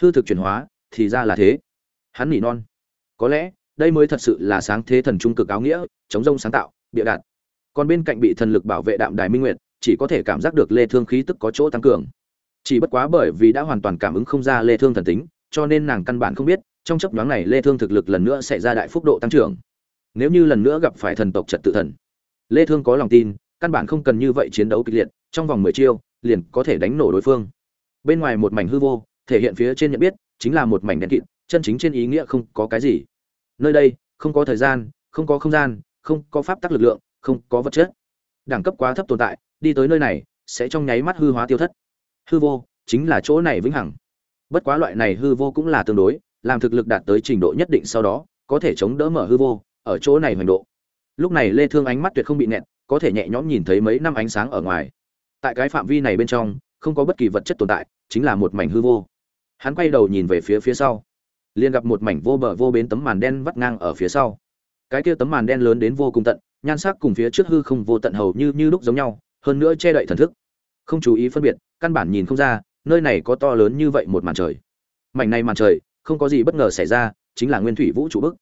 hư thực chuyển hóa, thì ra là thế. Hắn nỉ non. Có lẽ, đây mới thật sự là sáng thế thần trung cực áo nghĩa, chống rông sáng tạo, bịa đặt. Còn bên cạnh bị thần lực bảo vệ đạm đài minh nguyệt, chỉ có thể cảm giác được lê thương khí tức có chỗ tăng cường. Chỉ bất quá bởi vì đã hoàn toàn cảm ứng không ra lê thương thần tính, cho nên nàng căn bản không biết, trong chấp nhoáng này lê thương thực lực lần nữa sẽ ra đại phúc độ tăng trưởng. Nếu như lần nữa gặp phải thần tộc trật tự thần, lê thương có lòng tin, căn bản không cần như vậy chiến đấu kịch liệt, trong vòng 10 chiêu, liền có thể đánh nổ đối phương. Bên ngoài một mảnh hư vô thể hiện phía trên nhận biết, chính là một mảnh đen kịt, chân chính trên ý nghĩa không có cái gì. Nơi đây, không có thời gian, không có không gian, không có pháp tắc lực lượng, không có vật chất. Đẳng cấp quá thấp tồn tại, đi tới nơi này, sẽ trong nháy mắt hư hóa tiêu thất. Hư vô, chính là chỗ này vĩnh hằng. Bất quá loại này hư vô cũng là tương đối, làm thực lực đạt tới trình độ nhất định sau đó, có thể chống đỡ mở hư vô, ở chỗ này hoành độ. Lúc này lê thương ánh mắt tuyệt không bị nẹt có thể nhẹ nhõm nhìn thấy mấy năm ánh sáng ở ngoài. Tại cái phạm vi này bên trong, không có bất kỳ vật chất tồn tại, chính là một mảnh hư vô hắn quay đầu nhìn về phía phía sau. Liền gặp một mảnh vô bờ vô bến tấm màn đen vắt ngang ở phía sau. Cái kia tấm màn đen lớn đến vô cùng tận, nhan sắc cùng phía trước hư không vô tận hầu như như lúc giống nhau, hơn nữa che đậy thần thức. Không chú ý phân biệt, căn bản nhìn không ra, nơi này có to lớn như vậy một màn trời. Mảnh này màn trời, không có gì bất ngờ xảy ra, chính là nguyên thủy vũ trụ bức.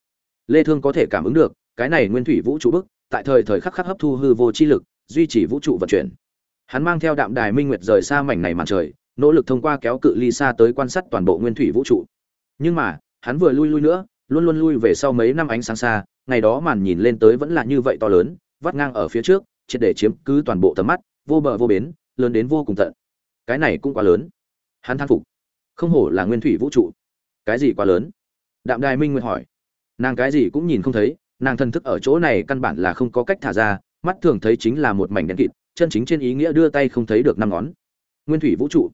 Lê thương có thể cảm ứng được, cái này nguyên thủy vũ trụ bức, tại thời thời khắc khắc hấp thu hư vô chi lực, duy trì vũ trụ vận chuyển. Hắn mang theo đạm đài minh nguyệt rời xa mảnh này màn trời nỗ lực thông qua kéo cự ly xa tới quan sát toàn bộ nguyên thủy vũ trụ. Nhưng mà, hắn vừa lui lui nữa, luôn luôn lui về sau mấy năm ánh sáng xa, ngày đó màn nhìn lên tới vẫn là như vậy to lớn, vắt ngang ở phía trước, triệt để chiếm cứ toàn bộ tầm mắt, vô bờ vô bến, lớn đến vô cùng tận. Cái này cũng quá lớn. Hắn thán phục. Không hổ là nguyên thủy vũ trụ. Cái gì quá lớn? Đạm đài minh nguyệt hỏi. Nàng cái gì cũng nhìn không thấy, nàng thân thức ở chỗ này căn bản là không có cách thả ra, mắt thường thấy chính là một mảnh đen kịt, chân chính trên ý nghĩa đưa tay không thấy được năm ngón. Nguyên thủy vũ trụ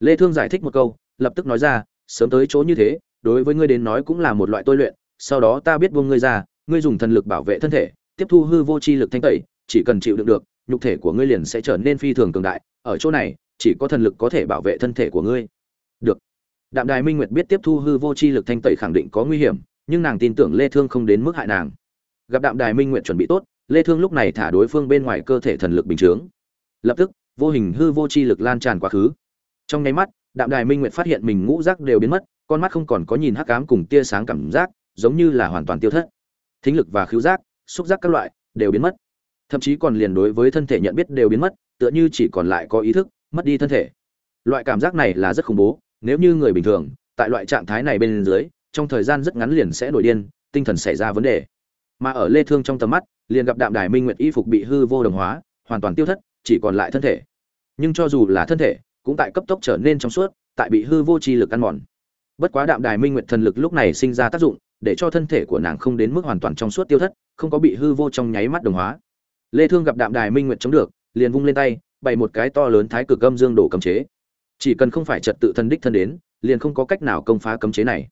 lê thương giải thích một câu, lập tức nói ra, sớm tới chỗ như thế, đối với ngươi đến nói cũng là một loại tôi luyện, sau đó ta biết buông ngươi ra, ngươi dùng thần lực bảo vệ thân thể, tiếp thu hư vô chi lực thanh tẩy, chỉ cần chịu đựng được, nhục thể của ngươi liền sẽ trở nên phi thường cường đại, ở chỗ này, chỉ có thần lực có thể bảo vệ thân thể của ngươi. Được. Đạm đài minh nguyệt biết tiếp thu hư vô chi lực thanh tẩy khẳng định có nguy hiểm, nhưng nàng tin tưởng lê thương không đến mức hại nàng. Gặp đạm đài minh nguyệt chuẩn bị tốt, lê thương lúc này thả đối phương bên ngoài cơ thể thần lực bình thường lập tức, vô hình hư vô chi lực lan tràn quá khứ trong nháy mắt, đạm đài minh nguyệt phát hiện mình ngũ giác đều biến mất, con mắt không còn có nhìn hắc ám cùng tia sáng cảm giác, giống như là hoàn toàn tiêu thất. Thính lực và khứu giác, xúc giác các loại, đều biến mất. Thậm chí còn liền đối với thân thể nhận biết đều biến mất, tựa như chỉ còn lại có ý thức, mất đi thân thể. Loại cảm giác này là rất khủng bố, nếu như người bình thường, tại loại trạng thái này bên dưới, trong thời gian rất ngắn liền sẽ nổi điên, tinh thần xảy ra vấn đề. Mà ở lê thương trong tầm mắt, liền gặp đạm đài minh nguyệt y phục bị hư vô đồng hóa, hoàn toàn tiêu thất, chỉ còn lại thân thể. Nhưng cho dù là thân thể cũng tại cấp tốc trở nên trong suốt, tại bị hư vô chi lực ăn mòn. Bất quá đạm đài minh nguyệt thần lực lúc này sinh ra tác dụng, để cho thân thể của nàng không đến mức hoàn toàn trong suốt tiêu thất, không có bị hư vô trong nháy mắt đồng hóa. Lê thương gặp đạm đài minh nguyệt chống được, liền vung lên tay, bày một cái to lớn thái cực âm dương đổ cấm chế. Chỉ cần không phải trật tự thần đích thân đến, liền không có cách nào công phá cấm chế này.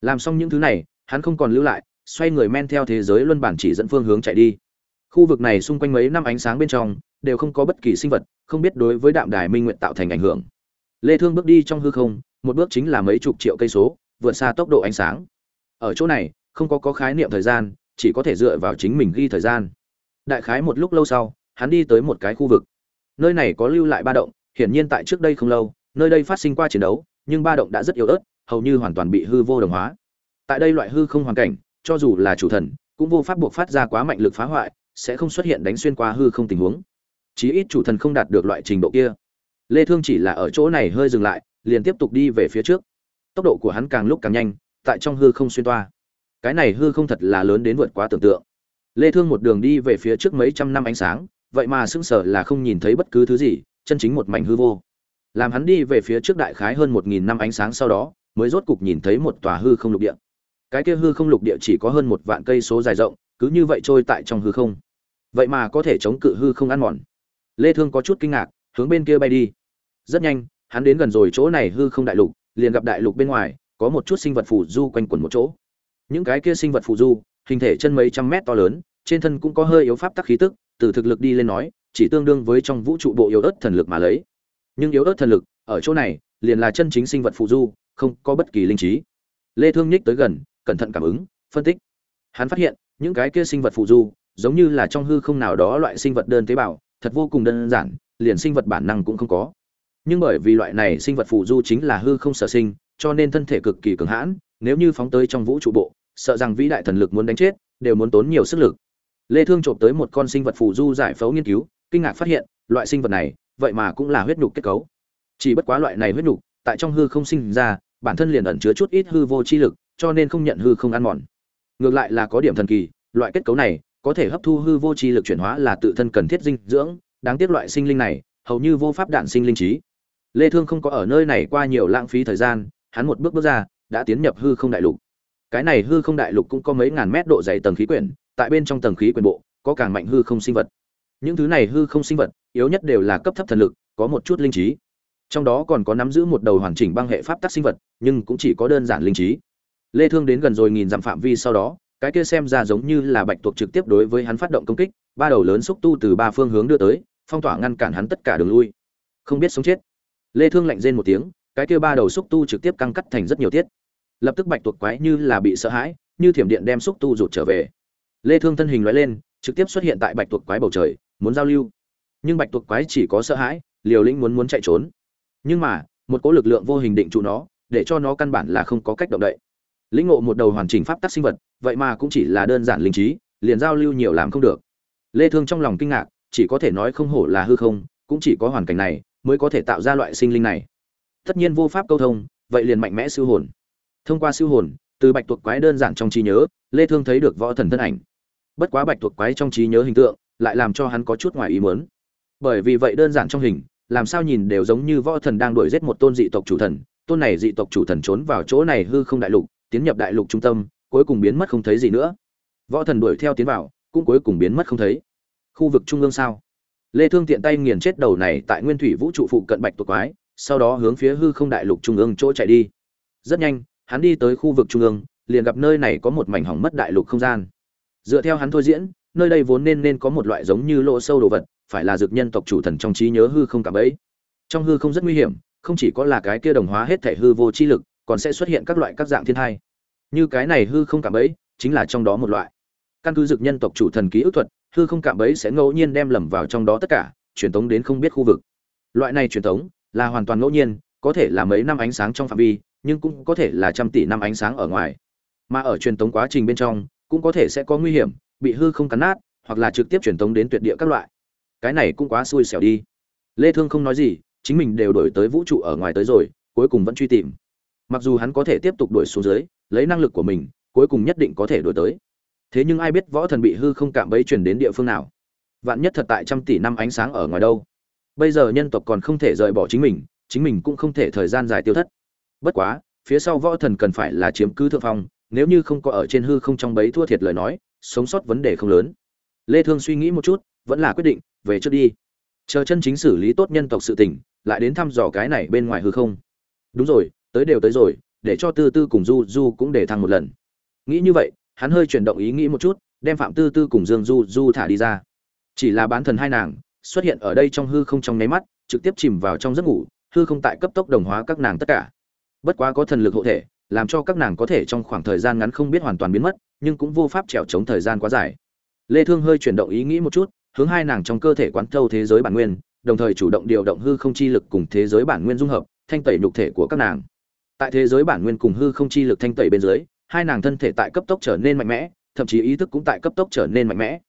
Làm xong những thứ này, hắn không còn lưu lại, xoay người men theo thế giới luân bản chỉ dẫn phương hướng chạy đi. Khu vực này xung quanh mấy năm ánh sáng bên trong đều không có bất kỳ sinh vật, không biết đối với đạm đài minh nguyện tạo thành ảnh hưởng. Lê thương bước đi trong hư không, một bước chính là mấy chục triệu cây số, vượt xa tốc độ ánh sáng. Ở chỗ này, không có có khái niệm thời gian, chỉ có thể dựa vào chính mình ghi thời gian. Đại khái một lúc lâu sau, hắn đi tới một cái khu vực. Nơi này có lưu lại ba động, hiển nhiên tại trước đây không lâu, nơi đây phát sinh qua chiến đấu, nhưng ba động đã rất yếu ớt, hầu như hoàn toàn bị hư vô đồng hóa. Tại đây loại hư không hoàn cảnh, cho dù là chủ thần, cũng vô pháp buộc phát ra quá mạnh lực phá hoại, sẽ không xuất hiện đánh xuyên qua hư không tình huống chí ít chủ thần không đạt được loại trình độ kia. Lê thương chỉ là ở chỗ này hơi dừng lại, liền tiếp tục đi về phía trước. Tốc độ của hắn càng lúc càng nhanh, tại trong hư không xuyên toa. Cái này hư không thật là lớn đến vượt quá tưởng tượng. Lê thương một đường đi về phía trước mấy trăm năm ánh sáng, vậy mà sững sờ là không nhìn thấy bất cứ thứ gì, chân chính một mảnh hư vô. Làm hắn đi về phía trước đại khái hơn một nghìn năm ánh sáng sau đó, mới rốt cục nhìn thấy một tòa hư không lục địa. Cái kia hư không lục địa chỉ có hơn một vạn cây số dài rộng, cứ như vậy trôi tại trong hư không. Vậy mà có thể chống cự hư không ăn mòn lê thương có chút kinh ngạc, hướng bên kia bay đi. Rất nhanh, hắn đến gần rồi chỗ này hư không đại lục, liền gặp đại lục bên ngoài, có một chút sinh vật phù du quanh quẩn một chỗ. Những cái kia sinh vật phù du, hình thể chân mấy trăm mét to lớn, trên thân cũng có hơi yếu pháp tắc khí tức, từ thực lực đi lên nói, chỉ tương đương với trong vũ trụ bộ yếu ớt thần lực mà lấy. Nhưng yếu ớt thần lực, ở chỗ này, liền là chân chính sinh vật phù du, không có bất kỳ linh trí. Lê thương nhích tới gần, cẩn thận cảm ứng, phân tích. Hắn phát hiện, những cái kia sinh vật phù du, giống như là trong hư không nào đó loại sinh vật đơn tế bào thật vô cùng đơn giản, liền sinh vật bản năng cũng không có. Nhưng bởi vì loại này sinh vật phù du chính là hư không sở sinh, cho nên thân thể cực kỳ cường hãn, nếu như phóng tới trong vũ trụ bộ, sợ rằng vĩ đại thần lực muốn đánh chết, đều muốn tốn nhiều sức lực. Lê thương trộm tới một con sinh vật phù du giải phẫu nghiên cứu, kinh ngạc phát hiện, loại sinh vật này, vậy mà cũng là huyết nhục kết cấu. Chỉ bất quá loại này huyết nhục, tại trong hư không sinh ra, bản thân liền ẩn chứa chút ít hư vô chi lực, cho nên không nhận hư không ăn mòn. Ngược lại là có điểm thần kỳ, loại kết cấu này có thể hấp thu hư vô chi lực chuyển hóa là tự thân cần thiết dinh dưỡng, đáng tiếc loại sinh linh này, hầu như vô pháp đạn sinh linh trí. Lê thương không có ở nơi này qua nhiều lãng phí thời gian, hắn một bước bước ra, đã tiến nhập hư không đại lục. Cái này hư không đại lục cũng có mấy ngàn mét độ dày tầng khí quyển, tại bên trong tầng khí quyển bộ, có càng mạnh hư không sinh vật. Những thứ này hư không sinh vật, yếu nhất đều là cấp thấp thần lực, có một chút linh trí. Trong đó còn có nắm giữ một đầu hoàn chỉnh băng hệ pháp tắc sinh vật, nhưng cũng chỉ có đơn giản linh trí. Lê thương đến gần rồi nhìn dặm phạm vi sau đó cái kia xem ra giống như là bạch tuộc trực tiếp đối với hắn phát động công kích, ba đầu lớn xúc tu từ ba phương hướng đưa tới, phong tỏa ngăn cản hắn tất cả đường lui. Không biết sống chết. Lê thương lạnh rên một tiếng, cái kia ba đầu xúc tu trực tiếp căng cắt thành rất nhiều tiết. Lập tức bạch tuộc quái như là bị sợ hãi, như thiểm điện đem xúc tu rụt trở về. Lê thương thân hình lóe lên, trực tiếp xuất hiện tại bạch tuộc quái bầu trời, muốn giao lưu. Nhưng bạch tuộc quái chỉ có sợ hãi, liều lĩnh muốn muốn chạy trốn. Nhưng mà, một cỗ lực lượng vô hình định trụ nó, để cho nó căn bản là không có cách động đậy lĩnh ngộ một đầu hoàn chỉnh pháp tắc sinh vật, vậy mà cũng chỉ là đơn giản linh trí, liền giao lưu nhiều làm không được. Lê thương trong lòng kinh ngạc, chỉ có thể nói không hổ là hư không, cũng chỉ có hoàn cảnh này mới có thể tạo ra loại sinh linh này. Tất nhiên vô pháp câu thông, vậy liền mạnh mẽ siêu hồn. Thông qua siêu hồn, từ bạch tuộc quái đơn giản trong trí nhớ, lê thương thấy được võ thần thân ảnh. Bất quá bạch tuộc quái trong trí nhớ hình tượng, lại làm cho hắn có chút ngoài ý muốn. Bởi vì vậy đơn giản trong hình, làm sao nhìn đều giống như võ thần đang đuổi giết một tôn dị tộc chủ thần, tôn này dị tộc chủ thần trốn vào chỗ này hư không đại lục tiến nhập đại lục trung tâm, cuối cùng biến mất không thấy gì nữa. Võ thần đuổi theo tiến vào, cũng cuối cùng biến mất không thấy. Khu vực trung ương sao? Lê thương tiện tay nghiền chết đầu này tại nguyên thủy vũ trụ phụ cận bạch tuộc quái, sau đó hướng phía hư không đại lục trung ương chỗ chạy đi. Rất nhanh, hắn đi tới khu vực trung ương, liền gặp nơi này có một mảnh hỏng mất đại lục không gian. Dựa theo hắn thôi diễn, nơi đây vốn nên nên có một loại giống như lỗ sâu đồ vật, phải là dược nhân tộc chủ thần trong trí nhớ hư không cả bấy. Trong hư không rất nguy hiểm, không chỉ có là cái kia đồng hóa hết thể hư vô chi lực còn sẽ xuất hiện các loại các dạng thiên thai. Như cái này hư không cảm bấy chính là trong đó một loại. Căn cứ dược nhân tộc chủ thần ký ức thuật, hư không cảm bấy sẽ ngẫu nhiên đem lầm vào trong đó tất cả, truyền tống đến không biết khu vực. Loại này truyền tống là hoàn toàn ngẫu nhiên, có thể là mấy năm ánh sáng trong phạm vi, nhưng cũng có thể là trăm tỷ năm ánh sáng ở ngoài. Mà ở truyền tống quá trình bên trong, cũng có thể sẽ có nguy hiểm, bị hư không cắn nát, hoặc là trực tiếp truyền tống đến tuyệt địa các loại. Cái này cũng quá xui xẻo đi. Lê thương không nói gì, chính mình đều đổi tới vũ trụ ở ngoài tới rồi, cuối cùng vẫn truy tìm mặc dù hắn có thể tiếp tục đuổi xuống dưới, lấy năng lực của mình, cuối cùng nhất định có thể đuổi tới. Thế nhưng ai biết võ thần bị hư không cảm bấy truyền đến địa phương nào? Vạn nhất thật tại trăm tỷ năm ánh sáng ở ngoài đâu? Bây giờ nhân tộc còn không thể rời bỏ chính mình chính mình cũng không thể thời gian dài tiêu thất. Bất quá, phía sau võ thần cần phải là chiếm cứ thượng phong, nếu như không có ở trên hư không trong bấy thua thiệt lời nói, sống sót vấn đề không lớn. Lê thương suy nghĩ một chút, vẫn là quyết định, về trước đi. Chờ chân chính xử lý tốt nhân tộc sự tình, lại đến thăm dò cái này bên ngoài hư không. Đúng rồi tới đều tới rồi, để cho tư tư cùng du du cũng để thăng một lần. Nghĩ như vậy, hắn hơi chuyển động ý nghĩ một chút, đem phạm tư tư cùng dương du du thả đi ra. Chỉ là bán thần hai nàng, xuất hiện ở đây trong hư không trong nháy mắt, trực tiếp chìm vào trong giấc ngủ, hư không tại cấp tốc đồng hóa các nàng tất cả. Bất quá có thần lực hộ thể, làm cho các nàng có thể trong khoảng thời gian ngắn không biết hoàn toàn biến mất, nhưng cũng vô pháp trèo chống thời gian quá dài. Lê thương hơi chuyển động ý nghĩ một chút, hướng hai nàng trong cơ thể quán thâu thế giới bản nguyên, đồng thời chủ động điều động hư không chi lực cùng thế giới bản nguyên dung hợp, thanh tẩy nhục thể của các nàng tại thế giới bản nguyên cùng hư không chi lực thanh tẩy bên dưới, hai nàng thân thể tại cấp tốc trở nên mạnh mẽ, thậm chí ý thức cũng tại cấp tốc trở nên mạnh mẽ.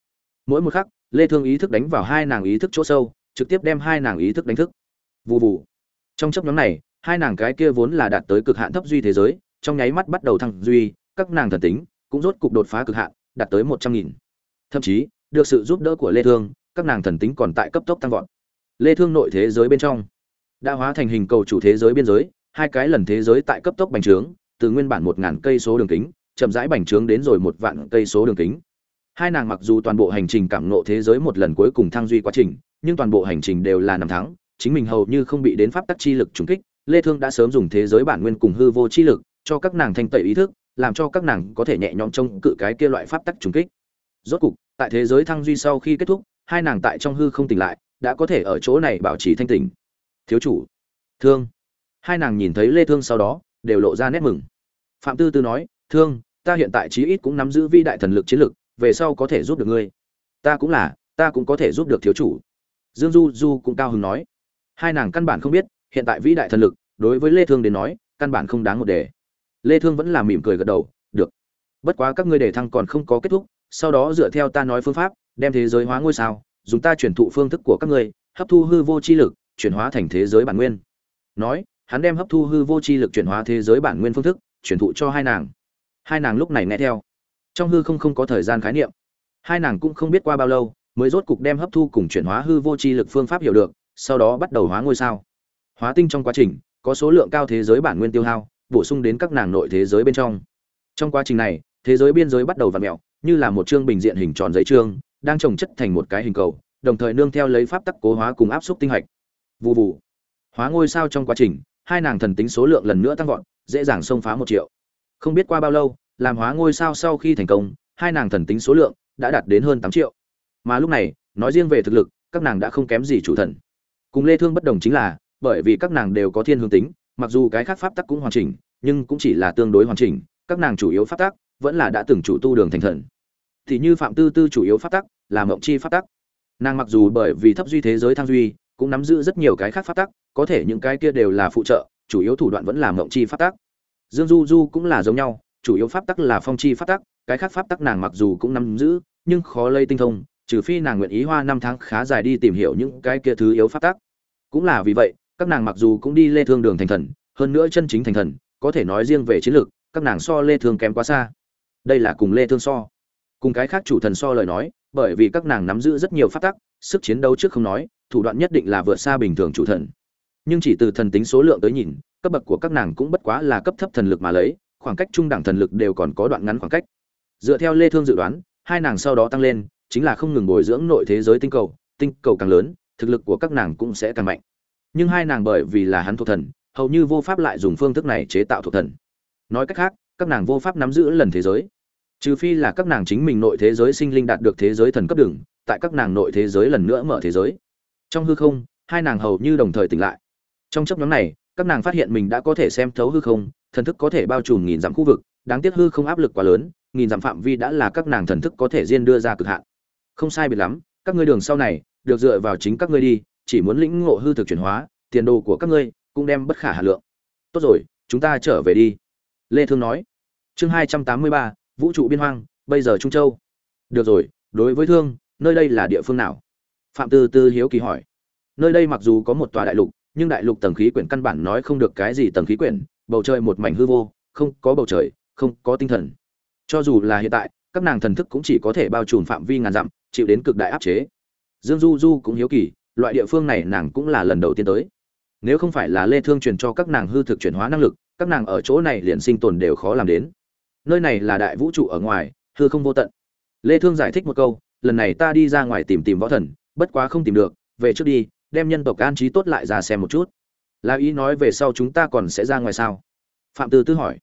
Mỗi một khắc, lê thương ý thức đánh vào hai nàng ý thức chỗ sâu, trực tiếp đem hai nàng ý thức đánh thức. Vù vù. Trong chấp nhóm này, hai nàng cái kia vốn là đạt tới cực hạn thấp duy thế giới, trong nháy mắt bắt đầu thăng duy, các nàng thần tính cũng rốt cục đột phá cực hạn, đạt tới một trăm nghìn. Thậm chí, được sự giúp đỡ của lê thương, các nàng thần tính còn tại cấp tốc tăng vọt. Lê thương nội thế giới bên trong đã hóa thành hình cầu chủ thế giới biên giới hai cái lần thế giới tại cấp tốc bành trướng, từ nguyên bản một ngàn cây số đường kính, chậm rãi bành trướng đến rồi một vạn cây số đường kính. Hai nàng mặc dù toàn bộ hành trình cảm ngộ thế giới một lần cuối cùng thăng duy quá trình, nhưng toàn bộ hành trình đều là năm tháng chính mình hầu như không bị đến pháp tắc chi lực trùng kích. Lê thương đã sớm dùng thế giới bản nguyên cùng hư vô chi lực, cho các nàng thanh tẩy ý thức, làm cho các nàng có thể nhẹ nhõm trông cự cái kia loại pháp tắc trùng kích. Rốt cục, tại thế giới thăng duy sau khi kết thúc, hai nàng tại trong hư không tỉnh lại, đã có thể ở chỗ này bảo trì thanh tỉnh. Thiếu chủ. Thương hai nàng nhìn thấy lê thương sau đó, đều lộ ra nét mừng. Phạm tư tư nói, thương, ta hiện tại chí ít cũng nắm giữ vi đại thần lực chiến lực, về sau có thể giúp được ngươi. Ta cũng là, ta cũng có thể giúp được thiếu chủ. Dương du du cũng cao hứng nói. Hai nàng căn bản không biết, hiện tại vĩ đại thần lực, đối với lê thương đến nói, căn bản không đáng một đề. Lê thương vẫn là mỉm cười gật đầu, được. Bất quá các ngươi đề thăng còn không có kết thúc, sau đó dựa theo ta nói phương pháp, đem thế giới hóa ngôi sao, dùng ta chuyển thụ phương thức của các ngươi, hấp thu hư vô chi lực, chuyển hóa thành thế giới bản nguyên. Nói hắn đem hấp thu hư vô chi lực chuyển hóa thế giới bản nguyên phương thức chuyển thụ cho hai nàng. Hai nàng lúc này nghe theo. Trong hư không không có thời gian khái niệm. Hai nàng cũng không biết qua bao lâu, mới rốt cục đem hấp thu cùng chuyển hóa hư vô chi lực phương pháp hiểu được, sau đó bắt đầu hóa ngôi sao. Hóa tinh trong quá trình, có số lượng cao thế giới bản nguyên tiêu hao, bổ sung đến các nàng nội thế giới bên trong. Trong quá trình này, thế giới biên giới bắt đầu v ặ mẹo như là một chương bình diện hình tròn giấy trương, đang trồng chất thành một cái hình cầu, đồng thời nương theo lấy pháp tắc cố hóa cùng áp suất tinh hạch. Vụ vụ hóa ngôi sao trong quá trình hai nàng thần tính số lượng lần nữa tăng vọt, dễ dàng xông phá một triệu. Không biết qua bao lâu, làm hóa ngôi sao sau khi thành công, hai nàng thần tính số lượng đã đạt đến hơn tám triệu. Mà lúc này, nói riêng về thực lực, các nàng đã không kém gì chủ thần. Cùng lê thương bất đồng chính là, bởi vì các nàng đều có thiên hướng tính, mặc dù cái khác pháp tắc cũng hoàn chỉnh, nhưng cũng chỉ là tương đối hoàn chỉnh, các nàng chủ yếu pháp tắc vẫn là đã từng chủ tu đường thành thần. Thì như phạm tư tư chủ yếu pháp tắc là mộng chi pháp tắc. Nàng mặc dù bởi vì thấp duy thế giới thăng duy cũng nắm giữ rất nhiều cái khác pháp tắc, có thể những cái kia đều là phụ trợ, chủ yếu thủ đoạn vẫn là mộng chi pháp tắc. Dương du du cũng là giống nhau, chủ yếu pháp tắc là phong chi pháp tắc, cái khác pháp tắc nàng mặc dù cũng nắm giữ, nhưng khó lây tinh thông, trừ phi nàng nguyện ý hoa năm tháng khá dài đi tìm hiểu những cái kia thứ yếu pháp tắc. Cũng là vì vậy, các nàng mặc dù cũng đi lê thương đường thành thần, hơn nữa chân chính thành thần, có thể nói riêng về chiến lược, các nàng so lê thương kém quá xa. Đây là cùng lê thương so. Cùng cái khác chủ thần so lời nói bởi vì các nàng nắm giữ rất nhiều pháp tắc, sức chiến đấu trước không nói, thủ đoạn nhất định là vượt xa bình thường chủ thần. Nhưng chỉ từ thần tính số lượng tới nhìn, cấp bậc của các nàng cũng bất quá là cấp thấp thần lực mà lấy, khoảng cách trung đẳng thần lực đều còn có đoạn ngắn khoảng cách. Dựa theo lê thương dự đoán, hai nàng sau đó tăng lên, chính là không ngừng bồi dưỡng nội thế giới tinh cầu tinh cầu càng lớn, thực lực của các nàng cũng sẽ càng mạnh. Nhưng hai nàng bởi vì là hắn thuộc thần, hầu như vô pháp lại dùng phương thức này chế tạo thuộc thần. Nói cách khác, các nàng vô pháp nắm giữ lần thế giới trừ phi là các nàng chính mình nội thế giới sinh linh đạt được thế giới thần cấp đường tại các nàng nội thế giới lần nữa mở thế giới. Trong hư không hai nàng hầu như đồng thời tỉnh lại. Trong chấp nhóm này các nàng phát hiện mình đã có thể xem thấu hư không thần thức có thể bao trùm nghìn dặm khu vực đáng tiếc hư không áp lực quá lớn nghìn dặm phạm vi đã là các nàng thần thức có thể riêng đưa ra cực hạn. Không sai biệt lắm các ngươi đường sau này được dựa vào chính các ngươi đi chỉ muốn lĩnh ngộ hư thực chuyển hóa tiền đồ của các ngươi cũng đem bất khả hà lượng. Tốt rồi chúng ta trở về đi. Lê thương nói. Chương 283, vũ trụ biên hoang, bây giờ trung châu. Được rồi, đối với thương, nơi đây là địa phương nào? Phạm tư tư hiếu kỳ hỏi. Nơi đây mặc dù có một tòa đại lục, nhưng đại lục tầng khí quyển căn bản nói không được cái gì tầng khí quyển, bầu trời một mảnh hư vô, không có bầu trời, không có tinh thần. Cho dù là hiện tại, các nàng thần thức cũng chỉ có thể bao trùm phạm vi ngàn dặm, chịu đến cực đại áp chế. Dương du du cũng hiếu kỳ, loại địa phương này nàng cũng là lần đầu tiên tới. Nếu không phải là lê thương truyền cho các nàng hư thực chuyển hóa năng lực, các nàng ở chỗ này liền sinh tồn đều khó làm đến nơi này là đại vũ trụ ở ngoài, hư không vô tận. Lê thương giải thích một câu, lần này ta đi ra ngoài tìm tìm võ thần, bất quá không tìm được, về trước đi, đem nhân tộc an trí tốt lại ra xem một chút. Là ý nói về sau chúng ta còn sẽ ra ngoài sao? Phạm tư tư hỏi.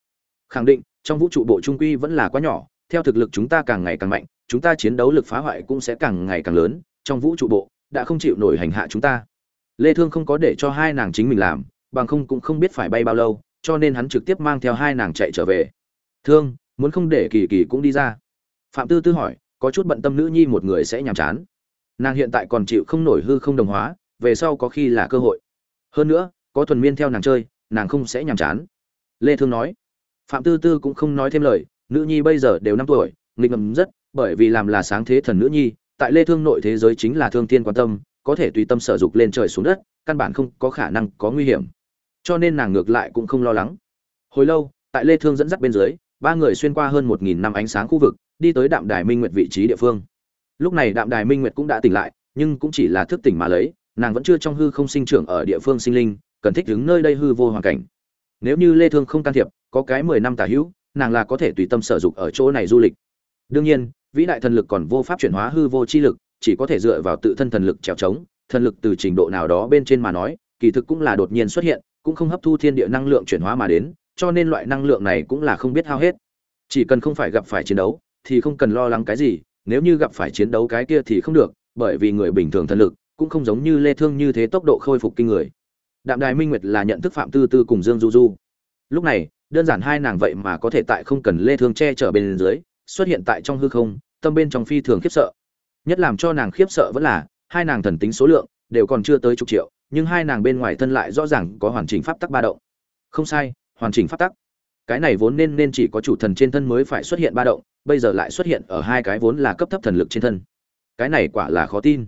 Khẳng định, trong vũ trụ bộ trung quy vẫn là quá nhỏ, theo thực lực chúng ta càng ngày càng mạnh, chúng ta chiến đấu lực phá hoại cũng sẽ càng ngày càng lớn, trong vũ trụ bộ, đã không chịu nổi hành hạ chúng ta. Lê thương không có để cho hai nàng chính mình làm, bằng không cũng không biết phải bay bao lâu, cho nên hắn trực tiếp mang theo hai nàng chạy trở về thương, muốn không để kỳ kỳ cũng đi ra. Phạm tư tư hỏi, có chút bận tâm nữ nhi một người sẽ nhàm chán. Nàng hiện tại còn chịu không nổi hư không đồng hóa, về sau có khi là cơ hội. Hơn nữa, có thuần miên theo nàng chơi, nàng không sẽ nhàm chán. Lê thương nói. Phạm tư tư cũng không nói thêm lời, nữ nhi bây giờ đều năm tuổi, nghịch ngầm rất, bởi vì làm là sáng thế thần nữ nhi, tại lê thương nội thế giới chính là thương thiên quan tâm, có thể tùy tâm sở dục lên trời xuống đất, căn bản không có khả năng có nguy hiểm. Cho nên nàng ngược lại cũng không lo lắng. Hồi lâu, tại lê thương dẫn dắt bên dưới ba người xuyên qua hơn một nghìn năm ánh sáng khu vực, đi tới đạm đài minh nguyệt vị trí địa phương. Lúc này đạm đài minh nguyệt cũng đã tỉnh lại, nhưng cũng chỉ là thức tỉnh mà lấy, nàng vẫn chưa trong hư không sinh trưởng ở địa phương sinh linh, cần thích ứng nơi đây hư vô hoàn cảnh. Nếu như lê thương không can thiệp, có cái 10 năm tả hữu, nàng là có thể tùy tâm sở dục ở chỗ này du lịch. Đương nhiên, vĩ đại thần lực còn vô pháp chuyển hóa hư vô chi lực, chỉ có thể dựa vào tự thân thần lực trèo trống, thần lực từ trình độ nào đó bên trên mà nói, kỳ thực cũng là đột nhiên xuất hiện, cũng không hấp thu thiên địa năng lượng chuyển hóa mà đến cho nên loại năng lượng này cũng là không biết hao hết. Chỉ cần không phải gặp phải chiến đấu, thì không cần lo lắng cái gì, nếu như gặp phải chiến đấu cái kia thì không được, bởi vì người bình thường thần lực cũng không giống như lê thương như thế tốc độ khôi phục kinh người. Đạm đài minh nguyệt là nhận thức phạm tư tư cùng dương du du. Lúc này, đơn giản hai nàng vậy mà có thể tại không cần lê thương che chở bên dưới, xuất hiện tại trong hư không, tâm bên trong phi thường khiếp sợ. Nhất làm cho nàng khiếp sợ vẫn là, hai nàng thần tính số lượng đều còn chưa tới chục triệu, nhưng hai nàng bên ngoài thân lại rõ ràng có hoàn chỉnh pháp tắc ba động. Không sai hoàn chỉnh pháp tắc. Cái này vốn nên nên chỉ có chủ thần trên thân mới phải xuất hiện ba động, bây giờ lại xuất hiện ở hai cái vốn là cấp thấp thần lực trên thân. Cái này quả là khó tin.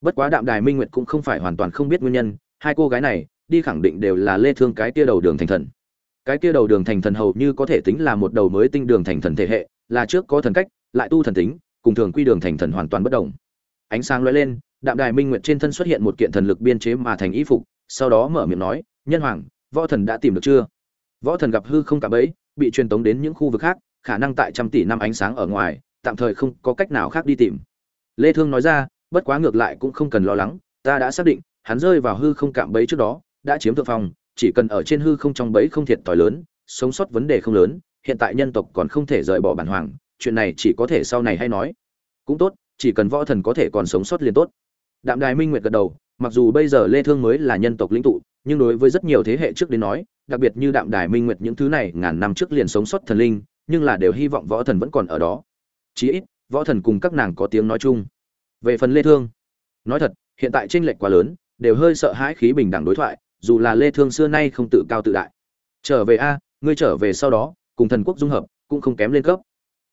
Bất quá đạm đài minh nguyệt cũng không phải hoàn toàn không biết nguyên nhân, hai cô gái này, đi khẳng định đều là lê thương cái kia đầu đường thành thần. Cái kia đầu đường thành thần hầu như có thể tính là một đầu mới tinh đường thành thần thể hệ, là trước có thần cách, lại tu thần tính, cùng thường quy đường thành thần hoàn toàn bất động ánh sáng lóe lên, đạm đài minh nguyệt trên thân xuất hiện một kiện thần lực biên chế mà thành y phục, sau đó mở miệng nói, nhân hoàng, võ thần đã tìm được chưa? Võ thần gặp hư không cả bấy bị truyền tống đến những khu vực khác khả năng tại trăm tỷ năm ánh sáng ở ngoài tạm thời không có cách nào khác đi tìm. Lê thương nói ra bất quá ngược lại cũng không cần lo lắng ta đã xác định hắn rơi vào hư không cạm bẫy trước đó đã chiếm thượng phòng, chỉ cần ở trên hư không trong bẫy không thiệt tỏi lớn sống sót vấn đề không lớn hiện tại nhân tộc còn không thể rời bỏ bản hoàng chuyện này chỉ có thể sau này hay nói. Cũng tốt chỉ cần võ thần có thể còn sống sót liền tốt. Đạm đài minh nguyệt gật đầu mặc dù bây giờ lê thương mới là nhân tộc lĩnh tụ nhưng đối với rất nhiều thế hệ trước đến nói đặc biệt như đạm đài minh nguyệt những thứ này ngàn năm trước liền sống sót thần linh, nhưng là đều hy vọng võ thần vẫn còn ở đó. Chí ít, võ thần cùng các nàng có tiếng nói chung. Về phần lê thương, nói thật, hiện tại tranh lệch quá lớn, đều hơi sợ hãi khí bình đẳng đối thoại, dù là lê thương xưa nay không tự cao tự đại. Trở về a, ngươi trở về sau đó, cùng thần quốc dung hợp, cũng không kém lên cấp.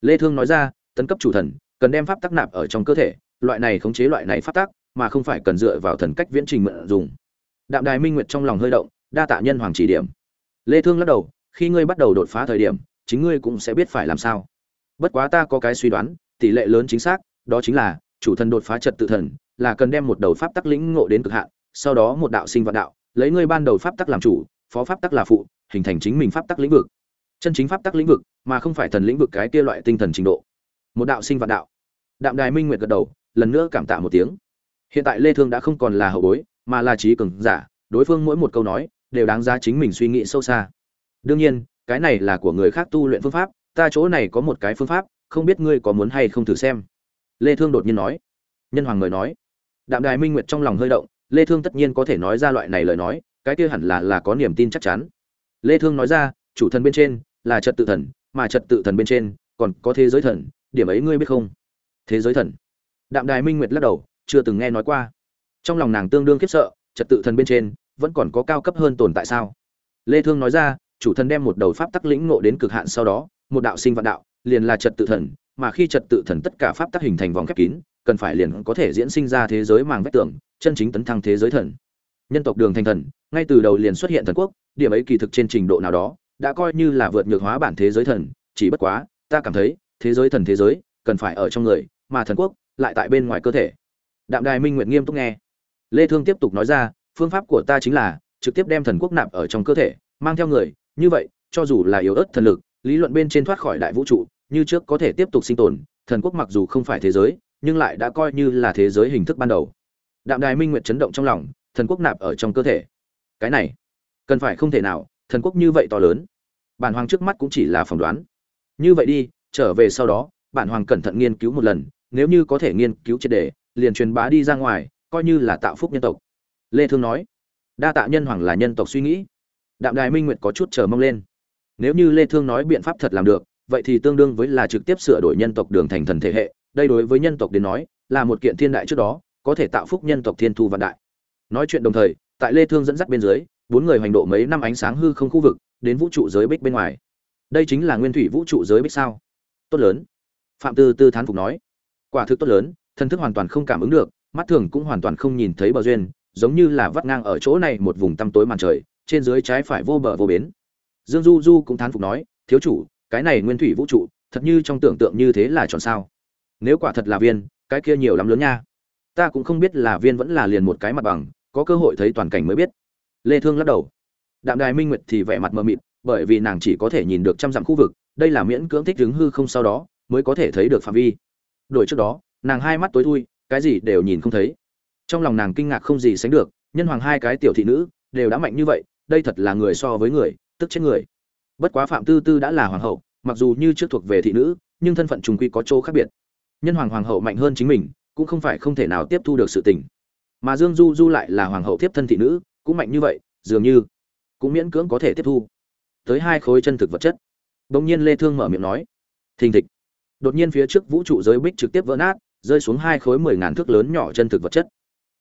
Lê thương nói ra, tấn cấp chủ thần, cần đem pháp tắc nạp ở trong cơ thể, loại này khống chế loại này pháp tắc, mà không phải cần dựa vào thần cách viễn trình mượn dùng. Đạm đài minh nguyệt trong lòng hơi động, đa tạ nhân hoàng chỉ điểm lê thương lắc đầu, khi ngươi bắt đầu đột phá thời điểm, chính ngươi cũng sẽ biết phải làm sao. Bất quá ta có cái suy đoán, tỷ lệ lớn chính xác, đó chính là, chủ thần đột phá trật tự thần, là cần đem một đầu pháp tắc lĩnh ngộ đến cực hạn, sau đó một đạo sinh vạn đạo, lấy ngươi ban đầu pháp tắc làm chủ, phó pháp tắc là phụ, hình thành chính mình pháp tắc lĩnh vực. Chân chính pháp tắc lĩnh vực, mà không phải thần lĩnh vực cái kia loại tinh thần trình độ. Một đạo sinh vạn đạo. Đạm đài minh nguyệt gật đầu, lần nữa cảm tạ một tiếng. Hiện tại lê thương đã không còn là hậu bối, mà là trí cường giả, đối phương mỗi một câu nói đều đáng giá chính mình suy nghĩ sâu xa. Đương nhiên, cái này là của người khác tu luyện phương pháp, ta chỗ này có một cái phương pháp, không biết ngươi có muốn hay không thử xem. Lê thương đột nhiên nói. Nhân hoàng người nói. Đạm đài minh nguyệt trong lòng hơi động, lê thương tất nhiên có thể nói ra loại này lời nói, cái kia hẳn là là có niềm tin chắc chắn. Lê thương nói ra, chủ thần bên trên là trật tự thần, mà trật tự thần bên trên còn có thế giới thần, điểm ấy ngươi biết không? Thế giới thần. Đạm đài minh nguyệt lắc đầu, chưa từng nghe nói qua. Trong lòng nàng tương đương khiếp sợ, trật tự thần bên trên vẫn còn có cao cấp hơn tồn tại sao? Lê thương nói ra, chủ thần đem một đầu pháp tắc lĩnh ngộ đến cực hạn sau đó, một đạo sinh vạn đạo, liền là trật tự thần, mà khi trật tự thần tất cả pháp tắc hình thành vòng khép kín, cần phải liền có thể diễn sinh ra thế giới màng vách tường, chân chính tấn thăng thế giới thần. Nhân tộc đường thành thần, ngay từ đầu liền xuất hiện thần quốc, điểm ấy kỳ thực trên trình độ nào đó, đã coi như là vượt ngược hóa bản thế giới thần, chỉ bất quá, ta cảm thấy, thế giới thần thế giới, cần phải ở trong người, mà thần quốc, lại tại bên ngoài cơ thể. Đạm đài minh nguyện nghiêm túc nghe. Lê thương tiếp tục nói ra phương pháp của ta chính là trực tiếp đem thần quốc nạp ở trong cơ thể, mang theo người. Như vậy, cho dù là yếu ớt thần lực, lý luận bên trên thoát khỏi đại vũ trụ, như trước có thể tiếp tục sinh tồn, thần quốc mặc dù không phải thế giới, nhưng lại đã coi như là thế giới hình thức ban đầu. Đạm đài minh nguyệt chấn động trong lòng, thần quốc nạp ở trong cơ thể. Cái này, cần phải không thể nào, thần quốc như vậy to lớn. Bản hoàng trước mắt cũng chỉ là phỏng đoán. Như vậy đi, trở về sau đó, bản hoàng cẩn thận nghiên cứu một lần, nếu như có thể nghiên cứu triệt đề liền truyền bá đi ra ngoài, coi như là tạo phúc nhân tộc lê thương nói, đa tạ nhân hoàng là nhân tộc suy nghĩ. Đạm đài minh nguyệt có chút chờ mong lên. Nếu như lê thương nói biện pháp thật làm được, vậy thì tương đương với là trực tiếp sửa đổi nhân tộc đường thành thần thể hệ. Đây đối với nhân tộc đến nói, là một kiện thiên đại trước đó, có thể tạo phúc nhân tộc thiên thu vạn đại. Nói chuyện đồng thời, tại lê thương dẫn dắt bên dưới, bốn người hoành độ mấy năm ánh sáng hư không khu vực, đến vũ trụ giới bích bên ngoài. Đây chính là nguyên thủy vũ trụ giới bích sao? Tốt lớn. Phạm tư tư thán phục nói. Quả thực tốt lớn, thần thức hoàn toàn không cảm ứng được, mắt thường cũng hoàn toàn không nhìn thấy bờ duyên giống như là vắt ngang ở chỗ này một vùng tăm tối màn trời, trên dưới trái phải vô bờ vô bến. Dương du du cũng thán phục nói, thiếu chủ, cái này nguyên thủy vũ trụ, thật như trong tưởng tượng như thế là tròn sao? Nếu quả thật là viên, cái kia nhiều lắm lớn nha. Ta cũng không biết là viên vẫn là liền một cái mặt bằng, có cơ hội thấy toàn cảnh mới biết. Lê thương lắc đầu. Đạm đài minh nguyệt thì vẻ mặt mờ mịt, bởi vì nàng chỉ có thể nhìn được trăm dặm khu vực, đây là miễn cưỡng thích đứng hư không sau đó, mới có thể thấy được phạm vi. Đổi trước đó, nàng hai mắt tối thui, cái gì đều nhìn không thấy trong lòng nàng kinh ngạc không gì sánh được, nhân hoàng hai cái tiểu thị nữ, đều đã mạnh như vậy, đây thật là người so với người, tức chết người. Bất quá phạm tư tư đã là hoàng hậu, mặc dù như trước thuộc về thị nữ, nhưng thân phận trùng quy có chỗ khác biệt. Nhân hoàng hoàng hậu mạnh hơn chính mình, cũng không phải không thể nào tiếp thu được sự tình. Mà dương du du lại là hoàng hậu tiếp thân thị nữ, cũng mạnh như vậy, dường như cũng miễn cưỡng có thể tiếp thu. Tới hai khối chân thực vật chất. Bỗng nhiên lê thương mở miệng nói, thình thịch. Đột nhiên phía trước vũ trụ giới bích trực tiếp vỡ nát, rơi xuống hai khối mười ngàn thước lớn nhỏ chân thực vật chất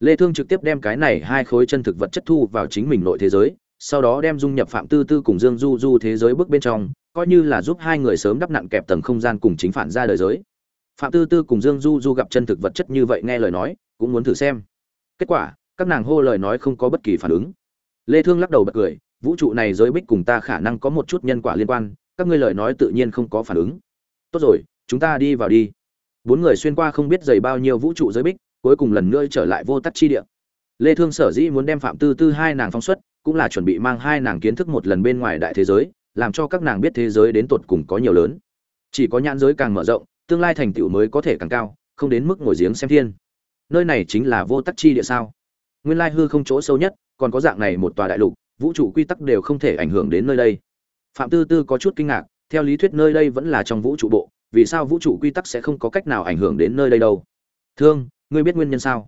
lê thương trực tiếp đem cái này hai khối chân thực vật chất thu vào chính mình nội thế giới, sau đó đem dung nhập phạm tư tư cùng dương du du thế giới bước bên trong, coi như là giúp hai người sớm đắp nặn kẹp tầng không gian cùng chính phản ra đời giới. Phạm tư tư cùng dương du du gặp chân thực vật chất như vậy nghe lời nói, cũng muốn thử xem. Kết quả, các nàng hô lời nói không có bất kỳ phản ứng. Lê thương lắc đầu bật cười, vũ trụ này giới bích cùng ta khả năng có một chút nhân quả liên quan, các ngươi lời nói tự nhiên không có phản ứng. Tốt rồi, chúng ta đi vào đi. Bốn người xuyên qua không biết dày bao nhiêu vũ trụ giới bích cuối cùng lần nữa trở lại vô tắc chi địa. Lê thương sở dĩ muốn đem phạm tư tư hai nàng phóng xuất, cũng là chuẩn bị mang hai nàng kiến thức một lần bên ngoài đại thế giới, làm cho các nàng biết thế giới đến tột cùng có nhiều lớn. Chỉ có nhãn giới càng mở rộng, tương lai thành tựu mới có thể càng cao, không đến mức ngồi giếng xem thiên. Nơi này chính là vô tắc chi địa sao? Nguyên lai hư không chỗ sâu nhất, còn có dạng này một tòa đại lục, vũ trụ quy tắc đều không thể ảnh hưởng đến nơi đây. Phạm tư tư có chút kinh ngạc, theo lý thuyết nơi đây vẫn là trong vũ trụ bộ, vì sao vũ trụ quy tắc sẽ không có cách nào ảnh hưởng đến nơi đây đâu? Thương ngươi biết nguyên nhân sao?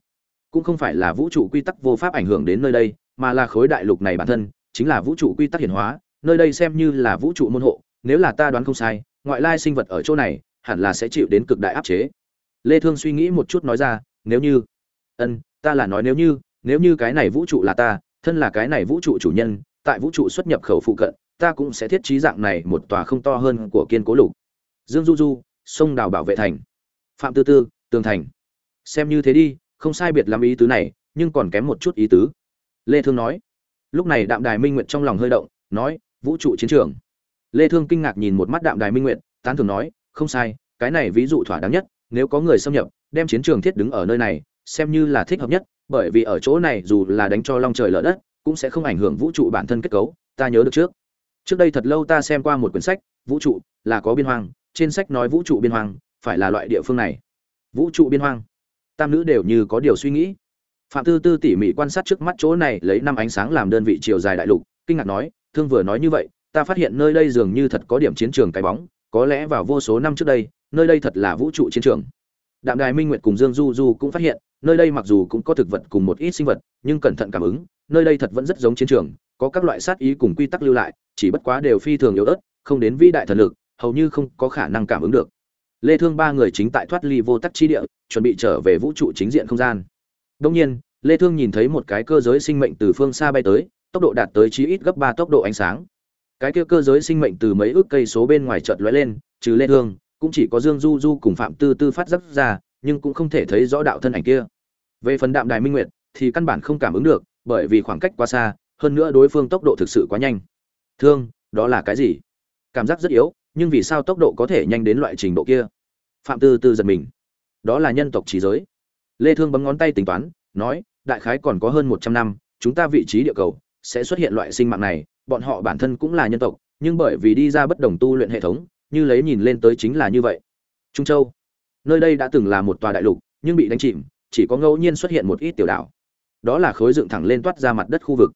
Cũng không phải là vũ trụ quy tắc vô pháp ảnh hưởng đến nơi đây, mà là khối đại lục này bản thân, chính là vũ trụ quy tắc hiển hóa, nơi đây xem như là vũ trụ môn hộ, nếu là ta đoán không sai, ngoại lai sinh vật ở chỗ này, hẳn là sẽ chịu đến cực đại áp chế. Lê thương suy nghĩ một chút nói ra, nếu như, ân, ta là nói nếu như nếu như cái này vũ trụ là ta, thân là cái này vũ trụ chủ nhân, tại vũ trụ xuất nhập khẩu phụ cận, ta cũng sẽ thiết trí dạng này một tòa không to hơn của kiên cố lục. Dương du du, sông đào bảo vệ thành. Phạm tư tư, tường thành xem như thế đi, không sai biệt lắm ý tứ này, nhưng còn kém một chút ý tứ. Lê thương nói. Lúc này đạm đài minh nguyệt trong lòng hơi động, nói, vũ trụ chiến trường. Lê thương kinh ngạc nhìn một mắt đạm đài minh nguyệt, tán thường nói, không sai, cái này ví dụ thỏa đáng nhất, nếu có người xâm nhập, đem chiến trường thiết đứng ở nơi này, xem như là thích hợp nhất, bởi vì ở chỗ này dù là đánh cho long trời lở đất, cũng sẽ không ảnh hưởng vũ trụ bản thân kết cấu, ta nhớ được trước. Trước đây thật lâu ta xem qua một quyển sách, vũ trụ là có biên hoang trên sách nói vũ trụ biên hoang, phải là loại địa phương này. Vũ trụ biên hoang tam nữ đều như có điều suy nghĩ. Phạm tư tư tỉ mỉ quan sát trước mắt chỗ này, lấy năm ánh sáng làm đơn vị chiều dài đại lục, kinh ngạc nói, thương vừa nói như vậy, ta phát hiện nơi đây dường như thật có điểm chiến trường cái bóng, có lẽ vào vô số năm trước đây, nơi đây thật là vũ trụ chiến trường. Đạm đài minh nguyệt cùng dương du du cũng phát hiện, nơi đây mặc dù cũng có thực vật cùng một ít sinh vật, nhưng cẩn thận cảm ứng, nơi đây thật vẫn rất giống chiến trường, có các loại sát ý cùng quy tắc lưu lại, chỉ bất quá đều phi thường yếu ớt, không đến vĩ đại thần lực, hầu như không có khả năng cảm ứng được lê thương ba người chính tại thoát ly vô tắc chi địa, chuẩn bị trở về vũ trụ chính diện không gian. Đương nhiên, lê thương nhìn thấy một cái cơ giới sinh mệnh từ phương xa bay tới, tốc độ đạt tới chí ít gấp 3 tốc độ ánh sáng. Cái kia cơ giới sinh mệnh từ mấy ước cây số bên ngoài chợt lóe lên, trừ lê thương, cũng chỉ có dương du du cùng phạm tư tư phát giác ra, nhưng cũng không thể thấy rõ đạo thân ảnh kia. Về phần đạm đài minh nguyệt, thì căn bản không cảm ứng được, bởi vì khoảng cách quá xa, hơn nữa đối phương tốc độ thực sự quá nhanh. Thương, đó là cái gì? Cảm giác rất yếu nhưng vì sao tốc độ có thể nhanh đến loại trình độ kia? Phạm tư tư giật mình. Đó là nhân tộc trí giới. Lê thương bấm ngón tay tính toán, nói, đại khái còn có hơn 100 năm, chúng ta vị trí địa cầu sẽ xuất hiện loại sinh mạng này, bọn họ bản thân cũng là nhân tộc, nhưng bởi vì đi ra bất đồng tu luyện hệ thống, như lấy nhìn lên tới chính là như vậy. Trung châu. Nơi đây đã từng là một tòa đại lục, nhưng bị đánh chìm, chỉ có ngẫu nhiên xuất hiện một ít tiểu đảo. Đó là khối dựng thẳng lên toát ra mặt đất khu vực.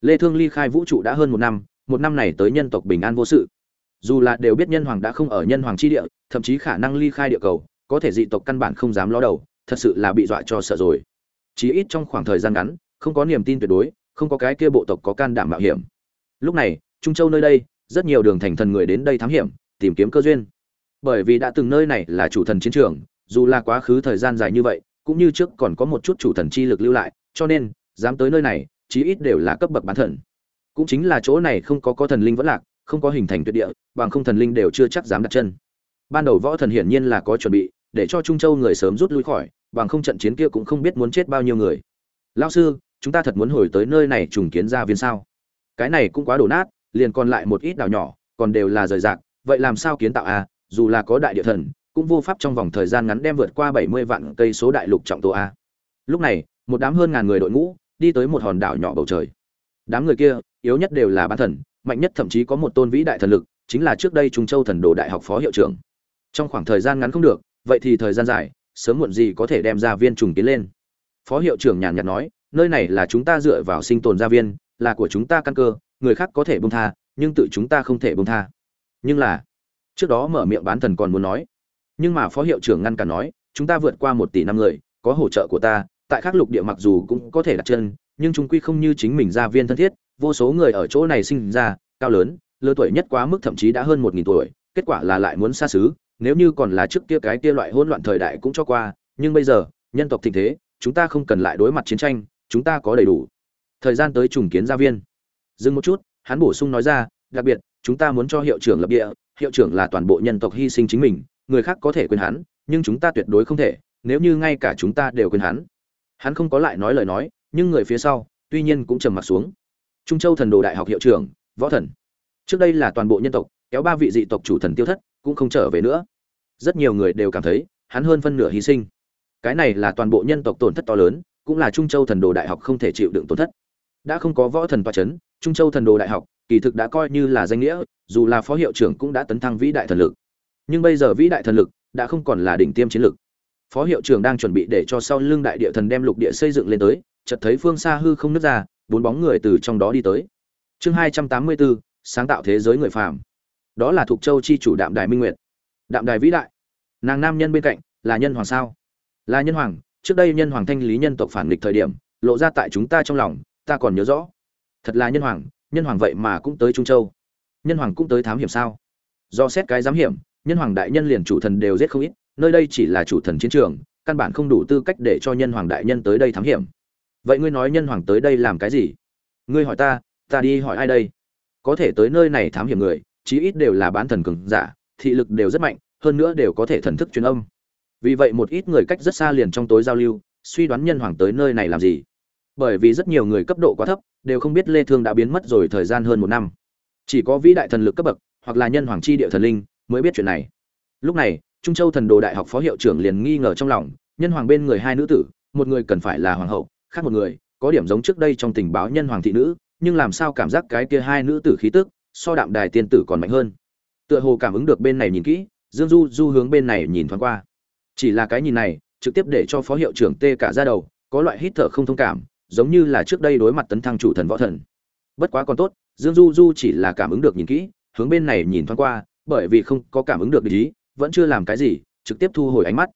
Lê thương ly khai vũ trụ đã hơn một năm một năm này tới nhân tộc bình an vô sự dù là đều biết nhân hoàng đã không ở nhân hoàng chi địa, thậm chí khả năng ly khai địa cầu, có thể dị tộc căn bản không dám ló đầu, thật sự là bị dọa cho sợ rồi. Chí ít trong khoảng thời gian ngắn, không có niềm tin tuyệt đối, không có cái kia bộ tộc có can đảm mạo hiểm. Lúc này, trung châu nơi đây, rất nhiều đường thành thần người đến đây thám hiểm, tìm kiếm cơ duyên. Bởi vì đã từng nơi này là chủ thần chiến trường, dù là quá khứ thời gian dài như vậy, cũng như trước còn có một chút chủ thần chi lực lưu lại, cho nên, dám tới nơi này, chí ít đều là cấp bậc bán thần. Cũng chính là chỗ này không có có thần linh vẫn lạc không có hình thành tuyệt địa, bằng không thần linh đều chưa chắc dám đặt chân. Ban đầu võ thần hiển nhiên là có chuẩn bị, để cho trung châu người sớm rút lui khỏi, bằng không trận chiến kia cũng không biết muốn chết bao nhiêu người. Lao sư, chúng ta thật muốn hồi tới nơi này trùng kiến ra viên sao? Cái này cũng quá đổ nát, liền còn lại một ít đảo nhỏ, còn đều là rời rạc, vậy làm sao kiến tạo à? dù là có đại địa thần, cũng vô pháp trong vòng thời gian ngắn đem vượt qua bảy mươi vạn cây số đại lục trọng tổ a à? lúc này, một đám hơn ngàn người đội ngũ, đi tới một hòn đảo nhỏ bầu trời. Đám người kia, yếu nhất đều là bán thần mạnh nhất thậm chí có một tôn vĩ đại thần lực, chính là trước đây trung châu thần đồ đại học phó hiệu trưởng. Trong khoảng thời gian ngắn không được, vậy thì thời gian dài, sớm muộn gì có thể đem ra viên trùng tiến lên. Phó hiệu trưởng nhàn nhạt nói, nơi này là chúng ta dựa vào sinh tồn gia viên, là của chúng ta căn cơ, người khác có thể bông tha, nhưng tự chúng ta không thể bông tha. Nhưng là, trước đó mở miệng bán thần còn muốn nói. Nhưng mà phó hiệu trưởng ngăn cản nói, chúng ta vượt qua một tỷ năm người, có hỗ trợ của ta, tại khác lục địa mặc dù cũng có thể đặt chân, nhưng chúng quy không như chính mình gia viên thân thiết vô số người ở chỗ này sinh ra, cao lớn, lứa tuổi nhất quá mức thậm chí đã hơn một nghìn tuổi, kết quả là lại muốn xa xứ, nếu như còn là trước kia cái kia loại hỗn loạn thời đại cũng cho qua, nhưng bây giờ, nhân tộc thịnh thế, chúng ta không cần lại đối mặt chiến tranh, chúng ta có đầy đủ. Thời gian tới trùng kiến gia viên. Dừng một chút, hắn bổ sung nói ra, đặc biệt, chúng ta muốn cho hiệu trưởng lập địa, hiệu trưởng là toàn bộ nhân tộc hy sinh chính mình, người khác có thể quên hắn, nhưng chúng ta tuyệt đối không thể, nếu như ngay cả chúng ta đều quên hắn. Hắn không có lại nói lời nói, nhưng người phía sau, tuy nhiên cũng trầm mặt xuống trung châu thần đồ đại học hiệu trưởng, võ thần. Trước đây là toàn bộ nhân tộc, kéo ba vị dị tộc chủ thần tiêu thất, cũng không trở về nữa. Rất nhiều người đều cảm thấy, hắn hơn phân nửa hy sinh. Cái này là toàn bộ nhân tộc tổn thất to lớn, cũng là trung châu thần đồ đại học không thể chịu đựng tổn thất. Đã không có võ thần toa c h ấ n trung châu thần đồ đại học, kỳ thực đã coi như là danh nghĩa, dù là phó hiệu trưởng cũng đã tấn thăng vĩ đại thần lực. Nhưng bây giờ vĩ đại thần lực đã không còn là đỉnh tiêm chiến lực. Phó hiệu trưởng đang chuẩn bị để cho sau lưng đại địa thần đem lục địa xây dựng lên tới, chợt thấy phương xa hư không nứt ra bốn bóng người từ trong đó đi tới. Chương hai trăm tám mươi bốn, sáng tạo thế giới người phàm. Đó là thuộc châu chi chủ đạm đài minh nguyệt. Đạm đài vĩ đại. Nàng nam nhân bên cạnh, là nhân hoàng sao? Là nhân hoàng, trước đây nhân hoàng thanh lý nhân tộc phản nghịch thời điểm, lộ ra tại chúng ta trong lòng, ta còn nhớ rõ. Thật là nhân hoàng nhân hoàng vậy mà cũng tới trung châu. Nhân hoàng cũng tới thám hiểm sao? Do xét cái giám hiểm, nhân hoàng đại nhân liền chủ thần đều giết không ít, nơi đây chỉ là chủ thần chiến trường, căn bản không đủ tư cách để cho nhân hoàng đại nhân tới đây thám hiểm vậy ngươi nói nhân hoàng tới đây làm cái gì? Ngươi hỏi ta ta đi hỏi ai đây? Có thể tới nơi này thám hiểm người, chí ít đều là bán thần cường giả, thị lực đều rất mạnh, hơn nữa đều có thể thần thức truyền âm. Vì vậy một ít người cách rất xa liền trong tối giao lưu, suy đoán nhân hoàng tới nơi này làm gì. Bởi vì rất nhiều người cấp độ quá thấp, đều không biết lê thương đã biến mất rồi thời gian hơn một năm. Chỉ có vĩ đại thần lực cấp bậc, hoặc là nhân hoàng chi địa thần linh, mới biết chuyện này. Lúc này, trung châu thần đồ đại học phó hiệu trưởng liền nghi ngờ trong lòng, nhân hoàng bên người hai nữ tử, một người cần phải là hoàng hậu khác một người, có điểm giống trước đây trong tình báo nhân hoàng thị nữ, nhưng làm sao cảm giác cái kia hai nữ tử khí tức, so đạm đài tiên tử còn mạnh hơn. Tựa hồ cảm ứng được bên này nhìn kỹ, dương du du hướng bên này nhìn thoáng qua. Chỉ là cái nhìn này, trực tiếp để cho phó hiệu trưởng tê cả ra đầu, có loại hít thở không thông cảm, giống như là trước đây đối mặt tấn thăng chủ thần võ thần. Bất quá còn tốt, dương du du chỉ là cảm ứng được nhìn kỹ, hướng bên này nhìn thoáng qua, bởi vì không có cảm ứng được ý, vẫn chưa làm cái gì, trực tiếp thu hồi ánh mắt.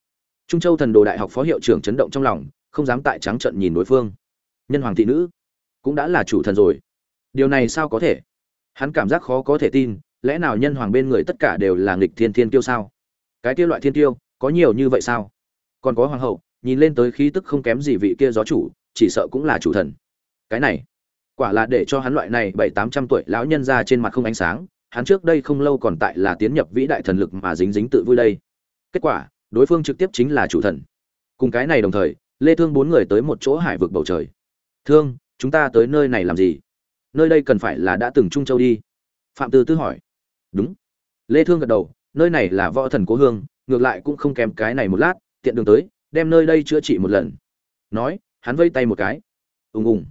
Trung châu thần đồ đại học phó hiệu trưởng chấn động trong lòng không dám tại trắng trận nhìn đối phương. Nhân hoàng thị nữ cũng đã là chủ thần rồi. Điều này sao có thể? Hắn cảm giác khó có thể tin, lẽ nào nhân hoàng bên người tất cả đều là nghịch thiên thiên tiêu sao? Cái kia loại thiên tiêu có nhiều như vậy sao? Còn có hoàng hậu, nhìn lên tới khí tức không kém gì vị kia gió chủ, chỉ sợ cũng là chủ thần. Cái này, quả là để cho hắn loại này bảy tám trăm tuổi lão nhân ra trên mặt không ánh sáng, hắn trước đây không lâu còn tại là tiến nhập vĩ đại thần lực mà dính dính tự vui đây. Kết quả, đối phương trực tiếp chính là chủ thần. Cùng cái này đồng thời lê thương bốn người tới một chỗ hải vực bầu trời. Thương, chúng ta tới nơi này làm gì? Nơi đây cần phải là đã từng trung châu đi. Phạm tư tư hỏi. Đúng. Lê thương gật đầu, nơi này là võ thần cố hương, ngược lại cũng không kém cái này một lát, tiện đường tới, đem nơi đây chữa trị một lần. Nói, hắn vây tay một cái. Ùng ùng.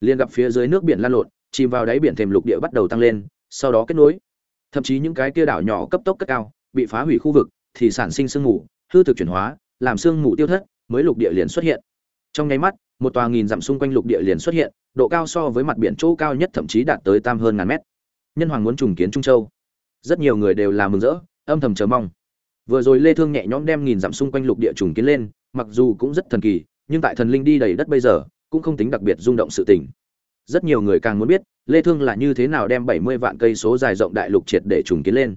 Liền gặp phía dưới nước biển lan lộn, chìm vào đáy biển thềm lục địa bắt đầu tăng lên, sau đó kết nối. Thậm chí những cái kia đảo nhỏ cấp tốc cất cao, bị phá hủy khu vực, thì sản sinh sương mù, hư thực chuyển hóa, làm sương mù tiêu thất mới lục địa liền xuất hiện. Trong nháy mắt, một tòa nghìn dặm xung quanh lục địa liền xuất hiện, độ cao so với mặt biển chỗ cao nhất thậm chí đạt tới tam hơn ngàn mét. Nhân hoàng muốn trùng kiến trung châu. Rất nhiều người đều là mừng rỡ, âm thầm chờ mong. Vừa rồi lê thương nhẹ nhõm đem nghìn dặm xung quanh lục địa trùng kiến lên, mặc dù cũng rất thần kỳ, nhưng tại thần linh đi đầy đất bây giờ, cũng không tính đặc biệt rung động sự tình. Rất nhiều người càng muốn biết, lê thương là như thế nào đem 70 vạn cây số dài rộng đại lục triệt để trùng kiến lên.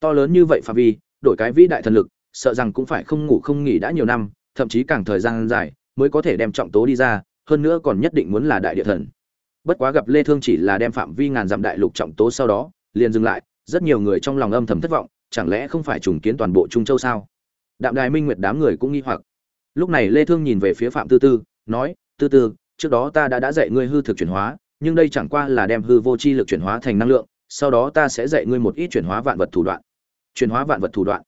To lớn như vậy phạm vi, đổi cái vĩ đại thần lực, sợ rằng cũng phải không ngủ không nghỉ đã nhiều năm thậm chí càng thời gian dài mới có thể đem trọng tố đi ra, hơn nữa còn nhất định muốn là đại địa thần. Bất quá gặp lê thương chỉ là đem phạm vi ngàn dặm đại lục trọng tố sau đó, liền dừng lại, rất nhiều người trong lòng âm thầm thất vọng, chẳng lẽ không phải trùng kiến toàn bộ trung châu sao? Đạm đài minh nguyệt đám người cũng nghi hoặc. Lúc này lê thương nhìn về phía phạm tư tư, nói, tư tư, trước đó ta đã đã dạy ngươi hư thực chuyển hóa, nhưng đây chẳng qua là đem hư vô chi lực chuyển hóa thành năng lượng, sau đó ta sẽ dạy ngươi một ít chuyển hóa vạn vật thủ đoạn. Chuyển hóa vạn vật thủ đoạn.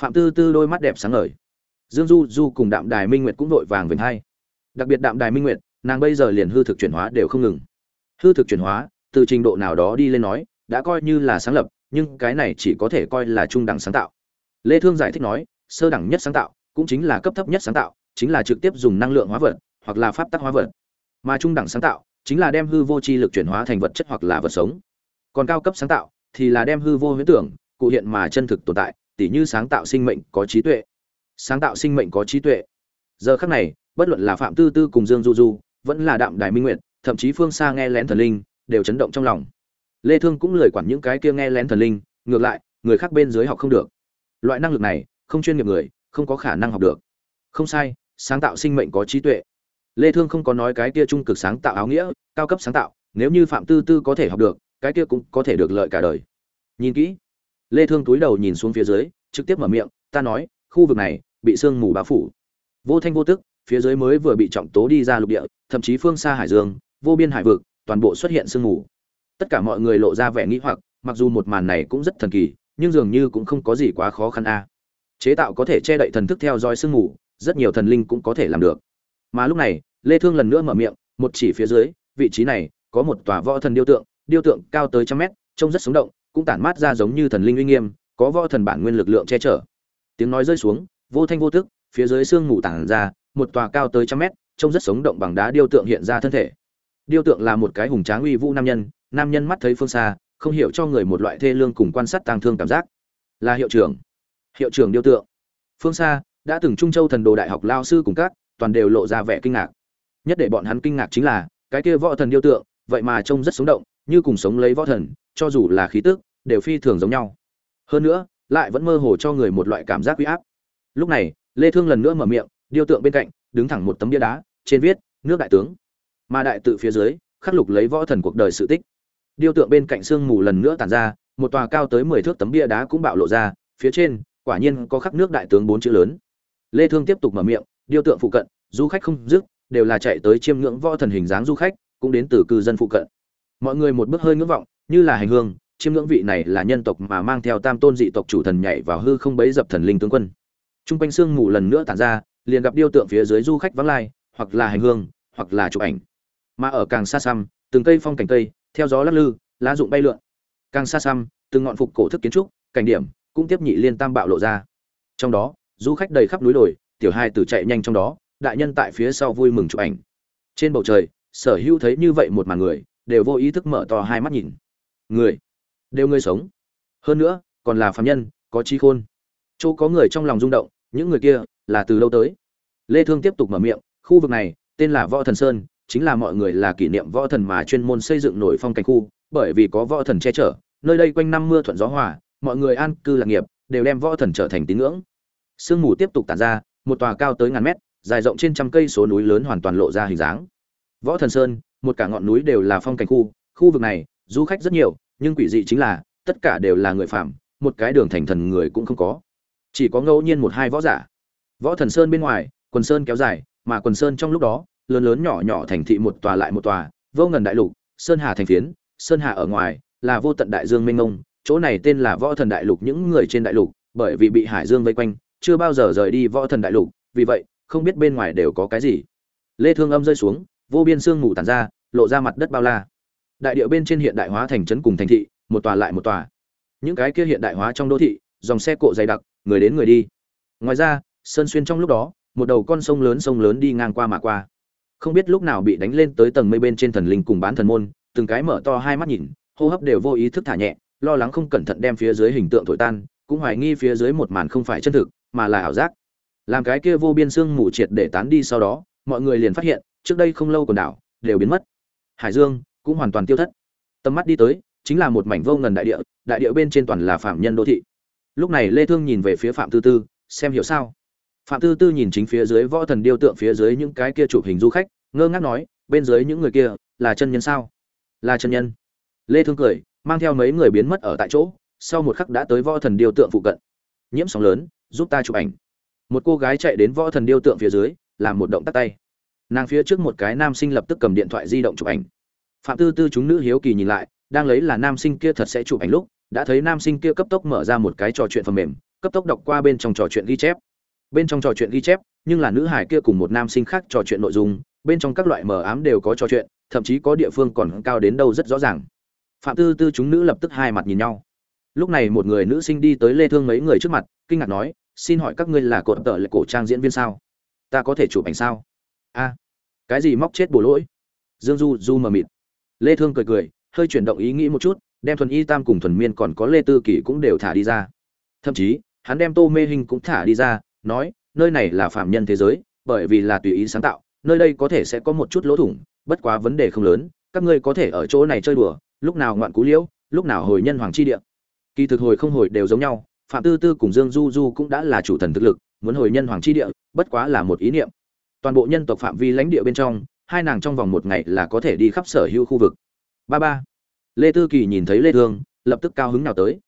Phạm tư tư đôi mắt đẹp sáng ngời dương du du cùng đạm đài minh nguyệt cũng vội vàng về hai đặc biệt đạm đài minh nguyệt, nàng bây giờ liền hư thực chuyển hóa đều không ngừng. Hư thực chuyển hóa, từ trình độ nào đó đi lên nói, đã coi như là sáng lập, nhưng cái này chỉ có thể coi là trung đẳng sáng tạo. Lê thương giải thích nói, sơ đẳng nhất sáng tạo, cũng chính là cấp thấp nhất sáng tạo, chính là trực tiếp dùng năng lượng hóa vật, hoặc là pháp tắc hóa vật. Mà trung đẳng sáng tạo, chính là đem hư vô chi lực chuyển hóa thành vật chất hoặc là vật sống. Còn cao cấp sáng tạo, thì là đem hư vô huyễn tưởng, cụ hiện mà chân thực tồn tại, tỉ như sáng tạo sinh mệnh có trí tuệ sáng tạo sinh mệnh có trí tuệ. Giờ khắc này, bất luận là phạm tư tư cùng dương du du, vẫn là đạm đài minh nguyệt, thậm chí phương xa nghe lén thần linh, đều chấn động trong lòng. Lê thương cũng lười quản những cái kia nghe lén thần linh, ngược lại, người khác bên dưới học không được. Loại năng lực này, không chuyên nghiệp người, không có khả năng học được. Không sai, sáng tạo sinh mệnh có trí tuệ. Lê thương không có nói cái kia trung cực sáng tạo áo nghĩa, cao cấp sáng tạo, nếu như phạm tư tư có thể học được, cái kia cũng có thể được lợi cả đời. Nhìn kỹ. Lê thương túi đầu nhìn xuống phía dưới, trực tiếp mở miệng, ta nói khu vực này bị sương mù bao phủ. Vô thanh vô tức, phía dưới mới vừa bị trọng tố đi ra lục địa, thậm chí phương xa hải dương, vô biên hải vực, toàn bộ xuất hiện sương mù. Tất cả mọi người lộ ra vẻ nghĩ hoặc, mặc dù một màn này cũng rất thần kỳ, nhưng dường như cũng không có gì quá khó khăn a. Chế tạo có thể che đậy thần thức theo dõi sương mù, rất nhiều thần linh cũng có thể làm được. Mà lúc này, lê thương lần nữa mở miệng, một chỉ phía dưới, vị trí này có một tòa võ thần điêu tượng điêu tượng cao tới trăm mét, trông rất sống động, cũng tản mát ra giống như thần linh uy nghiêm, có võ thần bản nguyên lực lượng che chở tiếng nói rơi xuống, vô thanh vô tức, phía dưới xương mù tản ra, một tòa cao tới trăm mét, trông rất sống động bằng đá điêu tượng hiện ra thân thể. Điêu tượng là một cái hùng tráng uy vũ nam nhân nam nhân mắt thấy phương xa, không hiểu cho người một loại thê lương cùng quan sát tang thương cảm giác. Là hiệu trưởng. Hiệu trưởng điêu tượng. Phương xa, đã từng trung châu thần đồ đại học lao sư cùng các, toàn đều lộ ra vẻ kinh ngạc. Nhất để bọn hắn kinh ngạc chính là, cái kia võ thần điêu tượng, vậy mà trông rất sống động, như cùng sống lấy võ thần, cho dù là khí tức, đều phi thường giống nhau. Hơn nữa lại vẫn mơ hồ cho người một loại cảm giác uy áp. Lúc này, lê thương lần nữa mở miệng, điêu tượng bên cạnh, đứng thẳng một tấm bia đá, trên viết, nước đại tướng. Mà đại tự phía dưới, khắc lục lấy võ thần cuộc đời sự tích. Điêu tượng bên cạnh xương mù lần nữa tản ra, một tòa cao tới 10 thước tấm bia đá cũng bạo lộ ra, phía trên, quả nhiên có khắc nước đại tướng bốn chữ lớn. Lê thương tiếp tục mở miệng, điêu tượng phụ cận, du khách không dứt, đều là chạy tới chiêm ngưỡng võ thần hình dáng du khách, cũng đến từ cư dân phụ cận. Mọi người một bước hơi ngưỡng vọng, như là hành hương chiêm ngưỡng vị này là nhân tộc mà mang theo tam tôn dị tộc chủ thần nhảy vào hư không bấy dập thần linh tướng quân. Trung quanh xương mù lần nữa tản ra, liền gặp điêu tượng phía dưới du khách vắng lai, hoặc là hành hương, hoặc là chụp ảnh. Mà ở càng xa xăm, từng cây phong cảnh cây, theo gió lắc lư, lá rụng bay lượn. Càng xa xăm, từng ngọn phục cổ thức kiến trúc, cảnh điểm, cũng tiếp nhị liên tam bạo lộ ra. Trong đó, du khách đầy khắp núi đồi, tiểu hai từ chạy nhanh trong đó, đại nhân tại phía sau vui mừng chụp ảnh. Trên bầu trời, sở hữu thấy như vậy một màn người, đều vô ý thức mở to hai mắt nhìn. Người? Đều ngươi sống. Hơn nữa, còn là phạm nhân, có trí khôn. Chỗ có người trong lòng rung động, những người kia là từ lâu tới. Lê thương tiếp tục mở miệng, khu vực này, tên là võ thần sơn, chính là mọi người là kỷ niệm võ thần mà chuyên môn xây dựng nổi phong cảnh khu, bởi vì có võ thần che chở, nơi đây quanh năm mưa thuận gió hòa, mọi người an cư lạc nghiệp, đều đem võ thần trở thành tín ngưỡng. Sương mù tiếp tục tản ra, một tòa cao tới ngàn mét, dài rộng trên trăm cây số núi lớn hoàn toàn lộ ra hình dáng. Võ thần sơn, một cả ngọn núi đều là phong cảnh khu khu vực này, du khách rất nhiều nhưng quỷ dị chính là, tất cả đều là người phạm một cái đường thành thần người cũng không có. Chỉ có ngẫu nhiên một hai võ giả. Võ thần sơn bên ngoài, quần sơn kéo dài, mà quần sơn trong lúc đó, lớn lớn nhỏ nhỏ thành thị một tòa lại một tòa, vô ngần đại lục, sơn hà thành phiến, sơn hà ở ngoài, là vô tận đại dương mênh mông, chỗ này tên là võ thần đại lục những người trên đại lục, bởi vì bị hải dương vây quanh, chưa bao giờ rời đi võ thần đại lục, vì vậy, không biết bên ngoài đều có cái gì. Lê thương âm rơi xuống, vô biên sương mù tàn ra, lộ ra mặt đất bao la đại địa bên trên hiện đại hóa thành trấn cùng thành thị, một tòa lại một tòa. Những cái kia hiện đại hóa trong đô thị, dòng xe cộ dày đặc, người đến người đi. Ngoài ra, sơn xuyên trong lúc đó, một đầu con sông lớn sông lớn đi ngang qua mà qua. Không biết lúc nào bị đánh lên tới tầng mây bên trên thần linh cùng bán thần môn, từng cái mở to hai mắt nhìn, hô hấp đều vô ý thức thả nhẹ, lo lắng không cẩn thận đem phía dưới hình tượng thổi tan, cũng hoài nghi phía dưới một màn không phải chân thực, mà là ảo giác. Làm cái kia vô biên xương mù triệt để tán đi sau đó, mọi người liền phát hiện, trước đây không lâu còn đảo, đều biến mất. Hải dương cũng hoàn toàn tiêu thất. Tầm mắt đi tới, chính là một mảnh vô ngần đại địa đại địa bên trên toàn là phạm nhân đô thị. Lúc này lê thương nhìn về phía phạm tư tư, xem hiểu sao? Phạm tư tư nhìn chính phía dưới võ thần điêu tượng phía dưới những cái kia chụp hình du khách, ngơ ngác nói, bên dưới những người kia, là chân nhân sao? Là chân nhân. Lê thương cười, mang theo mấy người biến mất ở tại chỗ, sau một khắc đã tới võ thần điêu tượng phụ cận. Nhiễm sóng lớn, giúp ta chụp ảnh. Một cô gái chạy đến võ thần điêu tượng phía dưới, làm một động tác tay. Nàng phía trước một cái nam sinh lập tức cầm điện thoại di động chụp ảnh phạm tư tư chúng nữ hiếu kỳ nhìn lại, đang lấy là nam sinh kia thật sẽ chụp ảnh lúc, đã thấy nam sinh kia cấp tốc mở ra một cái trò chuyện phần mềm, cấp tốc đọc qua bên trong trò chuyện ghi chép. Bên trong trò chuyện ghi chép, nhưng là nữ hải kia cùng một nam sinh khác trò chuyện nội dung, bên trong các loại mờ ám đều có trò chuyện, thậm chí có địa phương còn cao đến đâu rất rõ ràng. Phạm tư tư chúng nữ lập tức hai mặt nhìn nhau. Lúc này một người nữ sinh đi tới lê thương mấy người trước mặt, kinh ngạc nói, xin hỏi các ngươi là cột tợ lại cổ trang diễn viên sao? Ta có thể chụp ảnh sao? A, cái gì móc chết bổ lỗi? Dương du du mờ mịt lê thương cười cười, hơi chuyển động ý nghĩ một chút, đem thuần y tam cùng thuần miên còn có lê tư kỷ cũng đều thả đi ra. Thậm chí, hắn đem tô mê hình cũng thả đi ra, nói, nơi này là phạm nhân thế giới, bởi vì là tùy ý sáng tạo, nơi đây có thể sẽ có một chút lỗ thủng, bất quá vấn đề không lớn, các ngươi có thể ở chỗ này chơi đùa, lúc nào ngoạn cú liễu, lúc nào hồi nhân hoàng chi địa. Kỳ thực hồi không hồi đều giống nhau, phạm tư tư cùng dương du du cũng đã là chủ thần thực lực, muốn hồi nhân hoàng chi địa, bất quá là một ý niệm. Toàn bộ nhân tộc phạm vi lãnh địa bên trong hai nàng trong vòng một ngày là có thể đi khắp sở hữu khu vực. Ba ba. Lê tư kỳ nhìn thấy lê thương, lập tức cao hứng nào tới.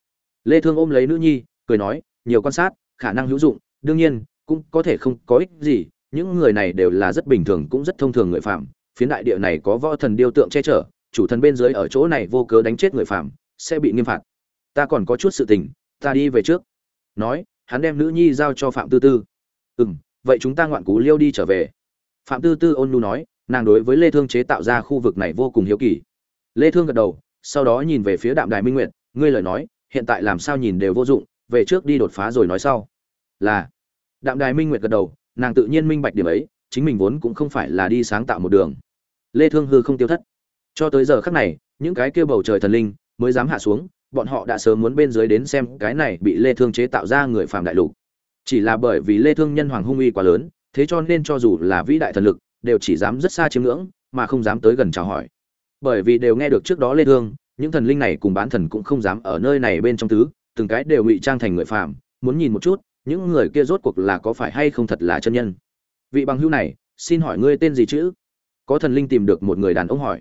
Lê thương ôm lấy nữ nhi, cười nói, nhiều quan sát, khả năng hữu dụng, đương nhiên, cũng có thể không có ích gì, những người này đều là rất bình thường cũng rất thông thường người phạm phiến đại địa này có võ thần điêu tượng che chở, chủ thần bên dưới ở chỗ này vô cớ đánh chết người phạm sẽ bị nghiêm phạt. Ta còn có chút sự tình, ta đi về trước. Nói, hắn đem nữ nhi giao cho phạm tư tư. Ừ vậy chúng ta ngoạn cú liêu đi trở về. Phạm tư tư ôn nu nói nàng đối với lê thương chế tạo ra khu vực này vô cùng hiếu kỳ. Lê thương gật đầu, sau đó nhìn về phía đạm đài minh nguyệt, ngươi lời nói, hiện tại làm sao nhìn đều vô dụng, về trước đi đột phá rồi nói sau. Là. Đạm đài minh nguyệt gật đầu, nàng tự nhiên minh bạch điểm ấy, chính mình vốn cũng không phải là đi sáng tạo một đường. Lê thương hư không tiêu thất. Cho tới giờ khắc này, những cái kia bầu trời thần linh mới dám hạ xuống, bọn họ đã sớm muốn bên dưới đến xem cái này bị lê thương chế tạo ra người phàm đại lục. Chỉ là bởi vì lê thương nhân hoàng hung uy quá lớn, thế cho nên cho dù là vĩ đại thần lực đều chỉ dám rất xa chiếm ngưỡng, mà không dám tới gần chào hỏi. Bởi vì đều nghe được trước đó lê thương, những thần linh này cùng bán thần cũng không dám ở nơi này bên trong tứ, từng cái đều ngụy trang thành người phàm, muốn nhìn một chút, những người kia rốt cuộc là có phải hay không thật là chân nhân. Vị bằng hữu này, xin hỏi ngươi tên gì chứ? Có thần linh tìm được một người đàn ông hỏi.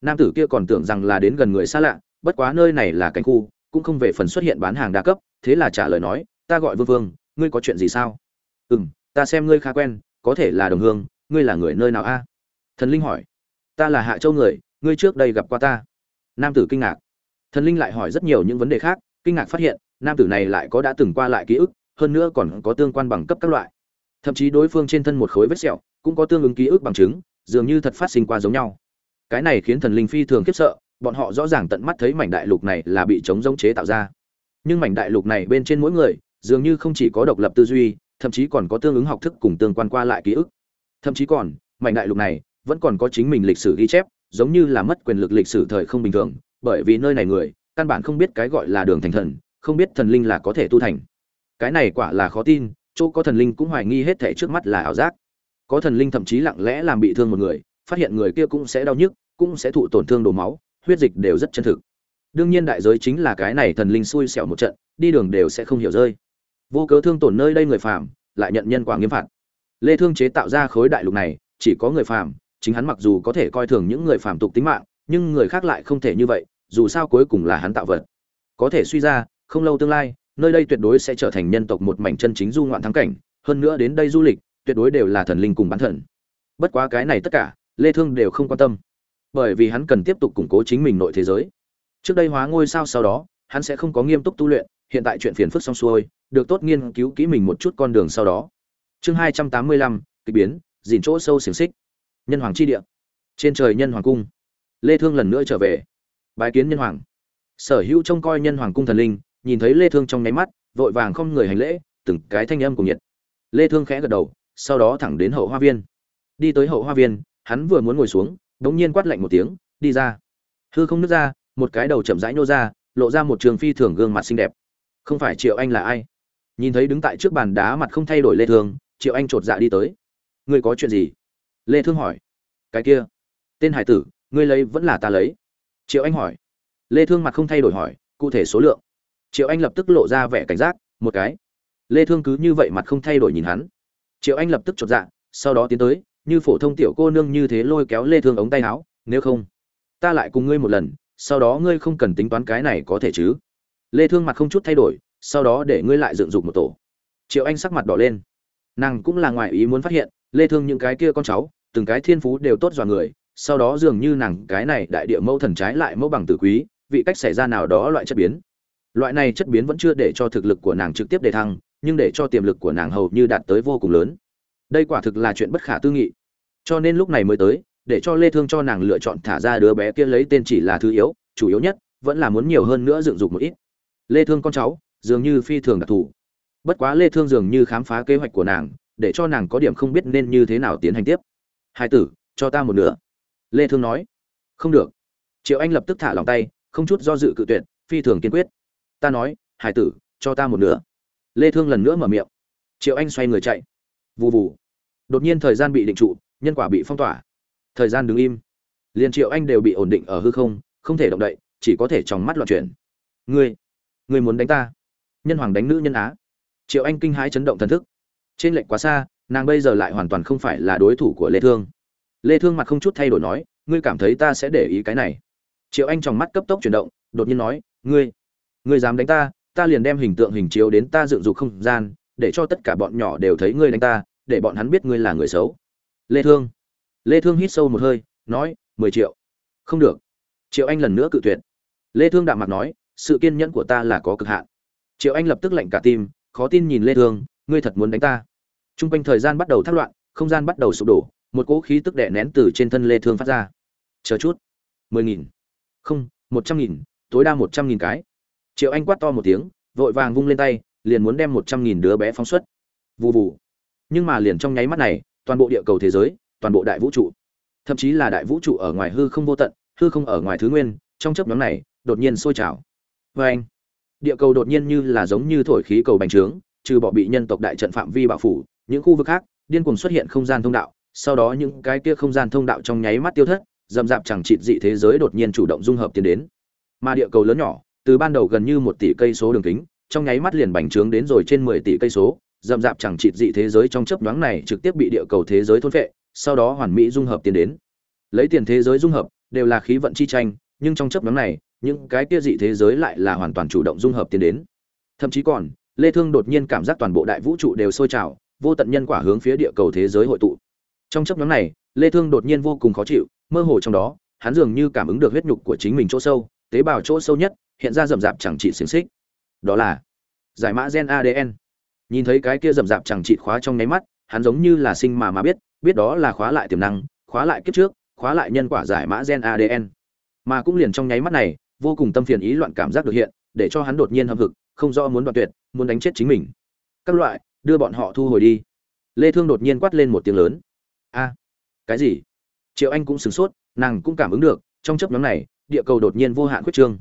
Nam tử kia còn tưởng rằng là đến gần người xa lạ, bất quá nơi này là cảnh khu, cũng không về phần xuất hiện bán hàng đa cấp, thế là trả lời nói, ta gọi vương vương, ngươi có chuyện gì sao? Ừ m ta xem ngươi khá quen, có thể là đồng hương ngươi là người nơi nào a? Thần linh hỏi. Ta là hạ châu người, ngươi trước đây gặp qua ta. Nam tử kinh ngạc. Thần linh lại hỏi rất nhiều những vấn đề khác, kinh ngạc phát hiện, nam tử này lại có đã từng qua lại ký ức, hơn nữa còn có tương quan bằng cấp các loại. Thậm chí đối phương trên thân một khối vết sẹo, cũng có tương ứng ký ức bằng chứng, dường như thật phát sinh qua giống nhau. Cái này khiến thần linh phi thường khiếp sợ, bọn họ rõ ràng tận mắt thấy mảnh đại lục này là bị chống giống chế tạo ra. Nhưng mảnh đại lục này bên trên mỗi người, dường như không chỉ có độc lập tư duy, thậm chí còn có tương ứng học thức cùng tương quan qua lại ký ức thậm chí còn, mảnh đại lục này vẫn còn có chính mình lịch sử ghi chép, giống như là mất quyền lực lịch sử thời không bình thường, bởi vì nơi này người, căn bản không biết cái gọi là đường thành thần, không biết thần linh là có thể tu thành. Cái này quả là khó tin, chỗ có thần linh cũng hoài nghi hết thể trước mắt là ảo giác. Có thần linh thậm chí lặng lẽ làm bị thương một người, phát hiện người kia cũng sẽ đau nhức, cũng sẽ thụ tổn thương đổ máu, huyết dịch đều rất chân thực. Đương nhiên đại giới chính là cái này thần linh xui xẻo một trận, đi đường đều sẽ không hiểu rơi. Vô cớ thương tổn nơi đây người phàm, lại nhận nhân quả nghiêm phạt lê thương chế tạo ra khối đại lục này, chỉ có người phàm, chính hắn mặc dù có thể coi thường những người phàm tục tính mạng, nhưng người khác lại không thể như vậy, dù sao cuối cùng là hắn tạo vật. Có thể suy ra, không lâu tương lai, nơi đây tuyệt đối sẽ trở thành nhân tộc một mảnh chân chính du ngoạn thắng cảnh, hơn nữa đến đây du lịch, tuyệt đối đều là thần linh cùng bán thần. Bất quá cái này tất cả, lê thương đều không quan tâm, bởi vì hắn cần tiếp tục củng cố chính mình nội thế giới. Trước đây hóa ngôi sao sau đó, hắn sẽ không có nghiêm túc tu luyện, hiện tại chuyện phiền phức xong xuôi, được tốt nghiên cứu kỹ mình một chút con đường sau đó chương 285, kịch biến dìn chỗ sâu xiềng xích. Nhân hoàng chi địa. Trên trời nhân hoàng cung. Lê thương lần nữa trở về. Bái kiến nhân hoàng. Sở hữu trông coi nhân hoàng cung thần linh nhìn thấy lê thương trong nháy mắt vội vàng không người hành lễ từng cái thanh âm cùng nhiệt. Lê thương khẽ gật đầu sau đó thẳng đến hậu hoa viên. Đi tới hậu hoa viên hắn vừa muốn ngồi xuống đống nhiên quát lạnh một tiếng đi ra. Hư không nứt ra một cái đầu chậm rãi nô ra lộ ra một trường phi thường gương mặt xinh đẹp. Không phải triệu anh là ai? Nhìn thấy đứng tại trước bàn đá mặt không thay đổi lê thương triệu anh trột dạ đi tới. Ngươi có chuyện gì? Lê thương hỏi. Cái kia. Tên hải tử, ngươi lấy vẫn là ta lấy. Triệu anh hỏi. Lê thương mặt không thay đổi hỏi, cụ thể số lượng. Triệu anh lập tức lộ ra vẻ cảnh giác, một cái. Lê thương cứ như vậy mặt không thay đổi nhìn hắn. Triệu anh lập tức chột dạ sau đó tiến tới, như phổ thông tiểu cô nương như thế lôi kéo lê thương ống tay áo, nếu không, ta lại cùng ngươi một lần, sau đó ngươi không cần tính toán cái này có thể chứ. Lê thương mặt không chút thay đổi, sau đó để ngươi lại dựng dục một tổ. Triệu anh sắc mặt đỏ lên nàng cũng là ngoài ý muốn phát hiện, lê thương những cái kia con cháu, từng cái thiên phú đều tốt dọa người, sau đó dường như nàng cái này đại địa mẫu thần trái lại mẫu bằng tử quý, vị cách xảy ra nào đó loại chất biến. Loại này chất biến vẫn chưa để cho thực lực của nàng trực tiếp đề thăng, nhưng để cho tiềm lực của nàng hầu như đạt tới vô cùng lớn. Đây quả thực là chuyện bất khả tư nghị. Cho nên lúc này mới tới, để cho lê thương cho nàng lựa chọn thả ra đứa bé kia lấy tên chỉ là thứ yếu, chủ yếu nhất, vẫn là muốn nhiều hơn nữa dựng dục một ít. Lê thương con cháu, dường như phi thường đặc thù bất quá lê thương dường như khám phá kế hoạch của nàng, để cho nàng có điểm không biết nên như thế nào tiến hành tiếp. Hai tử, cho ta một nửa. Lê thương nói. Không được. Triệu anh lập tức thả lòng tay, không chút do dự cự tuyệt, phi thường kiên quyết. Ta nói hải tử, cho ta một nửa. Lê thương lần nữa mở miệng. Triệu anh xoay người chạy. Vù vù. Đột nhiên thời gian bị định trụ, nhân quả bị phong tỏa. Thời gian đứng im. Liền triệu anh đều bị ổn định ở hư không không thể động đậy, chỉ có thể trong mắt loạn chuyển. Ngươi ngươi muốn đánh ta? Nhân hoàng đánh nữ nhân á triệu anh kinh hãi chấn động thần thức. Trên lệnh quá xa, nàng bây giờ lại hoàn toàn không phải là đối thủ của lê thương. Lê thương mặt không chút thay đổi nói, ngươi cảm thấy ta sẽ để ý cái này? Triệu anh trong mắt cấp tốc chuyển động, đột nhiên nói, ngươi ngươi dám đánh ta ta liền đem hình tượng hình chiếu đến ta dựng dục không gian, để cho tất cả bọn nhỏ đều thấy ngươi đánh ta, để bọn hắn biết ngươi là người xấu. Lê thương lê thương hít sâu một hơi, nói, mười triệu. Không được. Triệu anh lần nữa cự tuyệt. Lê thương đạm mặt nói, sự kiên nhẫn của ta là có cực hạn. Triệu anh lập tức lạnh cả tim khó tin nhìn lê thương, ngươi thật muốn đánh ta. Trung quanh thời gian bắt đầu thác loạn, không gian bắt đầu sụp đổ, một cỗ khí tức đè nén từ trên thân lê thương phát ra. Chờ chút. mười nghìn. Không, một trăm nghìn, tối đa một trăm nghìn cái. Triệu anh quát to một tiếng, vội vàng vung lên tay, liền muốn đem một trăm nghìn đứa bé phóng xuất. Vù vù. Nhưng mà liền trong nháy mắt này, toàn bộ địa cầu thế giới, toàn bộ đại vũ trụ, thậm chí là đại vũ trụ ở ngoài hư không vô tận, hư không ở ngoài thứ nguyên, trong chớp nhóm này, đột nhiên sôi trào. Vê anh địa cầu đột nhiên như là giống như thổi khí cầu bành trướng, trừ bỏ bị nhân tộc đại trận phạm vi bạo phủ, những khu vực khác, điên cuồng xuất hiện không gian thông đạo. Sau đó những cái kia không gian thông đạo trong nháy mắt tiêu thất dầm dạp chẳng chịt dị thế giới đột nhiên chủ động dung hợp tiến đến. Mà địa cầu lớn nhỏ, từ ban đầu gần như một tỷ cây số đường kính, trong nháy mắt liền bành trướng đến rồi trên mười tỷ cây số dầm dạp chẳng chịt dị thế giới trong chớp nhoáng này trực tiếp bị địa cầu thế giới thôn phệ, sau đó hoàn mỹ dung hợp tiến đến. Lấy tiền thế giới dung hợp, đều là khí vận chi tranh, nhưng trong chớp nhoáng này những cái kia dị thế giới lại là hoàn toàn chủ động dung hợp tiến đến. Thậm chí còn, lê thương đột nhiên cảm giác toàn bộ đại vũ trụ đều sôi trào, vô tận nhân quả hướng phía địa cầu thế giới hội tụ. Trong chớp nhoáng này, lê thương đột nhiên vô cùng khó chịu, mơ hồ trong đó, hắn dường như cảm ứng được huyết nhục của chính mình chỗ sâu, tế bào chỗ sâu nhất, hiện ra rậm rạp chẳng trị xiềng xích. Đó là giải mã gen adn nhìn thấy cái kia rậm rạp chẳng trị khóa trong nháy mắt, hắn giống như là sinh mà mà biết biết đó là khóa lại tiềm năng, khóa lại kiếp trước, khóa lại nhân quả giải mã gen adn mà cũng liền trong nháy mắt này vô cùng tâm phiền ý loạn cảm giác được hiện, để cho hắn đột nhiên hâm hực, không rõ muốn đoạt tuyệt, muốn đánh chết chính mình. Các loại, đưa bọn họ thu hồi đi. Lê thương đột nhiên quát lên một tiếng lớn. A, cái gì? Triệu anh cũng sửng sốt, nàng cũng cảm ứng được, trong chớp nhoáng này, địa cầu đột nhiên vô hạn khuyết trương.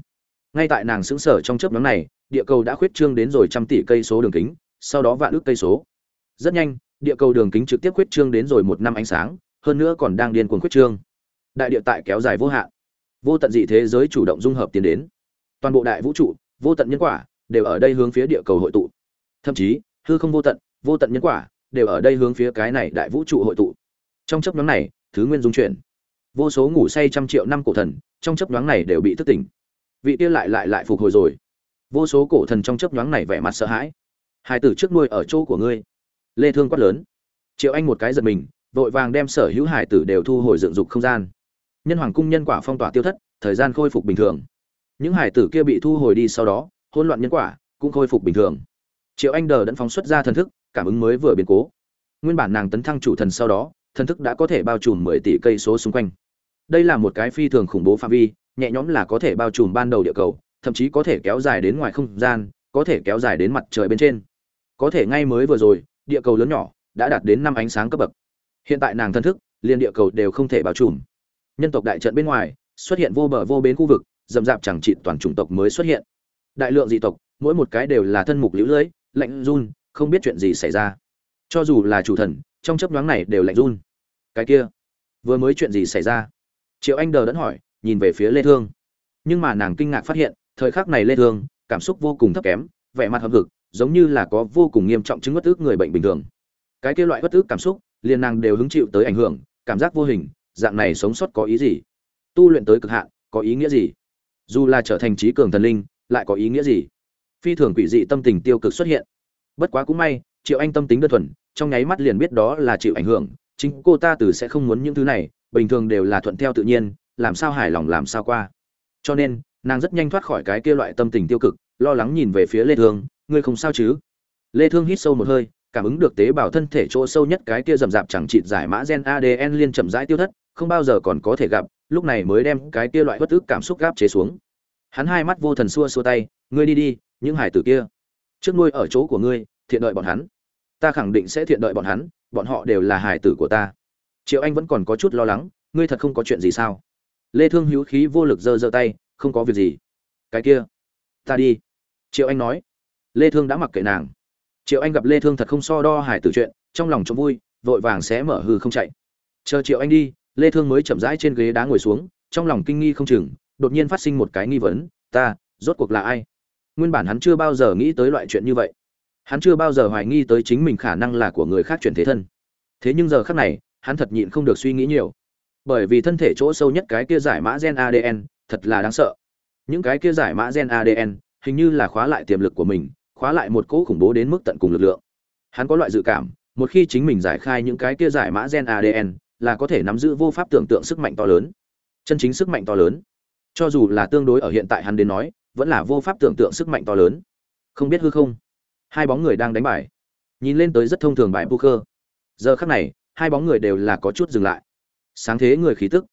Ngay tại nàng sững sờ trong chớp nhoáng này, địa cầu đã khuyết trương đến rồi trăm tỷ cây số đường kính, sau đó vạn ước cây số. Rất nhanh, địa cầu đường kính trực tiếp khuyết trương đến rồi một năm ánh sáng, hơn nữa còn đang điên cuồng khuyết trương. Đại địa tại kéo dài vô hạn vô tận dị thế giới chủ động dung hợp tiến đến. Toàn bộ đại vũ trụ, vô tận nhân quả, đều ở đây hướng phía địa cầu hội tụ. Thậm chí, hư không vô tận vô tận nhân quả, đều ở đây hướng phía cái này đại vũ trụ hội tụ. Trong chấp nhóm này, thứ nguyên dung chuyển. Vô số ngủ say trăm triệu năm cổ thần, trong chấp nhoáng này đều bị thức tỉnh. Vị kia lại lại lại phục hồi rồi. Vô số cổ thần trong chấp nhoáng này vẻ mặt sợ hãi. Hai tử trước nuôi ở chỗ của ngươi. Lê thương quát lớn. Triệu anh một cái giật mình, vội vàng đem sở hữu hải tử đều thu hồi dựng dục không gian nhân hoàng cung nhân quả phong tỏa tiêu thất thời gian khôi phục bình thường những hải tử kia bị thu hồi đi sau đó hỗn loạn nhân quả cũng khôi phục bình thường triệu anh đờ đẫn phóng xuất ra thần thức cảm ứng mới vừa biến cố nguyên bản nàng tấn thăng chủ thần sau đó thần thức đã có thể bao trùm 10 tỷ cây số xung quanh. Đây là một cái phi thường khủng bố phạm vi, nhẹ nhõm là có thể bao trùm ban đầu địa cầu, thậm chí có thể kéo dài đến ngoài không gian, có thể kéo dài đến mặt trời bên trên. Có thể ngay mới vừa rồi, địa cầu lớn nhỏ đã đạt đến năm ánh sáng cấp bậc. Hiện tại nàng thần thức, liên địa cầu đều không thể bao trùm. Nhân tộc đại trận bên ngoài, xuất hiện vô bờ vô bến khu vực, rậm rạp chẳng trị toàn chủng tộc mới xuất hiện. Đại lượng dị tộc, mỗi một cái đều là thân mục liễu lưới, lạnh run, không biết chuyện gì xảy ra. Cho dù là chủ thần, trong chấp nhoáng này đều lạnh run cái kia vừa mới chuyện gì xảy ra triệu anh đờ đẫn hỏi nhìn về phía lê thương nhưng mà nàng kinh ngạc phát hiện thời khắc này lê thương cảm xúc vô cùng thấp kém vẻ mặt hậm hực giống như là có vô cùng nghiêm trọng chứng bất ức người bệnh bình thường cái kia loại bất ức cảm xúc liền nàng đều hứng chịu tới ảnh hưởng cảm giác vô hình dạng này sống sót có ý gì? Tu luyện tới cực hạn, có ý nghĩa gì? Dù là trở thành trí cường thần linh, lại có ý nghĩa gì? Phi thường quỷ dị tâm tình tiêu cực xuất hiện. Bất quá cũng may, triệu anh tâm tính đơn thuần, trong nháy mắt liền biết đó là chịu ảnh hưởng, chính cô ta từ sẽ không muốn những thứ này, bình thường đều là thuận theo tự nhiên, làm sao hài lòng làm sao qua. Cho nên, nàng rất nhanh thoát khỏi cái kia loại tâm tình tiêu cực, lo lắng nhìn về phía lê thương, ngươi không sao chứ? Lê thương hít sâu một hơi cảm ứng được tế bào thân thể chỗ sâu nhất cái kia rầm rạp chẳng chịt giải mã gen adn liên chậm rãi tiêu thất, không bao giờ còn có thể gặp, lúc này mới đem cái kia loại bất ức cảm xúc gáp chế xuống. Hắn hai mắt vô thần xua xua tay, ngươi đi đi, những hải tử kia, trước nuôi ở chỗ của ngươi, thiện đợi bọn hắn. Ta khẳng định sẽ thiện đợi bọn hắn, bọn họ đều là hải tử của ta. Triệu anh vẫn còn có chút lo lắng, ngươi thật không có chuyện gì sao? Lê thương hữu khí vô lực giơ giơ tay, không có việc gì. Cái kia, ta đi. Triệu anh nói. Lê thương đã mặc kệ nàng triệu anh gặp lê thương thật không so đo hài tử chuyện, trong lòng trông vui, vội vàng sẽ mở hư không chạy. Chờ triệu anh đi, lê thương mới chậm rãi trên ghế đá ngồi xuống, trong lòng kinh nghi không chừng, đột nhiên phát sinh một cái nghi vấn, ta, rốt cuộc là ai? Nguyên bản hắn chưa bao giờ nghĩ tới loại chuyện như vậy. Hắn chưa bao giờ hoài nghi tới chính mình khả năng là của người khác chuyển thế thân. Thế nhưng giờ khác này, hắn thật nhịn không được suy nghĩ nhiều. Bởi vì thân thể chỗ sâu nhất cái kia giải mã gen adn thật là đáng sợ. Những cái kia giải mã gen adn hình như là khóa lại tiềm lực của mình khóa lại một cỗ khủng bố đến mức tận cùng lực lượng. Hắn có loại dự cảm, một khi chính mình giải khai những cái kia giải mã gen adn là có thể nắm giữ vô pháp tưởng tượng sức mạnh to lớn. Chân chính sức mạnh to lớn. Cho dù là tương đối ở hiện tại hắn đến nói, vẫn là vô pháp tưởng tượng sức mạnh to lớn. Không biết hư không? Hai bóng người đang đánh bài. Nhìn lên tới rất thông thường bài poker. Giờ khắc này, hai bóng người đều là có chút dừng lại. Sáng thế người khí tức.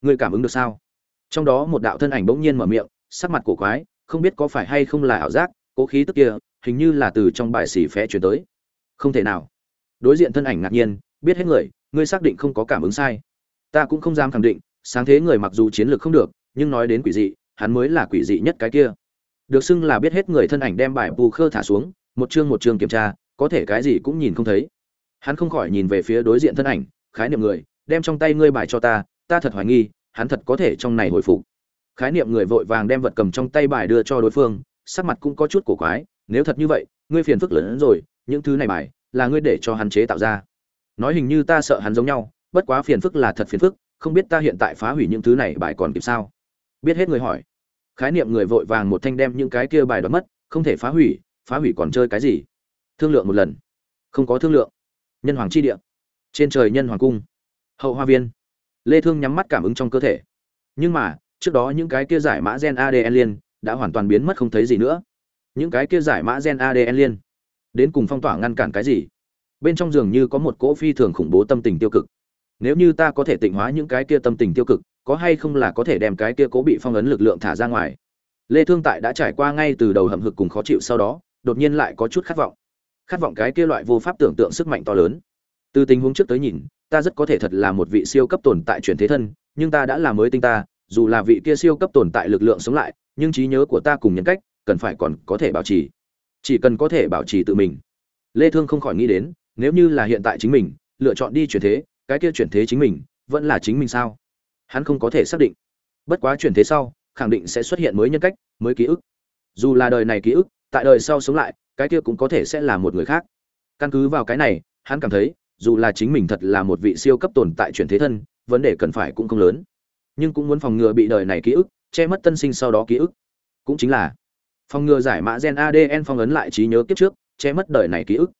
Người cảm ứng được sao? Trong đó một đạo thân ảnh bỗng nhiên mở miệng, sắc mặt cổ quái, không biết có phải hay không là ảo giác cố khí tức kia, hình như là từ trong bài xỉ phé chuyển tới. Không thể nào. Đối diện thân ảnh ngạc nhiên, biết hết người, ngươi xác định không có cảm ứng sai. Ta cũng không dám khẳng định, sáng thế người mặc dù chiến lược không được, nhưng nói đến quỷ dị, hắn mới là quỷ dị nhất cái kia. Được xưng là biết hết người thân ảnh đem bài bù khơ thả xuống, một chương một chương kiểm tra, có thể cái gì cũng nhìn không thấy. Hắn không khỏi nhìn về phía đối diện thân ảnh, khái niệm người, đem trong tay ngươi bài cho ta ta thật hoài nghi, hắn thật có thể trong này hồi phục. Khái niệm người vội vàng đem vật cầm trong tay bài đưa cho đối phương sắc mặt cũng có chút cổ quái, nếu thật như vậy, ngươi phiền phức lớn hơn rồi, những thứ này bài là ngươi để cho hắn chế tạo ra. Nói hình như ta sợ hắn giống nhau, bất quá phiền phức là thật phiền phức, không biết ta hiện tại phá hủy những thứ này bài còn kịp sao? Biết hết người hỏi. Khái niệm người vội vàng một thanh đem những cái kia bài đoán mất, không thể phá hủy phá hủy còn chơi cái gì? Thương lượng một lần. Không có thương lượng. Nhân hoàng chi địa. Trên trời nhân hoàng cung. Hậu hoa viên. Lê thương nhắm mắt cảm ứng trong cơ thể. Nhưng mà, trước đó những cái kia giải mã gen adn liên đã hoàn toàn biến mất không thấy gì nữa. Những cái kia giải mã gen adn liên, đến cùng phong tỏa ngăn cản cái gì? Bên trong giường như có một cỗ phi thường khủng bố tâm tình tiêu cực. Nếu như ta có thể tịnh hóa những cái kia tâm tình tiêu cực, có hay không là có thể đem cái kia cố bị phong ấn lực lượng thả ra ngoài? Lê thương tại đã trải qua ngay từ đầu hầm hực cùng khó chịu sau đó, đột nhiên lại có chút khát vọng. Khát vọng cái kia loại vô pháp tưởng tượng sức mạnh to lớn. Từ tình huống trước tới nhìn, ta rất có thể thật là một vị siêu cấp tồn tại chuyển thế thân, nhưng ta đã là mới tinh ta, dù là vị kia siêu cấp tồn tại lực lượng sống lại nhưng trí nhớ của ta cùng nhân cách cần phải còn có thể bảo trì. Chỉ cần có thể bảo trì tự mình. Lê thương không khỏi nghĩ đến, nếu như là hiện tại chính mình, lựa chọn đi chuyển thế, cái kia chuyển thế chính mình, vẫn là chính mình sao? Hắn không có thể xác định. Bất quá chuyển thế sau, khẳng định sẽ xuất hiện mới nhân cách, mới ký ức. Dù là đời này ký ức, tại đời sau sống lại, cái kia cũng có thể sẽ là một người khác. Căn cứ vào cái này, hắn cảm thấy, dù là chính mình thật là một vị siêu cấp tồn tại chuyển thế thân, vấn đề cần phải cũng không lớn. Nhưng cũng muốn phòng ngừa bị đời này ký ức che mất tân sinh sau đó ký ức. Cũng chính là, phòng ngừa giải mã gen adn phong ấn lại trí nhớ kiếp trước, che mất đời này ký ức.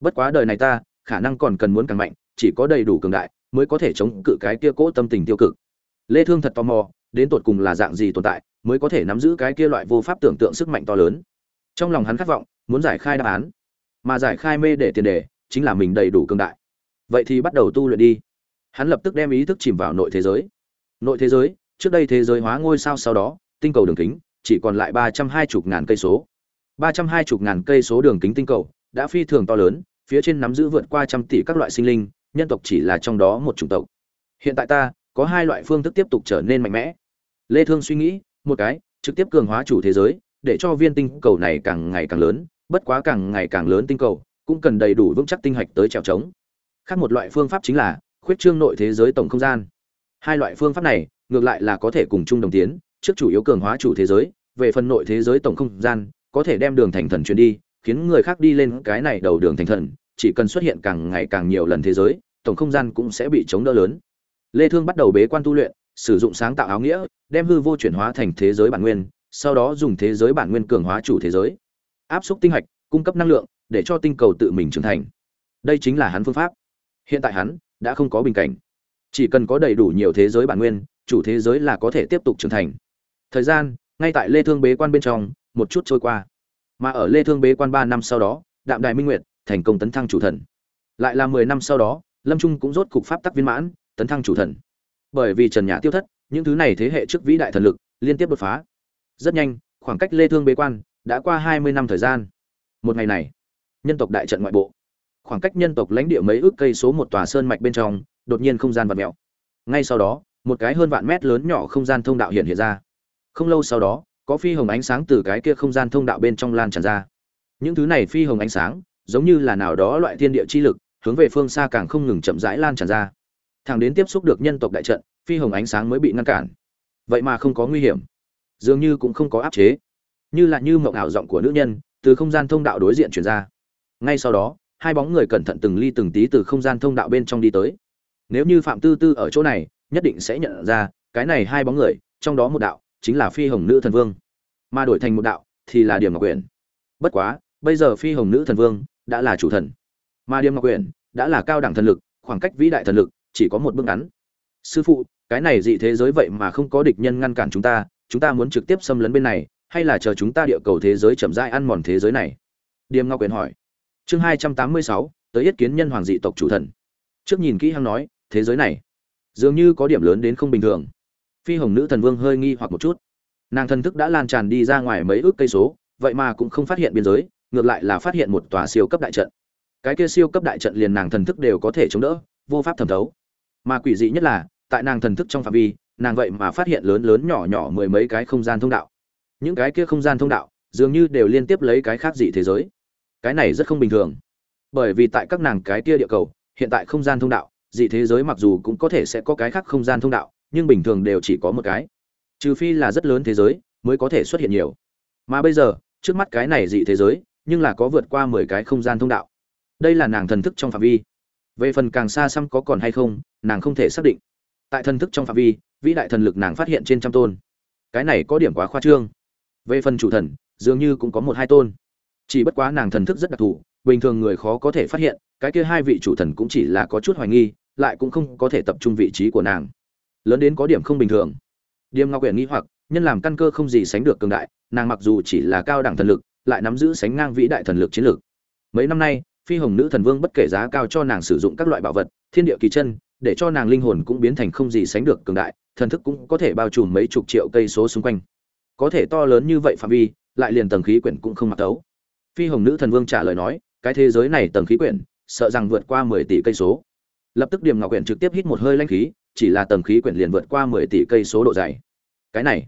Bất quá đời này ta, khả năng còn cần muốn càng mạnh, chỉ có đầy đủ cường đại, mới có thể chống cự cái kia cỗ tâm tình tiêu cực. Lê thương thật tò mò, đến tột cùng là dạng gì tồn tại, mới có thể nắm giữ cái kia loại vô pháp tưởng tượng sức mạnh to lớn. Trong lòng hắn khát vọng, muốn giải khai đáp án. Mà giải khai mê để tiền đề, chính là mình đầy đủ cường đại. Vậy thì bắt đầu tu luyện đi. Hắn lập tức đem ý thức chìm vào nội thế giới. Nội thế giới trước đây thế giới hóa ngôi sao sau đó, tinh cầu đường kính chỉ còn lại ba trăm hai mươi ngàn cây số. ba trăm hai mươi ngàn cây số đường kính tinh cầu đã phi thường to lớn, phía trên nắm giữ vượt qua trăm tỷ các loại sinh linh, nhân tộc chỉ là trong đó một chủng tộc. Hiện tại ta có hai loại phương thức tiếp tục trở nên mạnh mẽ. Lê thương suy nghĩ, một cái, trực tiếp cường hóa chủ thế giới, để cho viên tinh cầu này càng ngày càng lớn, bất quá càng ngày càng lớn tinh cầu cũng cần đầy đủ vững chắc tinh hạch tới trèo trống. Khác một loại phương pháp chính là khuyết trương nội thế giới tổng không gian. Hai loại phương pháp này ngược lại là có thể cùng chung đồng tiến, trước chủ yếu cường hóa chủ thế giới, về phần nội thế giới tổng không gian, có thể đem đường thành thần chuyển đi, khiến người khác đi lên cái này đầu đường thành thần, chỉ cần xuất hiện càng ngày càng nhiều lần thế giới, tổng không gian cũng sẽ bị chống đỡ lớn. Lê thương bắt đầu bế quan tu luyện, sử dụng sáng tạo áo nghĩa, đem hư vô chuyển hóa thành thế giới bản nguyên, sau đó dùng thế giới bản nguyên cường hóa chủ thế giới. Áp suất tinh hạch, cung cấp năng lượng, để cho tinh cầu tự mình trưởng thành. Đây chính là hắn phương pháp. Hiện tại hắn đã không có bình cảnh. Chỉ cần có đầy đủ nhiều thế giới bản nguyên chủ thế giới là có thể tiếp tục trưởng thành. Thời gian, ngay tại lê thương bế quan bên trong, một chút trôi qua. Mà ở lê thương bế quan 3 năm sau đó, đạm đài minh nguyệt thành công tấn thăng chủ thần. Lại là 10 năm sau đó, lâm trung cũng rốt cục pháp tắc viên mãn, tấn thăng chủ thần. Bởi vì trần nhã tiêu thất, những thứ này thế hệ trước vĩ đại thần lực liên tiếp đột phá. Rất nhanh, khoảng cách lê thương bế quan đã qua 20 năm thời gian. Một ngày này, nhân tộc đại trận ngoại bộ. Khoảng cách nhân tộc lãnh địa mấy ước cây số một tòa sơn mạch bên trong, đột nhiên không gian vặn mèo ngay sau đó một cái hơn vạn mét lớn nhỏ không gian thông đạo hiện hiện ra. Không lâu sau đó, có phi hồng ánh sáng từ cái kia không gian thông đạo bên trong lan tràn ra. Những thứ này phi hồng ánh sáng, giống như là nào đó loại thiên địa chi lực, hướng về phương xa càng không ngừng chậm rãi lan tràn ra. Thẳng đến tiếp xúc được nhân tộc đại trận, phi hồng ánh sáng mới bị ngăn cản. Vậy mà không có nguy hiểm. Dường như cũng không có áp chế. Như là như mộng ảo giọng của nữ nhân, từ không gian thông đạo đối diện chuyển ra. Ngay sau đó, hai bóng người cẩn thận từng ly từng tí từ không gian thông đạo bên trong đi tới. Nếu như phạm tư tư ở chỗ này nhất định sẽ nhận ra, cái này hai bóng người, trong đó một đạo chính là phi hồng nữ thần vương. Mà đổi thành một đạo thì là điểm ngọc quyển bất quá, bây giờ phi hồng nữ thần vương đã là chủ thần. Mà điểm ngọc quyển đã là cao đẳng thần lực, khoảng cách vĩ đại thần lực chỉ có một bước ngắn. Sư phụ, cái này dị thế giới vậy mà không có địch nhân ngăn cản chúng ta chúng ta muốn trực tiếp xâm lấn bên này, hay là chờ chúng ta địa cầu thế giới chậm rãi ăn mòn thế giới này? Điềm ngọc quyền hỏi. Chương hai trăm tám mươi sáu, tới yết kiến nhân hoàng dị tộc chủ thần. Trước nhìn kỹ hăng nói, thế giới này dường như có điểm lớn đến không bình thường. Phi hồng nữ thần vương hơi nghi hoặc một chút. Nàng thần thức đã lan tràn đi ra ngoài mấy ước cây số, vậy mà cũng không phát hiện biên giới, ngược lại là phát hiện một tòa siêu cấp đại trận. Cái kia siêu cấp đại trận liền nàng thần thức đều có thể chống đỡ, vô pháp thẩm thấu. Mà quỷ dị nhất là, tại nàng thần thức trong phạm vi, nàng vậy mà phát hiện lớn lớn nhỏ nhỏ mười mấy cái không gian thông đạo. Những cái kia không gian thông đạo, dường như đều liên tiếp lấy cái khác dị thế giới. Cái này rất không bình thường. Bởi vì tại các nàng cái kia địa cầu, hiện tại không gian thông đạo dị thế giới mặc dù cũng có thể sẽ có cái khác không gian thông đạo, nhưng bình thường đều chỉ có một cái. Trừ phi là rất lớn thế giới, mới có thể xuất hiện nhiều. Mà bây giờ, trước mắt cái này dị thế giới, nhưng là có vượt qua mười cái không gian thông đạo. Đây là nàng thần thức trong phạm vi. Về phần càng xa xăm có còn hay không, nàng không thể xác định. Tại thần thức trong phạm vi, vĩ đại thần lực nàng phát hiện trên trăm tôn. Cái này có điểm quá khoa trương. Về phần chủ thần, dường như cũng có một hai tôn. Chỉ bất quá nàng thần thức rất đặc thù bình thường người khó có thể phát hiện, cái kia hai vị chủ thần cũng chỉ là có chút hoài nghi, lại cũng không có thể tập trung vị trí của nàng. Lớn đến có điểm không bình thường. Điềm ngọc quyển nghĩ hoặc, nhân làm căn cơ không gì sánh được cường đại, nàng mặc dù chỉ là cao đẳng thần lực, lại nắm giữ sánh ngang vĩ đại thần lực chiến lược. Mấy năm nay, phi hồng nữ thần vương bất kể giá cao cho nàng sử dụng các loại bảo vật, thiên địa kỳ chân, để cho nàng linh hồn cũng biến thành không gì sánh được cường đại, thần thức cũng có thể bao trùm mấy chục triệu cây số xung quanh. Có thể to lớn như vậy phạm vi, lại liền tầng khí quyển cũng không mặc tấu phi hồng nữ thần vương trả lời nói cái thế giới này tầng khí quyển, sợ rằng vượt qua mười tỷ cây số. Lập tức điểm ngọc quyển trực tiếp hít một hơi lanh khí, chỉ là tầng khí quyển liền vượt qua mười tỷ cây số độ dày. Cái này,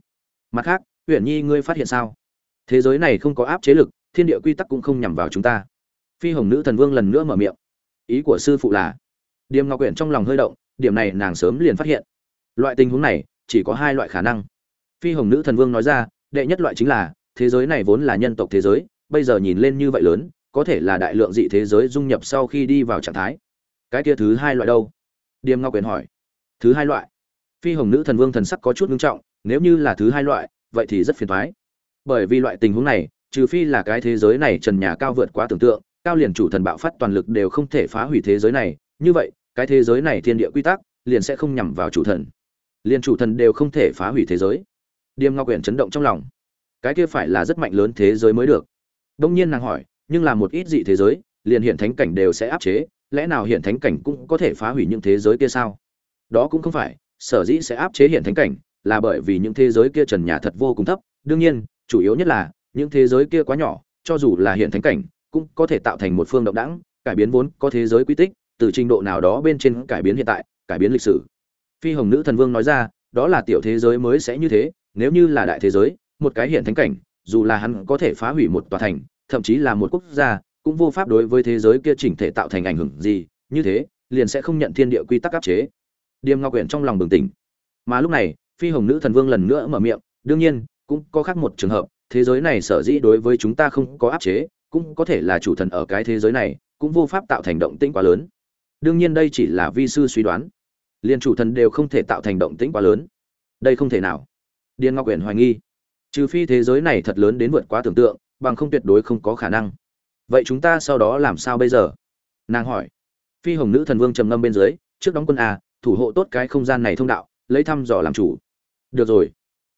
mặt khác Huyền nhi ngươi phát hiện sao? Thế giới này không có áp chế lực, thiên địa quy tắc cũng không nhằm vào chúng ta. Phi hồng nữ thần vương lần nữa mở miệng. Ý của sư phụ là, điềm ngọc quyển trong lòng hơi động, điểm này nàng sớm liền phát hiện. Loại tình huống này, chỉ có hai loại khả năng. Phi hồng nữ thần vương nói ra, đệ nhất loại chính là, thế giới này vốn là nhân tộc thế giới, bây giờ nhìn lên như vậy lớn có thể là đại lượng dị thế giới dung nhập sau khi đi vào trạng thái. Cái kia thứ hai loại đâu? Điềm ngọc quyển hỏi. Thứ hai loại. Phi hồng nữ thần vương thần sắc có chút ngưng trọng, nếu như là thứ hai loại, vậy thì rất phiền toái. Bởi vì loại tình huống này, trừ phi là cái thế giới này trần nhà cao vượt quá tưởng tượng, cao liền chủ thần bạo phát toàn lực đều không thể phá hủy thế giới này, như vậy, cái thế giới này thiên địa quy tắc liền sẽ không nhằm vào chủ thần. Liền chủ thần đều không thể phá hủy thế giới. Điềm ngọc quyển chấn động trong lòng. Cái kia phải là rất mạnh lớn thế giới mới được. Đông nhiên nàng hỏi nhưng là một ít dị thế giới, liền hiện thánh cảnh đều sẽ áp chế, lẽ nào hiện thánh cảnh cũng có thể phá hủy những thế giới kia sao? Đó cũng không phải, sở dĩ sẽ áp chế hiện thánh cảnh là bởi vì những thế giới kia trần nhà thật vô cùng thấp. Đương nhiên, chủ yếu nhất là, những thế giới kia quá nhỏ, cho dù là hiện thánh cảnh, cũng có thể tạo thành một phương động đẳng, cải biến vốn có thế giới quy tích, từ trình độ nào đó bên trên cải biến hiện tại, cải biến lịch sử. Phi hồng nữ thần vương nói ra, đó là tiểu thế giới mới sẽ như thế, nếu như là đại thế giới, một cái hiện thánh cảnh, dù là hắn có thể phá hủy một tòa thành thậm chí là một quốc gia, cũng vô pháp đối với thế giới kia chỉnh thể tạo thành ảnh hưởng gì, như thế, liền sẽ không nhận thiên địa quy tắc áp chế. Điềm ngọc quyển trong lòng bừng tỉnh. Mà lúc này, phi hồng nữ thần vương lần nữa mở miệng, đương nhiên, cũng có khác một trường hợp, thế giới này sở dĩ đối với chúng ta không có áp chế, cũng có thể là chủ thần ở cái thế giới này, cũng vô pháp tạo thành động tĩnh quá lớn. Đương nhiên đây chỉ là vi sư suy đoán. Liền chủ thần đều không thể tạo thành động tĩnh quá lớn. Đây không thể nào. Điền ngọc quyển hoài nghi. Trừ phi thế giới này thật lớn đến vượt quá tưởng tượng bằng không tuyệt đối không có khả năng. Vậy chúng ta sau đó làm sao bây giờ? Nàng hỏi. Phi hồng nữ thần vương trầm ngâm bên dưới, trước đóng quân a thủ hộ tốt cái không gian này thông đạo, lấy thăm dò làm chủ. Được rồi.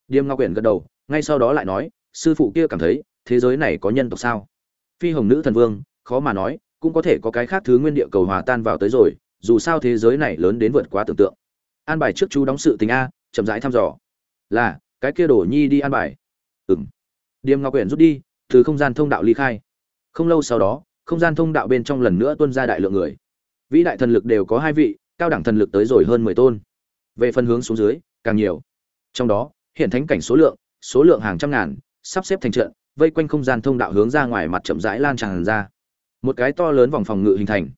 Điềm ngọc quyển gật đầu, ngay sau đó lại nói, sư phụ kia cảm thấy, thế giới này có nhân tộc sao? Phi hồng nữ thần vương, khó mà nói, cũng có thể có cái khác thứ nguyên địa cầu hòa tan vào tới rồi, dù sao thế giới này lớn đến vượt quá tưởng tượng. An bài trước chú đóng sự tình a, chậm rãi thăm dò. Là, cái kia đổ nhi đi an bài. Ừm. Điềm ngọc quyển rút đi từ không gian thông đạo ly khai. Không lâu sau đó, không gian thông đạo bên trong lần nữa tuân ra đại lượng người. Vĩ đại thần lực đều có hai vị, cao đẳng thần lực tới rồi hơn mười tôn. Về phân hướng xuống dưới, càng nhiều. Trong đó, hiện thánh cảnh số lượng số lượng hàng trăm ngàn, sắp xếp thành trận, vây quanh không gian thông đạo hướng ra ngoài mặt chậm rãi lan tràn ra. Một cái to lớn vòng phòng ngự hình thành.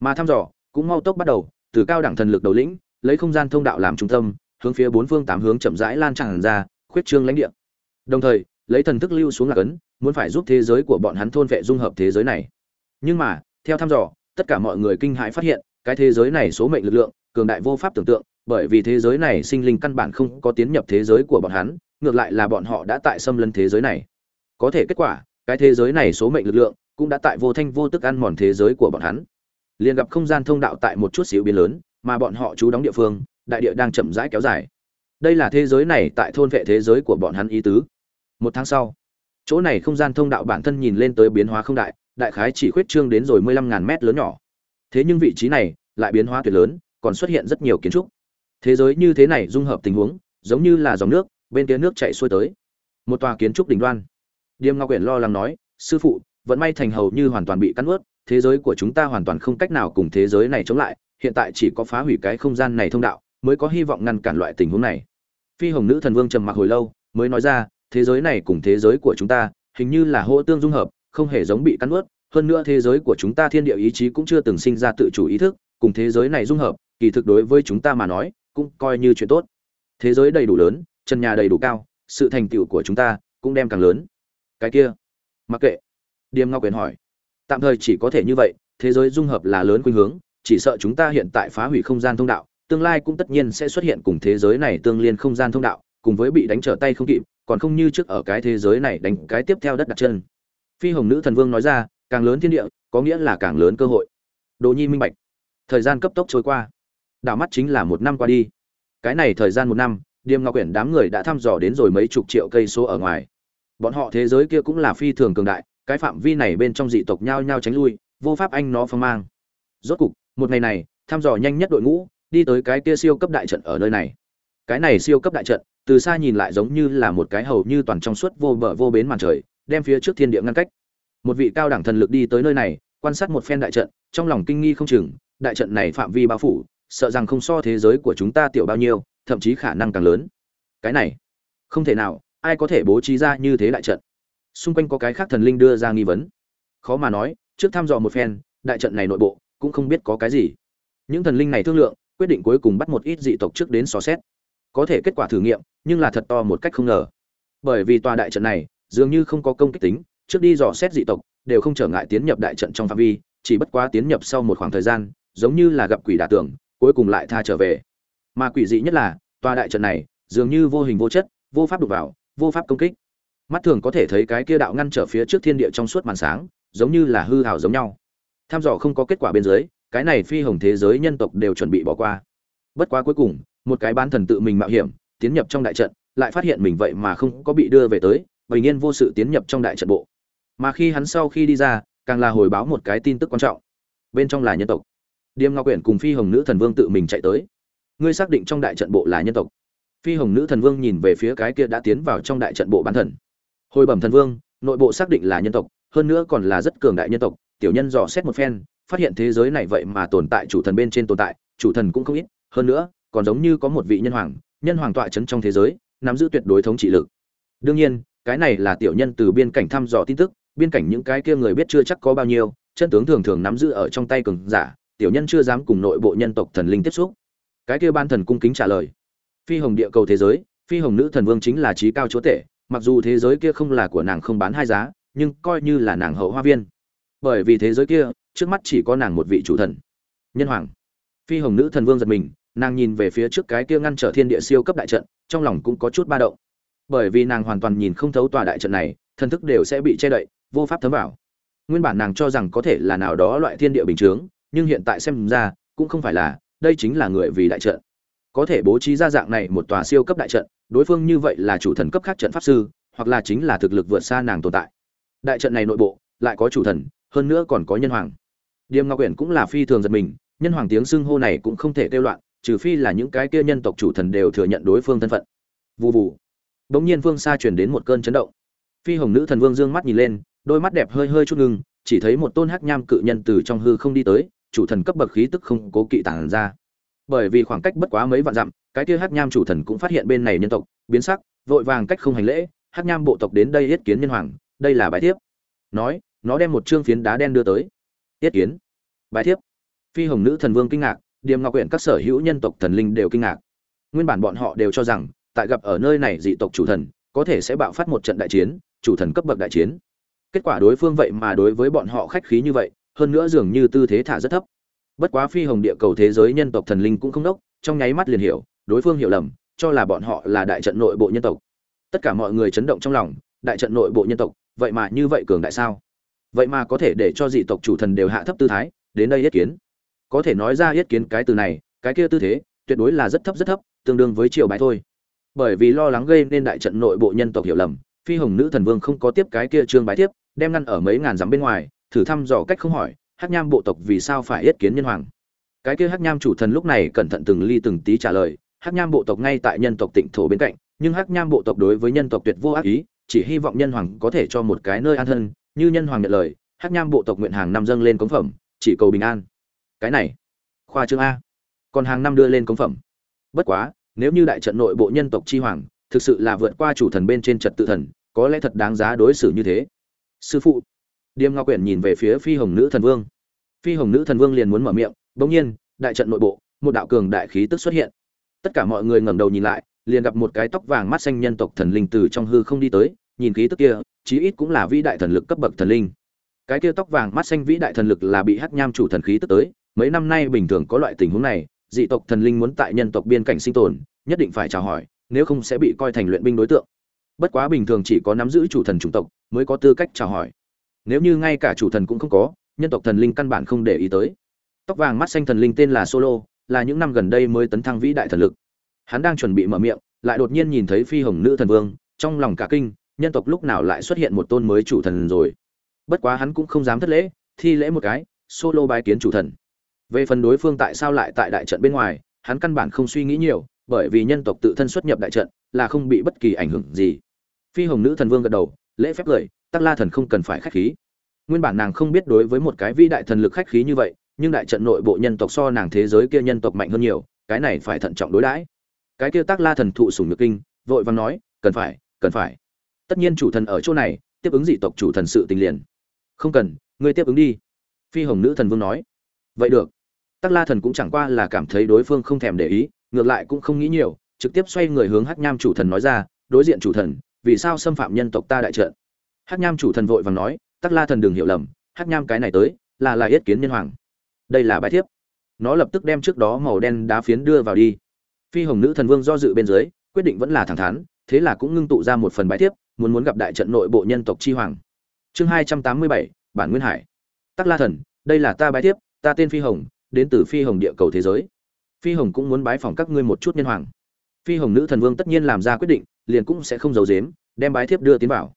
Mà thăm dò, cũng mau tốc bắt đầu, từ cao đẳng thần lực đầu lĩnh, lấy không gian thông đạo làm trung tâm, hướng phía bốn phương tám hướng chậm rãi lan tràn ra, khuyết trương lãnh địa. Đồng thời lấy thần thức lưu xuống lạc ấn muốn phải giúp thế giới của bọn hắn thôn vệ dung hợp thế giới này nhưng mà theo thăm dò tất cả mọi người kinh hãi phát hiện cái thế giới này số mệnh lực lượng cường đại vô pháp tưởng tượng bởi vì thế giới này sinh linh căn bản không có tiến nhập thế giới của bọn hắn ngược lại là bọn họ đã tại xâm lấn thế giới này có thể kết quả cái thế giới này số mệnh lực lượng cũng đã tại vô thanh vô tức ăn mòn thế giới của bọn hắn liền gặp không gian thông đạo tại một chút xíu biến lớn mà bọn họ trú đóng địa phương đại địa đang chậm rãi kéo dài đây là thế giới này tại thôn vệ thế giới của bọn hắn ý tứ một tháng sau, chỗ này không gian thông đạo bản thân nhìn lên tới biến hóa không đại đại khái chỉ khuyết trương đến rồi mười lăm ngàn mét lớn nhỏ. Thế nhưng vị trí này lại biến hóa tuyệt lớn, còn xuất hiện rất nhiều kiến trúc. Thế giới như thế này dung hợp tình huống, giống như là dòng nước, bên kia nước chảy xuôi tới. Một tòa kiến trúc đỉnh đoan. Điềm ngọc quyển lo lắng nói, sư phụ vẫn may thành hầu như hoàn toàn bị cắn ướt thế giới của chúng ta hoàn toàn không cách nào cùng thế giới này chống lại, hiện tại chỉ có phá hủy cái không gian này thông đạo, mới có hy vọng ngăn cản loại tình huống này. Phi hồng nữ thần vương trầm mặc hồi lâu, mới nói ra thế giới này cùng thế giới của chúng ta, hình như là hỗ tương dung hợp, không hề giống bị cắn ướt hơn nữa thế giới của chúng ta thiên địa ý chí cũng chưa từng sinh ra tự chủ ý thức, cùng thế giới này dung hợp, kỳ thực đối với chúng ta mà nói, cũng coi như chuyện tốt. Thế giới đầy đủ lớn chân nhà đầy đủ cao, sự thành tựu của chúng ta cũng đem càng lớn. Cái kia, mặc kệ. Điềm ngọc quyền hỏi. Tạm thời chỉ có thể như vậy, thế giới dung hợp là lớn khuynh hướng, chỉ sợ chúng ta hiện tại phá hủy không gian thông đạo, tương lai cũng tất nhiên sẽ xuất hiện cùng thế giới này tương liên không gian thông đạo, cùng với bị đánh trở tay không kịp còn không như trước ở cái thế giới này đánh cái tiếp theo đất đặt chân. Phi hồng nữ thần vương nói ra, càng lớn thiên địa, có nghĩa là càng lớn cơ hội. Đồ nhi minh bạch. Thời gian cấp tốc trôi qua. Đảo mắt chính là một năm qua đi. Cái này thời gian một năm, điềm ngọc quyển đám người đã thăm dò đến rồi mấy chục triệu cây số ở ngoài. Bọn họ thế giới kia cũng là phi thường cường đại, cái phạm vi này bên trong dị tộc nhao nhao tránh lui, vô pháp anh nó phong mang. Rốt cục, một ngày này, thăm dò nhanh nhất đội ngũ, đi tới cái kia siêu cấp đại trận ở nơi này. Cái này siêu cấp đại trận từ xa nhìn lại giống như là một cái hầu như toàn trong suốt vô bờ vô bến màn trời, đem phía trước thiên địa ngăn cách. Một vị cao đẳng thần lực đi tới nơi này, quan sát một phen đại trận, trong lòng kinh nghi không chừng, đại trận này phạm vi bao phủ, sợ rằng không so thế giới của chúng ta tiểu bao nhiêu, thậm chí khả năng càng lớn. Cái này, không thể nào, ai có thể bố trí ra như thế đại trận? Xung quanh có cái khác thần linh đưa ra nghi vấn. Khó mà nói, trước thăm dò một phen, đại trận này nội bộ, cũng không biết có cái gì. Những thần linh này thương lượng, quyết định cuối cùng bắt một ít dị tộc trước đến xò xét có thể kết quả thử nghiệm, nhưng là thật to một cách không ngờ. Bởi vì tòa đại trận này, dường như không có công kích tính, trước đi dò xét dị tộc, đều không trở ngại tiến nhập đại trận trong phạm vi, chỉ bất quá tiến nhập sau một khoảng thời gian, giống như là gặp quỷ đả tưởng cuối cùng lại tha trở về. Mà quỷ dị nhất là, tòa đại trận này, dường như vô hình vô chất, vô pháp đụng vào, vô pháp công kích. Mắt thường có thể thấy cái kia đạo ngăn trở phía trước thiên địa trong suốt màn sáng, giống như là hư hào giống nhau. Tham dò không có kết quả bên dưới, cái này phi hồng thế giới nhân tộc đều chuẩn bị bỏ qua. Bất quá cuối cùng một cái bán thần tự mình mạo hiểm, tiến nhập trong đại trận, lại phát hiện mình vậy mà không có bị đưa về tới, bình yên vô sự tiến nhập trong đại trận bộ. Mà khi hắn sau khi đi ra, càng là hồi báo một cái tin tức quan trọng. Bên trong là nhân tộc. Điềm ngọc quyển cùng phi hồng nữ thần vương tự mình chạy tới. Ngươi xác định trong đại trận bộ là nhân tộc. Phi hồng nữ thần vương nhìn về phía cái kia đã tiến vào trong đại trận bộ bán thần. Hồi bẩm thần vương, nội bộ xác định là nhân tộc, hơn nữa còn là rất cường đại nhân tộc, tiểu nhân dò xét một phen, phát hiện thế giới này vậy mà tồn tại chủ thần bên trên tồn tại, chủ thần cũng không ít, hơn nữa còn giống như có một vị nhân hoàng nhân hoàng tọa chấn trong thế giới, nắm giữ tuyệt đối thống trị lực. Đương nhiên, cái này là tiểu nhân từ biên cảnh thăm dò tin tức, biên cảnh những cái kia người biết chưa chắc có bao nhiêu, chân tướng thường thường nắm giữ ở trong tay cường giả, tiểu nhân chưa dám cùng nội bộ nhân tộc thần linh tiếp xúc. Cái kia ban thần cung kính trả lời. Phi hồng địa cầu thế giới, phi hồng nữ thần vương chính là trí cao chúa tể, mặc dù thế giới kia không là của nàng không bán hai giá, nhưng coi như là nàng hậu hoa viên. Bởi vì thế giới kia, trước mắt chỉ có nàng một vị chủ thần. Nhân hoàng. Phi hồng nữ thần vương giật mình nàng nhìn về phía trước cái kia ngăn trở thiên địa siêu cấp đại trận, trong lòng cũng có chút ba động. Bởi vì nàng hoàn toàn nhìn không thấu tòa đại trận này, thần thức đều sẽ bị che đậy, vô pháp thấm vào. Nguyên bản nàng cho rằng có thể là nào đó loại thiên địa bình chướng, nhưng hiện tại xem ra, cũng không phải là, đây chính là người vì đại trận. Có thể bố trí ra dạng này một tòa siêu cấp đại trận, đối phương như vậy là chủ thần cấp khác trận pháp sư, hoặc là chính là thực lực vượt xa nàng tồn tại. Đại trận này nội bộ, lại có chủ thần, hơn nữa còn có nhân hoàng. Điềm ngọc quyển cũng là phi thường giật mình, nhân hoàng tiếng xưng hô này cũng không thể kêu loạn trừ phi là những cái kia nhân tộc chủ thần đều thừa nhận đối phương thân phận. Vụ vụ bỗng nhiên phương xa truyền đến một cơn chấn động. Phi hồng nữ thần vương dương mắt nhìn lên, đôi mắt đẹp hơi hơi chút ngưng, chỉ thấy một tôn hắc nham cự nhân từ trong hư không đi tới, chủ thần cấp bậc khí tức không cố kỵ tản ra. Bởi vì khoảng cách bất quá mấy vạn dặm, cái kia hắc nham chủ thần cũng phát hiện bên này nhân tộc, biến sắc, vội vàng cách không hành lễ, hắc nham bộ tộc đến đây yết kiến nhân hoàng, đây là bài thiếp. Nói, nó đem một trương phiến đá đen đưa tới. Yết kiến. Bài thiếp. Phi hồng nữ thần vương kinh ngạc điềm ngọc huyện các sở hữu nhân tộc thần linh đều kinh ngạc. Nguyên bản bọn họ đều cho rằng, tại gặp ở nơi này dị tộc chủ thần, có thể sẽ bạo phát một trận đại chiến, chủ thần cấp bậc đại chiến. Kết quả đối phương vậy mà đối với bọn họ khách khí như vậy, hơn nữa dường như tư thế thả rất thấp. Bất quá phi hồng địa cầu thế giới nhân tộc thần linh cũng không đốc, trong nháy mắt liền hiểu, đối phương hiểu lầm, cho là bọn họ là đại trận nội bộ nhân tộc. Tất cả mọi người chấn động trong lòng, đại trận nội bộ nhân tộc, vậy mà như vậy cường đại sao? Vậy mà có thể để cho dị tộc chủ thần đều hạ thấp tư thái, đến đây yết kiến có thể nói ra yết kiến cái từ này, cái kia tư thế, tuyệt đối là rất thấp rất thấp, tương đương với triều bái thôi. Bởi vì lo lắng gây nên đại trận nội bộ nhân tộc hiểu lầm, phi hồng nữ thần vương không có tiếp cái kia trương bái tiếp đem ngăn ở mấy ngàn dặm bên ngoài, thử thăm dò cách không hỏi, hắc nham bộ tộc vì sao phải yết kiến nhân hoàng? Cái kia hắc nham chủ thần lúc này cẩn thận từng ly từng tí trả lời, hắc nham bộ tộc ngay tại nhân tộc tịnh thổ bên cạnh, nhưng hắc nham bộ tộc đối với nhân tộc tuyệt vô ác ý, chỉ hy vọng nhân hoàng có thể cho một cái nơi an thân, như nhân hoàng nhận lời, hắc nham bộ tộc nguyện hàng năm dâng lên cống phẩm, chỉ cầu bình an cái này, khoa trương a. Còn hàng năm đưa lên công phẩm. Bất quá, nếu như đại trận nội bộ nhân tộc chi hoàng, thực sự là vượt qua chủ thần bên trên trật tự thần, có lẽ thật đáng giá đối xử như thế. Sư phụ, điềm ngao quyển nhìn về phía phi hồng nữ thần vương. Phi hồng nữ thần vương liền muốn mở miệng, bỗng nhiên, đại trận nội bộ, một đạo cường đại khí tức xuất hiện. Tất cả mọi người ngẩng đầu nhìn lại, liền gặp một cái tóc vàng mắt xanh nhân tộc thần linh từ trong hư không đi tới, nhìn khí tức kia, chí ít cũng là vĩ đại thần lực cấp bậc thần linh. Cái kia tóc vàng mắt xanh vĩ đại thần lực là bị hắc nham chủ thần khí tức tới mấy năm nay bình thường có loại tình huống này, dị tộc thần linh muốn tại nhân tộc biên cảnh sinh tồn, nhất định phải chào hỏi, nếu không sẽ bị coi thành luyện binh đối tượng. Bất quá bình thường chỉ có nắm giữ chủ thần chủng tộc mới có tư cách chào hỏi. Nếu như ngay cả chủ thần cũng không có, nhân tộc thần linh căn bản không để ý tới. Tóc vàng mắt xanh thần linh tên là solo, là những năm gần đây mới tấn thăng vĩ đại thần lực. Hắn đang chuẩn bị mở miệng, lại đột nhiên nhìn thấy phi hồng nữ thần vương, trong lòng cả kinh, nhân tộc lúc nào lại xuất hiện một tôn mới chủ thần rồi. Bất quá hắn cũng không dám thất lễ, thi lễ một cái, solo bái kiến chủ thần về phần đối phương tại sao lại tại đại trận bên ngoài, hắn căn bản không suy nghĩ nhiều, bởi vì nhân tộc tự thân xuất nhập đại trận là không bị bất kỳ ảnh hưởng gì. Phi hồng nữ thần vương gật đầu, lễ phép cười tắc la thần không cần phải khách khí. Nguyên bản nàng không biết đối với một cái vĩ đại thần lực khách khí như vậy, nhưng đại trận nội bộ nhân tộc so nàng thế giới kia nhân tộc mạnh hơn nhiều, cái này phải thận trọng đối đãi. Cái kia tắc la thần thụ sủng nhược kinh, vội vàng nói, cần phải cần phải. Tất nhiên chủ thần ở chỗ này, tiếp ứng dị tộc chủ thần sự tình liền. Không cần, ngươi tiếp ứng đi. Phi hồng nữ thần vương nói. Vậy được tắc la thần cũng chẳng qua là cảm thấy đối phương không thèm để ý, ngược lại cũng không nghĩ nhiều, trực tiếp xoay người hướng hắc nham chủ thần nói ra, đối diện chủ thần, vì sao xâm phạm nhân tộc ta đại trận? Hắc nham chủ thần vội vàng nói, tắc la thần đừng hiểu lầm, hắc nham cái này tới, là là yết kiến nhân hoàng. Đây là bài thiếp. Nó lập tức đem trước đó màu đen đá phiến đưa vào đi. Phi hồng nữ thần vương do dự bên dưới, quyết định vẫn là thẳng thắn, thế là cũng ngưng tụ ra một phần bài thiếp, muốn muốn gặp đại trận nội bộ nhân tộc chi hoàng. Chương hai trăm tám mươi bảy, bản nguyên hải. Tắc la thần, đây là ta bài thiếp, ta tên phi hồng đến từ phi hồng địa cầu thế giới. Phi hồng cũng muốn bái phỏng các ngươi một chút nhân hoàng. Phi hồng nữ thần vương tất nhiên làm ra quyết định, liền cũng sẽ không giấu giếm, đem bái thiếp đưa tiến vào.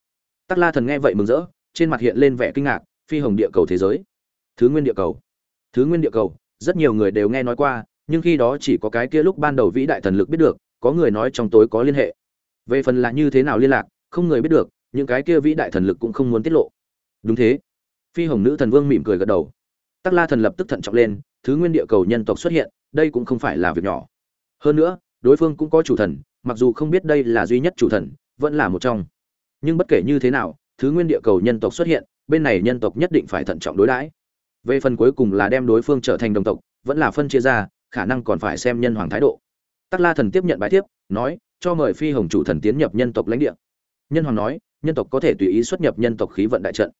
Tắc la thần nghe vậy mừng rỡ, trên mặt hiện lên vẻ kinh ngạc, phi hồng địa cầu thế giới. Thứ nguyên địa cầu. Thứ nguyên địa cầu, rất nhiều người đều nghe nói qua, nhưng khi đó chỉ có cái kia lúc ban đầu vĩ đại thần lực biết được, có người nói trong tối có liên hệ. Về phần là như thế nào liên lạc, không người biết được, những cái kia vĩ đại thần lực cũng không muốn tiết lộ. Đúng thế. Phi hồng nữ thần vương mỉm cười gật đầu. Tắc la thần lập tức thận trọng lên thứ nguyên địa cầu nhân tộc xuất hiện, đây cũng không phải là việc nhỏ. Hơn nữa, đối phương cũng có chủ thần, mặc dù không biết đây là duy nhất chủ thần, vẫn là một trong. Nhưng bất kể như thế nào, thứ nguyên địa cầu nhân tộc xuất hiện, bên này nhân tộc nhất định phải thận trọng đối đãi. Về phần cuối cùng là đem đối phương trở thành đồng tộc, vẫn là phân chia ra, khả năng còn phải xem nhân hoàng thái độ. Tắc la thần tiếp nhận bài thiếp, nói, cho mời phi hồng chủ thần tiến nhập nhân tộc lãnh địa. Nhân hoàng nói, nhân tộc có thể tùy ý xuất nhập nhân tộc khí vận đại trận.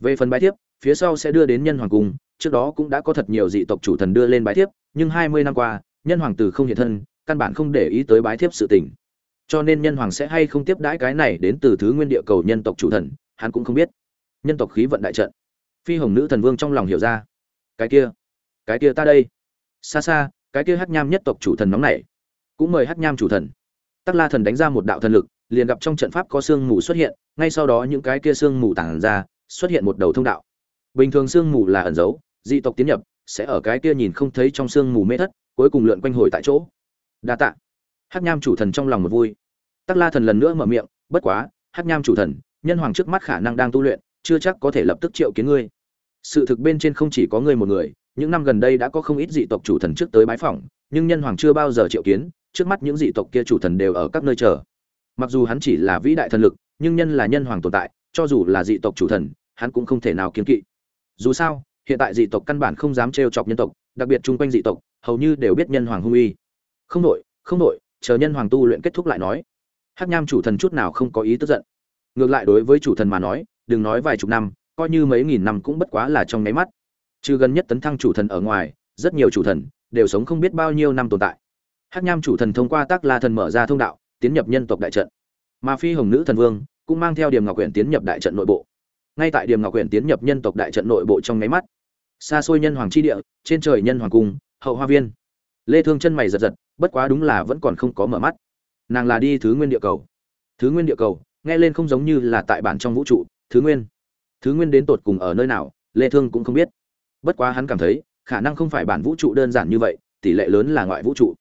Về phần bài thiếp, phía sau sẽ đưa đến nhân hoàng cung trước đó cũng đã có thật nhiều dị tộc chủ thần đưa lên bái thiếp, nhưng hai mươi năm qua, nhân hoàng tử không hiện thân, căn bản không để ý tới bái thiếp sự tình. Cho nên nhân hoàng sẽ hay không tiếp đãi cái này đến từ thứ nguyên địa cầu nhân tộc chủ thần, hắn cũng không biết. Nhân tộc khí vận đại trận. Phi hồng nữ thần vương trong lòng hiểu ra. Cái kia cái kia ta đây. Xa xa, cái kia hắc nham nhất tộc chủ thần nóng nảy. Cũng mời hắc nham chủ thần. Tắc la thần đánh ra một đạo thần lực, liền gặp trong trận pháp có sương mù xuất hiện, ngay sau đó những cái kia sương mù tản ra, xuất hiện một đầu thông đạo. Bình thường sương mù là ẩn giấu dị tộc tiến nhập, sẽ ở cái kia nhìn không thấy trong sương mù mê thất, cuối cùng lượn quanh hồi tại chỗ. Đa tạ. Hắc nham chủ thần trong lòng một vui. Tắc la thần lần nữa mở miệng, bất quá, hắc nham chủ thần, nhân hoàng trước mắt khả năng đang tu luyện, chưa chắc có thể lập tức triệu kiến ngươi. Sự thực bên trên không chỉ có ngươi một người, những năm gần đây đã có không ít dị tộc chủ thần trước tới bái phỏng, nhưng nhân hoàng chưa bao giờ triệu kiến, trước mắt những dị tộc kia chủ thần đều ở các nơi chờ. Mặc dù hắn chỉ là vĩ đại thần lực, nhưng nhân là nhân hoàng tồn tại, cho dù là dị tộc chủ thần, hắn cũng không thể nào kiến kỵ. Dù sao hiện tại dị tộc căn bản không dám trêu chọc nhân tộc đặc biệt chung quanh dị tộc hầu như đều biết nhân hoàng hung uy. Không đổi, không đổi, chờ nhân hoàng tu luyện kết thúc lại nói. Hắc nham chủ thần chút nào không có ý tức giận. Ngược lại đối với chủ thần mà nói đừng nói vài chục năm coi như mấy nghìn năm cũng bất quá là trong nháy mắt. Trừ gần nhất tấn thăng chủ thần ở ngoài rất nhiều chủ thần đều sống không biết bao nhiêu năm tồn tại. Hắc nham chủ thần thông qua tác la thần mở ra thông đạo tiến nhập nhân tộc đại trận. Mà phi hồng nữ thần vương cũng mang theo điểm ngọc quyển tiến nhập đại trận nội bộ ngay tại điểm ngọc quyển tiến nhập nhân tộc đại trận nội bộ trong nháy mắt, xa xôi nhân hoàng chi địa, trên trời nhân hoàng cung, hậu hoa viên. Lê thương chân mày giật giật, bất quá đúng là vẫn còn không có mở mắt. Nàng là đi thứ nguyên địa cầu. Thứ nguyên địa cầu, nghe lên không giống như là tại bản trong vũ trụ, thứ nguyên. Thứ nguyên đến tột cùng ở nơi nào, lê thương cũng không biết. Bất quá hắn cảm thấy, khả năng không phải bản vũ trụ đơn giản như vậy, tỷ lệ lớn là ngoại vũ trụ.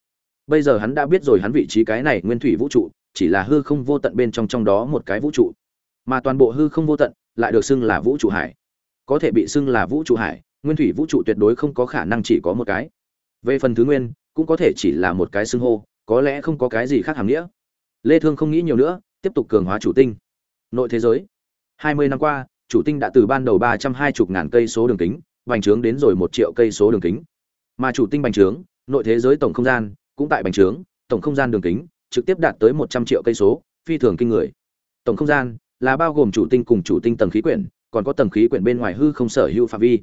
Bây giờ hắn đã biết rồi hắn vị trí cái này nguyên thủy vũ trụ, chỉ là hư không vô tận bên trong trong đó một cái vũ trụ. Mà toàn bộ hư không vô tận lại được xưng là vũ trụ hải. Có thể bị xưng là vũ trụ hải, nguyên thủy vũ trụ tuyệt đối không có khả năng chỉ có một cái. Về phần thứ nguyên, cũng có thể chỉ là một cái xưng hô, có lẽ không có cái gì khác hàm nghĩa. Lê thương không nghĩ nhiều nữa, tiếp tục cường hóa chủ tinh. Nội thế giới. 20 năm qua, chủ tinh đã từ ban đầu ba trăm hai chục ngàn cây số đường kính, bành trướng đến rồi một triệu cây số đường kính. Mà chủ tinh bành trướng, nội thế giới tổng không gian, cũng tại bành trướng, tổng không gian đường kính, trực tiếp đạt tới một trăm triệu cây số, phi thường kinh người. Tổng không gian là bao gồm chủ tinh cùng chủ tinh tầng khí quyển, còn có tầng khí quyển bên ngoài hư không sở hữu phạm vi.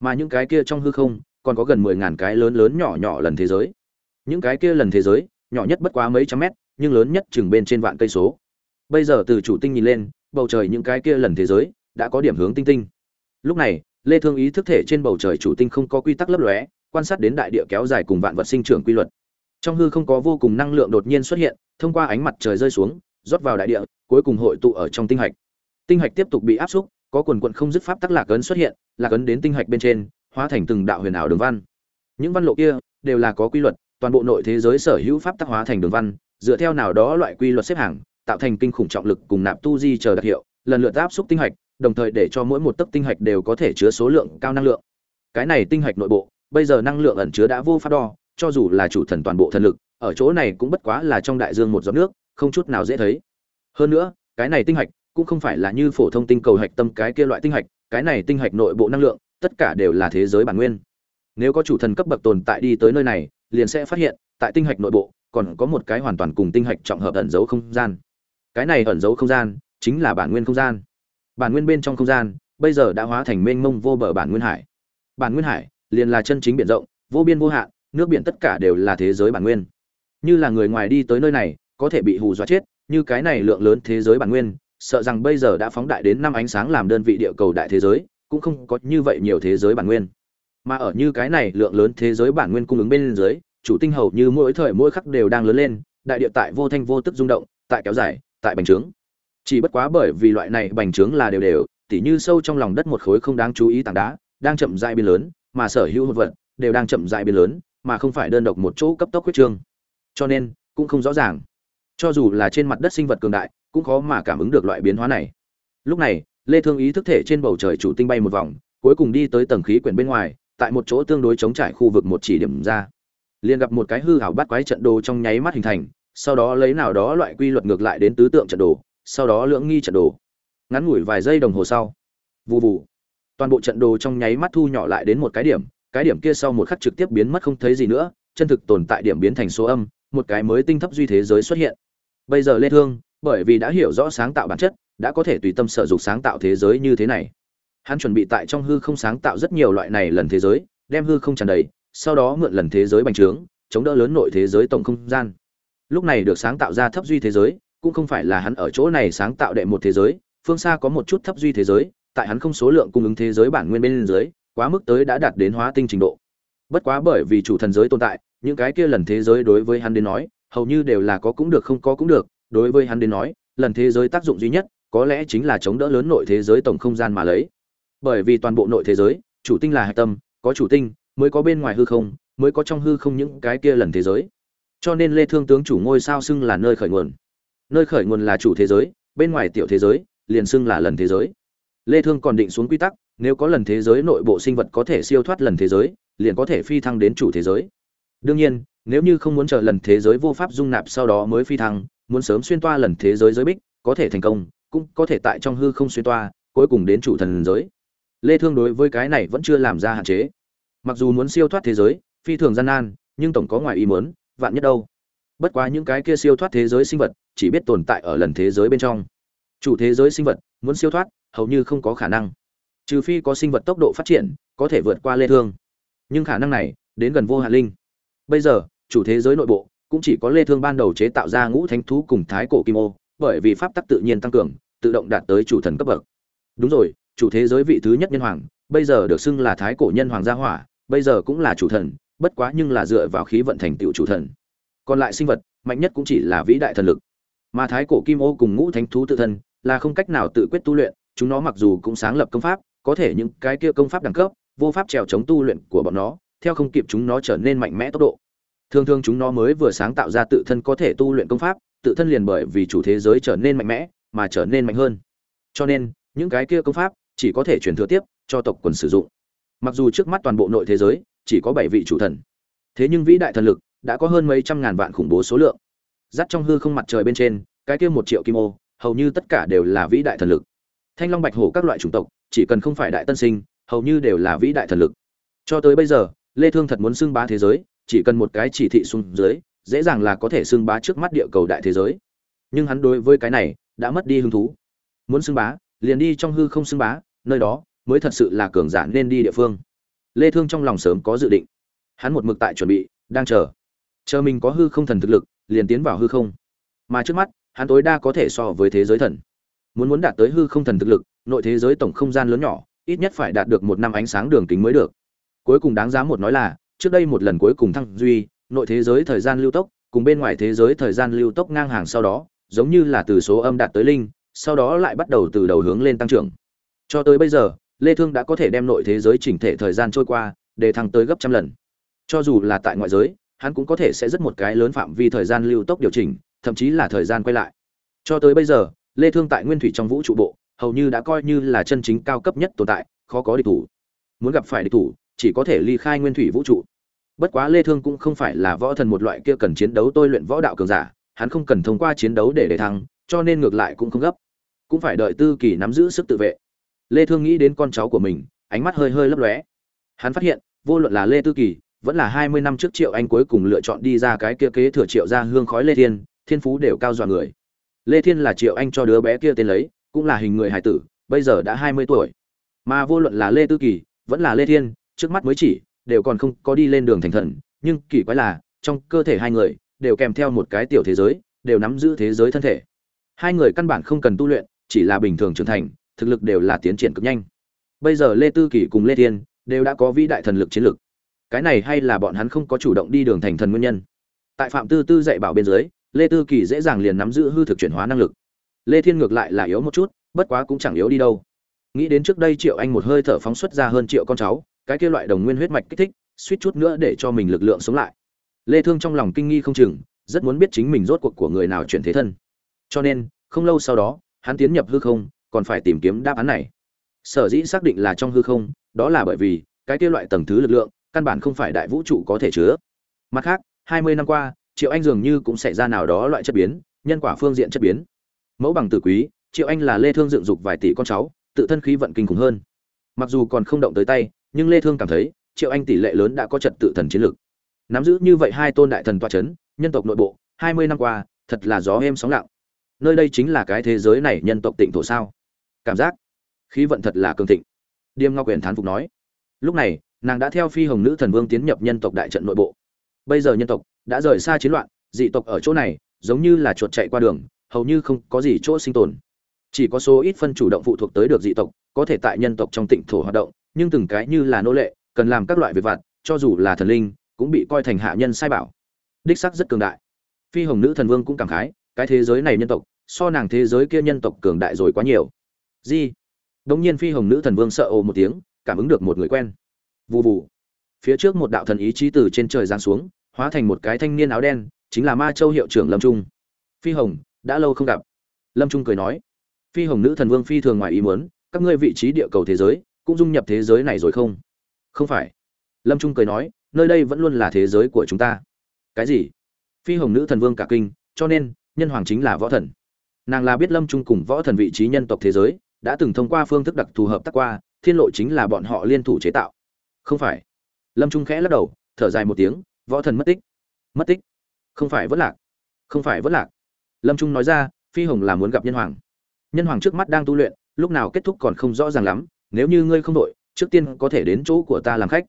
Mà những cái kia trong hư không, còn có gần mười ngàn cái lớn lớn nhỏ nhỏ lần thế giới. Những cái kia lần thế giới, nhỏ nhất bất quá mấy trăm mét, nhưng lớn nhất chừng bên trên vạn cây số. Bây giờ từ chủ tinh nhìn lên, bầu trời những cái kia lần thế giới đã có điểm hướng tinh tinh. Lúc này, lê thương ý thức thể trên bầu trời chủ tinh không có quy tắc lấp lóe, quan sát đến đại địa kéo dài cùng vạn vật sinh trưởng quy luật. Trong hư không có vô cùng năng lượng đột nhiên xuất hiện, thông qua ánh mặt trời rơi xuống, rót vào đại địa cuối cùng hội tụ ở trong tinh hạch. Tinh hạch tiếp tục bị áp xúc, có quần quần không dứt pháp tắc lạc ấn xuất hiện, lạc ấn đến tinh hạch bên trên, hóa thành từng đạo huyền ảo đường văn. Những văn lộ kia đều là có quy luật, toàn bộ nội thế giới sở hữu pháp tắc hóa thành đường văn, dựa theo nào đó loại quy luật xếp hàng, tạo thành kinh khủng trọng lực cùng nạp tu di chờ đặc hiệu, lần lượt áp xúc tinh hạch, đồng thời để cho mỗi một tấc tinh hạch đều có thể chứa số lượng cao năng lượng. Cái này tinh hạch nội bộ, bây giờ năng lượng ẩn chứa đã vô pháp đo, cho dù là chủ thần toàn bộ thần lực, ở chỗ này cũng bất quá là trong đại dương một giọt nước, không chút nào dễ thấy hơn nữa, cái này tinh hạch cũng không phải là như phổ thông tinh cầu hạch tâm cái kia loại tinh hạch, cái này tinh hạch nội bộ năng lượng, tất cả đều là thế giới bản nguyên. Nếu có chủ thần cấp bậc tồn tại đi tới nơi này, liền sẽ phát hiện, tại tinh hạch nội bộ, còn có một cái hoàn toàn cùng tinh hạch trọng hợp ẩn dấu không gian. Cái này ẩn dấu không gian, chính là bản nguyên không gian. Bản nguyên bên trong không gian, bây giờ đã hóa thành mênh mông vô bờ bản nguyên hải. Bản nguyên hải, liền là chân chính biển rộng, vô biên vô hạn, nước biển tất cả đều là thế giới bản nguyên. Như là người ngoài đi tới nơi này, có thể bị hù dọa chết như cái này lượng lớn thế giới bản nguyên, sợ rằng bây giờ đã phóng đại đến năm ánh sáng làm đơn vị địa cầu đại thế giới, cũng không có như vậy nhiều thế giới bản nguyên. Mà ở như cái này lượng lớn thế giới bản nguyên cung ứng bên dưới, chủ tinh hầu như mỗi thời mỗi khắc đều đang lớn lên, đại địa tại vô thanh vô tức rung động, tại kéo dài, tại bành trướng. Chỉ bất quá bởi vì loại này bành trướng là đều đều, tỉ như sâu trong lòng đất một khối không đáng chú ý tảng đá, đang chậm rãi biến lớn, mà sở hữu một vật đều đang chậm rãi biến lớn, mà không phải đơn độc một chỗ cấp tốc huyết trương. Cho nên, cũng không rõ ràng cho dù là trên mặt đất sinh vật cường đại, cũng khó mà cảm ứng được loại biến hóa này. Lúc này, lê thương ý thức thể trên bầu trời chủ tinh bay một vòng, cuối cùng đi tới tầng khí quyển bên ngoài, tại một chỗ tương đối chống trải khu vực một chỉ điểm ra. Liền gặp một cái hư hảo bắt quái trận đồ trong nháy mắt hình thành, sau đó lấy nào đó loại quy luật ngược lại đến tứ tượng trận đồ, sau đó lưỡng nghi trận đồ. Ngắn ngủi vài giây đồng hồ sau vụ vụ toàn bộ trận đồ trong nháy mắt thu nhỏ lại đến một cái điểm cái điểm kia sau một khắc trực tiếp biến mất không thấy gì nữa, chân thực tồn tại điểm biến thành số âm, một cái mới tinh thấp duy thế giới xuất hiện bây giờ lê thương, bởi vì đã hiểu rõ sáng tạo bản chất, đã có thể tùy tâm sở dục sáng tạo thế giới như thế này. Hắn chuẩn bị tại trong hư không sáng tạo rất nhiều loại này lần thế giới, đem hư không tràn đầy, sau đó mượn lần thế giới bành trướng, chống đỡ lớn nội thế giới tổng không gian. Lúc này được sáng tạo ra thấp duy thế giới, cũng không phải là hắn ở chỗ này sáng tạo đệ một thế giới, phương xa có một chút thấp duy thế giới, tại hắn không số lượng cung ứng thế giới bản nguyên bên dưới, quá mức tới đã đạt đến hóa tinh trình độ. Bất quá bởi vì chủ thần giới tồn tại, những cái kia lần thế giới đối với hắn đến nói hầu như đều là có cũng được không có cũng được, đối với hắn đến nói, lần thế giới tác dụng duy nhất, có lẽ chính là chống đỡ lớn nội thế giới tổng không gian mà lấy. Bởi vì toàn bộ nội thế giới, chủ tinh là hạch tâm, có chủ tinh, mới có bên ngoài hư không, mới có trong hư không những cái kia lần thế giới. Cho nên lê thương tướng chủ ngôi sao xưng là nơi khởi nguồn. Nơi khởi nguồn là chủ thế giới, bên ngoài tiểu thế giới, liền xưng là lần thế giới. Lê thương còn định xuống quy tắc, nếu có lần thế giới nội bộ sinh vật có thể siêu thoát lần thế giới, liền có thể phi thăng đến chủ thế giới. Đương nhiên nếu như không muốn chờ lần thế giới vô pháp dung nạp sau đó mới phi thăng, muốn sớm xuyên toa lần thế giới giới bích, có thể thành công, cũng có thể tại trong hư không xuyên toa, cuối cùng đến chủ thần giới. Lê thương đối với cái này vẫn chưa làm ra hạn chế. Mặc dù muốn siêu thoát thế giới, phi thường gian nan, nhưng tổng có ngoài ý muốn, vạn nhất đâu. Bất quá những cái kia siêu thoát thế giới sinh vật, chỉ biết tồn tại ở lần thế giới bên trong. Chủ thế giới sinh vật, muốn siêu thoát, hầu như không có khả năng. Trừ phi có sinh vật tốc độ phát triển, có thể vượt qua lê thương. Nhưng khả năng này, đến gần vô hạn linh. Bây giờ chủ thế giới nội bộ, cũng chỉ có lê thương ban đầu chế tạo ra ngũ thánh thú cùng thái cổ kim ô, bởi vì pháp tắc tự nhiên tăng cường, tự động đạt tới chủ thần cấp bậc. Đúng rồi, chủ thế giới vị thứ nhất nhân hoàng, bây giờ được xưng là thái cổ nhân hoàng gia hỏa, bây giờ cũng là chủ thần, bất quá nhưng là dựa vào khí vận thành tựu chủ thần. Còn lại sinh vật, mạnh nhất cũng chỉ là vĩ đại thần lực. Mà thái cổ kim ô cùng ngũ thánh thú tự thân, là không cách nào tự quyết tu luyện, chúng nó mặc dù cũng sáng lập công pháp, có thể những cái kia công pháp đẳng cấp, vô pháp trèo chống tu luyện của bọn nó, theo không kịp chúng nó trở nên mạnh mẽ tốc độ thường thường chúng nó mới vừa sáng tạo ra tự thân có thể tu luyện công pháp, tự thân liền bởi vì chủ thế giới trở nên mạnh mẽ, mà trở nên mạnh hơn. Cho nên, những cái kia công pháp chỉ có thể truyền thừa tiếp cho tộc quần sử dụng. Mặc dù trước mắt toàn bộ nội thế giới chỉ có bảy vị chủ thần, thế nhưng vĩ đại thần lực đã có hơn mấy trăm ngàn vạn khủng bố số lượng. Dắt trong hư không mặt trời bên trên, cái kia một triệu kim ô, hầu như tất cả đều là vĩ đại thần lực. Thanh long bạch hổ các loại chủng tộc, chỉ cần không phải đại tân sinh, hầu như đều là vĩ đại thần lực. Cho tới bây giờ, lê thương thật muốn xưng bá thế giới chỉ cần một cái chỉ thị xuống dưới, dễ dàng là có thể xưng bá trước mắt địa cầu đại thế giới. Nhưng hắn đối với cái này, đã mất đi hứng thú. Muốn xưng bá, liền đi trong hư không xưng bá, nơi đó mới thật sự là cường giả nên đi địa phương. Lê thương trong lòng sớm có dự định. Hắn một mực tại chuẩn bị, đang chờ. Chờ mình có hư không thần thực lực, liền tiến vào hư không. Mà trước mắt, hắn tối đa có thể so với thế giới thần. Muốn muốn đạt tới hư không thần thực lực, nội thế giới tổng không gian lớn nhỏ, ít nhất phải đạt được một năm ánh sáng đường kính mới được. Cuối cùng đáng giá một nói là trước đây một lần cuối cùng thăng duy, nội thế giới thời gian lưu tốc, cùng bên ngoài thế giới thời gian lưu tốc ngang hàng sau đó, giống như là từ số âm đạt tới linh, sau đó lại bắt đầu từ đầu hướng lên tăng trưởng. Cho tới bây giờ, lê thương đã có thể đem nội thế giới chỉnh thể thời gian trôi qua, để thăng tới gấp trăm lần. Cho dù là tại ngoại giới, hắn cũng có thể sẽ rất một cái lớn phạm vi thời gian lưu tốc điều chỉnh, thậm chí là thời gian quay lại. Cho tới bây giờ, lê thương tại nguyên thủy trong vũ trụ bộ, hầu như đã coi như là chân chính cao cấp nhất tồn tại, khó có địch thủ. Muốn gặp phải địch thủ chỉ có thể ly khai nguyên thủy vũ trụ. Bất quá lê thương cũng không phải là võ thần một loại kia cần chiến đấu tôi luyện võ đạo cường giả, hắn không cần thông qua chiến đấu để để thắng cho nên ngược lại cũng không gấp. Cũng phải đợi tư kỳ nắm giữ sức tự vệ. Lê thương nghĩ đến con cháu của mình, ánh mắt hơi hơi lấp lóe. Hắn phát hiện, vô luận là lê tư kỳ, vẫn là 20 năm trước triệu anh cuối cùng lựa chọn đi ra cái kia kế thừa triệu ra hương khói lê thiên thiên phú đều cao dọa người. Lê thiên là triệu anh cho đứa bé kia tên lấy, cũng là hình người hải tử, bây giờ đã 20 tuổi. Mà vô luận là lê tư kỳ, vẫn là lê thiên trước mắt mới chỉ, đều còn không có đi lên đường thành thần, nhưng kỳ quái là, trong cơ thể hai người, đều kèm theo một cái tiểu thế giới, đều nắm giữ thế giới thân thể. Hai người căn bản không cần tu luyện, chỉ là bình thường trưởng thành, thực lực đều là tiến triển cực nhanh. Bây giờ lê tư kỳ cùng lê thiên đều đã có vĩ đại thần lực chiến lực. Cái này hay là bọn hắn không có chủ động đi đường thành thần nguyên nhân. Tại phạm tư tư dạy bảo bên dưới, lê tư kỳ dễ dàng liền nắm giữ hư thực chuyển hóa năng lực. Lê thiên ngược lại là yếu một chút, bất quá cũng chẳng yếu đi đâu. Nghĩ đến trước đây triệu anh một hơi thở phóng xuất ra hơn triệu con cháu cái kia loại đồng nguyên huyết mạch kích thích, suýt chút nữa để cho mình lực lượng sống lại. Lê thương trong lòng kinh nghi không chừng, rất muốn biết chính mình rốt cuộc của người nào chuyển thế thân. Cho nên, không lâu sau đó, hắn tiến nhập hư không, còn phải tìm kiếm đáp án này. Sở dĩ xác định là trong hư không, đó là bởi vì, cái kia loại tầng thứ lực lượng, căn bản không phải đại vũ trụ có thể chứa. Mặt khác 20 năm qua, triệu anh dường như cũng xảy ra nào đó loại chất biến, nhân quả phương diện chất biến. Mẫu bằng tử quý, triệu anh là lê thương dựng dục vài tỷ con cháu, tự thân khí vận kinh khủng hơn. Mặc dù còn không động tới tay nhưng lê thương cảm thấy, triệu anh tỷ lệ lớn đã có trật tự thần chiến lực nắm giữ như vậy hai tôn đại thần toa chấn, nhân tộc nội bộ 20 năm qua, thật là gió êm sóng lặng. Nơi đây chính là cái thế giới này nhân tộc tịnh thổ sao? Cảm giác, khí vận thật là cường thịnh. Điềm ngọc quyền thán phục nói. Lúc này, nàng đã theo phi hồng nữ thần vương tiến nhập nhân tộc đại trận nội bộ. Bây giờ nhân tộc đã rời xa chiến loạn, dị tộc ở chỗ này, giống như là chuột chạy qua đường, hầu như không có gì chỗ sinh tồn. Chỉ có số ít phân chủ động phụ thuộc tới được dị tộc, có thể tại nhân tộc trong tịnh thổ hoạt động nhưng từng cái như là nô lệ, cần làm các loại việc vặt, cho dù là thần linh, cũng bị coi thành hạ nhân sai bảo. Đích sắc rất cường đại. Phi hồng nữ thần vương cũng cảm khái, cái thế giới này nhân tộc, so nàng thế giới kia nhân tộc cường đại rồi quá nhiều. Di đống nhiên phi hồng nữ thần vương sợ ồ một tiếng, cảm ứng được một người quen. Vù vù. Phía trước một đạo thần ý chí từ trên trời giáng xuống, hóa thành một cái thanh niên áo đen, chính là ma châu hiệu trưởng lâm trung. Phi hồng, đã lâu không gặp. Lâm trung cười nói. Phi hồng nữ thần vương phi thường ngoài ý muốn, các ngươi vị trí địa cầu thế giới cũng dung nhập thế giới này rồi không? Không phải. Lâm trung cười nói, nơi đây vẫn luôn là thế giới của chúng ta. Cái gì? Phi hồng nữ thần vương cả kinh, cho nên, nhân hoàng chính là võ thần. Nàng là biết lâm trung cùng võ thần vị trí nhân tộc thế giới, đã từng thông qua phương thức đặc thù hợp tác qua, thiên lộ chính là bọn họ liên thủ chế tạo. Không phải. Lâm trung khẽ lắc đầu, thở dài một tiếng, võ thần mất tích. Mất tích? Không phải vất lạc. Không phải vất lạc. Lâm trung nói ra, phi hồng là muốn gặp nhân hoàng. Nhân hoàng trước mắt đang tu luyện, lúc nào kết thúc còn không rõ ràng lắm nếu như ngươi không đội, trước tiên có thể đến chỗ của ta làm khách.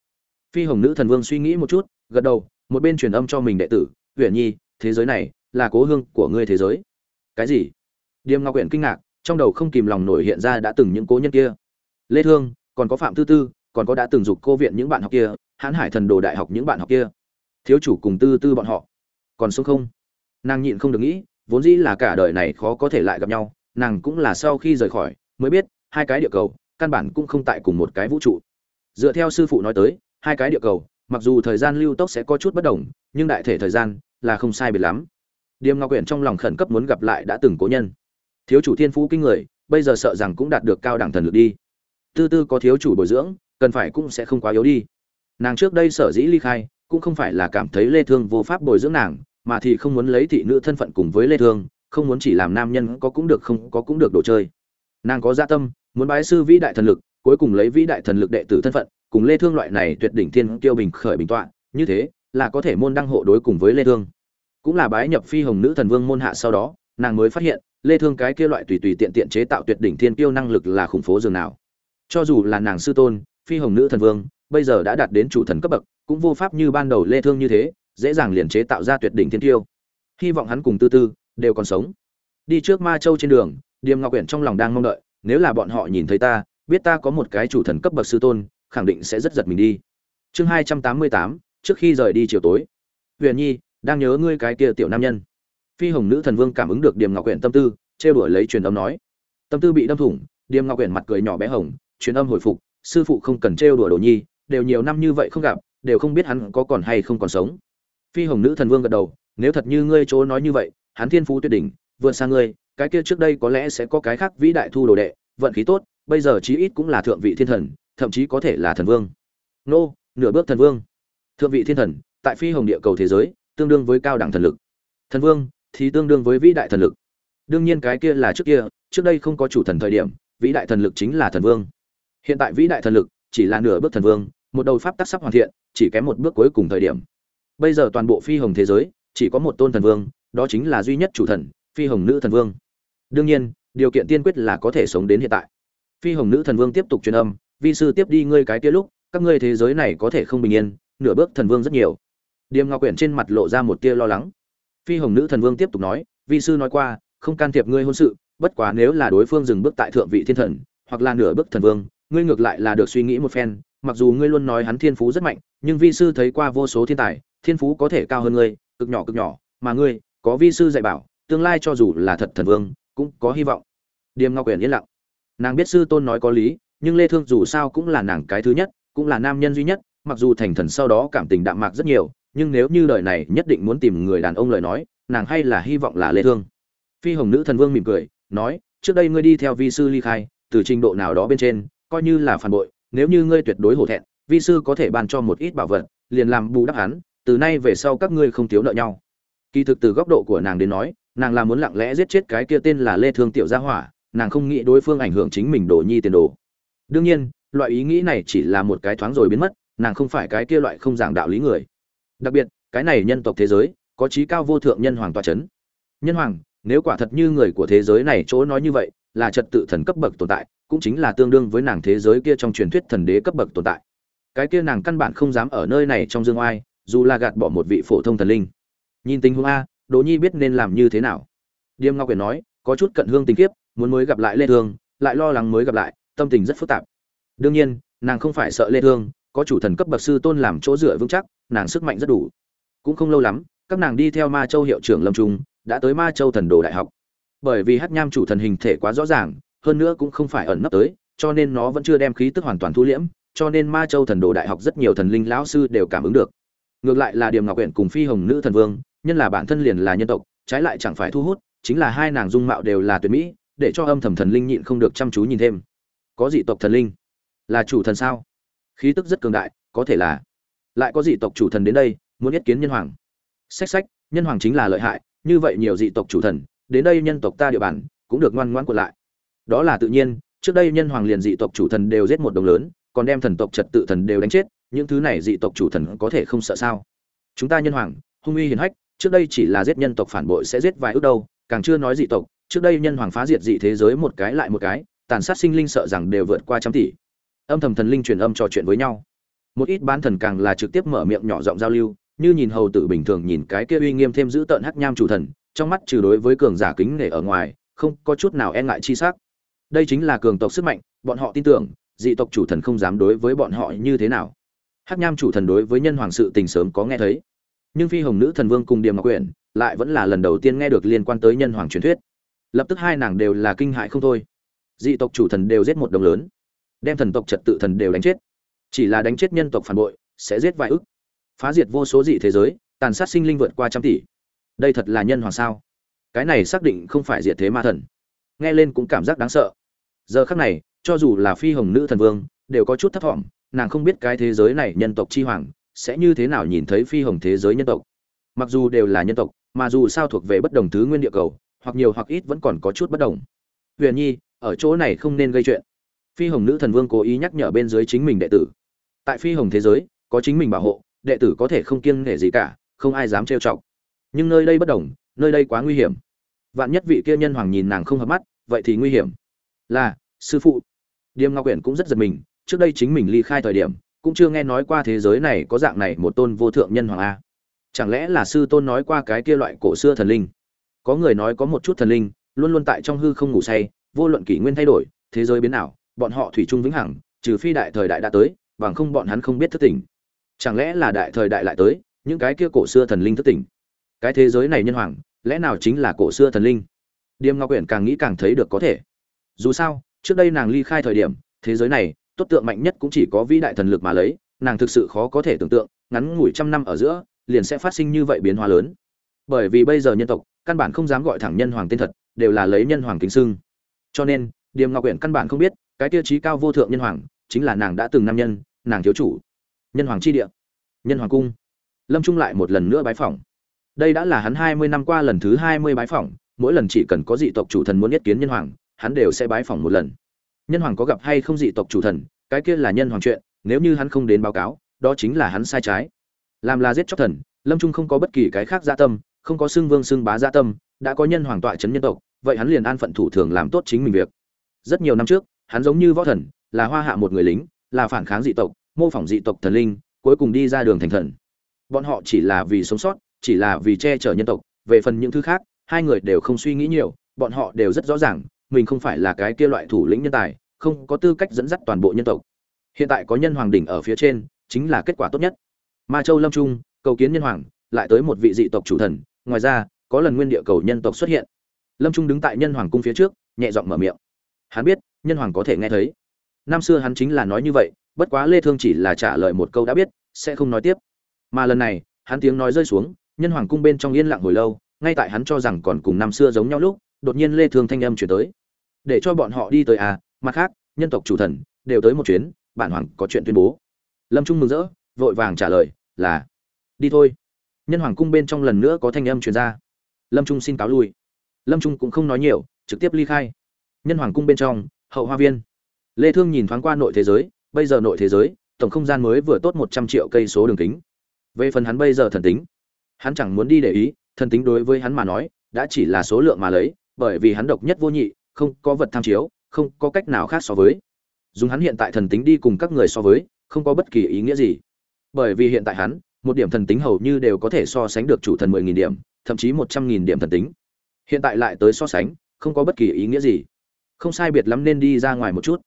Phi hồng nữ thần vương suy nghĩ một chút, gật đầu, một bên truyền âm cho mình đệ tử huyền nhi, thế giới này là cố hương của ngươi thế giới. Cái gì? Điềm ngọc huyện kinh ngạc, trong đầu không kìm lòng nổi hiện ra đã từng những cố nhân kia. Lê thương, còn có phạm tư tư, còn có đã từng dục cô viện những bạn học kia, hãn hải thần đồ đại học những bạn học kia. Thiếu chủ cùng tư tư bọn họ, còn sống không? Nàng nhịn không được nghĩ, vốn dĩ là cả đời này khó có thể lại gặp nhau, nàng cũng là sau khi rời khỏi, mới biết hai cái địa cầu căn bản cũng không tại cùng một cái vũ trụ. Dựa theo sư phụ nói tới, hai cái địa cầu, mặc dù thời gian lưu tốc sẽ có chút bất đồng, nhưng đại thể thời gian là không sai biệt lắm. Điềm ngọc quyển trong lòng khẩn cấp muốn gặp lại đã từng cố nhân. Thiếu chủ thiên phú kinh người, bây giờ sợ rằng cũng đạt được cao đẳng thần lực đi. Tư tư có thiếu chủ bồi dưỡng, cần phải cũng sẽ không quá yếu đi. Nàng trước đây sở dĩ ly khai, cũng không phải là cảm thấy lê thương vô pháp bồi dưỡng nàng, mà thì không muốn lấy thị nữ thân phận cùng với lê thương, không muốn chỉ làm nam nhân có cũng được không có cũng được đồ chơi. Nàng có dạ tâm muốn bái sư vĩ đại thần lực, cuối cùng lấy vĩ đại thần lực đệ tử thân phận, cùng lê thương loại này tuyệt đỉnh thiên tiêu bình khởi bình tọa, như thế là có thể môn đăng hộ đối cùng với lê thương. Cũng là bái nhập phi hồng nữ thần vương môn hạ sau đó, nàng mới phát hiện, lê thương cái kia loại tùy tùy tiện tiện chế tạo tuyệt đỉnh thiên tiêu năng lực là khủng phố dường nào. Cho dù là nàng sư tôn, phi hồng nữ thần vương, bây giờ đã đạt đến chủ thần cấp bậc, cũng vô pháp như ban đầu lê thương như thế, dễ dàng liền chế tạo ra tuyệt đỉnh thiên tiêu hy vọng hắn cùng tư tư đều còn sống. Đi trước ma châu trên đường, điềm ngọc quyển trong lòng đang mong đợi nếu là bọn họ nhìn thấy ta, biết ta có một cái chủ thần cấp bậc sư tôn, khẳng định sẽ rất giật mình đi. Chương hai trăm tám mươi tám, trước khi rời đi chiều tối. Huyền nhi, đang nhớ ngươi cái kia tiểu nam nhân. Phi hồng nữ thần vương cảm ứng được điềm ngọc quyển tâm tư, trêu đuổi lấy truyền âm nói. Tâm tư bị đâm thủng, điềm ngọc quyển mặt cười nhỏ bé hồng, truyền âm hồi phục, sư phụ không cần trêu đùa đồ nhi, đều nhiều năm như vậy không gặp, đều không biết hắn có còn hay không còn sống. Phi hồng nữ thần vương gật đầu, nếu thật như ngươi chỗ nói như vậy, hắn thiên phú tuyệt đỉnh, vượt xa ngươi cái kia trước đây có lẽ sẽ có cái khác vĩ đại thu đồ đệ, vận khí tốt, bây giờ chí ít cũng là thượng vị thiên thần, thậm chí có thể là thần vương. Nô, nửa bước thần vương. Thượng vị thiên thần, tại phi hồng địa cầu thế giới, tương đương với cao đẳng thần lực. Thần vương, thì tương đương với vĩ đại thần lực. Đương nhiên cái kia là trước kia, trước đây không có chủ thần thời điểm, vĩ đại thần lực chính là thần vương. Hiện tại vĩ đại thần lực, chỉ là nửa bước thần vương, một đầu pháp tác sắp hoàn thiện, chỉ kém một bước cuối cùng thời điểm. Bây giờ toàn bộ phi hồng thế giới, chỉ có một tôn thần vương, đó chính là duy nhất chủ thần, phi hồng nữ thần vương đương nhiên, điều kiện tiên quyết là có thể sống đến hiện tại. Phi hồng nữ thần vương tiếp tục truyền âm, vi sư tiếp đi ngươi cái kia lúc, các ngươi thế giới này có thể không bình yên, nửa bước thần vương rất nhiều. Điềm ngọc quyển trên mặt lộ ra một tia lo lắng. Phi hồng nữ thần vương tiếp tục nói, vi sư nói qua, không can thiệp ngươi hôn sự, bất quá nếu là đối phương dừng bước tại thượng vị thiên thần, hoặc là nửa bước thần vương, ngươi ngược lại là được suy nghĩ một phen, mặc dù ngươi luôn nói hắn thiên phú rất mạnh, nhưng vi sư thấy qua vô số thiên tài, thiên phú có thể cao hơn ngươi, cực nhỏ cực nhỏ, mà ngươi, có vi sư dạy bảo, tương lai cho dù là thật thần vương cũng có hy vọng. Điềm ngọc quyển yên lặng. Nàng biết sư tôn nói có lý, nhưng lê thương dù sao cũng là nàng cái thứ nhất, cũng là nam nhân duy nhất, mặc dù thành thần sau đó cảm tình đạm mạc rất nhiều, nhưng nếu như đời này nhất định muốn tìm người đàn ông lời nói, nàng hay là hy vọng là lê thương. Phi hồng nữ thần vương mỉm cười, nói, trước đây ngươi đi theo vi sư ly khai, từ trình độ nào đó bên trên, coi như là phản bội, nếu như ngươi tuyệt đối hổ thẹn, vi sư có thể ban cho một ít bảo vật, liền làm bù đắp hắn, từ nay về sau các ngươi không thiếu nợ nhau. Kỳ thực từ góc độ của nàng đến nói nàng là muốn lặng lẽ giết chết cái kia tên là lê thương tiểu gia hỏa, nàng không nghĩ đối phương ảnh hưởng chính mình đồ nhi tiền đồ. Đương nhiên, loại ý nghĩ này chỉ là một cái thoáng rồi biến mất, nàng không phải cái kia loại không giảng đạo lý người. Đặc biệt, cái này nhân tộc thế giới, có trí cao vô thượng nhân hoàng tòa chấn. Nhân hoàng, nếu quả thật như người của thế giới này chỗ nói như vậy, là trật tự thần cấp bậc tồn tại, cũng chính là tương đương với nàng thế giới kia trong truyền thuyết thần đế cấp bậc tồn tại. Cái kia nàng căn bản không dám ở nơi này trong dương oai, dù là gạt bỏ một vị phổ thông thần linh. Nhìn tình huống a đỗ nhi biết nên làm như thế nào. Điềm ngọc quyền nói, có chút cận hương tình kiếp muốn mới gặp lại lê thương, lại lo lắng mới gặp lại, tâm tình rất phức tạp. Đương nhiên, nàng không phải sợ lê thương, có chủ thần cấp bậc sư tôn làm chỗ dựa vững chắc, nàng sức mạnh rất đủ. Cũng không lâu lắm, các nàng đi theo ma châu hiệu trưởng lâm trung, đã tới ma châu thần đồ đại học. Bởi vì hắc nham chủ thần hình thể quá rõ ràng, hơn nữa cũng không phải ẩn nấp tới, cho nên nó vẫn chưa đem khí tức hoàn toàn thu liễm, cho nên ma châu thần đồ đại học rất nhiều thần linh lão sư đều cảm ứng được. Ngược lại là Điềm ngọc Uyển cùng phi hồng nữ thần vương nhân là bản thân liền là nhân tộc, trái lại chẳng phải thu hút, chính là hai nàng dung mạo đều là tuyệt mỹ, để cho âm thầm thần linh nhịn không được chăm chú nhìn thêm. Có dị tộc thần linh, là chủ thần sao? Khí tức rất cường đại, có thể là. Lại có dị tộc chủ thần đến đây, muốn nhất kiến nhân hoàng. Sách sách nhân hoàng chính là lợi hại, như vậy nhiều dị tộc chủ thần, đến đây nhân tộc ta địa bàn, cũng được ngoan ngoãn của lại. Đó là tự nhiên, trước đây nhân hoàng liền dị tộc chủ thần đều giết một đồng lớn, còn đem thần tộc trật tự thần đều đánh chết, những thứ này dị tộc chủ thần có thể không sợ sao? Chúng ta nhân hoàng, hung uy hiền hách trước đây chỉ là giết nhân tộc phản bội sẽ giết vài ước đâu, càng chưa nói dị tộc. Trước đây nhân hoàng phá diệt dị thế giới một cái lại một cái, tàn sát sinh linh sợ rằng đều vượt qua trăm tỷ. Âm thầm thần linh truyền âm trò chuyện với nhau. Một ít bán thần càng là trực tiếp mở miệng nhỏ giọng giao lưu, như nhìn hầu tử bình thường nhìn cái kia uy nghiêm thêm giữ tợn hắc nham chủ thần, trong mắt trừ đối với cường giả kính nể ở ngoài, không có chút nào e ngại chi sắc. Đây chính là cường tộc sức mạnh, bọn họ tin tưởng, dị tộc chủ thần không dám đối với bọn họ như thế nào. Hắc nham chủ thần đối với nhân hoàng sự tình sớm có nghe thấy nhưng phi hồng nữ thần vương cùng điềm ngọc quyển lại vẫn là lần đầu tiên nghe được liên quan tới nhân hoàng truyền thuyết. Lập tức hai nàng đều là kinh hại không thôi. Dị tộc chủ thần đều giết một đồng lớn, đem thần tộc trật tự thần đều đánh chết. Chỉ là đánh chết nhân tộc phản bội, sẽ giết vài ức. Phá diệt vô số dị thế giới, tàn sát sinh linh vượt qua trăm tỷ. Đây thật là nhân hoàng sao? Cái này xác định không phải diệt thế ma thần. Nghe lên cũng cảm giác đáng sợ. Giờ khắc này, cho dù là phi hồng nữ thần vương, đều có chút thấp thỏm, nàng không biết cái thế giới này nhân tộc chi hoàng sẽ như thế nào nhìn thấy phi hồng thế giới nhân tộc? Mặc dù đều là nhân tộc, mà dù sao thuộc về bất đồng thứ nguyên địa cầu, hoặc nhiều hoặc ít vẫn còn có chút bất đồng. Huyền nhi, ở chỗ này không nên gây chuyện. Phi hồng nữ thần vương cố ý nhắc nhở bên dưới chính mình đệ tử. Tại phi hồng thế giới, có chính mình bảo hộ, đệ tử có thể không kiêng nể gì cả, không ai dám trêu chọc. Nhưng nơi đây bất đồng, nơi đây quá nguy hiểm. Vạn nhất vị kia nhân hoàng nhìn nàng không hợp mắt, vậy thì nguy hiểm. Là, sư phụ. Điềm ngọc quyển cũng rất giật mình, trước đây chính mình ly khai thời điểm cũng chưa nghe nói qua thế giới này có dạng này một tôn vô thượng nhân hoàng a. Chẳng lẽ là sư tôn nói qua cái kia loại cổ xưa thần linh? Có người nói có một chút thần linh, luôn luôn tại trong hư không ngủ say, vô luận kỷ nguyên thay đổi, thế giới biến ảo, bọn họ thủy chung vĩnh hằng, trừ phi đại thời đại đã tới, bằng không bọn hắn không biết thức tỉnh. Chẳng lẽ là đại thời đại lại tới, những cái kia cổ xưa thần linh thức tỉnh? Cái thế giới này nhân hoàng, lẽ nào chính là cổ xưa thần linh? Điềm ngọc quyển càng nghĩ càng thấy được có thể. Dù sao, trước đây nàng ly khai thời điểm, thế giới này tốt tượng mạnh nhất cũng chỉ có vĩ đại thần lực mà lấy, nàng thực sự khó có thể tưởng tượng, ngắn ngủi trăm năm ở giữa, liền sẽ phát sinh như vậy biến hóa lớn. Bởi vì bây giờ nhân tộc, căn bản không dám gọi thẳng nhân hoàng tên thật, đều là lấy nhân hoàng kính xưng. Cho nên, điềm ngọc quyển căn bản không biết, cái tiêu chí cao vô thượng nhân hoàng, chính là nàng đã từng nam nhân, nàng thiếu chủ. Nhân hoàng chi địa, nhân hoàng cung. Lâm trung lại một lần nữa bái phỏng. Đây đã là hắn hai mươi năm qua lần thứ hai mươi bái phỏng, mỗi lần chỉ cần có dị tộc chủ thần muốn nhất kiến nhân hoàng, hắn đều sẽ bái phỏng một lần nhân hoàng có gặp hay không dị tộc chủ thần, cái kia là nhân hoàng chuyện, nếu như hắn không đến báo cáo, đó chính là hắn sai trái. Làm là giết chóc thần, lâm trung không có bất kỳ cái khác gia tâm, không có xưng vương xưng bá gia tâm, đã có nhân hoàng tọa chấn nhân tộc, vậy hắn liền an phận thủ thường làm tốt chính mình việc. Rất nhiều năm trước, hắn giống như võ thần, là hoa hạ một người lính, là phản kháng dị tộc, mô phỏng dị tộc thần linh, cuối cùng đi ra đường thành thần. Bọn họ chỉ là vì sống sót, chỉ là vì che chở nhân tộc, về phần những thứ khác, hai người đều không suy nghĩ nhiều, bọn họ đều rất rõ ràng mình không phải là cái kia loại thủ lĩnh nhân tài, không có tư cách dẫn dắt toàn bộ nhân tộc. Hiện tại có nhân hoàng đỉnh ở phía trên, chính là kết quả tốt nhất. Ma châu lâm trung, cầu kiến nhân hoàng, lại tới một vị dị tộc chủ thần, ngoài ra, có lần nguyên địa cầu nhân tộc xuất hiện. Lâm trung đứng tại nhân hoàng cung phía trước, nhẹ giọng mở miệng. Hắn biết, nhân hoàng có thể nghe thấy. Năm xưa hắn chính là nói như vậy, bất quá lê thương chỉ là trả lời một câu đã biết, sẽ không nói tiếp. Mà lần này, hắn tiếng nói rơi xuống, nhân hoàng cung bên trong yên lặng hồi lâu, ngay tại hắn cho rằng còn cùng năm xưa giống nhau lúc đột nhiên lê thương thanh âm chuyển tới. Để cho bọn họ đi tới à mặt khác, nhân tộc chủ thần, đều tới một chuyến, bản hoàng có chuyện tuyên bố. Lâm trung mừng rỡ, vội vàng trả lời, là, đi thôi. Nhân hoàng cung bên trong lần nữa có thanh âm truyền ra. Lâm trung xin cáo lui. Lâm trung cũng không nói nhiều, trực tiếp ly khai. Nhân hoàng cung bên trong, hậu hoa viên. Lê thương nhìn thoáng qua nội thế giới, bây giờ nội thế giới, tổng không gian mới vừa tốt 100 triệu cây số đường kính. Về phần hắn bây giờ thần tính, hắn chẳng muốn đi để ý, thần tính đối với hắn mà nói, đã chỉ là số lượng mà lấy bởi vì hắn độc nhất vô nhị, không có vật tham chiếu, không có cách nào khác so với. Dùng hắn hiện tại thần tính đi cùng các người so với, không có bất kỳ ý nghĩa gì. Bởi vì hiện tại hắn, một điểm thần tính hầu như đều có thể so sánh được chủ thần mười nghìn điểm, thậm chí một trăm nghìn điểm thần tính. Hiện tại lại tới so sánh, không có bất kỳ ý nghĩa gì. Không sai biệt lắm nên đi ra ngoài một chút.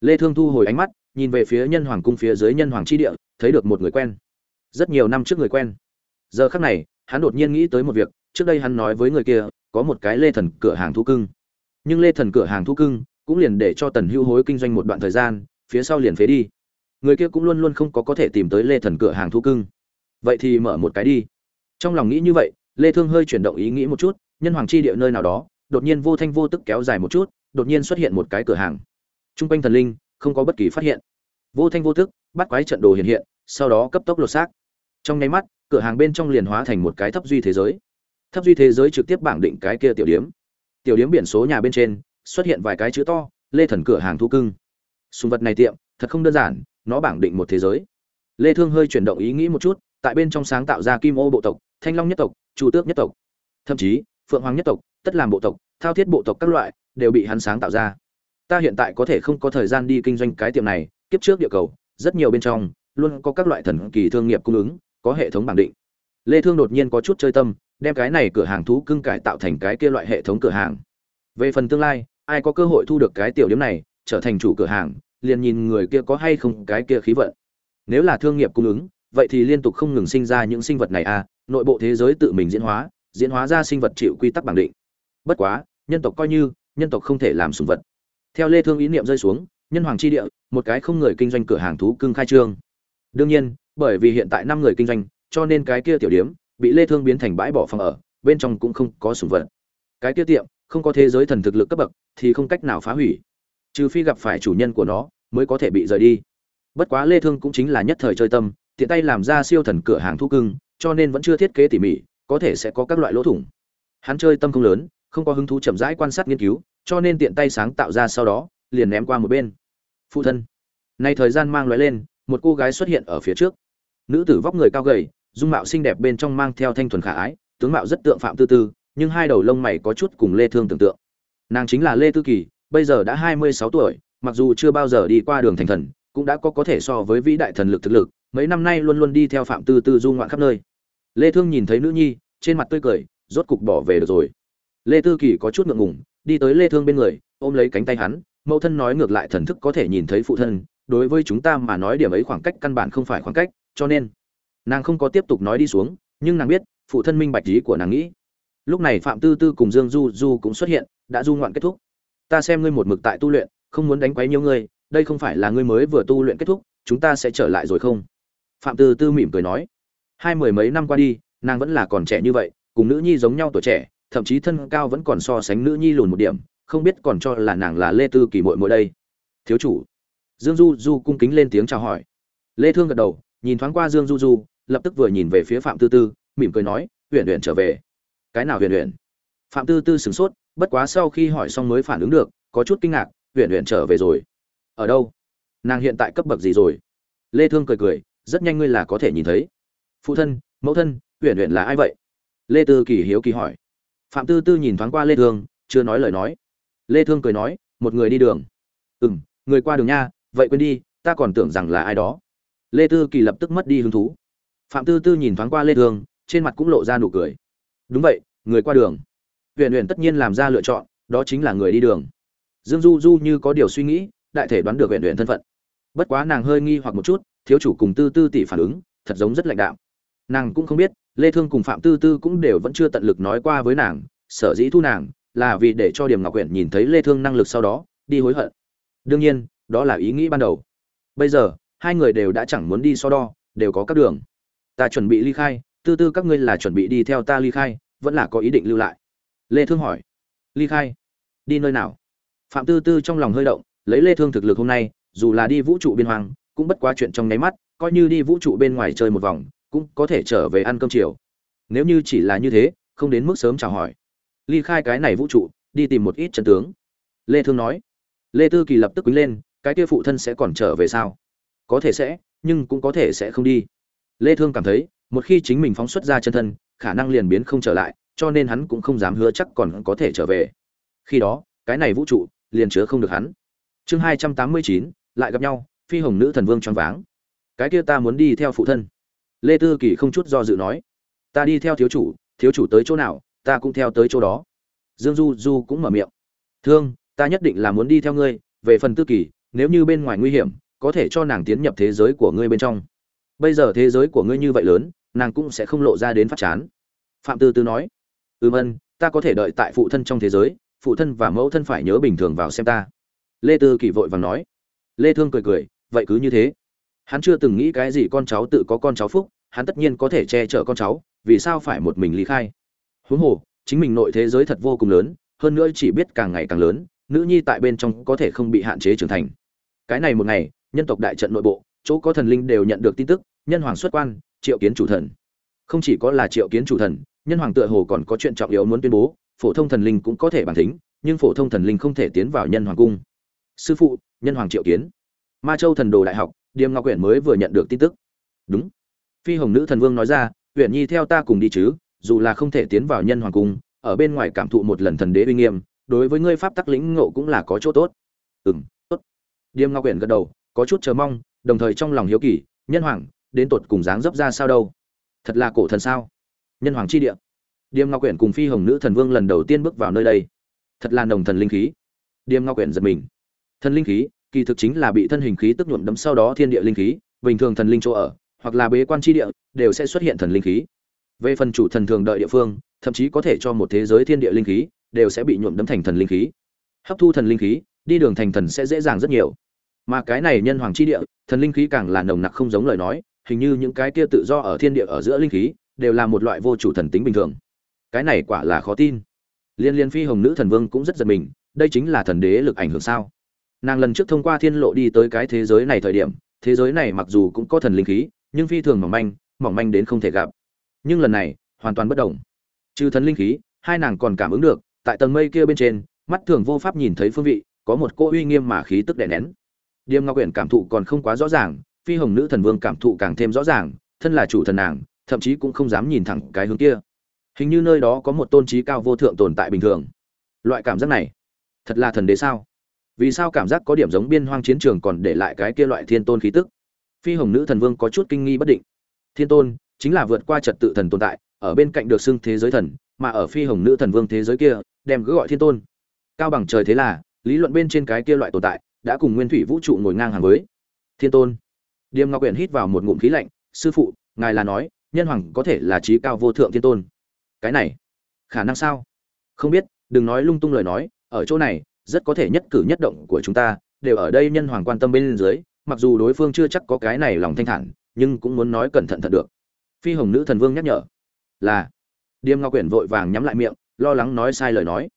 Lê thương thu hồi ánh mắt, nhìn về phía nhân hoàng cung phía dưới nhân hoàng chi địa, thấy được một người quen. Rất nhiều năm trước người quen. Giờ khắc này, hắn đột nhiên nghĩ tới một việc, trước đây hắn nói với người kia có một cái lê thần cửa hàng thu cưng. Nhưng lê thần cửa hàng thu cưng cũng liền để cho tần hưu hối kinh doanh một đoạn thời gian, phía sau liền phế đi. Người kia cũng luôn luôn không có có thể tìm tới lê thần cửa hàng thu cưng. Vậy thì mở một cái đi. Trong lòng nghĩ như vậy, lê thương hơi chuyển động ý nghĩ một chút, nhân hoàng chi địa nơi nào đó, đột nhiên vô thanh vô tức kéo dài một chút, đột nhiên xuất hiện một cái cửa hàng. Trung quanh thần linh, không có bất kỳ phát hiện. Vô thanh vô tức, bắt quái trận đồ hiện hiện, sau đó cấp tốc lột xác. Trong nháy mắt, cửa hàng bên trong liền hóa thành một cái thấp duy thế giới thấp duy thế giới trực tiếp bảng định cái kia tiểu điếm. Tiểu điếm biển số nhà bên trên, xuất hiện vài cái chữ to, lê thần cửa hàng thu cưng. Sùng vật này tiệm, thật không đơn giản, nó bảng định một thế giới. Lê thương hơi chuyển động ý nghĩ một chút, tại bên trong sáng tạo ra kim ô bộ tộc, thanh long nhất tộc, chu tước nhất tộc. Thậm chí, phượng hoàng nhất tộc, tất làm bộ tộc, thao thiết bộ tộc các loại, đều bị hắn sáng tạo ra. Ta hiện tại có thể không có thời gian đi kinh doanh cái tiệm này, kiếp trước địa cầu, rất nhiều bên trong, luôn có các loại thần kỳ thương nghiệp cung ứng, có hệ thống bảng định. Lê thương đột nhiên có chút chơi tâm đem cái này cửa hàng thú cưng cải tạo thành cái kia loại hệ thống cửa hàng. Về phần tương lai, ai có cơ hội thu được cái tiểu điểm này, trở thành chủ cửa hàng, liền nhìn người kia có hay không cái kia khí vận. Nếu là thương nghiệp cung ứng, vậy thì liên tục không ngừng sinh ra những sinh vật này à nội bộ thế giới tự mình diễn hóa diễn hóa ra sinh vật chịu quy tắc bằng định. Bất quá, nhân tộc coi như, nhân tộc không thể làm sùng vật. Theo lê thương ý niệm rơi xuống, nhân hoàng chi địa, một cái không người kinh doanh cửa hàng thú cưng khai trương. Đương nhiên, bởi vì hiện tại năm người kinh doanh, cho nên cái kia tiểu điếm bị lê thương biến thành bãi bỏ phòng ở, bên trong cũng không có sủng vật. Cái kia tiệm, không có thế giới thần thực lực cấp bậc, thì không cách nào phá hủy. Trừ phi gặp phải chủ nhân của nó, mới có thể bị rời đi. Bất quá lê thương cũng chính là nhất thời chơi tâm, tiện tay làm ra siêu thần cửa hàng thu cưng, cho nên vẫn chưa thiết kế tỉ mỉ, có thể sẽ có các loại lỗ thủng. Hắn chơi tâm không lớn, không có hứng thú chậm rãi quan sát nghiên cứu, cho nên tiện tay sáng tạo ra sau đó, liền ném qua một bên. Phụ thân, nay thời gian mang lóe lên, một cô gái xuất hiện ở phía trước. Nữ tử vóc người cao gầy dung mạo xinh đẹp bên trong mang theo thanh thuần khả ái, tướng mạo rất tượng phạm tư tư, nhưng hai đầu lông mày có chút cùng lê thương tưởng tượng. Nàng chính là lê tư kỳ, bây giờ đã 26 tuổi, mặc dù chưa bao giờ đi qua đường thành thần, cũng đã có có thể so với vĩ đại thần lực thực lực, mấy năm nay luôn luôn đi theo phạm tư tư du ngoạn khắp nơi. Lê thương nhìn thấy nữ nhi, trên mặt tươi cười, rốt cục bỏ về được rồi. Lê tư kỳ có chút ngượng ngùng, đi tới lê thương bên người, ôm lấy cánh tay hắn, mẫu thân nói ngược lại thần thức có thể nhìn thấy phụ thân, đối với chúng ta mà nói điểm ấy khoảng cách căn bản không phải khoảng cách, cho nên nàng không có tiếp tục nói đi xuống, nhưng nàng biết, phụ thân minh bạch ý của nàng nghĩ. Lúc này phạm tư tư cùng dương du du cũng xuất hiện, đã du ngoạn kết thúc. Ta xem ngươi một mực tại tu luyện, không muốn đánh quấy nhiều ngươi, đây không phải là ngươi mới vừa tu luyện kết thúc, chúng ta sẽ trở lại rồi không? Phạm tư tư mỉm cười nói. Hai mười mấy năm qua đi, nàng vẫn là còn trẻ như vậy, cùng nữ nhi giống nhau tuổi trẻ, thậm chí thân cao vẫn còn so sánh nữ nhi lùn một điểm, không biết còn cho là nàng là lê tư kỳ mội mỗi đây. Thiếu chủ. Dương du du cung kính lên tiếng chào hỏi. Lê thương gật đầu, nhìn thoáng qua dương du du lập tức vừa nhìn về phía phạm tư tư, mỉm cười nói huyền huyền trở về. Cái nào huyền huyền phạm tư tư sửng sốt, bất quá sau khi hỏi xong mới phản ứng được, có chút kinh ngạc huyền huyền trở về rồi. Ở đâu? Nàng hiện tại cấp bậc gì rồi? Lê thương cười cười, rất nhanh ngươi là có thể nhìn thấy. Phụ thân, mẫu thân huyền huyền là ai vậy? Lê tư kỳ hiếu kỳ hỏi. Phạm tư tư nhìn thoáng qua lê thương, chưa nói lời nói. Lê thương cười nói, một người đi đường. Ừm, người qua đường nha, vậy quên đi, ta còn tưởng rằng là ai đó. Lê tư kỳ lập tức mất đi hứng thú phạm tư tư nhìn thoáng qua lê thương, trên mặt cũng lộ ra nụ cười. Đúng vậy, người qua đường. Huyền huyền tất nhiên làm ra lựa chọn, đó chính là người đi đường. Dương du du như có điều suy nghĩ, đại thể đoán được huyền huyền thân phận. Bất quá nàng hơi nghi hoặc một chút, thiếu chủ cùng tư tư tỷ phản ứng, thật giống rất lạnh đạm. Nàng cũng không biết, lê thương cùng phạm tư tư cũng đều vẫn chưa tận lực nói qua với nàng, sở dĩ thu nàng, là vì để cho điểm ngọc huyền nhìn thấy lê thương năng lực sau đó, đi hối hận. Đương nhiên, đó là ý nghĩ ban đầu. Bây giờ, hai người đều đã chẳng muốn đi so đo, đều có các đường ta chuẩn bị ly khai, tư tư các ngươi là chuẩn bị đi theo ta ly khai, vẫn là có ý định lưu lại. Lê thương hỏi. Ly khai? Đi nơi nào? Phạm tư tư trong lòng hơi động, lấy lê thương thực lực hôm nay, dù là đi vũ trụ biên hoàng cũng bất quá chuyện trong nháy mắt, coi như đi vũ trụ bên ngoài chơi một vòng, cũng có thể trở về ăn cơm chiều. Nếu như chỉ là như thế, không đến mức sớm chào hỏi. Ly khai cái này vũ trụ, đi tìm một ít chân tướng. Lê thương nói. Lê tư kỳ lập tức quý lên, cái kia phụ thân sẽ còn trở về sao? Có thể sẽ, nhưng cũng có thể sẽ không đi lê thương cảm thấy một khi chính mình phóng xuất ra chân thân khả năng liền biến không trở lại cho nên hắn cũng không dám hứa chắc còn có thể trở về. Khi đó cái này vũ trụ liền chứa không được hắn. Chương 289, lại gặp nhau phi hồng nữ thần vương choáng váng. Cái kia ta muốn đi theo phụ thân. Lê tư kỳ không chút do dự nói. Ta đi theo thiếu chủ thiếu chủ tới chỗ nào ta cũng theo tới chỗ đó. Dương du du cũng mở miệng. Thương ta nhất định là muốn đi theo ngươi về phần tư kỳ nếu như bên ngoài nguy hiểm có thể cho nàng tiến nhập thế giới của ngươi bên trong bây giờ thế giới của ngươi như vậy lớn, nàng cũng sẽ không lộ ra đến phát chán. Phạm tư tư nói, ừm ân, ta có thể đợi tại phụ thân trong thế giới, phụ thân và mẫu thân phải nhớ bình thường vào xem ta. Lê tư kỳ vội vàng nói, lê thương cười cười, vậy cứ như thế. Hắn chưa từng nghĩ cái gì con cháu tự có con cháu phúc, hắn tất nhiên có thể che chở con cháu, vì sao phải một mình ly khai? Huống hồ, chính mình nội thế giới thật vô cùng lớn, hơn nữa chỉ biết càng ngày càng lớn, nữ nhi tại bên trong có thể không bị hạn chế trưởng thành. Cái này một ngày, nhân tộc đại trận nội bộ chỗ có thần linh đều nhận được tin tức, nhân hoàng xuất quan, triệu kiến chủ thần. Không chỉ có là triệu kiến chủ thần, nhân hoàng tựa hồ còn có chuyện trọng yếu muốn tuyên bố, phổ thông thần linh cũng có thể bản thính, nhưng phổ thông thần linh không thể tiến vào nhân hoàng cung. Sư phụ, nhân hoàng triệu kiến. Ma châu thần đồ đại học, điềm ngọc huyện mới vừa nhận được tin tức. Đúng. Phi hồng nữ thần vương nói ra huyện nhi theo ta cùng đi chứ, dù là không thể tiến vào nhân hoàng cung, ở bên ngoài cảm thụ một lần thần đế uy nghiêm, đối với ngươi pháp tắc lĩnh ngộ cũng là có chỗ tốt. Ừm, tốt. Điềm ngọc huyện gật đầu, có chút chờ mong đồng thời trong lòng hiếu kỳ, nhân hoàng, đến tột cùng dáng dấp ra sao đâu? Thật là cổ thần sao? Nhân hoàng chi địa. Điềm ngọc quyển cùng phi hồng nữ thần vương lần đầu tiên bước vào nơi đây. Thật là nồng thần linh khí. Điềm ngao quyển giật mình. Thần linh khí, kỳ thực chính là bị thân hình khí tức nhuộm đấm sau đó thiên địa linh khí, bình thường thần linh chỗ ở, hoặc là bế quan chi địa, đều sẽ xuất hiện thần linh khí. Về phần chủ thần thường đợi địa phương, thậm chí có thể cho một thế giới thiên địa linh khí, đều sẽ bị nhuộm đấm thành thần linh khí. Hấp thu thần linh khí, đi đường thành thần sẽ dễ dàng rất nhiều mà cái này nhân hoàng chi địa, thần linh khí càng là nồng nặc không giống lời nói, hình như những cái kia tự do ở thiên địa ở giữa linh khí, đều là một loại vô chủ thần tính bình thường. Cái này quả là khó tin. Liên liên phi hồng nữ thần vương cũng rất giật mình, đây chính là thần đế lực ảnh hưởng sao? Nàng lần trước thông qua thiên lộ đi tới cái thế giới này thời điểm, thế giới này mặc dù cũng có thần linh khí, nhưng phi thường mỏng manh mỏng manh đến không thể gặp. Nhưng lần này, hoàn toàn bất đồng trừ thần linh khí, hai nàng còn cảm ứng được, tại tầng mây kia bên trên, mắt thường vô pháp nhìn thấy phương vị, có một cô uy nghiêm mà khí tức đè nén điềm ngọc quyển cảm thụ còn không quá rõ ràng, phi hồng nữ thần vương cảm thụ càng thêm rõ ràng, thân là chủ thần nàng, thậm chí cũng không dám nhìn thẳng cái hướng kia. Hình như nơi đó có một tôn trí cao vô thượng tồn tại bình thường. Loại cảm giác này, thật là thần đế sao? Vì sao cảm giác có điểm giống biên hoang chiến trường còn để lại cái kia loại thiên tôn khí tức? Phi hồng nữ thần vương có chút kinh nghi bất định. Thiên tôn, chính là vượt qua trật tự thần tồn tại, ở bên cạnh được xưng thế giới thần, mà ở phi hồng nữ thần vương thế giới kia, đem cứ gọi thiên tôn. Cao bằng trời thế là, lý luận bên trên cái kia loại tồn tại đã cùng nguyên thủy vũ trụ ngồi ngang hàng với thiên tôn. Điềm ngọc quyển hít vào một ngụm khí lạnh, sư phụ, ngài là nói, nhân hoàng có thể là trí cao vô thượng thiên tôn. Cái này, khả năng sao? Không biết, đừng nói lung tung lời nói, ở chỗ này, rất có thể nhất cử nhất động của chúng ta đều ở đây nhân hoàng quan tâm bên dưới, mặc dù đối phương chưa chắc có cái này lòng thanh thản, nhưng cũng muốn nói cẩn thận thật được. Phi hồng nữ thần vương nhắc nhở, là. Điềm ngọc quyển vội vàng nhắm lại miệng, lo lắng nói sai lời nói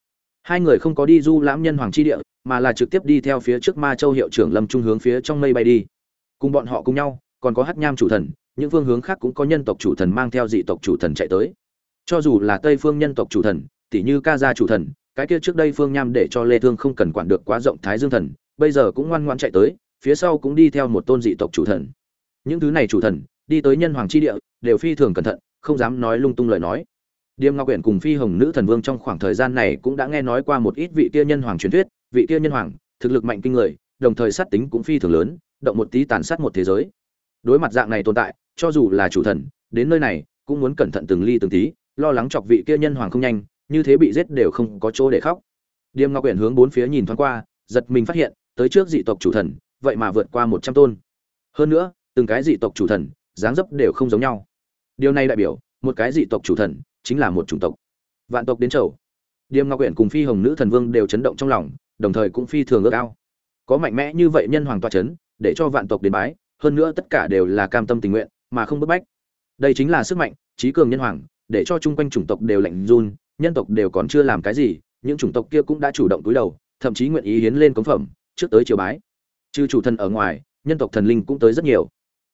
hai người không có đi du lãm nhân hoàng chi địa, mà là trực tiếp đi theo phía trước ma châu hiệu trưởng lâm trung hướng phía trong mây bay đi. Cùng bọn họ cùng nhau, còn có hát nham chủ thần, những phương hướng khác cũng có nhân tộc chủ thần mang theo dị tộc chủ thần chạy tới. Cho dù là tây phương nhân tộc chủ thần tỷ như ca gia chủ thần, cái kia trước đây phương nham để cho lê thương không cần quản được quá rộng thái dương thần, bây giờ cũng ngoan ngoãn chạy tới, phía sau cũng đi theo một tôn dị tộc chủ thần. Những thứ này chủ thần, đi tới nhân hoàng chi địa, đều phi thường cẩn thận, không dám nói lung tung lời nói điềm ngọc quyển cùng phi hồng nữ thần vương trong khoảng thời gian này cũng đã nghe nói qua một ít vị kia nhân hoàng truyền thuyết, vị kia nhân hoàng, thực lực mạnh kinh người, đồng thời sát tính cũng phi thường lớn, động một tí tàn sát một thế giới. Đối mặt dạng này tồn tại, cho dù là chủ thần, đến nơi này, cũng muốn cẩn thận từng ly từng tí, lo lắng chọc vị kia nhân hoàng không nhanh, như thế bị giết đều không có chỗ để khóc. Điềm ngọc quyển hướng bốn phía nhìn thoáng qua, giật mình phát hiện, tới trước dị tộc chủ thần, vậy mà vượt qua một trăm tôn. Hơn nữa, từng cái dị tộc chủ thần, dáng dấp đều không giống nhau. Điều này đại biểu, một cái dị tộc chủ thần chính là một chủng tộc. Vạn tộc đến chầu. Điềm ngọc quyển cùng phi hồng nữ thần vương đều chấn động trong lòng, đồng thời cũng phi thường ước ao. Có mạnh mẽ như vậy nhân hoàng toa chấn, để cho vạn tộc đến bái, hơn nữa tất cả đều là cam tâm tình nguyện, mà không bức bách. Đây chính là sức mạnh, trí cường nhân hoàng, để cho chung quanh chủng tộc đều lạnh run, nhân tộc đều còn chưa làm cái gì, những chủng tộc kia cũng đã chủ động túi đầu, thậm chí nguyện ý hiến lên cống phẩm, trước tới triều bái. Trừ chủ thần ở ngoài, nhân tộc thần linh cũng tới rất nhiều.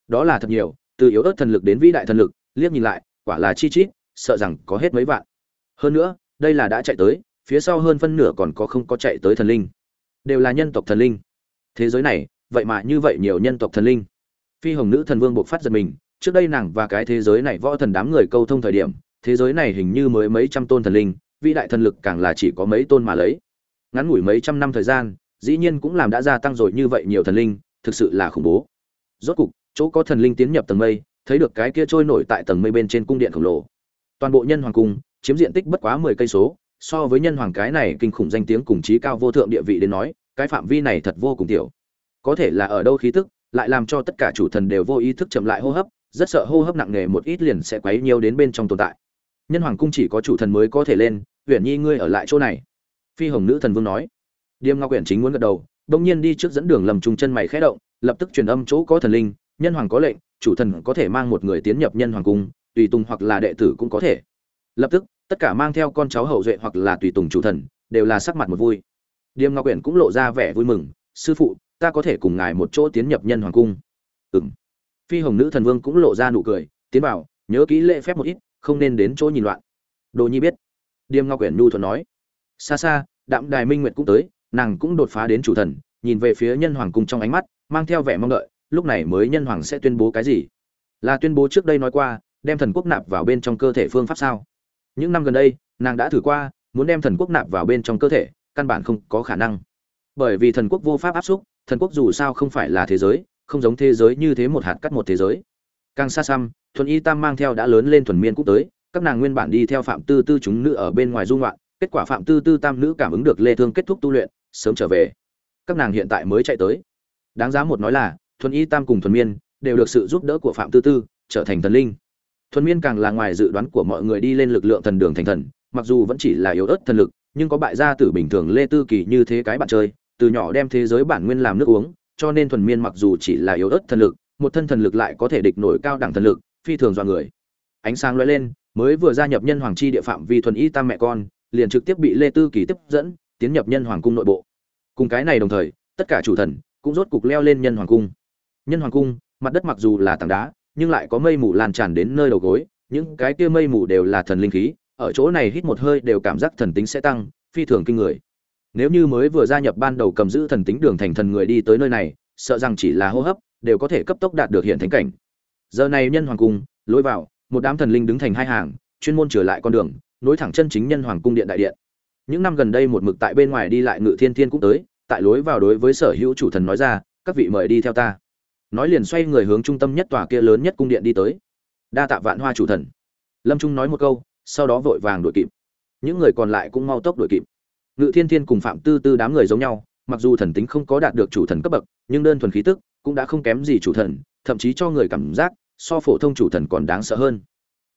Đó là thật nhiều, từ yếu ớt thần lực đến vĩ đại thần lực, liếc nhìn lại, quả là chi chít sợ rằng có hết mấy vạn. Hơn nữa, đây là đã chạy tới, phía sau hơn phân nửa còn có không có chạy tới thần linh. Đều là nhân tộc thần linh. Thế giới này, vậy mà như vậy nhiều nhân tộc thần linh. Phi hồng nữ thần vương buộc phát giật mình, trước đây nàng và cái thế giới này võ thần đám người câu thông thời điểm, thế giới này hình như mới mấy trăm tôn thần linh, vĩ đại thần lực càng là chỉ có mấy tôn mà lấy. Ngắn ngủi mấy trăm năm thời gian, dĩ nhiên cũng làm đã gia tăng rồi như vậy nhiều thần linh, thực sự là khủng bố. Rốt cục, chỗ có thần linh tiến nhập tầng mây, thấy được cái kia trôi nổi tại tầng mây bên trên cung điện khổng lồ toàn bộ nhân hoàng cung chiếm diện tích bất quá mười cây số, so với nhân hoàng cái này kinh khủng danh tiếng cùng trí cao vô thượng địa vị đến nói, cái phạm vi này thật vô cùng tiểu. Có thể là ở đâu khí tức, lại làm cho tất cả chủ thần đều vô ý thức chậm lại hô hấp, rất sợ hô hấp nặng nề một ít liền sẽ quấy nhiều đến bên trong tồn tại. Nhân hoàng cung chỉ có chủ thần mới có thể lên huyền nhi ngươi ở lại chỗ này. Phi hồng nữ thần vương nói. Điềm ngọc huyền chính muốn gật đầu đông nhiên đi trước dẫn đường lầm trùng chân mày khẽ động, lập tức truyền âm chỗ có thần linh, nhân hoàng có lệnh, chủ thần có thể mang một người tiến nhập nhân hoàng cung tùy tùng hoặc là đệ tử cũng có thể. Lập tức, tất cả mang theo con cháu hậu duệ hoặc là tùy tùng chủ thần, đều là sắc mặt một vui. Điềm ngọc quyển cũng lộ ra vẻ vui mừng, sư phụ, ta có thể cùng ngài một chỗ tiến nhập nhân hoàng cung. Ừng phi hồng nữ thần vương cũng lộ ra nụ cười, tiến bảo nhớ kỹ lễ phép một ít, không nên đến chỗ nhìn loạn. Đồ nhi biết. Điềm ngọc quyển nhu thuận nói. Xa xa, đạm đài minh nguyệt cũng tới, nàng cũng đột phá đến chủ thần, nhìn về phía nhân hoàng cung trong ánh mắt, mang theo vẻ mong đợi, lúc này mới nhân hoàng sẽ tuyên bố cái gì? Là tuyên bố trước đây nói qua đem thần quốc nạp vào bên trong cơ thể phương pháp sao? Những năm gần đây, nàng đã thử qua, muốn đem thần quốc nạp vào bên trong cơ thể, căn bản không có khả năng. Bởi vì thần quốc vô pháp áp xúc, thần quốc dù sao không phải là thế giới, không giống thế giới như thế một hạt cắt một thế giới. Càng xa xăm, thuần y tam mang theo đã lớn lên thuần miên cũng tới, các nàng nguyên bản đi theo phạm tư tư chúng nữ ở bên ngoài dung loạn kết quả phạm tư tư tam nữ cảm ứng được lê thương kết thúc tu luyện, sớm trở về. Các nàng hiện tại mới chạy tới. Đáng giá một nói là, thuần y tam cùng thuần miên đều được sự giúp đỡ của phạm tư tư trở thành thần linh thuần miên càng là ngoài dự đoán của mọi người đi lên lực lượng thần đường thành thần, mặc dù vẫn chỉ là yếu ớt thần lực, nhưng có bại gia tử bình thường lê tư kỳ như thế cái bạn chơi, từ nhỏ đem thế giới bản nguyên làm nước uống, cho nên thuần miên mặc dù chỉ là yếu ớt thần lực, một thân thần lực lại có thể địch nổi cao đẳng thần lực, phi thường dọa người. Ánh sáng lóe lên, mới vừa gia nhập nhân hoàng chi địa phạm vi thuần y tam mẹ con, liền trực tiếp bị lê tư kỳ tiếp dẫn, tiến nhập nhân hoàng cung nội bộ. Cùng cái này đồng thời, tất cả chủ thần cũng rốt cục leo lên nhân hoàng cung. Nhân hoàng cung, mặt đất mặc dù là tảng đá nhưng lại có mây mù lan tràn đến nơi đầu gối, những cái kia mây mù đều là thần linh khí, ở chỗ này hít một hơi đều cảm giác thần tính sẽ tăng, phi thường kinh người. Nếu như mới vừa gia nhập ban đầu cầm giữ thần tính đường thành thần người đi tới nơi này, sợ rằng chỉ là hô hấp, đều có thể cấp tốc đạt được hiện thánh cảnh. Giờ này nhân hoàng cung, lối vào, một đám thần linh đứng thành hai hàng, chuyên môn trở lại con đường, nối thẳng chân chính nhân hoàng cung điện đại điện. Những năm gần đây một mực tại bên ngoài đi lại ngự thiên thiên cũng tới, tại lối vào đối với sở hữu chủ thần nói ra, các vị mời đi theo ta nói liền xoay người hướng trung tâm nhất tòa kia lớn nhất cung điện đi tới. Đa tạ vạn hoa chủ thần. Lâm trung nói một câu, sau đó vội vàng đuổi kịp. Những người còn lại cũng mau tốc đuổi kịp. Ngự thiên thiên cùng phạm tư tư đám người giống nhau, mặc dù thần tính không có đạt được chủ thần cấp bậc, nhưng đơn thuần khí tức cũng đã không kém gì chủ thần, thậm chí cho người cảm giác so phổ thông chủ thần còn đáng sợ hơn.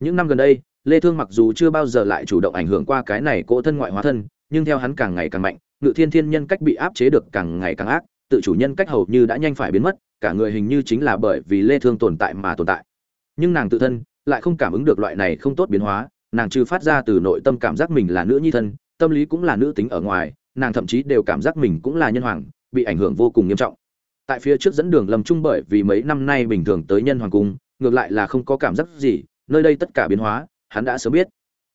Những năm gần đây, lê thương mặc dù chưa bao giờ lại chủ động ảnh hưởng qua cái này cỗ thân ngoại hóa thân, nhưng theo hắn càng ngày càng mạnh, ngự thiên thiên nhân cách bị áp chế được càng ngày càng ác, tự chủ nhân cách hầu như đã nhanh phải biến mất cả người hình như chính là bởi vì lê thương tồn tại mà tồn tại. Nhưng nàng tự thân lại không cảm ứng được loại này không tốt biến hóa, nàng trừ phát ra từ nội tâm cảm giác mình là nữ nhi thân, tâm lý cũng là nữ tính ở ngoài, nàng thậm chí đều cảm giác mình cũng là nhân hoàng, bị ảnh hưởng vô cùng nghiêm trọng. Tại phía trước dẫn đường lâm trung bởi vì mấy năm nay bình thường tới nhân hoàng cung, ngược lại là không có cảm giác gì, nơi đây tất cả biến hóa, hắn đã sớm biết.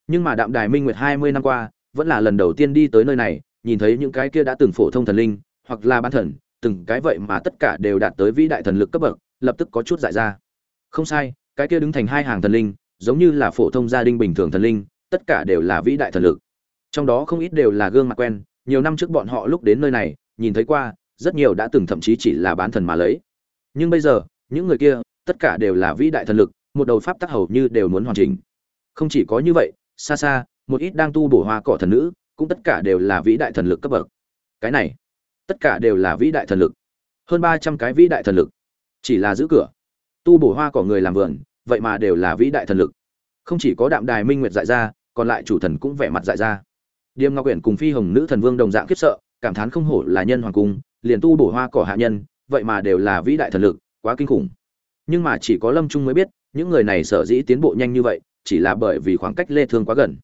Nhưng mà đạm đài minh nguyệt hai mươi năm qua, vẫn là lần đầu tiên đi tới nơi này, nhìn thấy những cái kia đã từng phổ thông thần linh, hoặc là bán thần từng cái vậy mà tất cả đều đạt tới vĩ đại thần lực cấp bậc, lập tức có chút dại ra. Không sai, cái kia đứng thành hai hàng thần linh, giống như là phổ thông gia đình bình thường thần linh, tất cả đều là vĩ đại thần lực. Trong đó không ít đều là gương mặt quen, nhiều năm trước bọn họ lúc đến nơi này, nhìn thấy qua, rất nhiều đã từng thậm chí chỉ là bán thần mà lấy. Nhưng bây giờ, những người kia, tất cả đều là vĩ đại thần lực, một đầu pháp tắc hầu như đều muốn hoàn chỉnh. Không chỉ có như vậy, xa xa, một ít đang tu bổ hoa cỏ thần nữ, cũng tất cả đều là vĩ đại thần lực cấp bậc. Cái này tất cả đều là vĩ đại thần lực. Hơn ba trăm cái vĩ đại thần lực. Chỉ là giữ cửa. Tu bổ hoa cỏ người làm vườn, vậy mà đều là vĩ đại thần lực. Không chỉ có đạm đài minh nguyệt dại ra, còn lại chủ thần cũng vẻ mặt dại ra. Điềm ngọc quyển cùng phi hồng nữ thần vương đồng dạng khiếp sợ, cảm thán không hổ là nhân hoàng cung, liền tu bổ hoa cỏ hạ nhân, vậy mà đều là vĩ đại thần lực, quá kinh khủng. Nhưng mà chỉ có lâm trung mới biết, những người này sở dĩ tiến bộ nhanh như vậy, chỉ là bởi vì khoảng cách lê thương quá gần.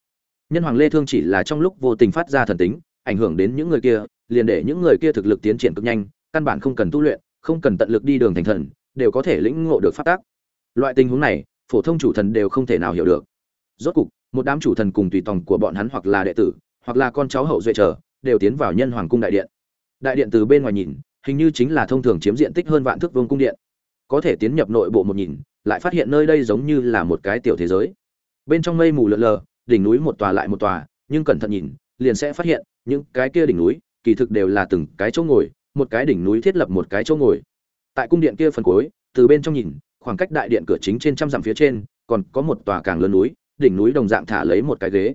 Nhân hoàng lê thương chỉ là trong lúc vô tình phát ra thần tính ảnh hưởng đến những người kia, liền để những người kia thực lực tiến triển cực nhanh, căn bản không cần tu luyện, không cần tận lực đi đường thành thần, đều có thể lĩnh ngộ được pháp tác. Loại tình huống này, phổ thông chủ thần đều không thể nào hiểu được. Rốt cục, một đám chủ thần cùng tùy tòng của bọn hắn hoặc là đệ tử, hoặc là con cháu hậu duệ trở, đều tiến vào nhân hoàng cung đại điện. Đại điện từ bên ngoài nhìn, hình như chính là thông thường chiếm diện tích hơn vạn thước vương cung điện. Có thể tiến nhập nội bộ một nhìn, lại phát hiện nơi đây giống như là một cái tiểu thế giới. Bên trong mây mù lợn lờ, đỉnh núi một tòa lại một tòa, nhưng cẩn thận nhìn, liền sẽ phát hiện những cái kia đỉnh núi, kỳ thực đều là từng cái chỗ ngồi, một cái đỉnh núi thiết lập một cái chỗ ngồi. Tại cung điện kia phần cuối, từ bên trong nhìn, khoảng cách đại điện cửa chính trên trăm dặm phía trên, còn có một tòa càng lớn núi, đỉnh núi đồng dạng thả lấy một cái ghế.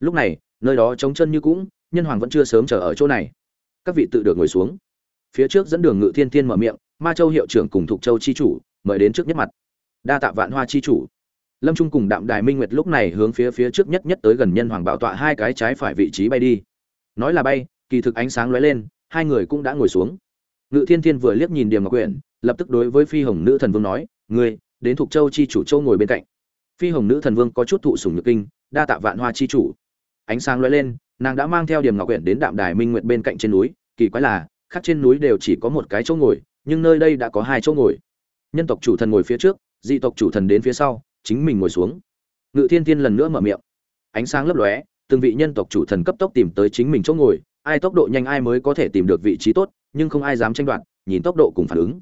Lúc này, nơi đó trống chân như cũng, nhân hoàng vẫn chưa sớm chờ ở chỗ này. Các vị tự được ngồi xuống. Phía trước dẫn đường ngự thiên thiên mở miệng, ma châu hiệu trưởng cùng thục châu chi chủ, mời đến trước nhất mặt. Đa tạ vạn hoa chi chủ. Lâm trung cùng đạm đài minh nguyệt lúc này hướng phía phía trước nhất nhất tới gần nhân hoàng bảo tọa hai cái trái phải vị trí bay đi nói là bay, kỳ thực ánh sáng lóe lên, hai người cũng đã ngồi xuống. Ngự thiên thiên vừa liếc nhìn điểm ngọc quyển lập tức đối với phi hồng nữ thần vương nói, ngươi, đến thuộc châu chi chủ châu ngồi bên cạnh. Phi hồng nữ thần vương có chút thụ sủng nhược kinh, đa tạ vạn hoa chi chủ. Ánh sáng lóe lên, nàng đã mang theo điểm ngọc quyển đến đạm đài minh nguyện bên cạnh trên núi. Kỳ quái là khác trên núi đều chỉ có một cái chỗ ngồi, nhưng nơi đây đã có hai chỗ ngồi. Nhân tộc chủ thần ngồi phía trước, dị tộc chủ thần đến phía sau, chính mình ngồi xuống. Ngự thiên thiên lần nữa mở miệng. Ánh sáng lấp lóe từng vị nhân tộc chủ thần cấp tốc tìm tới chính mình chỗ ngồi, ai tốc độ nhanh ai mới có thể tìm được vị trí tốt, nhưng không ai dám tranh đoạt, nhìn tốc độ cùng phản ứng.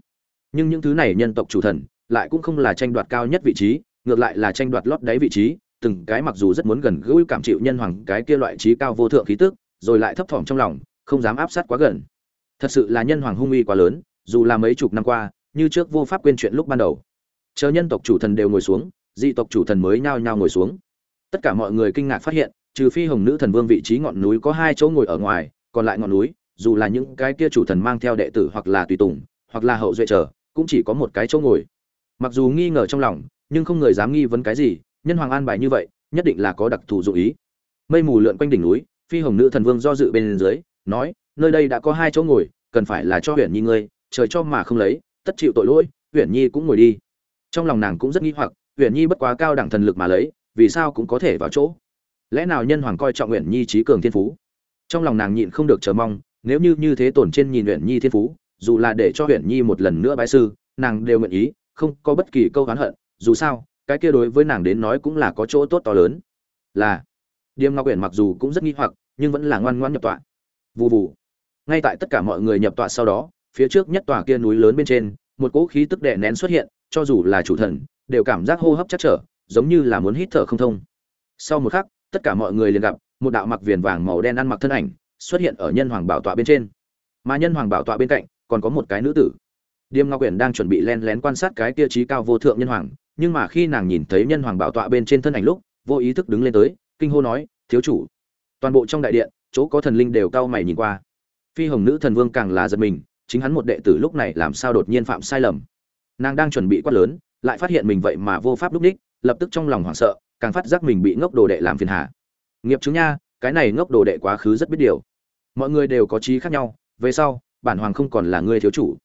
Nhưng những thứ này nhân tộc chủ thần lại cũng không là tranh đoạt cao nhất vị trí, ngược lại là tranh đoạt lót đáy vị trí, từng cái mặc dù rất muốn gần gũi cảm chịu nhân hoàng cái kia loại trí cao vô thượng khí tức, rồi lại thấp thỏm trong lòng, không dám áp sát quá gần. Thật sự là nhân hoàng hung uy quá lớn, dù là mấy chục năm qua, như trước vô pháp quên chuyện lúc ban đầu. Chờ nhân tộc chủ thần đều ngồi xuống, dị tộc chủ thần mới nhao nhao ngồi xuống. Tất cả mọi người kinh ngạc phát hiện trừ phi hồng nữ thần vương vị trí ngọn núi có hai chỗ ngồi ở ngoài, còn lại ngọn núi, dù là những cái kia chủ thần mang theo đệ tử hoặc là tùy tùng, hoặc là hậu duệ trở cũng chỉ có một cái chỗ ngồi. Mặc dù nghi ngờ trong lòng, nhưng không người dám nghi vấn cái gì, nhân hoàng an bài như vậy, nhất định là có đặc thù dụ ý. Mây mù lượn quanh đỉnh núi, phi hồng nữ thần vương do dự bên dưới, nói, nơi đây đã có hai chỗ ngồi, cần phải là cho huyền nhi ngươi, trời cho mà không lấy, tất chịu tội lỗi, huyền nhi cũng ngồi đi. Trong lòng nàng cũng rất nghi hoặc, huyền nhi bất quá cao đẳng thần lực mà lấy, vì sao cũng có thể vào chỗ? Lẽ nào nhân hoàng coi trọng nguyện nhi trí cường thiên phú? Trong lòng nàng nhịn không được chờ mong, nếu như như thế tổn trên nhìn nguyện nhi thiên phú, dù là để cho huyện nhi một lần nữa bái sư, nàng đều nguyện ý, không có bất kỳ câu oán hận. Dù sao, cái kia đối với nàng đến nói cũng là có chỗ tốt to lớn. Là, điềm ngọc huyện mặc dù cũng rất nghi hoặc, nhưng vẫn là ngoan ngoan nhập tọa. Vụ vụ ngay tại tất cả mọi người nhập tọa sau đó, phía trước nhất tòa kia núi lớn bên trên, một cỗ khí tức đè nén xuất hiện, cho dù là chủ thần, đều cảm giác hô hấp chắc trở, giống như là muốn hít thở không thông. Sau một khắc tất cả mọi người liền gặp, một đạo mặc viền vàng màu đen ăn mặc thân ảnh xuất hiện ở nhân hoàng bảo tọa bên trên. Mà nhân hoàng bảo tọa bên cạnh còn có một cái nữ tử. Điềm ngọc quyển đang chuẩn bị len lén quan sát cái tiêu chí cao vô thượng nhân hoàng, nhưng mà khi nàng nhìn thấy nhân hoàng bảo tọa bên trên thân ảnh lúc, vô ý thức đứng lên tới, kinh hô nói, thiếu chủ. Toàn bộ trong đại điện, chỗ có thần linh đều cao mày nhìn qua. Phi hồng nữ thần vương càng là giật mình, chính hắn một đệ tử lúc này làm sao đột nhiên phạm sai lầm. Nàng đang chuẩn bị quát lớn, lại phát hiện mình vậy mà vô pháp lúc ních lập tức trong lòng hoảng sợ càng phát giác mình bị ngốc đồ đệ làm phiền hà. Nghiệp chứng nha, cái này ngốc đồ đệ quá khứ rất biết điều. Mọi người đều có trí khác nhau, về sau, bản hoàng không còn là người thiếu chủ.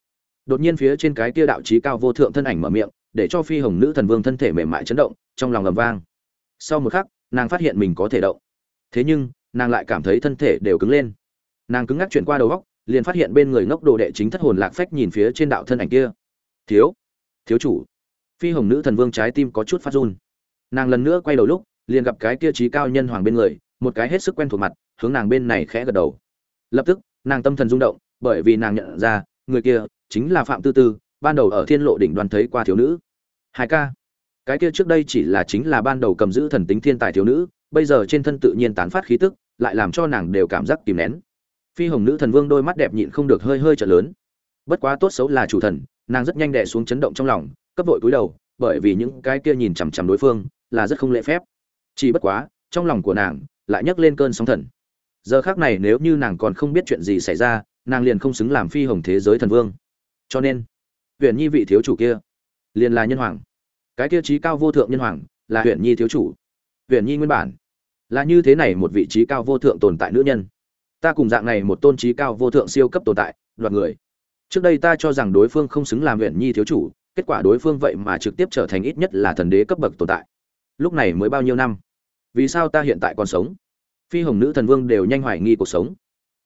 Đột nhiên phía trên cái kia đạo trí cao vô thượng thân ảnh mở miệng, để cho phi hồng nữ thần vương thân thể mềm mại chấn động, trong lòng ầm vang. Sau một khắc, nàng phát hiện mình có thể động. Thế nhưng, nàng lại cảm thấy thân thể đều cứng lên. Nàng cứng ngắc chuyển qua đầu góc, liền phát hiện bên người ngốc đồ đệ chính thất hồn lạc phách nhìn phía trên đạo thân ảnh kia. Thiếu thiếu chủ. Phi hồng nữ thần vương trái tim có chút phát run nàng lần nữa quay đầu lúc, liền gặp cái kia trí cao nhân hoàng bên người, một cái hết sức quen thuộc mặt, hướng nàng bên này khẽ gật đầu. Lập tức, nàng tâm thần rung động, bởi vì nàng nhận ra, người kia chính là phạm tư tư, ban đầu ở thiên lộ đỉnh đoàn thấy qua thiếu nữ. Hai ca. Cái kia trước đây chỉ là chính là ban đầu cầm giữ thần tính thiên tài thiếu nữ, bây giờ trên thân tự nhiên tán phát khí tức, lại làm cho nàng đều cảm giác kìm nén. Phi hồng nữ thần vương đôi mắt đẹp nhịn không được hơi hơi trở lớn. Bất quá tốt xấu là chủ thần, nàng rất nhanh đè xuống chấn động trong lòng, cấp vội cúi đầu, bởi vì những cái kia nhìn chằm chằm đối phương là rất không lễ phép. Chỉ bất quá, trong lòng của nàng lại nhấc lên cơn sóng thần. Giờ khác này nếu như nàng còn không biết chuyện gì xảy ra, nàng liền không xứng làm phi hồng thế giới thần vương. Cho nên huyện nhi vị thiếu chủ kia liền là nhân hoàng. Cái tiêu chí cao vô thượng nhân hoàng là huyện nhi thiếu chủ. Huyện nhi nguyên bản là như thế này một vị trí cao vô thượng tồn tại nữ nhân. Ta cùng dạng này một tôn trí cao vô thượng siêu cấp tồn tại đoạt người. Trước đây ta cho rằng đối phương không xứng làm huyện nhi thiếu chủ, kết quả đối phương vậy mà trực tiếp trở thành ít nhất là thần đế cấp bậc tồn tại lúc này mới bao nhiêu năm? Vì sao ta hiện tại còn sống? Phi hồng nữ thần vương đều nhanh hoài nghi cuộc sống.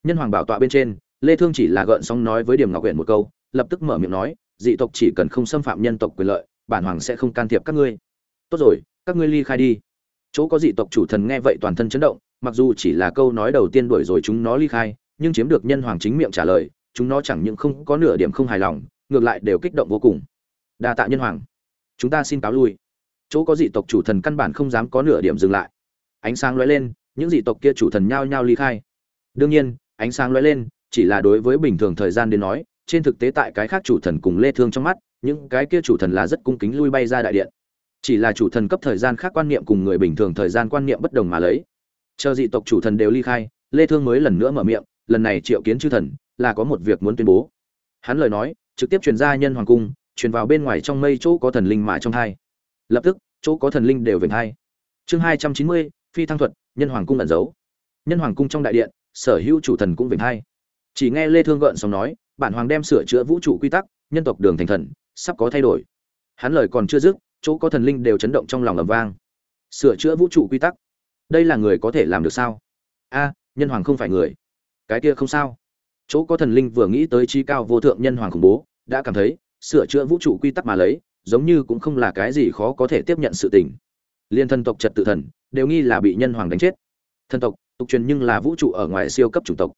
Nhân hoàng bảo tọa bên trên, lê thương chỉ là gợn sóng nói với điểm ngọc huyện một câu, lập tức mở miệng nói, dị tộc chỉ cần không xâm phạm nhân tộc quyền lợi, bản hoàng sẽ không can thiệp các ngươi. Tốt rồi, các ngươi ly khai đi. Chỗ có dị tộc chủ thần nghe vậy toàn thân chấn động, mặc dù chỉ là câu nói đầu tiên đuổi rồi chúng nó ly khai, nhưng chiếm được nhân hoàng chính miệng trả lời, chúng nó chẳng những không có nửa điểm không hài lòng, ngược lại đều kích động vô cùng. Đa tạ nhân hoàng. Chúng ta xin cáo lui chỗ có dị tộc chủ thần căn bản không dám có nửa điểm dừng lại. Ánh sáng lóe lên, những dị tộc kia chủ thần nhao nhao ly khai. Đương nhiên, ánh sáng lóe lên, chỉ là đối với bình thường thời gian đến nói, trên thực tế tại cái khác chủ thần cùng lê thương trong mắt, những cái kia chủ thần là rất cung kính lui bay ra đại điện. Chỉ là chủ thần cấp thời gian khác quan niệm cùng người bình thường thời gian quan niệm bất đồng mà lấy. Chờ dị tộc chủ thần đều ly khai, lê thương mới lần nữa mở miệng, lần này triệu kiến chư thần là có một việc muốn tuyên bố. Hắn lời nói, trực tiếp truyền ra nhân hoàng cung, truyền vào bên ngoài trong mây chỗ có thần linh mà trong hai lập tức chỗ có thần linh đều vểnh hai chương 290, phi thăng thuật nhân hoàng cung ẩn giấu. Nhân hoàng cung trong đại điện sở hữu chủ thần cũng vểnh hai chỉ nghe lê thương gợn xong nói bản hoàng đem sửa chữa vũ trụ quy tắc nhân tộc đường thành thần sắp có thay đổi. Hắn lời còn chưa dứt chỗ có thần linh đều chấn động trong lòng ầm vang. Sửa chữa vũ trụ quy tắc. Đây là người có thể làm được sao? A nhân hoàng không phải người. Cái kia không sao. Chỗ có thần linh vừa nghĩ tới chi cao vô thượng nhân hoàng khủng bố đã cảm thấy sửa chữa vũ trụ quy tắc mà lấy giống như cũng không là cái gì khó có thể tiếp nhận sự tình. Liên thân tộc trật tự thần, đều nghi là bị nhân hoàng đánh chết. Thần tộc, tục truyền nhưng là vũ trụ ở ngoài siêu cấp chủng tộc.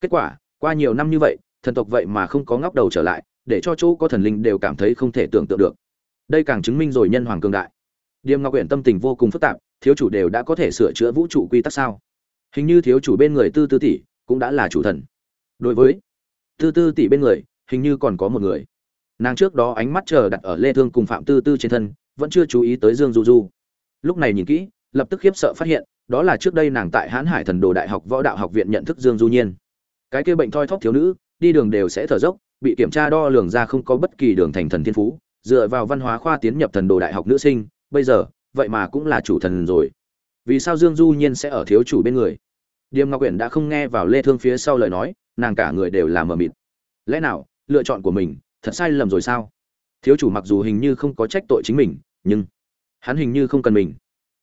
Kết quả, qua nhiều năm như vậy, thần tộc vậy mà không có ngóc đầu trở lại, để cho chỗ có thần linh đều cảm thấy không thể tưởng tượng được. Đây càng chứng minh rồi nhân hoàng cường đại. Điềm ngọc huyện tâm tình vô cùng phức tạp, thiếu chủ đều đã có thể sửa chữa vũ trụ quy tắc sao? Hình như thiếu chủ bên người tư tư tỷ cũng đã là chủ thần. Đối với tư tư tỷ bên người, hình như còn có một người nàng trước đó ánh mắt chờ đặt ở lê thương cùng phạm tư tư trên thân, vẫn chưa chú ý tới dương du du. Lúc này nhìn kỹ, lập tức khiếp sợ phát hiện, đó là trước đây nàng tại hãn hải thần đồ đại học võ đạo học viện nhận thức dương du nhiên. Cái kia bệnh thoi thóp thiếu nữ, đi đường đều sẽ thở dốc, bị kiểm tra đo lường ra không có bất kỳ đường thành thần thiên phú, dựa vào văn hóa khoa tiến nhập thần đồ đại học nữ sinh, bây giờ, vậy mà cũng là chủ thần rồi. Vì sao dương du nhiên sẽ ở thiếu chủ bên người? Điềm ngọc quyển đã không nghe vào lê thương phía sau lời nói, nàng cả người đều là mờ mịt. Lẽ nào, lựa chọn của mình thật sai lầm rồi sao? Thiếu chủ mặc dù hình như không có trách tội chính mình, nhưng hắn hình như không cần mình.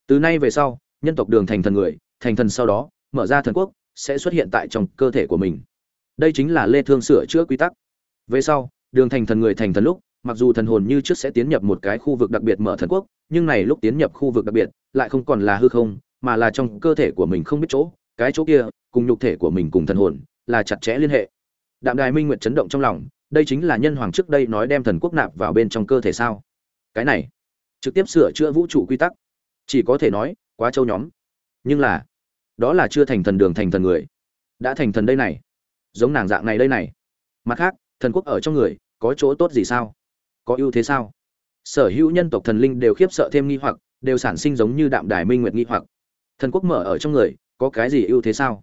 Từ nay về sau, nhân tộc đường thành thần người, thành thần sau đó, mở ra thần quốc, sẽ xuất hiện tại trong cơ thể của mình. Đây chính là lê thương sửa chữa quy tắc. Về sau, đường thành thần người thành thần lúc, mặc dù thần hồn như trước sẽ tiến nhập một cái khu vực đặc biệt mở thần quốc, nhưng này lúc tiến nhập khu vực đặc biệt, lại không còn là hư không, mà là trong cơ thể của mình không biết chỗ, cái chỗ kia, cùng nhục thể của mình cùng thần hồn, là chặt chẽ liên hệ. Đạm đài minh nguyệt chấn động trong lòng đây chính là nhân hoàng trước đây nói đem thần quốc nạp vào bên trong cơ thể sao? Cái này, trực tiếp sửa chữa vũ trụ quy tắc. Chỉ có thể nói, quá châu nhóm. Nhưng là, đó là chưa thành thần đường thành thần người. Đã thành thần đây này. Giống nàng dạng này đây này. Mặt khác, thần quốc ở trong người, có chỗ tốt gì sao? Có ưu thế sao? Sở hữu nhân tộc thần linh đều khiếp sợ thêm nghi hoặc, đều sản sinh giống như đạm đài minh nguyệt nghi hoặc. Thần quốc mở ở trong người, có cái gì ưu thế sao?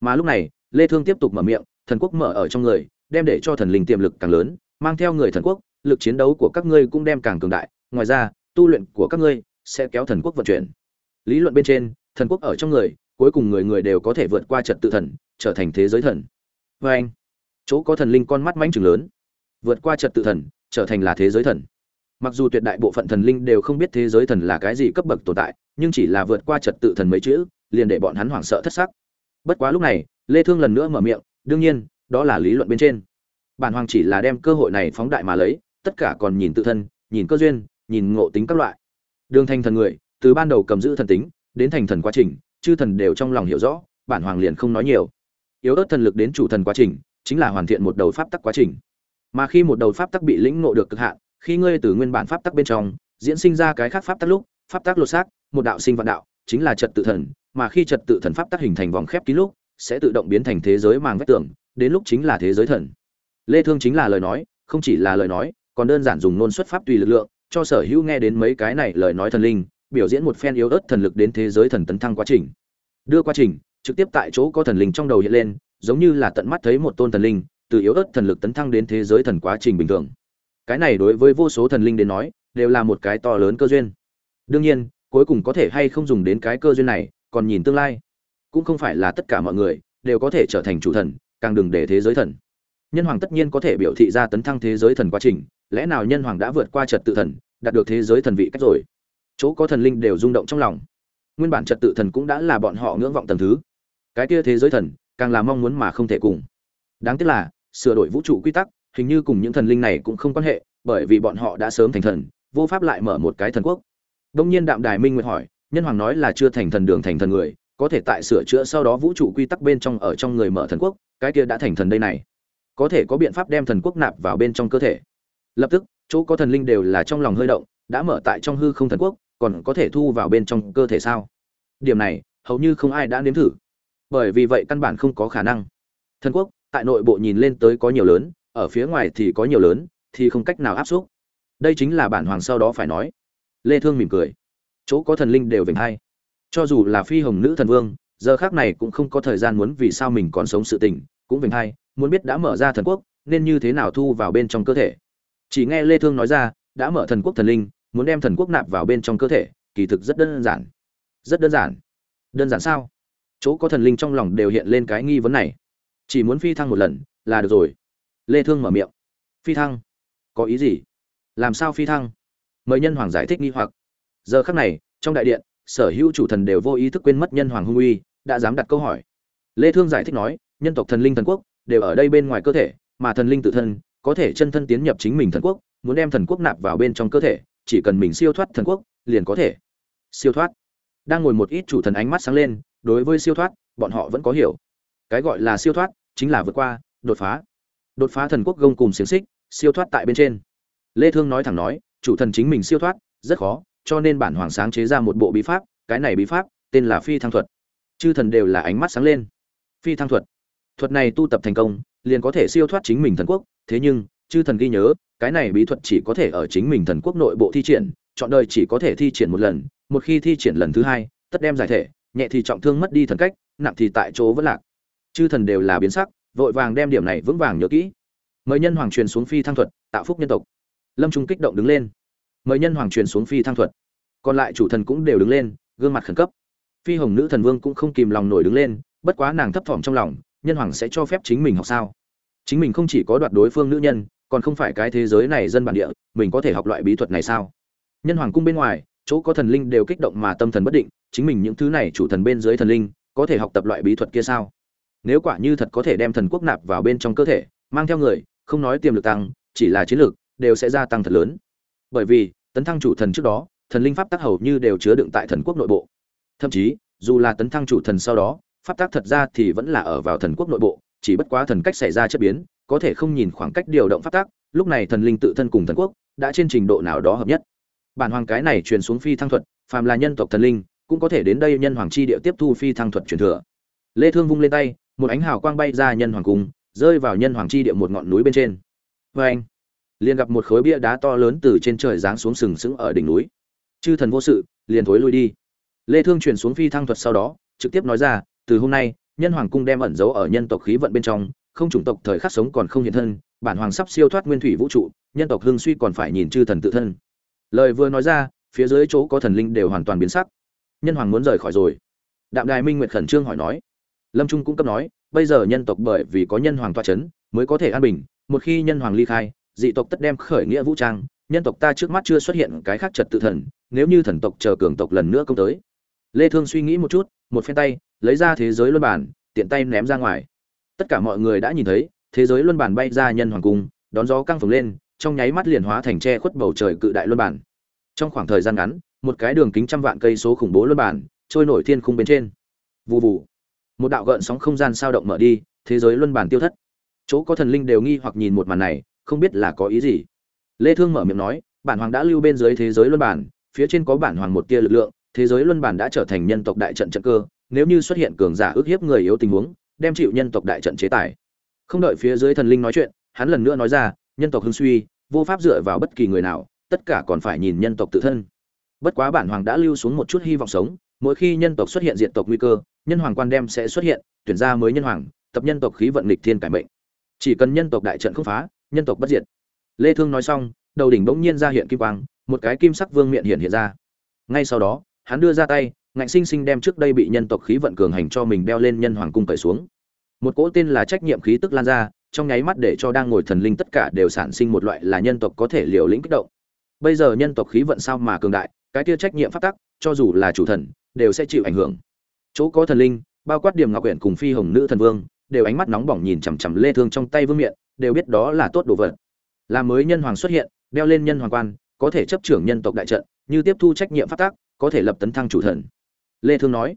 Mà lúc này, lê thương tiếp tục mở miệng, thần quốc mở ở trong người đem để cho thần linh tiềm lực càng lớn, mang theo người thần quốc, lực chiến đấu của các ngươi cũng đem càng cường đại. Ngoài ra, tu luyện của các ngươi sẽ kéo thần quốc vận chuyển. Lý luận bên trên, thần quốc ở trong người, cuối cùng người người đều có thể vượt qua trật tự thần, trở thành thế giới thần. Và anh, chỗ có thần linh con mắt mãnh trừng lớn, vượt qua trật tự thần, trở thành là thế giới thần. Mặc dù tuyệt đại bộ phận thần linh đều không biết thế giới thần là cái gì cấp bậc tồn tại, nhưng chỉ là vượt qua trật tự thần mấy chữ, liền để bọn hắn hoảng sợ thất sắc. Bất quá lúc này, lê thương lần nữa mở miệng, đương nhiên đó là lý luận bên trên. Bản hoàng chỉ là đem cơ hội này phóng đại mà lấy, tất cả còn nhìn tự thân, nhìn cơ duyên, nhìn ngộ tính các loại. Đường thành thần người, từ ban đầu cầm giữ thần tính, đến thành thần quá trình, chư thần đều trong lòng hiểu rõ, bản hoàng liền không nói nhiều. Yếu ớt thần lực đến chủ thần quá trình, chính là hoàn thiện một đầu pháp tắc quá trình. Mà khi một đầu pháp tắc bị lĩnh ngộ được cực hạn, khi ngươi từ nguyên bản pháp tắc bên trong, diễn sinh ra cái khác pháp tắc lúc, pháp tắc lột xác, một đạo sinh vạn đạo, chính là trật tự thần, mà khi trật tự thần pháp tắc hình thành vòng khép kín lúc sẽ tự động biến thành thế giới màng vách tường, đến lúc chính là thế giới thần. Lê thương chính là lời nói, không chỉ là lời nói, còn đơn giản dùng nôn xuất pháp tùy lực lượng, cho sở hữu nghe đến mấy cái này lời nói thần linh, biểu diễn một phen yếu ớt thần lực đến thế giới thần tấn thăng quá trình. Đưa quá trình, trực tiếp tại chỗ có thần linh trong đầu hiện lên, giống như là tận mắt thấy một tôn thần linh, từ yếu ớt thần lực tấn thăng đến thế giới thần quá trình bình thường. Cái này đối với vô số thần linh đến nói, đều là một cái to lớn cơ duyên. Đương nhiên, cuối cùng có thể hay không dùng đến cái cơ duyên này, còn nhìn tương lai cũng không phải là tất cả mọi người đều có thể trở thành chủ thần, càng đừng để thế giới thần. Nhân hoàng tất nhiên có thể biểu thị ra tấn thăng thế giới thần quá trình, lẽ nào nhân hoàng đã vượt qua trật tự thần, đạt được thế giới thần vị cách rồi? Chỗ có thần linh đều rung động trong lòng. Nguyên bản trật tự thần cũng đã là bọn họ ngưỡng vọng tầng thứ. Cái kia thế giới thần, càng là mong muốn mà không thể cùng. Đáng tiếc là, sửa đổi vũ trụ quy tắc, hình như cùng những thần linh này cũng không quan hệ, bởi vì bọn họ đã sớm thành thần, vô pháp lại mở một cái thần quốc. Đông nhiên đạm đài minh nguyệt hỏi, nhân hoàng nói là chưa thành thần đường thành thần người có thể tại sửa chữa sau đó vũ trụ quy tắc bên trong ở trong người mở thần quốc, cái kia đã thành thần đây này. Có thể có biện pháp đem thần quốc nạp vào bên trong cơ thể. Lập tức, chỗ có thần linh đều là trong lòng hơi động, đã mở tại trong hư không thần quốc, còn có thể thu vào bên trong cơ thể sao? Điểm này, hầu như không ai đã nếm thử. Bởi vì vậy căn bản không có khả năng. Thần quốc, tại nội bộ nhìn lên tới có nhiều lớn, ở phía ngoài thì có nhiều lớn, thì không cách nào áp xúc. Đây chính là bản hoàng sau đó phải nói. Lê thương mỉm cười. Chỗ có thần linh đều vểnh hay cho dù là phi hồng nữ thần vương, giờ khác này cũng không có thời gian muốn vì sao mình còn sống sự tình, cũng vinh hay muốn biết đã mở ra thần quốc, nên như thế nào thu vào bên trong cơ thể. Chỉ nghe lê thương nói ra, đã mở thần quốc thần linh, muốn đem thần quốc nạp vào bên trong cơ thể, kỳ thực rất đơn giản. Rất đơn giản. Đơn giản sao? Chỗ có thần linh trong lòng đều hiện lên cái nghi vấn này. Chỉ muốn phi thăng một lần, là được rồi. Lê thương mở miệng. Phi thăng? Có ý gì? Làm sao phi thăng? Mời nhân hoàng giải thích nghi hoặc. Giờ khắc này, trong đại điện sở hữu chủ thần đều vô ý thức quên mất nhân hoàng hung uy, đã dám đặt câu hỏi. Lê thương giải thích nói, nhân tộc thần linh thần quốc đều ở đây bên ngoài cơ thể, mà thần linh tự thân có thể chân thân tiến nhập chính mình thần quốc, muốn đem thần quốc nạp vào bên trong cơ thể, chỉ cần mình siêu thoát thần quốc, liền có thể. Siêu thoát. Đang ngồi một ít chủ thần ánh mắt sáng lên, đối với siêu thoát, bọn họ vẫn có hiểu. Cái gọi là siêu thoát chính là vượt qua, đột phá. Đột phá thần quốc gông cùng xiềng xích, siêu thoát tại bên trên. Lê thương nói thẳng nói, chủ thần chính mình siêu thoát, rất khó cho nên bản hoàng sáng chế ra một bộ bí pháp, cái này bí pháp tên là phi thăng thuật. Chư thần đều là ánh mắt sáng lên. Phi thăng thuật. Thuật này tu tập thành công, liền có thể siêu thoát chính mình thần quốc, thế nhưng, chư thần ghi nhớ, cái này bí thuật chỉ có thể ở chính mình thần quốc nội bộ thi triển, chọn đời chỉ có thể thi triển một lần, một khi thi triển lần thứ hai, tất đem giải thể, nhẹ thì trọng thương mất đi thần cách, nặng thì tại chỗ vẫn lạc. Chư thần đều là biến sắc, vội vàng đem điểm này vững vàng nhớ kỹ. Mời nhân hoàng truyền xuống phi thăng thuật, tạo phúc nhân tộc. Lâm trung kích động đứng lên mời nhân hoàng truyền xuống phi thăng thuật. Còn lại chủ thần cũng đều đứng lên, gương mặt khẩn cấp. Phi hồng nữ thần vương cũng không kìm lòng nổi đứng lên, bất quá nàng thấp thỏm trong lòng, nhân hoàng sẽ cho phép chính mình học sao? Chính mình không chỉ có đoạt đối phương nữ nhân, còn không phải cái thế giới này dân bản địa, mình có thể học loại bí thuật này sao? Nhân hoàng cung bên ngoài, chỗ có thần linh đều kích động mà tâm thần bất định, chính mình những thứ này chủ thần bên dưới thần linh, có thể học tập loại bí thuật kia sao? Nếu quả như thật có thể đem thần quốc nạp vào bên trong cơ thể, mang theo người, không nói tiềm lực tăng, chỉ là chiến lược đều sẽ gia tăng thật lớn bởi vì, tấn thăng chủ thần trước đó, thần linh pháp tác hầu như đều chứa đựng tại thần quốc nội bộ. Thậm chí, dù là tấn thăng chủ thần sau đó, pháp tác thật ra thì vẫn là ở vào thần quốc nội bộ, chỉ bất quá thần cách xảy ra chất biến, có thể không nhìn khoảng cách điều động pháp tác lúc này thần linh tự thân cùng thần quốc đã trên trình độ nào đó hợp nhất. Bản hoàng cái này truyền xuống phi thăng thuật, phàm là nhân tộc thần linh, cũng có thể đến đây nhân hoàng chi địa tiếp thu phi thăng thuật truyền thừa. Lê thương vung lên tay, một ánh hào quang bay ra nhân hoàng cung, rơi vào nhân hoàng chi địa một ngọn núi bên trên. Với anh liền gặp một khối bia đá to lớn từ trên trời giáng xuống sừng sững ở đỉnh núi. Chư thần vô sự liền thối lui đi. Lê thương truyền xuống phi thăng thuật sau đó trực tiếp nói ra từ hôm nay nhân hoàng cung đem ẩn giấu ở nhân tộc khí vận bên trong không chủng tộc thời khắc sống còn không hiện thân bản hoàng sắp siêu thoát nguyên thủy vũ trụ nhân tộc hưng suy còn phải nhìn chư thần tự thân. Lời vừa nói ra phía dưới chỗ có thần linh đều hoàn toàn biến sắc. Nhân hoàng muốn rời khỏi rồi. Đạm đài minh nguyệt khẩn trương hỏi nói. Lâm trung cũng cấp nói bây giờ nhân tộc bởi vì có nhân hoàng toa chấn, mới có thể an bình một khi nhân hoàng ly khai dị tộc tất đem khởi nghĩa vũ trang, nhân tộc ta trước mắt chưa xuất hiện cái khác trật tự thần, nếu như thần tộc chờ cường tộc lần nữa công tới. Lê thương suy nghĩ một chút, một phen tay, lấy ra thế giới luân bản, tiện tay ném ra ngoài. Tất cả mọi người đã nhìn thấy, thế giới luân bản bay ra nhân hoàng cung, đón gió căng phồng lên, trong nháy mắt liền hóa thành che khuất bầu trời cự đại luân bản. Trong khoảng thời gian ngắn, một cái đường kính trăm vạn cây số khủng bố luân bản, trôi nổi thiên khung bên trên. Vù vù. Một đạo gợn sóng không gian sao động mở đi, thế giới luân bản tiêu thất. Chỗ có thần linh đều nghi hoặc nhìn một màn này không biết là có ý gì. Lê thương mở miệng nói, bản hoàng đã lưu bên dưới thế giới luân bản, phía trên có bản hoàng một tia lực lượng, thế giới luân bản đã trở thành nhân tộc đại trận trận cơ, nếu như xuất hiện cường giả ước hiếp người yếu tình huống, đem chịu nhân tộc đại trận chế tài. Không đợi phía dưới thần linh nói chuyện, hắn lần nữa nói ra, nhân tộc hưng suy, vô pháp dựa vào bất kỳ người nào, tất cả còn phải nhìn nhân tộc tự thân. Bất quá bản hoàng đã lưu xuống một chút hy vọng sống, mỗi khi nhân tộc xuất hiện diện tộc nguy cơ, nhân hoàng quan đem sẽ xuất hiện, tuyển ra mới nhân hoàng, tập nhân tộc khí vận lịch thiên cải mệnh. Chỉ cần nhân tộc đại trận không phá nhân tộc bất diệt. Lê thương nói xong, đầu đỉnh bỗng nhiên ra hiện kim quang, một cái kim sắc vương miện hiện hiện ra. Ngay sau đó, hắn đưa ra tay, ngạnh sinh sinh đem trước đây bị nhân tộc khí vận cường hành cho mình đeo lên nhân hoàng cung cởi xuống. Một cỗ tên là trách nhiệm khí tức lan ra, trong nháy mắt để cho đang ngồi thần linh tất cả đều sản sinh một loại là nhân tộc có thể liều lĩnh kích động. Bây giờ nhân tộc khí vận sao mà cường đại, cái kia trách nhiệm phát tắc, cho dù là chủ thần, đều sẽ chịu ảnh hưởng. Chỗ có thần linh, bao quát điểm ngọc quyển cùng phi hồng nữ thần vương, đều ánh mắt nóng bỏng nhìn chằm chằm lê thương trong tay vương miện đều biết đó là tốt đồ vật. Là mới nhân hoàng xuất hiện, đeo lên nhân hoàng quan, có thể chấp trưởng nhân tộc đại trận, như tiếp thu trách nhiệm phát tác có thể lập tấn thăng chủ thần. Lê thương nói,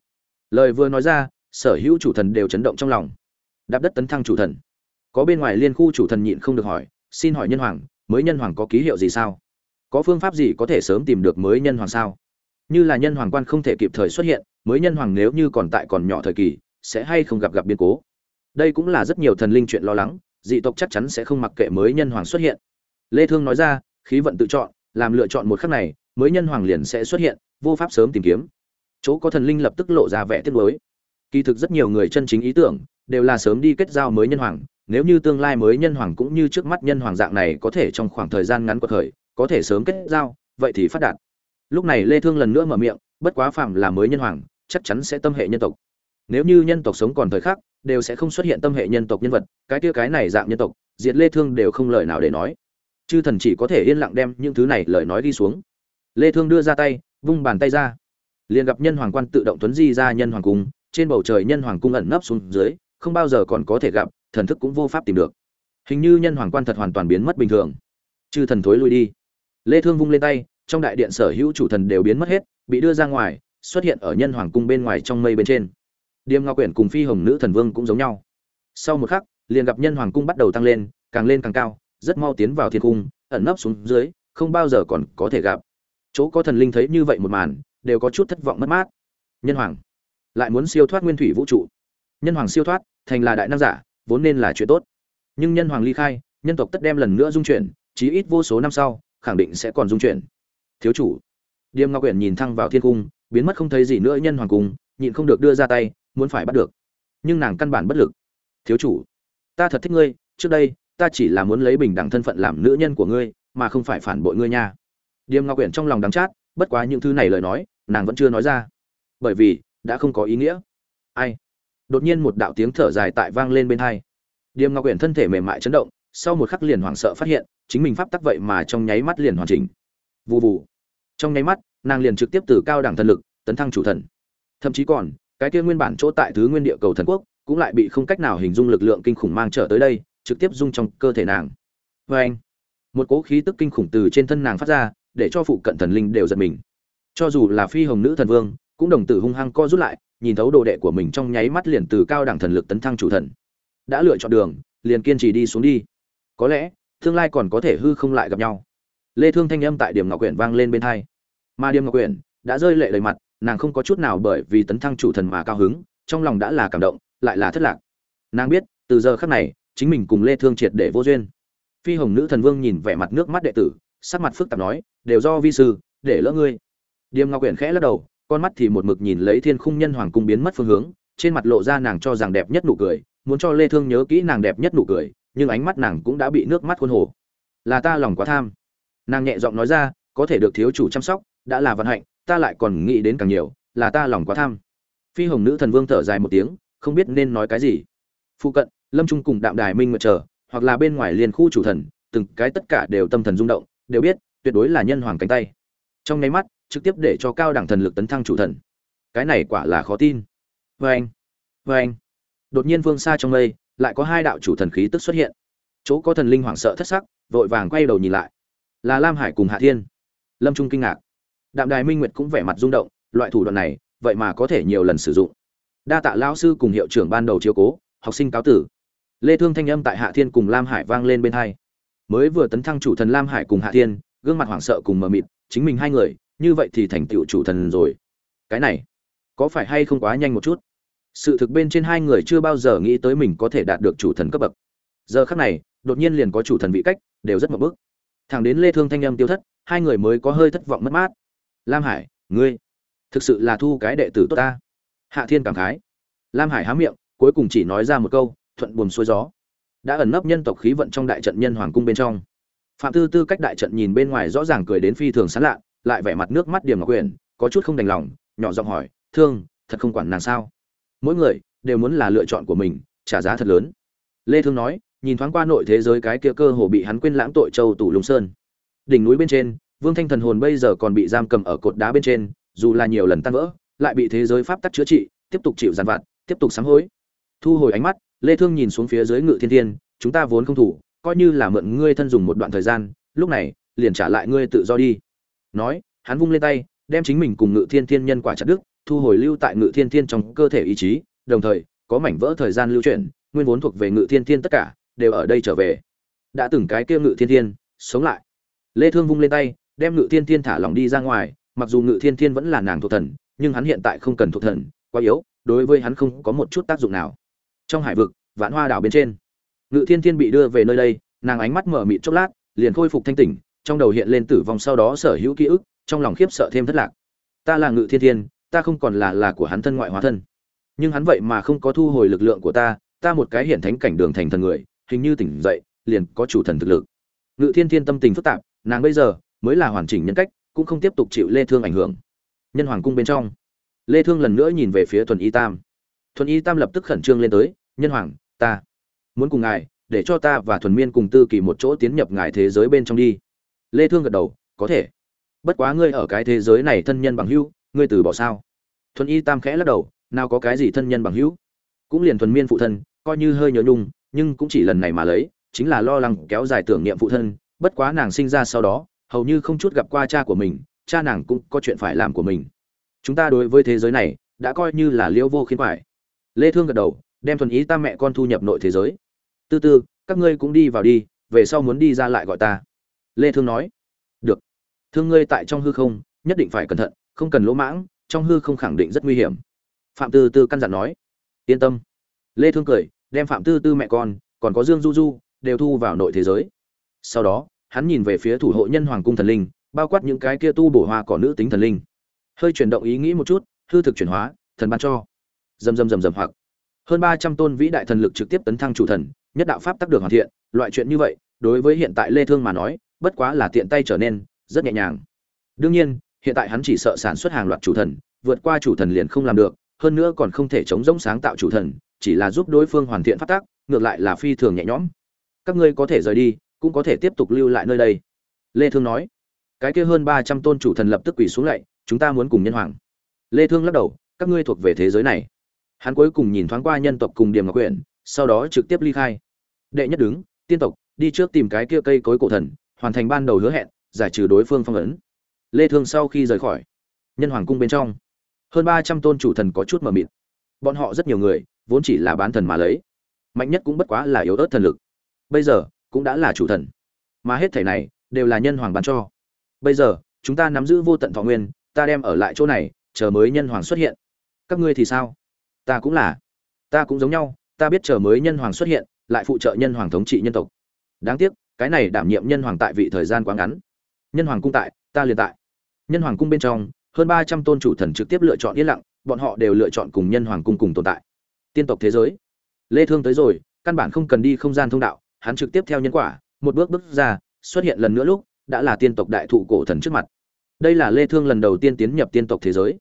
lời vừa nói ra, sở hữu chủ thần đều chấn động trong lòng. Đạp đất tấn thăng chủ thần. Có bên ngoài liên khu chủ thần nhịn không được hỏi, xin hỏi nhân hoàng, mới nhân hoàng có ký hiệu gì sao? Có phương pháp gì có thể sớm tìm được mới nhân hoàng sao? Như là nhân hoàng quan không thể kịp thời xuất hiện, mới nhân hoàng nếu như còn tại còn nhỏ thời kỳ, sẽ hay không gặp gặp biến cố? Đây cũng là rất nhiều thần linh chuyện lo lắng dị tộc chắc chắn sẽ không mặc kệ mới nhân hoàng xuất hiện. Lê thương nói ra, khí vận tự chọn, làm lựa chọn một khắc này, mới nhân hoàng liền sẽ xuất hiện, vô pháp sớm tìm kiếm. Chỗ có thần linh lập tức lộ ra vẻ tiếc nuối. Kỳ thực rất nhiều người chân chính ý tưởng, đều là sớm đi kết giao mới nhân hoàng, nếu như tương lai mới nhân hoàng cũng như trước mắt nhân hoàng dạng này có thể trong khoảng thời gian ngắn quật khởi, có thể sớm kết giao, vậy thì phát đạt. Lúc này lê thương lần nữa mở miệng, bất quá phàm là mới nhân hoàng, chắc chắn sẽ tâm hệ nhân tộc. Nếu như nhân tộc sống còn thời khắc đều sẽ không xuất hiện tâm hệ nhân tộc nhân vật, cái kia cái này dạng nhân tộc, diệt lê thương đều không lời nào để nói. Chư thần chỉ có thể yên lặng đem những thứ này lời nói đi xuống. Lê thương đưa ra tay, vung bàn tay ra. Liền gặp nhân hoàng quan tự động tuấn di ra nhân hoàng cung, trên bầu trời nhân hoàng cung ẩn nấp xuống dưới, không bao giờ còn có thể gặp, thần thức cũng vô pháp tìm được. Hình như nhân hoàng quan thật hoàn toàn biến mất bình thường. Chư thần thối lui đi. Lê thương vung lên tay, trong đại điện sở hữu chủ thần đều biến mất hết, bị đưa ra ngoài, xuất hiện ở nhân hoàng cung bên ngoài trong mây bên trên điềm ngọc quyển cùng phi hồng nữ thần vương cũng giống nhau. Sau một khắc, liền gặp nhân hoàng cung bắt đầu tăng lên, càng lên càng cao, rất mau tiến vào thiên cung, ẩn nấp xuống dưới, không bao giờ còn có thể gặp. Chỗ có thần linh thấy như vậy một màn, đều có chút thất vọng mất mát. Nhân hoàng, lại muốn siêu thoát nguyên thủy vũ trụ. Nhân hoàng siêu thoát, thành là đại nam giả, vốn nên là chuyện tốt. Nhưng nhân hoàng ly khai, nhân tộc tất đem lần nữa dung chuyển, chí ít vô số năm sau, khẳng định sẽ còn dung chuyển. Thiếu chủ, điềm ngọc quyển nhìn thăng vào thiên cung, biến mất không thấy gì nữa nhân hoàng cung, nhịn không được đưa ra tay muốn phải bắt được. Nhưng nàng căn bản bất lực. Thiếu chủ, ta thật thích ngươi, trước đây, ta chỉ là muốn lấy bình đẳng thân phận làm nữ nhân của ngươi, mà không phải phản bội ngươi nha. Điềm ngọc quyển trong lòng đắng chát, bất quá những thứ này lời nói, nàng vẫn chưa nói ra. Bởi vì, đã không có ý nghĩa. Ai? Đột nhiên một đạo tiếng thở dài tại vang lên bên hai. Điềm ngọc quyển thân thể mềm mại chấn động, sau một khắc liền hoảng sợ phát hiện, chính mình pháp tắc vậy mà trong nháy mắt liền hoàn chỉnh. Vụ vụ trong nháy mắt, nàng liền trực tiếp từ cao đẳng thần lực, tấn thăng chủ thần. Thậm chí còn cái kia nguyên bản chỗ tại thứ nguyên địa cầu thần quốc, cũng lại bị không cách nào hình dung lực lượng kinh khủng mang trở tới đây, trực tiếp dung trong cơ thể nàng. Vê anh, một cỗ khí tức kinh khủng từ trên thân nàng phát ra, để cho phụ cận thần linh đều giật mình. Cho dù là phi hồng nữ thần vương, cũng đồng tử hung hăng co rút lại, nhìn thấu đồ đệ của mình trong nháy mắt liền từ cao đẳng thần lực tấn thăng chủ thần. Đã lựa chọn đường, liền kiên trì đi xuống đi. Có lẽ, tương lai còn có thể hư không lại gặp nhau. Lê thương thanh âm tại điểm ngọc quyển vang lên bên hai. Mà điểm ngọc quyển đã rơi lệ đầy mặt nàng không có chút nào bởi vì tấn thăng chủ thần mà cao hứng, trong lòng đã là cảm động, lại là thất lạc. Nàng biết, từ giờ khắc này, chính mình cùng lê thương triệt để vô duyên. Phi hồng nữ thần vương nhìn vẻ mặt nước mắt đệ tử, sắc mặt phức tạp nói, đều do vi sư, để lỡ ngươi. Điềm ngọc quyển khẽ lắc đầu, con mắt thì một mực nhìn lấy thiên khung nhân hoàng cung biến mất phương hướng, trên mặt lộ ra nàng cho rằng đẹp nhất nụ cười, muốn cho lê thương nhớ kỹ nàng đẹp nhất nụ cười, nhưng ánh mắt nàng cũng đã bị nước mắt khuôn hồ. Là ta lòng quá tham. Nàng nhẹ giọng nói ra, có thể được thiếu chủ chăm sóc, đã là vận hạnh ta lại còn nghĩ đến càng nhiều, là ta lòng quá tham. Phi hồng nữ thần vương thở dài một tiếng, không biết nên nói cái gì. Phụ cận, lâm trung cùng đạm đài minh mật chờ, hoặc là bên ngoài liên khu chủ thần, từng cái tất cả đều tâm thần rung động, đều biết, tuyệt đối là nhân hoàng cánh tay. Trong nháy mắt, trực tiếp để cho cao đẳng thần lực tấn thăng chủ thần. Cái này quả là khó tin. Vê anh vê anh. Đột nhiên vương xa trong mây, lại có hai đạo chủ thần khí tức xuất hiện. Chỗ có thần linh hoảng sợ thất sắc, vội vàng quay đầu nhìn lại. Là lam hải cùng hạ thiên. Lâm trung kinh ngạc đạm đài minh nguyệt cũng vẻ mặt rung động, loại thủ đoạn này, vậy mà có thể nhiều lần sử dụng. Đa tạ lão sư cùng hiệu trưởng ban đầu chiếu cố, học sinh cáo tử. Lê thương thanh âm tại hạ thiên cùng lam hải vang lên bên hai. Mới vừa tấn thăng chủ thần lam hải cùng hạ thiên, gương mặt hoảng sợ cùng mờ mịt, chính mình hai người, như vậy thì thành tựu chủ thần rồi. Cái này, có phải hay không quá nhanh một chút? Sự thực bên trên hai người chưa bao giờ nghĩ tới mình có thể đạt được chủ thần cấp bậc. Giờ khắc này, đột nhiên liền có chủ thần vị cách, đều rất mập bức thẳng đến lê thương thanh âm tiêu thất, hai người mới có hơi thất vọng mất mát lam hải, ngươi, thực sự là thu cái đệ tử tốt ta. Hạ thiên cảm khái. Lam hải há miệng, cuối cùng chỉ nói ra một câu, thuận buồm xuôi gió. Đã ẩn nấp nhân tộc khí vận trong đại trận nhân hoàng cung bên trong. Phạm tư tư cách đại trận nhìn bên ngoài rõ ràng cười đến phi thường sán lạ, lại vẻ mặt nước mắt điểm ngọc quyền, có chút không đành lòng, nhỏ giọng hỏi, thương, thật không quản nàng sao? Mỗi người đều muốn là lựa chọn của mình, trả giá thật lớn. Lê thương nói, nhìn thoáng qua nội thế giới cái kia cơ hồ bị hắn quên lãng tội châu tủ lùng sơn. Đỉnh núi bên trên vương thanh thần hồn bây giờ còn bị giam cầm ở cột đá bên trên dù là nhiều lần tan vỡ lại bị thế giới pháp tắc chữa trị tiếp tục chịu giàn vặt tiếp tục sám hối. Thu hồi ánh mắt lê thương nhìn xuống phía dưới ngự thiên thiên chúng ta vốn không thủ coi như là mượn ngươi thân dùng một đoạn thời gian lúc này liền trả lại ngươi tự do đi. Nói hắn vung lên tay đem chính mình cùng ngự thiên thiên nhân quả chặt đứt, thu hồi lưu tại ngự thiên thiên trong cơ thể ý chí đồng thời có mảnh vỡ thời gian lưu chuyển nguyên vốn thuộc về ngự thiên thiên tất cả đều ở đây trở về. Đã từng cái kia ngự thiên thiên sống lại. Lê thương vung lên tay đem ngự thiên thiên thả lỏng đi ra ngoài, mặc dù ngự thiên thiên vẫn là nàng thuộc thần, nhưng hắn hiện tại không cần thuộc thần, quá yếu, đối với hắn không có một chút tác dụng nào. Trong hải vực, vạn hoa đảo bên trên, ngự thiên thiên bị đưa về nơi đây, nàng ánh mắt mở mịt chốc lát, liền khôi phục thanh tỉnh, trong đầu hiện lên tử vong sau đó sở hữu ký ức, trong lòng khiếp sợ thêm thất lạc. Ta là ngự thiên thiên, ta không còn là là của hắn thân ngoại hóa thân. Nhưng hắn vậy mà không có thu hồi lực lượng của ta ta một cái hiện thánh cảnh đường thành thần người, hình như tỉnh dậy, liền có chủ thần thực lực. Ngự thiên thiên tâm tình phức tạp, nàng bây giờ mới là hoàn chỉnh nhân cách, cũng không tiếp tục chịu lê thương ảnh hưởng. Nhân hoàng cung bên trong, lê thương lần nữa nhìn về phía thuần y tam. Thuần y tam lập tức khẩn trương lên tới, nhân hoàng, ta muốn cùng ngài, để cho ta và thuần miên cùng tư kỳ một chỗ tiến nhập ngài thế giới bên trong đi. Lê thương gật đầu, có thể. Bất quá ngươi ở cái thế giới này thân nhân bằng hữu, ngươi từ bỏ sao? Thuần y tam khẽ lắc đầu, nào có cái gì thân nhân bằng hữu? Cũng liền thuần miên phụ thân, coi như hơi nhớ nhung, nhưng cũng chỉ lần này mà lấy, chính là lo lắng kéo dài tưởng niệm phụ thân, bất quá nàng sinh ra sau đó hầu như không chút gặp qua cha của mình, cha nàng cũng có chuyện phải làm của mình. Chúng ta đối với thế giới này, đã coi như là liễu vô khiến phải lê thương gật đầu, đem thuần ý ta mẹ con thu nhập nội thế giới. Tư tư, các ngươi cũng đi vào đi, về sau muốn đi ra lại gọi ta. Lê thương nói, được. Thương ngươi tại trong hư không, nhất định phải cẩn thận, không cần lỗ mãng, trong hư không khẳng định rất nguy hiểm. Phạm tư tư căn dặn nói, yên tâm. Lê thương cười, đem phạm tư tư mẹ con, còn có dương du du, đều thu vào nội thế giới. Sau đó hắn nhìn về phía thủ hộ nhân hoàng cung thần linh, bao quát những cái kia tu bổ hoa cỏ nữ tính thần linh. Hơi chuyển động ý nghĩ một chút, hư thực chuyển hóa, thần ban cho. Dầm dầm dầm dầm hoặc. Hơn ba trăm tôn vĩ đại thần lực trực tiếp tấn thăng chủ thần, nhất đạo pháp tắc được hoàn thiện, loại chuyện như vậy, đối với hiện tại lê thương mà nói, bất quá là tiện tay trở nên, rất nhẹ nhàng. Đương nhiên, hiện tại hắn chỉ sợ sản xuất hàng loạt chủ thần, vượt qua chủ thần liền không làm được, hơn nữa còn không thể chống rỗng sáng tạo chủ thần, chỉ là giúp đối phương hoàn thiện pháp tắc, ngược lại là phi thường nhẹ nhõm. Các ngươi có thể rời đi cũng có thể tiếp tục lưu lại nơi đây. Lê thương nói, cái kia hơn 300 tôn chủ thần lập tức quỳ xuống lại chúng ta muốn cùng nhân hoàng. Lê thương lắc đầu, các ngươi thuộc về thế giới này. Hắn cuối cùng nhìn thoáng qua nhân tộc cùng điểm ngọc quyển, sau đó trực tiếp ly khai. Đệ nhất đứng, tiên tộc, đi trước tìm cái kia cây cối cổ thần, hoàn thành ban đầu hứa hẹn, giải trừ đối phương phong ấn. Lê thương sau khi rời khỏi, nhân hoàng cung bên trong, hơn 300 tôn chủ thần có chút mờ mịt. Bọn họ rất nhiều người, vốn chỉ là bán thần mà lấy. Mạnh nhất cũng bất quá là yếu ớt thần lực. Bây giờ cũng đã là chủ thần. Mà hết thảy này đều là nhân hoàng bán cho. Bây giờ, chúng ta nắm giữ vô tận thọ nguyên, ta đem ở lại chỗ này, chờ mới nhân hoàng xuất hiện. Các ngươi thì sao? Ta cũng là. Ta cũng giống nhau, ta biết chờ mới nhân hoàng xuất hiện, lại phụ trợ nhân hoàng thống trị nhân tộc. Đáng tiếc, cái này đảm nhiệm nhân hoàng tại vị thời gian quá ngắn. Nhân hoàng cung tại, ta liền tại. Nhân hoàng cung bên trong, hơn ba trăm tôn chủ thần trực tiếp lựa chọn yên lặng, bọn họ đều lựa chọn cùng nhân hoàng cung cùng tồn tại. Tiên tộc thế giới. Lê thương tới rồi, căn bản không cần đi không gian thông đạo hắn trực tiếp theo nhân quả một bước bước ra xuất hiện lần nữa lúc đã là tiên tộc đại thụ cổ thần trước mặt. Đây là lê thương lần đầu tiên tiến nhập tiên tộc thế giới.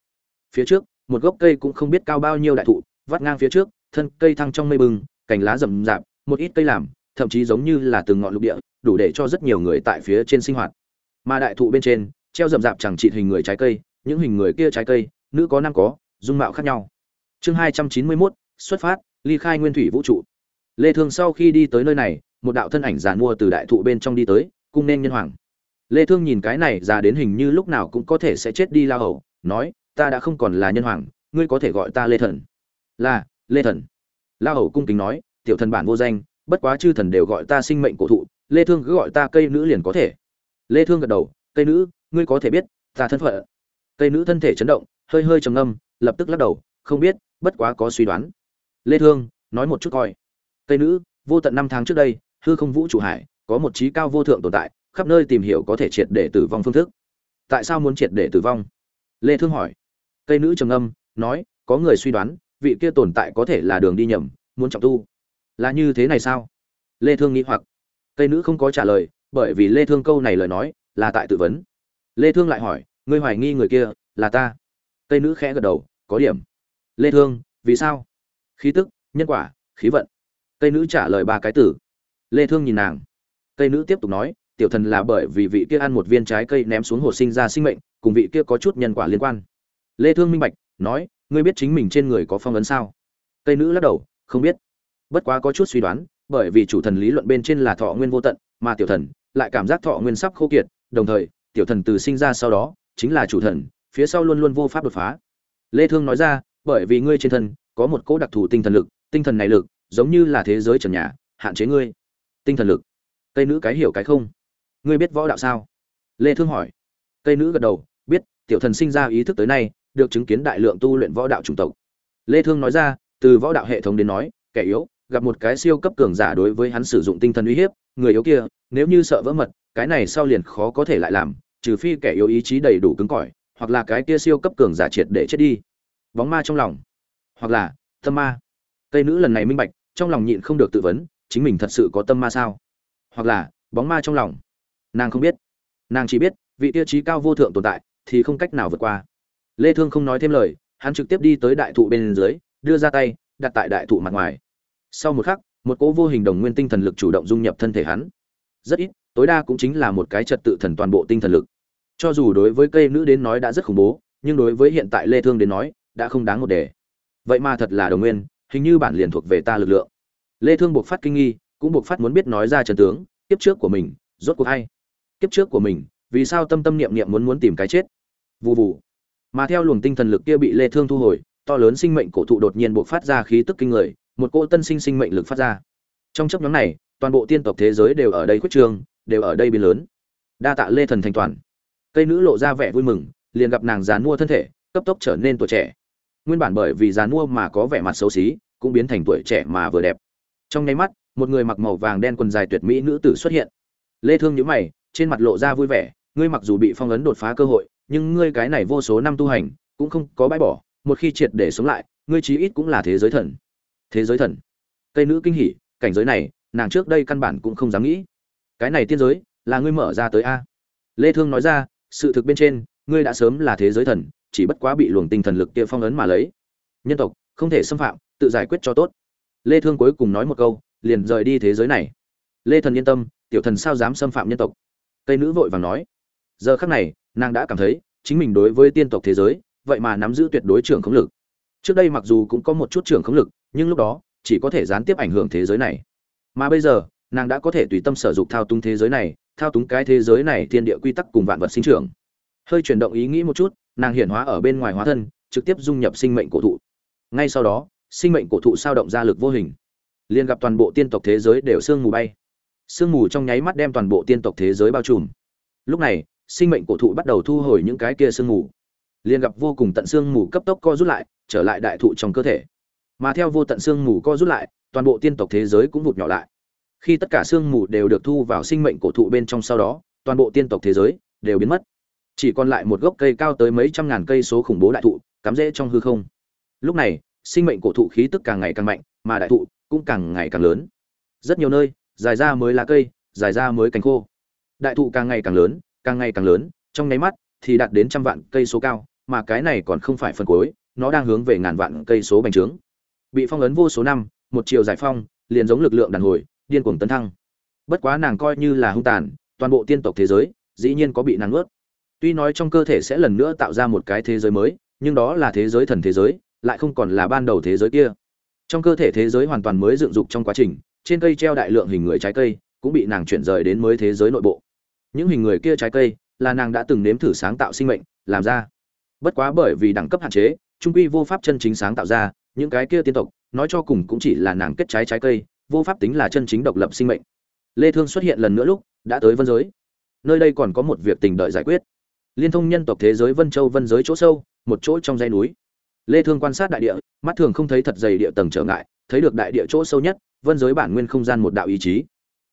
Phía trước một gốc cây cũng không biết cao bao nhiêu đại thụ vắt ngang phía trước thân cây thăng trong mây bừng cành lá rậm rạp một ít cây làm thậm chí giống như là từng ngọn lục địa đủ để cho rất nhiều người tại phía trên sinh hoạt. Mà đại thụ bên trên treo rậm rạp chẳng trị hình người trái cây những hình người kia trái cây nữ có nam có dung mạo khác nhau. Chương hai trăm chín mươi 291, xuất phát ly khai nguyên thủy vũ trụ. Lê thương sau khi đi tới nơi này một đạo thân ảnh giàn mua từ đại thụ bên trong đi tới, cung nên nhân hoàng. Lê thương nhìn cái này già đến hình như lúc nào cũng có thể sẽ chết đi lao hầu, nói, ta đã không còn là nhân hoàng, ngươi có thể gọi ta lê thần. Là, lê thần. Lao hầu cung kính nói, tiểu thần bản vô danh, bất quá chư thần đều gọi ta sinh mệnh cổ thụ, lê thương cứ gọi ta cây nữ liền có thể. Lê thương gật đầu, cây nữ, ngươi có thể biết, ta thân phận. Cây nữ thân thể chấn động, hơi hơi trầm ngâm, lập tức lắc đầu, không biết, bất quá có suy đoán. Lê thương, nói một chút coi. Cây nữ, vô tận năm tháng trước đây hư không vũ trụ hải, có một trí cao vô thượng tồn tại, khắp nơi tìm hiểu có thể triệt để tử vong phương thức. Tại sao muốn triệt để tử vong? Lê thương hỏi. Cây nữ trầm ngâm, nói, có người suy đoán, vị kia tồn tại có thể là đường đi nhầm, muốn trọng tu. Là như thế này sao? Lê thương nghĩ hoặc. Cây nữ không có trả lời, bởi vì lê thương câu này lời nói, là tại tự vấn. Lê thương lại hỏi, ngươi hoài nghi người kia, là ta? Cây nữ khẽ gật đầu, có điểm. Lê thương, vì sao? Khí tức, nhân quả, khí vận. Cây nữ trả lời ba cái từ lê thương nhìn nàng. Cây nữ tiếp tục nói, tiểu thần là bởi vì vị kia ăn một viên trái cây ném xuống hồ sinh ra sinh mệnh, cùng vị kia có chút nhân quả liên quan. Lê thương minh bạch, nói, ngươi biết chính mình trên người có phong ấn sao? Cây nữ lắc đầu, không biết. Bất quá có chút suy đoán, bởi vì chủ thần lý luận bên trên là thọ nguyên vô tận, mà tiểu thần lại cảm giác thọ nguyên sắp khô kiệt, đồng thời, tiểu thần từ sinh ra sau đó, chính là chủ thần, phía sau luôn luôn vô pháp đột phá. Lê thương nói ra, bởi vì ngươi trên thân có một cỗ đặc thù tinh thần lực, tinh thần này lực, giống như là thế giới trần nhà, hạn chế ngươi tinh thần lực. Cây nữ cái hiểu cái không? Ngươi biết võ đạo sao? Lê thương hỏi. Cây nữ gật đầu, biết, tiểu thần sinh ra ý thức tới nay, được chứng kiến đại lượng tu luyện võ đạo chủng tộc. Lê thương nói ra, từ võ đạo hệ thống đến nói, kẻ yếu, gặp một cái siêu cấp cường giả đối với hắn sử dụng tinh thần uy hiếp, người yếu kia, nếu như sợ vỡ mật, cái này sau liền khó có thể lại làm, trừ phi kẻ yếu ý chí đầy đủ cứng cỏi, hoặc là cái kia siêu cấp cường giả triệt để chết đi. Bóng ma trong lòng. Hoặc là, tâm ma. Cây nữ lần này minh bạch, trong lòng nhịn không được tự vấn chính mình thật sự có tâm ma sao? Hoặc là, bóng ma trong lòng. Nàng không biết. Nàng chỉ biết, vị tiêu chí cao vô thượng tồn tại, thì không cách nào vượt qua. Lê thương không nói thêm lời, hắn trực tiếp đi tới đại thụ bên dưới, đưa ra tay, đặt tại đại thụ mặt ngoài. Sau một khắc, một cỗ vô hình đồng nguyên tinh thần lực chủ động dung nhập thân thể hắn. Rất ít, tối đa cũng chính là một cái trật tự thần toàn bộ tinh thần lực. Cho dù đối với cây nữ đến nói đã rất khủng bố, nhưng đối với hiện tại lê thương đến nói, đã không đáng một đề. Vậy mà thật là đồng nguyên, hình như bản liền thuộc về ta lực lượng lê thương buộc phát kinh nghi, cũng buộc phát muốn biết nói ra trận tướng, kiếp trước của mình, rốt cuộc hay kiếp trước của mình, vì sao tâm tâm niệm niệm muốn muốn tìm cái chết? Vù vù. Mà theo luồng tinh thần lực kia bị lê thương thu hồi, to lớn sinh mệnh cổ thụ đột nhiên buộc phát ra khí tức kinh người, một cỗ tân sinh sinh mệnh lực phát ra. Trong chấp nhóm này, toàn bộ tiên tộc thế giới đều ở đây khuyết trường đều ở đây biến lớn. Đa tạ lê thần thành toàn. Cây nữ lộ ra vẻ vui mừng, liền gặp nàng dán mua thân thể, cấp tốc trở nên tuổi trẻ. Nguyên bản bởi vì dán mua mà có vẻ mặt xấu xí, cũng biến thành tuổi trẻ mà vừa đẹp trong nháy mắt, một người mặc màu vàng đen quần dài tuyệt mỹ nữ tử xuất hiện. Lê thương nhíu mày, trên mặt lộ ra vui vẻ, ngươi mặc dù bị phong ấn đột phá cơ hội, nhưng ngươi cái này vô số năm tu hành, cũng không có bãi bỏ, một khi triệt để sống lại, ngươi chí ít cũng là thế giới thần. Thế giới thần. Cây nữ kinh hỉ, cảnh giới này, nàng trước đây căn bản cũng không dám nghĩ. Cái này tiên giới, là ngươi mở ra tới a. Lê thương nói ra, sự thực bên trên, ngươi đã sớm là thế giới thần, chỉ bất quá bị luồng tinh thần lực kia phong ấn mà lấy. Nhân tộc, không thể xâm phạm, tự giải quyết cho tốt lê thương cuối cùng nói một câu, liền rời đi thế giới này. Lê thần yên tâm, tiểu thần sao dám xâm phạm nhân tộc? Cây nữ vội vàng nói. Giờ khắc này, nàng đã cảm thấy, chính mình đối với tiên tộc thế giới, vậy mà nắm giữ tuyệt đối trưởng khống lực. Trước đây mặc dù cũng có một chút trưởng khống lực, nhưng lúc đó, chỉ có thể gián tiếp ảnh hưởng thế giới này. Mà bây giờ, nàng đã có thể tùy tâm sở dục thao túng thế giới này, thao túng cái thế giới này thiên địa quy tắc cùng vạn vật sinh trưởng. Hơi chuyển động ý nghĩ một chút, nàng hiển hóa ở bên ngoài hóa thân, trực tiếp dung nhập sinh mệnh cổ thụ. Ngay sau đó sinh mệnh cổ thụ sao động ra lực vô hình. Liền gặp toàn bộ tiên tộc thế giới đều sương mù bay. Sương mù trong nháy mắt đem toàn bộ tiên tộc thế giới bao trùm. Lúc này, sinh mệnh cổ thụ bắt đầu thu hồi những cái kia sương mù. Liền gặp vô cùng tận sương mù cấp tốc co rút lại, trở lại đại thụ trong cơ thể. Mà theo vô tận sương mù co rút lại, toàn bộ tiên tộc thế giới cũng vụt nhỏ lại. Khi tất cả sương mù đều được thu vào sinh mệnh cổ thụ bên trong sau đó, toàn bộ tiên tộc thế giới đều biến mất. Chỉ còn lại một gốc cây cao tới mấy trăm ngàn cây số khủng bố đại thụ, cắm rễ trong hư không. Lúc này sinh mệnh cổ thụ khí tức càng ngày càng mạnh, mà đại thụ cũng càng ngày càng lớn. Rất nhiều nơi, dài ra mới lá cây, dài ra mới cánh khô. Đại thụ càng ngày càng lớn, càng ngày càng lớn, trong nháy mắt thì đạt đến trăm vạn cây số cao, mà cái này còn không phải phần cuối, nó đang hướng về ngàn vạn cây số bành trướng. Bị phong ấn vô số năm, một chiều giải phong, liền giống lực lượng đàn hồi, điên cuồng tấn thăng. Bất quá nàng coi như là hung tàn, toàn bộ tiên tộc thế giới, dĩ nhiên có bị nàng nuốt. tuy nói trong cơ thể sẽ lần nữa tạo ra một cái thế giới mới, nhưng đó là thế giới thần thế giới lại không còn là ban đầu thế giới kia. Trong cơ thể thế giới hoàn toàn mới dựng dục trong quá trình, trên cây treo đại lượng hình người trái cây, cũng bị nàng chuyển rời đến mới thế giới nội bộ. Những hình người kia trái cây là nàng đã từng nếm thử sáng tạo sinh mệnh, làm ra. Bất quá bởi vì đẳng cấp hạn chế, trung quy vô pháp chân chính sáng tạo ra, những cái kia tiên tộc, nói cho cùng cũng chỉ là nàng kết trái trái cây, vô pháp tính là chân chính độc lập sinh mệnh. Lê thương xuất hiện lần nữa lúc, đã tới vân giới. Nơi đây còn có một việc tình đợi giải quyết. Liên thông nhân tộc thế giới vân châu vân giới chỗ sâu, một chỗ trong dãy núi lê thương quan sát đại địa, mắt thường không thấy thật dày địa tầng trở ngại, thấy được đại địa chỗ sâu nhất, vân giới bản nguyên không gian một đạo ý chí.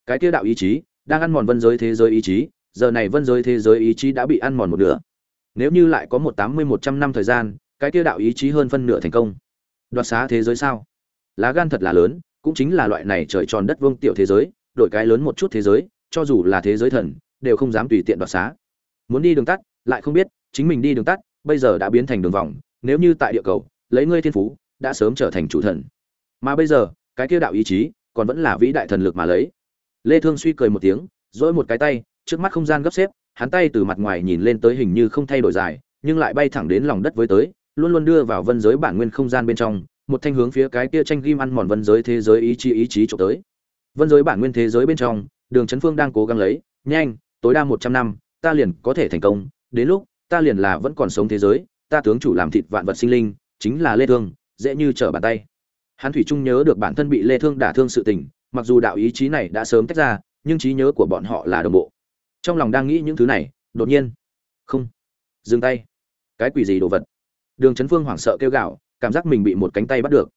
Cái kia đạo ý chí, đang ăn mòn vân giới thế giới ý chí, giờ này vân giới thế giới ý chí đã bị ăn mòn một nửa. Nếu như lại có một tám mươi một trăm năm thời gian, cái kia đạo ý chí hơn phân nửa thành công. Đoạt xá thế giới sao? Lá gan thật là lớn, cũng chính là loại này trời tròn đất vuông tiểu thế giới, đổi cái lớn một chút thế giới, cho dù là thế giới thần, đều không dám tùy tiện đoạt xá. Muốn đi đường tắt, lại không biết, chính mình đi đường tắt, bây giờ đã biến thành đường vòng nếu như tại địa cầu, lấy ngươi thiên phú, đã sớm trở thành chủ thần. Mà bây giờ, cái kia đạo ý chí, còn vẫn là vĩ đại thần lực mà lấy. Lê thương suy cười một tiếng dỗi một cái tay, trước mắt không gian gấp xếp, hắn tay từ mặt ngoài nhìn lên tới hình như không thay đổi dài, nhưng lại bay thẳng đến lòng đất với tới, luôn luôn đưa vào vân giới bản nguyên không gian bên trong, một thanh hướng phía cái kia tranh ghim ăn mòn vân giới thế giới ý chí ý chí trộm tới. Vân giới bản nguyên thế giới bên trong, đường chấn phương đang cố gắng lấy, nhanh, tối đa một trăm năm, ta liền có thể thành công, đến lúc, ta liền là vẫn còn sống thế giới ta tướng chủ làm thịt vạn vật sinh linh, chính là lê thương, dễ như trở bàn tay. Hắn thủy trung nhớ được bản thân bị lê thương đả thương sự tình, mặc dù đạo ý chí này đã sớm tách ra, nhưng trí nhớ của bọn họ là đồng bộ. Trong lòng đang nghĩ những thứ này, đột nhiên, không, dừng tay. Cái quỷ gì đồ vật? Đường chấn phương hoảng sợ kêu gào, cảm giác mình bị một cánh tay bắt được.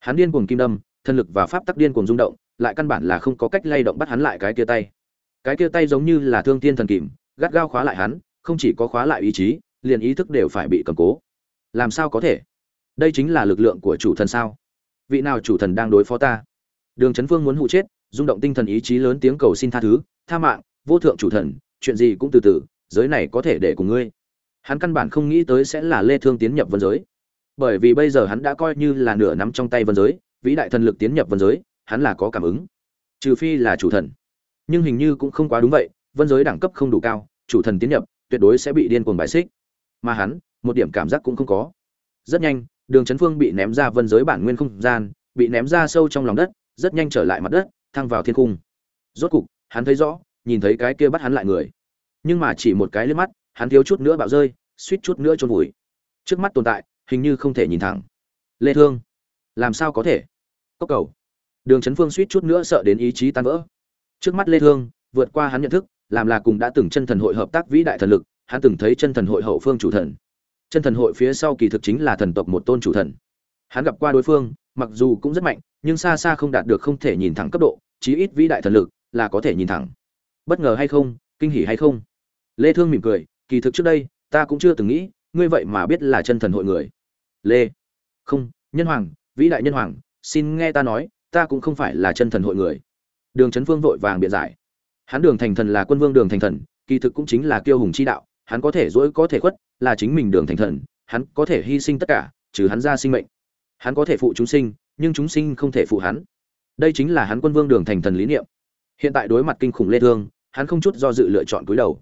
Hắn điên cuồng kim đâm, thân lực và pháp tắc điên cuồng rung động, lại căn bản là không có cách lay động bắt hắn lại cái kia tay. Cái kia tay giống như là thương tiên thần kìm, gắt gao khóa lại hắn, không chỉ có khóa lại ý chí liền ý thức đều phải bị cầm cố. Làm sao có thể? Đây chính là lực lượng của chủ thần sao? Vị nào chủ thần đang đối phó ta? Đường trấn phương muốn hụ chết, rung động tinh thần ý chí lớn tiếng cầu xin tha thứ, tha mạng, vô thượng chủ thần, chuyện gì cũng từ từ, giới này có thể để cùng ngươi. Hắn căn bản không nghĩ tới sẽ là lê thương tiến nhập vân giới. Bởi vì bây giờ hắn đã coi như là nửa nắm trong tay vân giới, vĩ đại thần lực tiến nhập vân giới, hắn là có cảm ứng. Trừ phi là chủ thần. Nhưng hình như cũng không quá đúng vậy, vân giới đẳng cấp không đủ cao, chủ thần tiến nhập, tuyệt đối sẽ bị điên cuồng bài xích mà hắn, một điểm cảm giác cũng không có. Rất nhanh, đường chấn phương bị ném ra vân giới bản nguyên không gian, bị ném ra sâu trong lòng đất, rất nhanh trở lại mặt đất, thăng vào thiên cung rốt cục, hắn thấy rõ, nhìn thấy cái kia bắt hắn lại người. Nhưng mà chỉ một cái liếc mắt, hắn thiếu chút nữa bạo rơi, suýt chút nữa trôn vùi. Trước mắt tồn tại, hình như không thể nhìn thẳng. Lê thương, làm sao có thể? Cốc cầu. Đường chấn phương suýt chút nữa sợ đến ý chí tan vỡ. Trước mắt lê thương, vượt qua hắn nhận thức, làm là cùng đã từng chân thần hội hợp tác vĩ đại thần lực hắn từng thấy chân thần hội hậu phương chủ thần. Chân thần hội phía sau kỳ thực chính là thần tộc một tôn chủ thần. Hắn gặp qua đối phương, mặc dù cũng rất mạnh, nhưng xa xa không đạt được không thể nhìn thẳng cấp độ, chí ít vĩ đại thần lực là có thể nhìn thẳng. Bất ngờ hay không, kinh hỉ hay không? Lê thương mỉm cười, kỳ thực trước đây, ta cũng chưa từng nghĩ, ngươi vậy mà biết là chân thần hội người. Lê. Không, nhân hoàng, vĩ đại nhân hoàng, xin nghe ta nói, ta cũng không phải là chân thần hội người. Đường trấn phương vội vàng biện giải. Hắn đường thành thần là quân vương đường thành thần, kỳ thực cũng chính là kiêu hùng chi đạo hắn có thể dỗi có thể khuất, là chính mình đường thành thần, hắn có thể hy sinh tất cả, trừ hắn ra sinh mệnh. Hắn có thể phụ chúng sinh, nhưng chúng sinh không thể phụ hắn. Đây chính là hắn quân vương đường thành thần lý niệm. Hiện tại đối mặt kinh khủng lê thương, hắn không chút do dự lựa chọn cúi đầu.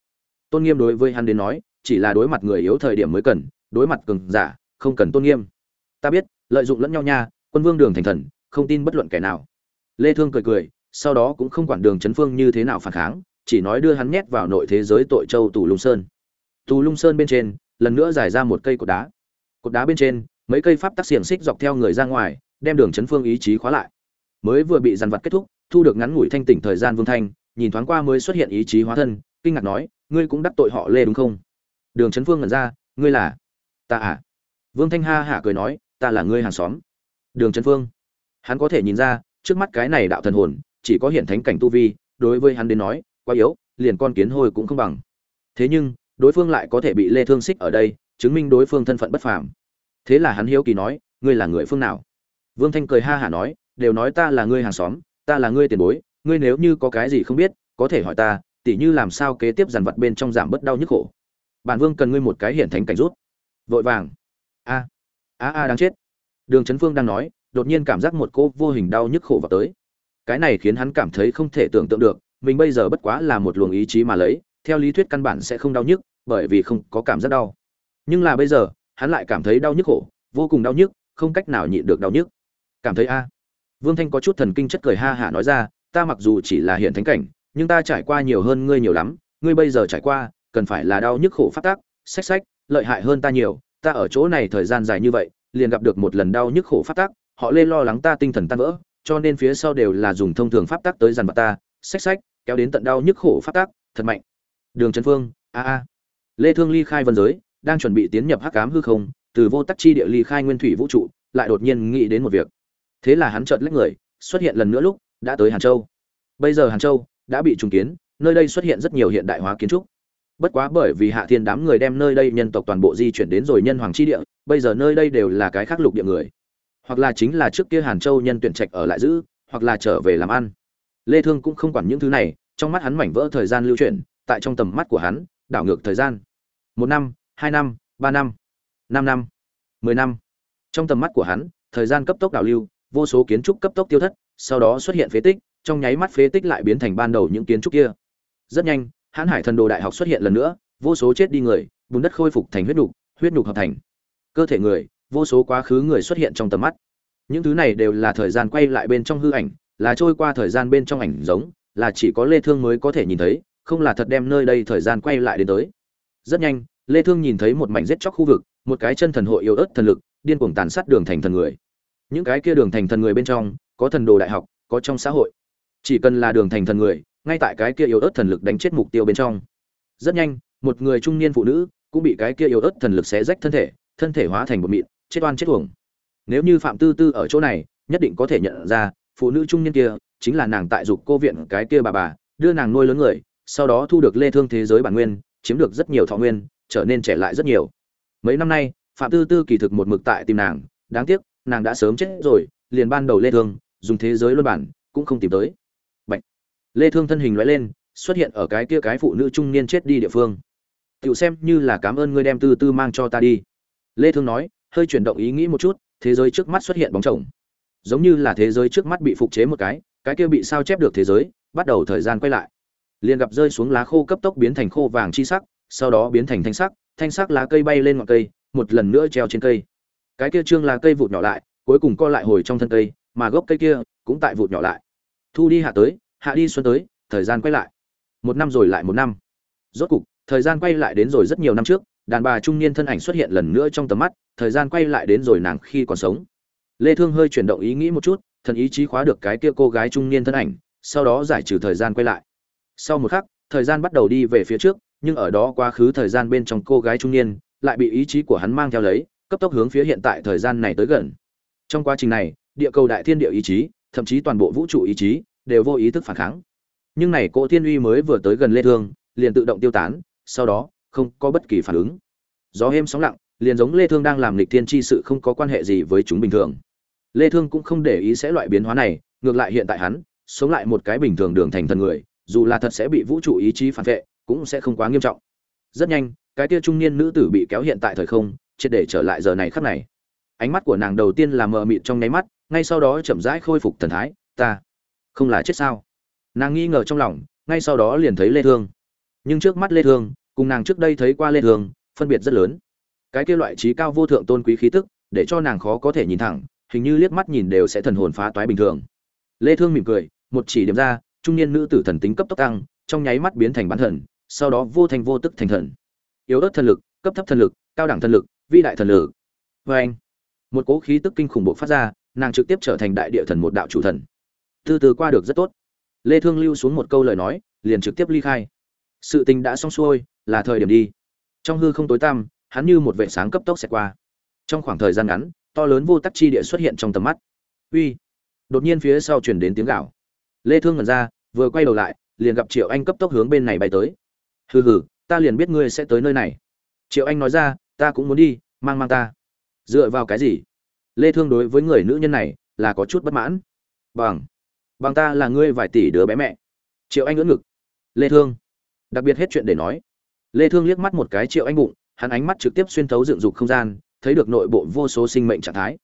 Tôn nghiêm đối với hắn đến nói, chỉ là đối mặt người yếu thời điểm mới cần, đối mặt cường giả, không cần tôn nghiêm. Ta biết, lợi dụng lẫn nhau nha, quân vương đường thành thần, không tin bất luận kẻ nào. Lê thương cười cười, sau đó cũng không quản đường chấn phương như thế nào phản kháng, chỉ nói đưa hắn nhét vào nội thế giới tội châu tù lùng sơn tù lung sơn bên trên, lần nữa giải ra một cây cột đá. Cột đá bên trên, mấy cây pháp tắc xiềng xích dọc theo người ra ngoài, đem đường chấn phương ý chí khóa lại. Mới vừa bị dằn vặt kết thúc, thu được ngắn ngủi thanh tỉnh thời gian vương thanh, nhìn thoáng qua mới xuất hiện ý chí hóa thân, kinh ngạc nói, ngươi cũng đắc tội họ lê đúng không? Đường chấn phương ngẩn ra, ngươi là? Ta à. Vương thanh ha hả cười nói, ta là ngươi hàng xóm. Đường chấn phương, hắn có thể nhìn ra, trước mắt cái này đạo thần hồn, chỉ có hiện thánh cảnh tu vi, đối với hắn đến nói, quá yếu, liền con kiến hôi cũng không bằng. Thế nhưng đối phương lại có thể bị lê thương xích ở đây, chứng minh đối phương thân phận bất phàm. Thế là hắn hiếu kỳ nói, ngươi là người phương nào? Vương thanh cười ha hả nói, đều nói ta là ngươi hàng xóm, ta là ngươi tiền bối, ngươi nếu như có cái gì không biết, có thể hỏi ta, tỉ như làm sao kế tiếp dàn vật bên trong giảm bớt đau nhức khổ. Bản vương cần ngươi một cái hiển thánh cảnh rút. Vội vàng. A a a đang chết. Đường trấn phương đang nói, đột nhiên cảm giác một cô vô hình đau nhức khổ vào tới. Cái này khiến hắn cảm thấy không thể tưởng tượng được, mình bây giờ bất quá là một luồng ý chí mà lấy theo lý thuyết căn bản sẽ không đau nhức, bởi vì không có cảm giác đau. Nhưng là bây giờ, hắn lại cảm thấy đau nhức khổ, vô cùng đau nhức, không cách nào nhịn được đau nhức. Cảm thấy, a, vương thanh có chút thần kinh chất cười ha hả nói ra, ta mặc dù chỉ là hiện thánh cảnh, nhưng ta trải qua nhiều hơn ngươi nhiều lắm, ngươi bây giờ trải qua, cần phải là đau nhức khổ phát tác sách sách lợi hại hơn ta nhiều. Ta ở chỗ này thời gian dài như vậy, liền gặp được một lần đau nhức khổ phát tác, họ lên lo lắng ta tinh thần tan vỡ, cho nên phía sau đều là dùng thông thường pháp tác tới dằn vặt ta sách sách kéo đến tận đau nhức khổ phát tác, thật mạnh đường trần phương, a a. Lê thương ly khai vân giới, đang chuẩn bị tiến nhập hắc ám hư không, từ vô tắc chi địa ly khai nguyên thủy vũ trụ, lại đột nhiên nghĩ đến một việc. Thế là hắn chợt lách người, xuất hiện lần nữa lúc, đã tới hàn châu. Bây giờ hàn châu đã bị trùng kiến, nơi đây xuất hiện rất nhiều hiện đại hóa kiến trúc. Bất quá bởi vì hạ thiên đám người đem nơi đây nhân tộc toàn bộ di chuyển đến rồi nhân hoàng chi địa, bây giờ nơi đây đều là cái khác lục địa người. Hoặc là chính là trước kia hàn châu nhân tuyển trạch ở lại giữ, hoặc là trở về làm ăn. Lê thương cũng không quản những thứ này, trong mắt hắn mảnh vỡ thời gian lưu chuyển tại trong tầm mắt của hắn, đảo ngược thời gian. Một năm, hai năm, ba năm năm năm, mười năm. Trong tầm mắt của hắn, thời gian cấp tốc đảo lưu, vô số kiến trúc cấp tốc tiêu thất, sau đó xuất hiện phế tích, trong nháy mắt phế tích lại biến thành ban đầu những kiến trúc kia. Rất nhanh, hãn hải thần đồ đại học xuất hiện lần nữa, vô số chết đi người, bùn đất khôi phục thành huyết nhục huyết nhục hợp thành. Cơ thể người, vô số quá khứ người xuất hiện trong tầm mắt. Những thứ này đều là thời gian quay lại bên trong hư ảnh, là trôi qua thời gian bên trong ảnh giống, là chỉ có lê thương mới có thể nhìn thấy không là thật đem nơi đây thời gian quay lại đến tới. Rất nhanh, lê thương nhìn thấy một mảnh giết chóc khu vực, một cái chân thần hội yếu ớt thần lực, điên cuồng tàn sát đường thành thần người. Những cái kia đường thành thần người bên trong, có thần đồ đại học, có trong xã hội. Chỉ cần là đường thành thần người, ngay tại cái kia yếu ớt thần lực đánh chết mục tiêu bên trong. Rất nhanh, một người trung niên phụ nữ cũng bị cái kia yếu ớt thần lực xé rách thân thể thân thể hóa thành một mịn, chết oan chết uổng. Nếu như phạm tư tư ở chỗ này, nhất định có thể nhận ra, phụ nữ trung niên kia chính là nàng tại dục cô viện cái kia bà bà, đưa nàng nuôi lớn người sau đó thu được lê thương thế giới bản nguyên, chiếm được rất nhiều thọ nguyên, trở nên trẻ lại rất nhiều. Mấy năm nay, phạm tư tư kỳ thực một mực tại tìm nàng, đáng tiếc, nàng đã sớm chết rồi, liền ban đầu lê thương, dùng thế giới luân bản, cũng không tìm tới. Bạch. lê thương thân hình lóe lên, xuất hiện ở cái kia cái phụ nữ trung niên chết đi địa phương. Tiểu xem như là cảm ơn ngươi đem tư tư mang cho ta đi. Lê thương nói, hơi chuyển động ý nghĩ một chút, thế giới trước mắt xuất hiện bóng chồng. Giống như là thế giới trước mắt bị phục chế một cái cái kia bị sao chép được thế giới, bắt đầu thời gian quay lại liền gặp rơi xuống lá khô cấp tốc biến thành khô vàng chi sắc, sau đó biến thành thanh sắc thanh sắc lá cây bay lên ngọn cây, một lần nữa treo trên cây. Cái kia trương lá cây vụt nhỏ lại, cuối cùng co lại hồi trong thân cây, mà gốc cây kia cũng tại vụt nhỏ lại. Thu đi hạ tới, hạ đi xuân tới, thời gian quay lại. Một năm rồi lại một năm. Rốt cục, thời gian quay lại đến rồi rất nhiều năm trước, đàn bà trung niên thân ảnh xuất hiện lần nữa trong tầm mắt, thời gian quay lại đến rồi nàng khi còn sống. Lê thương hơi chuyển động ý nghĩ một chút, thần ý chí khóa được cái kia cô gái trung niên thân ảnh, sau đó giải trừ thời gian quay lại sau một khắc, thời gian bắt đầu đi về phía trước, nhưng ở đó quá khứ thời gian bên trong cô gái trung niên lại bị ý chí của hắn mang theo lấy, cấp tốc hướng phía hiện tại thời gian này tới gần. Trong quá trình này, địa cầu đại thiên địa ý chí, thậm chí toàn bộ vũ trụ ý chí, đều vô ý thức phản kháng. Nhưng này cỗ thiên uy mới vừa tới gần lê thương, liền tự động tiêu tán, sau đó, không có bất kỳ phản ứng. Gió êm sóng lặng, liền giống lê thương đang làm lịch thiên chi sự không có quan hệ gì với chúng bình thường. Lê thương cũng không để ý sẽ loại biến hóa này, ngược lại hiện tại hắn, sống lại một cái bình thường đường thành thần người dù là thật sẽ bị vũ trụ ý chí phản vệ, cũng sẽ không quá nghiêm trọng. Rất nhanh, cái tia trung niên nữ tử bị kéo hiện tại thời không, triệt để trở lại giờ này khắc này. Ánh mắt của nàng đầu tiên là mờ mịt trong nháy mắt, ngay sau đó chậm rãi khôi phục thần thái, ta không là chết sao? Nàng nghi ngờ trong lòng, ngay sau đó liền thấy lê thương. Nhưng trước mắt lê thương, cùng nàng trước đây thấy qua lê thương, phân biệt rất lớn. Cái kia loại trí cao vô thượng tôn quý khí tức, để cho nàng khó có thể nhìn thẳng, hình như liếc mắt nhìn đều sẽ thần hồn phá toái bình thường. Lê thương mỉm cười, một chỉ điểm ra trung niên nữ tử thần tính cấp tốc tăng, trong nháy mắt biến thành bán thần, sau đó vô thành vô tức thành thần. Yếu ớt thần lực, cấp thấp thần lực, cao đẳng thần lực vi đại thần lực. Với anh, một cỗ khí tức kinh khủng bộc phát ra, nàng trực tiếp trở thành đại địa thần một đạo chủ thần. Từ từ qua được rất tốt. Lê thương lưu xuống một câu lời nói, liền trực tiếp ly khai. Sự tình đã xong xuôi, là thời điểm đi. Trong hư không tối tăm, hắn như một vệ sáng cấp tốc sẽ qua. Trong khoảng thời gian ngắn, to lớn vô tắc chi địa xuất hiện trong tầm mắt. Uy, đột nhiên phía sau truyền đến tiếng gào lê thương ngẩn ra, vừa quay đầu lại, liền gặp triệu anh cấp tốc hướng bên này bay tới. Hừ hừ, ta liền biết ngươi sẽ tới nơi này. Triệu anh nói ra, ta cũng muốn đi, mang mang ta. Dựa vào cái gì? Lê thương đối với người nữ nhân này là có chút bất mãn. Bằng bằng ta là ngươi vài tỷ đứa bé mẹ. Triệu anh ngỡ ngực. Lê thương. Đặc biệt hết chuyện để nói. Lê thương liếc mắt một cái triệu anh bụng, hắn ánh mắt trực tiếp xuyên thấu dựng dục không gian, thấy được nội bộ vô số sinh mệnh trạng thái.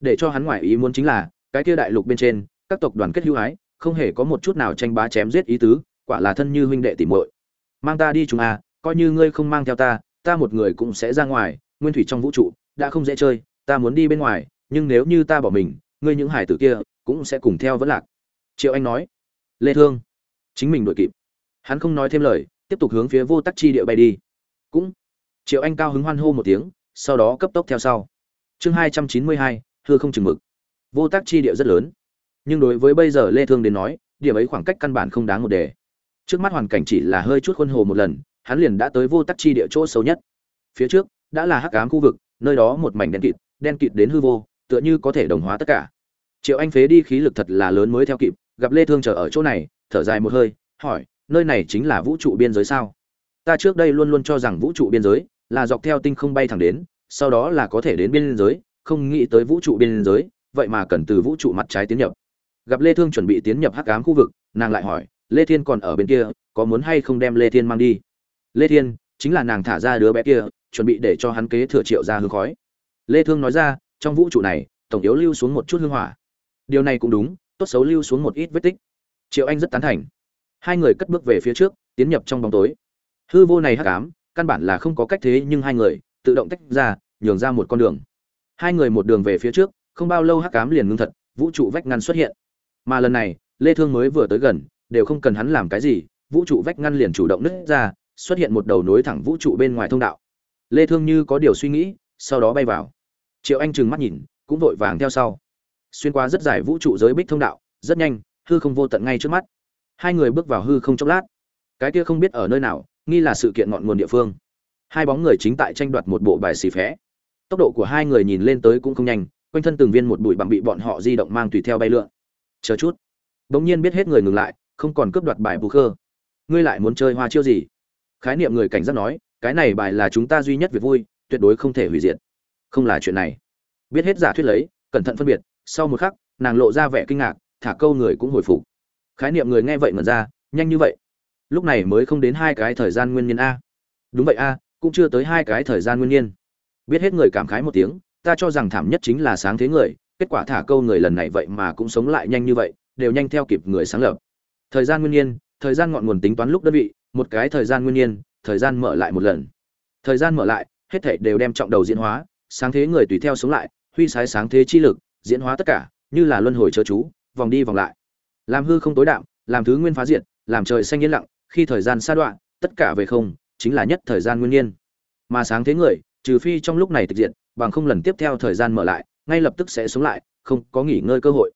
Để cho hắn ngoại ý muốn chính là, cái kia đại lục bên trên, các tộc đoàn kết hữu ái không hề có một chút nào tranh bá chém giết ý tứ, quả là thân như huynh đệ tỉ muội. Mang ta đi chúng a, coi như ngươi không mang theo ta ta một người cũng sẽ ra ngoài, nguyên thủy trong vũ trụ, đã không dễ chơi, ta muốn đi bên ngoài, nhưng nếu như ta bỏ mình, ngươi những hải tử kia cũng sẽ cùng theo vẫn lạc. Triệu anh nói. Lê thương. Chính mình đuổi kịp. Hắn không nói thêm lời, tiếp tục hướng phía vô tắc chi địa bay đi. Cũng. Triệu anh cao hứng hoan hô một tiếng, sau đó cấp tốc theo sau. Chương hai trăm chín mươi hai, hư không chừng mực. Vô tắc chi địa rất lớn nhưng đối với bây giờ lê thương đến nói, điểm ấy khoảng cách căn bản không đáng một đề. Trước mắt hoàn cảnh chỉ là hơi chút khuôn hồ một lần, hắn liền đã tới vô tắc chi địa chỗ sâu nhất. Phía trước, đã là hắc ám khu vực, nơi đó một mảnh đen kịt đen kịt đến hư vô, tựa như có thể đồng hóa tất cả. Triệu anh phế đi khí lực thật là lớn mới theo kịp, gặp lê thương chờ ở chỗ này, thở dài một hơi, hỏi, nơi này chính là vũ trụ biên giới sao? Ta trước đây luôn luôn cho rằng vũ trụ biên giới là dọc theo tinh không bay thẳng đến, sau đó là có thể đến biên giới, không nghĩ tới vũ trụ biên giới, vậy mà cần từ vũ trụ mặt trái tiến nhập gặp lê thương chuẩn bị tiến nhập hắc ám khu vực, nàng lại hỏi, lê thiên còn ở bên kia, có muốn hay không đem lê thiên mang đi? Lê thiên, chính là nàng thả ra đứa bé kia, chuẩn bị để cho hắn kế thừa triệu ra hương khói. Lê thương nói ra, trong vũ trụ này, tổng yếu lưu xuống một chút hương hỏa. Điều này cũng đúng, tốt xấu lưu xuống một ít vết tích. Triệu anh rất tán thành. Hai người cất bước về phía trước, tiến nhập trong bóng tối. Hư vô này hắc ám, căn bản là không có cách thế nhưng hai người, tự động tách ra, nhường ra một con đường. Hai người một đường về phía trước, không bao lâu hắc ám liền ngưng thật, vũ trụ vách ngăn xuất hiện mà lần này, lê thương mới vừa tới gần, đều không cần hắn làm cái gì, vũ trụ vách ngăn liền chủ động nứt ra, xuất hiện một đầu nối thẳng vũ trụ bên ngoài thông đạo. Lê thương như có điều suy nghĩ, sau đó bay vào. Triệu anh trừng mắt nhìn, cũng vội vàng theo sau. Xuyên qua rất dài vũ trụ giới bích thông đạo, rất nhanh, hư không vô tận ngay trước mắt. Hai người bước vào hư không chốc lát. Cái kia không biết ở nơi nào, nghi là sự kiện ngọn nguồn địa phương. Hai bóng người chính tại tranh đoạt một bộ bài xì phé. Tốc độ của hai người nhìn lên tới cũng không nhanh, quanh thân từng viên một bụi bằng bị bọn họ di động mang tùy theo bay lượn chờ chút. Bỗng nhiên biết hết người ngừng lại, không còn cướp đoạt bài bù khơ. Ngươi lại muốn chơi hoa chiêu gì? Khái niệm người cảnh giác nói, cái này bài là chúng ta duy nhất việc vui, tuyệt đối không thể hủy diệt. Không là chuyện này. Biết hết giả thuyết lấy, cẩn thận phân biệt, sau một khắc, nàng lộ ra vẻ kinh ngạc, thả câu người cũng hồi phục. Khái niệm người nghe vậy mật ra, nhanh như vậy. Lúc này mới không đến hai cái thời gian nguyên nhân a. Đúng vậy a, cũng chưa tới hai cái thời gian nguyên nhân. Biết hết người cảm khái một tiếng, ta cho rằng thảm nhất chính là sáng thế người kết quả thả câu người lần này vậy mà cũng sống lại nhanh như vậy, đều nhanh theo kịp người sáng lập. Thời gian nguyên nhiên, thời gian ngọn nguồn tính toán lúc đơn vị, một cái thời gian nguyên nhiên, thời gian mở lại một lần. Thời gian mở lại, hết thể đều đem trọng đầu diễn hóa, sáng thế người tùy theo sống lại, huy sái sáng thế chi lực, diễn hóa tất cả, như là luân hồi chớ chú, vòng đi vòng lại. Làm hư không tối đạm, làm thứ nguyên phá diệt, làm trời xanh yên lặng, khi thời gian sa đoạn, tất cả về không, chính là nhất thời gian nguyên nhiên. Mà sáng thế người, trừ phi trong lúc này thực diện bằng không lần tiếp theo thời gian mở lại ngay lập tức sẽ sống lại, không có nghỉ ngơi cơ hội.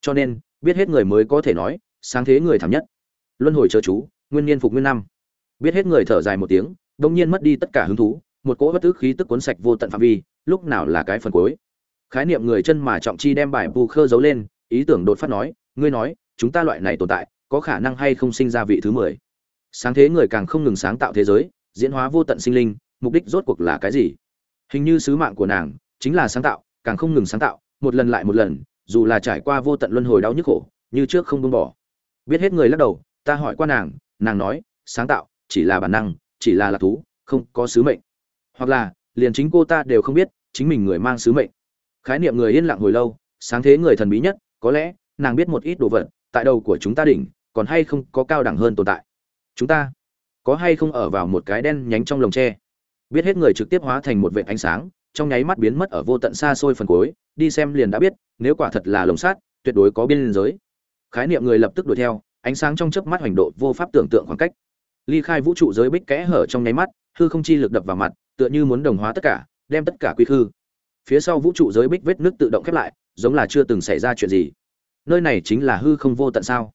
Cho nên, biết hết người mới có thể nói, sáng thế người thảm nhất. Luân hồi chớ chú, nguyên niên phục nguyên năm. Biết hết người thở dài một tiếng đông nhiên mất đi tất cả hứng thú, một cỗ bất tức khí tức cuốn sạch vô tận phạm vi, lúc nào là cái phần cuối. Khái niệm người chân mà trọng chi đem bài bù khơ giấu lên, ý tưởng đột phát nói, ngươi nói, chúng ta loại này tồn tại, có khả năng hay không sinh ra vị thứ mười? Sáng thế người càng không ngừng sáng tạo thế giới, diễn hóa vô tận sinh linh, mục đích rốt cuộc là cái gì? Hình như sứ mạng của nàng chính là sáng tạo càng không ngừng sáng tạo, một lần lại một lần, dù là trải qua vô tận luân hồi đau nhức khổ, như trước không buông bỏ. Biết hết người lắc đầu, ta hỏi qua nàng nàng nói, sáng tạo, chỉ là bản năng, chỉ là lạc thú, không có sứ mệnh. Hoặc là, liền chính cô ta đều không biết, chính mình người mang sứ mệnh. Khái niệm người yên lặng hồi lâu, sáng thế người thần bí nhất, có lẽ, nàng biết một ít đồ vật, tại đầu của chúng ta đỉnh, còn hay không có cao đẳng hơn tồn tại. Chúng ta, có hay không ở vào một cái đen nhánh trong lồng tre? Biết hết người trực tiếp hóa thành một vệt ánh sáng trong nháy mắt biến mất ở vô tận xa xôi phần cuối, đi xem liền đã biết, nếu quả thật là lồng sắt, tuyệt đối có biên giới. Khái niệm người lập tức đuổi theo, ánh sáng trong chớp mắt hoành độ vô pháp tưởng tượng khoảng cách. Ly khai vũ trụ giới bích kẽ hở trong nháy mắt, hư không chi lực đập vào mặt, tựa như muốn đồng hóa tất cả, đem tất cả quy hư phía sau vũ trụ giới bích vết nước tự động khép lại, giống là chưa từng xảy ra chuyện gì. Nơi này chính là hư không vô tận sao?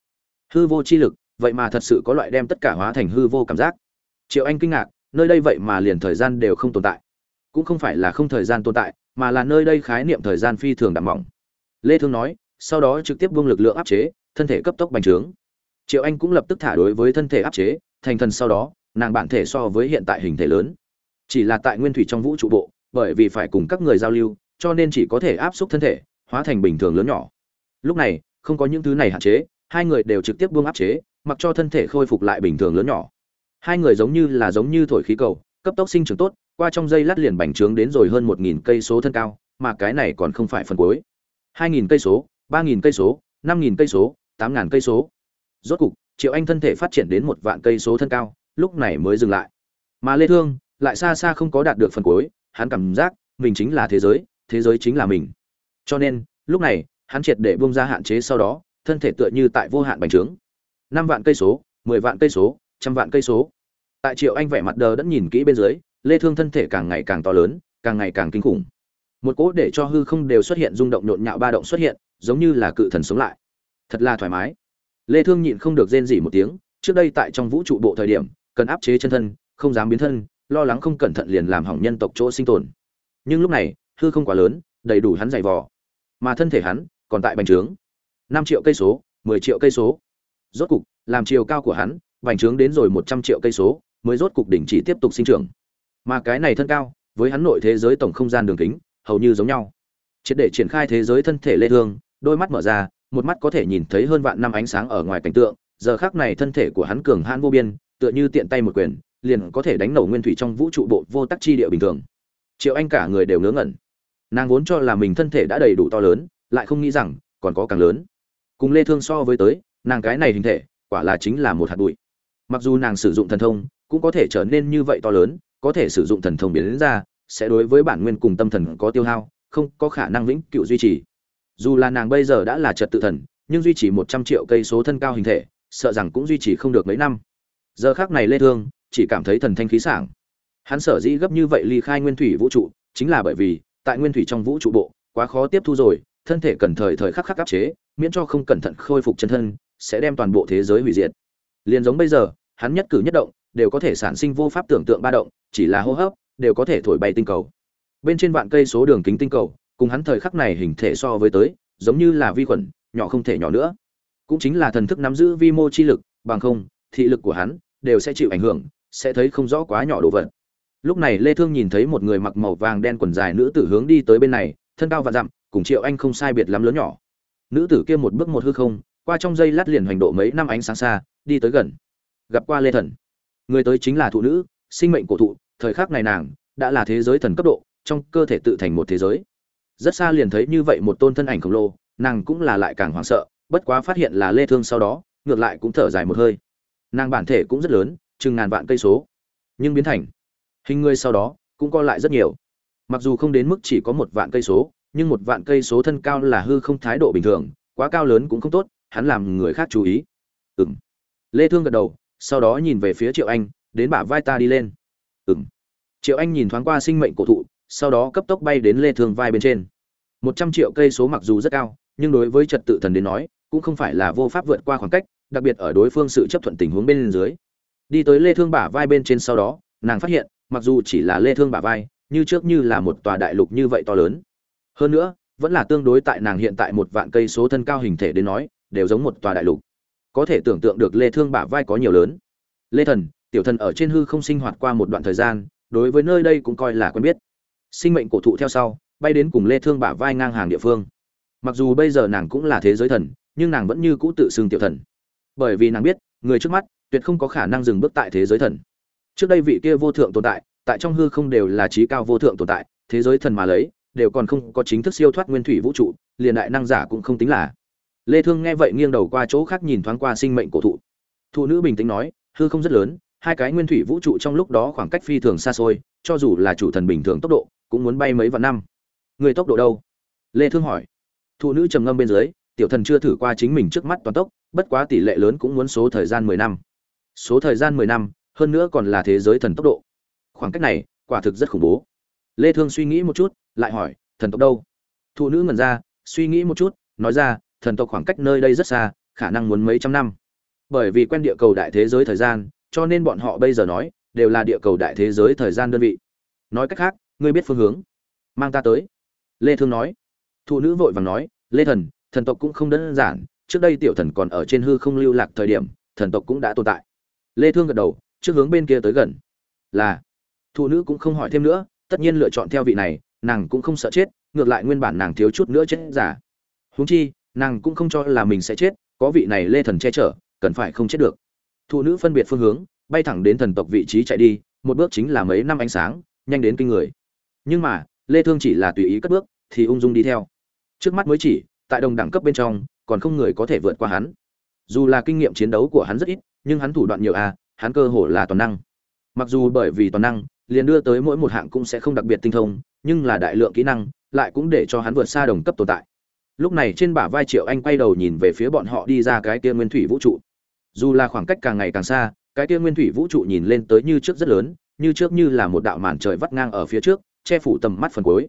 Hư vô chi lực, vậy mà thật sự có loại đem tất cả hóa thành hư vô cảm giác. Triệu anh kinh ngạc, nơi đây vậy mà liền thời gian đều không tồn tại cũng không phải là không thời gian tồn tại, mà là nơi đây khái niệm thời gian phi thường đậm mỏng. Lê thương nói, sau đó trực tiếp buông lực lượng áp chế, thân thể cấp tốc bành trướng. Triệu anh cũng lập tức thả đối với thân thể áp chế, thành thần sau đó, nàng bản thể so với hiện tại hình thể lớn. Chỉ là tại nguyên thủy trong vũ trụ bộ, bởi vì phải cùng các người giao lưu, cho nên chỉ có thể áp xúc thân thể, hóa thành bình thường lớn nhỏ. Lúc này, không có những thứ này hạn chế, hai người đều trực tiếp buông áp chế, mặc cho thân thể khôi phục lại bình thường lớn nhỏ. Hai người giống như là giống như thổi khí cầu, cấp tốc sinh trưởng tốt qua trong dây lát liền bành trướng đến rồi hơn một nghìn cây số thân cao, mà cái này còn không phải phần cuối. Hai nghìn cây số, ba nghìn cây số, năm nghìn cây số, tám ngàn cây số. Rốt cục, triệu anh thân thể phát triển đến một vạn cây số thân cao, lúc này mới dừng lại. Mà lê thương lại xa xa không có đạt được phần cuối, hắn cảm giác mình chính là thế giới thế giới chính là mình. Cho nên, lúc này, hắn triệt để buông ra hạn chế sau đó, thân thể tựa như tại vô hạn bành trướng. Năm vạn cây số, mười vạn cây số, trăm vạn cây số. Tại triệu anh vẻ mặt đờ đẫn nhìn kỹ bên dưới lê thương thân thể càng ngày càng to lớn, càng ngày càng kinh khủng. Một cỗ để cho hư không đều xuất hiện rung động nhộn nhạo ba động xuất hiện, giống như là cự thần sống lại. Thật là thoải mái. Lê thương nhịn không được rên rỉ một tiếng, trước đây tại trong vũ trụ bộ thời điểm, cần áp chế chân thân, không dám biến thân, lo lắng không cẩn thận liền làm hỏng nhân tộc chỗ sinh tồn. Nhưng lúc này, hư không quá lớn, đầy đủ hắn dày vò. Mà thân thể hắn còn tại bành trướng. 5 triệu cây số 10 triệu cây số. Rốt cục, làm chiều cao của hắn, bành trướng đến rồi 100 triệu cây số, mới rốt cục đỉnh chỉ tiếp tục sinh trưởng mà cái này thân cao, với hắn nội thế giới tổng không gian đường kính, hầu như giống nhau. Triệt để triển khai thế giới thân thể lê thương, đôi mắt mở ra, một mắt có thể nhìn thấy hơn vạn năm ánh sáng ở ngoài cảnh tượng, giờ khắc này thân thể của hắn cường hãn vô biên, tựa như tiện tay một quyền, liền có thể đánh nổ nguyên thủy trong vũ trụ bộ vô tắc chi địa bình thường. Triệu anh cả người đều ngớ ngẩn. Nàng vốn cho là mình thân thể đã đầy đủ to lớn, lại không nghĩ rằng, còn có càng lớn. Cùng lê thương so với tới, nàng cái này hình thể, quả là chính là một hạt bụi. Mặc dù nàng sử dụng thần thông, cũng có thể trở nên như vậy to lớn có thể sử dụng thần thông biến đến ra, sẽ đối với bản nguyên cùng tâm thần có tiêu hao, không có khả năng vĩnh cựu duy trì. Dù là nàng bây giờ đã là trật tự thần, nhưng duy trì một trăm triệu cây số thân cao hình thể, sợ rằng cũng duy trì không được mấy năm. Giờ khác này lê thương chỉ cảm thấy thần thanh khí sảng. Hắn sở dĩ gấp như vậy ly khai nguyên thủy vũ trụ, chính là bởi vì, tại nguyên thủy trong vũ trụ bộ, quá khó tiếp thu rồi, thân thể cần thời thời khắc khắc áp chế, miễn cho không cẩn thận khôi phục chân thân, sẽ đem toàn bộ thế giới hủy diệt. Liền giống bây giờ, hắn nhất cử nhất động, đều có thể sản sinh vô pháp tưởng tượng ba động chỉ là hô hấp, đều có thể thổi bay tinh cầu. Bên trên vạn cây số đường kính tinh cầu, cùng hắn thời khắc này hình thể so với tới, giống như là vi khuẩn, nhỏ không thể nhỏ nữa. Cũng chính là thần thức nắm giữ vi mô chi lực, bằng không, thị lực của hắn đều sẽ chịu ảnh hưởng, sẽ thấy không rõ quá nhỏ đồ vật. Lúc này lê thương nhìn thấy một người mặc màu vàng đen quần dài nữ tử hướng đi tới bên này, thân cao và dặm, cùng triệu anh không sai biệt lắm lớn nhỏ. Nữ tử kia một bước một hư không, qua trong dây lát liền hoành độ mấy năm ánh sáng xa, đi tới gần. Gặp qua lê thần. Người tới chính là thụ nữ, sinh mệnh cổ thụ thời khắc này nàng đã là thế giới thần cấp độ, trong cơ thể tự thành một thế giới. Rất xa liền thấy như vậy một tôn thân ảnh khổng lồ, nàng cũng là lại càng hoảng sợ, bất quá phát hiện là lê thương sau đó, ngược lại cũng thở dài một hơi. Nàng bản thể cũng rất lớn, chừng ngàn vạn cây số, nhưng biến thành hình người sau đó cũng co lại rất nhiều. Mặc dù không đến mức chỉ có một vạn cây số, nhưng một vạn cây số thân cao là hư không thái độ bình thường, quá cao lớn cũng không tốt, hắn làm người khác chú ý. Ừm. Lê thương gật đầu, sau đó nhìn về phía triệu anh, đến bả vai ta đi lên ừm. Triệu anh nhìn thoáng qua sinh mệnh cổ thụ, sau đó cấp tốc bay đến lê thương vai bên trên. Một trăm triệu cây số mặc dù rất cao, nhưng đối với trật tự thần đến nói, cũng không phải là vô pháp vượt qua khoảng cách, đặc biệt ở đối phương sự chấp thuận tình huống bên dưới. Đi tới lê thương bả vai bên trên sau đó, nàng phát hiện, mặc dù chỉ là lê thương bả vai, như trước như là một tòa đại lục như vậy to lớn. Hơn nữa, vẫn là tương đối tại nàng hiện tại một vạn cây số thân cao hình thể đến nói, đều giống một tòa đại lục. Có thể tưởng tượng được lê thương bả vai có nhiều lớn. Lê thần tiểu thần ở trên hư không sinh hoạt qua một đoạn thời gian, đối với nơi đây cũng coi là quen biết. Sinh mệnh cổ thụ theo sau, bay đến cùng lê thương bả vai ngang hàng địa phương. Mặc dù bây giờ nàng cũng là thế giới thần, nhưng nàng vẫn như cũ tự xưng tiểu thần. Bởi vì nàng biết, người trước mắt tuyệt không có khả năng dừng bước tại thế giới thần. Trước đây vị kia vô thượng tồn tại tại trong hư không đều là trí cao vô thượng tồn tại, thế giới thần mà lấy, đều còn không có chính thức siêu thoát nguyên thủy vũ trụ, liền đại năng giả cũng không tính là. Lê thương nghe vậy nghiêng đầu qua chỗ khác nhìn thoáng qua sinh mệnh cổ thụ. Thụ nữ bình tĩnh nói, hư không rất lớn hai cái nguyên thủy vũ trụ trong lúc đó khoảng cách phi thường xa xôi, cho dù là chủ thần bình thường tốc độ, cũng muốn bay mấy vạn năm. Người tốc độ đâu? Lê thương hỏi. Thụ nữ trầm ngâm bên dưới, tiểu thần chưa thử qua chính mình trước mắt toàn tốc, bất quá tỷ lệ lớn cũng muốn số thời gian 10 năm. Số thời gian 10 năm, hơn nữa còn là thế giới thần tốc độ. Khoảng cách này, quả thực rất khủng bố. Lê thương suy nghĩ một chút, lại hỏi, thần tộc đâu? Thụ nữ ngẩn ra, suy nghĩ một chút, nói ra, thần tộc khoảng cách nơi đây rất xa, khả năng muốn mấy trăm năm. Bởi vì quen địa cầu đại thế giới thời gian cho nên bọn họ bây giờ nói, đều là địa cầu đại thế giới thời gian đơn vị. Nói cách khác, ngươi biết phương hướng. Mang ta tới. Lê thương nói. Thụ nữ vội vàng nói, lê thần thần tộc cũng không đơn giản, trước đây tiểu thần còn ở trên hư không lưu lạc thời điểm, thần tộc cũng đã tồn tại. Lê thương gật đầu, trước hướng bên kia tới gần. Là. Thụ nữ cũng không hỏi thêm nữa, tất nhiên lựa chọn theo vị này, nàng cũng không sợ chết, ngược lại nguyên bản nàng thiếu chút nữa chết giả huống chi, nàng cũng không cho là mình sẽ chết, có vị này lê thần che chở, cần phải không chết được thụ nữ phân biệt phương hướng, bay thẳng đến thần tộc vị trí chạy đi, một bước chính là mấy năm ánh sáng, nhanh đến kinh người. Nhưng mà, lê thương chỉ là tùy ý cất bước, thì ung dung đi theo. Trước mắt mới chỉ, tại đồng đẳng cấp bên trong, còn không người có thể vượt qua hắn. Dù là kinh nghiệm chiến đấu của hắn rất ít, nhưng hắn thủ đoạn nhiều à hắn cơ hồ là toàn năng. Mặc dù bởi vì toàn năng, liền đưa tới mỗi một hạng cũng sẽ không đặc biệt tinh thông, nhưng là đại lượng kỹ năng, lại cũng để cho hắn vượt xa đồng cấp tồn tại. Lúc này trên bả vai triệu anh quay đầu nhìn về phía bọn họ đi ra cái kia nguyên thủy vũ trụ dù là khoảng cách càng ngày càng xa, cái kia nguyên thủy vũ trụ nhìn lên tới như trước rất lớn, như trước như là một đạo màn trời vắt ngang ở phía trước, che phủ tầm mắt phần cuối.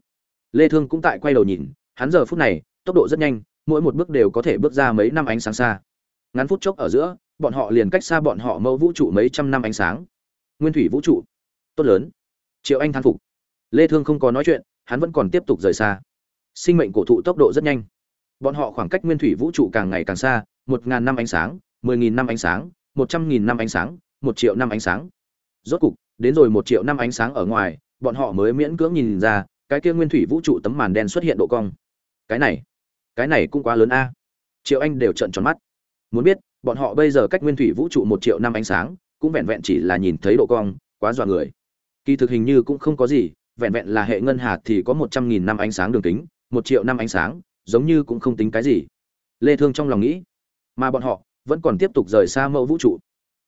Lê thương cũng tại quay đầu nhìn, hắn giờ phút này, tốc độ rất nhanh, mỗi một bước đều có thể bước ra mấy năm ánh sáng xa. Ngắn phút chốc ở giữa, bọn họ liền cách xa bọn họ mẫu vũ trụ mấy trăm năm ánh sáng. Nguyên thủy vũ trụ, tốt lớn. Triệu anh thán phục. Lê thương không có nói chuyện, hắn vẫn còn tiếp tục rời xa. Sinh mệnh cổ thụ tốc độ rất nhanh. Bọn họ khoảng cách nguyên thủy vũ trụ càng ngày càng xa, một ngàn năm ánh sáng mười nghìn năm ánh sáng, một trăm nghìn năm ánh sáng, một triệu năm ánh sáng. Rốt cục, đến rồi một triệu năm ánh sáng ở ngoài, bọn họ mới miễn cưỡng nhìn ra, cái kia nguyên thủy vũ trụ tấm màn đen xuất hiện độ cong. Cái này cái này cũng quá lớn a. Triệu anh đều trợn tròn mắt. Muốn biết, bọn họ bây giờ cách nguyên thủy vũ trụ một triệu năm ánh sáng, cũng vẹn vẹn chỉ là nhìn thấy độ cong, quá dọa người. Kỳ thực hình như cũng không có gì, vẹn vẹn là hệ ngân hà thì có một trăm nghìn năm ánh sáng đường kính, một triệu năm ánh sáng, giống như cũng không tính cái gì. Lê thương trong lòng nghĩ, mà bọn họ vẫn còn tiếp tục rời xa mẫu vũ trụ.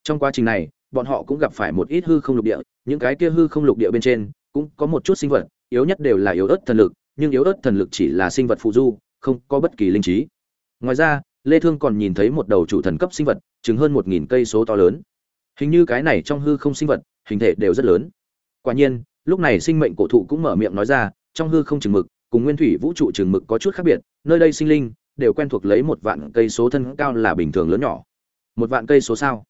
Trong quá trình này, bọn họ cũng gặp phải một ít hư không lục địa, những cái kia hư không lục địa bên trên cũng có một chút sinh vật, yếu nhất đều là yếu ớt thần lực, nhưng yếu ớt thần lực chỉ là sinh vật phụ du, không có bất kỳ linh trí. Ngoài ra, lê thương còn nhìn thấy một đầu chủ thần cấp sinh vật chứng hơn một nghìn cây số to lớn. Hình như cái này trong hư không sinh vật, hình thể đều rất lớn. Quả nhiên, lúc này sinh mệnh cổ thụ cũng mở miệng nói ra, trong hư không chừng mực, cùng nguyên thủy vũ trụ chừng mực có chút khác biệt, nơi đây sinh linh đều quen thuộc lấy một vạn cây số thân cao là bình thường lớn nhỏ. Một vạn cây số sao?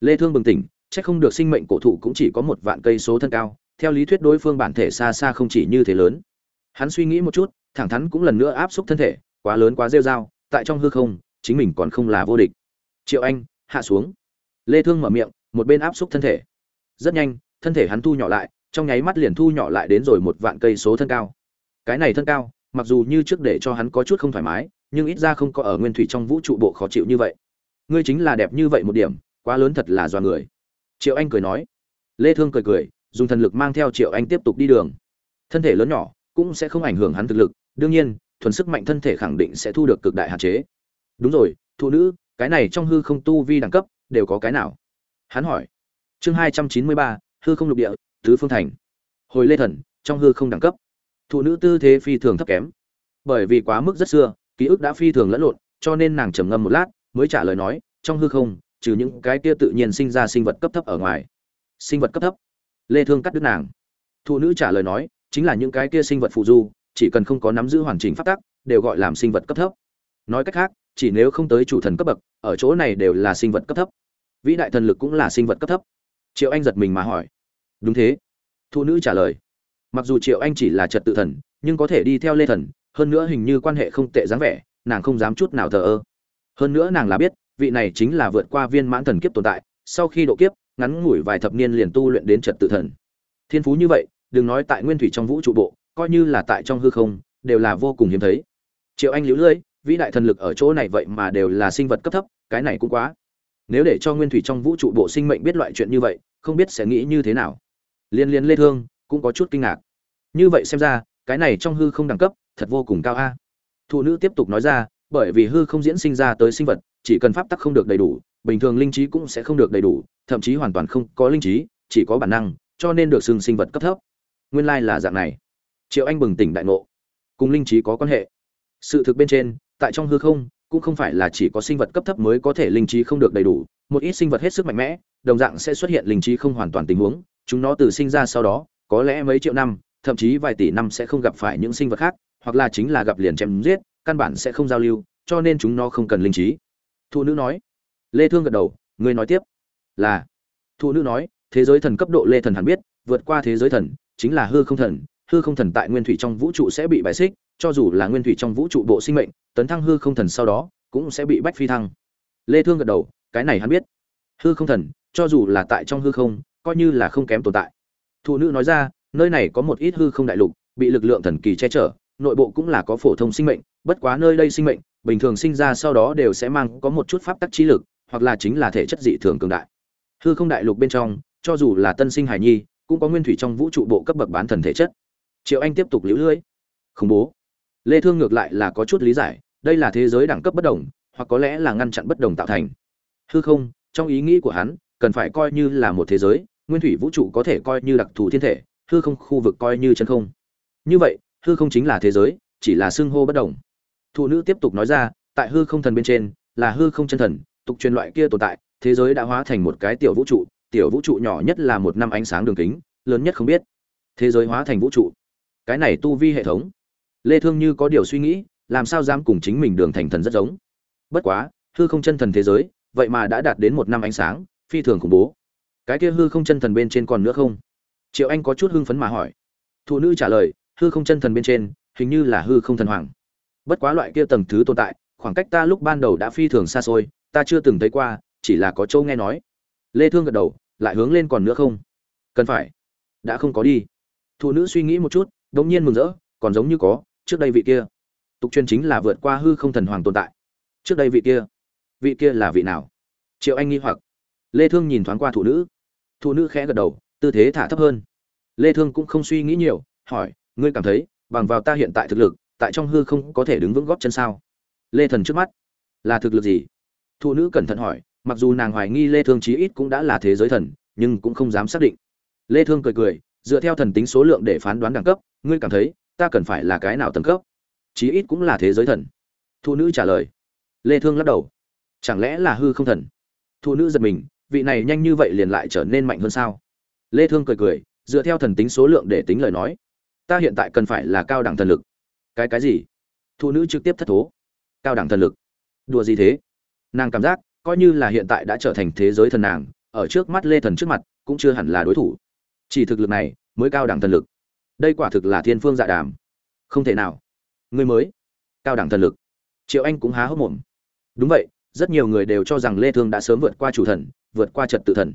Lê thương bừng tỉnh, chắc không được sinh mệnh cổ thụ cũng chỉ có một vạn cây số thân cao, theo lý thuyết đối phương bản thể xa xa không chỉ như thế lớn. Hắn suy nghĩ một chút, thẳng thắn cũng lần nữa áp xúc thân thể, quá lớn quá rêu rao, tại trong hư không, chính mình còn không là vô địch. Triệu anh, hạ xuống. Lê thương mở miệng, một bên áp xúc thân thể. Rất nhanh, thân thể hắn thu nhỏ lại, trong nháy mắt liền thu nhỏ lại đến rồi một vạn cây số thân cao. Cái này thân cao, mặc dù như trước để cho hắn có chút không thoải mái nhưng ít ra không có ở nguyên thủy trong vũ trụ bộ khó chịu như vậy. Ngươi chính là đẹp như vậy một điểm, quá lớn thật là do người. Triệu anh cười nói. Lê thương cười cười, dùng thần lực mang theo triệu anh tiếp tục đi đường. Thân thể lớn nhỏ, cũng sẽ không ảnh hưởng hắn thực lực, đương nhiên, thuần sức mạnh thân thể khẳng định sẽ thu được cực đại hạn chế. Đúng rồi, thụ nữ, cái này trong hư không tu vi đẳng cấp, đều có cái nào? Hắn hỏi. Chương hai trăm chín mươi ba, hư không lục địa, tứ phương thành. Hồi lê thần, trong hư không đẳng cấp. Thụ nữ tư thế phi thường thấp kém. Bởi vì quá mức rất xưa ký ức đã phi thường lẫn lộn, cho nên nàng trầm ngâm một lát, mới trả lời nói, trong hư không, trừ những cái kia tự nhiên sinh ra sinh vật cấp thấp ở ngoài. Sinh vật cấp thấp? Lê thương cắt đứt nàng. Thu nữ trả lời nói, chính là những cái kia sinh vật phụ du, chỉ cần không có nắm giữ hoàn chỉnh pháp tắc, đều gọi làm sinh vật cấp thấp. Nói cách khác, chỉ nếu không tới chủ thần cấp bậc, ở chỗ này đều là sinh vật cấp thấp. Vĩ đại thần lực cũng là sinh vật cấp thấp. Triệu anh giật mình mà hỏi. Đúng thế. Thu nữ trả lời. Mặc dù triệu anh chỉ là trật tự thần, nhưng có thể đi theo lê thần hơn nữa hình như quan hệ không tệ dáng vẻ, nàng không dám chút nào thờ ơ. Hơn nữa nàng là biết, vị này chính là vượt qua viên mãn thần kiếp tồn tại, sau khi độ kiếp, ngắn ngủi vài thập niên liền tu luyện đến trật tự thần. Thiên phú như vậy, đừng nói tại nguyên thủy trong vũ trụ bộ, coi như là tại trong hư không, đều là vô cùng hiếm thấy. Triệu anh liễu lưỡi vĩ đại thần lực ở chỗ này vậy mà đều là sinh vật cấp thấp, cái này cũng quá. Nếu để cho nguyên thủy trong vũ trụ bộ sinh mệnh biết loại chuyện như vậy, không biết sẽ nghĩ như thế nào. Liên liên lê thương, cũng có chút kinh ngạc. Như vậy xem ra, cái này trong hư không đẳng cấp thật vô cùng cao a. Thụ nữ tiếp tục nói ra, bởi vì hư không diễn sinh ra tới sinh vật, chỉ cần pháp tắc không được đầy đủ, bình thường linh trí cũng sẽ không được đầy đủ, thậm chí hoàn toàn không có linh trí, chỉ có bản năng, cho nên được xưng sinh vật cấp thấp. Nguyên lai là dạng này. Triệu anh bừng tỉnh đại ngộ. Cùng linh trí có quan hệ. Sự thực bên trên, tại trong hư không, cũng không phải là chỉ có sinh vật cấp thấp mới có thể linh trí không được đầy đủ, một ít sinh vật hết sức mạnh mẽ, đồng dạng sẽ xuất hiện linh trí không hoàn toàn tình huống, chúng nó từ sinh ra sau đó, có lẽ mấy triệu năm, thậm chí vài tỷ năm sẽ không gặp phải những sinh vật khác hoặc là chính là gặp liền chém giết, căn bản sẽ không giao lưu, cho nên chúng nó không cần linh trí. Thụ nữ nói. Lê thương gật đầu, người nói tiếp. Là. Thụ nữ nói, thế giới thần cấp độ lê thần hẳn biết, vượt qua thế giới thần, chính là hư không thần. Hư không thần tại nguyên thủy trong vũ trụ sẽ bị bài xích, cho dù là nguyên thủy trong vũ trụ bộ sinh mệnh, tấn thăng hư không thần sau đó, cũng sẽ bị bách phi thăng. Lê thương gật đầu, cái này hắn biết. Hư không thần, cho dù là tại trong hư không, coi như là không kém tồn tại. Thụ nữ nói ra, nơi này có một ít hư không đại lục, bị lực lượng thần kỳ che chở nội bộ cũng là có phổ thông sinh mệnh, bất quá nơi đây sinh mệnh, bình thường sinh ra sau đó đều sẽ mang có một chút pháp tắc trí lực, hoặc là chính là thể chất dị thường cường đại. Hư không đại lục bên trong, cho dù là tân sinh hải nhi, cũng có nguyên thủy trong vũ trụ bộ cấp bậc bán thần thể chất. Triệu anh tiếp tục liễu lưỡi khủng bố. Lê thương ngược lại là có chút lý giải, đây là thế giới đẳng cấp bất đồng, hoặc có lẽ là ngăn chặn bất đồng tạo thành. Hư không, trong ý nghĩ của hắn, cần phải coi như là một thế giới, nguyên thủy vũ trụ có thể coi như đặc thù thiên thể, hư không khu vực coi như chân không. Như vậy hư không chính là thế giới, chỉ là xưng hô bất đồng. Thụ nữ tiếp tục nói ra, tại hư không thần bên trên, là hư không chân thần, tục truyền loại kia tồn tại, thế giới đã hóa thành một cái tiểu vũ trụ, tiểu vũ trụ nhỏ nhất là một năm ánh sáng đường kính, lớn nhất không biết. Thế giới hóa thành vũ trụ. Cái này tu vi hệ thống. Lê thương như có điều suy nghĩ, làm sao dám cùng chính mình đường thành thần rất giống? Bất quá, hư không chân thần thế giới, vậy mà đã đạt đến một năm ánh sáng, phi thường khủng bố. Cái kia hư không chân thần bên trên còn nữa không? Triệu anh có chút hưng phấn mà hỏi. Thụ nữ trả lời hư không chân thần bên trên, hình như là hư không thần hoàng. Bất quá loại kia tầng thứ tồn tại, khoảng cách ta lúc ban đầu đã phi thường xa xôi, ta chưa từng thấy qua, chỉ là có châu nghe nói. Lê thương gật đầu, lại hướng lên còn nữa không? Cần phải. Đã không có đi. Thụ nữ suy nghĩ một chút, đống nhiên mừng rỡ, còn giống như có, trước đây vị kia. Tục truyền chính là vượt qua hư không thần hoàng tồn tại. Trước đây vị kia. Vị kia là vị nào? Triệu anh nghi hoặc. Lê thương nhìn thoáng qua thụ nữ. Thụ nữ khẽ gật đầu, tư thế thả thấp hơn. Lê thương cũng không suy nghĩ nhiều, hỏi ngươi cảm thấy, bằng vào ta hiện tại thực lực, tại trong hư không có thể đứng vững gót chân sao? Lê thần trước mắt, là thực lực gì? Thụ nữ cẩn thận hỏi, mặc dù nàng hoài nghi lê thương chí ít cũng đã là thế giới thần, nhưng cũng không dám xác định. Lê thương cười cười, dựa theo thần tính số lượng để phán đoán đẳng cấp, ngươi cảm thấy, ta cần phải là cái nào tầng cấp? Chí ít cũng là thế giới thần. Thụ nữ trả lời. Lê thương lắc đầu. Chẳng lẽ là hư không thần? Thụ nữ giật mình, vị này nhanh như vậy liền lại trở nên mạnh hơn sao? Lê thương cười cười, dựa theo thần tính số lượng để tính lời nói ta hiện tại cần phải là cao đẳng thần lực. Cái cái gì? Thụ nữ trực tiếp thất thố. Cao đẳng thần lực. Đùa gì thế? Nàng cảm giác, coi như là hiện tại đã trở thành thế giới thần nàng, ở trước mắt lê thần trước mặt, cũng chưa hẳn là đối thủ. Chỉ thực lực này, mới cao đẳng thần lực. Đây quả thực là thiên phương dạ đàm. Không thể nào. Người mới. Cao đẳng thần lực. Triệu anh cũng há hốc mồm. Đúng vậy, rất nhiều người đều cho rằng lê thương đã sớm vượt qua chủ thần, vượt qua trật tự thần.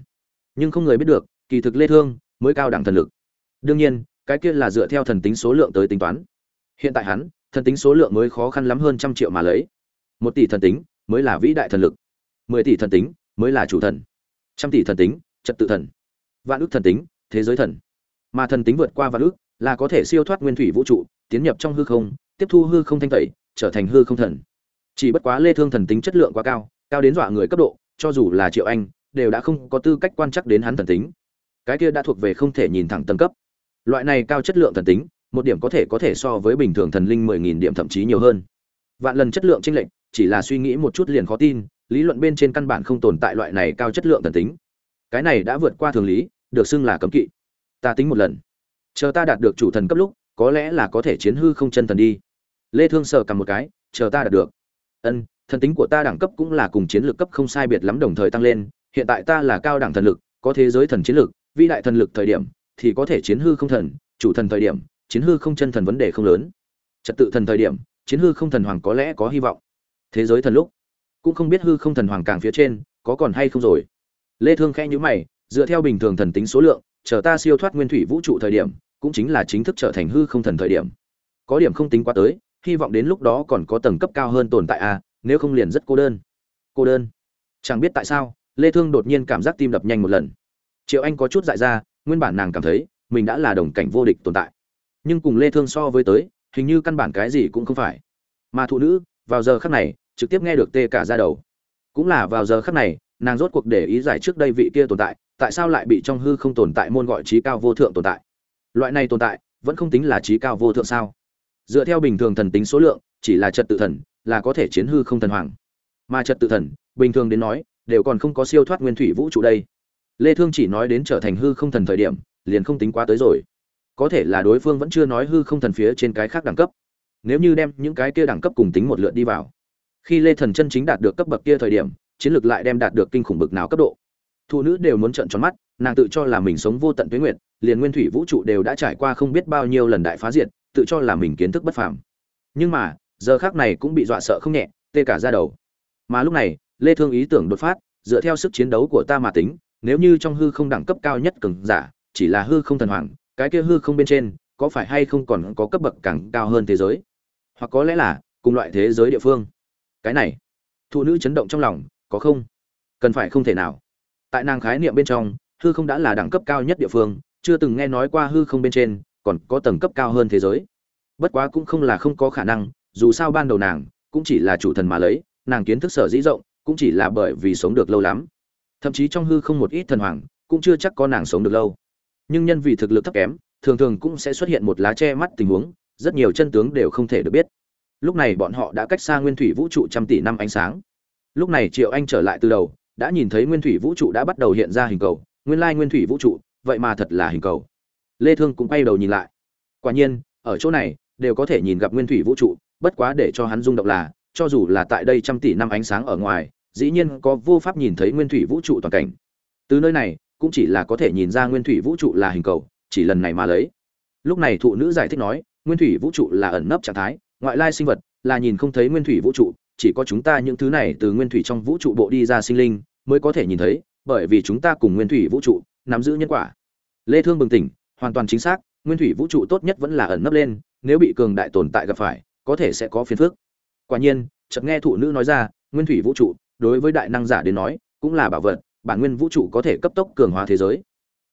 Nhưng không người biết được, kỳ thực lê thương mới cao đẳng thần lực. Đương nhiên cái kia là dựa theo thần tính số lượng tới tính toán. Hiện tại hắn, thần tính số lượng mới khó khăn lắm hơn trăm triệu mà lấy. Một tỷ thần tính mới là vĩ đại thần lực. Mười tỷ thần tính mới là chủ thần. Trăm tỷ thần tính, trật tự thần. Vạn ước thần tính, thế giới thần. Mà thần tính vượt qua vạn ước là có thể siêu thoát nguyên thủy vũ trụ, tiến nhập trong hư không, tiếp thu hư không thanh tẩy, trở thành hư không thần. Chỉ bất quá lê thương thần tính chất lượng quá cao cao đến dọa người cấp độ, cho dù là triệu anh, đều đã không có tư cách quan chắc đến hắn thần tính. Cái kia đã thuộc về không thể nhìn thẳng tầng cấp loại này cao chất lượng thần tính, một điểm có thể có thể so với bình thường thần linh mười nghìn điểm thậm chí nhiều hơn. Vạn lần chất lượng tranh lệch, chỉ là suy nghĩ một chút liền khó tin, lý luận bên trên căn bản không tồn tại loại này cao chất lượng thần tính. Cái này đã vượt qua thường lý, được xưng là cấm kỵ. Ta tính một lần. Chờ ta đạt được chủ thần cấp lúc, có lẽ là có thể chiến hư không chân thần đi. Lê thương sờ cầm một cái, chờ ta đạt được. Ân, thần tính của ta đẳng cấp cũng là cùng chiến lược cấp không sai biệt lắm đồng thời tăng lên, hiện tại ta là cao đẳng thần lực, có thế giới thần chiến lược, vĩ đại thần lực thời điểm thì có thể chiến hư không thần, chủ thần thời điểm, chiến hư không chân thần vấn đề không lớn. Trật tự thần thời điểm, chiến hư không thần hoàng có lẽ có hy vọng. Thế giới thần lúc, cũng không biết hư không thần hoàng càng phía trên, có còn hay không rồi. Lê thương khẽ nhíu mày, dựa theo bình thường thần tính số lượng, chờ ta siêu thoát nguyên thủy vũ trụ thời điểm, cũng chính là chính thức trở thành hư không thần thời điểm. Có điểm không tính quá tới, hy vọng đến lúc đó còn có tầng cấp cao hơn tồn tại à nếu không liền rất cô đơn. Cô đơn. Chẳng biết tại sao, lê thương đột nhiên cảm giác tim đập nhanh một lần. Triệu anh có chút dại ra nguyên bản nàng cảm thấy mình đã là đồng cảnh vô địch tồn tại. Nhưng cùng lê thương so với tới, hình như căn bản cái gì cũng không phải. Mà thụ nữ, vào giờ khắc này, trực tiếp nghe được tê cả ra đầu. Cũng là vào giờ khắc này, nàng rốt cuộc để ý giải trước đây vị kia tồn tại tại sao lại bị trong hư không tồn tại môn gọi trí cao vô thượng tồn tại. Loại này tồn tại, vẫn không tính là trí cao vô thượng sao? Dựa theo bình thường thần tính số lượng, chỉ là trật tự thần, là có thể chiến hư không thần hoàng. Mà trật tự thần, bình thường đến nói, đều còn không có siêu thoát nguyên thủy vũ trụ đây lê thương chỉ nói đến trở thành hư không thần thời điểm, liền không tính quá tới rồi. Có thể là đối phương vẫn chưa nói hư không thần phía trên cái khác đẳng cấp. Nếu như đem những cái kia đẳng cấp cùng tính một lượt đi vào. Khi lê thần chân chính đạt được cấp bậc kia thời điểm, chiến lược lại đem đạt được kinh khủng bực nào cấp độ. Thu nữ đều muốn trợn tròn mắt, nàng tự cho là mình sống vô tận tuyến nguyệt, liền nguyên thủy vũ trụ đều đã trải qua không biết bao nhiêu lần đại phá diệt, tự cho là mình kiến thức bất phàm. Nhưng mà, giờ khác này cũng bị dọa sợ không nhẹ, tê cả ra đầu. Mà lúc này, lê thương ý tưởng đột phát, dựa theo sức chiến đấu của ta mà tính nếu như trong hư không đẳng cấp cao nhất cường giả chỉ là hư không thần hoàng, cái kia hư không bên trên có phải hay không còn có cấp bậc càng cao hơn thế giới? Hoặc có lẽ là cùng loại thế giới địa phương. Cái này, thụ nữ chấn động trong lòng, có không? Cần phải không thể nào. Tại nàng khái niệm bên trong, hư không đã là đẳng cấp cao nhất địa phương, chưa từng nghe nói qua hư không bên trên còn có tầng cấp cao hơn thế giới. Bất quá cũng không là không có khả năng, dù sao ban đầu nàng cũng chỉ là chủ thần mà lấy, nàng kiến thức sở dĩ rộng cũng chỉ là bởi vì sống được lâu lắm thậm chí trong hư không một ít thần hoàng cũng chưa chắc có nàng sống được lâu. Nhưng nhân vì thực lực thấp kém, thường thường cũng sẽ xuất hiện một lá che mắt tình huống, rất nhiều chân tướng đều không thể được biết. Lúc này bọn họ đã cách xa nguyên thủy vũ trụ trăm tỷ năm ánh sáng. Lúc này triệu anh trở lại từ đầu, đã nhìn thấy nguyên thủy vũ trụ đã bắt đầu hiện ra hình cầu, nguyên lai nguyên thủy vũ trụ, vậy mà thật là hình cầu. Lê thương cũng quay đầu nhìn lại. Quả nhiên, ở chỗ này, đều có thể nhìn gặp nguyên thủy vũ trụ, bất quá để cho hắn rung động là, cho dù là tại đây trăm tỷ năm ánh sáng ở ngoài dĩ nhiên có vô pháp nhìn thấy nguyên thủy vũ trụ toàn cảnh. Từ nơi này, cũng chỉ là có thể nhìn ra nguyên thủy vũ trụ là hình cầu, chỉ lần này mà lấy. Lúc này thụ nữ giải thích nói, nguyên thủy vũ trụ là ẩn nấp trạng thái, ngoại lai sinh vật là nhìn không thấy nguyên thủy vũ trụ, chỉ có chúng ta những thứ này từ nguyên thủy trong vũ trụ bộ đi ra sinh linh mới có thể nhìn thấy, bởi vì chúng ta cùng nguyên thủy vũ trụ nắm giữ nhân quả. Lê thương bừng tỉnh, hoàn toàn chính xác, nguyên thủy vũ trụ tốt nhất vẫn là ẩn nấp lên, nếu bị cường đại tồn tại gặp phải, có thể sẽ có phiền phức. Quả nhiên, chợt nghe thụ nữ nói ra, nguyên thủy vũ trụ đối với đại năng giả đến nói, cũng là bảo vật, bản nguyên vũ trụ có thể cấp tốc cường hóa thế giới.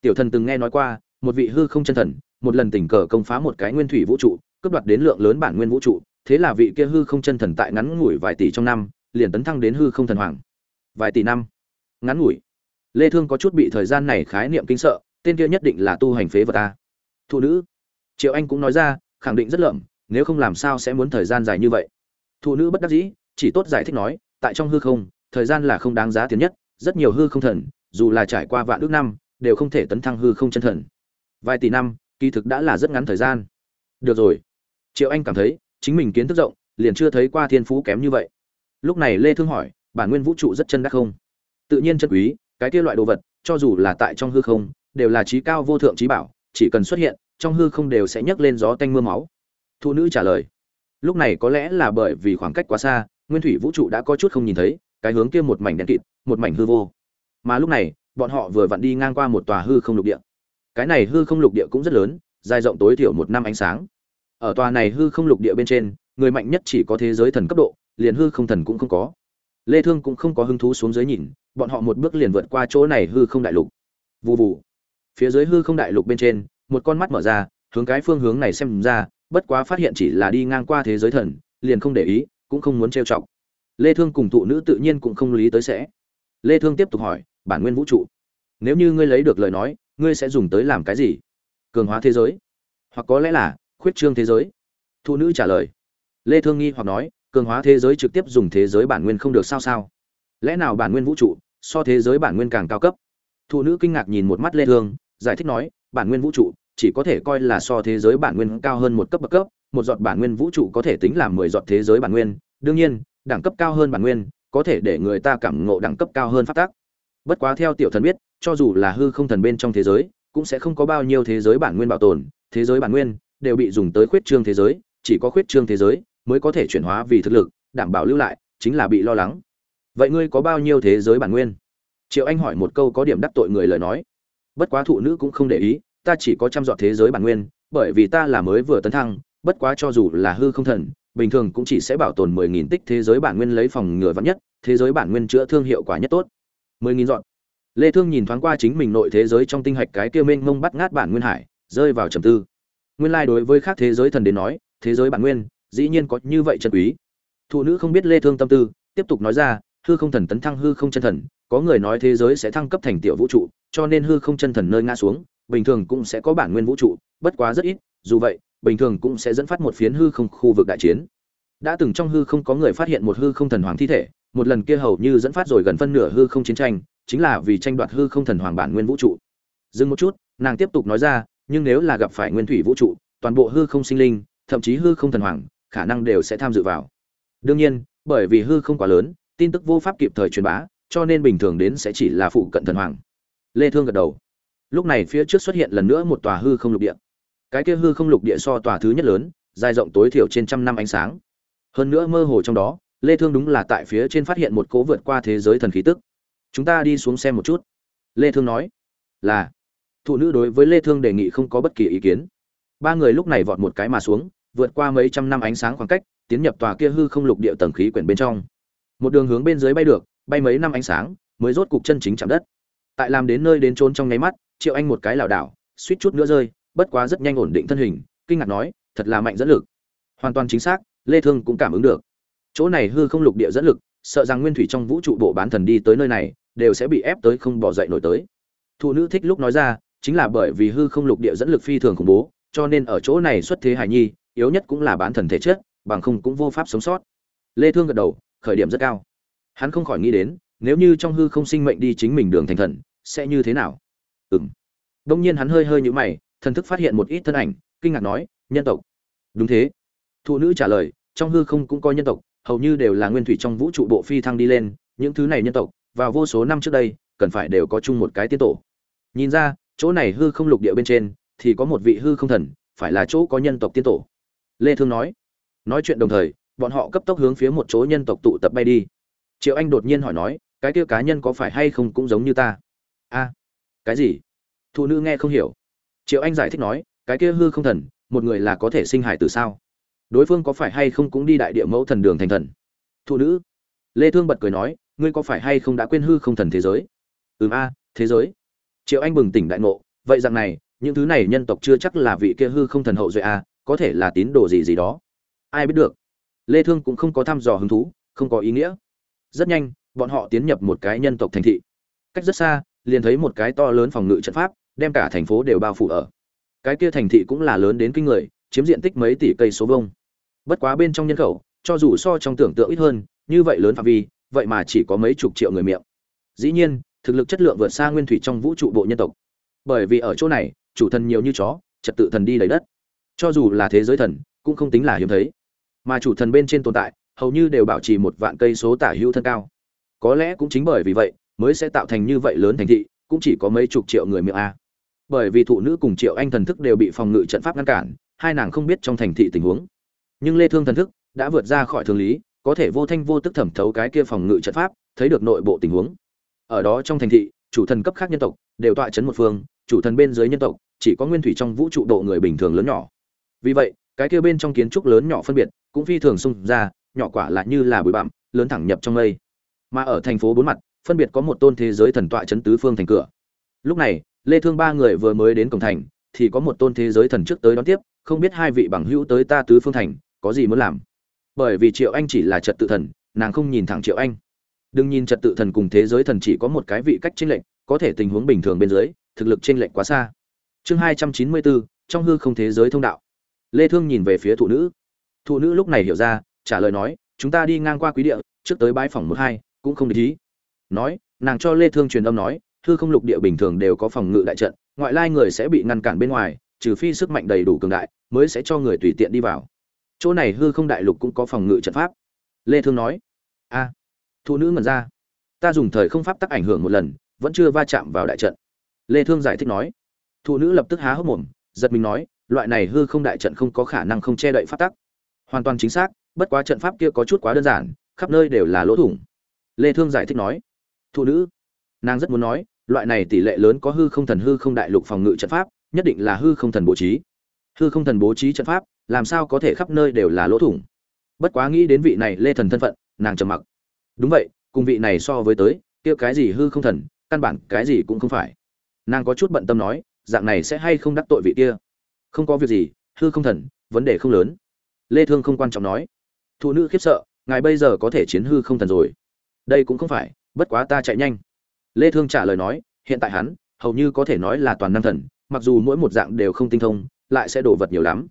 Tiểu thần từng nghe nói qua, một vị hư không chân thần, một lần tình cờ công phá một cái nguyên thủy vũ trụ, cướp đoạt đến lượng lớn bản nguyên vũ trụ, thế là vị kia hư không chân thần tại ngắn ngủi vài tỷ trong năm, liền tấn thăng đến hư không thần hoàng. Vài tỷ năm. Ngắn ngủi. Lê thương có chút bị thời gian này khái niệm kinh sợ, tên kia nhất định là tu hành phế vật ta thụ nữ. Triệu anh cũng nói ra, khẳng định rất lợm, nếu không làm sao sẽ muốn thời gian dài như vậy. Thụ nữ bất đắc dĩ, chỉ tốt giải thích nói, tại trong hư không thời gian là không đáng giá tiền nhất, rất nhiều hư không thần, dù là trải qua vạn ước năm, đều không thể tấn thăng hư không chân thần. Vài tỷ năm, kỳ thực đã là rất ngắn thời gian. Được rồi. Triệu anh cảm thấy, chính mình kiến thức rộng, liền chưa thấy qua thiên phú kém như vậy. Lúc này lê thương hỏi, bản nguyên vũ trụ rất chân đắc không? Tự nhiên chân quý, cái kia loại đồ vật, cho dù là tại trong hư không, đều là trí cao vô thượng trí bảo, chỉ cần xuất hiện, trong hư không đều sẽ nhấc lên gió tanh mưa máu. Thu nữ trả lời, lúc này có lẽ là bởi vì khoảng cách quá xa, nguyên thủy vũ trụ đã có chút không nhìn thấy cái hướng kia một mảnh đen kịt, một mảnh hư vô. Mà lúc này, bọn họ vừa vặn đi ngang qua một tòa hư không lục địa. Cái này hư không lục địa cũng rất lớn, dài rộng tối thiểu một năm ánh sáng. Ở tòa này hư không lục địa bên trên, người mạnh nhất chỉ có thế giới thần cấp độ, liền hư không thần cũng không có. Lê thương cũng không có hứng thú xuống dưới nhìn, bọn họ một bước liền vượt qua chỗ này hư không đại lục. Vù vù. Phía dưới hư không đại lục bên trên, một con mắt mở ra, hướng cái phương hướng này xem ra, bất quá phát hiện chỉ là đi ngang qua thế giới thần, liền không để ý, cũng không muốn trêu chọc lê thương cùng thụ nữ tự nhiên cũng không lý tới sẽ. Lê thương tiếp tục hỏi, bản nguyên vũ trụ, nếu như ngươi lấy được lời nói, ngươi sẽ dùng tới làm cái gì? Cường hóa thế giới? Hoặc có lẽ là, khuyết trương thế giới? Thụ nữ trả lời. Lê thương nghi hoặc nói, cường hóa thế giới trực tiếp dùng thế giới bản nguyên không được sao sao? Lẽ nào bản nguyên vũ trụ, so thế giới bản nguyên càng cao cấp? Thụ nữ kinh ngạc nhìn một mắt lê thương, giải thích nói, bản nguyên vũ trụ chỉ có thể coi là so thế giới bản nguyên cao hơn một cấp bậc cấp, một giọt bản nguyên vũ trụ có thể tính là 10 giọt thế giới bản nguyên. Đương nhiên đẳng cấp cao hơn bản nguyên, có thể để người ta cảm ngộ đẳng cấp cao hơn phát tác bất quá theo tiểu thần biết, cho dù là hư không thần bên trong thế giới, cũng sẽ không có bao nhiêu thế giới bản nguyên bảo tồn, thế giới bản nguyên đều bị dùng tới khuyết trương thế giới, chỉ có khuyết trương thế giới mới có thể chuyển hóa vì thực lực, đảm bảo lưu lại, chính là bị lo lắng. Vậy ngươi có bao nhiêu thế giới bản nguyên? Triệu anh hỏi một câu có điểm đắc tội người lời nói. Bất quá thụ nữ cũng không để ý, ta chỉ có trăm dọn thế giới bản nguyên, bởi vì ta là mới vừa tấn thăng, bất quá cho dù là hư không thần bình thường cũng chỉ sẽ bảo tồn mười nghìn tích thế giới bản nguyên lấy phòng ngừa vạn nhất, thế giới bản nguyên chữa thương hiệu quả nhất tốt. mười nghìn dọn. Lê thương nhìn thoáng qua chính mình nội thế giới trong tinh hạch cái kia mênh mông bắt ngát bản nguyên hải, rơi vào trầm tư. Nguyên lai like đối với khác thế giới thần đến nói, thế giới bản nguyên, dĩ nhiên có như vậy chân quý. Thụ nữ không biết lê thương tâm tư, tiếp tục nói ra, hư không thần tấn thăng hư không chân thần, có người nói thế giới sẽ thăng cấp thành tiểu vũ trụ, cho nên hư không chân thần nơi ngã xuống, bình thường cũng sẽ có bản nguyên vũ trụ, bất quá rất ít, dù vậy bình thường cũng sẽ dẫn phát một phiến hư không khu vực đại chiến. Đã từng trong hư không có người phát hiện một hư không thần hoàng thi thể, một lần kia hầu như dẫn phát rồi gần phân nửa hư không chiến tranh, chính là vì tranh đoạt hư không thần hoàng bản nguyên vũ trụ. Dừng một chút, nàng tiếp tục nói ra, nhưng nếu là gặp phải nguyên thủy vũ trụ, toàn bộ hư không sinh linh, thậm chí hư không thần hoàng, khả năng đều sẽ tham dự vào. Đương nhiên, bởi vì hư không quá lớn, tin tức vô pháp kịp thời truyền bá, cho nên bình thường đến sẽ chỉ là phụ cận thần hoàng. Lê thương gật đầu. Lúc này phía trước xuất hiện lần nữa một tòa hư không lục địa cái kia hư không lục địa so tòa thứ nhất lớn, dài rộng tối thiểu trên trăm năm ánh sáng. Hơn nữa mơ hồ trong đó, lê thương đúng là tại phía trên phát hiện một cố vượt qua thế giới thần khí tức. Chúng ta đi xuống xem một chút. Lê thương nói, là. Thụ nữ đối với lê thương đề nghị không có bất kỳ ý kiến. Ba người lúc này vọt một cái mà xuống, vượt qua mấy trăm năm ánh sáng khoảng cách, tiến nhập tòa kia hư không lục địa tầng khí quyển bên trong. Một đường hướng bên dưới bay được, bay mấy năm ánh sáng, mới rốt cục chân chính chạm đất. Tại làm đến nơi đến trốn trong nháy mắt, triệu anh một cái lảo đảo, suýt chút nữa rơi bất quá rất nhanh ổn định thân hình, kinh ngạc nói, thật là mạnh dẫn lực. Hoàn toàn chính xác, lê thương cũng cảm ứng được. Chỗ này hư không lục địa dẫn lực, sợ rằng nguyên thủy trong vũ trụ bộ bán thần đi tới nơi này, đều sẽ bị ép tới không bỏ dậy nổi tới. Thụ nữ thích lúc nói ra, chính là bởi vì hư không lục địa dẫn lực phi thường khủng bố, cho nên ở chỗ này xuất thế hải nhi, yếu nhất cũng là bán thần thể chất, bằng không cũng vô pháp sống sót. Lê thương gật đầu, khởi điểm rất cao. Hắn không khỏi nghĩ đến, nếu như trong hư không sinh mệnh đi chính mình đường thành thần, sẽ như thế nào? Ừm. Đông nhiên hắn hơi hơi nhũ mày thần thức phát hiện một ít thân ảnh, kinh ngạc nói, nhân tộc. Đúng thế. Thụ nữ trả lời, trong hư không cũng có nhân tộc, hầu như đều là nguyên thủy trong vũ trụ bộ phi thăng đi lên, những thứ này nhân tộc, vào vô số năm trước đây, cần phải đều có chung một cái tiên tổ. Nhìn ra, chỗ này hư không lục địa bên trên, thì có một vị hư không thần, phải là chỗ có nhân tộc tiên tổ. Lê thương nói. Nói chuyện đồng thời, bọn họ cấp tốc hướng phía một chỗ nhân tộc tụ tập bay đi. Triệu anh đột nhiên hỏi nói, cái kia cá nhân có phải hay không cũng giống như ta? A, cái gì? Thụ nữ nghe không hiểu triệu anh giải thích nói, cái kia hư không thần, một người là có thể sinh hải từ sao? Đối phương có phải hay không cũng đi đại địa mẫu thần đường thành thần? Thụ nữ. Lê thương bật cười nói, ngươi có phải hay không đã quên hư không thần thế giới? Ừm a, thế giới. Triệu anh bừng tỉnh đại ngộ, vậy rằng này, những thứ này nhân tộc chưa chắc là vị kia hư không thần hậu duệ a, có thể là tín đồ gì gì đó. Ai biết được. Lê thương cũng không có thăm dò hứng thú, không có ý nghĩa. Rất nhanh, bọn họ tiến nhập một cái nhân tộc thành thị. Cách rất xa, liền thấy một cái to lớn phòng ngự trận pháp đem cả thành phố đều bao phủ ở. Cái kia thành thị cũng là lớn đến kinh người, chiếm diện tích mấy tỷ cây số vông bất quá bên trong nhân khẩu, cho dù so trong tưởng tượng ít hơn, như vậy lớn phạm vi, vậy mà chỉ có mấy chục triệu người miệng. Dĩ nhiên, thực lực chất lượng vượt xa nguyên thủy trong vũ trụ bộ nhân tộc. Bởi vì ở chỗ này, chủ thần nhiều như chó, trật tự thần đi đầy đất. Cho dù là thế giới thần, cũng không tính là hiếm thấy. Mà chủ thần bên trên tồn tại, hầu như đều bảo trì một vạn cây số tả hữu thân cao. Có lẽ cũng chính bởi vì vậy, mới sẽ tạo thành như vậy lớn thành thị, cũng chỉ có mấy chục triệu người miệng a bởi vì thụ nữ cùng triệu anh thần thức đều bị phòng ngự trận pháp ngăn cản, hai nàng không biết trong thành thị tình huống. Nhưng lê thương thần thức đã vượt ra khỏi thường lý, có thể vô thanh vô tức thẩm thấu cái kia phòng ngự trận pháp, thấy được nội bộ tình huống. Ở đó trong thành thị, chủ thần cấp khác nhân tộc đều tọa chấn một phương, chủ thần bên dưới nhân tộc chỉ có nguyên thủy trong vũ trụ độ người bình thường lớn nhỏ. Vì vậy, cái kia bên trong kiến trúc lớn nhỏ phân biệt cũng phi thường xung ra, nhỏ quả là như là bụi bặm, lớn thẳng nhập trong mây. Mà ở thành phố bốn mặt, phân biệt có một tôn thế giới thần tọa chấn tứ phương thành cửa. Lúc này lê thương ba người vừa mới đến cổng thành, thì có một tôn thế giới thần trước tới đón tiếp, không biết hai vị bằng hữu tới ta tứ phương thành, có gì muốn làm? Bởi vì triệu anh chỉ là trật tự thần, nàng không nhìn thẳng triệu anh. Đừng nhìn trật tự thần cùng thế giới thần chỉ có một cái vị cách chênh lệch, có thể tình huống bình thường bên dưới, thực lực chênh lệch quá xa. Chương hai trăm chín mươi bốn, trong hư không thế giới thông đạo. Lê thương nhìn về phía thụ nữ. Thụ nữ lúc này hiểu ra, trả lời nói, chúng ta đi ngang qua quý địa, trước tới bãi phòng một hai, cũng không để ý. Nói, nàng cho lê thương truyền âm nói hư không lục địa bình thường đều có phòng ngự đại trận ngoại lai người sẽ bị ngăn cản bên ngoài trừ phi sức mạnh đầy đủ cường đại mới sẽ cho người tùy tiện đi vào. Chỗ này hư không đại lục cũng có phòng ngự trận pháp. Lê thương nói a à, thụ nữ ngẩn ra. Ta dùng thời không pháp tắc ảnh hưởng một lần vẫn chưa va chạm vào đại trận. Lê thương giải thích nói. Thụ nữ lập tức há hốc mồm giật mình nói loại này hư không đại trận không có khả năng không che đậy pháp tắc. Hoàn toàn chính xác bất quá trận pháp kia có chút quá đơn giản khắp nơi đều là lỗ thủng. Lê thương giải thích nói. Thụ nữ. Nàng rất muốn nói loại này tỷ lệ lớn có hư không thần, hư không đại lục phòng ngự trận pháp, nhất định là hư không thần bố trí. Hư không thần bố trí trận pháp, làm sao có thể khắp nơi đều là lỗ thủng? Bất quá nghĩ đến vị này lê thần thân phận, nàng trầm mặc. Đúng vậy, cùng vị này so với tới, kia cái gì hư không thần, căn bản cái gì cũng không phải. Nàng có chút bận tâm nói, dạng này sẽ hay không đắc tội vị kia? Không có việc gì, hư không thần, vấn đề không lớn. Lê thương không quan trọng nói. Phụ nữ khiếp sợ, ngài bây giờ có thể chiến hư không thần rồi. Đây cũng không phải, bất quá ta chạy nhanh lê thương trả lời nói, hiện tại hắn, hầu như có thể nói là toàn năng thần, mặc dù mỗi một dạng đều không tinh thông, lại sẽ đổ vật nhiều lắm.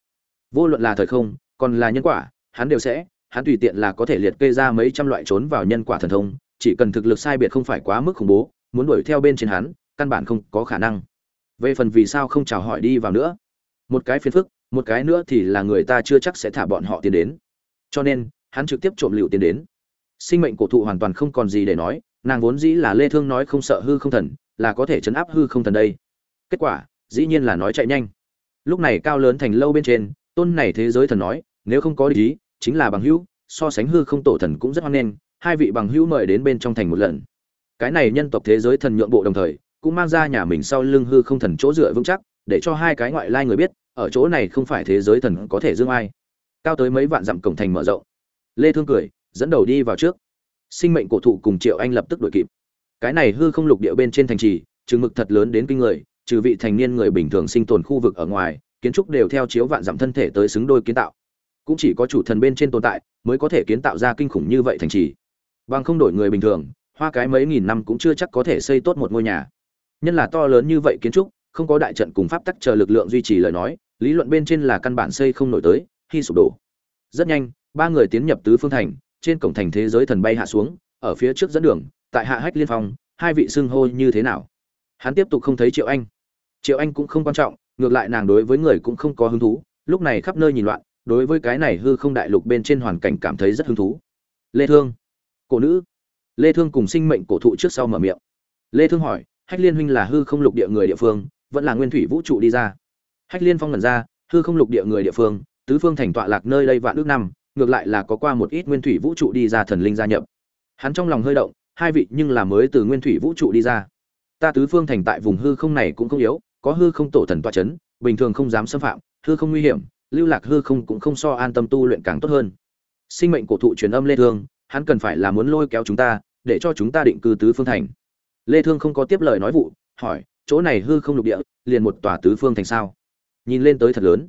Vô luận là thời không, còn là nhân quả, hắn đều sẽ, hắn tùy tiện là có thể liệt kê ra mấy trăm loại trốn vào nhân quả thần thông, chỉ cần thực lực sai biệt không phải quá mức khủng bố, muốn đuổi theo bên trên hắn, căn bản không có khả năng. Về phần vì sao không chào hỏi đi vào nữa, một cái phiền phức, một cái nữa thì là người ta chưa chắc sẽ thả bọn họ tiến đến. Cho nên, hắn trực tiếp trộm lựu tiến đến. Sinh mệnh cổ thụ hoàn toàn không còn gì để nói nàng vốn dĩ là lê thương nói không sợ hư không thần, là có thể chấn áp hư không thần đây. Kết quả, dĩ nhiên là nói chạy nhanh. Lúc này cao lớn thành lâu bên trên, tôn này thế giới thần nói, nếu không có ý, chính là bằng hữu, so sánh hư không tổ thần cũng rất hoan nghênh, hai vị bằng hữu mời đến bên trong thành một lần. Cái này nhân tộc thế giới thần nhượng bộ đồng thời, cũng mang ra nhà mình sau lưng hư không thần chỗ dựa vững chắc, để cho hai cái ngoại lai người biết, ở chỗ này không phải thế giới thần có thể dương ai. Cao tới mấy vạn dặm cổng thành mở rộng. Lê thương cười, dẫn đầu đi vào trước sinh mệnh cổ thụ cùng triệu anh lập tức đuổi kịp. Cái này hư không lục địa bên trên thành trì, chừng mực thật lớn đến kinh người, trừ vị thành niên người bình thường sinh tồn khu vực ở ngoài, kiến trúc đều theo chiếu vạn dặm thân thể tới xứng đôi kiến tạo. Cũng chỉ có chủ thần bên trên tồn tại mới có thể kiến tạo ra kinh khủng như vậy thành trì. Bằng không đổi người bình thường, hoa cái mấy nghìn năm cũng chưa chắc có thể xây tốt một ngôi nhà. Nhân là to lớn như vậy kiến trúc, không có đại trận cùng pháp tắc chờ lực lượng duy trì lời nói, lý luận bên trên là căn bản xây không nổi tới khi sụp đổ. Rất nhanh, ba người tiến nhập tứ phương thành trên cổng thành thế giới thần bay hạ xuống, ở phía trước dẫn đường, tại hạ hách liên phong, hai vị xưng hô như thế nào? Hắn tiếp tục không thấy triệu anh. Triệu anh cũng không quan trọng, ngược lại nàng đối với người cũng không có hứng thú, lúc này khắp nơi nhìn loạn, đối với cái này hư không đại lục bên trên hoàn cảnh cảm thấy rất hứng thú. Lê thương. Cổ nữ. Lê thương cùng sinh mệnh cổ thụ trước sau mở miệng. Lê thương hỏi, hách liên huynh là hư không lục địa người địa phương, vẫn là nguyên thủy vũ trụ đi ra? Hách liên phong ngẩn ra, hư không lục địa người địa phương, tứ phương thành tọa lạc nơi đây vạn ước năm ngược lại là có qua một ít nguyên thủy vũ trụ đi ra thần linh gia nhập. Hắn trong lòng hơi động, hai vị nhưng là mới từ nguyên thủy vũ trụ đi ra. Ta tứ phương thành tại vùng hư không này cũng không yếu, có hư không tổ thần tọa chấn, bình thường không dám xâm phạm, hư không nguy hiểm, lưu lạc hư không cũng không so an tâm tu luyện càng tốt hơn. Sinh mệnh cổ thụ truyền âm lê thương, hắn cần phải là muốn lôi kéo chúng ta, để cho chúng ta định cư tứ phương thành. Lê thương không có tiếp lời nói vụ, hỏi, chỗ này hư không lục địa, liền một tòa tứ phương thành sao? Nhìn lên tới thật lớn.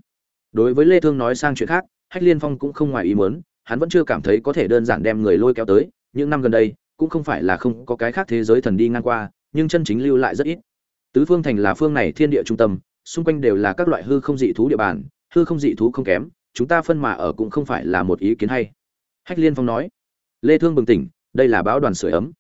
Đối với lê thương nói sang chuyện khác hách liên phong cũng không ngoài ý muốn, hắn vẫn chưa cảm thấy có thể đơn giản đem người lôi kéo tới, những năm gần đây, cũng không phải là không có cái khác thế giới thần đi ngang qua, nhưng chân chính lưu lại rất ít. Tứ phương thành là phương này thiên địa trung tâm, xung quanh đều là các loại hư không dị thú địa bàn, hư không dị thú không kém, chúng ta phân mà ở cũng không phải là một ý kiến hay. Hách liên phong nói, lê thương bừng tỉnh, đây là báo đoàn sưởi ấm.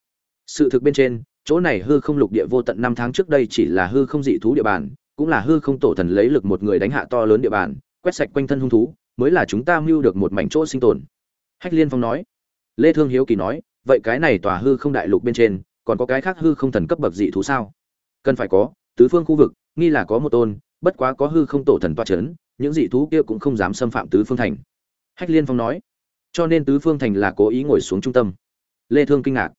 Sự thực bên trên, chỗ này hư không lục địa vô tận năm tháng trước đây chỉ là hư không dị thú địa bàn, cũng là hư không tổ thần lấy lực một người đánh hạ to lớn địa bàn, quét sạch quanh thân hung thú mới là chúng ta mưu được một mảnh chỗ sinh tồn. Hách liên phong nói. Lê thương hiếu kỳ nói, vậy cái này tòa hư không đại lục bên trên, còn có cái khác hư không thần cấp bậc dị thú sao? Cần phải có, tứ phương khu vực, nghi là có một tôn, bất quá có hư không tổ thần toa chấn, những dị thú kia cũng không dám xâm phạm tứ phương thành. Hách liên phong nói. Cho nên tứ phương thành là cố ý ngồi xuống trung tâm. Lê thương kinh ngạc.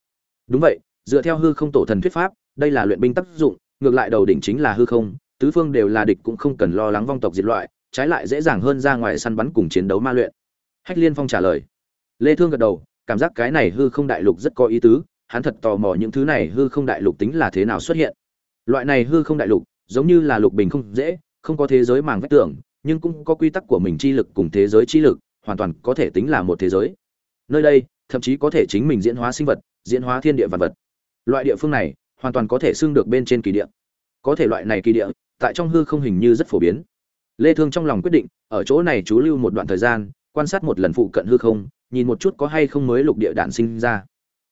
Đúng vậy, dựa theo hư không tổ thần thuyết pháp, đây là luyện binh tác dụng, ngược lại đầu đỉnh chính là hư không, tứ phương đều là địch cũng không cần lo lắng vong tộc diệt loại trái lại dễ dàng hơn ra ngoài săn bắn cùng chiến đấu ma luyện. Hách liên phong trả lời. Lê thương gật đầu cảm giác cái này hư không đại lục rất có ý tứ hắn thật tò mò những thứ này hư không đại lục tính là thế nào xuất hiện. Loại này hư không đại lục giống như là lục bình không dễ không có thế giới màng vách tưởng, nhưng cũng có quy tắc của mình chi lực cùng thế giới chi lực hoàn toàn có thể tính là một thế giới. Nơi đây thậm chí có thể chính mình diễn hóa sinh vật diễn hóa thiên địa vật vật. Loại địa phương này hoàn toàn có thể xưng được bên trên kỳ địa. Có thể loại này kỳ địa tại trong hư không hình như rất phổ biến lê thương trong lòng quyết định, ở chỗ này chú lưu một đoạn thời gian, quan sát một lần phụ cận hư không, nhìn một chút có hay không mới lục địa đạn sinh ra.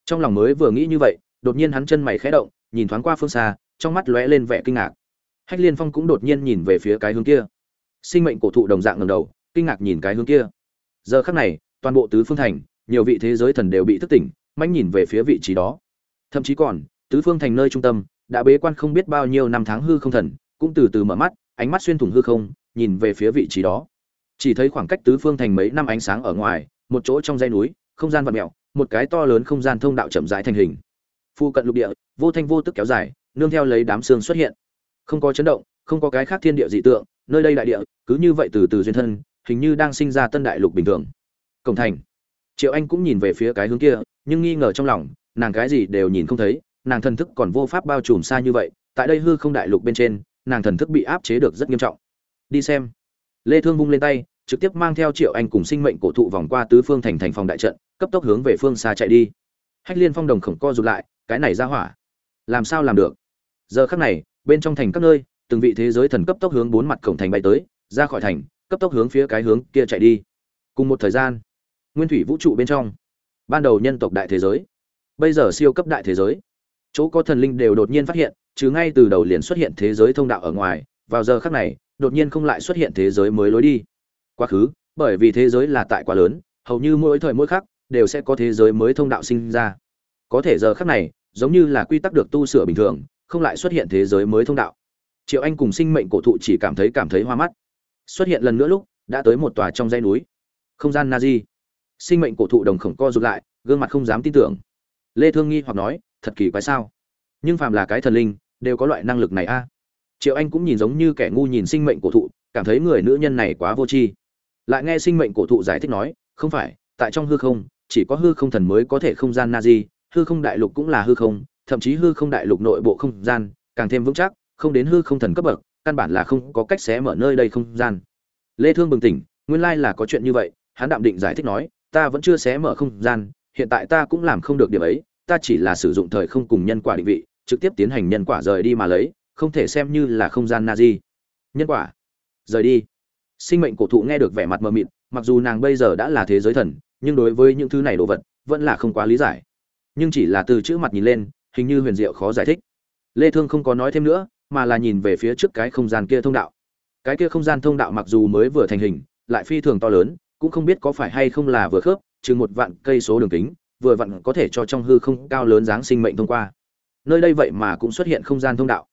Trong lòng mới vừa nghĩ như vậy, đột nhiên hắn chân mày khẽ động, nhìn thoáng qua phương xa, trong mắt lóe lên vẻ kinh ngạc. Hách liên phong cũng đột nhiên nhìn về phía cái hướng kia. Sinh mệnh cổ thụ đồng dạng ngầm đầu, kinh ngạc nhìn cái hướng kia. Giờ khắc này, toàn bộ tứ phương thành, nhiều vị thế giới thần đều bị thức tỉnh manh nhìn về phía vị trí đó. Thậm chí còn, tứ phương thành nơi trung tâm, đã bế quan không biết bao nhiêu năm tháng hư không thần, cũng từ từ mở mắt ánh mắt xuyên thủng hư không, nhìn về phía vị trí đó. Chỉ thấy khoảng cách tứ phương thành mấy năm ánh sáng ở ngoài, một chỗ trong dãy núi, không gian vật mèo, một cái to lớn không gian thông đạo chậm rãi thành hình. Phu cận lục địa, vô thanh vô tức kéo dài, nương theo lấy đám xương xuất hiện. Không có chấn động, không có cái khác thiên địa dị tượng, nơi đây đại địa, cứ như vậy từ từ duyên thân, hình như đang sinh ra tân đại lục bình thường. Cổng thành. Triệu anh cũng nhìn về phía cái hướng kia, nhưng nghi ngờ trong lòng, nàng cái gì đều nhìn không thấy, nàng thần thức còn vô pháp bao trùm xa như vậy, tại đây hư không đại lục bên trên nàng thần thức bị áp chế được rất nghiêm trọng. Đi xem. Lê thương vung lên tay, trực tiếp mang theo triệu anh cùng sinh mệnh cổ thụ vòng qua tứ phương thành thành phòng đại trận, cấp tốc hướng về phương xa chạy đi. Hách liên phong đồng khổng co rụt lại, cái này ra hỏa, làm sao làm được? Giờ khắc này, bên trong thành các nơi, từng vị thế giới thần cấp tốc hướng bốn mặt cổng thành bay tới, ra khỏi thành, cấp tốc hướng phía cái hướng kia chạy đi. Cùng một thời gian, nguyên thủy vũ trụ bên trong, ban đầu nhân tộc đại thế giới, bây giờ siêu cấp đại thế giới chỗ có thần linh đều đột nhiên phát hiện, chứ ngay từ đầu liền xuất hiện thế giới thông đạo ở ngoài, vào giờ khắc này, đột nhiên không lại xuất hiện thế giới mới lối đi. Quá khứ, bởi vì thế giới là tại quá lớn, hầu như mỗi thời mỗi khắc, đều sẽ có thế giới mới thông đạo sinh ra. Có thể giờ khắc này, giống như là quy tắc được tu sửa bình thường, không lại xuất hiện thế giới mới thông đạo. Triệu anh cùng sinh mệnh cổ thụ chỉ cảm thấy cảm thấy hoa mắt. Xuất hiện lần nữa lúc, đã tới một tòa trong dãy núi. Không gian na di sinh mệnh cổ thụ đồng khổng co rụt lại, gương mặt không dám tin tưởng. Lê thương nghi hoặc nói thật kỳ quái sao? Nhưng phàm là cái thần linh, đều có loại năng lực này a. Triệu anh cũng nhìn giống như kẻ ngu nhìn sinh mệnh cổ thụ, cảm thấy người nữ nhân này quá vô tri. Lại nghe sinh mệnh cổ thụ giải thích nói, không phải, tại trong hư không, chỉ có hư không thần mới có thể không gian na di hư không đại lục cũng là hư không, thậm chí hư không đại lục nội bộ không gian, càng thêm vững chắc, không đến hư không thần cấp bậc, căn bản là không có cách xé mở nơi đây không gian. Lê thương bừng tỉnh, nguyên lai là có chuyện như vậy, hắn đạm định giải thích nói, ta vẫn chưa xé mở không gian, hiện tại ta cũng làm không được điểm ấy ta chỉ là sử dụng thời không cùng nhân quả định vị, trực tiếp tiến hành nhân quả rời đi mà lấy, không thể xem như là không gian na di. Nhân quả. Rời đi. Sinh mệnh cổ thụ nghe được vẻ mặt mờ mịt, mặc dù nàng bây giờ đã là thế giới thần, nhưng đối với những thứ này đồ vật, vẫn là không quá lý giải. Nhưng chỉ là từ chữ mặt nhìn lên, hình như huyền diệu khó giải thích. Lê thương không có nói thêm nữa, mà là nhìn về phía trước cái không gian kia thông đạo. Cái kia không gian thông đạo mặc dù mới vừa thành hình, lại phi thường to lớn, cũng không biết có phải hay không là vừa khớp, chừng một vạn cây số đường kính vừa vặn có thể cho trong hư không cao lớn dáng sinh mệnh thông qua. Nơi đây vậy mà cũng xuất hiện không gian thông đạo.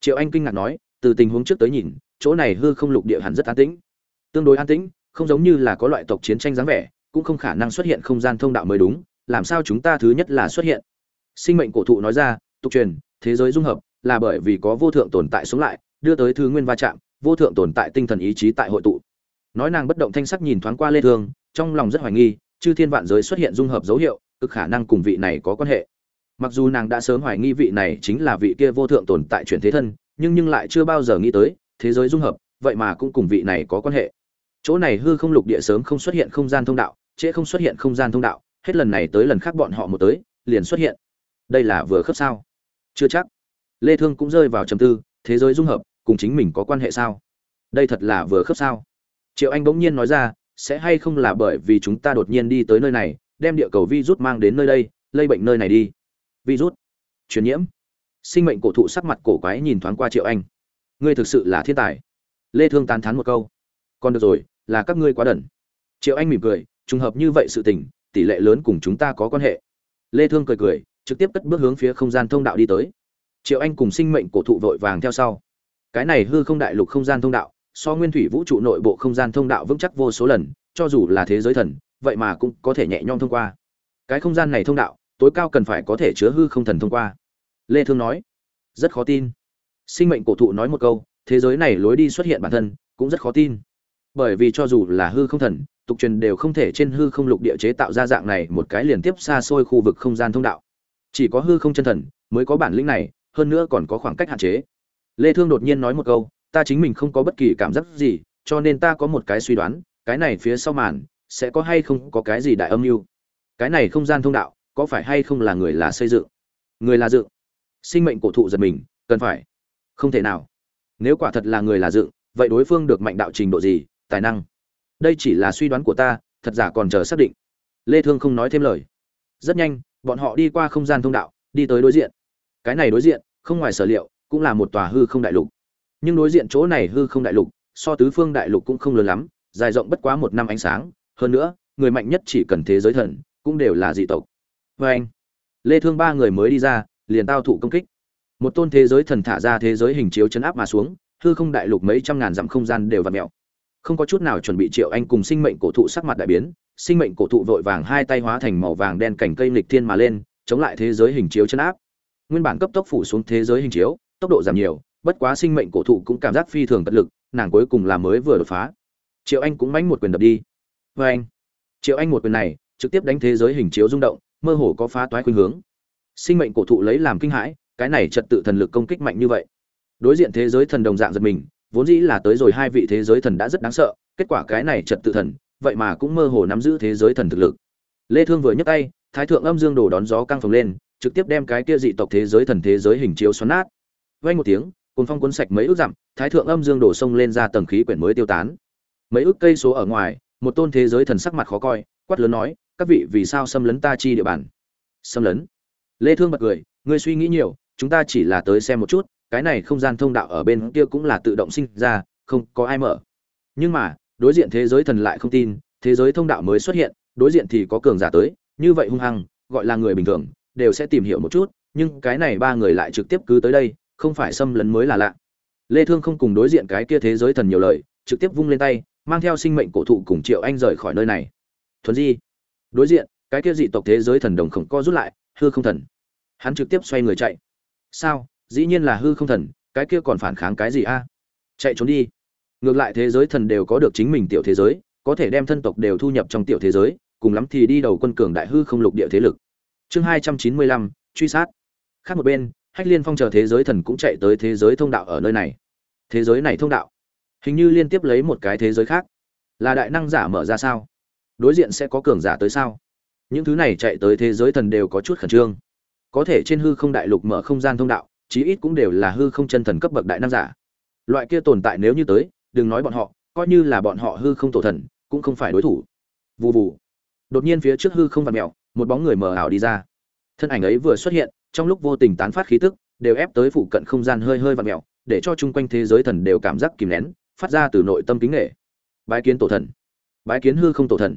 Triệu anh kinh ngạc nói, từ tình huống trước tới nhìn, chỗ này hư không lục địa hẳn rất an tĩnh. Tương đối an tĩnh, không giống như là có loại tộc chiến tranh dáng vẻ, cũng không khả năng xuất hiện không gian thông đạo mới đúng, làm sao chúng ta thứ nhất là xuất hiện? Sinh mệnh cổ thụ nói ra, tục truyền, thế giới dung hợp, là bởi vì có vô thượng tồn tại sống lại, đưa tới thứ nguyên va chạm, vô thượng tồn tại tinh thần ý chí tại hội tụ. Nói nàng bất động thanh sắc nhìn thoáng qua lê thương, trong lòng rất hoài nghi, chư thiên vạn giới xuất hiện dung hợp dấu hiệu cực khả năng cùng vị này có quan hệ. Mặc dù nàng đã sớm hoài nghi vị này chính là vị kia vô thượng tồn tại chuyển thế thân, nhưng nhưng lại chưa bao giờ nghĩ tới, thế giới dung hợp, vậy mà cũng cùng vị này có quan hệ. Chỗ này hư không lục địa sớm không xuất hiện không gian thông đạo, trễ không xuất hiện không gian thông đạo, hết lần này tới lần khác bọn họ một tới, liền xuất hiện. Đây là vừa khớp sao? Chưa chắc. Lê thương cũng rơi vào trầm tư, thế giới dung hợp, cùng chính mình có quan hệ sao? Đây thật là vừa khớp sao? Triệu anh bỗng nhiên nói ra, sẽ hay không là bởi vì chúng ta đột nhiên đi tới nơi này đem địa cầu virus mang đến nơi đây, lây bệnh nơi này đi. Virus. Truyền nhiễm. Sinh mệnh cổ thụ sắc mặt cổ quái nhìn thoáng qua triệu anh. Ngươi thực sự là thiên tài. Lê thương tán thán một câu. Còn được rồi, là các ngươi quá đần. Triệu anh mỉm cười, trùng hợp như vậy sự tình, tỷ lệ lớn cùng chúng ta có quan hệ. Lê thương cười cười, trực tiếp cất bước hướng phía không gian thông đạo đi tới. Triệu anh cùng sinh mệnh cổ thụ vội vàng theo sau. Cái này hư không đại lục không gian thông đạo, so nguyên thủy vũ trụ nội bộ không gian thông đạo vững chắc vô số lần, cho dù là thế giới thần vậy mà cũng có thể nhẹ nhõm thông qua. Cái không gian này thông đạo, tối cao cần phải có thể chứa hư không thần thông qua. Lê thương nói, rất khó tin. Sinh mệnh cổ thụ nói một câu, thế giới này lối đi xuất hiện bản thân, cũng rất khó tin. Bởi vì cho dù là hư không thần, tục truyền đều không thể trên hư không lục địa chế tạo ra dạng này một cái liên tiếp xa xôi khu vực không gian thông đạo. Chỉ có hư không chân thần mới có bản lĩnh này, hơn nữa còn có khoảng cách hạn chế. Lê thương đột nhiên nói một câu, ta chính mình không có bất kỳ cảm giác gì, cho nên ta có một cái suy đoán, cái này phía sau màn sẽ có hay không có cái gì đại âm mưu? Cái này không gian thông đạo, có phải hay không là người là xây dựng? Người là dựng. Sinh mệnh cổ thụ giật mình, cần phải. Không thể nào. Nếu quả thật là người là dựng, vậy đối phương được mạnh đạo trình độ gì, tài năng? Đây chỉ là suy đoán của ta, thật giả còn chờ xác định. Lê thương không nói thêm lời. Rất nhanh, bọn họ đi qua không gian thông đạo, đi tới đối diện. Cái này đối diện, không ngoài sở liệu, cũng là một tòa hư không đại lục. Nhưng đối diện chỗ này hư không đại lục, so tứ phương đại lục cũng không lớn lắm, dài rộng bất quá một năm ánh sáng hơn nữa, người mạnh nhất chỉ cần thế giới thần, cũng đều là dị tộc. Với anh, lê thương ba người mới đi ra, liền tao thụ công kích. Một tôn thế giới thần thả ra thế giới hình chiếu chấn áp mà xuống, hư không đại lục mấy trăm ngàn dặm không gian đều vặn mèo. Không có chút nào chuẩn bị triệu anh cùng sinh mệnh cổ thụ sắc mặt đại biến, sinh mệnh cổ thụ vội vàng hai tay hóa thành màu vàng đen cảnh cây lịch thiên mà lên, chống lại thế giới hình chiếu chấn áp. Nguyên bản cấp tốc phủ xuống thế giới hình chiếu, tốc độ giảm nhiều, bất quá sinh mệnh cổ thụ cũng cảm giác phi thường cật lực, nàng cuối cùng là mới vừa đột phá. Triệu anh cũng mánh một quyền đập đi vê anh. Triệu anh một quyền này, trực tiếp đánh thế giới hình chiếu rung động, mơ hồ có phá toái khuynh hướng. Sinh mệnh cổ thụ lấy làm kinh hãi, cái này trật tự thần lực công kích mạnh như vậy. Đối diện thế giới thần đồng dạng giật mình, vốn dĩ là tới rồi hai vị thế giới thần đã rất đáng sợ, kết quả cái này trật tự thần, vậy mà cũng mơ hồ nắm giữ thế giới thần thực lực. Lê thương vừa nhấc tay, thái thượng âm dương đồ đón gió căng phồng lên, trực tiếp đem cái kia dị tộc thế giới thần thế giới hình chiếu xoắn nát. Vang một tiếng cuốn phong cuốn sạch mấy ước dặm, thái thượng âm dương đổ sông lên ra tầng khí quyển mới tiêu tán. Mấy ước cây số ở ngoài một tôn thế giới thần sắc mặt khó coi, quát lớn nói, các vị vì sao xâm lấn ta chi địa bàn? Xâm lấn? Lê thương bật cười, ngươi suy nghĩ nhiều, chúng ta chỉ là tới xem một chút, cái này không gian thông đạo ở bên kia cũng là tự động sinh ra, không có ai mở. Nhưng mà, đối diện thế giới thần lại không tin, thế giới thông đạo mới xuất hiện, đối diện thì có cường giả tới, như vậy hung hăng, gọi là người bình thường, đều sẽ tìm hiểu một chút, nhưng cái này ba người lại trực tiếp cứ tới đây, không phải xâm lấn mới là lạ. Lê thương không cùng đối diện cái kia thế giới thần nhiều lời, trực tiếp vung lên tay mang theo sinh mệnh cổ thụ cùng triệu anh rời khỏi nơi này. Thuần di, đối diện, cái kia dị tộc thế giới thần đồng khổng co rút lại, hư không thần. Hắn trực tiếp xoay người chạy. Sao? Dĩ nhiên là hư không thần, cái kia còn phản kháng cái gì a? Chạy trốn đi. Ngược lại thế giới thần đều có được chính mình tiểu thế giới, có thể đem thân tộc đều thu nhập trong tiểu thế giới, cùng lắm thì đi đầu quân cường đại hư không lục địa thế lực. Chương hai trăm chín mươi lăm, truy sát. Khác một bên, hách liên phong chờ thế giới thần cũng chạy tới thế giới thông đạo ở nơi này. Thế giới này thông đạo hình như liên tiếp lấy một cái thế giới khác. Là đại năng giả mở ra sao? Đối diện sẽ có cường giả tới sao? Những thứ này chạy tới thế giới thần đều có chút khẩn trương. Có thể trên hư không đại lục mở không gian thông đạo, chí ít cũng đều là hư không chân thần cấp bậc đại năng giả. Loại kia tồn tại nếu như tới, đừng nói bọn họ, coi như là bọn họ hư không tổ thần, cũng không phải đối thủ. Vù vù. Đột nhiên phía trước hư không vặt mẹo một bóng người mờ ảo đi ra. Thân ảnh ấy vừa xuất hiện, trong lúc vô tình tán phát khí tức, đều ép tới phụ cận không gian hơi hơi vặt mẹo để cho chung quanh thế giới thần đều cảm giác kìm nén phát ra từ nội tâm kính nghệ. Bái kiến tổ thần. Bái kiến hư không tổ thần.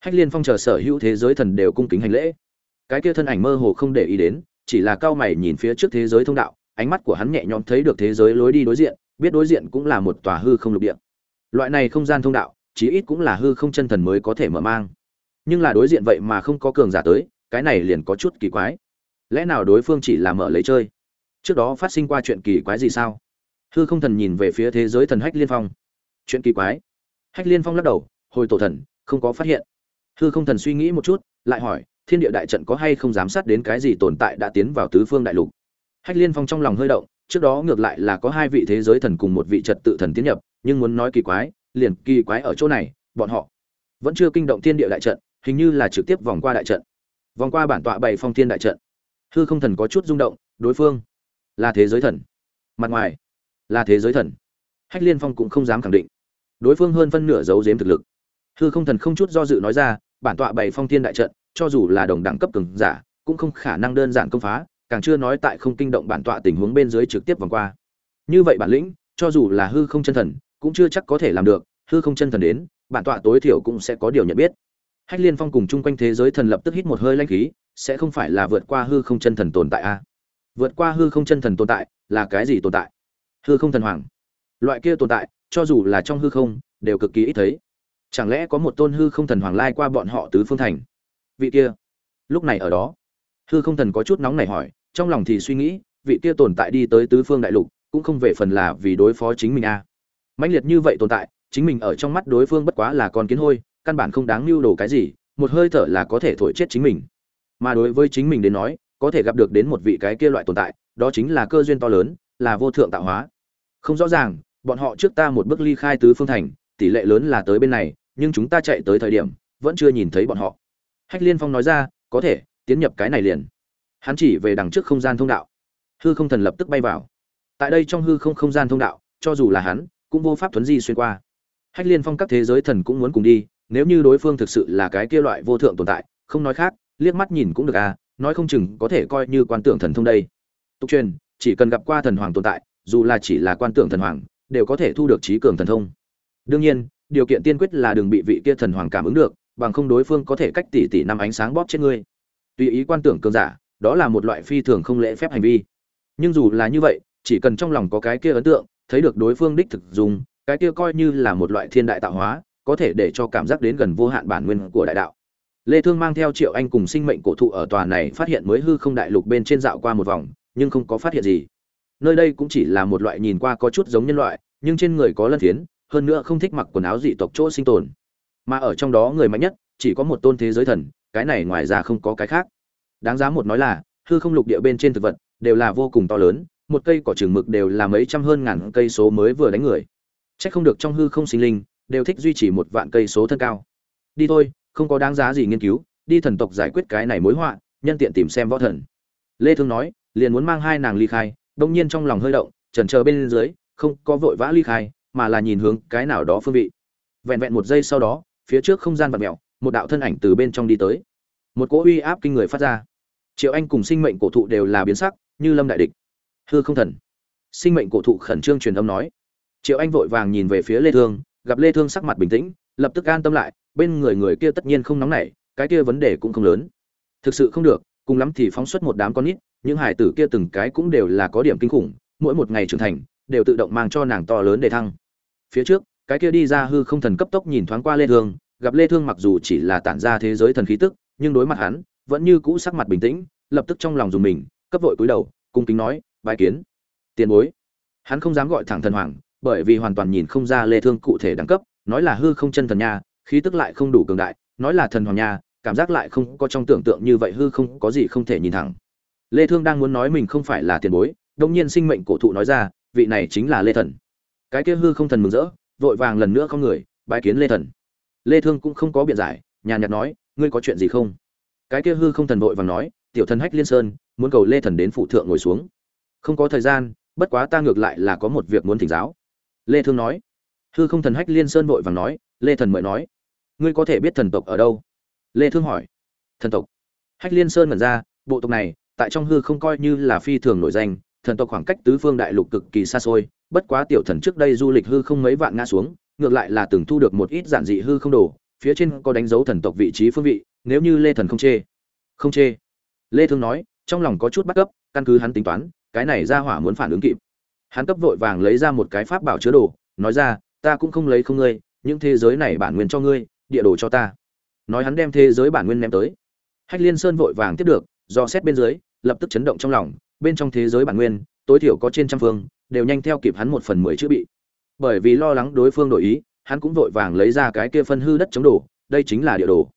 Hách liên phong chờ sở hữu thế giới thần đều cung kính hành lễ. Cái kia thân ảnh mơ hồ không để ý đến, chỉ là cao mày nhìn phía trước thế giới thông đạo, ánh mắt của hắn nhẹ nhõm thấy được thế giới lối đi đối diện, biết đối diện cũng là một tòa hư không lục địa. Loại này không gian thông đạo, chí ít cũng là hư không chân thần mới có thể mở mang. Nhưng là đối diện vậy mà không có cường giả tới, cái này liền có chút kỳ quái. Lẽ nào đối phương chỉ là mở lấy chơi? Trước đó phát sinh qua chuyện kỳ quái gì sao? Hư không thần nhìn về phía thế giới thần hách liên phong. Chuyện kỳ quái. Hách liên phong lắc đầu, hồi tổ thần, không có phát hiện. Hư không thần suy nghĩ một chút, lại hỏi, thiên địa đại trận có hay không giám sát đến cái gì tồn tại đã tiến vào tứ phương đại lục? Hách liên phong trong lòng hơi động, trước đó ngược lại là có hai vị thế giới thần cùng một vị trật tự thần tiến nhập, nhưng muốn nói kỳ quái, liền kỳ quái ở chỗ này, bọn họ vẫn chưa kinh động thiên địa đại trận, hình như là trực tiếp vòng qua đại trận. Vòng qua bản tọa bảy phong thiên đại trận. Hư không thần có chút rung động, đối phương là thế giới thần. Mặt ngoài là thế giới thần. Hách liên phong cũng không dám khẳng định. Đối phương hơn phân nửa giấu giếm thực lực. Hư không thần không chút do dự nói ra, bản tọa bày phong thiên đại trận, cho dù là đồng đẳng cấp cường giả, cũng không khả năng đơn giản công phá, càng chưa nói tại không kinh động bản tọa tình huống bên dưới trực tiếp vòng qua. Như vậy bản lĩnh, cho dù là hư không chân thần, cũng chưa chắc có thể làm được, hư không chân thần đến, bản tọa tối thiểu cũng sẽ có điều nhận biết. Hách liên phong cùng chung quanh thế giới thần lập tức hít một hơi lanh khí, sẽ không phải là vượt qua hư không chân thần tồn tại a? À? vượt qua hư không chân thần tồn tại là cái gì tồn tại? Hư không thần hoàng. Loại kia tồn tại, cho dù là trong hư không, đều cực kỳ ít thấy. Chẳng lẽ có một tôn hư không thần hoàng lai qua bọn họ tứ phương thành? Vị kia, lúc này ở đó. Hư không thần có chút nóng này hỏi, trong lòng thì suy nghĩ, vị kia tồn tại đi tới tứ phương đại lục, cũng không về phần là vì đối phó chính mình a à. mãnh liệt như vậy tồn tại, chính mình ở trong mắt đối phương bất quá là con kiến hôi, căn bản không đáng lưu đồ cái gì, một hơi thở là có thể thổi chết chính mình. Mà đối với chính mình đến nói, có thể gặp được đến một vị cái kia loại tồn tại, đó chính là cơ duyên to lớn là vô thượng tạo hóa. Không rõ ràng, bọn họ trước ta một bước ly khai tứ phương thành, tỷ lệ lớn là tới bên này, nhưng chúng ta chạy tới thời điểm, vẫn chưa nhìn thấy bọn họ. Hách liên phong nói ra, có thể, tiến nhập cái này liền. Hắn chỉ về đằng trước không gian thông đạo. Hư không thần lập tức bay vào. Tại đây trong hư không không gian thông đạo, cho dù là hắn, cũng vô pháp thuấn di xuyên qua. Hách liên phong các thế giới thần cũng muốn cùng đi, nếu như đối phương thực sự là cái kia loại vô thượng tồn tại, không nói khác, liếc mắt nhìn cũng được à nói không chừng có thể coi như quan tưởng thần thông đây. Tục truyền chỉ cần gặp qua thần hoàng tồn tại, dù là chỉ là quan tưởng thần hoàng, đều có thể thu được trí cường thần thông. Đương nhiên, điều kiện tiên quyết là đừng bị vị kia thần hoàng cảm ứng được, bằng không đối phương có thể cách tỷ tỷ năm ánh sáng bóp chết ngươi. Tùy ý quan tưởng cường giả, đó là một loại phi thường không lễ phép hành vi. Nhưng dù là như vậy, chỉ cần trong lòng có cái kia ấn tượng, thấy được đối phương đích thực dùng, cái kia coi như là một loại thiên đại tạo hóa, có thể để cho cảm giác đến gần vô hạn bản nguyên của đại đạo. Lê thương mang theo triệu anh cùng sinh mệnh cổ thụ ở tòa này phát hiện mới hư không đại lục bên trên dạo qua một vòng nhưng không có phát hiện gì nơi đây cũng chỉ là một loại nhìn qua có chút giống nhân loại nhưng trên người có lân phiến hơn nữa không thích mặc quần áo dị tộc chỗ sinh tồn mà ở trong đó người mạnh nhất chỉ có một tôn thế giới thần cái này ngoài ra không có cái khác đáng giá một nói là hư không lục địa bên trên thực vật đều là vô cùng to lớn một cây cỏ trường mực đều là mấy trăm hơn ngàn cây số mới vừa đánh người Chắc không được trong hư không sinh linh đều thích duy trì một vạn cây số thân cao. Đi thôi, không có đáng giá gì nghiên cứu, đi thần tộc giải quyết cái này mối họa, nhân tiện tìm xem võ thần. Lê Thương nói, liền muốn mang hai nàng ly khai, đông nhiên trong lòng hơi động, chần chờ bên dưới, không có vội vã ly khai, mà là nhìn hướng cái nào đó phương vị. Vẹn vẹn một giây sau đó, phía trước không gian vật mèo, một đạo thân ảnh từ bên trong đi tới. Một cỗ uy áp kinh người phát ra. Triệu Anh cùng sinh mệnh cổ thụ đều là biến sắc, như lâm đại địch. Hư không thần. Sinh mệnh cổ thụ khẩn trương truyền âm nói. Triệu Anh vội vàng nhìn về phía Lê Thương, gặp Lê Thương sắc mặt bình tĩnh, lập tức an tâm lại, bên người người kia tất nhiên không nóng nảy, cái kia vấn đề cũng không lớn. Thực sự không được, cùng lắm thì phóng xuất một đám con nít, những hải tử kia từng cái cũng đều là có điểm kinh khủng, mỗi một ngày trưởng thành, đều tự động mang cho nàng to lớn để thăng. Phía trước, cái kia đi ra hư không thần cấp tốc nhìn thoáng qua Lê Thương, gặp Lê Thương mặc dù chỉ là tản ra thế giới thần khí tức, nhưng đối mặt hắn, vẫn như cũ sắc mặt bình tĩnh, lập tức trong lòng dùng mình, cấp vội cúi đầu, cung kính nói, "Bái kiến." Tiền bối. Hắn không dám gọi thẳng thần hoàng, bởi vì hoàn toàn nhìn không ra lê thương cụ thể đẳng cấp nói là hư không chân thần nha khí tức lại không đủ cường đại nói là thần hoàng nha cảm giác lại không có trong tưởng tượng như vậy hư không có gì không thể nhìn thẳng lê thương đang muốn nói mình không phải là tiền bối đông nhiên sinh mệnh cổ thụ nói ra, vị này chính là lê thần. Cái kia hư không thần mừng rỡ, vội vàng lần nữa không người, bái kiến lê thần. Lê thương cũng không có biện giải, nhàn nhạt nói, ngươi có chuyện gì không? Cái kia hư không thần vội vàng nói, tiểu thần hách liên sơn, muốn cầu lê thần đến phụ thượng ngồi xuống. Không có thời gian, bất quá ta ngược lại là có một việc muốn thỉnh giáo. Lê thương nói. Hư không thần hách liên sơn vội vàng nói, lê thần mời nói. Ngươi có thể biết thần tộc ở đâu? Lê thương hỏi. Thần tộc. Hách liên sơn ngẩn ra, bộ tộc này tại trong hư không coi như là phi thường nổi danh, thần tộc khoảng cách tứ phương đại lục cực kỳ xa xôi, bất quá tiểu thần trước đây du lịch hư không mấy vạn ngã xuống, ngược lại là từng thu được một ít giản dị hư không đồ, phía trên có đánh dấu thần tộc vị trí phương vị, nếu như lê thần không chê. Không chê. Lê thương nói, trong lòng có chút bắt cấp căn cứ hắn tính toán, cái này ra hỏa muốn phản ứng kịp. Hắn cấp vội vàng lấy ra một cái pháp bảo chứa đồ, nói ra, ta cũng không lấy không ngươi, những thế giới này bản nguyên cho ngươi, địa đồ cho ta. Nói hắn đem thế giới bản nguyên ném tới. Hách liên sơn vội vàng tiếp được do xét bên dưới, lập tức chấn động trong lòng, bên trong thế giới bản nguyên, tối thiểu có trên trăm phương, đều nhanh theo kịp hắn một phần mười chữ bị. Bởi vì lo lắng đối phương đổi ý, hắn cũng vội vàng lấy ra cái kia phân hư đất chống đổ đây chính là địa đồ.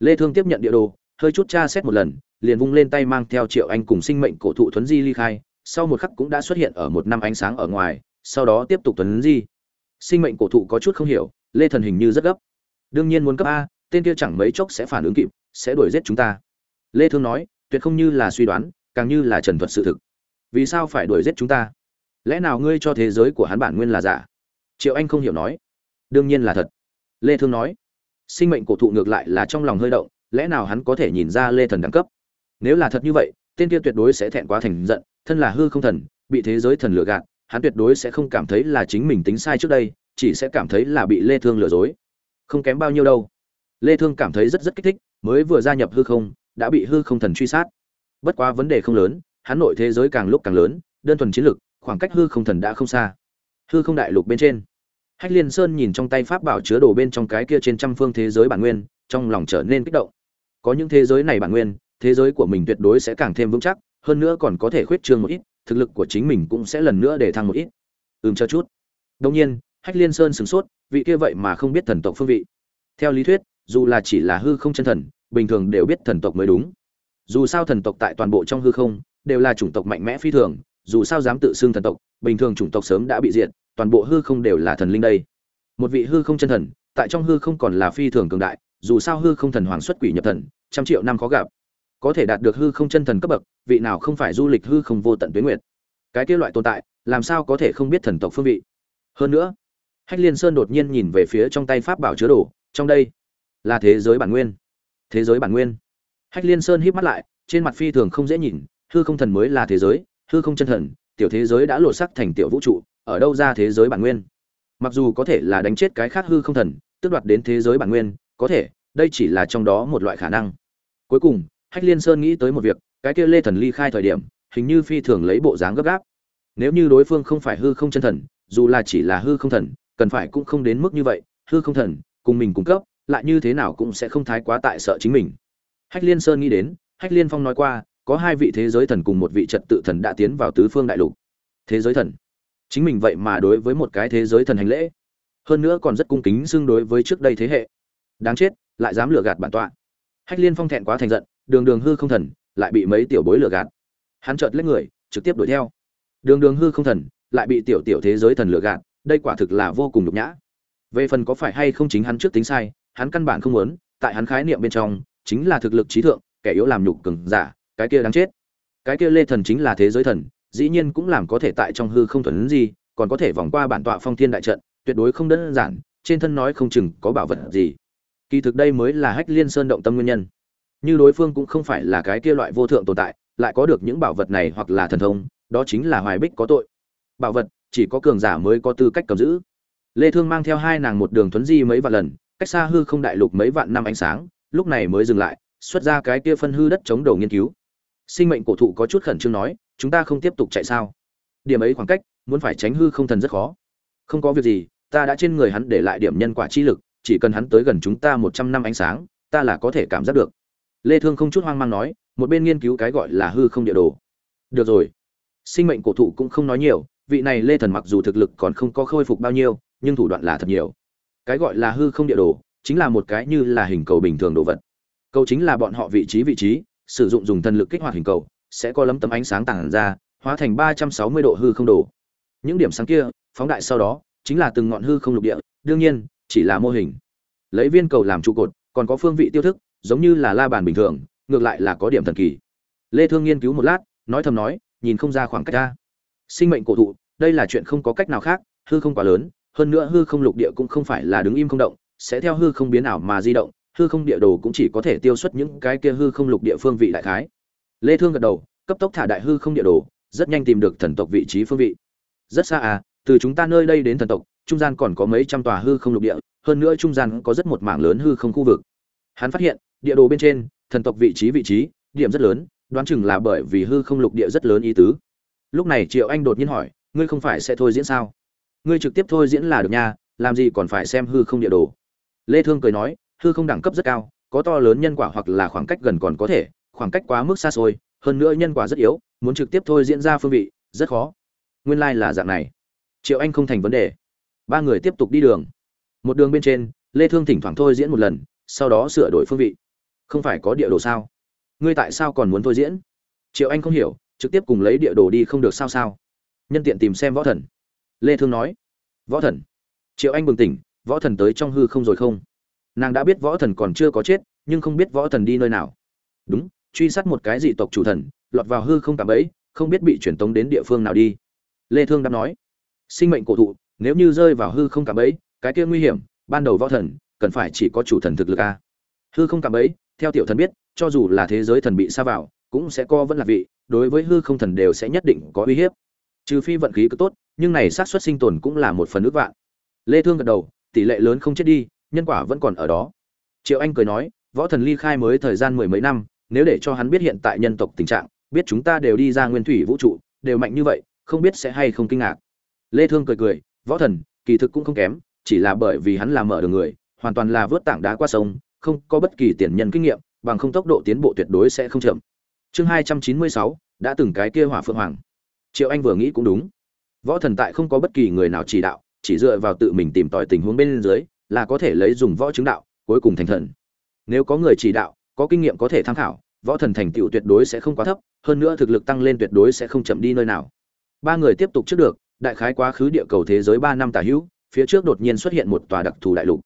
Lê thương tiếp nhận địa đồ, hơi chút tra xét một lần, liền vung lên tay mang theo triệu anh cùng sinh mệnh cổ thụ thuấn di ly khai, sau một khắc cũng đã xuất hiện ở một năm ánh sáng ở ngoài, sau đó tiếp tục tuấn di. Sinh mệnh cổ thụ có chút không hiểu, lê thần hình như rất gấp. Đương nhiên muốn cấp a, tên kia chẳng mấy chốc sẽ phản ứng kịp, sẽ đuổi giết chúng ta. Lê thương nói tuyệt không như là suy đoán, càng như là trần thuật sự thực. Vì sao phải đuổi giết chúng ta? Lẽ nào ngươi cho thế giới của hắn bản nguyên là giả? Triệu anh không hiểu nói. Đương nhiên là thật. Lê thương nói. Sinh mệnh cổ thụ ngược lại là trong lòng hơi động, lẽ nào hắn có thể nhìn ra lê thần đẳng cấp? Nếu là thật như vậy, tên kia tuyệt đối sẽ thẹn quá thành giận, thân là hư không thần, bị thế giới thần lừa gạt, hắn tuyệt đối sẽ không cảm thấy là chính mình tính sai trước đây, chỉ sẽ cảm thấy là bị lê thương lừa dối. Không kém bao nhiêu đâu. Lê thương cảm thấy rất rất kích thích, mới vừa gia nhập hư không đã bị hư không thần truy sát. Bất quá vấn đề không lớn, hắn nội thế giới càng lúc càng lớn, đơn thuần chiến lực khoảng cách hư không thần đã không xa. Hư không đại lục bên trên. Hách liên sơn nhìn trong tay pháp bảo chứa đồ bên trong cái kia trên trăm phương thế giới bản nguyên, trong lòng trở nên kích động. Có những thế giới này bản nguyên, thế giới của mình tuyệt đối sẽ càng thêm vững chắc, hơn nữa còn có thể khuyết trương một ít, thực lực của chính mình cũng sẽ lần nữa để thăng một ít. Ừm cho chút. Đông nhiên, hách liên sơn sửng sốt, vị kia vậy mà không biết thần tộc phương vị. Theo lý thuyết, dù là chỉ là hư không chân thần bình thường đều biết thần tộc mới đúng. Dù sao thần tộc tại toàn bộ trong hư không, đều là chủng tộc mạnh mẽ phi thường, dù sao dám tự xưng thần tộc, bình thường chủng tộc sớm đã bị diệt, toàn bộ hư không đều là thần linh đây. Một vị hư không chân thần, tại trong hư không còn là phi thường cường đại, dù sao hư không thần hoàng xuất quỷ nhập thần, trăm triệu năm khó gặp. Có thể đạt được hư không chân thần cấp bậc, vị nào không phải du lịch hư không vô tận tuyến nguyệt. Cái kia loại tồn tại, làm sao có thể không biết thần tộc phương vị? Hơn nữa, hách liên sơn đột nhiên nhìn về phía trong tay pháp bảo chứa đồ, trong đây là thế giới bản nguyên thế giới bản nguyên. Hách liên sơn híp mắt lại, trên mặt phi thường không dễ nhìn, hư không thần mới là thế giới, hư không chân thần, tiểu thế giới đã lột sắc thành tiểu vũ trụ, ở đâu ra thế giới bản nguyên? Mặc dù có thể là đánh chết cái khác hư không thần, tước đoạt đến thế giới bản nguyên, có thể, đây chỉ là trong đó một loại khả năng. Cuối cùng, hách liên sơn nghĩ tới một việc, cái kia lê thần ly khai thời điểm, hình như phi thường lấy bộ dáng gấp gáp. Nếu như đối phương không phải hư không chân thần, dù là chỉ là hư không thần, cần phải cũng không đến mức như vậy, hư không thần, cùng mình cung cấp lại như thế nào cũng sẽ không thái quá tại sợ chính mình. Hách liên sơn nghĩ đến, hách liên phong nói qua, có hai vị thế giới thần cùng một vị trật tự thần đã tiến vào tứ phương đại lục. Thế giới thần. Chính mình vậy mà đối với một cái thế giới thần hành lễ. Hơn nữa còn rất cung kính xưng đối với trước đây thế hệ. Đáng chết, lại dám lừa gạt bản tọa. Hách liên phong thẹn quá thành giận, đường đường hư không thần, lại bị mấy tiểu bối lừa gạt. Hắn chợt lấy người, trực tiếp đuổi theo. Đường đường hư không thần, lại bị tiểu tiểu thế giới thần lừa gạt, đây quả thực là vô cùng nhục nhã. Về phần có phải hay không chính hắn trước tính sai hắn căn bản không muốn, tại hắn khái niệm bên trong, chính là thực lực trí thượng, kẻ yếu làm nhục cường giả, cái kia đáng chết. Cái kia lê thần chính là thế giới thần, dĩ nhiên cũng làm có thể tại trong hư không thuần gì, còn có thể vòng qua bản tọa phong thiên đại trận, tuyệt đối không đơn giản, trên thân nói không chừng có bảo vật gì. Kỳ thực đây mới là hách liên sơn động tâm nguyên nhân. Như đối phương cũng không phải là cái kia loại vô thượng tồn tại, lại có được những bảo vật này hoặc là thần thông, đó chính là hoài bích có tội. Bảo vật, chỉ có cường giả mới có tư cách cầm giữ. Lê thương mang theo hai nàng một đường tuấn di mấy vạn lần cách xa hư không đại lục mấy vạn năm ánh sáng, lúc này mới dừng lại, xuất ra cái kia phân hư đất chống đầu nghiên cứu. Sinh mệnh cổ thụ có chút khẩn trương nói, chúng ta không tiếp tục chạy sao? Điểm ấy khoảng cách, muốn phải tránh hư không thần rất khó. Không có việc gì, ta đã trên người hắn để lại điểm nhân quả chi lực, chỉ cần hắn tới gần chúng ta một trăm năm ánh sáng, ta là có thể cảm giác được. Lê thương không chút hoang mang nói, một bên nghiên cứu cái gọi là hư không địa đồ. Được rồi. Sinh mệnh cổ thụ cũng không nói nhiều, vị này lê thần mặc dù thực lực còn không có khôi phục bao nhiêu, nhưng thủ đoạn là thật nhiều cái gọi là hư không địa đồ, chính là một cái như là hình cầu bình thường đồ vật. Cầu chính là bọn họ vị trí vị trí, sử dụng dùng thần lực kích hoạt hình cầu, sẽ có lấm tấm ánh sáng tản ra, hóa thành ba trăm sáu mươi độ hư không đồ. Những điểm sáng kia, phóng đại sau đó, chính là từng ngọn hư không lục địa, đương nhiên, chỉ là mô hình. Lấy viên cầu làm trụ cột, còn có phương vị tiêu thức, giống như là la bàn bình thường, ngược lại là có điểm thần kỳ. Lê thương nghiên cứu một lát, nói thầm nói, nhìn không ra khoảng cách ra. Sinh mệnh cổ thụ, đây là chuyện không có cách nào khác, hư không quá lớn hơn nữa hư không lục địa cũng không phải là đứng im không động, sẽ theo hư không biến ảo mà di động, hư không địa đồ cũng chỉ có thể tiêu xuất những cái kia hư không lục địa phương vị đại khái. Lê thương gật đầu, cấp tốc thả đại hư không địa đồ, rất nhanh tìm được thần tộc vị trí phương vị. Rất xa à từ chúng ta nơi đây đến thần tộc, trung gian còn có mấy trăm tòa hư không lục địa, hơn nữa trung gian có rất một mảng lớn hư không khu vực. Hắn phát hiện, địa đồ bên trên, thần tộc vị trí vị trí, điểm rất lớn, đoán chừng là bởi vì hư không lục địa rất lớn ý tứ. Lúc này triệu anh đột nhiên hỏi, ngươi không phải sẽ thôi diễn sao? Ngươi trực tiếp thôi diễn là được nha, làm gì còn phải xem hư không địa đồ. Lê thương cười nói, hư không đẳng cấp rất cao, có to lớn nhân quả hoặc là khoảng cách gần còn có thể, khoảng cách quá mức xa xôi, hơn nữa nhân quả rất yếu, muốn trực tiếp thôi diễn ra phương vị, rất khó. Nguyên lai like là dạng này. Triệu anh không thành vấn đề. Ba người tiếp tục đi đường. Một đường bên trên, lê thương thỉnh thoảng thôi diễn một lần, sau đó sửa đổi phương vị. Không phải có địa đồ sao? Ngươi tại sao còn muốn thôi diễn? Triệu anh không hiểu, trực tiếp cùng lấy địa đồ đi không được sao sao? Nhân tiện tìm xem võ thần lê thương nói, võ thần. Triệu anh bừng tỉnh, võ thần tới trong hư không rồi không? Nàng đã biết võ thần còn chưa có chết, nhưng không biết võ thần đi nơi nào. Đúng, truy sát một cái dị tộc chủ thần, lọt vào hư không cảm ấy không biết bị truyền tống đến địa phương nào đi. Lê thương đáp nói, sinh mệnh cổ thụ, nếu như rơi vào hư không cảm ấy cái kia nguy hiểm, ban đầu võ thần, cần phải chỉ có chủ thần thực lực a. Hư không cảm ấy theo tiểu thần biết, cho dù là thế giới thần bị xa vào, cũng sẽ co vẫn là vị, đối với hư không thần đều sẽ nhất định có uy hiếp trừ phi vận khí cứ tốt, nhưng này xác suất sinh tồn cũng là một phần ước vạn. Lê thương gật đầu, tỷ lệ lớn không chết đi, nhân quả vẫn còn ở đó. Triệu anh cười nói, võ thần ly khai mới thời gian mười mấy năm, nếu để cho hắn biết hiện tại nhân tộc tình trạng, biết chúng ta đều đi ra nguyên thủy vũ trụ, đều mạnh như vậy, không biết sẽ hay không kinh ngạc. Lê thương cười cười, võ thần, kỳ thực cũng không kém, chỉ là bởi vì hắn là mở đường người, hoàn toàn là vớt tảng đá qua sông, không có bất kỳ tiền nhân kinh nghiệm, bằng không tốc độ tiến bộ tuyệt đối sẽ không chậm. Chương hai trăm chín mươi sáu, đã từng cái kia hỏa phượng hoàng triệu anh vừa nghĩ cũng đúng. Võ thần tại không có bất kỳ người nào chỉ đạo, chỉ dựa vào tự mình tìm tòi tình huống bên dưới, là có thể lấy dùng võ chứng đạo, cuối cùng thành thần. Nếu có người chỉ đạo, có kinh nghiệm có thể tham khảo, võ thần thành tựu tuyệt đối sẽ không quá thấp, hơn nữa thực lực tăng lên tuyệt đối sẽ không chậm đi nơi nào. Ba người tiếp tục trước được, đại khái quá khứ địa cầu thế giới ba năm tả hữu, phía trước đột nhiên xuất hiện một tòa đặc thù đại lục.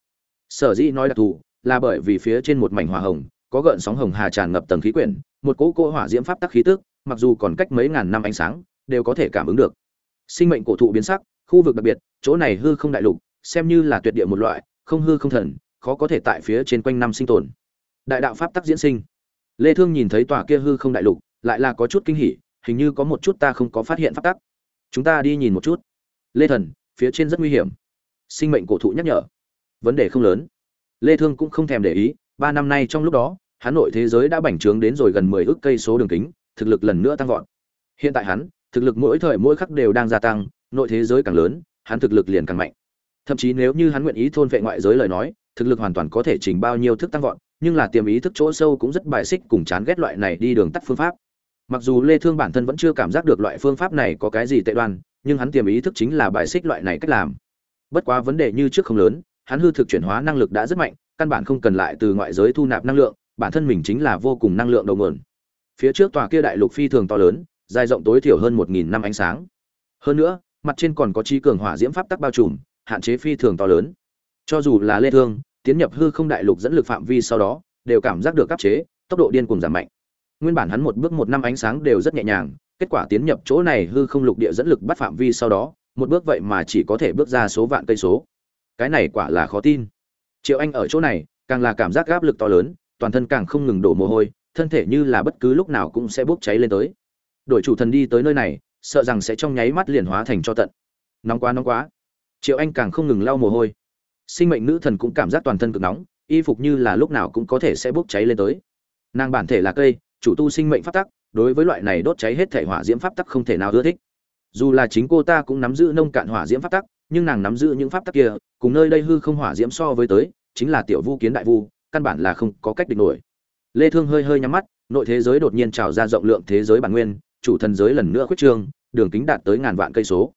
Sở dĩ nói đặc thù, là bởi vì phía trên một mảnh hỏa hồng, có gợn sóng hồng hà tràn ngập tầng khí quyển, một cỗ cỗ hỏa diễm pháp tắc khí tức, mặc dù còn cách mấy ngàn năm ánh sáng đều có thể cảm ứng được. Sinh mệnh cổ thụ biến sắc, khu vực đặc biệt, chỗ này hư không đại lục, xem như là tuyệt địa một loại, không hư không thần, khó có thể tại phía trên quanh năm sinh tồn. Đại đạo pháp tắc diễn sinh. Lê thương nhìn thấy tòa kia hư không đại lục, lại là có chút kinh hỉ, hình như có một chút ta không có phát hiện pháp tắc. Chúng ta đi nhìn một chút. Lê thần, phía trên rất nguy hiểm. Sinh mệnh cổ thụ nhắc nhở. Vấn đề không lớn. Lê thương cũng không thèm để ý, ba năm nay trong lúc đó hắn nội thế giới đã bành trướng đến rồi gần 10 ước cây số đường kính, thực lực lần nữa tăng vọt. Hiện tại hắn thực lực mỗi thời mỗi khắc đều đang gia tăng, nội thế giới càng lớn, hắn thực lực liền càng mạnh. Thậm chí nếu như hắn nguyện ý thôn vệ ngoại giới lời nói, thực lực hoàn toàn có thể chỉnh bao nhiêu thức tăng vọt, nhưng là tiềm ý thức chỗ sâu cũng rất bài xích cùng chán ghét loại này đi đường tắt phương pháp. Mặc dù lê thương bản thân vẫn chưa cảm giác được loại phương pháp này có cái gì tệ đoan, nhưng hắn tiềm ý thức chính là bài xích loại này cách làm. Bất quá vấn đề như trước không lớn, hắn hư thực chuyển hóa năng lực đã rất mạnh, căn bản không cần lại từ ngoại giới thu nạp năng lượng, bản thân mình chính là vô cùng năng lượng đầu nguồn. Phía trước tòa kia đại lục phi thường to lớn dài rộng tối thiểu hơn một nghìn năm ánh sáng. Hơn nữa, mặt trên còn có chi cường hỏa diễm pháp tắc bao trùm, hạn chế phi thường to lớn. Cho dù là lê thương, tiến nhập hư không đại lục dẫn lực phạm vi sau đó, đều cảm giác được áp chế, tốc độ điên cuồng giảm mạnh. Nguyên bản hắn một bước một năm ánh sáng đều rất nhẹ nhàng, kết quả tiến nhập chỗ này hư không lục địa dẫn lực bắt phạm vi sau đó, một bước vậy mà chỉ có thể bước ra số vạn cây số. Cái này quả là khó tin. Triệu anh ở chỗ này, càng là cảm giác áp lực to lớn, toàn thân càng không ngừng đổ mồ hôi, thân thể như là bất cứ lúc nào cũng sẽ bốc cháy lên tới đội chủ thần đi tới nơi này, sợ rằng sẽ trong nháy mắt liền hóa thành cho tận. Nóng quá nóng quá. Triệu anh càng không ngừng lau mồ hôi. Sinh mệnh nữ thần cũng cảm giác toàn thân cực nóng, y phục như là lúc nào cũng có thể sẽ bốc cháy lên tới. Nàng bản thể là cây, chủ tu sinh mệnh pháp tắc, đối với loại này đốt cháy hết thể hỏa diễm pháp tắc không thể nào ưa thích. Dù là chính cô ta cũng nắm giữ nông cạn hỏa diễm pháp tắc, nhưng nàng nắm giữ những pháp tắc kia, cùng nơi đây hư không hỏa diễm so với tới, chính là tiểu vu kiến đại vu, căn bản là không có cách địch nổi. Lê thương hơi hơi nhắm mắt, nội thế giới đột nhiên trào ra rộng lượng thế giới bản nguyên chủ thần giới lần nữa khuyết trương, đường kính đạt tới ngàn vạn cây số.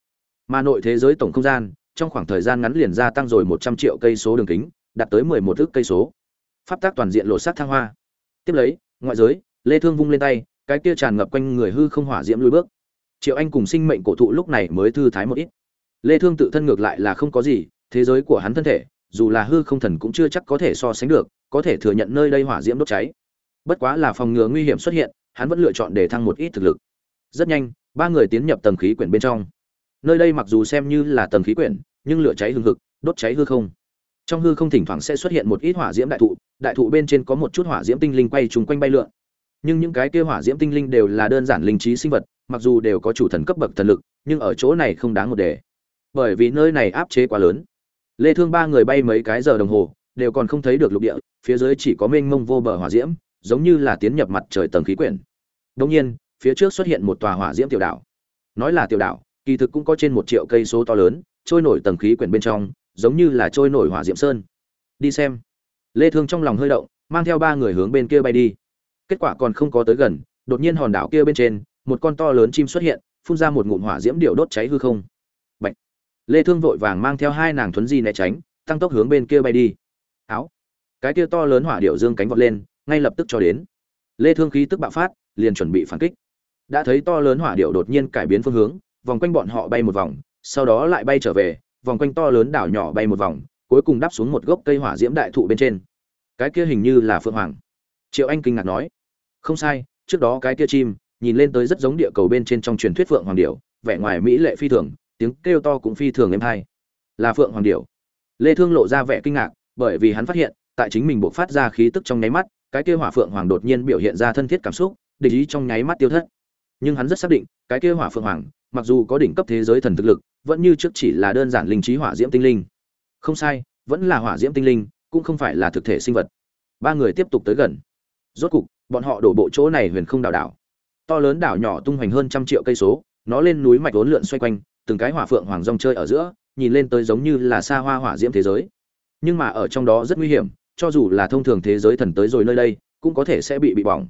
Mà nội thế giới tổng không gian, trong khoảng thời gian ngắn liền gia tăng rồi 100 triệu cây số đường kính, đạt tới 11 ức cây số. Pháp tác toàn diện lộ sát thăng hoa. Tiếp lấy, ngoại giới, lê thương vung lên tay, cái kia tràn ngập quanh người hư không hỏa diễm lùi bước. Triệu anh cùng sinh mệnh cổ thụ lúc này mới thư thái một ít. Lê thương tự thân ngược lại là không có gì, thế giới của hắn thân thể, dù là hư không thần cũng chưa chắc có thể so sánh được, có thể thừa nhận nơi đây hỏa diễm đốt cháy. Bất quá là phòng ngừa nguy hiểm xuất hiện, hắn vẫn lựa chọn để thăng một ít thực lực rất nhanh, ba người tiến nhập tầng khí quyển bên trong. Nơi đây mặc dù xem như là tầng khí quyển, nhưng lửa cháy hừng hực, đốt cháy hư không. Trong hư không thỉnh thoảng sẽ xuất hiện một ít hỏa diễm đại thụ đại thụ bên trên có một chút hỏa diễm tinh linh quay trúng quanh bay lượn. Nhưng những cái kia hỏa diễm tinh linh đều là đơn giản linh trí sinh vật, mặc dù đều có chủ thần cấp bậc thần lực, nhưng ở chỗ này không đáng một đề. Bởi vì nơi này áp chế quá lớn. Lê thương ba người bay mấy cái giờ đồng hồ, đều còn không thấy được lục địa, phía dưới chỉ có mênh mông vô bờ hỏa diễm, giống như là tiến nhập mặt trời tầng khí quyển. Đương nhiên phía trước xuất hiện một tòa hỏa diễm tiểu đảo. Nói là tiểu đảo, kỳ thực cũng có trên một triệu cây số to lớn, trôi nổi tầng khí quyển bên trong, giống như là trôi nổi hỏa diễm sơn. Đi xem. Lê thương trong lòng hơi động, mang theo ba người hướng bên kia bay đi. Kết quả còn không có tới gần, đột nhiên hòn đảo kia bên trên, một con to lớn chim xuất hiện, phun ra một ngụm hỏa diễm điệu đốt cháy hư không. Bạch. lê thương vội vàng mang theo hai nàng thuấn di né tránh, tăng tốc hướng bên kia bay đi. Áo. Cái kia to lớn hỏa điệu dương cánh vọt lên, ngay lập tức cho đến. Lê thương khí tức bạo phát, liền chuẩn bị phản kích đã thấy to lớn hỏa điệu đột nhiên cải biến phương hướng, vòng quanh bọn họ bay một vòng, sau đó lại bay trở về, vòng quanh to lớn đảo nhỏ bay một vòng, cuối cùng đáp xuống một gốc cây hỏa diễm đại thụ bên trên. Cái kia hình như là phượng hoàng. Triệu anh kinh ngạc nói, không sai, trước đó cái kia chim, nhìn lên tới rất giống địa cầu bên trên trong truyền thuyết phượng hoàng điểu, vẻ ngoài mỹ lệ phi thường, tiếng kêu to cũng phi thường êm hay là phượng hoàng điểu? Lê thương lộ ra vẻ kinh ngạc, bởi vì hắn phát hiện, tại chính mình buộc phát ra khí tức trong nháy mắt, cái kia hỏa phượng hoàng đột nhiên biểu hiện ra thân thiết cảm xúc, địch ý trong nháy mắt tiêu thất nhưng hắn rất xác định, cái kia hỏa phượng hoàng, mặc dù có đỉnh cấp thế giới thần thực lực, vẫn như trước chỉ là đơn giản linh trí hỏa diễm tinh linh. Không sai, vẫn là hỏa diễm tinh linh, cũng không phải là thực thể sinh vật. Ba người tiếp tục tới gần. Rốt cục, bọn họ đổ bộ chỗ này huyền không đảo đảo. To lớn đảo nhỏ tung hoành hơn trăm triệu cây số, nó lên núi mạch vốn lượn xoay quanh, từng cái hỏa phượng hoàng rong chơi ở giữa, nhìn lên tới giống như là xa hoa hỏa diễm thế giới. Nhưng mà ở trong đó rất nguy hiểm, cho dù là thông thường thế giới thần tới rồi nơi đây, cũng có thể sẽ bị bị bỏng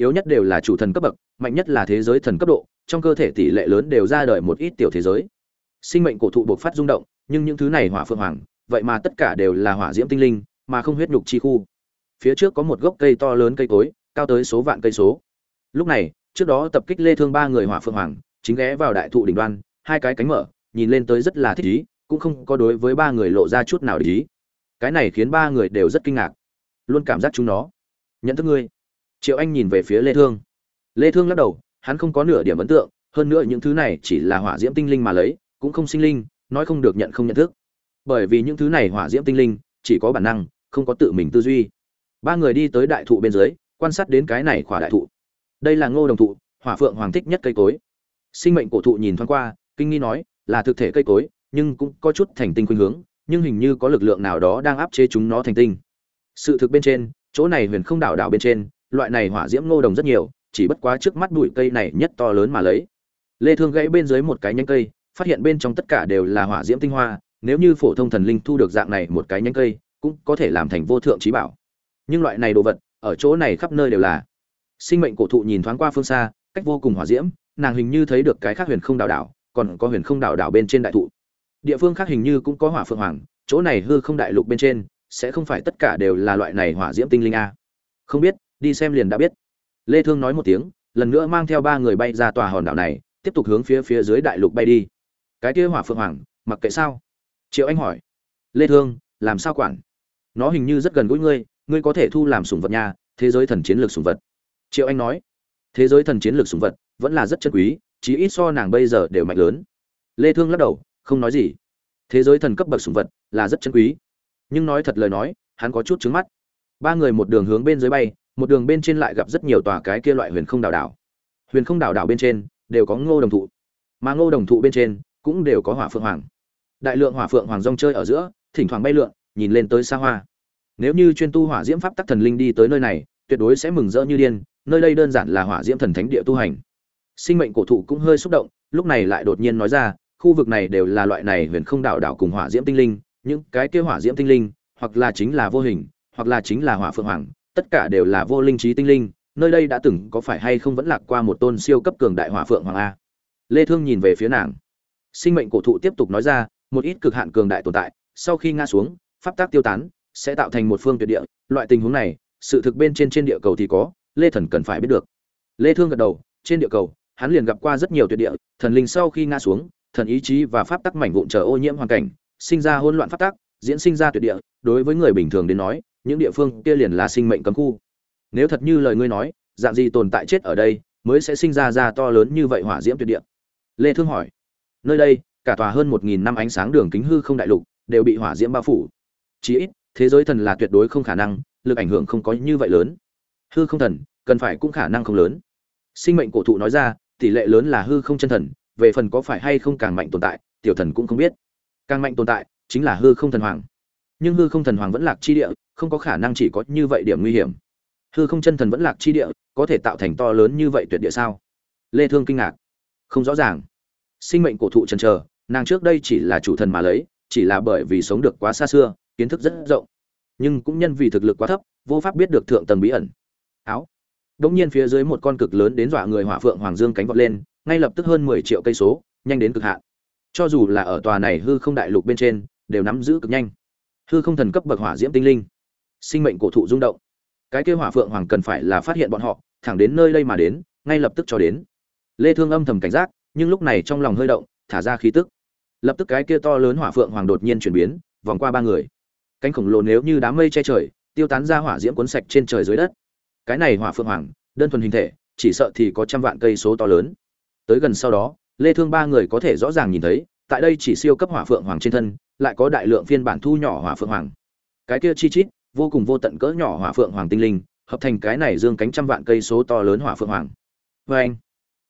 yếu nhất đều là chủ thần cấp bậc, mạnh nhất là thế giới thần cấp độ, trong cơ thể tỷ lệ lớn đều ra đời một ít tiểu thế giới. Sinh mệnh cổ thụ buộc phát rung động, nhưng những thứ này hỏa phượng hoàng, vậy mà tất cả đều là hỏa diễm tinh linh, mà không huyết nhục chi khu. Phía trước có một gốc cây to lớn cây cối, cao tới số vạn cây số. Lúc này, trước đó tập kích lê thương ba người hỏa phượng hoàng, chính ghé vào đại thụ đỉnh đoan, hai cái cánh mở, nhìn lên tới rất là thích ý, cũng không có đối với ba người lộ ra chút nào để ý. Cái này khiến ba người đều rất kinh ngạc. Luôn cảm giác chúng nó. Nhận thức ngươi triệu anh nhìn về phía lê thương. Lê thương lắc đầu, hắn không có nửa điểm ấn tượng, hơn nữa những thứ này chỉ là hỏa diễm tinh linh mà lấy, cũng không sinh linh, nói không được nhận không nhận thức. Bởi vì những thứ này hỏa diễm tinh linh, chỉ có bản năng, không có tự mình tư duy. Ba người đi tới đại thụ bên dưới, quan sát đến cái này khỏa đại thụ. Đây là ngô đồng thụ, hỏa phượng hoàng thích nhất cây cối. Sinh mệnh cổ thụ nhìn thoáng qua, kinh nghi nói, là thực thể cây cối, nhưng cũng có chút thành tinh khuynh hướng, nhưng hình như có lực lượng nào đó đang áp chế chúng nó thành tinh. Sự thực bên trên, chỗ này huyền không đảo đảo bên trên loại này hỏa diễm ngô đồng rất nhiều, chỉ bất quá trước mắt bụi cây này nhất to lớn mà lấy. Lê thương gãy bên dưới một cái nhánh cây, phát hiện bên trong tất cả đều là hỏa diễm tinh hoa, nếu như phổ thông thần linh thu được dạng này một cái nhánh cây, cũng có thể làm thành vô thượng trí bảo. Nhưng loại này đồ vật, ở chỗ này khắp nơi đều là. Sinh mệnh cổ thụ nhìn thoáng qua phương xa, cách vô cùng hỏa diễm, nàng hình như thấy được cái khác huyền không đảo đảo, còn có huyền không đảo đảo bên trên đại thụ. Địa phương khác hình như cũng có hỏa phượng hoàng, chỗ này hư không đại lục bên trên, sẽ không phải tất cả đều là loại này hỏa diễm tinh linh a. Không biết đi xem liền đã biết. Lê thương nói một tiếng, lần nữa mang theo ba người bay ra tòa hòn đảo này, tiếp tục hướng phía phía dưới đại lục bay đi. Cái kia hỏa phượng hoàng, mặc kệ sao? Triệu anh hỏi. Lê thương, làm sao quản? Nó hình như rất gần gũi ngươi ngươi có thể thu làm sủng vật nhà thế giới thần chiến lược sủng vật. Triệu anh nói. Thế giới thần chiến lược sủng vật, vẫn là rất chân quý, chí ít so nàng bây giờ đều mạnh lớn. Lê thương lắc đầu, không nói gì. Thế giới thần cấp bậc sủng vật là rất chân quý. Nhưng nói thật lời nói, hắn có chút trứng mắt. Ba người một đường hướng bên dưới bay một đường bên trên lại gặp rất nhiều tòa cái kia loại huyền không đảo đảo. Huyền không đảo đảo bên trên đều có ngô đồng thụ, mà ngô đồng thụ bên trên cũng đều có hỏa phượng hoàng. Đại lượng hỏa phượng hoàng rong chơi ở giữa, thỉnh thoảng bay lượn, nhìn lên tới xa hoa. Nếu như chuyên tu hỏa diễm pháp tắc thần linh đi tới nơi này, tuyệt đối sẽ mừng rỡ như điên, nơi đây đơn giản là hỏa diễm thần thánh địa tu hành. Sinh mệnh cổ thụ cũng hơi xúc động, lúc này lại đột nhiên nói ra, khu vực này đều là loại này huyền không đảo đảo cùng hỏa diễm tinh linh, những cái kia hỏa diễm tinh linh, hoặc là chính là vô hình, hoặc là chính là hỏa phượng hoàng tất cả đều là vô linh trí tinh linh, nơi đây đã từng có phải hay không vẫn lạc qua một tôn siêu cấp cường đại hỏa phượng hoàng a? Lê thương nhìn về phía nàng. Sinh mệnh cổ thụ tiếp tục nói ra, một ít cực hạn cường đại tồn tại, sau khi ngã xuống, pháp tác tiêu tán, sẽ tạo thành một phương tuyệt địa. Loại tình huống này, sự thực bên trên trên địa cầu thì có, lê thần cần phải biết được. Lê thương gật đầu, trên địa cầu, hắn liền gặp qua rất nhiều tuyệt địa, thần linh sau khi ngã xuống, thần ý chí và pháp tắc mảnh vụn trở ô nhiễm hoàn cảnh, sinh ra hỗn loạn pháp tắc, diễn sinh ra tuyệt địa, đối với người bình thường đến nói những địa phương kia liền là sinh mệnh cấm khu. Nếu thật như lời ngươi nói, dạng gì tồn tại chết ở đây mới sẽ sinh ra ra to lớn như vậy hỏa diễm tuyệt địa? Lê thương hỏi. Nơi đây, cả tòa hơn một nghìn năm ánh sáng đường kính hư không đại lục đều bị hỏa diễm bao phủ. Chí ít, thế giới thần là tuyệt đối không khả năng, lực ảnh hưởng không có như vậy lớn. Hư không thần, cần phải cũng khả năng không lớn. Sinh mệnh cổ thụ nói ra, tỷ lệ lớn là hư không chân thần, về phần có phải hay không càng mạnh tồn tại, tiểu thần cũng không biết. Càng mạnh tồn tại, chính là hư không thần hoàng. Nhưng hư không thần hoàng vẫn lạc chi địa không có khả năng chỉ có như vậy điểm nguy hiểm. Hư không chân thần vẫn lạc chi địa, có thể tạo thành to lớn như vậy tuyệt địa sao? Lê thương kinh ngạc. Không rõ ràng. Sinh mệnh cổ thụ trần chờ, nàng trước đây chỉ là chủ thần mà lấy, chỉ là bởi vì sống được quá xa xưa, kiến thức rất rộng. Nhưng cũng nhân vì thực lực quá thấp, vô pháp biết được thượng tầng bí ẩn. Áo. Đống nhiên phía dưới một con cực lớn đến dọa người hỏa phượng hoàng dương cánh vọt lên, ngay lập tức hơn 10 triệu cây số, nhanh đến cực hạn. Cho dù là ở tòa này hư không đại lục bên trên, đều nắm giữ cực nhanh. Hư không thần cấp bậc hỏa diễm tinh linh sinh mệnh cổ thụ rung động. Cái kêu hỏa phượng hoàng cần phải là phát hiện bọn họ, thẳng đến nơi đây mà đến, ngay lập tức cho đến. Lê thương âm thầm cảnh giác, nhưng lúc này trong lòng hơi động, thả ra khí tức. Lập tức cái kia to lớn hỏa phượng hoàng đột nhiên chuyển biến, vòng qua ba người. Cánh khổng lồ nếu như đám mây che trời, tiêu tán ra hỏa diễm cuốn sạch trên trời dưới đất. Cái này hỏa phượng hoàng, đơn thuần hình thể, chỉ sợ thì có trăm vạn cây số to lớn. Tới gần sau đó, lê thương ba người có thể rõ ràng nhìn thấy, tại đây chỉ siêu cấp hỏa phượng hoàng trên thân, lại có đại lượng phiên bản thu nhỏ hỏa phượng hoàng. Cái kia chi chít vô cùng vô tận cỡ nhỏ hỏa phượng hoàng tinh linh, hợp thành cái này dương cánh trăm vạn cây số to lớn hỏa phượng hoàng. Vê anh,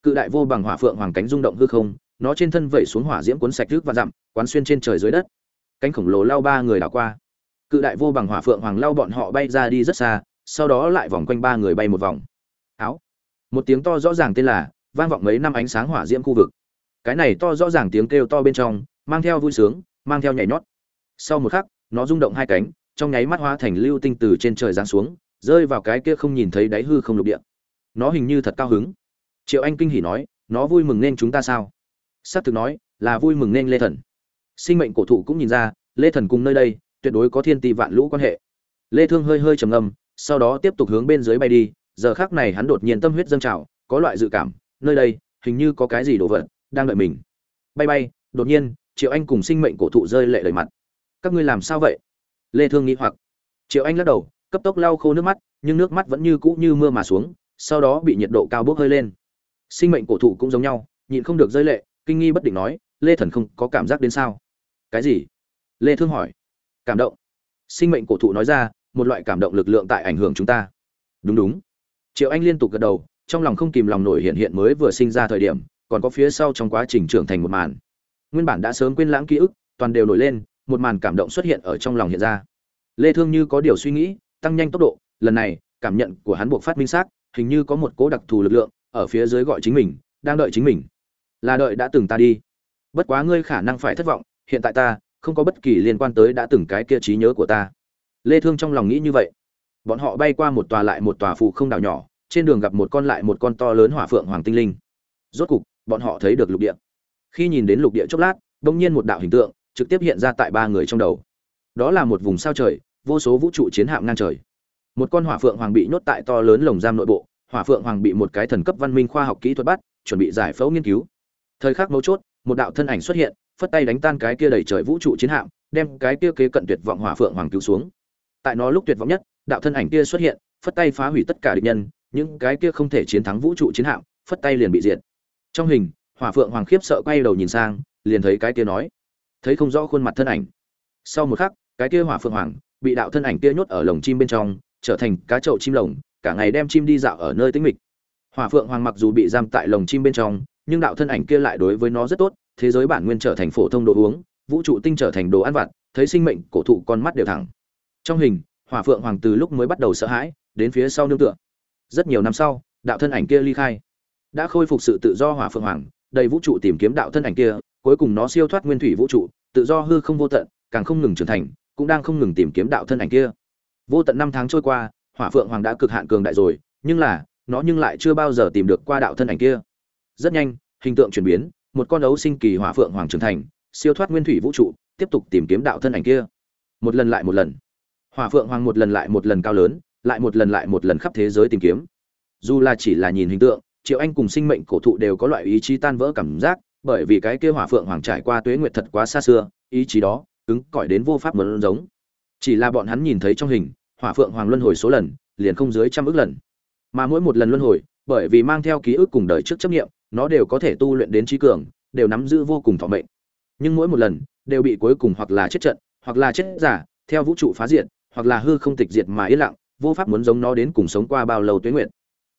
cự đại vô bằng hỏa phượng hoàng cánh rung động hư không, nó trên thân vẩy xuống hỏa diễm cuốn sạch nước và dặm, quán xuyên trên trời dưới đất. Cánh khổng lồ lao ba người đảo qua. Cự đại vô bằng hỏa phượng hoàng lao bọn họ bay ra đi rất xa, sau đó lại vòng quanh ba người bay một vòng. Áo. Một tiếng to rõ ràng tên là, vang vọng mấy năm ánh sáng hỏa diễm khu vực. Cái này to rõ ràng tiếng kêu to bên trong, mang theo vui sướng, mang theo nhảy nhót. Sau một khắc, nó rung động hai cánh trong nháy mắt hóa thành lưu tinh từ trên trời giáng xuống, rơi vào cái kia không nhìn thấy đáy hư không lục địa. Nó hình như thật cao hứng. Triệu anh kinh hỉ nói, nó vui mừng nên chúng ta sao? Sát thực nói, là vui mừng nên lê thần. Sinh mệnh cổ thụ cũng nhìn ra, lê thần cùng nơi đây, tuyệt đối có thiên tỷ vạn lũ quan hệ. Lê thương hơi hơi trầm ngâm, sau đó tiếp tục hướng bên dưới bay đi, giờ khắc này hắn đột nhiên tâm huyết dâng trào, có loại dự cảm, nơi đây, hình như có cái gì đồ vật đang đợi mình. Bay bay, đột nhiên, triệu anh cùng sinh mệnh cổ thụ rơi lệ đầy mặt. Các ngươi làm sao vậy? Lê thương nghĩ hoặc. Triệu anh lắc đầu, cấp tốc lau khô nước mắt, nhưng nước mắt vẫn như cũ như mưa mà xuống, sau đó bị nhiệt độ cao bốc hơi lên. Sinh mệnh cổ thụ cũng giống nhau, nhịn không được rơi lệ, kinh nghi bất định nói, lê thần không có cảm giác đến sao? Cái gì? Lê thương hỏi. Cảm động. Sinh mệnh cổ thụ nói ra, một loại cảm động lực lượng tại ảnh hưởng chúng ta. Đúng đúng. Triệu anh liên tục gật đầu, trong lòng không kìm lòng nổi hiện hiện mới vừa sinh ra thời điểm, còn có phía sau trong quá trình trưởng thành một màn. Nguyên bản đã sớm quên lãng ký ức, toàn đều nổi lên một màn cảm động xuất hiện ở trong lòng hiện ra. Lê thương như có điều suy nghĩ, tăng nhanh tốc độ, lần này, cảm nhận của hắn buộc phát minh xác, hình như có một cố đặc thù lực lượng, ở phía dưới gọi chính mình, đang đợi chính mình. Là đợi đã từng ta đi. Bất quá ngươi khả năng phải thất vọng, hiện tại ta, không có bất kỳ liên quan tới đã từng cái kia trí nhớ của ta. Lê thương trong lòng nghĩ như vậy. Bọn họ bay qua một tòa lại một tòa phụ không đảo nhỏ, trên đường gặp một con lại một con to lớn hỏa phượng hoàng tinh linh. Rốt cục, bọn họ thấy được lục địa. Khi nhìn đến lục địa chốc lát bỗng nhiên một đạo hình tượng trực tiếp hiện ra tại ba người trong đầu. Đó là một vùng sao trời, vô số vũ trụ chiến hạm ngang trời. Một con hỏa phượng hoàng bị nhốt tại to lớn lồng giam nội bộ, hỏa phượng hoàng bị một cái thần cấp văn minh khoa học kỹ thuật bắt, chuẩn bị giải phẫu nghiên cứu. Thời khắc mấu chốt, một đạo thân ảnh xuất hiện, phất tay đánh tan cái kia đầy trời vũ trụ chiến hạm, đem cái kia kế cận tuyệt vọng hỏa phượng hoàng cứu xuống. Tại nó lúc tuyệt vọng nhất, đạo thân ảnh kia xuất hiện, phất tay phá hủy tất cả địch nhân, những cái kia không thể chiến thắng vũ trụ chiến hạm, phất tay liền bị diệt. Trong hình, hỏa phượng hoàng khiếp sợ quay đầu nhìn sang, liền thấy cái kia nói thấy không rõ khuôn mặt thân ảnh. Sau một khắc, cái kia hỏa phượng hoàng bị đạo thân ảnh kia nhốt ở lồng chim bên trong, trở thành cá chậu chim lồng, cả ngày đem chim đi dạo ở nơi tĩnh mịch. Hỏa phượng hoàng mặc dù bị giam tại lồng chim bên trong, nhưng đạo thân ảnh kia lại đối với nó rất tốt, thế giới bản nguyên trở thành phổ thông đồ uống, vũ trụ tinh trở thành đồ ăn vặt, thấy sinh mệnh, cổ thụ con mắt đều thẳng. Trong hình, hỏa phượng hoàng từ lúc mới bắt đầu sợ hãi, đến phía sau nương tựa. Rất nhiều năm sau, đạo thân ảnh kia ly khai. Đã khôi phục sự tự do hỏa phượng hoàng, đầy vũ trụ tìm kiếm đạo thân ảnh kia cuối cùng nó siêu thoát nguyên thủy vũ trụ, tự do hư không vô tận, càng không ngừng trưởng thành, cũng đang không ngừng tìm kiếm đạo thân ảnh kia. Vô tận năm tháng trôi qua, hỏa phượng hoàng đã cực hạn cường đại rồi, nhưng là, nó nhưng lại chưa bao giờ tìm được qua đạo thân ảnh kia. Rất nhanh, hình tượng chuyển biến, một con ấu sinh kỳ hỏa phượng hoàng trưởng thành, siêu thoát nguyên thủy vũ trụ, tiếp tục tìm kiếm đạo thân ảnh kia. Một lần lại một lần. Hỏa phượng hoàng một lần lại một lần cao lớn, lại một lần lại một lần khắp thế giới tìm kiếm. Dù là chỉ là nhìn hình tượng, triệu anh cùng sinh mệnh cổ thụ đều có loại ý chí tan vỡ cảm giác bởi vì cái kia hỏa phượng hoàng trải qua tuế nguyệt thật quá xa xưa, ý chí đó, cứng cỏi đến vô pháp muốn giống. Chỉ là bọn hắn nhìn thấy trong hình, hỏa phượng hoàng luân hồi số lần, liền không dưới trăm ước lần. Mà mỗi một lần luân hồi, bởi vì mang theo ký ức cùng đời trước chấp nghiệm, nó đều có thể tu luyện đến trí cường, đều nắm giữ vô cùng thọ mệnh. Nhưng mỗi một lần, đều bị cuối cùng hoặc là chết trận, hoặc là chết giả, theo vũ trụ phá diệt, hoặc là hư không tịch diệt mà yên lặng, vô pháp muốn giống nó đến cùng sống qua bao lâu tuế nguyệt.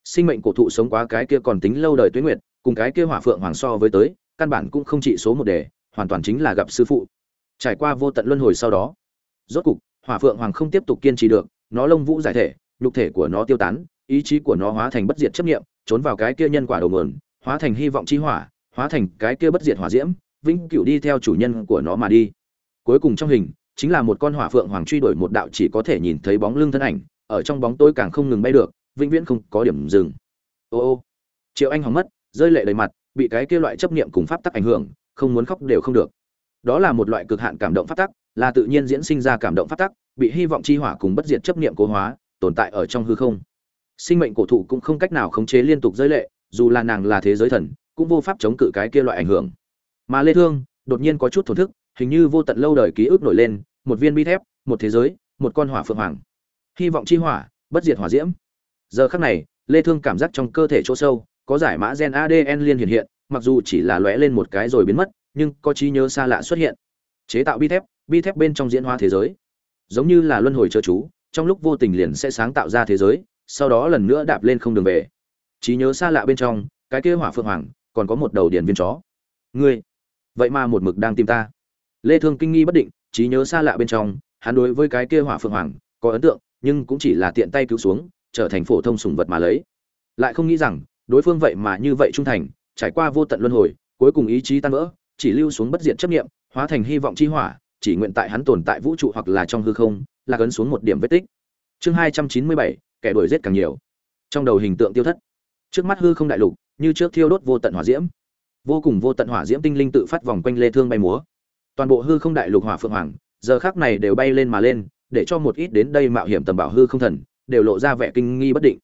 Sinh mệnh cổ thụ sống quá cái kia còn tính lâu đời tuế nguyệt, cùng cái kia hỏa phượng hoàng so với tới căn bản cũng không trị số một đề, hoàn toàn chính là gặp sư phụ. Trải qua vô tận luân hồi sau đó, rốt cục, hỏa phượng hoàng không tiếp tục kiên trì được, nó lông vũ giải thể, nhục thể của nó tiêu tán, ý chí của nó hóa thành bất diệt chấp nghiệm trốn vào cái kia nhân quả đầu mườn hóa thành hy vọng chi hỏa, hóa thành cái kia bất diệt hỏa diễm, vĩnh cửu đi theo chủ nhân của nó mà đi. Cuối cùng trong hình, chính là một con hỏa phượng hoàng truy đuổi một đạo chỉ có thể nhìn thấy bóng lưng thân ảnh, ở trong bóng tối càng không ngừng bay được, vĩnh viễn không có điểm dừng. Ô ô, triệu anh hỏng mất, rơi lệ đầy mặt bị cái kia loại chấp niệm cùng pháp tắc ảnh hưởng, không muốn khóc đều không được. Đó là một loại cực hạn cảm động pháp tắc, là tự nhiên diễn sinh ra cảm động pháp tắc, bị hy vọng chi hỏa cùng bất diệt chấp niệm cố hóa, tồn tại ở trong hư không. Sinh mệnh cổ thụ cũng không cách nào khống chế liên tục rơi lệ, dù là nàng là thế giới thần, cũng vô pháp chống cự cái kia loại ảnh hưởng. Mà lê thương, đột nhiên có chút thổn thức, hình như vô tận lâu đời ký ức nổi lên, một viên bi thép, một thế giới, một con hỏa phượng hoàng. Hy vọng chi hỏa, bất diệt hỏa diễm. Giờ khắc này, lê thương cảm giác trong cơ thể chỗ sâu có giải mã gen adn liên hiện hiện, mặc dù chỉ là lóe lên một cái rồi biến mất, nhưng có trí nhớ xa lạ xuất hiện. Chế tạo bi thép bi thép bên trong diễn hóa thế giới. Giống như là luân hồi chớ chú, trong lúc vô tình liền sẽ sáng tạo ra thế giới, sau đó lần nữa đạp lên không đường về. Trí nhớ xa lạ bên trong, cái kia hỏa phượng hoàng, còn có một đầu điển viên chó. Ngươi, vậy mà một mực đang tìm ta. Lê thương kinh nghi bất định, trí nhớ xa lạ bên trong, hắn đối với cái kia hỏa phượng hoàng, có ấn tượng, nhưng cũng chỉ là tiện tay cứu xuống, trở thành phổ thông sùng vật mà lấy. Lại không nghĩ rằng đối phương vậy mà như vậy trung thành, trải qua vô tận luân hồi, cuối cùng ý chí tan vỡ, chỉ lưu xuống bất diện chấp niệm, hóa thành hy vọng chi hỏa, chỉ nguyện tại hắn tồn tại vũ trụ hoặc là trong hư không là cấn xuống một điểm vết tích. Chương hai trăm chín mươi bảy, kẻ đuổi giết càng nhiều. Trong đầu hình tượng tiêu thất. Trước mắt hư không đại lục, như trước thiêu đốt vô tận hỏa diễm. Vô cùng vô tận hỏa diễm tinh linh tự phát vòng quanh lê thương bay múa. Toàn bộ hư không đại lục hỏa phượng hoàng, giờ khắc này đều bay lên mà lên, để cho một ít đến đây mạo hiểm tầm bảo hư không thần, đều lộ ra vẻ kinh nghi bất định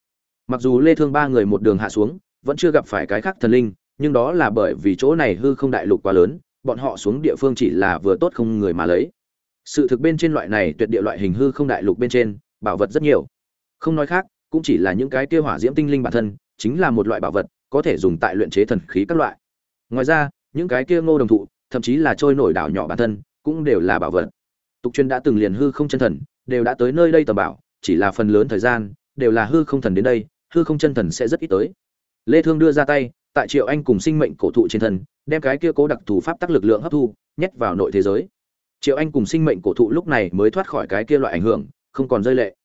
mặc dù lê thương ba người một đường hạ xuống, vẫn chưa gặp phải cái khác thần linh, nhưng đó là bởi vì chỗ này hư không đại lục quá lớn, bọn họ xuống địa phương chỉ là vừa tốt không người mà lấy. Sự thực bên trên loại này tuyệt địa loại hình hư không đại lục bên trên, bảo vật rất nhiều. Không nói khác, cũng chỉ là những cái tiêu hỏa diễm tinh linh bản thân, chính là một loại bảo vật, có thể dùng tại luyện chế thần khí các loại. Ngoài ra, những cái kia ngô đồng thụ, thậm chí là trôi nổi đảo nhỏ bản thân, cũng đều là bảo vật. Tục chuyên đã từng liền hư không chân thần, đều đã tới nơi đây tầm bảo, chỉ là phần lớn thời gian, đều là hư không thần đến đây hư không chân thần sẽ rất ít tới. Lê thương đưa ra tay, tại triệu anh cùng sinh mệnh cổ thụ trên thân đem cái kia cố đặc thù pháp tắc lực lượng hấp thu, nhét vào nội thế giới. Triệu anh cùng sinh mệnh cổ thụ lúc này mới thoát khỏi cái kia loại ảnh hưởng, không còn rơi lệ.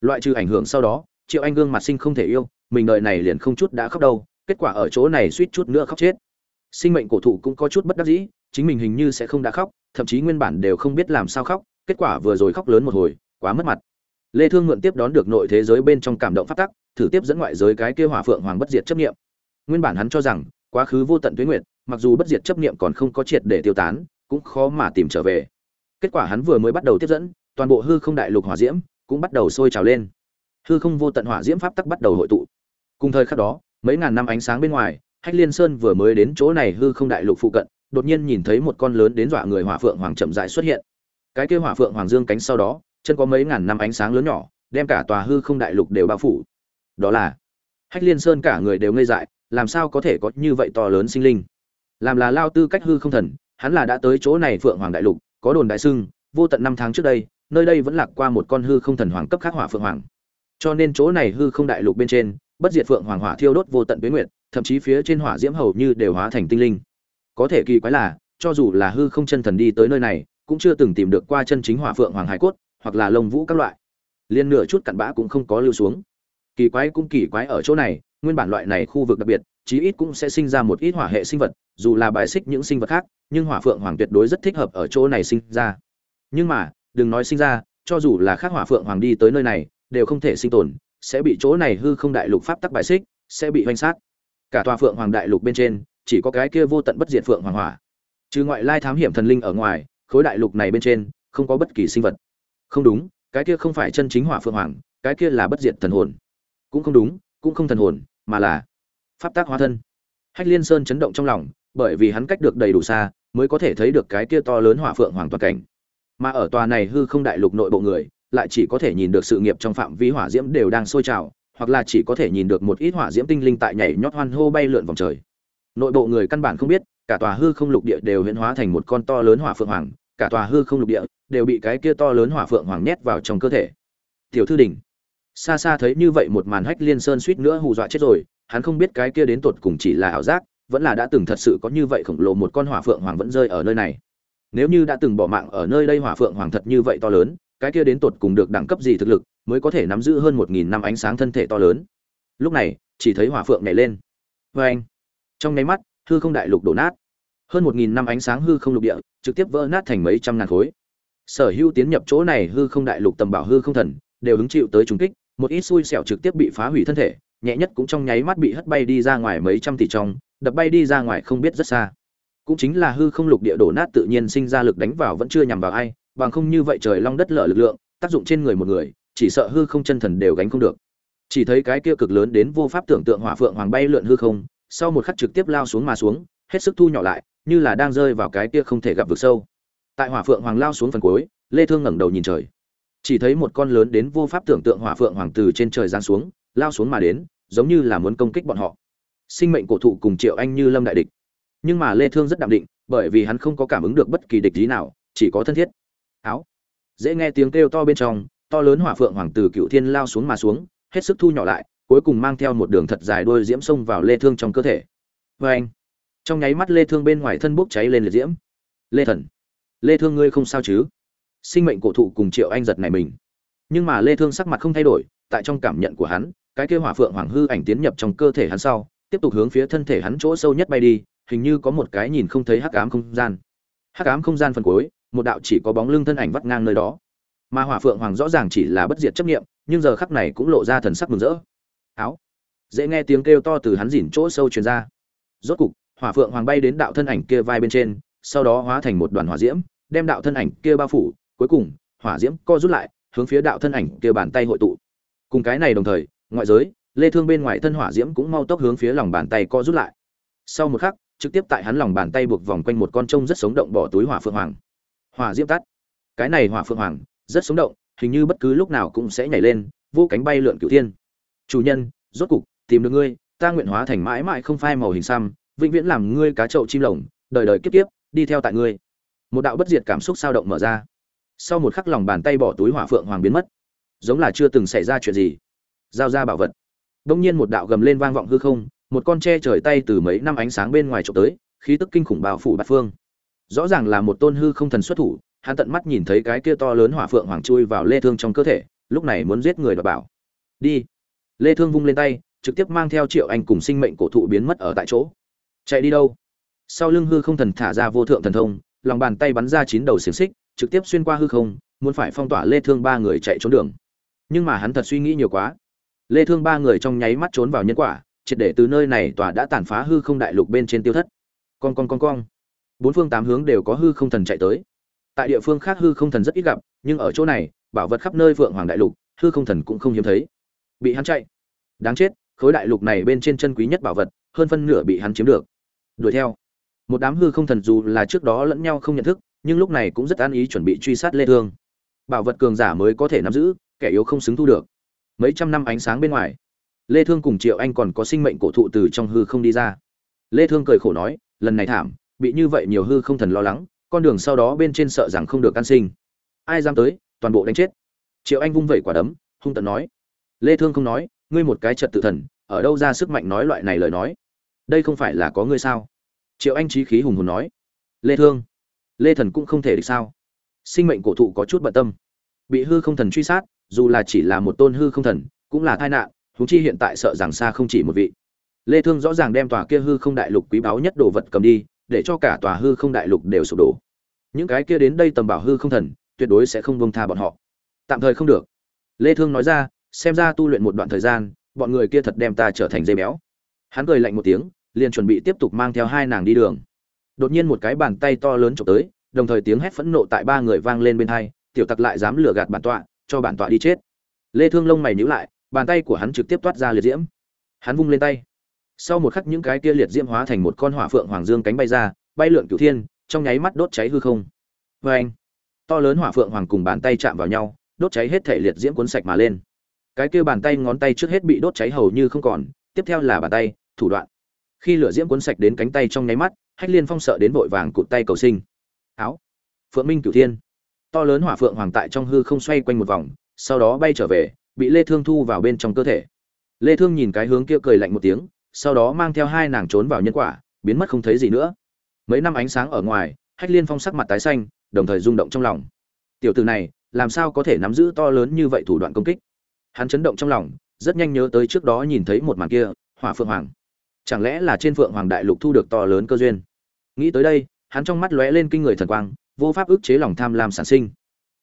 Loại trừ ảnh hưởng sau đó, triệu anh gương mặt sinh không thể yêu, mình đời này liền không chút đã khóc đâu, kết quả ở chỗ này suýt chút nữa khóc chết. Sinh mệnh cổ thụ cũng có chút bất đắc dĩ, chính mình hình như sẽ không đã khóc, thậm chí nguyên bản đều không biết làm sao khóc, kết quả vừa rồi khóc lớn một hồi, quá mất mặt. Lê thương mượn tiếp đón được nội thế giới bên trong cảm động phát tắc thử tiếp dẫn ngoại giới cái kia hỏa phượng hoàng bất diệt chấp niệm. Nguyên bản hắn cho rằng, quá khứ vô tận tuyết nguyệt, mặc dù bất diệt chấp niệm còn không có triệt để tiêu tán, cũng khó mà tìm trở về. Kết quả hắn vừa mới bắt đầu tiếp dẫn, toàn bộ hư không đại lục hỏa diễm cũng bắt đầu sôi trào lên. Hư không vô tận hỏa diễm pháp tắc bắt đầu hội tụ. Cùng thời khắc đó, mấy ngàn năm ánh sáng bên ngoài, hách liên sơn vừa mới đến chỗ này hư không đại lục phụ cận, đột nhiên nhìn thấy một con lớn đến dọa người hỏa phượng hoàng chậm rãi xuất hiện. Cái kia hỏa phượng hoàng dương cánh sau đó, chân có mấy ngàn năm ánh sáng lớn nhỏ, đem cả tòa hư không đại lục đều bao phủ đó là, hách liên sơn cả người đều ngây dại, làm sao có thể có như vậy to lớn sinh linh? Làm là lao tư cách hư không thần, hắn là đã tới chỗ này phượng hoàng đại lục, có đồn đại sưng vô tận năm tháng trước đây, nơi đây vẫn lạc qua một con hư không thần hoàng cấp khắc hỏa phượng hoàng. Cho nên chỗ này hư không đại lục bên trên, bất diệt phượng hoàng hỏa thiêu đốt vô tận tuyến nguyệt, thậm chí phía trên hỏa diễm hầu như đều hóa thành tinh linh. Có thể kỳ quái là, cho dù là hư không chân thần đi tới nơi này, cũng chưa từng tìm được qua chân chính hỏa phượng hoàng hải cốt, hoặc là lông vũ các loại. Liên nửa chút cặn bã cũng không có lưu xuống kỳ quái cũng kỳ quái ở chỗ này, nguyên bản loại này khu vực đặc biệt, chí ít cũng sẽ sinh ra một ít hỏa hệ sinh vật, dù là bài xích những sinh vật khác, nhưng hỏa phượng hoàng tuyệt đối rất thích hợp ở chỗ này sinh ra. Nhưng mà, đừng nói sinh ra, cho dù là khác hỏa phượng hoàng đi tới nơi này, đều không thể sinh tồn, sẽ bị chỗ này hư không đại lục pháp tắc bài xích, sẽ bị hoành sát. Cả tòa phượng hoàng đại lục bên trên, chỉ có cái kia vô tận bất diệt phượng hoàng hỏa. Trừ ngoại lai thám hiểm thần linh ở ngoài, khối đại lục này bên trên, không có bất kỳ sinh vật. Không đúng, cái kia không phải chân chính hỏa phượng hoàng, cái kia là bất diệt thần hồn cũng không đúng, cũng không thần hồn, mà là pháp tác hóa thân. Hách liên sơn chấn động trong lòng, bởi vì hắn cách được đầy đủ xa, mới có thể thấy được cái kia to lớn hỏa phượng hoàng toàn cảnh. Mà ở tòa này hư không đại lục nội bộ người, lại chỉ có thể nhìn được sự nghiệp trong phạm vi hỏa diễm đều đang sôi trào, hoặc là chỉ có thể nhìn được một ít hỏa diễm tinh linh tại nhảy nhót hoan hô bay lượn vòng trời. Nội bộ người căn bản không biết, cả tòa hư không lục địa đều huyễn hóa thành một con to lớn hỏa phượng hoàng, cả tòa hư không lục địa đều bị cái kia to lớn hỏa phượng hoàng nhét vào trong cơ thể. Tiểu thư đỉnh xa xa thấy như vậy một màn hách liên sơn suýt nữa hù dọa chết rồi, hắn không biết cái kia đến tột cùng chỉ là ảo giác, vẫn là đã từng thật sự có như vậy khổng lồ một con hỏa phượng hoàng vẫn rơi ở nơi này. Nếu như đã từng bỏ mạng ở nơi đây hỏa phượng hoàng thật như vậy to lớn, cái kia đến tột cùng được đẳng cấp gì thực lực, mới có thể nắm giữ hơn một nghìn năm ánh sáng thân thể to lớn. Lúc này, chỉ thấy hỏa phượng nhảy lên. Vê anh, trong nháy mắt, hư không đại lục đổ nát. Hơn một nghìn năm ánh sáng hư không lục địa, trực tiếp vỡ nát thành mấy trăm ngàn khối. Sở hữu tiến nhập chỗ này hư không đại lục tầm bảo hư không thần, đều hứng chịu tới trúng kích một ít xui xẻo trực tiếp bị phá hủy thân thể, nhẹ nhất cũng trong nháy mắt bị hất bay đi ra ngoài mấy trăm tỷ trong, đập bay đi ra ngoài không biết rất xa. Cũng chính là hư không lục địa đổ nát tự nhiên sinh ra lực đánh vào vẫn chưa nhằm vào ai, bằng không như vậy trời long đất lở lực lượng, tác dụng trên người một người, chỉ sợ hư không chân thần đều gánh không được. Chỉ thấy cái kia cực lớn đến vô pháp tưởng tượng hỏa phượng hoàng bay lượn hư không, sau một khắc trực tiếp lao xuống mà xuống, hết sức thu nhỏ lại, như là đang rơi vào cái kia không thể gặp vực sâu. Tại hỏa phượng hoàng lao xuống phần cuối, lê thương ngẩng đầu nhìn trời chỉ thấy một con lớn đến vô pháp tưởng tượng hỏa phượng hoàng từ trên trời giáng xuống, lao xuống mà đến, giống như là muốn công kích bọn họ. Sinh mệnh cổ thụ cùng triệu anh như lâm đại địch. Nhưng mà lê thương rất đạm định, bởi vì hắn không có cảm ứng được bất kỳ địch gì nào, chỉ có thân thiết. Áo. Dễ nghe tiếng kêu to bên trong, to lớn hỏa phượng hoàng từ cựu thiên lao xuống mà xuống, hết sức thu nhỏ lại, cuối cùng mang theo một đường thật dài đuôi diễm xông vào lê thương trong cơ thể. Với anh. Trong nháy mắt lê thương bên ngoài thân bốc cháy lên liệt diễm. Lê thần. Lê thương ngươi không sao chứ? Sinh mệnh cổ thụ cùng triệu anh giật này mình. Nhưng mà lê thương sắc mặt không thay đổi, tại trong cảm nhận của hắn, cái kia hỏa phượng hoàng hư ảnh tiến nhập trong cơ thể hắn sau, tiếp tục hướng phía thân thể hắn chỗ sâu nhất bay đi, hình như có một cái nhìn không thấy hắc ám không gian. Hắc ám không gian phần cuối, một đạo chỉ có bóng lưng thân ảnh vắt ngang nơi đó. Mà hỏa phượng hoàng rõ ràng chỉ là bất diệt chấp niệm, nhưng giờ khắc này cũng lộ ra thần sắc mừng rỡ. Áo. Dễ nghe tiếng kêu to từ hắn dỉn chỗ sâu truyền ra. Rốt cục, hỏa phượng hoàng bay đến đạo thân ảnh kia vai bên trên, sau đó hóa thành một đoàn hỏa diễm, đem đạo thân ảnh kia bao phủ cuối cùng, hỏa diễm co rút lại, hướng phía đạo thân ảnh kia bàn tay hội tụ. Cùng cái này đồng thời, ngoại giới, lê thương bên ngoài thân hỏa diễm cũng mau tốc hướng phía lòng bàn tay co rút lại. Sau một khắc, trực tiếp tại hắn lòng bàn tay buộc vòng quanh một con trông rất sống động bỏ túi hỏa phượng hoàng. Hỏa diễm tắt. Cái này hỏa phượng hoàng, rất sống động, hình như bất cứ lúc nào cũng sẽ nhảy lên, vô cánh bay lượn cửu thiên. Chủ nhân, rốt cục, tìm được ngươi, ta nguyện hóa thành mãi mãi không phai màu hình xăm, vĩnh viễn làm ngươi cá trậu chim lồng, đời đời kiếp kiếp, đi theo tại ngươi. Một đạo bất diệt cảm xúc sao động mở ra sau một khắc lòng bàn tay bỏ túi hỏa phượng hoàng biến mất. Giống là chưa từng xảy ra chuyện gì. Giao ra bảo vật. Đông nhiên một đạo gầm lên vang vọng hư không, một con tre trời tay từ mấy năm ánh sáng bên ngoài trộm tới, khí tức kinh khủng bao phủ bát phương. Rõ ràng là một tôn hư không thần xuất thủ, hắn tận mắt nhìn thấy cái kia to lớn hỏa phượng hoàng chui vào lê thương trong cơ thể, lúc này muốn giết người đoạt bảo. Đi. Lê thương vung lên tay, trực tiếp mang theo triệu anh cùng sinh mệnh cổ thụ biến mất ở tại chỗ. Chạy đi đâu? Sau lưng hư không thần thả ra vô thượng thần thông, lòng bàn tay bắn ra chín đầu xiềng xích trực tiếp xuyên qua hư không, muốn phải phong tỏa lê thương ba người chạy trốn đường. Nhưng mà hắn thật suy nghĩ nhiều quá. Lê thương ba người trong nháy mắt trốn vào nhân quả, triệt để từ nơi này tòa đã tàn phá hư không đại lục bên trên tiêu thất. Con con con con bốn phương tám hướng đều có hư không thần chạy tới. Tại địa phương khác hư không thần rất ít gặp, nhưng ở chỗ này, bảo vật khắp nơi vượng hoàng đại lục, hư không thần cũng không hiếm thấy. Bị hắn chạy. Đáng chết, khối đại lục này bên trên chân quý nhất bảo vật, hơn phân nửa bị hắn chiếm được. Đuổi theo. Một đám hư không thần dù là trước đó lẫn nhau không nhận thức nhưng lúc này cũng rất an ý chuẩn bị truy sát lê thương. Bảo vật cường giả mới có thể nắm giữ, kẻ yếu không xứng thu được. Mấy trăm năm ánh sáng bên ngoài, lê thương cùng triệu anh còn có sinh mệnh cổ thụ từ trong hư không đi ra. Lê thương cười khổ nói, lần này thảm, bị như vậy nhiều hư không thần lo lắng, con đường sau đó bên trên sợ rằng không được can sinh. Ai dám tới, toàn bộ đánh chết. Triệu anh vung vẩy quả đấm, hung tận nói, lê thương không nói, ngươi một cái trật tự thần, ở đâu ra sức mạnh nói loại này lời nói? Đây không phải là có ngươi sao? Triệu anh trí khí hùng hồn nói, lê thương lê thần cũng không thể được sao? Sinh mệnh cổ thụ có chút bận tâm. Bị hư không thần truy sát, dù là chỉ là một tôn hư không thần, cũng là tai nạn húng chi hiện tại sợ rằng xa không chỉ một vị. Lê thương rõ ràng đem tòa kia hư không đại lục quý báu nhất đồ vật cầm đi, để cho cả tòa hư không đại lục đều sụp đổ. Những cái kia đến đây tầm bảo hư không thần, tuyệt đối sẽ không buông tha bọn họ. Tạm thời không được. Lê thương nói ra, xem ra tu luyện một đoạn thời gian, bọn người kia thật đem ta trở thành dây béo. Hắn cười lạnh một tiếng, liền chuẩn bị tiếp tục mang theo hai nàng đi đường đột nhiên một cái bàn tay to lớn chụp tới, đồng thời tiếng hét phẫn nộ tại ba người vang lên bên hai, tiểu tặc lại dám lừa gạt bản tọa, cho bản tọa đi chết. Lê thương lông mày nhíu lại, bàn tay của hắn trực tiếp toát ra liệt diễm. Hắn vung lên tay. Sau một khắc những cái kia liệt diễm hóa thành một con hỏa phượng hoàng dương cánh bay ra, bay lượn cửu thiên, trong nháy mắt đốt cháy hư không. Với anh, to lớn hỏa phượng hoàng cùng bàn tay chạm vào nhau, đốt cháy hết thể liệt diễm cuốn sạch mà lên. Cái kia bàn tay ngón tay trước hết bị đốt cháy hầu như không còn, tiếp theo là bàn tay, thủ đoạn. Khi lửa diễm cuốn sạch đến cánh tay trong nháy mắt hách liên phong sợ đến vội vàng cụt tay cầu sinh. Áo, phượng minh cửu thiên. To lớn hỏa phượng hoàng tại trong hư không xoay quanh một vòng, sau đó bay trở về, bị lê thương thu vào bên trong cơ thể. Lê thương nhìn cái hướng kia cười lạnh một tiếng, sau đó mang theo hai nàng trốn vào nhân quả, biến mất không thấy gì nữa. Mấy năm ánh sáng ở ngoài, hách liên phong sắc mặt tái xanh, đồng thời rung động trong lòng. Tiểu tử này, làm sao có thể nắm giữ to lớn như vậy thủ đoạn công kích? Hắn chấn động trong lòng, rất nhanh nhớ tới trước đó nhìn thấy một màn kia, hỏa phượng hoàng. Chẳng lẽ là trên phượng hoàng đại lục thu được to lớn cơ duyên? Nghĩ tới đây, hắn trong mắt lóe lên kinh người thần quang, vô pháp ức chế lòng tham lam sản sinh.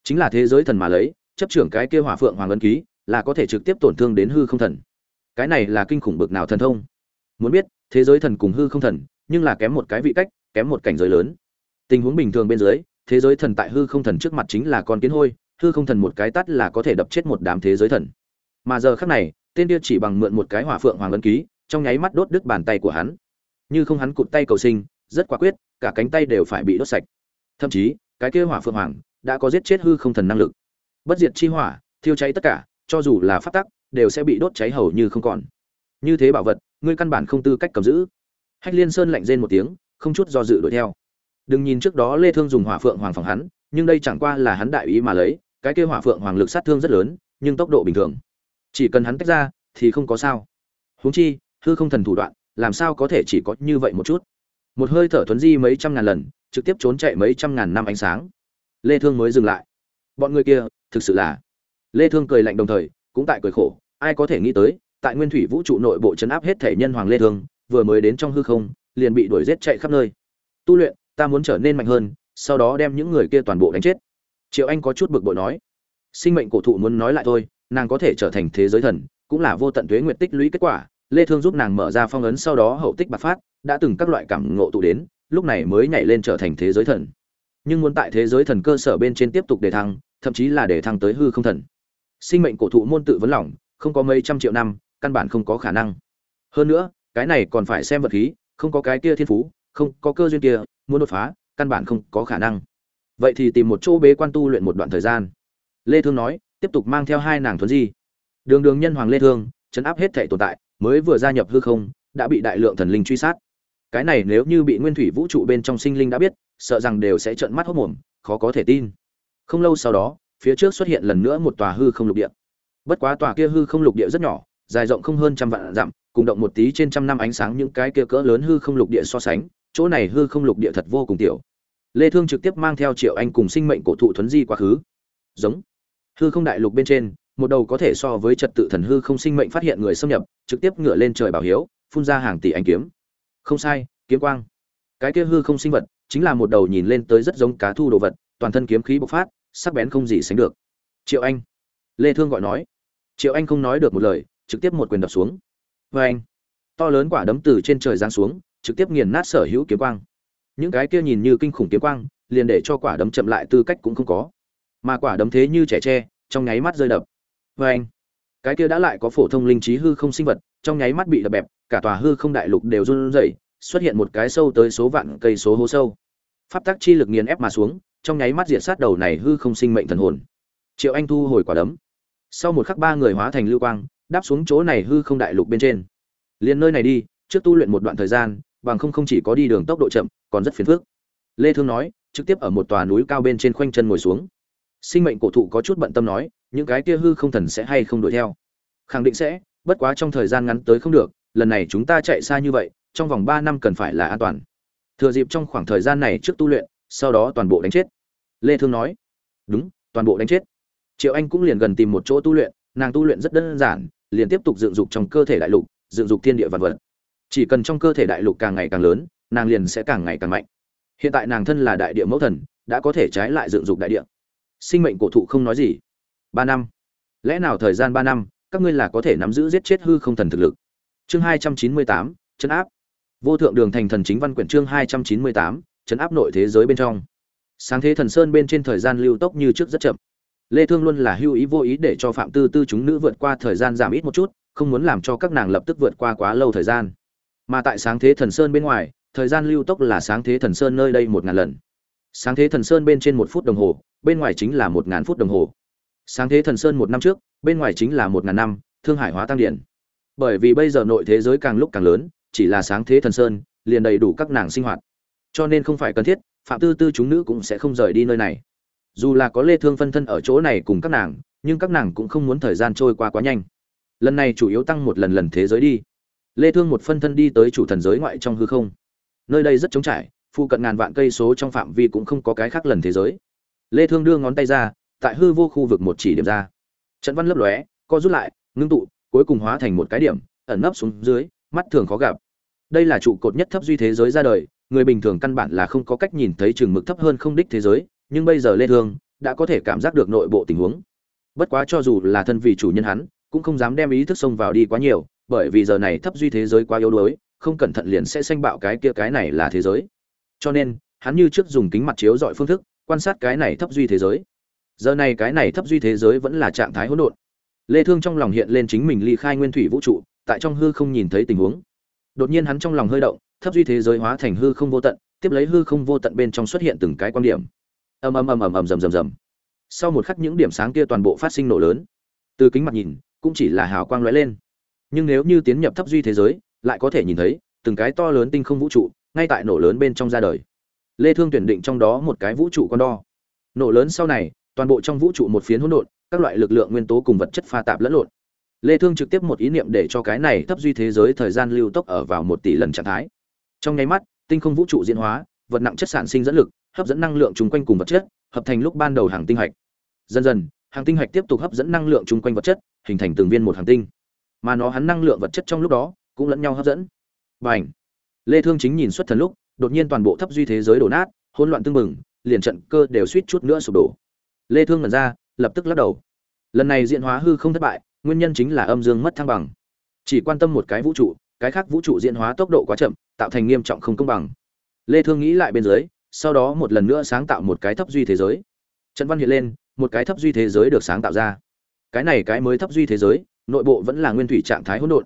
Chính là thế giới thần mà lấy, chấp trưởng cái kia hỏa phượng hoàng ấn ký, là có thể trực tiếp tổn thương đến hư không thần. Cái này là kinh khủng bực nào thần thông? Muốn biết, thế giới thần cùng hư không thần, nhưng là kém một cái vị cách, kém một cảnh giới lớn. Tình huống bình thường bên dưới, thế giới thần tại hư không thần trước mặt chính là con kiến hôi, hư không thần một cái tắt là có thể đập chết một đám thế giới thần. Mà giờ khác này, tên kia chỉ bằng mượn một cái hỏa phượng hoàng ấn ký, trong nháy mắt đốt đứt bàn tay của hắn. Như không hắn cụt tay cầu sinh rất quả quyết, cả cánh tay đều phải bị đốt sạch. Thậm chí, cái kia hỏa phượng hoàng đã có giết chết hư không thần năng lực. Bất diệt chi hỏa, thiêu cháy tất cả, cho dù là phát tắc, đều sẽ bị đốt cháy hầu như không còn. Như thế bảo vật, ngươi căn bản không tư cách cầm giữ. Hách liên sơn lạnh rên một tiếng, không chút do dự đuổi theo. Đừng nhìn trước đó lê thương dùng hỏa phượng hoàng phòng hắn, nhưng đây chẳng qua là hắn đại ý mà lấy, cái kia hỏa phượng hoàng lực sát thương rất lớn, nhưng tốc độ bình thường. Chỉ cần hắn tách ra, thì không có sao. Huống chi, hư không thần thủ đoạn, làm sao có thể chỉ có như vậy một chút? Một hơi thở thuấn di mấy trăm ngàn lần, trực tiếp trốn chạy mấy trăm ngàn năm ánh sáng. Lê thương mới dừng lại. Bọn người kia, thực sự là. Lê thương cười lạnh đồng thời, cũng tại cười khổ. Ai có thể nghĩ tới, tại nguyên thủy vũ trụ nội bộ chấn áp hết thể nhân hoàng lê thương, vừa mới đến trong hư không, liền bị đuổi giết chạy khắp nơi. Tu luyện, ta muốn trở nên mạnh hơn, sau đó đem những người kia toàn bộ đánh chết. Triệu anh có chút bực bội nói. Sinh mệnh cổ thụ muốn nói lại thôi, nàng có thể trở thành thế giới thần, cũng là vô tận tuế nguyện tích lũy kết quả lê thương giúp nàng mở ra phong ấn sau đó hậu tích bạc phát, đã từng các loại cảm ngộ tụ đến, lúc này mới nhảy lên trở thành thế giới thần. Nhưng muốn tại thế giới thần cơ sở bên trên tiếp tục để thăng, thậm chí là để thăng tới hư không thần. Sinh mệnh cổ thụ môn tự vấn lỏng không có mấy trăm triệu năm, căn bản không có khả năng. Hơn nữa, cái này còn phải xem vật khí, không có cái kia thiên phú, không có cơ duyên kia, muốn đột phá, căn bản không có khả năng. Vậy thì tìm một chỗ bế quan tu luyện một đoạn thời gian. Lê thương nói, tiếp tục mang theo hai nàng thuần di. Đường đường nhân hoàng lê thương, chấn áp hết thể tồn tại mới vừa gia nhập hư không, đã bị đại lượng thần linh truy sát. Cái này nếu như bị nguyên thủy vũ trụ bên trong sinh linh đã biết, sợ rằng đều sẽ trợn mắt hốt mồm, khó có thể tin. Không lâu sau đó, phía trước xuất hiện lần nữa một tòa hư không lục địa. Bất quá tòa kia hư không lục địa rất nhỏ, dài rộng không hơn trăm vạn dặm, cùng động một tí trên trăm năm ánh sáng những cái kia cỡ lớn hư không lục địa so sánh, chỗ này hư không lục địa thật vô cùng tiểu. Lê thương trực tiếp mang theo triệu anh cùng sinh mệnh cổ thụ thuấn di quá khứ. Giống. Hư không đại lục bên trên một đầu có thể so với trật tự thần hư không sinh mệnh phát hiện người xâm nhập, trực tiếp ngửa lên trời bảo hiếu, phun ra hàng tỷ ánh kiếm. Không sai, kiếm quang. Cái kia hư không sinh vật, chính là một đầu nhìn lên tới rất giống cá thu đồ vật, toàn thân kiếm khí bộc phát, sắc bén không gì sánh được. Triệu anh. Lê thương gọi nói. Triệu anh không nói được một lời, trực tiếp một quyền đập xuống. Với anh. To lớn quả đấm từ trên trời giáng xuống, trực tiếp nghiền nát sở hữu kiếm quang. Những cái kia nhìn như kinh khủng kiếm quang, liền để cho quả đấm chậm lại tư cách cũng không có. Mà quả đấm thế như trẻ tre, trong nháy mắt rơi đập vê anh. Cái kia đã lại có phổ thông linh trí hư không sinh vật, trong nháy mắt bị đập bẹp, cả tòa hư không đại lục đều run rẩy, xuất hiện một cái sâu tới số vạn cây số hố sâu. Pháp tắc chi lực nghiền ép mà xuống, trong nháy mắt diệt sát đầu này hư không sinh mệnh thần hồn. Triệu anh thu hồi quả đấm. Sau một khắc ba người hóa thành lưu quang, đáp xuống chỗ này hư không đại lục bên trên. Liền nơi này đi, trước tu luyện một đoạn thời gian, bằng không không chỉ có đi đường tốc độ chậm, còn rất phiền phức. Lê thương nói, trực tiếp ở một tòa núi cao bên trên khoanh chân ngồi xuống. Sinh mệnh cổ thụ có chút bận tâm nói những cái kia hư không thần sẽ hay không đuổi theo. Khẳng định sẽ, bất quá trong thời gian ngắn tới không được, lần này chúng ta chạy xa như vậy, trong vòng ba năm cần phải là an toàn. Thừa dịp trong khoảng thời gian này trước tu luyện, sau đó toàn bộ đánh chết. Lê thương nói, đúng, toàn bộ đánh chết. Triệu anh cũng liền gần tìm một chỗ tu luyện, nàng tu luyện rất đơn giản, liền tiếp tục dựng dục trong cơ thể đại lục, dựng dục thiên địa vạn vật. Chỉ cần trong cơ thể đại lục càng ngày càng lớn, nàng liền sẽ càng ngày càng mạnh. Hiện tại nàng thân là đại địa mẫu thần, đã có thể trái lại dựng dục đại địa. Sinh mệnh cổ thụ không nói gì ba năm. Lẽ nào thời gian ba năm, các ngươi là có thể nắm giữ giết chết hư không thần thực lực? Chương hai trăm chín mươi tám, chấn áp. Vô thượng đường thành thần chính văn quyển chương hai trăm chín mươi tám, chấn áp nội thế giới bên trong. Sáng thế thần sơn bên trên thời gian lưu tốc như trước rất chậm. Lê thương luôn là hưu ý vô ý để cho phạm tư tư chúng nữ vượt qua thời gian giảm ít một chút, không muốn làm cho các nàng lập tức vượt qua quá lâu thời gian. Mà tại sáng thế thần sơn bên ngoài, thời gian lưu tốc là sáng thế thần sơn nơi đây một ngàn lần. Sáng thế thần sơn bên trên một phút đồng hồ, bên ngoài chính là một ngàn phút đồng hồ sáng thế thần sơn một năm trước, bên ngoài chính là một ngàn năm, thương hải hóa tăng điển. Bởi vì bây giờ nội thế giới càng lúc càng lớn, chỉ là sáng thế thần sơn, liền đầy đủ các nàng sinh hoạt. Cho nên không phải cần thiết, phạm tư tư chúng nữ cũng sẽ không rời đi nơi này. Dù là có lê thương phân thân ở chỗ này cùng các nàng, nhưng các nàng cũng không muốn thời gian trôi qua quá nhanh. Lần này chủ yếu tăng một lần lần thế giới đi. Lê thương một phân thân đi tới chủ thần giới ngoại trong hư không. Nơi đây rất trống trải, phụ cận ngàn vạn cây số trong phạm vi cũng không có cái khác lần thế giới. Lê thương đưa ngón tay ra tại hư vô khu vực một chỉ điểm ra. Trận văn lấp lóe, co rút lại, ngưng tụ, cuối cùng hóa thành một cái điểm, ẩn nấp xuống dưới, mắt thường khó gặp. Đây là trụ cột nhất thấp duy thế giới ra đời, người bình thường căn bản là không có cách nhìn thấy trường mực thấp hơn không đích thế giới, nhưng bây giờ lê thương đã có thể cảm giác được nội bộ tình huống. Bất quá cho dù là thân vị chủ nhân hắn, cũng không dám đem ý thức xông vào đi quá nhiều, bởi vì giờ này thấp duy thế giới quá yếu đuối, không cẩn thận liền sẽ xanh bạo cái kia cái này là thế giới. Cho nên, hắn như trước dùng kính mặt chiếu dọi phương thức, quan sát cái này thấp duy thế giới giờ này cái này thấp duy thế giới vẫn là trạng thái hỗn độn. Lê thương trong lòng hiện lên chính mình ly khai nguyên thủy vũ trụ, tại trong hư không nhìn thấy tình huống. Đột nhiên hắn trong lòng hơi động, thấp duy thế giới hóa thành hư không vô tận, tiếp lấy hư không vô tận bên trong xuất hiện từng cái quan điểm. Ầm ầm ầm ầm ầm rầm rầm rầm. Sau một khắc những điểm sáng kia toàn bộ phát sinh nổ lớn. Từ kính mặt nhìn, cũng chỉ là hào quang lóe lên. Nhưng nếu như tiến nhập thấp duy thế giới, lại có thể nhìn thấy từng cái to lớn tinh không vũ trụ ngay tại nổ lớn bên trong ra đời. Lê thương tuyển định trong đó một cái vũ trụ con đo. Nổ lớn sau này toàn bộ trong vũ trụ một phiến hỗn độn, các loại lực lượng nguyên tố cùng vật chất pha tạp lẫn lộn. Lê thương trực tiếp một ý niệm để cho cái này thấp duy thế giới thời gian lưu tốc ở vào một tỷ lần trạng thái. Trong nháy mắt, tinh không vũ trụ diễn hóa, vật nặng chất sản sinh dẫn lực, hấp dẫn năng lượng chung quanh cùng vật chất, hợp thành lúc ban đầu hàng tinh hạch. Dần dần, hàng tinh hạch tiếp tục hấp dẫn năng lượng chung quanh vật chất, hình thành từng viên một hàng tinh. Mà nó hắn năng lượng vật chất trong lúc đó, cũng lẫn nhau hấp dẫn. Bành! Lê thương chính nhìn xuất thần lúc, đột nhiên toàn bộ thấp duy thế giới đổ nát, hỗn loạn tương mừng liền trận cơ đều suýt chút nữa sụp đổ lê thương ngẩn ra, lập tức lắc đầu. Lần này diễn hóa hư không thất bại, nguyên nhân chính là âm dương mất thăng bằng. Chỉ quan tâm một cái vũ trụ, cái khác vũ trụ diễn hóa tốc độ quá chậm, tạo thành nghiêm trọng không công bằng. Lê thương nghĩ lại bên dưới, sau đó một lần nữa sáng tạo một cái thấp duy thế giới. Trận văn hiện lên, một cái thấp duy thế giới được sáng tạo ra. Cái này cái mới thấp duy thế giới, nội bộ vẫn là nguyên thủy trạng thái hỗn độn.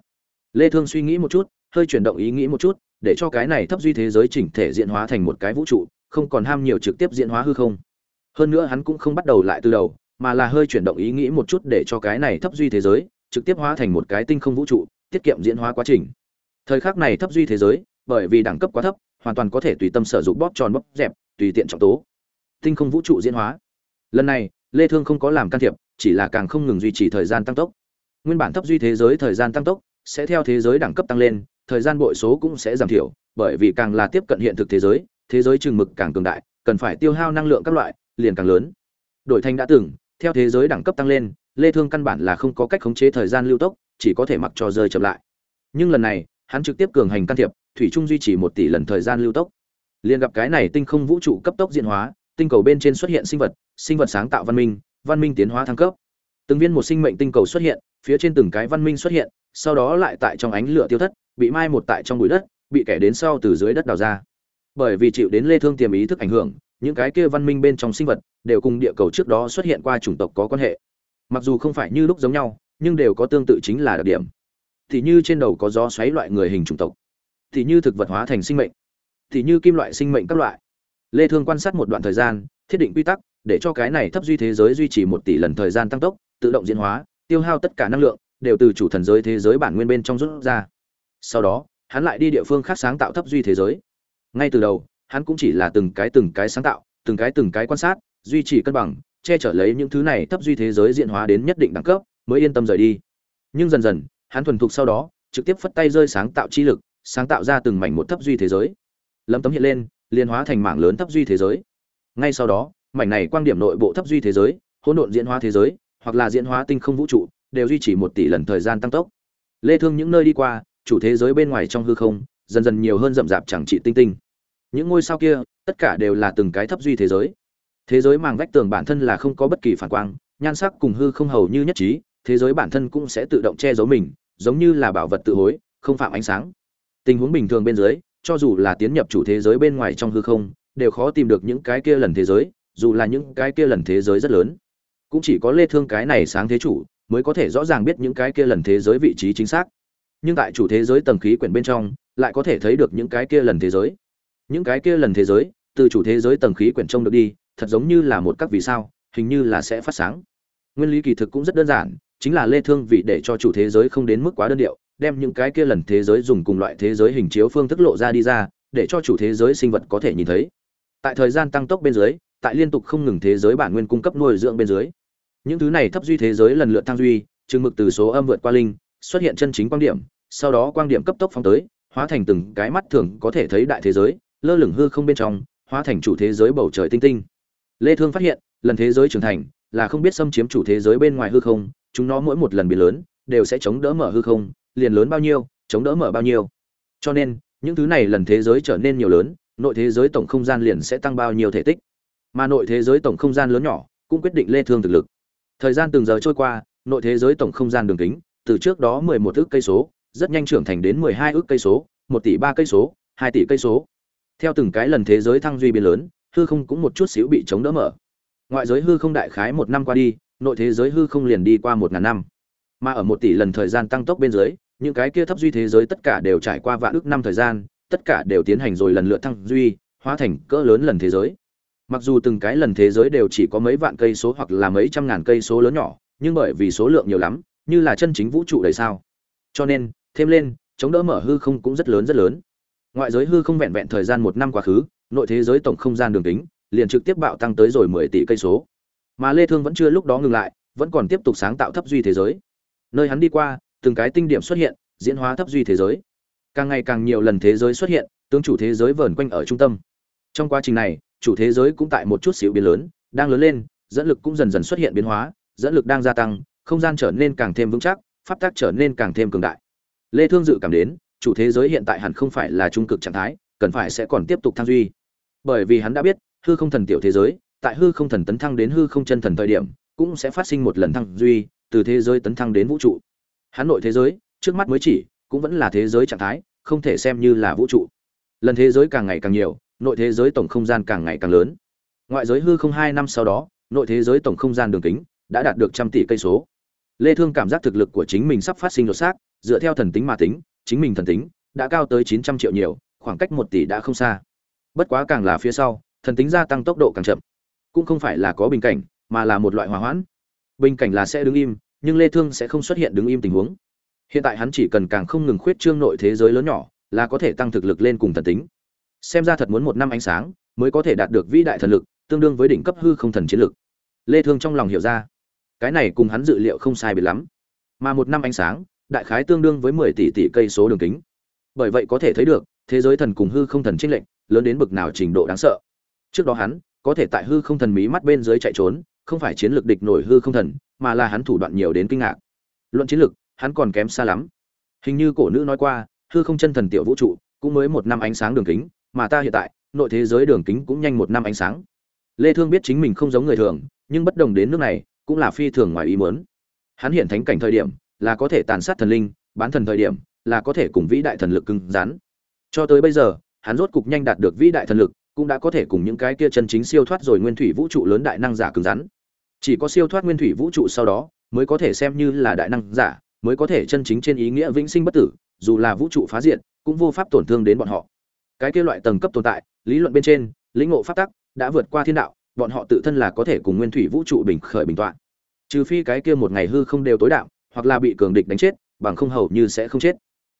Lê thương suy nghĩ một chút, hơi chuyển động ý nghĩ một chút, để cho cái này thấp duy thế giới chỉnh thể diễn hóa thành một cái vũ trụ, không còn ham nhiều trực tiếp diễn hóa hư không hơn nữa hắn cũng không bắt đầu lại từ đầu, mà là hơi chuyển động ý nghĩ một chút để cho cái này thấp duy thế giới, trực tiếp hóa thành một cái tinh không vũ trụ, tiết kiệm diễn hóa quá trình. Thời khắc này thấp duy thế giới, bởi vì đẳng cấp quá thấp, hoàn toàn có thể tùy tâm sử dụng bóp tròn bóp dẹp, tùy tiện trọng tố. Tinh không vũ trụ diễn hóa. Lần này, lê thương không có làm can thiệp, chỉ là càng không ngừng duy trì thời gian tăng tốc. Nguyên bản thấp duy thế giới thời gian tăng tốc sẽ theo thế giới đẳng cấp tăng lên, thời gian bội số cũng sẽ giảm thiểu, bởi vì càng là tiếp cận hiện thực thế giới thế giới chừng mực càng cường đại, cần phải tiêu hao năng lượng các loại liền càng lớn. Đổi thành đã từng, theo thế giới đẳng cấp tăng lên, lê thương căn bản là không có cách khống chế thời gian lưu tốc, chỉ có thể mặc cho rơi chậm lại. Nhưng lần này, hắn trực tiếp cường hành can thiệp, thủy trung duy trì một tỷ lần thời gian lưu tốc. Liền gặp cái này tinh không vũ trụ cấp tốc diễn hóa, tinh cầu bên trên xuất hiện sinh vật sinh vật sáng tạo văn minh văn minh tiến hóa thăng cấp. Từng viên một sinh mệnh tinh cầu xuất hiện, phía trên từng cái văn minh xuất hiện, sau đó lại tại trong ánh lửa tiêu thất, bị mai một tại trong bụi đất, bị kẻ đến sau từ dưới đất đào ra. Bởi vì chịu đến lê thương tiềm ý thức ảnh hưởng những cái kia văn minh bên trong sinh vật đều cùng địa cầu trước đó xuất hiện qua chủng tộc có quan hệ. Mặc dù không phải như lúc giống nhau, nhưng đều có tương tự chính là đặc điểm. Thì như trên đầu có gió xoáy loại người hình chủng tộc, thì như thực vật hóa thành sinh mệnh, thì như kim loại sinh mệnh các loại. Lê thương quan sát một đoạn thời gian, thiết định quy tắc, để cho cái này thấp duy thế giới duy trì một tỷ lần thời gian tăng tốc, tự động diễn hóa, tiêu hao tất cả năng lượng, đều từ chủ thần giới thế giới bản nguyên bên trong rút ra. Sau đó, hắn lại đi địa phương khác sáng tạo thấp duy thế giới. Ngay từ đầu hắn cũng chỉ là từng cái từng cái sáng tạo, từng cái từng cái quan sát, duy trì cân bằng, che chở lấy những thứ này thấp duy thế giới diễn hóa đến nhất định đẳng cấp, mới yên tâm rời đi. Nhưng dần dần, hắn thuần thục sau đó, trực tiếp phất tay rơi sáng tạo chi lực, sáng tạo ra từng mảnh một thấp duy thế giới. Lâm tấm hiện lên liên hóa thành mảng lớn thấp duy thế giới. Ngay sau đó, mảnh này quan điểm nội bộ thấp duy thế giới, hỗn độn diễn hóa thế giới, hoặc là diễn hóa tinh không vũ trụ, đều duy trì một tỷ lần thời gian tăng tốc. Lê thương những nơi đi qua, chủ thế giới bên ngoài trong hư không, dần dần nhiều hơn rậm rạp chẳng trị tinh tinh những ngôi sao kia, tất cả đều là từng cái thấp duy thế giới. Thế giới màng vách tường bản thân là không có bất kỳ phản quang, nhan sắc cùng hư không hầu như nhất trí, thế giới bản thân cũng sẽ tự động che giấu mình, giống như là bảo vật tự hối, không phạm ánh sáng. Tình huống bình thường bên dưới, cho dù là tiến nhập chủ thế giới bên ngoài trong hư không, đều khó tìm được những cái kia lần thế giới, dù là những cái kia lần thế giới rất lớn. Cũng chỉ có lê thương cái này sáng thế chủ mới có thể rõ ràng biết những cái kia lần thế giới vị trí chính xác. Nhưng tại chủ thế giới tầng khí quyển bên trong, lại có thể thấy được những cái kia lần thế giới những cái kia lần thế giới, từ chủ thế giới tầng khí quyển trông được đi, thật giống như là một các vì sao, hình như là sẽ phát sáng. Nguyên lý kỳ thực cũng rất đơn giản, chính là lê thương vì để cho chủ thế giới không đến mức quá đơn điệu, đem những cái kia lần thế giới dùng cùng loại thế giới hình chiếu phương thức lộ ra đi ra, để cho chủ thế giới sinh vật có thể nhìn thấy. Tại thời gian tăng tốc bên dưới, tại liên tục không ngừng thế giới bản nguyên cung cấp nuôi dưỡng bên dưới, những thứ này thấp duy thế giới lần lượt tăng duy, chừng mực từ số âm vượt qua linh, xuất hiện chân chính quan điểm, sau đó quang điểm cấp tốc phóng tới, hóa thành từng cái mắt thường có thể thấy đại thế giới lơ lửng hư không bên trong, hóa thành chủ thế giới bầu trời tinh tinh. Lê thương phát hiện, lần thế giới trưởng thành là không biết xâm chiếm chủ thế giới bên ngoài hư không, chúng nó mỗi một lần bị lớn, đều sẽ chống đỡ mở hư không, liền lớn bao nhiêu, chống đỡ mở bao nhiêu. Cho nên, những thứ này lần thế giới trở nên nhiều lớn, nội thế giới tổng không gian liền sẽ tăng bao nhiêu thể tích. Mà nội thế giới tổng không gian lớn nhỏ, cũng quyết định lê thương thực lực. Thời gian từng giờ trôi qua, nội thế giới tổng không gian đường kính, từ trước đó 11 ước cây số, rất nhanh trưởng thành đến 12 ước cây số 1 tỷ 3 cây số 2 tỷ cây số theo từng cái lần thế giới thăng duy biến lớn, hư không cũng một chút xíu bị chống đỡ mở. Ngoại giới hư không đại khái một năm qua đi, nội thế giới hư không liền đi qua một ngàn năm. Mà ở một tỷ lần thời gian tăng tốc bên dưới, những cái kia thấp duy thế giới tất cả đều trải qua vạn ước năm thời gian, tất cả đều tiến hành rồi lần lượt thăng duy, hóa thành cỡ lớn lần thế giới. Mặc dù từng cái lần thế giới đều chỉ có mấy vạn cây số hoặc là mấy trăm ngàn cây số lớn nhỏ, nhưng bởi vì số lượng nhiều lắm, như là chân chính vũ trụ đầy sao. Cho nên, thêm lên, chống đỡ mở hư không cũng rất lớn rất lớn ngoại giới hư không vẹn vẹn thời gian một năm quá khứ, nội thế giới tổng không gian đường kính, liền trực tiếp bạo tăng tới rồi mười tỷ cây số. Mà lê thương vẫn chưa lúc đó ngừng lại, vẫn còn tiếp tục sáng tạo thấp duy thế giới. Nơi hắn đi qua, từng cái tinh điểm xuất hiện, diễn hóa thấp duy thế giới. Càng ngày càng nhiều lần thế giới xuất hiện, tướng chủ thế giới vờn quanh ở trung tâm. Trong quá trình này, chủ thế giới cũng tại một chút xíu biến lớn, đang lớn lên, dẫn lực cũng dần dần xuất hiện biến hóa, dẫn lực đang gia tăng, không gian trở nên càng thêm vững chắc, pháp tắc trở nên càng thêm cường đại. Lê thương dự cảm đến chủ thế giới hiện tại hẳn không phải là trung cực trạng thái, cần phải sẽ còn tiếp tục thăng duy. Bởi vì hắn đã biết, hư không thần tiểu thế giới, tại hư không thần tấn thăng đến hư không chân thần thời điểm, cũng sẽ phát sinh một lần thăng duy, từ thế giới tấn thăng đến vũ trụ. Hắn nội thế giới, trước mắt mới chỉ, cũng vẫn là thế giới trạng thái, không thể xem như là vũ trụ. Lần thế giới càng ngày càng nhiều, nội thế giới tổng không gian càng ngày càng lớn. Ngoại giới hư không hai năm sau đó, nội thế giới tổng không gian đường kính đã đạt được trăm tỷ cây số. Lê thương cảm giác thực lực của chính mình sắp phát sinh đột xác, dựa theo thần tính mà tính chính mình thần tính, đã cao tới 900 triệu nhiều, khoảng cách một tỷ đã không xa. Bất quá càng là phía sau, thần tính gia tăng tốc độ càng chậm. Cũng không phải là có bình cảnh, mà là một loại hòa hoãn. Bình cảnh là sẽ đứng im, nhưng lê thương sẽ không xuất hiện đứng im tình huống. Hiện tại hắn chỉ cần càng không ngừng khuyết trương nội thế giới lớn nhỏ, là có thể tăng thực lực lên cùng thần tính. Xem ra thật muốn một năm ánh sáng, mới có thể đạt được vĩ đại thần lực, tương đương với đỉnh cấp hư không thần chiến lực. Lê thương trong lòng hiểu ra, cái này cùng hắn dự liệu không sai biệt lắm. Mà một năm ánh sáng đại khái tương đương với 10 tỷ tỷ cây số đường kính. Bởi vậy có thể thấy được, thế giới thần cùng hư không thần chênh lệnh lớn đến bực nào trình độ đáng sợ. Trước đó hắn, có thể tại hư không thần mí mắt bên dưới chạy trốn, không phải chiến lược địch nổi hư không thần, mà là hắn thủ đoạn nhiều đến kinh ngạc. Luận chiến lược, hắn còn kém xa lắm. Hình như cổ nữ nói qua, hư không chân thần tiểu vũ trụ, cũng mới một năm ánh sáng đường kính, mà ta hiện tại, nội thế giới đường kính cũng nhanh một năm ánh sáng. Lê thương biết chính mình không giống người thường, nhưng bất đồng đến nước này, cũng là phi thường ngoài ý muốn. Hắn hiện thánh cảnh thời điểm là có thể tàn sát thần linh, bán thần thời điểm, là có thể cùng vĩ đại thần lực cứng rắn. Cho tới bây giờ, hắn rốt cục nhanh đạt được vĩ đại thần lực, cũng đã có thể cùng những cái kia chân chính siêu thoát rồi nguyên thủy vũ trụ lớn đại năng giả cứng rắn. Chỉ có siêu thoát nguyên thủy vũ trụ sau đó, mới có thể xem như là đại năng giả, mới có thể chân chính trên ý nghĩa vĩnh sinh bất tử, dù là vũ trụ phá diện cũng vô pháp tổn thương đến bọn họ. Cái kia loại tầng cấp tồn tại, lý luận bên trên, lĩnh ngộ pháp tắc, đã vượt qua thiên đạo, bọn họ tự thân là có thể cùng nguyên thủy vũ trụ bình khởi bình toạn. Trừ phi cái kia một ngày hư không đều tối đạo hoặc là bị cường địch đánh chết, bằng không hầu như sẽ không chết.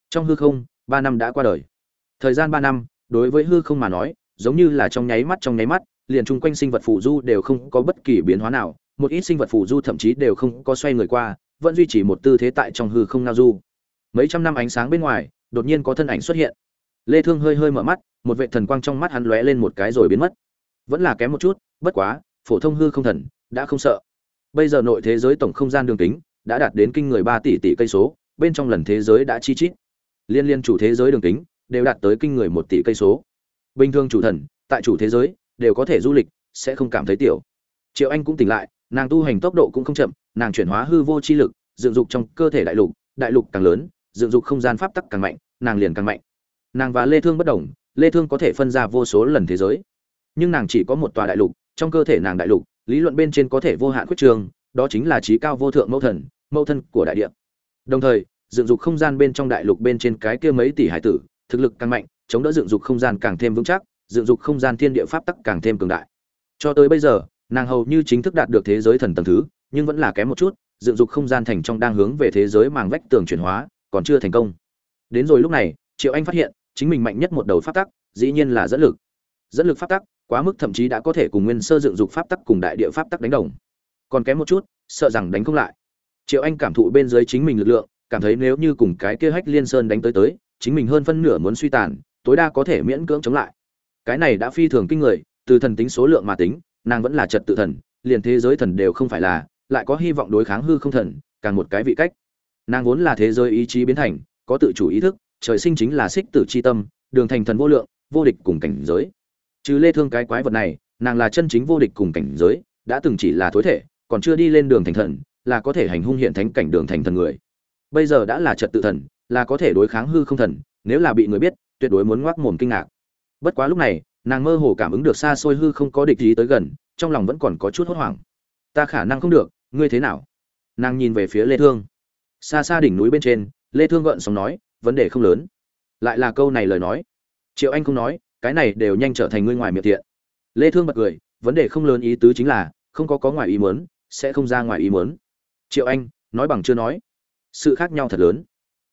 Trong hư không, ba năm đã qua đời. Thời gian ba năm, đối với hư không mà nói, giống như là trong nháy mắt trong nháy mắt, liền chung quanh sinh vật phù du đều không có bất kỳ biến hóa nào, một ít sinh vật phù du thậm chí đều không có xoay người qua, vẫn duy trì một tư thế tại trong hư không nao du. Mấy trăm năm ánh sáng bên ngoài, đột nhiên có thân ảnh xuất hiện. Lê thương hơi hơi mở mắt, một vệ thần quang trong mắt hắn lóe lên một cái rồi biến mất. Vẫn là kém một chút, bất quá, phổ thông hư không thần, đã không sợ. Bây giờ nội thế giới tổng không gian đường kính đã đạt đến kinh người 3 tỷ tỷ cây số, bên trong lần thế giới đã chi chít. Liên liên chủ thế giới đường kính đều đạt tới kinh người 1 tỷ cây số. Bình thường chủ thần, tại chủ thế giới, đều có thể du lịch, sẽ không cảm thấy tiểu. Triệu anh cũng tỉnh lại, nàng tu hành tốc độ cũng không chậm, nàng chuyển hóa hư vô chi lực, dựng dục trong cơ thể đại lục đại lục càng lớn, dựng dục không gian pháp tắc càng mạnh, nàng liền càng mạnh. Nàng và lê thương bất đồng, lê thương có thể phân ra vô số lần thế giới. Nhưng nàng chỉ có một tòa đại lục, trong cơ thể nàng đại lục, lý luận bên trên có thể vô hạn quyết trường đó chính là trí cao vô thượng mẫu thần, mẫu thân của đại địa. Đồng thời, dựng dục không gian bên trong đại lục bên trên cái kia mấy tỷ hải tử, thực lực càng mạnh, chống đỡ dựng dục không gian càng thêm vững chắc, dựng dục không gian thiên địa pháp tắc càng thêm cường đại. Cho tới bây giờ, nàng hầu như chính thức đạt được thế giới thần tầng thứ, nhưng vẫn là kém một chút, dựng dục không gian thành trong đang hướng về thế giới màng vách tường chuyển hóa, còn chưa thành công. Đến rồi lúc này, triệu anh phát hiện, chính mình mạnh nhất một đầu pháp tắc, dĩ nhiên là dẫn lực. Dẫn lực pháp tắc, quá mức thậm chí đã có thể cùng nguyên sơ dựng dục pháp tắc cùng đại địa pháp tắc đánh đồng còn kém một chút, sợ rằng đánh không lại. Triệu anh cảm thụ bên dưới chính mình lực lượng, cảm thấy nếu như cùng cái kia hách liên sơn đánh tới tới, chính mình hơn phân nửa muốn suy tàn, tối đa có thể miễn cưỡng chống lại. Cái này đã phi thường kinh người, từ thần tính số lượng mà tính, nàng vẫn là trật tự thần, liền thế giới thần đều không phải là, lại có hy vọng đối kháng hư không thần, càng một cái vị cách. Nàng vốn là thế giới ý chí biến thành, có tự chủ ý thức, trời sinh chính là xích tử c h i tâm, đường thành thần vô lượng, vô địch cùng cảnh giới. Chứ lê thương cái quái vật này, nàng là chân chính vô địch cùng cảnh giới, đã từng chỉ là thối thể còn chưa đi lên đường thành thần, là có thể hành hung hiện thánh cảnh đường thành thần người. Bây giờ đã là trật tự thần, là có thể đối kháng hư không thần, nếu là bị người biết, tuyệt đối muốn ngoác mồm kinh ngạc. Bất quá lúc này, nàng mơ hồ cảm ứng được xa xôi hư không có địch ý tới gần, trong lòng vẫn còn có chút hốt hoảng. Ta khả năng không được, ngươi thế nào? Nàng nhìn về phía lê thương. Xa xa đỉnh núi bên trên, lê thương gợn sóng nói, vấn đề không lớn. Lại là câu này lời nói. Triệu anh không nói, cái này đều nhanh trở thành ngươi ngoài miệng thiện. Lê thương bật cười, vấn đề không lớn ý tứ chính là, không có có ngoài ý muốn sẽ không ra ngoài ý muốn. Triệu anh, nói bằng chưa nói. Sự khác nhau thật lớn.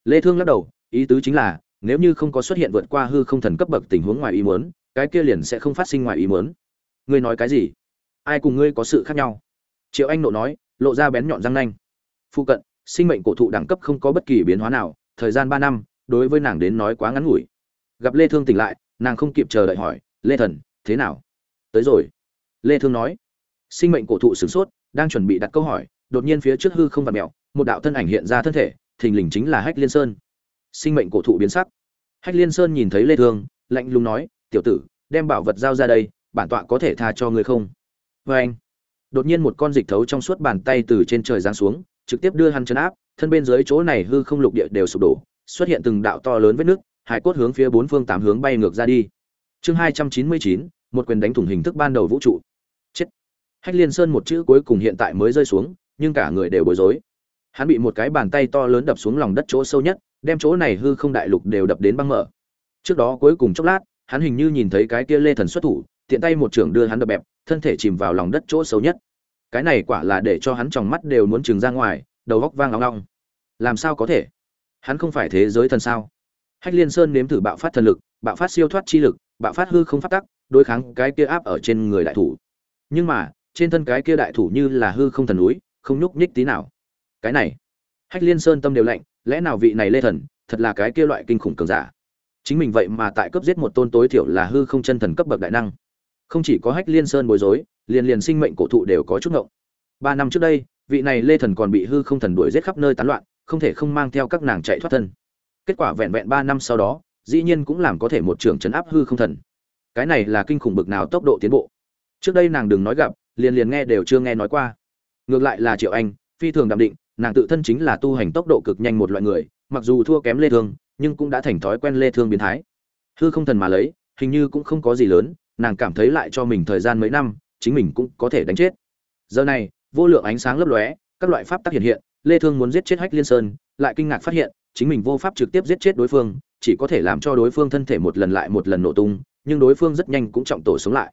Lê thương lắc đầu, ý tứ chính là, nếu như không có xuất hiện vượt qua hư không thần cấp bậc tình huống ngoài ý muốn, cái kia liền sẽ không phát sinh ngoài ý muốn. Ngươi nói cái gì? Ai cùng ngươi có sự khác nhau? Triệu anh nộ nói, lộ ra bén nhọn răng nanh. Phụ cận, sinh mệnh cổ thụ đẳng cấp không có bất kỳ biến hóa nào, thời gian ba năm, đối với nàng đến nói quá ngắn ngủi. Gặp lê thương tỉnh lại, nàng không kịp chờ đợi hỏi, lê thần, thế nào? Tới rồi. Lê thương nói, sinh mệnh cổ thụ sửng sốt đang chuẩn bị đặt câu hỏi, đột nhiên phía trước hư không vặn mèo, một đạo thân ảnh hiện ra thân thể, thình lình chính là hách liên sơn. Sinh mệnh cổ thụ biến sắc. Hách liên sơn nhìn thấy lê thương, lạnh lùng nói, tiểu tử, đem bảo vật giao ra đây, bản tọa có thể tha cho ngươi không? Với anh, đột nhiên một con dịch thấu trong suốt bàn tay từ trên trời giáng xuống, trực tiếp đưa hắn chấn áp, thân bên dưới chỗ này hư không lục địa đều sụp đổ, xuất hiện từng đạo to lớn vết nước hải cốt hướng phía bốn phương tám hướng bay ngược ra đi. Chương hai trăm chín mươi chín, một quyền đánh thủng hình thức ban đầu vũ trụ hách liên sơn một chữ cuối cùng hiện tại mới rơi xuống, nhưng cả người đều bối rối. Hắn bị một cái bàn tay to lớn đập xuống lòng đất chỗ sâu nhất, đem chỗ này hư không đại lục đều đập đến băng mở trước đó cuối cùng chốc lát, hắn hình như nhìn thấy cái kia lê thần xuất thủ, tiện tay một trưởng đưa hắn đập bẹp, thân thể chìm vào lòng đất chỗ sâu nhất. Cái này quả là để cho hắn tròng mắt đều muốn trừng ra ngoài, đầu góc vang long long làm sao có thể? Hắn không phải thế giới thần sao? Hách liên sơn nếm thử bạo phát thần lực, bạo phát siêu thoát chi lực, bạo phát hư không phát tắc, đối kháng cái kia áp ở trên người đại thủ. Nhưng mà trên thân cái kia đại thủ như là hư không thần núi, không nhúc nhích tí nào. Cái này, hách liên sơn tâm đều lạnh, lẽ nào vị này lê thần, thật là cái kia loại kinh khủng cường giả? Chính mình vậy mà tại cấp giết một tôn tối thiểu là hư không chân thần cấp bậc đại năng. Không chỉ có hách liên sơn bối rối, liền liền sinh mệnh cổ thụ đều có chút ngộng. Ba năm trước đây, vị này lê thần còn bị hư không thần đuổi giết khắp nơi tán loạn, không thể không mang theo các nàng chạy thoát thân. Kết quả vẹn vẹn ba năm sau đó, dĩ nhiên cũng làm có thể một trường chấn áp hư không thần. Cái này là kinh khủng bực nào tốc độ tiến bộ. Trước đây nàng đừng nói gặp liền liền nghe đều chưa nghe nói qua. Ngược lại là triệu anh, phi thường đạm định, nàng tự thân chính là tu hành tốc độ cực nhanh một loại người, mặc dù thua kém lê thương, nhưng cũng đã thành thói quen lê thương biến thái. Hư không thần mà lấy, hình như cũng không có gì lớn, nàng cảm thấy lại cho mình thời gian mấy năm, chính mình cũng có thể đánh chết. Giờ này, vô lượng ánh sáng lấp lóe, các loại pháp tác hiện hiện, lê thương muốn giết chết hách liên sơn, lại kinh ngạc phát hiện, chính mình vô pháp trực tiếp giết chết đối phương, chỉ có thể làm cho đối phương thân thể một lần lại một lần nổ tung, nhưng đối phương rất nhanh cũng trọng tổ sống lại.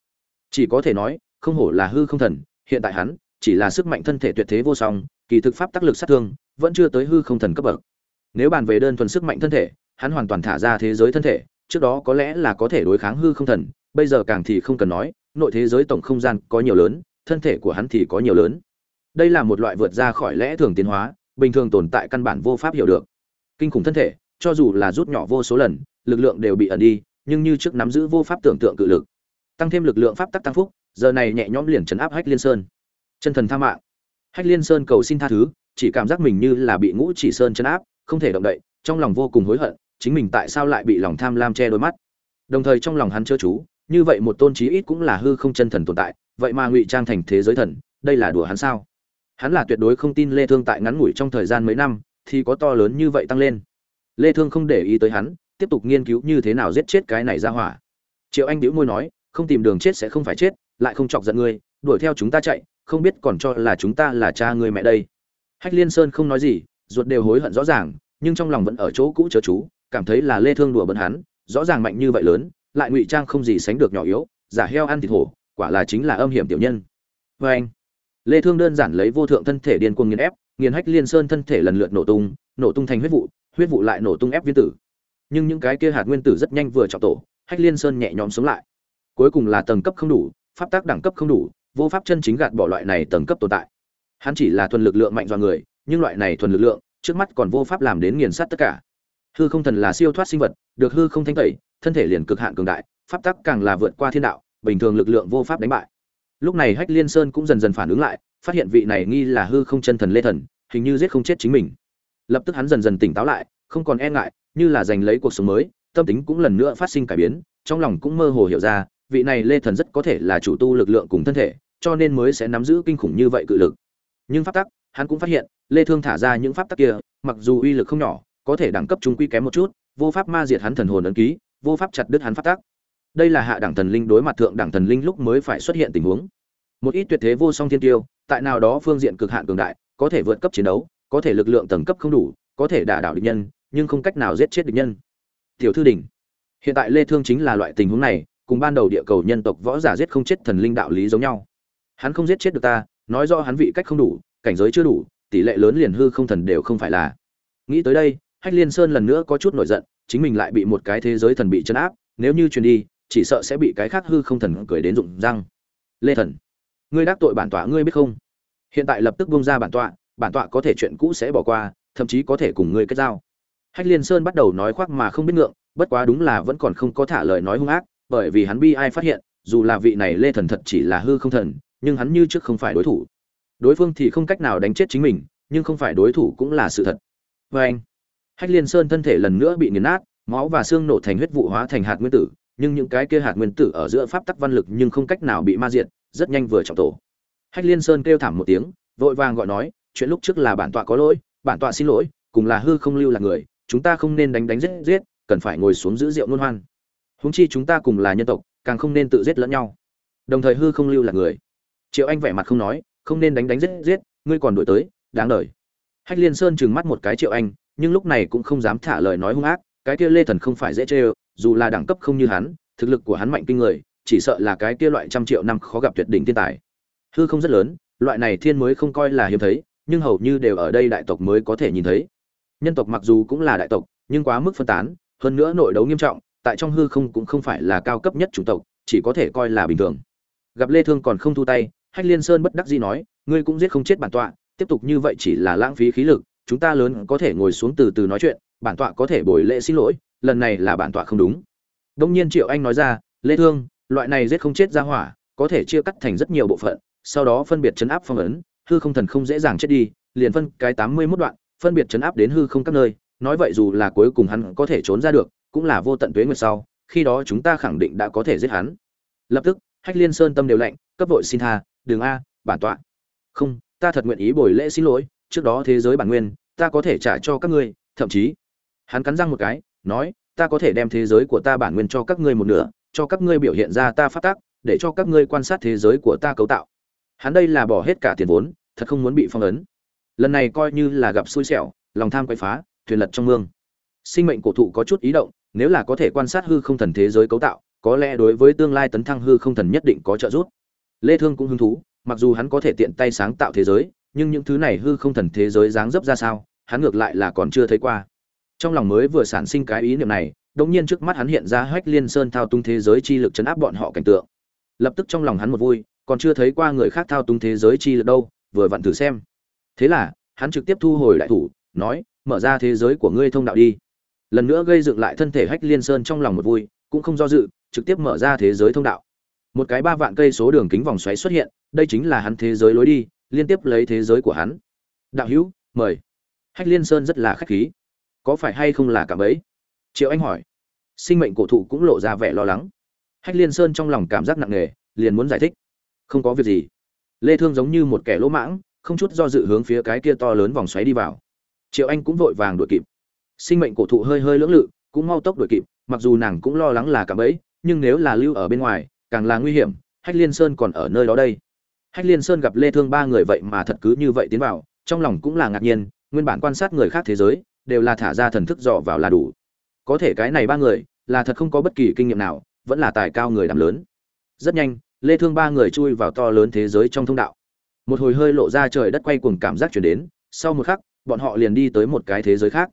Chỉ có thể nói không hổ là hư không thần, hiện tại hắn chỉ là sức mạnh thân thể tuyệt thế vô song, kỳ thực pháp tác lực sát thương vẫn chưa tới hư không thần cấp bậc. Nếu bàn về đơn thuần sức mạnh thân thể, hắn hoàn toàn thả ra thế giới thân thể, trước đó có lẽ là có thể đối kháng hư không thần, bây giờ càng thì không cần nói, nội thế giới tổng không gian có nhiều lớn, thân thể của hắn thì có nhiều lớn. Đây là một loại vượt ra khỏi lẽ thường tiến hóa, bình thường tồn tại căn bản vô pháp hiểu được. Kinh khủng thân thể, cho dù là rút nhỏ vô số lần, lực lượng đều bị ẩn đi, nhưng như trước nắm giữ vô pháp tưởng tượng cự lực, tăng thêm lực lượng pháp tắc tăng phúc giờ này nhẹ nhõm liền chấn áp hách liên sơn. Chân thần tha mạng. Hách liên sơn cầu xin tha thứ, chỉ cảm giác mình như là bị ngũ chỉ sơn chấn áp, không thể động đậy, trong lòng vô cùng hối hận, chính mình tại sao lại bị lòng tham lam che đôi mắt. Đồng thời trong lòng hắn chớ chú, như vậy một tôn trí ít cũng là hư không chân thần tồn tại, vậy mà ngụy trang thành thế giới thần, đây là đùa hắn sao? Hắn là tuyệt đối không tin lê thương tại ngắn ngủi trong thời gian mấy năm, thì có to lớn như vậy tăng lên. Lê thương không để ý tới hắn, tiếp tục nghiên cứu như thế nào giết chết cái này ra hỏa. Triệu anh Diễu môi nói, không tìm đường chết sẽ không phải chết lại không chọc giận ngươi, đuổi theo chúng ta chạy, không biết còn cho là chúng ta là cha ngươi mẹ đây. Hách liên sơn không nói gì, ruột đều hối hận rõ ràng, nhưng trong lòng vẫn ở chỗ cũ chớ chú, cảm thấy là lê thương đùa bẩn hắn, rõ ràng mạnh như vậy lớn, lại ngụy trang không gì sánh được nhỏ yếu, giả heo ăn thịt hổ, quả là chính là âm hiểm tiểu nhân. Với anh, lê thương đơn giản lấy vô thượng thân thể điên cuồng nghiền ép, nghiền hách liên sơn thân thể lần lượt nổ tung nổ tung thành huyết vụ huyết vụ lại nổ tung ép viên tử. Nhưng những cái kia hạt nguyên tử rất nhanh vừa trọng tổ, hách liên sơn nhẹ nhõm sống lại. Cuối cùng là tầng cấp không đủ pháp tác đẳng cấp không đủ, vô pháp chân chính gạt bỏ loại này tầng cấp tồn tại. Hắn chỉ là thuần lực lượng mạnh do người, nhưng loại này thuần lực lượng, trước mắt còn vô pháp làm đến nghiền sát tất cả. Hư không thần là siêu thoát sinh vật, được hư không thanh tẩy, thân thể liền cực hạn cường đại, pháp tắc càng là vượt qua thiên đạo, bình thường lực lượng vô pháp đánh bại. Lúc này hách liên sơn cũng dần dần phản ứng lại, phát hiện vị này nghi là hư không chân thần lê thần, hình như giết không chết chính mình. Lập tức hắn dần dần tỉnh táo lại, không còn e ngại, như là giành lấy cuộc sống mới, tâm tính cũng lần nữa phát sinh cải biến, trong lòng cũng mơ hồ hiểu ra vị này lê thần rất có thể là chủ tu lực lượng cùng thân thể, cho nên mới sẽ nắm giữ kinh khủng như vậy cự lực. Nhưng pháp tắc, hắn cũng phát hiện, lê thương thả ra những pháp tắc kia, mặc dù uy lực không nhỏ, có thể đẳng cấp trung quy kém một chút, vô pháp ma diệt hắn thần hồn ấn ký, vô pháp chặt đứt hắn pháp tắc. Đây là hạ đẳng thần linh đối mặt thượng đẳng thần linh lúc mới phải xuất hiện tình huống. Một ít tuyệt thế vô song thiên tiêu, tại nào đó phương diện cực hạn cường đại, có thể vượt cấp chiến đấu, có thể lực lượng tầng cấp không đủ, có thể đả đảo địch nhân, nhưng không cách nào giết chết địch nhân. Tiểu thư đỉnh hiện tại lê thương chính là loại tình huống này cùng ban đầu địa cầu nhân tộc võ giả giết không chết thần linh đạo lý giống nhau. Hắn không giết chết được ta, nói do hắn vị cách không đủ, cảnh giới chưa đủ, tỷ lệ lớn liền hư không thần đều không phải là. Nghĩ tới đây, hách liên sơn lần nữa có chút nổi giận, chính mình lại bị một cái thế giới thần bị chấn áp, nếu như truyền đi, chỉ sợ sẽ bị cái khác hư không thần cười đến rụng răng. Lê thần, ngươi đắc tội bản tọa ngươi biết không? Hiện tại lập tức buông ra bản tọa bản tọa có thể chuyện cũ sẽ bỏ qua, thậm chí có thể cùng ngươi kết giao. Hách liên sơn bắt đầu nói khoác mà không biết ngượng, bất quá đúng là vẫn còn không có thả lời nói hung ác bởi vì hắn bi ai phát hiện, dù là vị này lê thần thật chỉ là hư không thần, nhưng hắn như trước không phải đối thủ. Đối phương thì không cách nào đánh chết chính mình, nhưng không phải đối thủ cũng là sự thật. Và anh, hách liên sơn thân thể lần nữa bị nghiền nát, máu và xương nổ thành huyết vụ hóa thành hạt nguyên tử, nhưng những cái kia hạt nguyên tử ở giữa pháp tắc văn lực nhưng không cách nào bị ma diệt, rất nhanh vừa trọng tổ. Hách liên sơn kêu thảm một tiếng, vội vàng gọi nói, chuyện lúc trước là bản tọa có lỗi, bản tọa xin lỗi, cùng là hư không lưu là người, chúng ta không nên đánh đánh giết giết, cần phải ngồi xuống giữ rượu luân hoan huống chi chúng ta cùng là nhân tộc, càng không nên tự giết lẫn nhau. Đồng thời hư không lưu là người. Triệu anh vẻ mặt không nói, không nên đánh đánh giết giết, ngươi còn đổi tới, đáng đời. Hách liên sơn trừng mắt một cái triệu anh, nhưng lúc này cũng không dám thả lời nói hung ác, cái kia lê thần không phải dễ chơi dù là đẳng cấp không như hắn, thực lực của hắn mạnh kinh người, chỉ sợ là cái kia loại trăm triệu năm khó gặp tuyệt đỉnh thiên tài. Hư không rất lớn, loại này thiên mới không coi là hiếm thấy, nhưng hầu như đều ở đây đại tộc mới có thể nhìn thấy. Nhân tộc mặc dù cũng là đại tộc, nhưng quá mức phân tán, hơn nữa nội đấu nghiêm trọng tại trong hư không cũng không phải là cao cấp nhất chủng tộc, chỉ có thể coi là bình thường. Gặp lê thương còn không thu tay, hách liên sơn bất đắc dĩ nói, ngươi cũng giết không chết bản tọa, tiếp tục như vậy chỉ là lãng phí khí lực, chúng ta lớn có thể ngồi xuống từ từ nói chuyện, bản tọa có thể bồi lễ xin lỗi, lần này là bản tọa không đúng. Đông nhiên triệu anh nói ra, lê thương, loại này giết không chết ra hỏa, có thể chia cắt thành rất nhiều bộ phận, sau đó phân biệt chấn áp phong ấn, hư không thần không dễ dàng chết đi, liền phân cái 81 đoạn, phân biệt chấn áp đến hư không các nơi, nói vậy dù là cuối cùng hắn có thể trốn ra được cũng là vô tận tuế nguyệt sau, khi đó chúng ta khẳng định đã có thể giết hắn. Lập tức, hách liên sơn tâm đều lạnh, cấp vội xin tha đường a, bản tọa. Không, ta thật nguyện ý bồi lễ xin lỗi, trước đó thế giới bản nguyên, ta có thể trả cho các ngươi, thậm chí. Hắn cắn răng một cái, nói, ta có thể đem thế giới của ta bản nguyên cho các ngươi một nửa, cho các ngươi biểu hiện ra ta phát tác, để cho các ngươi quan sát thế giới của ta cấu tạo. Hắn đây là bỏ hết cả tiền vốn, thật không muốn bị phong ấn. Lần này coi như là gặp xui xẻo, lòng tham quậy phá, thuyền lật trong mương. Sinh mệnh cổ thụ có chút ý động nếu là có thể quan sát hư không thần thế giới cấu tạo, có lẽ đối với tương lai tấn thăng hư không thần nhất định có trợ giúp. Lê thương cũng hứng thú, mặc dù hắn có thể tiện tay sáng tạo thế giới, nhưng những thứ này hư không thần thế giới dáng dấp ra sao, hắn ngược lại là còn chưa thấy qua. Trong lòng mới vừa sản sinh cái ý niệm này, đột nhiên trước mắt hắn hiện ra hách liên sơn thao túng thế giới chi lực chấn áp bọn họ cảnh tượng. Lập tức trong lòng hắn một vui, còn chưa thấy qua người khác thao túng thế giới chi lực đâu, vừa vặn thử xem. Thế là, hắn trực tiếp thu hồi đại thủ, nói, mở ra thế giới của ngươi thông đạo đi lần nữa gây dựng lại thân thể hách liên sơn trong lòng một vui, cũng không do dự, trực tiếp mở ra thế giới thông đạo. Một cái ba vạn cây số đường kính vòng xoáy xuất hiện, đây chính là hắn thế giới lối đi, liên tiếp lấy thế giới của hắn. Đạo hữu, mời. Hách liên sơn rất là khách khí. Có phải hay không là cảm ấy triệu anh hỏi. Sinh mệnh cổ thụ cũng lộ ra vẻ lo lắng. Hách liên sơn trong lòng cảm giác nặng nề, liền muốn giải thích. Không có việc gì. Lê thương giống như một kẻ lỗ mãng, không chút do dự hướng phía cái kia to lớn vòng xoáy đi vào. Triệu anh cũng vội vàng đuổi kịp sinh mệnh cổ thụ hơi hơi lưỡng lự, cũng mau tốc đuổi kịp, mặc dù nàng cũng lo lắng là cảm ấy nhưng nếu là lưu ở bên ngoài, càng là nguy hiểm, hách liên sơn còn ở nơi đó đây. Hách liên sơn gặp lê thương ba người vậy mà thật cứ như vậy tiến vào, trong lòng cũng là ngạc nhiên, nguyên bản quan sát người khác thế giới, đều là thả ra thần thức dò vào là đủ. Có thể cái này ba người, là thật không có bất kỳ kinh nghiệm nào, vẫn là tài cao người đảm lớn. Rất nhanh, lê thương ba người chui vào to lớn thế giới trong thông đạo. Một hồi hơi lộ ra trời đất quay cuồng cảm giác chuyển đến, sau một khắc, bọn họ liền đi tới một cái thế giới khác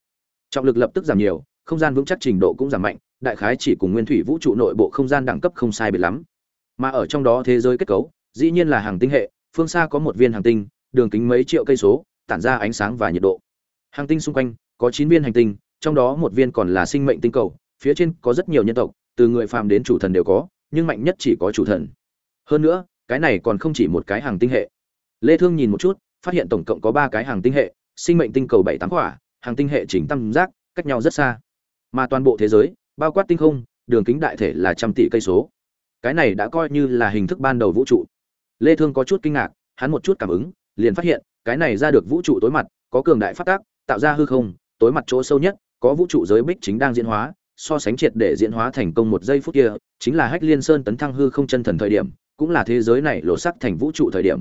trọng lực lập tức giảm nhiều, không gian vững chắc trình độ cũng giảm mạnh, đại khái chỉ cùng nguyên thủy vũ trụ nội bộ không gian đẳng cấp không sai biệt lắm. Mà ở trong đó thế giới kết cấu, dĩ nhiên là hàng tinh hệ, phương xa có một viên hàng tinh, đường kính mấy triệu cây số, tản ra ánh sáng và nhiệt độ. Hàng tinh xung quanh, có chín viên hành tinh, trong đó một viên còn là sinh mệnh tinh cầu, phía trên có rất nhiều nhân tộc, từ người phàm đến chủ thần đều có, nhưng mạnh nhất chỉ có chủ thần. Hơn nữa, cái này còn không chỉ một cái hàng tinh hệ. Lê thương nhìn một chút, phát hiện tổng cộng có ba cái hàng tinh hệ, sinh mệnh tinh cầu bảy tám quả hàng tinh hệ chỉnh tam giác, cách nhau rất xa. Mà toàn bộ thế giới, bao quát tinh không, đường kính đại thể là trăm tỷ cây số. Cái này đã coi như là hình thức ban đầu vũ trụ. Lê thương có chút kinh ngạc, hắn một chút cảm ứng, liền phát hiện, cái này ra được vũ trụ tối mặt, có cường đại phát tác, tạo ra hư không, tối mặt chỗ sâu nhất, có vũ trụ giới bích chính đang diễn hóa, so sánh triệt để diễn hóa thành công một giây phút kia, chính là hách liên sơn tấn thăng hư không chân thần thời điểm, cũng là thế giới này lộ sắc thành vũ trụ thời điểm.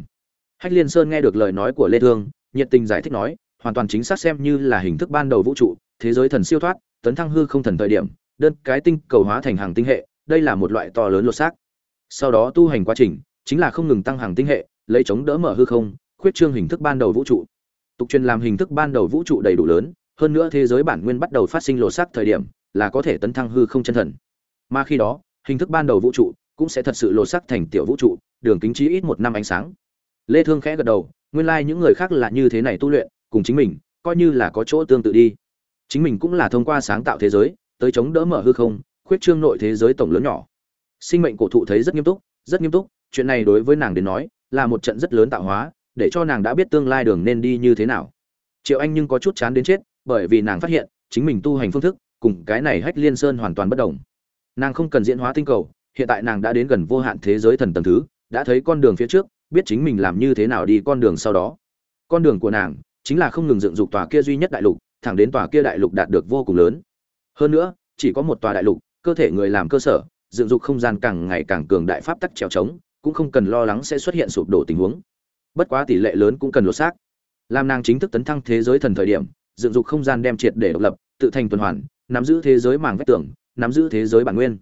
Hách liên sơn nghe được lời nói của lê thương, nhiệt tình giải thích nói hoàn toàn chính xác xem như là hình thức ban đầu vũ trụ, thế giới thần siêu thoát, tấn thăng hư không thần thời điểm, đơn cái tinh cầu hóa thành hàng tinh hệ, đây là một loại to lớn lột xác. Sau đó tu hành quá trình, chính là không ngừng tăng hàng tinh hệ, lấy chống đỡ mở hư không, khuyết trương hình thức ban đầu vũ trụ. Tục truyền làm hình thức ban đầu vũ trụ đầy đủ lớn, hơn nữa thế giới bản nguyên bắt đầu phát sinh lột xác thời điểm, là có thể tấn thăng hư không chân thần. Mà khi đó, hình thức ban đầu vũ trụ cũng sẽ thật sự lột xác thành tiểu vũ trụ, đường kính trí ít một năm ánh sáng. Lê thương khẽ gật đầu, nguyên lai like những người khác là như thế này tu luyện cùng chính mình, coi như là có chỗ tương tự đi. Chính mình cũng là thông qua sáng tạo thế giới, tới chống đỡ mở hư không, khuyết trương nội thế giới tổng lớn nhỏ. Sinh mệnh cổ thụ thấy rất nghiêm túc, rất nghiêm túc, chuyện này đối với nàng đến nói, là một trận rất lớn tạo hóa, để cho nàng đã biết tương lai đường nên đi như thế nào. Triệu anh nhưng có chút chán đến chết, bởi vì nàng phát hiện, chính mình tu hành phương thức, cùng cái này hách liên sơn hoàn toàn bất đồng. Nàng không cần diễn hóa tinh cầu, hiện tại nàng đã đến gần vô hạn thế giới thần tầng thứ, đã thấy con đường phía trước, biết chính mình làm như thế nào đi con đường sau đó. Con đường của nàng chính là không ngừng dựng dục tòa kia duy nhất đại lục, thẳng đến tòa kia đại lục đạt được vô cùng lớn. Hơn nữa, chỉ có một tòa đại lục, cơ thể người làm cơ sở, dựng dục không gian càng ngày càng cường đại pháp tắc trèo trống, cũng không cần lo lắng sẽ xuất hiện sụp đổ tình huống. Bất quá tỷ lệ lớn cũng cần lột xác. Làm nàng chính thức tấn thăng thế giới thần thời điểm, dựng dục không gian đem triệt để độc lập, tự thành tuần hoàn, nắm giữ thế giới màng vách tường, nắm giữ thế giới bản nguyên.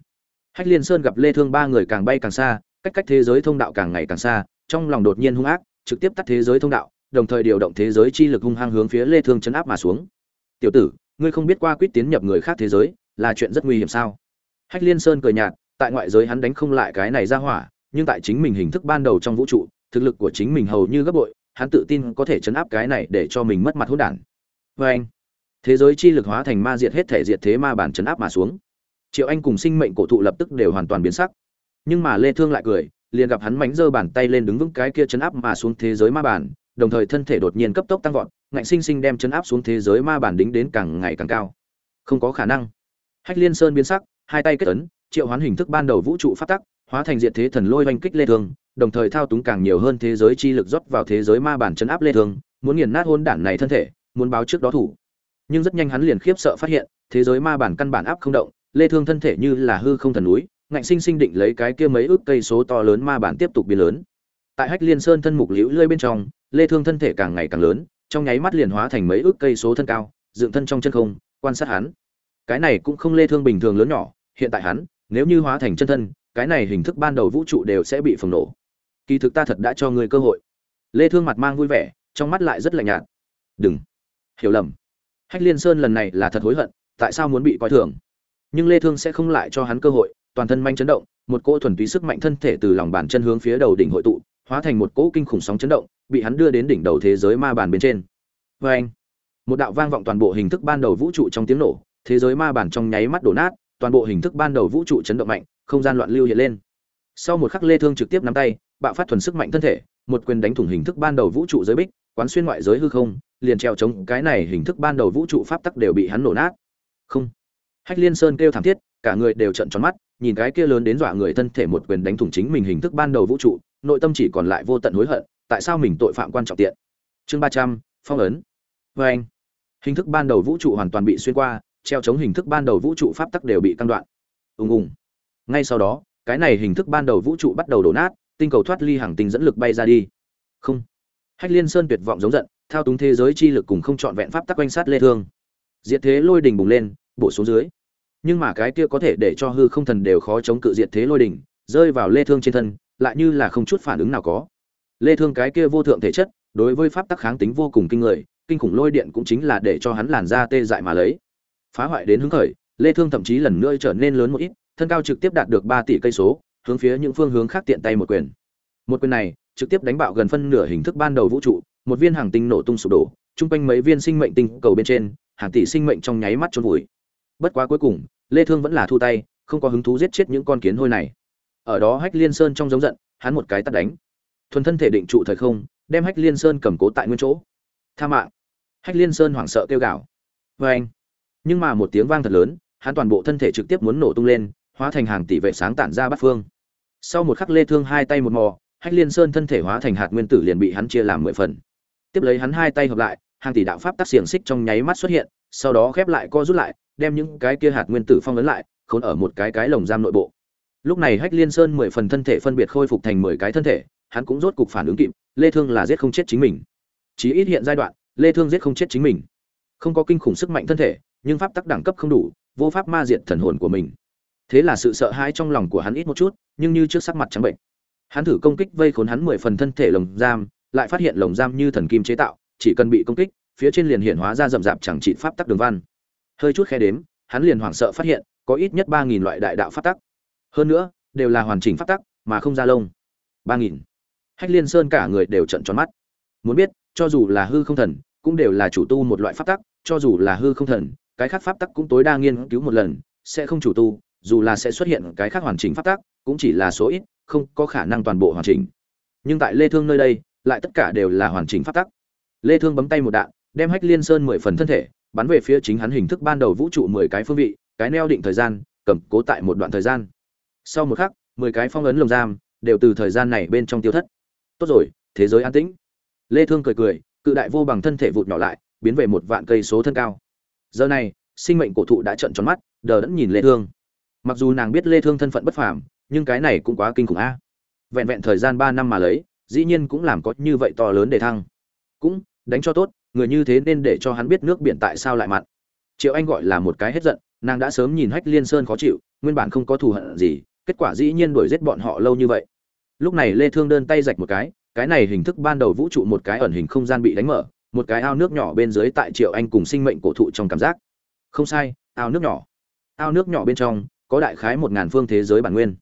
Hách liên sơn gặp lê thương ba người càng bay càng xa, cách cách thế giới thông đạo càng ngày càng xa, trong lòng đột nhiên hung ác, trực tiếp tắt thế giới thông đạo đồng thời điều động thế giới chi lực hung hăng hướng phía lê thương chấn áp mà xuống. Tiểu tử, ngươi không biết qua quyết tiến nhập người khác thế giới là chuyện rất nguy hiểm sao? Hách liên sơn cười nhạt, tại ngoại giới hắn đánh không lại cái này ra hỏa, nhưng tại chính mình hình thức ban đầu trong vũ trụ, thực lực của chính mình hầu như gấp bội, hắn tự tin có thể chấn áp cái này để cho mình mất mặt hỗn đản. "Oan." anh, thế giới chi lực hóa thành ma diệt hết thể diệt thế ma bản chấn áp mà xuống. Triệu anh cùng sinh mệnh cổ thụ lập tức đều hoàn toàn biến sắc. Nhưng mà lê thương lại cười, liền gặp hắn mánh giơ bàn tay lên đứng vững cái kia chấn áp mà xuống thế giới ma bản đồng thời thân thể đột nhiên cấp tốc tăng vọt, ngạnh sinh sinh đem chấn áp xuống thế giới ma bản đính đến càng ngày càng cao. Không có khả năng. Hách liên sơn biến sắc, hai tay kết ấn, triệu hoán hình thức ban đầu vũ trụ phát tắc, hóa thành diệt thế thần lôi oanh kích lê thương, đồng thời thao túng càng nhiều hơn thế giới chi lực rót vào thế giới ma bản chấn áp lê thương, muốn nghiền nát hôn đản này thân thể, muốn báo trước đó thủ. Nhưng rất nhanh hắn liền khiếp sợ phát hiện, thế giới ma bản căn bản áp không động, lê thương thân thể như là hư không thần núi, ngạnh sinh sinh định lấy cái kia mấy ước cây số to lớn ma bản tiếp tục biến lớn. Tại hách liên sơn thân mục liễu lơi bên trong lê thương thân thể càng ngày càng lớn, trong nháy mắt liền hóa thành mấy ước cây số thân cao, dựng thân trong chân không, quan sát hắn. Cái này cũng không lê thương bình thường lớn nhỏ, hiện tại hắn, nếu như hóa thành chân thân, cái này hình thức ban đầu vũ trụ đều sẽ bị phồng nổ. Kỳ thực ta thật đã cho ngươi cơ hội. Lê thương mặt mang vui vẻ, trong mắt lại rất lạnh nhạt. Đừng. Hiểu lầm. Hách liên sơn lần này là thật hối hận, tại sao muốn bị coi thường? Nhưng lê thương sẽ không lại cho hắn cơ hội, toàn thân manh chấn động, một cỗ thuần túy sức mạnh thân thể từ lòng bàn chân hướng phía đầu đỉnh hội tụ hóa thành một cỗ kinh khủng sóng chấn động, bị hắn đưa đến đỉnh đầu thế giới ma bàn bên trên. Với anh, một đạo vang vọng toàn bộ hình thức ban đầu vũ trụ trong tiếng nổ, thế giới ma bàn trong nháy mắt đổ nát, toàn bộ hình thức ban đầu vũ trụ chấn động mạnh, không gian loạn lưu hiện lên. Sau một khắc lê thương trực tiếp nắm tay, bạo phát thuần sức mạnh thân thể, một quyền đánh thủng hình thức ban đầu vũ trụ giới bích, quán xuyên ngoại giới hư không, liền treo chống cái này hình thức ban đầu vũ trụ pháp tắc đều bị hắn nổ nát. Không. Hách liên sơn kêu thảm thiết, cả người đều trợn tròn mắt, nhìn cái kia lớn đến dọa người thân thể một quyền đánh thủng chính mình hình thức ban đầu vũ trụ nội tâm chỉ còn lại vô tận hối hận, tại sao mình tội phạm quan trọng tiện? Chương ba trăm, phong ấn. Vê anh. Hình thức ban đầu vũ trụ hoàn toàn bị xuyên qua, treo chống hình thức ban đầu vũ trụ pháp tắc đều bị căng đoạn. Ùng ùng. Ngay sau đó, cái này hình thức ban đầu vũ trụ bắt đầu đổ nát, tinh cầu thoát ly hàng tinh dẫn lực bay ra đi. Không. Hách liên sơn tuyệt vọng giống giận, thao túng thế giới chi lực cùng không trọn vẹn pháp tắc quanh sát lê thương. Diệt thế lôi đình bùng lên, bổ xuống dưới. Nhưng mà cái kia có thể để cho hư không thần đều khó chống cự diệt thế lôi đình, rơi vào lê thương trên thân lại như là không chút phản ứng nào có. Lê thương cái kia vô thượng thể chất, đối với pháp tắc kháng tính vô cùng kinh người, kinh khủng lôi điện cũng chính là để cho hắn làn da tê dại mà lấy. Phá hoại đến hứng khởi, lê thương thậm chí lần nữa trở nên lớn một ít, thân cao trực tiếp đạt được 3 tỷ cây số, hướng phía những phương hướng khác tiện tay một quyền. Một quyền này, trực tiếp đánh bạo gần phân nửa hình thức ban đầu vũ trụ, một viên hàng tinh nổ tung sụp đổ trung quanh mấy viên sinh mệnh tinh cầu bên trên, hàng tỷ sinh mệnh trong nháy mắt trôn vùi. Bất quá cuối cùng, lê thương vẫn là thu tay, không có hứng thú giết chết những con kiến hôi này ở đó hách liên sơn trong giống giận, hắn một cái tát đánh. Thuần thân thể định trụ thời không, đem hách liên sơn cầm cố tại nguyên chỗ. Tha mạng. Hách liên sơn hoảng sợ kêu gào. Với anh nhưng mà một tiếng vang thật lớn, hắn toàn bộ thân thể trực tiếp muốn nổ tung lên, hóa thành hàng tỷ vệ sáng tản ra bát phương. Sau một khắc lê thương hai tay một mò, hách liên sơn thân thể hóa thành hạt nguyên tử liền bị hắn chia làm mười phần. Tiếp lấy hắn hai tay hợp lại, hàng tỷ đạo pháp tác xiềng xích trong nháy mắt xuất hiện, sau đó khép lại co rút lại, đem những cái kia hạt nguyên tử phong ấn lại, khốn ở một cái cái lồng giam nội bộ lúc này hách liên sơn mười phần thân thể phân biệt khôi phục thành mười cái thân thể, hắn cũng rốt cục phản ứng kịp, lê thương là giết không chết chính mình. Chí ít hiện giai đoạn, lê thương giết không chết chính mình. Không có kinh khủng sức mạnh thân thể, nhưng pháp tắc đẳng cấp không đủ, vô pháp ma diệt thần hồn của mình. Thế là sự sợ hãi trong lòng của hắn ít một chút, nhưng như trước sắc mặt trắng bệnh. Hắn thử công kích vây khốn hắn mười phần thân thể lồng giam, lại phát hiện lồng giam như thần kim chế tạo, chỉ cần bị công kích, phía trên liền hiện hóa ra rậm rạp chẳng trị pháp tắc đường văn. Hơi chút khe đếm, hắn liền hoảng sợ phát hiện, có ít nhất ba nghìn loại đại đạo pháp tắc hơn nữa, đều là hoàn chỉnh pháp tắc, mà không ra lông. Ba nghìn. Hách liên sơn cả người đều trận tròn mắt. Muốn biết, cho dù là hư không thần, cũng đều là chủ tu một loại pháp tắc, cho dù là hư không thần, cái khác pháp tắc cũng tối đa nghiên cứu một lần, sẽ không chủ tu, dù là sẽ xuất hiện cái khác hoàn chỉnh pháp tắc, cũng chỉ là số ít, không có khả năng toàn bộ hoàn chỉnh. Nhưng tại lê thương nơi đây, lại tất cả đều là hoàn chỉnh pháp tắc. Lê thương bấm tay một đạn, đem hách liên sơn mười phần thân thể, bắn về phía chính hắn hình thức ban đầu vũ trụ mười cái phương vị, cái neo định thời gian, cầm cố tại một đoạn thời gian sau một khắc, mười cái phong ấn lồng giam đều từ thời gian này bên trong tiêu thất. Tốt rồi, thế giới an tĩnh. Lê thương cười cười, cự đại vô bằng thân thể vụt nhỏ lại, biến về một vạn cây số thân cao. Giờ này, sinh mệnh cổ thụ đã trợn tròn mắt, đờ đẫn nhìn lê thương. Mặc dù nàng biết lê thương thân phận bất phàm, nhưng cái này cũng quá kinh khủng a. Vẹn vẹn thời gian 3 năm mà lấy, dĩ nhiên cũng làm có như vậy to lớn để thăng. Cũng, đánh cho tốt, người như thế nên để cho hắn biết nước biển tại sao lại mặn. Triệu anh gọi là một cái hết giận, nàng đã sớm nhìn hách liên sơn khó chịu, nguyên bản không có thù hận gì kết quả dĩ nhiên đuổi giết bọn họ lâu như vậy. Lúc này lê thương đơn tay rạch một cái cái này hình thức ban đầu vũ trụ một cái ẩn hình không gian bị đánh mở, một cái ao nước nhỏ bên dưới tại triệu anh cùng sinh mệnh cổ thụ trong cảm giác. Không sai, ao nước nhỏ. Ao nước nhỏ bên trong, có đại khái một ngàn phương thế giới bản nguyên.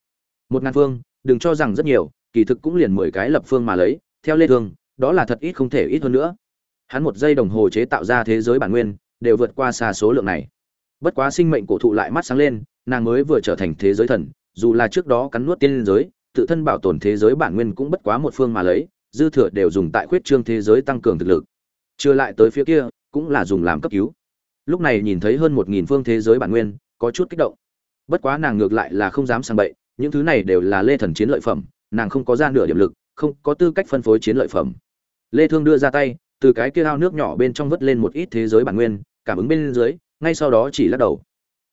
Một ngàn phương, đừng cho rằng rất nhiều, kỳ thực cũng liền mười cái lập phương mà lấy, theo lê thương, đó là thật ít không thể ít hơn nữa. Hắn một giây đồng hồ chế tạo ra thế giới bản nguyên, đều vượt qua xa số lượng này. Bất quá sinh mệnh cổ thụ lại mắt sáng lên, nàng mới vừa trở thành thế giới thần dù là trước đó cắn nuốt tiên giới, tự thân bảo tồn thế giới bản nguyên cũng bất quá một phương mà lấy, dư thừa đều dùng tại khuyết trương thế giới tăng cường thực lực. Chưa lại tới phía kia, cũng là dùng làm cấp cứu. Lúc này nhìn thấy hơn một nghìn phương thế giới bản nguyên, có chút kích động. Bất quá nàng ngược lại là không dám sang bậy, những thứ này đều là lê thần chiến lợi phẩm, nàng không có ra nửa điểm lực, không có tư cách phân phối chiến lợi phẩm. Lê thương đưa ra tay, từ cái kia ao nước nhỏ bên trong vớt lên một ít thế giới bản nguyên, cảm ứng bên dưới, ngay sau đó chỉ lắc đầu.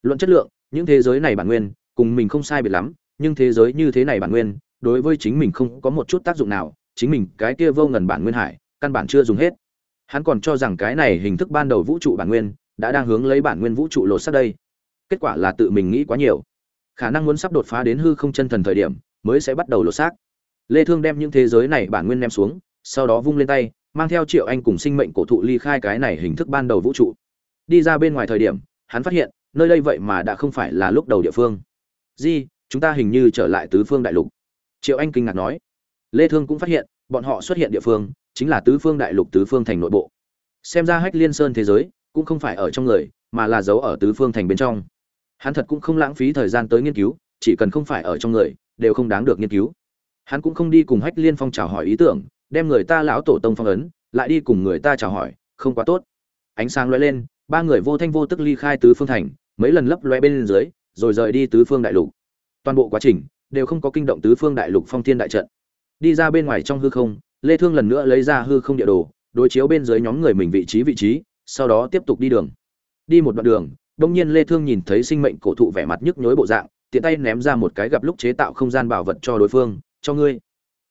Luận chất lượng, những thế giới này bản nguyên cùng mình không sai biệt lắm, nhưng thế giới như thế này bản nguyên, đối với chính mình không có một chút tác dụng nào, chính mình cái kia vô ngần bản nguyên hải, căn bản chưa dùng hết. Hắn còn cho rằng cái này hình thức ban đầu vũ trụ bản nguyên, đã đang hướng lấy bản nguyên vũ trụ lột xác đây. Kết quả là tự mình nghĩ quá nhiều. Khả năng muốn sắp đột phá đến hư không chân thần thời điểm, mới sẽ bắt đầu lột xác. Lê thương đem những thế giới này bản nguyên đem xuống, sau đó vung lên tay, mang theo triệu anh cùng sinh mệnh cổ thụ ly khai cái này hình thức ban đầu vũ trụ. Đi ra bên ngoài thời điểm, hắn phát hiện, nơi đây vậy mà đã không phải là lúc đầu địa phương di, chúng ta hình như trở lại tứ phương đại lục. Triệu anh kinh ngạc nói. Lê thương cũng phát hiện, bọn họ xuất hiện địa phương, chính là tứ phương đại lục, tứ phương thành nội bộ. Xem ra hách liên sơn thế giới cũng không phải ở trong người, mà là giấu ở tứ phương thành bên trong. Hắn thật cũng không lãng phí thời gian tới nghiên cứu, chỉ cần không phải ở trong người, đều không đáng được nghiên cứu. Hắn cũng không đi cùng hách liên phong chào hỏi ý tưởng, đem người ta lão tổ tông phong ấn, lại đi cùng người ta chào hỏi, không quá tốt. Ánh sáng lóe lên, ba người vô thanh vô tức ly khai tứ phương thành, mấy lần lấp lóe bên dưới rồi rời đi tứ phương đại lục. Toàn bộ quá trình đều không có kinh động tứ phương đại lục phong thiên đại trận. Đi ra bên ngoài trong hư không, lê thương lần nữa lấy ra hư không địa đồ, đối chiếu bên dưới nhóm người mình vị trí vị trí, sau đó tiếp tục đi đường. Đi một đoạn đường, đông nhiên lê thương nhìn thấy sinh mệnh cổ thụ vẻ mặt nhức nhối bộ dạng, tiện tay ném ra một cái gặp lúc chế tạo không gian bảo vật cho đối phương, cho ngươi.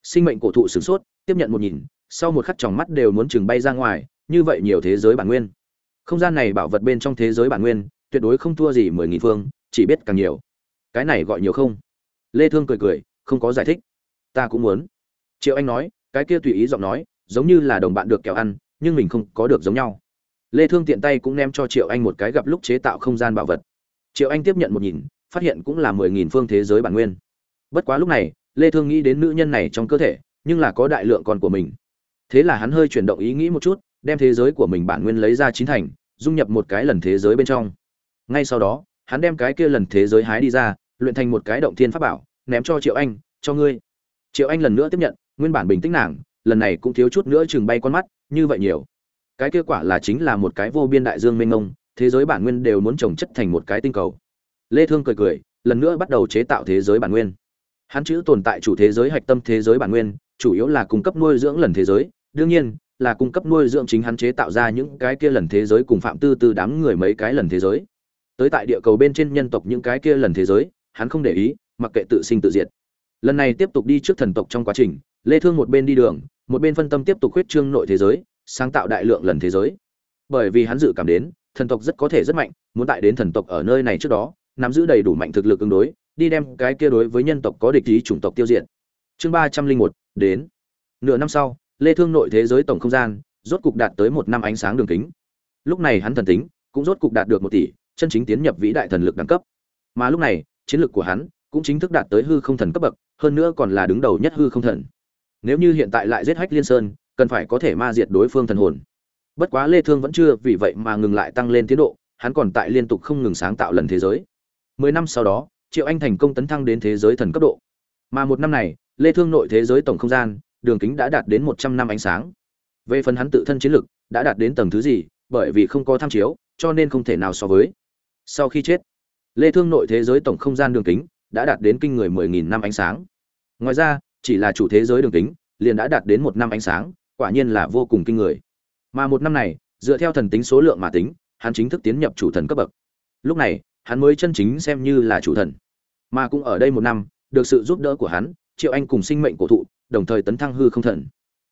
Sinh mệnh cổ thụ sửng sốt, tiếp nhận một nhìn, sau một khắc tròng mắt đều muốn chừng bay ra ngoài, như vậy nhiều thế giới bản nguyên. Không gian này bảo vật bên trong thế giới bản nguyên, tuyệt đối không thua gì mười nghìn phương chỉ biết càng nhiều. Cái này gọi nhiều không? Lê thương cười cười, không có giải thích. Ta cũng muốn. Triệu anh nói, cái kia tùy ý giọng nói, giống như là đồng bạn được kẹo ăn, nhưng mình không có được giống nhau. Lê thương tiện tay cũng ném cho triệu anh một cái gặp lúc chế tạo không gian bảo vật. Triệu anh tiếp nhận một nhìn, phát hiện cũng là mười nghìn phương thế giới bản nguyên. Bất quá lúc này, lê thương nghĩ đến nữ nhân này trong cơ thể, nhưng là có đại lượng con của mình. Thế là hắn hơi chuyển động ý nghĩ một chút, đem thế giới của mình bản nguyên lấy ra chín thành, dung nhập một cái lần thế giới bên trong. Ngay sau đó hắn đem cái kia lần thế giới hái đi ra, luyện thành một cái động thiên pháp bảo, ném cho triệu anh, cho ngươi. Triệu anh lần nữa tiếp nhận, nguyên bản bình tĩnh nàng, lần này cũng thiếu chút nữa chừng bay con mắt, như vậy nhiều. Cái kết quả là chính là một cái vô biên đại dương mênh mông, thế giới bản nguyên đều muốn trồng chất thành một cái tinh cầu. Lê thương cười cười, lần nữa bắt đầu chế tạo thế giới bản nguyên. Hắn chữ tồn tại chủ thế giới hạch tâm thế giới bản nguyên, chủ yếu là cung cấp nuôi dưỡng lần thế giới, đương nhiên, là cung cấp nuôi dưỡng chính hắn chế tạo ra những cái kia lần thế giới cùng phạm tư tư đám người mấy cái lần thế giới tới tại địa cầu bên trên nhân tộc những cái kia lần thế giới, hắn không để ý, mặc kệ tự sinh tự diệt. Lần này tiếp tục đi trước thần tộc trong quá trình, lê thương một bên đi đường, một bên phân tâm tiếp tục huyết trương nội thế giới, sáng tạo đại lượng lần thế giới. Bởi vì hắn dự cảm đến, thần tộc rất có thể rất mạnh, muốn tại đến thần tộc ở nơi này trước đó, nắm giữ đầy đủ mạnh thực lực ứng đối, đi đem cái kia đối với nhân tộc có địch ý chủng tộc tiêu diệt. Chương ba trăm linh một, đến. Nửa năm sau, lê thương nội thế giới tổng không gian rốt cục đạt tới một năm ánh sáng đường kính. Lúc này hắn thần tính cũng rốt cục đạt được một tỷ chân chính tiến nhập vĩ đại thần lực đẳng cấp. Mà lúc này, chiến lực của hắn cũng chính thức đạt tới hư không thần cấp bậc, hơn nữa còn là đứng đầu nhất hư không thần. Nếu như hiện tại lại giết hách liên sơn, cần phải có thể ma diệt đối phương thần hồn. Bất quá lê thương vẫn chưa vì vậy mà ngừng lại tăng lên tiến độ, hắn còn tại liên tục không ngừng sáng tạo lần thế giới. Mười năm sau đó, triệu anh thành công tấn thăng đến thế giới thần cấp độ. Mà một năm này, lê thương nội thế giới tổng không gian, đường kính đã đạt đến 100 năm ánh sáng. Về phần hắn tự thân chiến lực, đã đạt đến tầng thứ gì, bởi vì không có tham chiếu, cho nên không thể nào so với sau khi chết, lê thương nội thế giới tổng không gian đường kính đã đạt đến kinh người 10.000 năm ánh sáng. Ngoài ra, chỉ là chủ thế giới đường kính liền đã đạt đến một năm ánh sáng, quả nhiên là vô cùng kinh người. Mà một năm này, dựa theo thần tính số lượng mà tính, hắn chính thức tiến nhập chủ thần cấp bậc. Lúc này, hắn mới chân chính xem như là chủ thần. Mà cũng ở đây một năm, được sự giúp đỡ của hắn, triệu anh cùng sinh mệnh cổ thụ, đồng thời tấn thăng hư không thần.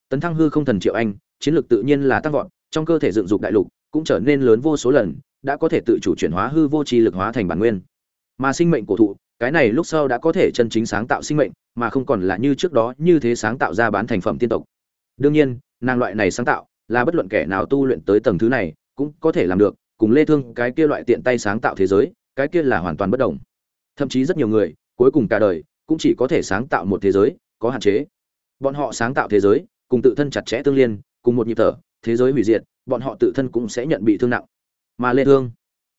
Tấn thăng hư không thần triệu anh, chiến lược tự nhiên là tăng vọt, trong cơ thể dựng dục đại lục cũng trở nên lớn vô số lần đã có thể tự chủ chuyển hóa hư vô chi lực hóa thành bản nguyên. Mà sinh mệnh cổ thụ, cái này lúc sau đã có thể chân chính sáng tạo sinh mệnh, mà không còn là như trước đó như thế sáng tạo ra bán thành phẩm tiên tộc. Đương nhiên, nàng loại này sáng tạo là bất luận kẻ nào tu luyện tới tầng thứ này cũng có thể làm được, cùng lê thương, cái kia loại tiện tay sáng tạo thế giới, cái kia là hoàn toàn bất đồng. Thậm chí rất nhiều người, cuối cùng cả đời, cũng chỉ có thể sáng tạo một thế giới, có hạn chế. Bọn họ sáng tạo thế giới, cùng tự thân chặt chẽ tương liên, cùng một nhịp thở, thế giới hủy diệt, bọn họ tự thân cũng sẽ nhận bị thương nặng mà lê thương.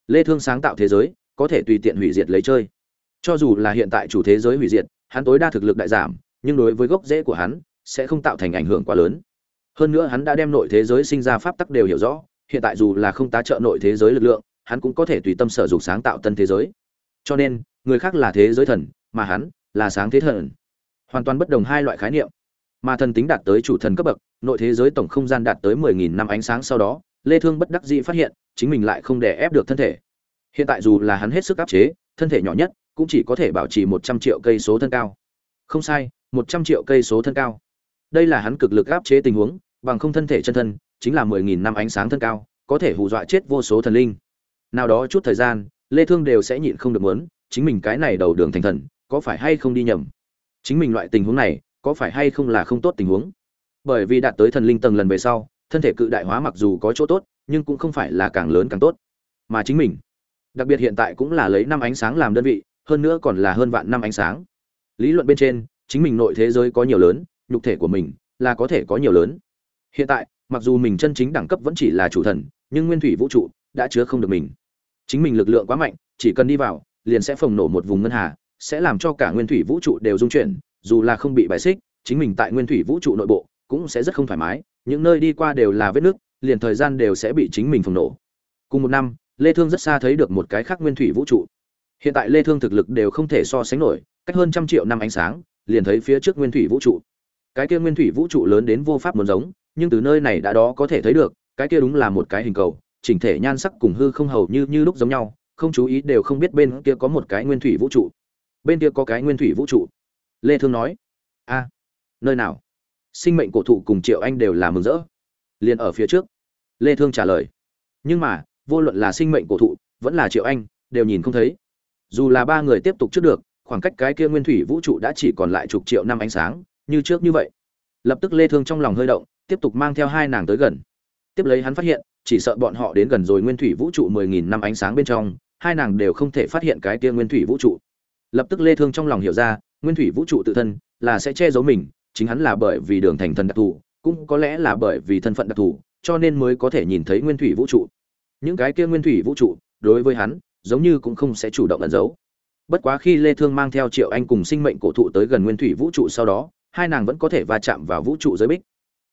Lê thương sáng tạo thế giới, có thể tùy tiện hủy diệt lấy chơi. Cho dù là hiện tại chủ thế giới hủy diệt, hắn tối đa thực lực đại giảm, nhưng đối với gốc rễ của hắn, sẽ không tạo thành ảnh hưởng quá lớn. Hơn nữa hắn đã đem nội thế giới sinh ra pháp tắc đều hiểu rõ, hiện tại dù là không tá trợ nội thế giới lực lượng, hắn cũng có thể tùy tâm sở dục sáng tạo tân thế giới. Cho nên, người khác là thế giới thần, mà hắn là sáng thế thần. Hoàn toàn bất đồng hai loại khái niệm. Mà thần tính đạt tới chủ thần cấp bậc, nội thế giới tổng không gian đạt tới mười nghìn năm ánh sáng sau đó lê thương bất đắc dĩ phát hiện, chính mình lại không đè ép được thân thể. Hiện tại dù là hắn hết sức áp chế, thân thể nhỏ nhất cũng chỉ có thể bảo trì 100 triệu cây số thân cao. Không sai 100 triệu cây số thân cao. Đây là hắn cực lực áp chế tình huống, bằng không thân thể chân thân chính là 10.000 năm ánh sáng thân cao, có thể hù dọa chết vô số thần linh. Nào đó chút thời gian, lê thương đều sẽ nhịn không được muốn, chính mình cái này đầu đường thành thần, có phải hay không đi nhầm? Chính mình loại tình huống này, có phải hay không là không tốt tình huống? Bởi vì đạt tới thần linh tầng lần về sau thân thể cự đại hóa mặc dù có chỗ tốt, nhưng cũng không phải là càng lớn càng tốt. Mà chính mình, đặc biệt hiện tại cũng là lấy năm ánh sáng làm đơn vị, hơn nữa còn là hơn vạn năm ánh sáng. Lý luận bên trên, chính mình nội thế giới có nhiều lớn, nhục thể của mình là có thể có nhiều lớn. Hiện tại, mặc dù mình chân chính đẳng cấp vẫn chỉ là chủ thần, nhưng nguyên thủy vũ trụ đã chứa không được mình. Chính mình lực lượng quá mạnh, chỉ cần đi vào, liền sẽ phồng nổ một vùng ngân hà, sẽ làm cho cả nguyên thủy vũ trụ đều dung chuyển, dù là không bị bài xích, chính mình tại nguyên thủy vũ trụ nội bộ cũng sẽ rất không thoải mái những nơi đi qua đều là vết nước, liền thời gian đều sẽ bị chính mình phồng nổ. Cùng một năm, lê thương rất xa thấy được một cái khác nguyên thủy vũ trụ. Hiện tại lê thương thực lực đều không thể so sánh nổi, cách hơn trăm triệu năm ánh sáng, liền thấy phía trước nguyên thủy vũ trụ. Cái kia nguyên thủy vũ trụ lớn đến vô pháp muốn giống, nhưng từ nơi này đã đó có thể thấy được, cái kia đúng là một cái hình cầu, chỉnh thể nhan sắc cùng hư không hầu như như lúc giống nhau, không chú ý đều không biết bên kia có một cái nguyên thủy vũ trụ. Bên kia có cái nguyên thủy vũ trụ. Lê thương nói, a, nơi nào? Sinh mệnh cổ thụ cùng triệu anh đều là mừng rỡ. Liền ở phía trước, lê thương trả lời. Nhưng mà, vô luận là sinh mệnh cổ thụ, vẫn là triệu anh, đều nhìn không thấy. Dù là ba người tiếp tục trước được, khoảng cách cái kia nguyên thủy vũ trụ đã chỉ còn lại chục triệu năm ánh sáng, như trước như vậy. Lập tức lê thương trong lòng hơi động, tiếp tục mang theo hai nàng tới gần. Tiếp lấy hắn phát hiện, chỉ sợ bọn họ đến gần rồi nguyên thủy vũ trụ 10.000 năm ánh sáng bên trong, hai nàng đều không thể phát hiện cái kia nguyên thủy vũ trụ. Lập tức lê thương trong lòng hiểu ra, nguyên thủy vũ trụ tự thân là sẽ che giấu mình chính hắn là bởi vì đường thành thần đặc thù, cũng có lẽ là bởi vì thân phận đặc thù, cho nên mới có thể nhìn thấy nguyên thủy vũ trụ. Những cái kia nguyên thủy vũ trụ, đối với hắn, giống như cũng không sẽ chủ động ẩn giấu. Bất quá khi lê thương mang theo triệu anh cùng sinh mệnh cổ thụ tới gần nguyên thủy vũ trụ sau đó, hai nàng vẫn có thể va chạm vào vũ trụ giới bích.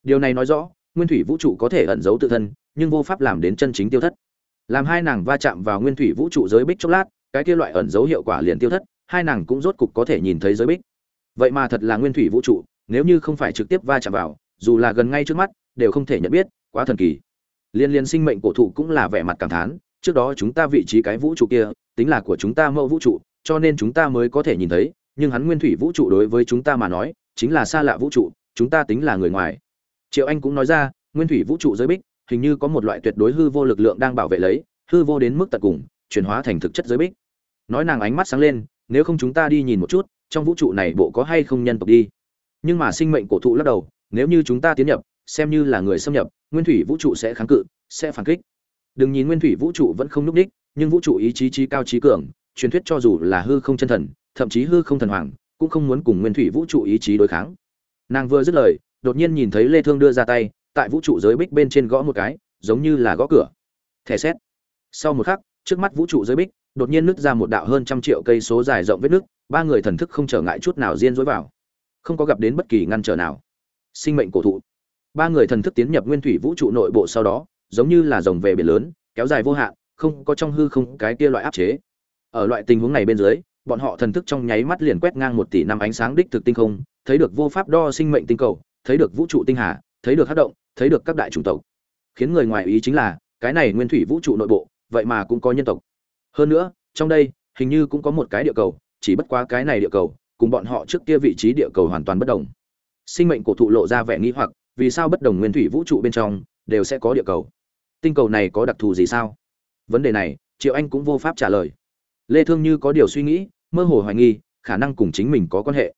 Điều này nói rõ, nguyên thủy vũ trụ có thể ẩn giấu tự thân, nhưng vô pháp làm đến chân chính tiêu thất. Làm hai nàng va chạm vào nguyên thủy vũ trụ giới bích chốc lát, cái kia loại ẩn dấu hiệu quả liền tiêu thất, hai nàng cũng rốt cục có thể nhìn thấy giới bích. Vậy mà thật là nguyên thủy vũ trụ nếu như không phải trực tiếp va chạm vào, dù là gần ngay trước mắt, đều không thể nhận biết, quá thần kỳ. Liên liên sinh mệnh cổ thụ cũng là vẻ mặt cảm thán, trước đó chúng ta vị trí cái vũ trụ kia, tính là của chúng ta mẫu vũ trụ, cho nên chúng ta mới có thể nhìn thấy, nhưng hắn nguyên thủy vũ trụ đối với chúng ta mà nói, chính là xa lạ vũ trụ, chúng ta tính là người ngoài. Triệu anh cũng nói ra, nguyên thủy vũ trụ giới bích, hình như có một loại tuyệt đối hư vô lực lượng đang bảo vệ lấy, hư vô đến mức tận cùng, chuyển hóa thành thực chất giới bích. Nói nàng ánh mắt sáng lên, nếu không chúng ta đi nhìn một chút, trong vũ trụ này bộ có hay không nhân tộc đi nhưng mà sinh mệnh cổ thụ lắc đầu, nếu như chúng ta tiến nhập, xem như là người xâm nhập, nguyên thủy vũ trụ sẽ kháng cự, sẽ phản kích. Đừng nhìn nguyên thủy vũ trụ vẫn không núp đích, nhưng vũ trụ ý chí trí cao trí cường, truyền thuyết cho dù là hư không chân thần, thậm chí hư không thần hoàng, cũng không muốn cùng nguyên thủy vũ trụ ý chí đối kháng. Nàng vừa dứt lời, đột nhiên nhìn thấy lê thương đưa ra tay, tại vũ trụ giới bích bên trên gõ một cái, giống như là gõ cửa. Thẻ xét sau một khắc, trước mắt vũ trụ giới bích, đột nhiên nứt ra một đạo hơn trăm triệu cây số dài rộng vết nứt, ba người thần thức không trở ngại chút nào diên dối vào không có gặp đến bất kỳ ngăn trở nào. Sinh mệnh cổ thụ. Ba người thần thức tiến nhập nguyên thủy vũ trụ nội bộ sau đó, giống như là dòng về biển lớn, kéo dài vô hạn, không có trong hư không cái kia loại áp chế. Ở loại tình huống này bên dưới, bọn họ thần thức trong nháy mắt liền quét ngang một tỷ năm ánh sáng đích thực tinh không, thấy được vô pháp đo sinh mệnh tinh cầu, thấy được vũ trụ tinh hà, thấy được hát động, thấy được các đại chủng tộc. Khiến người ngoài ý chính là, cái này nguyên thủy vũ trụ nội bộ, vậy mà cũng có nhân tộc. Hơn nữa, trong đây, hình như cũng có một cái địa cầu, chỉ bất quá cái này địa cầu cùng bọn họ trước kia vị trí địa cầu hoàn toàn bất đồng. Sinh mệnh cổ thụ lộ ra vẻ nghi hoặc, vì sao bất đồng nguyên thủy vũ trụ bên trong đều sẽ có địa cầu? Tinh cầu này có đặc thù gì sao? Vấn đề này, triệu anh cũng vô pháp trả lời. Lê thương như có điều suy nghĩ, mơ hồ hoài nghi, khả năng cùng chính mình có quan hệ.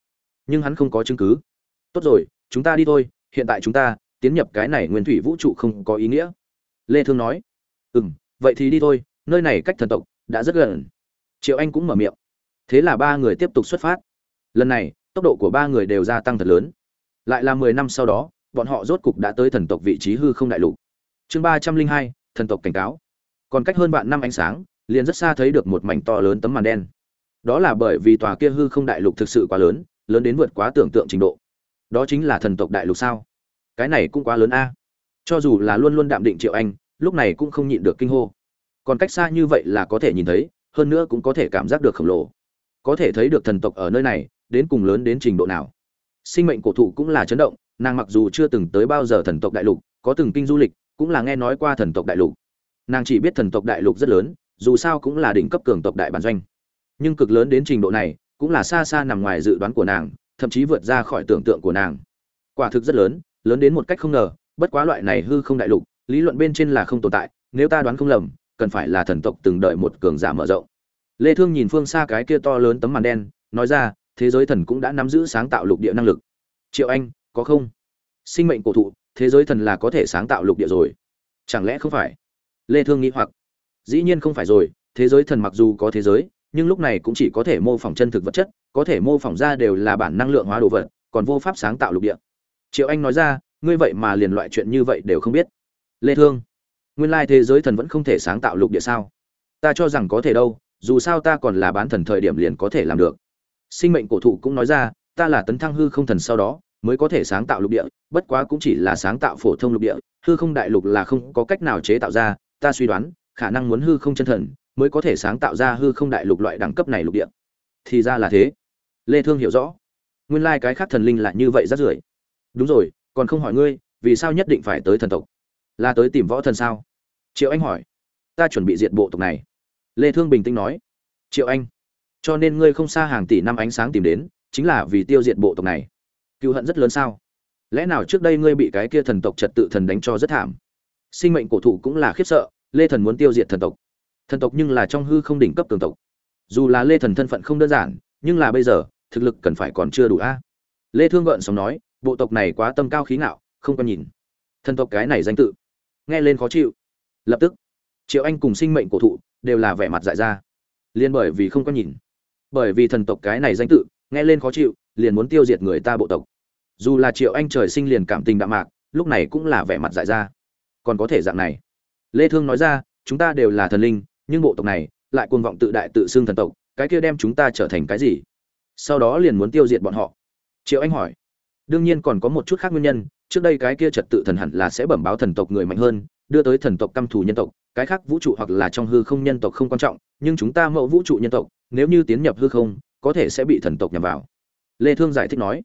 Nhưng hắn không có chứng cứ. Tốt rồi, chúng ta đi thôi, hiện tại chúng ta tiến nhập cái này nguyên thủy vũ trụ không có ý nghĩa. Lê thương nói. Ừm, vậy thì đi thôi, nơi này cách thần tộc đã rất gần. Triệu anh cũng mở miệng. Thế là ba người tiếp tục xuất phát lần này, tốc độ của ba người đều gia tăng thật lớn. Lại là mười năm sau đó, bọn họ rốt cục đã tới thần tộc vị trí hư không đại lục. Chương ba trăm linh hai, thần tộc cảnh cáo. Còn cách hơn vạn năm ánh sáng, liền rất xa thấy được một mảnh to lớn tấm màn đen. Đó là bởi vì tòa kia hư không đại lục thực sự quá lớn lớn đến vượt quá tưởng tượng trình độ. Đó chính là thần tộc đại lục sao? Cái này cũng quá lớn a. Cho dù là luôn luôn đạm định triệu anh, lúc này cũng không nhịn được kinh hô. Còn cách xa như vậy là có thể nhìn thấy, hơn nữa cũng có thể cảm giác được khổng lồ. Có thể thấy được thần tộc ở nơi này đến cùng lớn đến trình độ nào. Sinh mệnh cổ thụ cũng là chấn động, nàng mặc dù chưa từng tới bao giờ thần tộc đại lục, có từng kinh du lịch, cũng là nghe nói qua thần tộc đại lục. Nàng chỉ biết thần tộc đại lục rất lớn, dù sao cũng là đỉnh cấp cường tộc đại bản doanh. Nhưng cực lớn đến trình độ này, cũng là xa xa nằm ngoài dự đoán của nàng, thậm chí vượt ra khỏi tưởng tượng của nàng. Quả thực rất lớn lớn đến một cách không ngờ, bất quá loại này hư không đại lục, lý luận bên trên là không tồn tại, nếu ta đoán không lầm, cần phải là thần tộc từng đợi một cường giả mở rộng. Lê thương nhìn phương xa cái kia to lớn tấm màn đen, nói ra thế giới thần cũng đã nắm giữ sáng tạo lục địa năng lực. Triệu anh, có không? Sinh mệnh cổ thụ, thế giới thần là có thể sáng tạo lục địa rồi. Chẳng lẽ không phải? Lê thương nghĩ hoặc. Dĩ nhiên không phải rồi, thế giới thần mặc dù có thế giới, nhưng lúc này cũng chỉ có thể mô phỏng chân thực vật chất, có thể mô phỏng ra đều là bản năng lượng hóa đồ vật, còn vô pháp sáng tạo lục địa. Triệu anh nói ra, ngươi vậy mà liền loại chuyện như vậy đều không biết. Lê thương, nguyên lai thế giới thần vẫn không thể sáng tạo lục địa sao? Ta cho rằng có thể đâu, dù sao ta còn là bán thần thời điểm liền có thể làm được sinh mệnh cổ thụ cũng nói ra, ta là tấn thăng hư không thần sau đó, mới có thể sáng tạo lục địa, bất quá cũng chỉ là sáng tạo phổ thông lục địa, hư không đại lục là không có cách nào chế tạo ra, ta suy đoán, khả năng muốn hư không chân thần, mới có thể sáng tạo ra hư không đại lục loại đẳng cấp này lục địa. Thì ra là thế. Lê thương hiểu rõ. Nguyên lai like cái khác thần linh lại như vậy rất rưởi. Đúng rồi, còn không hỏi ngươi, vì sao nhất định phải tới thần tộc? Là tới tìm võ thần sao? Triệu anh hỏi. Ta chuẩn bị diệt bộ tộc này. Lê thương bình tĩnh nói. Triệu anh cho nên ngươi không xa hàng tỷ năm ánh sáng tìm đến, chính là vì tiêu diệt bộ tộc này. Cựu hận rất lớn sao? Lẽ nào trước đây ngươi bị cái kia thần tộc trật tự thần đánh cho rất thảm? Sinh mệnh cổ thụ cũng là khiếp sợ, lê thần muốn tiêu diệt thần tộc. Thần tộc nhưng là trong hư không đỉnh cấp cường tộc. Dù là lê thần thân phận không đơn giản, nhưng là bây giờ, thực lực cần phải còn chưa đủ a. Lê thương gợn sống nói, bộ tộc này quá tâm cao khí ngạo, không có nhìn. Thần tộc cái này danh tự, nghe lên khó chịu. Lập tức, triệu anh cùng sinh mệnh cổ thụ đều là vẻ mặt dại ra. Liên bởi vì không có nhìn bởi vì thần tộc cái này danh tự, nghe lên khó chịu, liền muốn tiêu diệt người ta bộ tộc. Dù là triệu anh trời sinh liền cảm tình đạm mạc, lúc này cũng là vẻ mặt dại ra. Còn có thể dạng này. Lê thương nói ra, chúng ta đều là thần linh, nhưng bộ tộc này lại cuồng vọng tự đại tự xưng thần tộc, cái kia đem chúng ta trở thành cái gì? Sau đó liền muốn tiêu diệt bọn họ. Triệu anh hỏi, đương nhiên còn có một chút khác nguyên nhân, trước đây cái kia trật tự thần hẳn là sẽ bẩm báo thần tộc người mạnh hơn, đưa tới thần tộc căm thù nhân tộc, cái khác vũ trụ hoặc là trong hư không nhân tộc không quan trọng, nhưng chúng ta mẫu vũ trụ nhân tộc nếu như tiến nhập hư không, có thể sẽ bị thần tộc nhằm vào. Lê thương giải thích nói,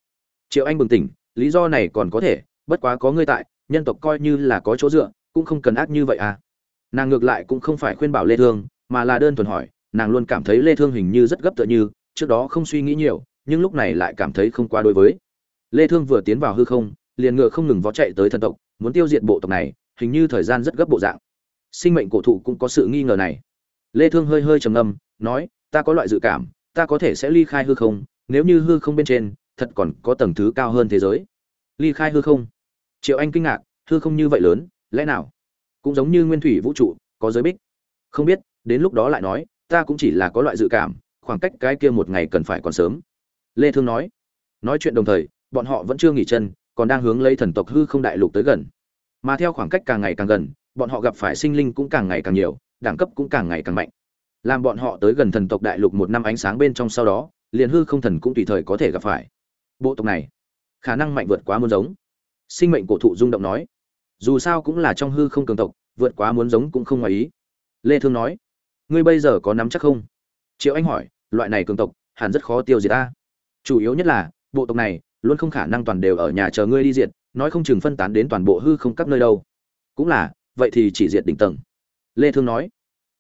triệu anh bừng tỉnh, lý do này còn có thể, bất quá có ngươi tại, nhân tộc coi như là có chỗ dựa, cũng không cần ác như vậy à. Nàng ngược lại cũng không phải khuyên bảo lê thương, mà là đơn thuần hỏi, nàng luôn cảm thấy lê thương hình như rất gấp tựa như, trước đó không suy nghĩ nhiều, nhưng lúc này lại cảm thấy không quá đối với. Lê thương vừa tiến vào hư không, liền ngựa không ngừng vó chạy tới thần tộc, muốn tiêu diệt bộ tộc này, hình như thời gian rất gấp bộ dạng. Sinh mệnh cổ thụ cũng có sự nghi ngờ này. Lê thương hơi hơi trầm ngâm, nói ta có loại dự cảm, ta có thể sẽ ly khai hư không, nếu như hư không bên trên, thật còn có tầng thứ cao hơn thế giới. Ly khai hư không? Triệu anh kinh ngạc, hư không như vậy lớn, lẽ nào? Cũng giống như nguyên thủy vũ trụ, có giới bích. Không biết, đến lúc đó lại nói, ta cũng chỉ là có loại dự cảm, khoảng cách cái kia một ngày cần phải còn sớm. Lê thương nói. Nói chuyện đồng thời, bọn họ vẫn chưa nghỉ chân, còn đang hướng lấy thần tộc hư không đại lục tới gần. Mà theo khoảng cách càng ngày càng gần, bọn họ gặp phải sinh linh cũng càng ngày càng nhiều, đẳng cấp cũng càng ngày càng mạnh làm bọn họ tới gần thần tộc đại lục một năm ánh sáng bên trong sau đó, liền hư không thần cũng tùy thời có thể gặp phải. Bộ tộc này, khả năng mạnh vượt quá muốn giống. Sinh mệnh cổ thụ rung động nói, dù sao cũng là trong hư không cường tộc, vượt quá muốn giống cũng không ngoài ý. Lê thương nói, ngươi bây giờ có nắm chắc không? Triệu anh hỏi, loại này cường tộc, hẳn rất khó tiêu diệt ta. Chủ yếu nhất là, bộ tộc này, luôn không khả năng toàn đều ở nhà chờ ngươi đi diệt, nói không chừng phân tán đến toàn bộ hư không các nơi đâu. Cũng là, vậy thì chỉ diệt đỉnh tầng. Lê thương nói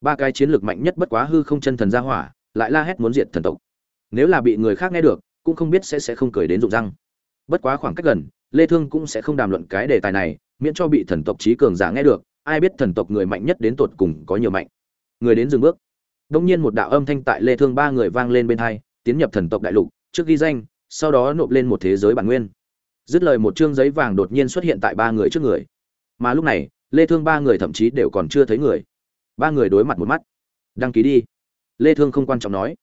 ba cái chiến lược mạnh nhất bất quá hư không chân thần gia hỏa, lại la hét muốn diệt thần tộc. Nếu là bị người khác nghe được, cũng không biết sẽ sẽ không cười đến rụng răng. Bất quá khoảng cách gần, lê thương cũng sẽ không đàm luận cái đề tài này, miễn cho bị thần tộc trí cường giả nghe được, ai biết thần tộc người mạnh nhất đến tột cùng có nhiều mạnh. Người đến dừng bước. Đông nhiên một đạo âm thanh tại lê thương ba người vang lên bên hai, tiến nhập thần tộc đại lục, trước ghi danh, sau đó nộp lên một thế giới bản nguyên. Dứt lời một chương giấy vàng đột nhiên xuất hiện tại ba người trước người. Mà lúc này, lê thương ba người thậm chí đều còn chưa thấy người ba người đối mặt một mắt. Đăng ký đi. Lê thương không quan trọng nói.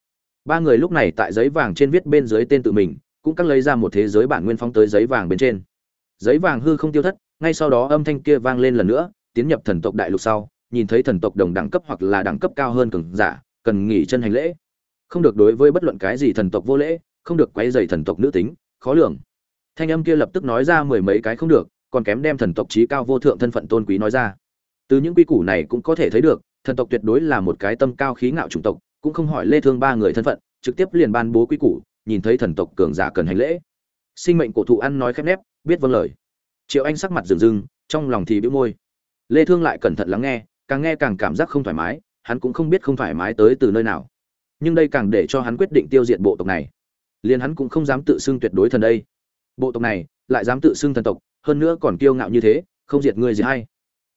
Ba người lúc này tại giấy vàng trên viết bên dưới tên tự mình, cũng cắt lấy ra một thế giới bản nguyên phóng tới giấy vàng bên trên. Giấy vàng hư không tiêu thất, ngay sau đó âm thanh kia vang lên lần nữa, tiến nhập thần tộc đại lục sau, nhìn thấy thần tộc đồng đẳng cấp hoặc là đẳng cấp cao hơn cường giả, cần nghỉ chân hành lễ. Không được đối với bất luận cái gì thần tộc vô lễ, không được quấy rầy thần tộc nữ tính, khó lường. Thanh âm kia lập tức nói ra mười mấy cái không được, còn kém đem thần tộc trí cao vô thượng thân phận tôn quý nói ra từ những quy củ này cũng có thể thấy được, thần tộc tuyệt đối là một cái tâm cao khí ngạo chủng tộc, cũng không hỏi lê thương ba người thân phận, trực tiếp liền ban bố quy củ, nhìn thấy thần tộc cường giả cần hành lễ. Sinh mệnh cổ thụ ăn nói khép nép, biết vâng lời. Triệu anh sắc mặt rừng rừng trong lòng thì bĩu môi. Lê thương lại cẩn thận lắng nghe, càng nghe càng cảm giác không thoải mái, hắn cũng không biết không thoải mái tới từ nơi nào. Nhưng đây càng để cho hắn quyết định tiêu diệt bộ tộc này. Liền hắn cũng không dám tự xưng tuyệt đối thần đây. Bộ tộc này, lại dám tự xưng thần tộc, hơn nữa còn kiêu ngạo như thế, không diệt người gì hay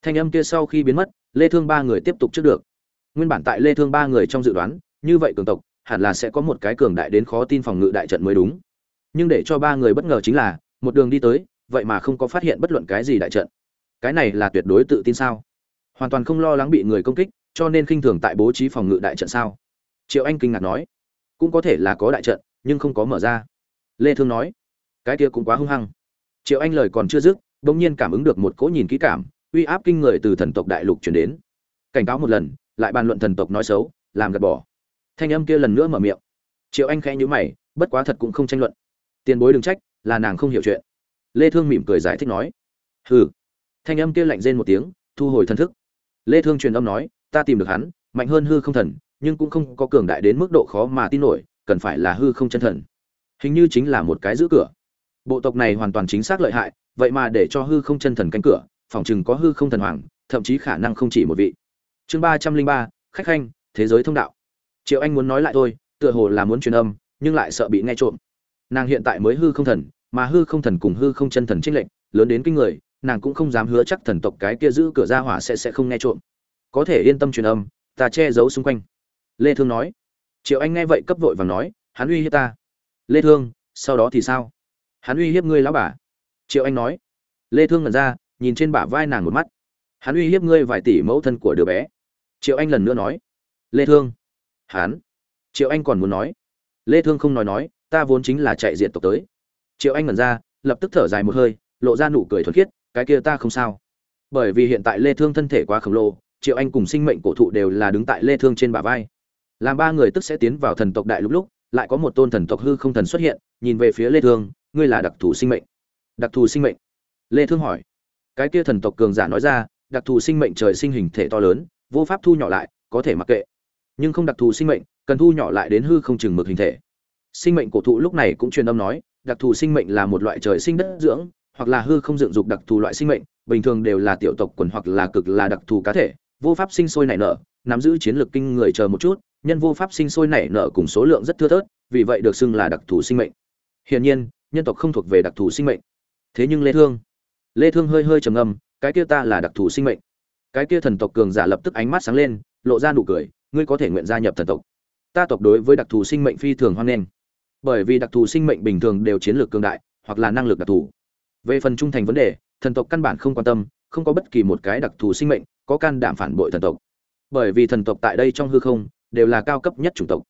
thanh âm kia sau khi biến mất, lê thương ba người tiếp tục trước được. Nguyên bản tại lê thương ba người trong dự đoán, như vậy cường tộc, hẳn là sẽ có một cái cường đại đến khó tin phòng ngự đại trận mới đúng. Nhưng để cho ba người bất ngờ chính là, một đường đi tới, vậy mà không có phát hiện bất luận cái gì đại trận. Cái này là tuyệt đối tự tin sao? Hoàn toàn không lo lắng bị người công kích, cho nên khinh thường tại bố trí phòng ngự đại trận sao? Triệu anh kinh ngạc nói. Cũng có thể là có đại trận, nhưng không có mở ra. Lê thương nói. Cái kia cũng quá hung hăng. Triệu anh lời còn chưa dứt, bỗng nhiên cảm ứng được một cỗ nhìn kỹ cảm uy áp kinh người từ thần tộc đại lục truyền đến. Cảnh cáo một lần, lại bàn luận thần tộc nói xấu, làm gật bỏ. Thanh âm kia lần nữa mở miệng. Triệu anh khẽ nhíu mày, bất quá thật cũng không tranh luận. Tiền bối đừng trách, là nàng không hiểu chuyện. Lê thương mỉm cười giải thích nói. Hừ. Thanh âm kia lạnh rên một tiếng, thu hồi thần thức. Lê thương truyền âm nói, ta tìm được hắn, mạnh hơn hư không thần, nhưng cũng không có cường đại đến mức độ khó mà tin nổi, cần phải là hư không chân thần. Hình như chính là một cái giữ cửa. Bộ tộc này hoàn toàn chính xác lợi hại, vậy mà để cho hư không chân thần cánh cửa phòng chừng có hư không thần hoàng, thậm chí khả năng không chỉ một vị. Chương ba trăm linh ba, khách khanh, thế giới thông đạo. Triệu anh muốn nói lại thôi, tựa hồ là muốn truyền âm, nhưng lại sợ bị nghe trộm. Nàng hiện tại mới hư không thần, mà hư không thần cùng hư không chân thần trích lệnh lớn đến kinh người, nàng cũng không dám hứa chắc thần tộc cái kia giữ cửa ra hỏa sẽ sẽ không nghe trộm. Có thể yên tâm truyền âm, ta che giấu xung quanh. Lê thương nói. Triệu anh nghe vậy cấp vội và nói, hắn uy hiếp ta. Lê thương, sau đó thì sao? Hắn uy hiếp ngươi lão bà. Triệu anh nói. Lê thương ngẩn ra nhìn trên bả vai nàng một mắt. Hắn uy hiếp ngươi vài tỷ mẫu thân của đứa bé. Triệu anh lần nữa nói. Lê thương. Hắn. Triệu anh còn muốn nói. Lê thương không nói nói, ta vốn chính là chạy diện tộc tới. Triệu anh ngẩn ra, lập tức thở dài một hơi, lộ ra nụ cười thuần khiết, cái kia ta không sao. Bởi vì hiện tại lê thương thân thể quá khổng lồ, triệu anh cùng sinh mệnh cổ thụ đều là đứng tại lê thương trên bả vai. Làm ba người tức sẽ tiến vào thần tộc đại lúc lúc, lại có một tôn thần tộc hư không thần xuất hiện, nhìn về phía lê thương, ngươi là đặc thù sinh mệnh. Đặc thù sinh mệnh. Lê thương hỏi cái kia thần tộc cường giả nói ra, đặc thù sinh mệnh trời sinh hình thể to lớn, vô pháp thu nhỏ lại, có thể mặc kệ. Nhưng không đặc thù sinh mệnh, cần thu nhỏ lại đến hư không chừng mực hình thể. Sinh mệnh cổ thụ lúc này cũng truyền âm nói, đặc thù sinh mệnh là một loại trời sinh đất dưỡng, hoặc là hư không dựng dục đặc thù loại sinh mệnh, bình thường đều là tiểu tộc quần hoặc là cực là đặc thù cá thể, vô pháp sinh sôi nảy nở, nắm giữ chiến lược kinh người chờ một chút, nhân vô pháp sinh sôi nảy nở cùng số lượng rất thưa thớt, vì vậy được xưng là đặc thù sinh mệnh. Hiển nhiên, nhân tộc không thuộc về đặc thù sinh mệnh. Thế nhưng lê thương lê thương hơi hơi trầm ngâm, cái kia ta là đặc thù sinh mệnh. Cái kia thần tộc cường giả lập tức ánh mắt sáng lên, lộ ra nụ cười, ngươi có thể nguyện gia nhập thần tộc. Ta tộc đối với đặc thù sinh mệnh phi thường hoan nghênh. Bởi vì đặc thù sinh mệnh bình thường đều chiến lược cường đại, hoặc là năng lực đặc thù. Về phần trung thành vấn đề, thần tộc căn bản không quan tâm, không có bất kỳ một cái đặc thù sinh mệnh có can đảm phản bội thần tộc. Bởi vì thần tộc tại đây trong hư không, đều là cao cấp nhất chủng tộc.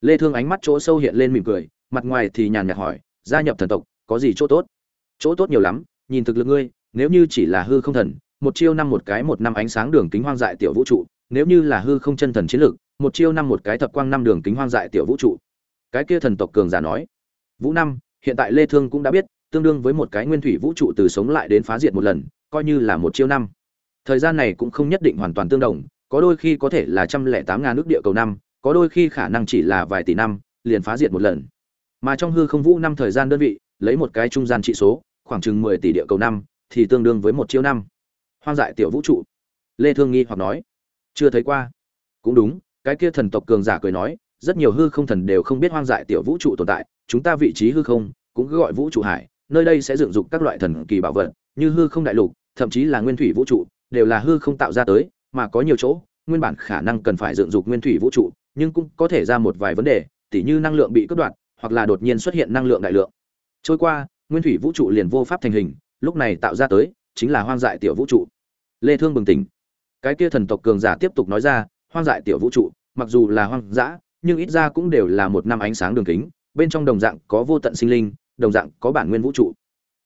Lê thương ánh mắt chỗ sâu hiện lên mỉm cười, mặt ngoài thì nhàn nhạt hỏi, gia nhập thần tộc, có gì chỗ tốt? Chỗ tốt nhiều lắm nhìn thực lực ngươi, nếu như chỉ là hư không thần, một chiêu năm một cái một năm ánh sáng đường kính hoang dại tiểu vũ trụ, nếu như là hư không chân thần chiến lực, một chiêu năm một cái thập quang năm đường kính hoang dại tiểu vũ trụ. Cái kia thần tộc cường giả nói, vũ năm, hiện tại lê thương cũng đã biết, tương đương với một cái nguyên thủy vũ trụ từ sống lại đến phá diệt một lần, coi như là một chiêu năm. Thời gian này cũng không nhất định hoàn toàn tương đồng, có đôi khi có thể là trăm lẻ tám ngàn nước địa cầu năm, có đôi khi khả năng chỉ là vài tỷ năm, liền phá diệt một lần. Mà trong hư không vũ năm thời gian đơn vị, lấy một cái trung gian trị số khoảng chừng mười tỷ địa cầu năm, thì tương đương với một chiêu năm. Hoang dại tiểu vũ trụ. Lê thương nghi hoặc nói. Chưa thấy qua. Cũng đúng, cái kia thần tộc cường giả cười nói, rất nhiều hư không thần đều không biết hoang dại tiểu vũ trụ tồn tại, chúng ta vị trí hư không, cũng cứ gọi vũ trụ hải, nơi đây sẽ dựng dục các loại thần kỳ bảo vật, như hư không đại lục, thậm chí là nguyên thủy vũ trụ, đều là hư không tạo ra tới, mà có nhiều chỗ, nguyên bản khả năng cần phải dựng dục nguyên thủy vũ trụ, nhưng cũng có thể ra một vài vấn đề, tỉ như năng lượng bị cắt đoạn hoặc là đột nhiên xuất hiện năng lượng đại lượng. Trôi qua nguyên thủy vũ trụ liền vô pháp thành hình, lúc này tạo ra tới, chính là hoang dại tiểu vũ trụ. Lê thương bừng tỉnh. Cái kia thần tộc cường giả tiếp tục nói ra, hoang dại tiểu vũ trụ, mặc dù là hoang dã, nhưng ít ra cũng đều là một năm ánh sáng đường kính, bên trong đồng dạng có vô tận sinh linh, đồng dạng có bản nguyên vũ trụ.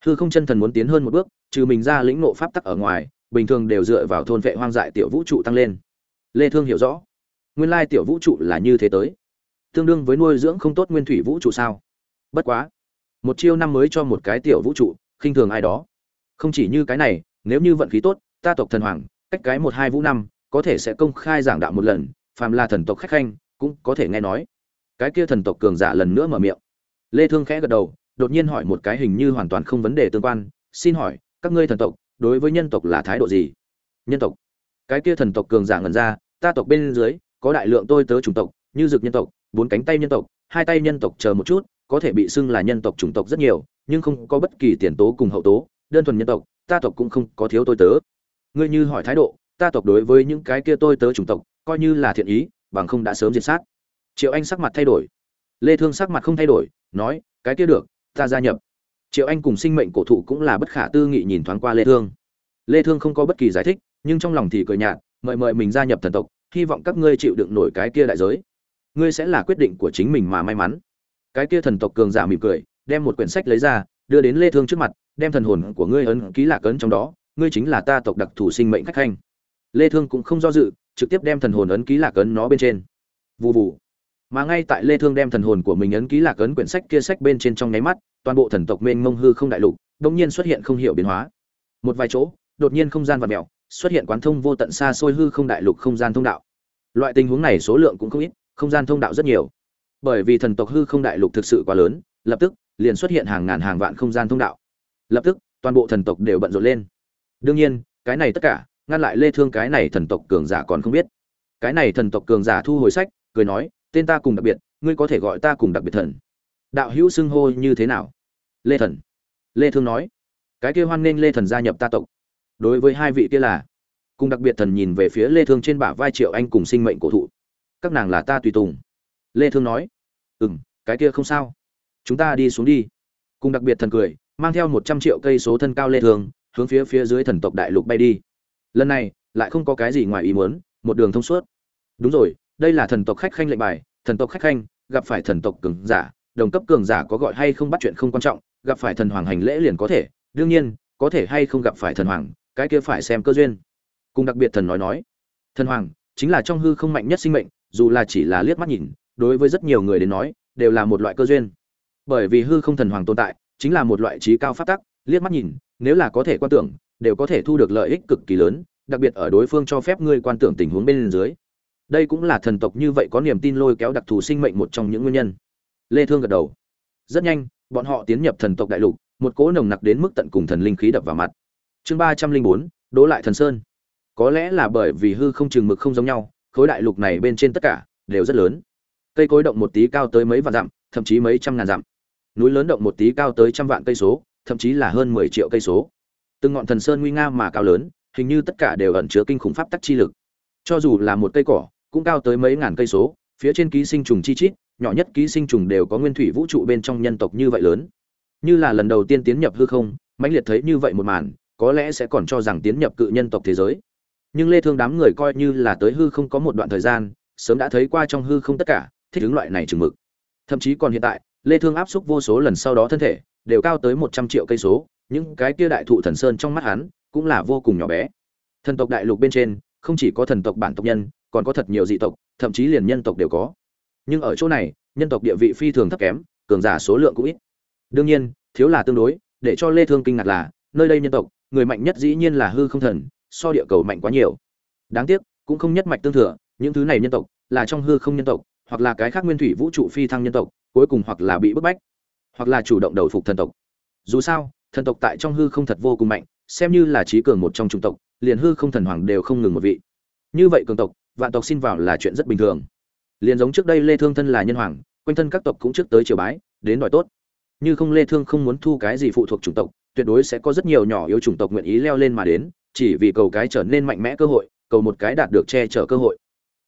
Hư không chân thần muốn tiến hơn một bước, trừ mình ra lĩnh ngộ pháp tắc ở ngoài, bình thường đều dựa vào thôn vệ hoang dại tiểu vũ trụ tăng lên. Lê thương hiểu rõ, nguyên lai tiểu vũ trụ là như thế tới. Tương đương với nuôi dưỡng không tốt nguyên thủy vũ trụ sao? Bất quá một chiêu năm mới cho một cái tiểu vũ trụ, khinh thường ai đó. Không chỉ như cái này, nếu như vận khí tốt, ta tộc thần hoàng, cách cái một hai vũ năm, có thể sẽ công khai giảng đạo một lần, phàm là thần tộc khách khanh, cũng có thể nghe nói. Cái kia thần tộc cường giả lần nữa mở miệng. Lê thương khẽ gật đầu, đột nhiên hỏi một cái hình như hoàn toàn không vấn đề tương quan, xin hỏi, các ngươi thần tộc, đối với nhân tộc là thái độ gì? Nhân tộc. Cái kia thần tộc cường giả ngẩn ra, ta tộc bên dưới, có đại lượng tôi tớ chủng tộc, như dược nhân tộc, bốn cánh tay nhân tộc, hai tay nhân tộc chờ một chút có thể bị xưng là nhân tộc chủng tộc rất nhiều, nhưng không có bất kỳ tiền tố cùng hậu tố, đơn thuần nhân tộc, ta tộc cũng không có thiếu tôi tớ. Ngươi như hỏi thái độ, ta tộc đối với những cái kia tôi tớ chủng tộc, coi như là thiện ý, bằng không đã sớm diệt sát. Triệu anh sắc mặt thay đổi. Lê thương sắc mặt không thay đổi, nói, cái kia được, ta gia nhập. Triệu anh cùng sinh mệnh cổ thụ cũng là bất khả tư nghị nhìn thoáng qua lê thương. Lê thương không có bất kỳ giải thích, nhưng trong lòng thì cười nhạt, mời mời mình gia nhập thần tộc, hy vọng các ngươi chịu đựng nổi cái kia đại giới. Ngươi sẽ là quyết định của chính mình mà may mắn cái kia thần tộc cường giả mỉm cười, đem một quyển sách lấy ra, đưa đến lê thương trước mặt, đem thần hồn của ngươi ấn ký lạc ấn trong đó, ngươi chính là ta tộc đặc thù sinh mệnh khách khanh. Lê thương cũng không do dự, trực tiếp đem thần hồn ấn ký lạc ấn nó bên trên. Vù vù. Mà ngay tại lê thương đem thần hồn của mình ấn ký lạc ấn quyển sách kia sách bên trên trong nháy mắt, toàn bộ thần tộc mênh mông hư không đại lục, đột nhiên xuất hiện không hiểu biến hóa. Một vài chỗ, đột nhiên không gian vặn mèo xuất hiện quán thông vô tận xa xôi hư không đại lục không gian thông đạo. Loại tình huống này số lượng cũng không ít, không gian thông đạo rất nhiều bởi vì thần tộc hư không đại lục thực sự quá lớn, lập tức liền xuất hiện hàng ngàn hàng vạn không gian thông đạo. Lập tức, toàn bộ thần tộc đều bận rộn lên. Đương nhiên, cái này tất cả, ngăn lại lê thương cái này thần tộc cường giả còn không biết. Cái này thần tộc cường giả thu hồi sách, cười nói, tên ta cùng đặc biệt, ngươi có thể gọi ta cùng đặc biệt thần. Đạo hữu xưng hô như thế nào? Lê thần. Lê thương nói, cái kia hoan nghênh lê thần gia nhập ta tộc. Đối với hai vị kia là, cùng đặc biệt thần nhìn về phía lê thương trên bả vai triệu anh cùng sinh mệnh cổ thụ. Các nàng là ta tùy tùng lê thương nói. Ừm, cái kia không sao. Chúng ta đi xuống đi. Cùng đặc biệt thần cười, mang theo 100 triệu cây số thân cao lê thương, hướng phía phía dưới thần tộc đại lục bay đi. Lần này, lại không có cái gì ngoài ý muốn, một đường thông suốt. Đúng rồi, đây là thần tộc khách khanh lệnh bài, thần tộc khách khanh, gặp phải thần tộc cường giả, đồng cấp cường giả có gọi hay không bắt chuyện không quan trọng, gặp phải thần hoàng hành lễ liền có thể, đương nhiên, có thể hay không gặp phải thần hoàng, cái kia phải xem cơ duyên. Cùng đặc biệt thần nói nói. Thần hoàng, chính là trong hư không mạnh nhất sinh mệnh, dù là chỉ là liếc mắt nhìn đối với rất nhiều người đến nói, đều là một loại cơ duyên. Bởi vì hư không thần hoàng tồn tại, chính là một loại trí cao pháp tắc, liếc mắt nhìn, nếu là có thể quan tưởng, đều có thể thu được lợi ích cực kỳ lớn, đặc biệt ở đối phương cho phép ngươi quan tưởng tình huống bên dưới. Đây cũng là thần tộc như vậy có niềm tin lôi kéo đặc thù sinh mệnh một trong những nguyên nhân. Lê thương gật đầu. Rất nhanh, bọn họ tiến nhập thần tộc đại lục, một cỗ nồng nặc đến mức tận cùng thần linh khí đập vào mặt. Chương ba trăm linh bốn, đố lại thần sơn. Có lẽ là bởi vì hư không chừng mực không giống nhau, khối đại lục này bên trên tất cả đều rất lớn cây cối động một tí cao tới mấy vạn dặm, thậm chí mấy trăm ngàn dặm. Núi lớn động một tí cao tới trăm vạn cây số, thậm chí là hơn mười triệu cây số. Từng ngọn thần sơn nguy nga mà cao lớn, hình như tất cả đều ẩn chứa kinh khủng pháp tắc chi lực. Cho dù là một cây cỏ, cũng cao tới mấy ngàn cây số, phía trên ký sinh trùng chi chít, nhỏ nhất ký sinh trùng đều có nguyên thủy vũ trụ bên trong nhân tộc như vậy lớn. Như là lần đầu tiên tiến nhập hư không, mãnh liệt thấy như vậy một màn, có lẽ sẽ còn cho rằng tiến nhập cự nhân tộc thế giới. Nhưng lê thương đám người coi như là tới hư không có một đoạn thời gian, sớm đã thấy qua trong hư không tất cả thích ứng loại này chừng mực. Thậm chí còn hiện tại, lê thương áp xúc vô số lần sau đó thân thể, đều cao tới 100 triệu cây số, những cái kia đại thụ thần sơn trong mắt hắn, cũng là vô cùng nhỏ bé. Thần tộc đại lục bên trên, không chỉ có thần tộc bản tộc nhân, còn có thật nhiều dị tộc, thậm chí liền nhân tộc đều có. Nhưng ở chỗ này, nhân tộc địa vị phi thường thấp kém, cường giả số lượng cũng ít. Đương nhiên, thiếu là tương đối, để cho lê thương kinh ngạc là, nơi đây nhân tộc, người mạnh nhất dĩ nhiên là hư không thần, so địa cầu mạnh quá nhiều. Đáng tiếc, cũng không nhất mạch tương thừa, những thứ này nhân tộc, là trong hư không nhân tộc hoặc là cái khác nguyên thủy vũ trụ phi thăng nhân tộc, cuối cùng hoặc là bị bức bách, hoặc là chủ động đầu phục thần tộc. Dù sao, thần tộc tại trong hư không thật vô cùng mạnh, xem như là trí cường một trong trung tộc, liền hư không thần hoàng đều không ngừng một vị. Như vậy cường tộc, vạn tộc xin vào là chuyện rất bình thường. Liền giống trước đây lê thương thân là nhân hoàng, quanh thân các tộc cũng trước tới triều bái, đến đòi tốt. Như không lê thương không muốn thu cái gì phụ thuộc chủng tộc, tuyệt đối sẽ có rất nhiều nhỏ yếu chủng tộc nguyện ý leo lên mà đến, chỉ vì cầu cái trở nên mạnh mẽ cơ hội, cầu một cái đạt được che chở cơ hội.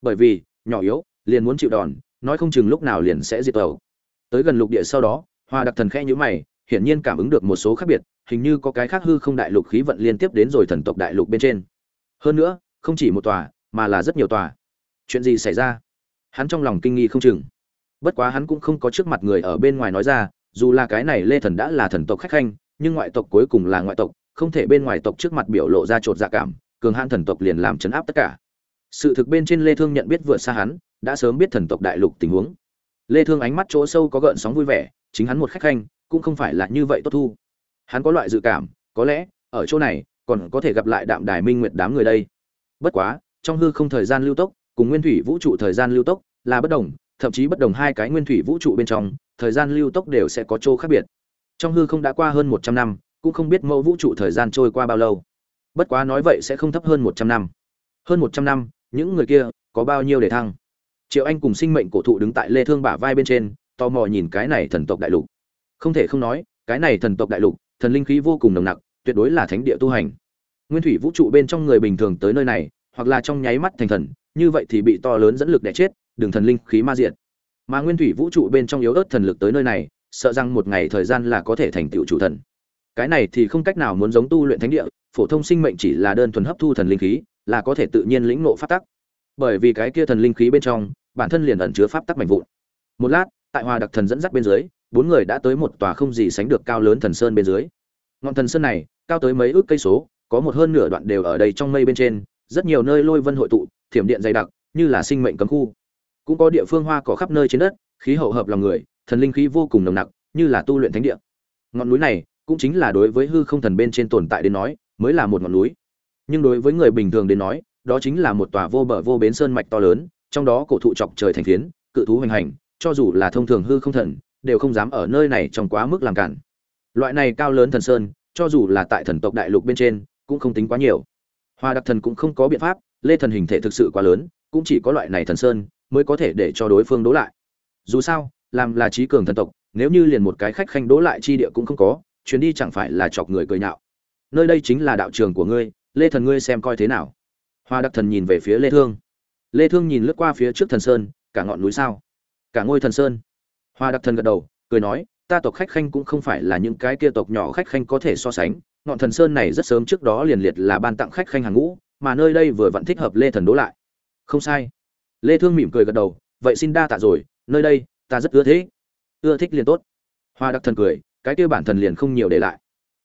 Bởi vì, nhỏ yếu liền muốn chịu đòn, nói không chừng lúc nào liền sẽ diệt tàu tới gần lục địa sau đó, hoa đặc thần khe nhữ mày, hiển nhiên cảm ứng được một số khác biệt, hình như có cái khác hư không đại lục khí vận liên tiếp đến rồi thần tộc đại lục bên trên. Hơn nữa, không chỉ một tòa, mà là rất nhiều tòa. Chuyện gì xảy ra? Hắn trong lòng kinh nghi không chừng. Bất quá hắn cũng không có trước mặt người ở bên ngoài nói ra, dù là cái này lê thần đã là thần tộc khách khanh, nhưng ngoại tộc cuối cùng là ngoại tộc, không thể bên ngoài tộc trước mặt biểu lộ ra trột dạ cảm, cường hãn thần tộc liền làm chấn áp tất cả. Sự thực bên trên lê thương nhận biết vượt xa hắn đã sớm biết thần tộc đại lục tình huống. Lê thương ánh mắt chỗ sâu có gợn sóng vui vẻ, chính hắn một khách khanh, cũng không phải là như vậy tốt thu. Hắn có loại dự cảm, có lẽ, ở chỗ này, còn có thể gặp lại đạm đài minh nguyệt đám người đây. Bất quá, trong hư không thời gian lưu tốc, cùng nguyên thủy vũ trụ thời gian lưu tốc là bất đồng, thậm chí bất đồng hai cái nguyên thủy vũ trụ bên trong, thời gian lưu tốc đều sẽ có chỗ khác biệt. Trong hư không đã qua hơn một trăm năm, cũng không biết mẫu vũ trụ thời gian trôi qua bao lâu. Bất quá nói vậy sẽ không thấp hơn một trăm năm. Hơn một trăm năm, những người kia có bao nhiêu để thăng? Triệu anh cùng sinh mệnh cổ thụ đứng tại lê thương bả vai bên trên, tò mò nhìn cái này thần tộc đại lục. Không thể không nói, cái này thần tộc đại lục, thần linh khí vô cùng nồng nặc, tuyệt đối là thánh địa tu hành. Nguyên thủy vũ trụ bên trong người bình thường tới nơi này, hoặc là trong nháy mắt thành thần, như vậy thì bị to lớn dẫn lực đè chết, đường thần linh khí ma diệt. Mà nguyên thủy vũ trụ bên trong yếu ớt thần lực tới nơi này, sợ rằng một ngày thời gian là có thể thành tựu chủ thần. Cái này thì không cách nào muốn giống tu luyện thánh địa, phổ thông sinh mệnh chỉ là đơn thuần hấp thu thần linh khí, là có thể tự nhiên lĩnh ngộ phát tắc. Bởi vì cái kia thần linh khí bên trong bản thân liền ẩn chứa pháp tắc mạnh vụn. Một lát, tại hòa đặc thần dẫn dắt bên dưới, bốn người đã tới một tòa không gì sánh được cao lớn thần sơn bên dưới. Ngọn thần sơn này, cao tới mấy ước cây số, có một hơn nửa đoạn đều ở đây trong mây bên trên, rất nhiều nơi lôi vân hội tụ, thiểm điện dày đặc, như là sinh mệnh cấm khu. Cũng có địa phương hoa cỏ khắp nơi trên đất, khí hậu hợp lòng người, thần linh khí vô cùng nồng nặc, như là tu luyện thánh địa. Ngọn núi này, cũng chính là đối với hư không thần bên trên tồn tại đến nói, mới là một ngọn núi. Nhưng đối với người bình thường đến nói, đó chính là một tòa vô bờ vô bến sơn mạch to lớn trong đó cổ thụ chọc trời thành phiến, cự thú hoành hành, cho dù là thông thường hư không thần, đều không dám ở nơi này trong quá mức làm cản. Loại này cao lớn thần sơn, cho dù là tại thần tộc đại lục bên trên, cũng không tính quá nhiều. Hoa đặc thần cũng không có biện pháp, lê thần hình thể thực sự quá lớn, cũng chỉ có loại này thần sơn mới có thể để cho đối phương đố lại. Dù sao, làm là trí cường thần tộc, nếu như liền một cái khách khanh đố lại chi địa cũng không có, chuyến đi chẳng phải là chọc người cười nhạo. Nơi đây chính là đạo trường của ngươi, lê thần ngươi xem coi thế nào? Hoa đặc thần nhìn về phía lê thương lê thương nhìn lướt qua phía trước thần sơn cả ngọn núi sao? Cả ngôi thần sơn. Hoa đặc thần gật đầu cười nói ta tộc khách khanh cũng không phải là những cái kia tộc nhỏ khách khanh có thể so sánh. Ngọn thần sơn này rất sớm trước đó liền liệt là ban tặng khách khanh hàng ngũ mà nơi đây vừa vẫn thích hợp lê thần đố lại. Không sai. Lê thương mỉm cười gật đầu vậy xin đa tạ rồi nơi đây ta rất ưa thế, ưa thích liền tốt. Hoa đặc thần cười cái kia bản thần liền không nhiều để lại.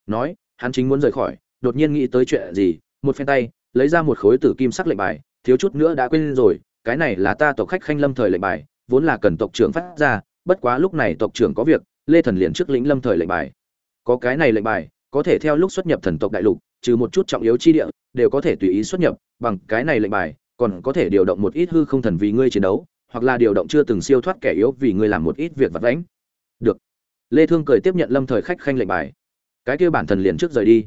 Nói hắn chính muốn rời khỏi đột nhiên nghĩ tới chuyện gì một phen tay lấy ra một khối tử kim sắc lệnh bài thiếu chút nữa đã quên rồi, cái này là ta tộc khách khanh lâm thời lệnh bài, vốn là cần tộc trưởng phát ra, bất quá lúc này tộc trưởng có việc, lê thần liền trước lĩnh lâm thời lệnh bài. Có cái này lệnh bài, có thể theo lúc xuất nhập thần tộc đại lục, trừ một chút trọng yếu chi địa, đều có thể tùy ý xuất nhập, bằng cái này lệnh bài, còn có thể điều động một ít hư không thần vì ngươi chiến đấu, hoặc là điều động chưa từng siêu thoát kẻ yếu vì ngươi làm một ít việc vặt vãnh. Được. Lê thương cười tiếp nhận lâm thời khách khanh lệnh bài. Cái kia bản thần liền trước rời đi.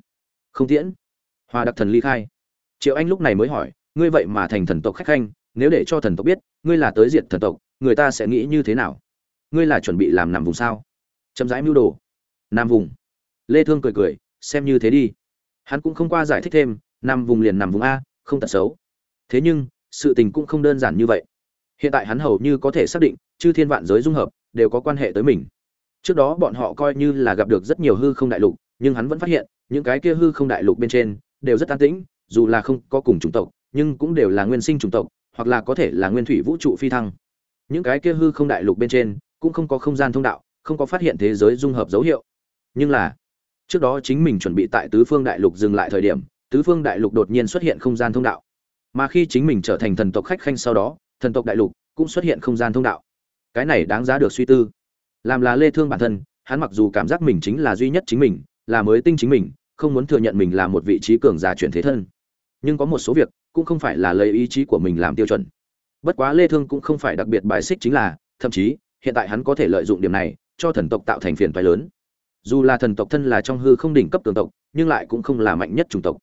Không tiễn. Hòa đặc thần ly khai. Triệu anh lúc này mới hỏi ngươi vậy mà thành thần tộc khách khanh, nếu để cho thần tộc biết, ngươi là tới diệt thần tộc, người ta sẽ nghĩ như thế nào? Ngươi là chuẩn bị làm nằm vùng sao? Chậm rãi mưu đồ. Nam vùng. Lê thương cười cười, xem như thế đi. Hắn cũng không qua giải thích thêm, nằm vùng liền nằm vùng a, không tật xấu. Thế nhưng, sự tình cũng không đơn giản như vậy. Hiện tại hắn hầu như có thể xác định, chư thiên vạn giới dung hợp, đều có quan hệ tới mình. Trước đó bọn họ coi như là gặp được rất nhiều hư không đại lục, nhưng hắn vẫn phát hiện, những cái kia hư không đại lục bên trên, đều rất an tĩnh, dù là không có cùng chủng tộc nhưng cũng đều là nguyên sinh chủng tộc, hoặc là có thể là nguyên thủy vũ trụ phi thăng. Những cái kia hư không đại lục bên trên, cũng không có không gian thông đạo, không có phát hiện thế giới dung hợp dấu hiệu. Nhưng là, trước đó chính mình chuẩn bị tại tứ phương đại lục dừng lại thời điểm, tứ phương đại lục đột nhiên xuất hiện không gian thông đạo. Mà khi chính mình trở thành thần tộc khách khanh sau đó, thần tộc đại lục cũng xuất hiện không gian thông đạo. Cái này đáng giá được suy tư. Làm là lê thương bản thân, hắn mặc dù cảm giác mình chính là duy nhất chính mình, là mới tinh chính mình, không muốn thừa nhận mình là một vị trí cường giả chuyển thế thân. Nhưng có một số việc cũng không phải là lấy ý chí của mình làm tiêu chuẩn. Bất quá lê thương cũng không phải đặc biệt bài xích chính là, thậm chí, hiện tại hắn có thể lợi dụng điểm này, cho thần tộc tạo thành phiền toái lớn. Dù là thần tộc thân là trong hư không đỉnh cấp cường tộc, nhưng lại cũng không là mạnh nhất chủng tộc.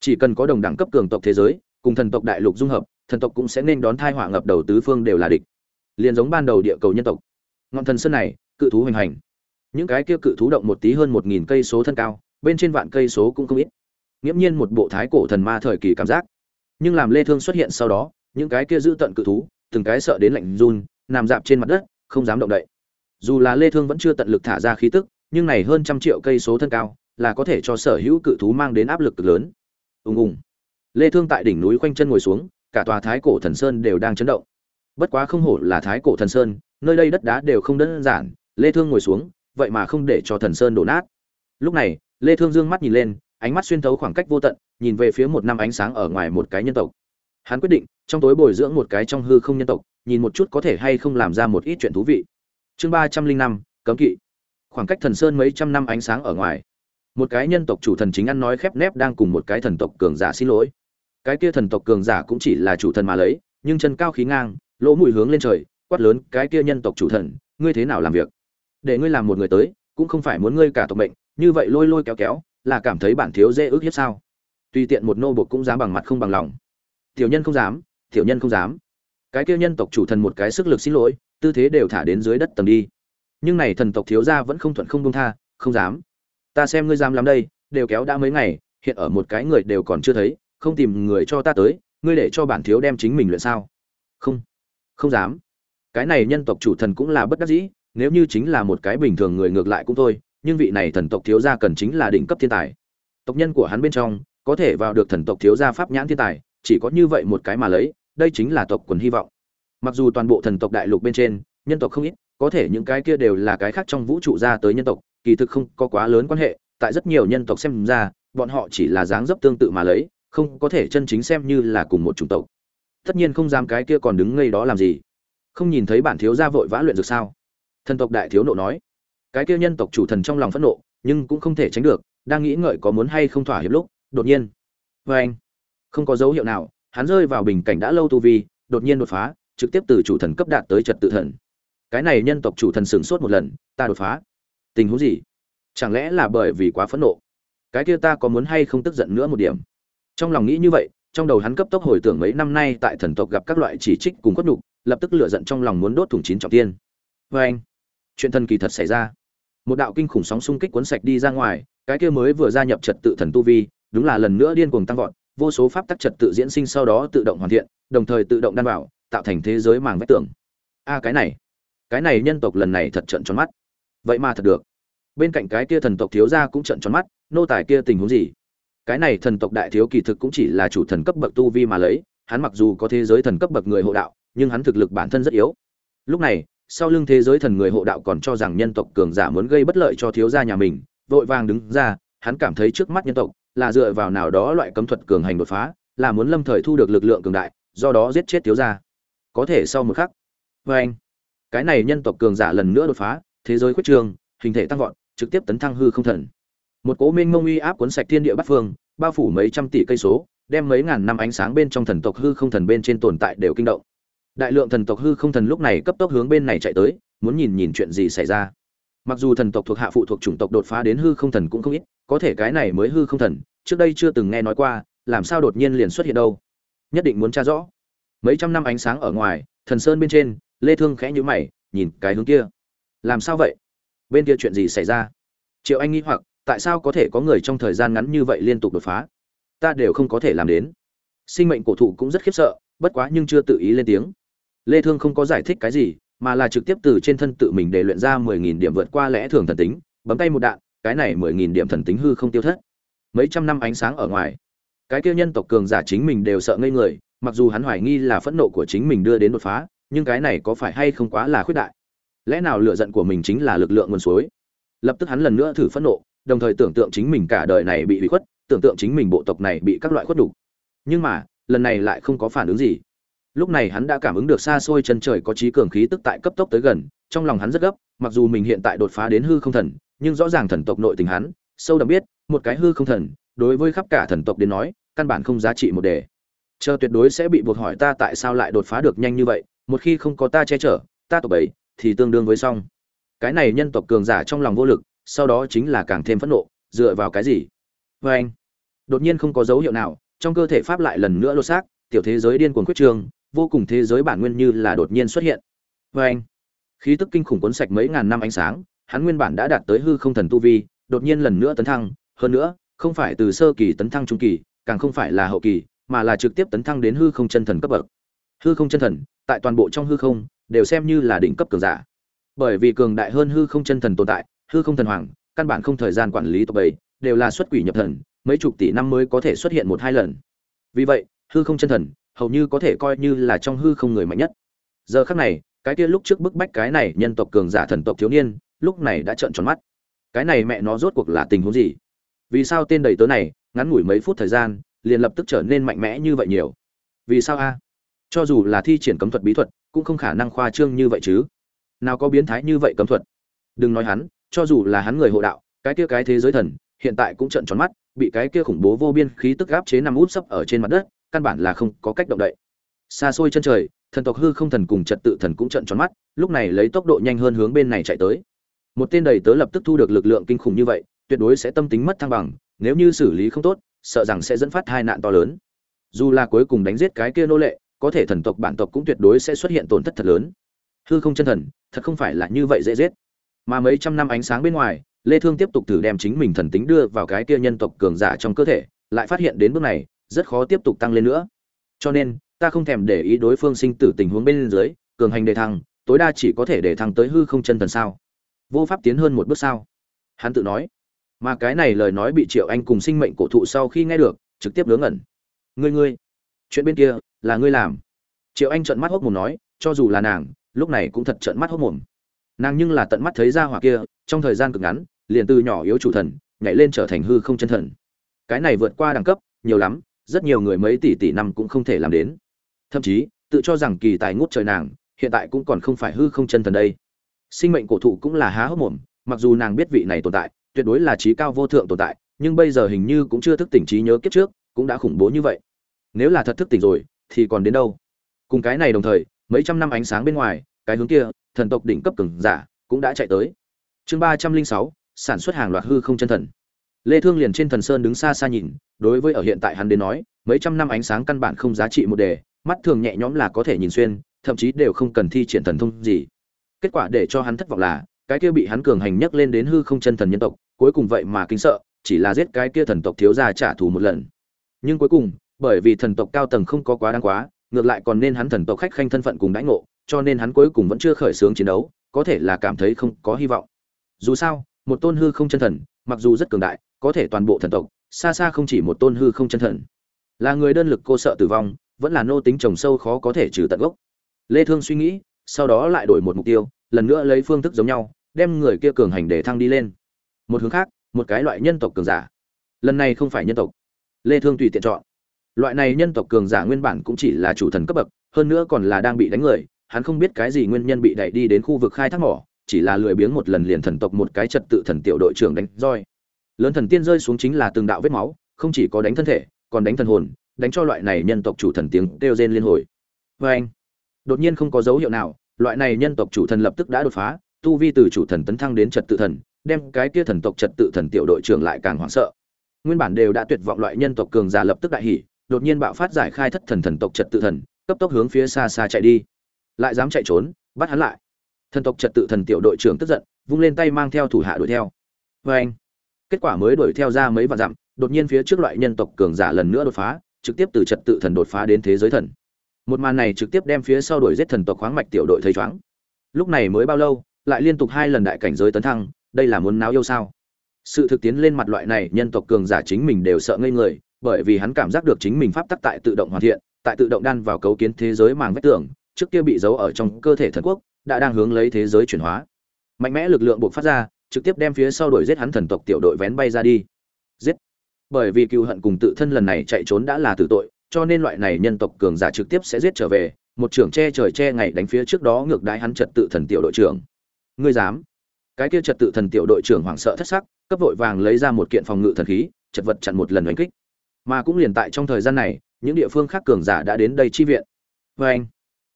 Chỉ cần có đồng đẳng cấp cường tộc thế giới, cùng thần tộc đại lục dung hợp, thần tộc cũng sẽ nên đón thai họa ngập đầu tứ phương đều là địch. Liền giống ban đầu địa cầu nhân tộc. Ngọn thần sơn này, cự thú hoành hành. Những cái kia cự thú động một tí hơn một nghìn cây số thân cao, bên trên vạn cây số cũng không ít. Nghiễm nhiên một bộ thái cổ thần ma thời kỳ cảm giác nhưng làm lê thương xuất hiện sau đó, những cái kia giữ tận cự thú, từng cái sợ đến lạnh run, nằm dạp trên mặt đất, không dám động đậy. Dù là lê thương vẫn chưa tận lực thả ra khí tức, nhưng này hơn trăm triệu cây số thân cao, là có thể cho sở hữu cự thú mang đến áp lực cực lớn. Ung ung lê thương tại đỉnh núi quanh chân ngồi xuống, cả tòa thái cổ thần sơn đều đang chấn động. Bất quá không hổ là thái cổ thần sơn, nơi đây đất đá đều không đơn giản, lê thương ngồi xuống, vậy mà không để cho thần sơn đổ nát. Lúc này, lê thương dương mắt nhìn lên ánh mắt xuyên thấu khoảng cách vô tận, nhìn về phía một năm ánh sáng ở ngoài một cái nhân tộc. Hắn quyết định, trong tối bồi dưỡng một cái trong hư không nhân tộc, nhìn một chút có thể hay không làm ra một ít chuyện thú vị. Chương ba trăm linh năm, cấm kỵ. Khoảng cách thần sơn mấy trăm năm ánh sáng ở ngoài. Một cái nhân tộc chủ thần chính ăn nói khép nép đang cùng một cái thần tộc cường giả xin lỗi. Cái kia thần tộc cường giả cũng chỉ là chủ thần mà lấy, nhưng chân cao khí ngang, lỗ mũi hướng lên trời, quát lớn, cái kia nhân tộc chủ thần, ngươi thế nào làm việc? Để ngươi làm một người tới, cũng không phải muốn ngươi cả tộc mệnh, như vậy lôi lôi kéo kéo là cảm thấy bản thiếu dễ ước hiếp sao? Tùy tiện một nô bộc cũng dám bằng mặt không bằng lòng. Tiểu nhân không dám, tiểu nhân không dám. Cái kia nhân tộc chủ thần một cái sức lực xin lỗi, tư thế đều thả đến dưới đất tầng đi. Nhưng này thần tộc thiếu gia vẫn không thuận không đông tha, không dám. Ta xem ngươi dám lắm đây, đều kéo đã mấy ngày, hiện ở một cái người đều còn chưa thấy, không tìm người cho ta tới, ngươi để cho bản thiếu đem chính mình luyện sao? Không không dám. Cái này nhân tộc chủ thần cũng là bất đắc dĩ, nếu như chính là một cái bình thường người ngược lại cũng thôi nhưng vị này thần tộc thiếu gia cần chính là đỉnh cấp thiên tài. Tộc nhân của hắn bên trong, có thể vào được thần tộc thiếu gia pháp nhãn thiên tài, chỉ có như vậy một cái mà lấy, đây chính là tộc quần hy vọng. Mặc dù toàn bộ thần tộc đại lục bên trên, nhân tộc không ít, có thể những cái kia đều là cái khác trong vũ trụ ra tới nhân tộc, kỳ thực không có quá lớn quan hệ, tại rất nhiều nhân tộc xem ra, bọn họ chỉ là dáng dấp tương tự mà lấy, không có thể chân chính xem như là cùng một chủng tộc. Tất nhiên không dám cái kia còn đứng ngây đó làm gì. Không nhìn thấy bản thiếu gia vội vã luyện dược sao? Thần tộc đại thiếu nộ nói cái kia nhân tộc chủ thần trong lòng phẫn nộ, nhưng cũng không thể tránh được, đang nghĩ ngợi có muốn hay không thỏa hiệp lúc, đột nhiên. Vê anh, không có dấu hiệu nào, hắn rơi vào bình cảnh đã lâu tu vi, đột nhiên đột phá, trực tiếp từ chủ thần cấp đạt tới trật tự thần. Cái này nhân tộc chủ thần sửng sốt một lần, ta đột phá. Tình huống gì? Chẳng lẽ là bởi vì quá phẫn nộ? Cái kia ta có muốn hay không tức giận nữa một điểm? Trong lòng nghĩ như vậy, trong đầu hắn cấp tốc hồi tưởng mấy năm nay tại thần tộc gặp các loại chỉ trích cùng quất nhục, lập tức lựa giận trong lòng muốn đốt thủng chín trọng tiên vê anh, chuyện thần kỳ thật xảy ra một đạo kinh khủng sóng xung kích cuốn sạch đi ra ngoài, cái kia mới vừa gia nhập trật tự thần tu vi, đúng là lần nữa điên cuồng tăng vọt, vô số pháp tắc trật tự diễn sinh sau đó tự động hoàn thiện, đồng thời tự động đan vào, tạo thành thế giới màng vách tường. A, cái này cái này nhân tộc lần này thật trận tròn mắt. Vậy mà thật được. Bên cạnh cái kia thần tộc thiếu gia cũng trận tròn mắt, nô tài kia tình huống gì? Cái này thần tộc đại thiếu kỳ thực cũng chỉ là chủ thần cấp bậc tu vi mà lấy, hắn mặc dù có thế giới thần cấp bậc người hộ đạo, nhưng hắn thực lực bản thân rất yếu. Lúc này sau lưng thế giới thần người hộ đạo còn cho rằng nhân tộc cường giả muốn gây bất lợi cho thiếu gia nhà mình, vội vàng đứng ra, hắn cảm thấy trước mắt nhân tộc là dựa vào nào đó loại cấm thuật cường hành đột phá, là muốn lâm thời thu được lực lượng cường đại, do đó giết chết thiếu gia. Có thể sau một khắc với anh, cái này nhân tộc cường giả lần nữa đột phá, thế giới khuyết trường, hình thể tăng vọt, trực tiếp tấn thăng hư không thần. Một cố mênh mông uy áp cuốn sạch thiên địa bát phương, bao phủ mấy trăm tỷ cây số, đem mấy ngàn năm ánh sáng bên trong thần tộc hư không thần bên trên tồn tại đều kinh động đại lượng thần tộc hư không thần lúc này cấp tốc hướng bên này chạy tới, muốn nhìn nhìn chuyện gì xảy ra. Mặc dù thần tộc thuộc hạ phụ thuộc chủng tộc đột phá đến hư không thần cũng không ít, có thể cái này mới hư không thần, trước đây chưa từng nghe nói qua, làm sao đột nhiên liền xuất hiện đâu? Nhất định muốn tra rõ. Mấy trăm năm ánh sáng ở ngoài, thần sơn bên trên, lê thương khẽ nhíu mày, nhìn cái hướng kia. Làm sao vậy? Bên kia chuyện gì xảy ra? Triệu anh nghĩ hoặc, tại sao có thể có người trong thời gian ngắn như vậy liên tục đột phá? Ta đều không có thể làm đến. Sinh mệnh cổ thụ cũng rất khiếp sợ, bất quá nhưng chưa tự ý lên tiếng lê thương không có giải thích cái gì, mà là trực tiếp từ trên thân tự mình để luyện ra 10.000 điểm vượt qua lẽ thường thần tính, bấm tay một đạn, cái này 10.000 điểm thần tính hư không tiêu thất. Mấy trăm năm ánh sáng ở ngoài. Cái kia nhân tộc cường giả chính mình đều sợ ngây người, mặc dù hắn hoài nghi là phẫn nộ của chính mình đưa đến đột phá, nhưng cái này có phải hay không quá là khuyết đại? Lẽ nào lựa giận của mình chính là lực lượng nguồn suối? Lập tức hắn lần nữa thử phẫn nộ, đồng thời tưởng tượng chính mình cả đời này bị hủy khuất, tưởng tượng chính mình bộ tộc này bị các loại khuất đủ. Nhưng mà, lần này lại không có phản ứng gì lúc này hắn đã cảm ứng được xa xôi chân trời có trí cường khí tức tại cấp tốc tới gần, trong lòng hắn rất gấp, mặc dù mình hiện tại đột phá đến hư không thần, nhưng rõ ràng thần tộc nội tình hắn, sâu đậm biết, một cái hư không thần, đối với khắp cả thần tộc đến nói, căn bản không giá trị một đề. Chờ tuyệt đối sẽ bị buộc hỏi ta tại sao lại đột phá được nhanh như vậy, một khi không có ta che chở, ta tộc bảy, thì tương đương với xong. Cái này nhân tộc cường giả trong lòng vô lực, sau đó chính là càng thêm phẫn nộ, dựa vào cái gì? Vê anh đột nhiên không có dấu hiệu nào, trong cơ thể pháp lại lần nữa lột xác, tiểu thế giới điên cuồng quyết trường vô cùng thế giới bản nguyên như là đột nhiên xuất hiện. Và anh, khí tức kinh khủng cuốn sạch mấy ngàn năm ánh sáng, hắn nguyên bản đã đạt tới hư không thần tu vi, đột nhiên lần nữa tấn thăng, hơn nữa, không phải từ sơ kỳ tấn thăng trung kỳ, càng không phải là hậu kỳ, mà là trực tiếp tấn thăng đến hư không chân thần cấp bậc. Hư không chân thần, tại toàn bộ trong hư không, đều xem như là đỉnh cấp cường giả. Bởi vì cường đại hơn hư không chân thần tồn tại, hư không thần hoàng, căn bản không thời gian quản lý tộc bầy, đều là xuất quỷ nhập thần, mấy chục tỷ năm mới có thể xuất hiện một hai lần. Vì vậy, hư không chân thần hầu như có thể coi như là trong hư không người mạnh nhất. Giờ khắc này, cái kia lúc trước bức bách cái này nhân tộc cường giả thần tộc thiếu niên, lúc này đã trợn tròn mắt. Cái này mẹ nó rốt cuộc là tình huống gì? Vì sao tên đầy tớ này, ngắn ngủi mấy phút thời gian, liền lập tức trở nên mạnh mẽ như vậy nhiều? Vì sao a? Cho dù là thi triển cấm thuật bí thuật, cũng không khả năng khoa trương như vậy chứ. Nào có biến thái như vậy cấm thuật? Đừng nói hắn, cho dù là hắn người hộ đạo, cái kia cái thế giới thần, hiện tại cũng trợn tròn mắt, bị cái kia khủng bố vô biên khí tức áp chế nằm út sấp ở trên mặt đất căn bản là không có cách động đậy. Xa xôi chân trời, thần tộc hư không thần cùng trật tự thần cũng trợn tròn mắt, lúc này lấy tốc độ nhanh hơn hướng bên này chạy tới. Một tên đầy tớ lập tức thu được lực lượng kinh khủng như vậy, tuyệt đối sẽ tâm tính mất thăng bằng, nếu như xử lý không tốt, sợ rằng sẽ dẫn phát hai nạn to lớn. Dù là cuối cùng đánh giết cái kia nô lệ, có thể thần tộc bản tộc cũng tuyệt đối sẽ xuất hiện tổn thất thật lớn. Hư không chân thần, thật không phải là như vậy dễ giết. Mà mấy trăm năm ánh sáng bên ngoài, lê thương tiếp tục thử đem chính mình thần tính đưa vào cái kia nhân tộc cường giả trong cơ thể, lại phát hiện đến bước này rất khó tiếp tục tăng lên nữa. Cho nên, ta không thèm để ý đối phương sinh tử tình huống bên dưới, cường hành đề thăng, tối đa chỉ có thể để thăng tới hư không chân thần sao. Vô pháp tiến hơn một bước sao? Hắn tự nói. Mà cái này lời nói bị triệu anh cùng sinh mệnh cổ thụ sau khi nghe được, trực tiếp ngớ ngẩn. Ngươi ngươi, chuyện bên kia là ngươi làm. Triệu anh trợn mắt hốc mồm nói, cho dù là nàng, lúc này cũng thật trợn mắt hốc mồm. Nàng nhưng là tận mắt thấy ra hỏa kia, trong thời gian cực ngắn, liền từ nhỏ yếu chủ thần, nhảy lên trở thành hư không chân thần. Cái này vượt qua đẳng cấp, nhiều lắm rất nhiều người mấy tỷ tỷ năm cũng không thể làm đến. Thậm chí, tự cho rằng kỳ tài ngút trời nàng, hiện tại cũng còn không phải hư không chân thần đây. Sinh mệnh cổ thụ cũng là há hốc mồm, mặc dù nàng biết vị này tồn tại, tuyệt đối là trí cao vô thượng tồn tại, nhưng bây giờ hình như cũng chưa thức tỉnh trí nhớ kiếp trước, cũng đã khủng bố như vậy. Nếu là thật thức tỉnh rồi, thì còn đến đâu? Cùng cái này đồng thời, mấy trăm năm ánh sáng bên ngoài, cái hướng kia, thần tộc đỉnh cấp cường giả, cũng đã chạy tới. Chương ba trăm linh sáu, sản xuất hàng loạt hư không chân thần lê thương liền trên thần sơn đứng xa xa nhìn, đối với ở hiện tại hắn đến nói, mấy trăm năm ánh sáng căn bản không giá trị một đề, mắt thường nhẹ nhõm là có thể nhìn xuyên, thậm chí đều không cần thi triển thần thông gì. Kết quả để cho hắn thất vọng là, cái kia bị hắn cường hành nhất lên đến hư không chân thần nhân tộc, cuối cùng vậy mà kinh sợ, chỉ là giết cái kia thần tộc thiếu gia trả thù một lần. Nhưng cuối cùng, bởi vì thần tộc cao tầng không có quá đáng quá, ngược lại còn nên hắn thần tộc khách khanh thân phận cùng đãi ngộ, cho nên hắn cuối cùng vẫn chưa khởi xướng chiến đấu, có thể là cảm thấy không có hy vọng. Dù sao, một tôn hư không chân thần, mặc dù rất cường đại có thể toàn bộ thần tộc, xa xa không chỉ một tôn hư không chân thần. Là người đơn lực cô sợ tử vong, vẫn là nô tính trồng sâu khó có thể trừ tận gốc. Lê thương suy nghĩ, sau đó lại đổi một mục tiêu, lần nữa lấy phương thức giống nhau, đem người kia cường hành để thăng đi lên. Một hướng khác, một cái loại nhân tộc cường giả. Lần này không phải nhân tộc. Lê thương tùy tiện chọn. Loại này nhân tộc cường giả nguyên bản cũng chỉ là chủ thần cấp bậc, hơn nữa còn là đang bị đánh người, hắn không biết cái gì nguyên nhân bị đẩy đi đến khu vực khai thác mỏ, chỉ là lười biếng một lần liền thần tộc một cái trật tự thần tiểu đội trưởng đánh roi lớn thần tiên rơi xuống chính là từng đạo vết máu, không chỉ có đánh thân thể, còn đánh thần hồn, đánh cho loại này nhân tộc chủ thần tiếng kêu rên liên hồi. Vê anh, đột nhiên không có dấu hiệu nào, loại này nhân tộc chủ thần lập tức đã đột phá, tu vi từ chủ thần tấn thăng đến trật tự thần, đem cái kia thần tộc trật tự thần tiểu đội trưởng lại càng hoảng sợ. Nguyên bản đều đã tuyệt vọng loại nhân tộc cường giả lập tức đại hỉ, đột nhiên bạo phát giải khai thất thần thần tộc trật tự thần, cấp tốc hướng phía xa xa chạy đi. Lại dám chạy trốn, bắt hắn lại. Thần tộc trật tự thần tiểu đội trưởng tức giận, vung lên tay mang theo thủ hạ đuổi theo. Vê anh kết quả mới đuổi theo ra mấy vạn dặm, đột nhiên phía trước loại nhân tộc cường giả lần nữa đột phá, trực tiếp từ trật tự thần đột phá đến thế giới thần. Một màn này trực tiếp đem phía sau đuổi giết thần tộc khoáng mạch tiểu đội thấy chóng lúc này mới bao lâu, lại liên tục hai lần đại cảnh giới tấn thăng, đây là muốn náo yêu sao? Sự thực tiến lên mặt loại này, nhân tộc cường giả chính mình đều sợ ngây người, bởi vì hắn cảm giác được chính mình pháp tắc tại tự động hoàn thiện, tại tự động đan vào cấu kiến thế giới màng vách tường, trước kia bị giấu ở trong cơ thể thần quốc, đã đang hướng lấy thế giới chuyển hóa. Mạnh mẽ lực lượng buộc phát ra trực tiếp đem phía sau đuổi giết hắn thần tộc tiểu đội vén bay ra đi. Giết! Bởi vì cừu hận cùng tự thân lần này chạy trốn đã là tử tội, cho nên loại này nhân tộc cường giả trực tiếp sẽ giết trở về, một trưởng che trời che ngày đánh phía trước đó ngược đãi hắn trật tự thần tiểu đội trưởng. Ngươi dám? Cái kia trật tự thần tiểu đội trưởng hoảng sợ thất sắc, cấp vội vàng lấy ra một kiện phòng ngự thần khí, chật vật chặn một lần đánh kích. Mà cũng liền tại trong thời gian này, những địa phương khác cường giả đã đến đây chi viện. Vâng anh,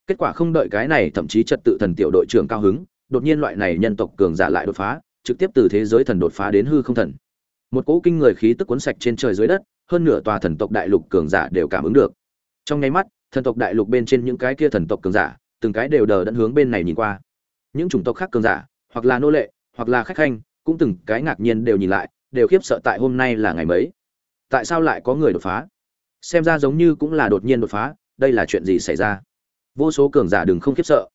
kết quả không đợi cái này thậm chí trật tự thần tiểu đội trưởng cao hứng, đột nhiên loại này nhân tộc cường giả lại đột phá trực tiếp từ thế giới thần đột phá đến hư không thần. Một cỗ kinh người khí tức cuốn sạch trên trời dưới đất, hơn nửa tòa thần tộc đại lục cường giả đều cảm ứng được. Trong nháy mắt, thần tộc đại lục bên trên những cái kia thần tộc cường giả, từng cái đều đờ đẫn hướng bên này nhìn qua. Những chủng tộc khác cường giả, hoặc là nô lệ, hoặc là khách khanh, cũng từng cái ngạc nhiên đều nhìn lại, đều khiếp sợ tại hôm nay là ngày mấy? Tại sao lại có người đột phá? Xem ra giống như cũng là đột nhiên đột phá, đây là chuyện gì xảy ra? Vô số cường giả đừng không khiếp sợ.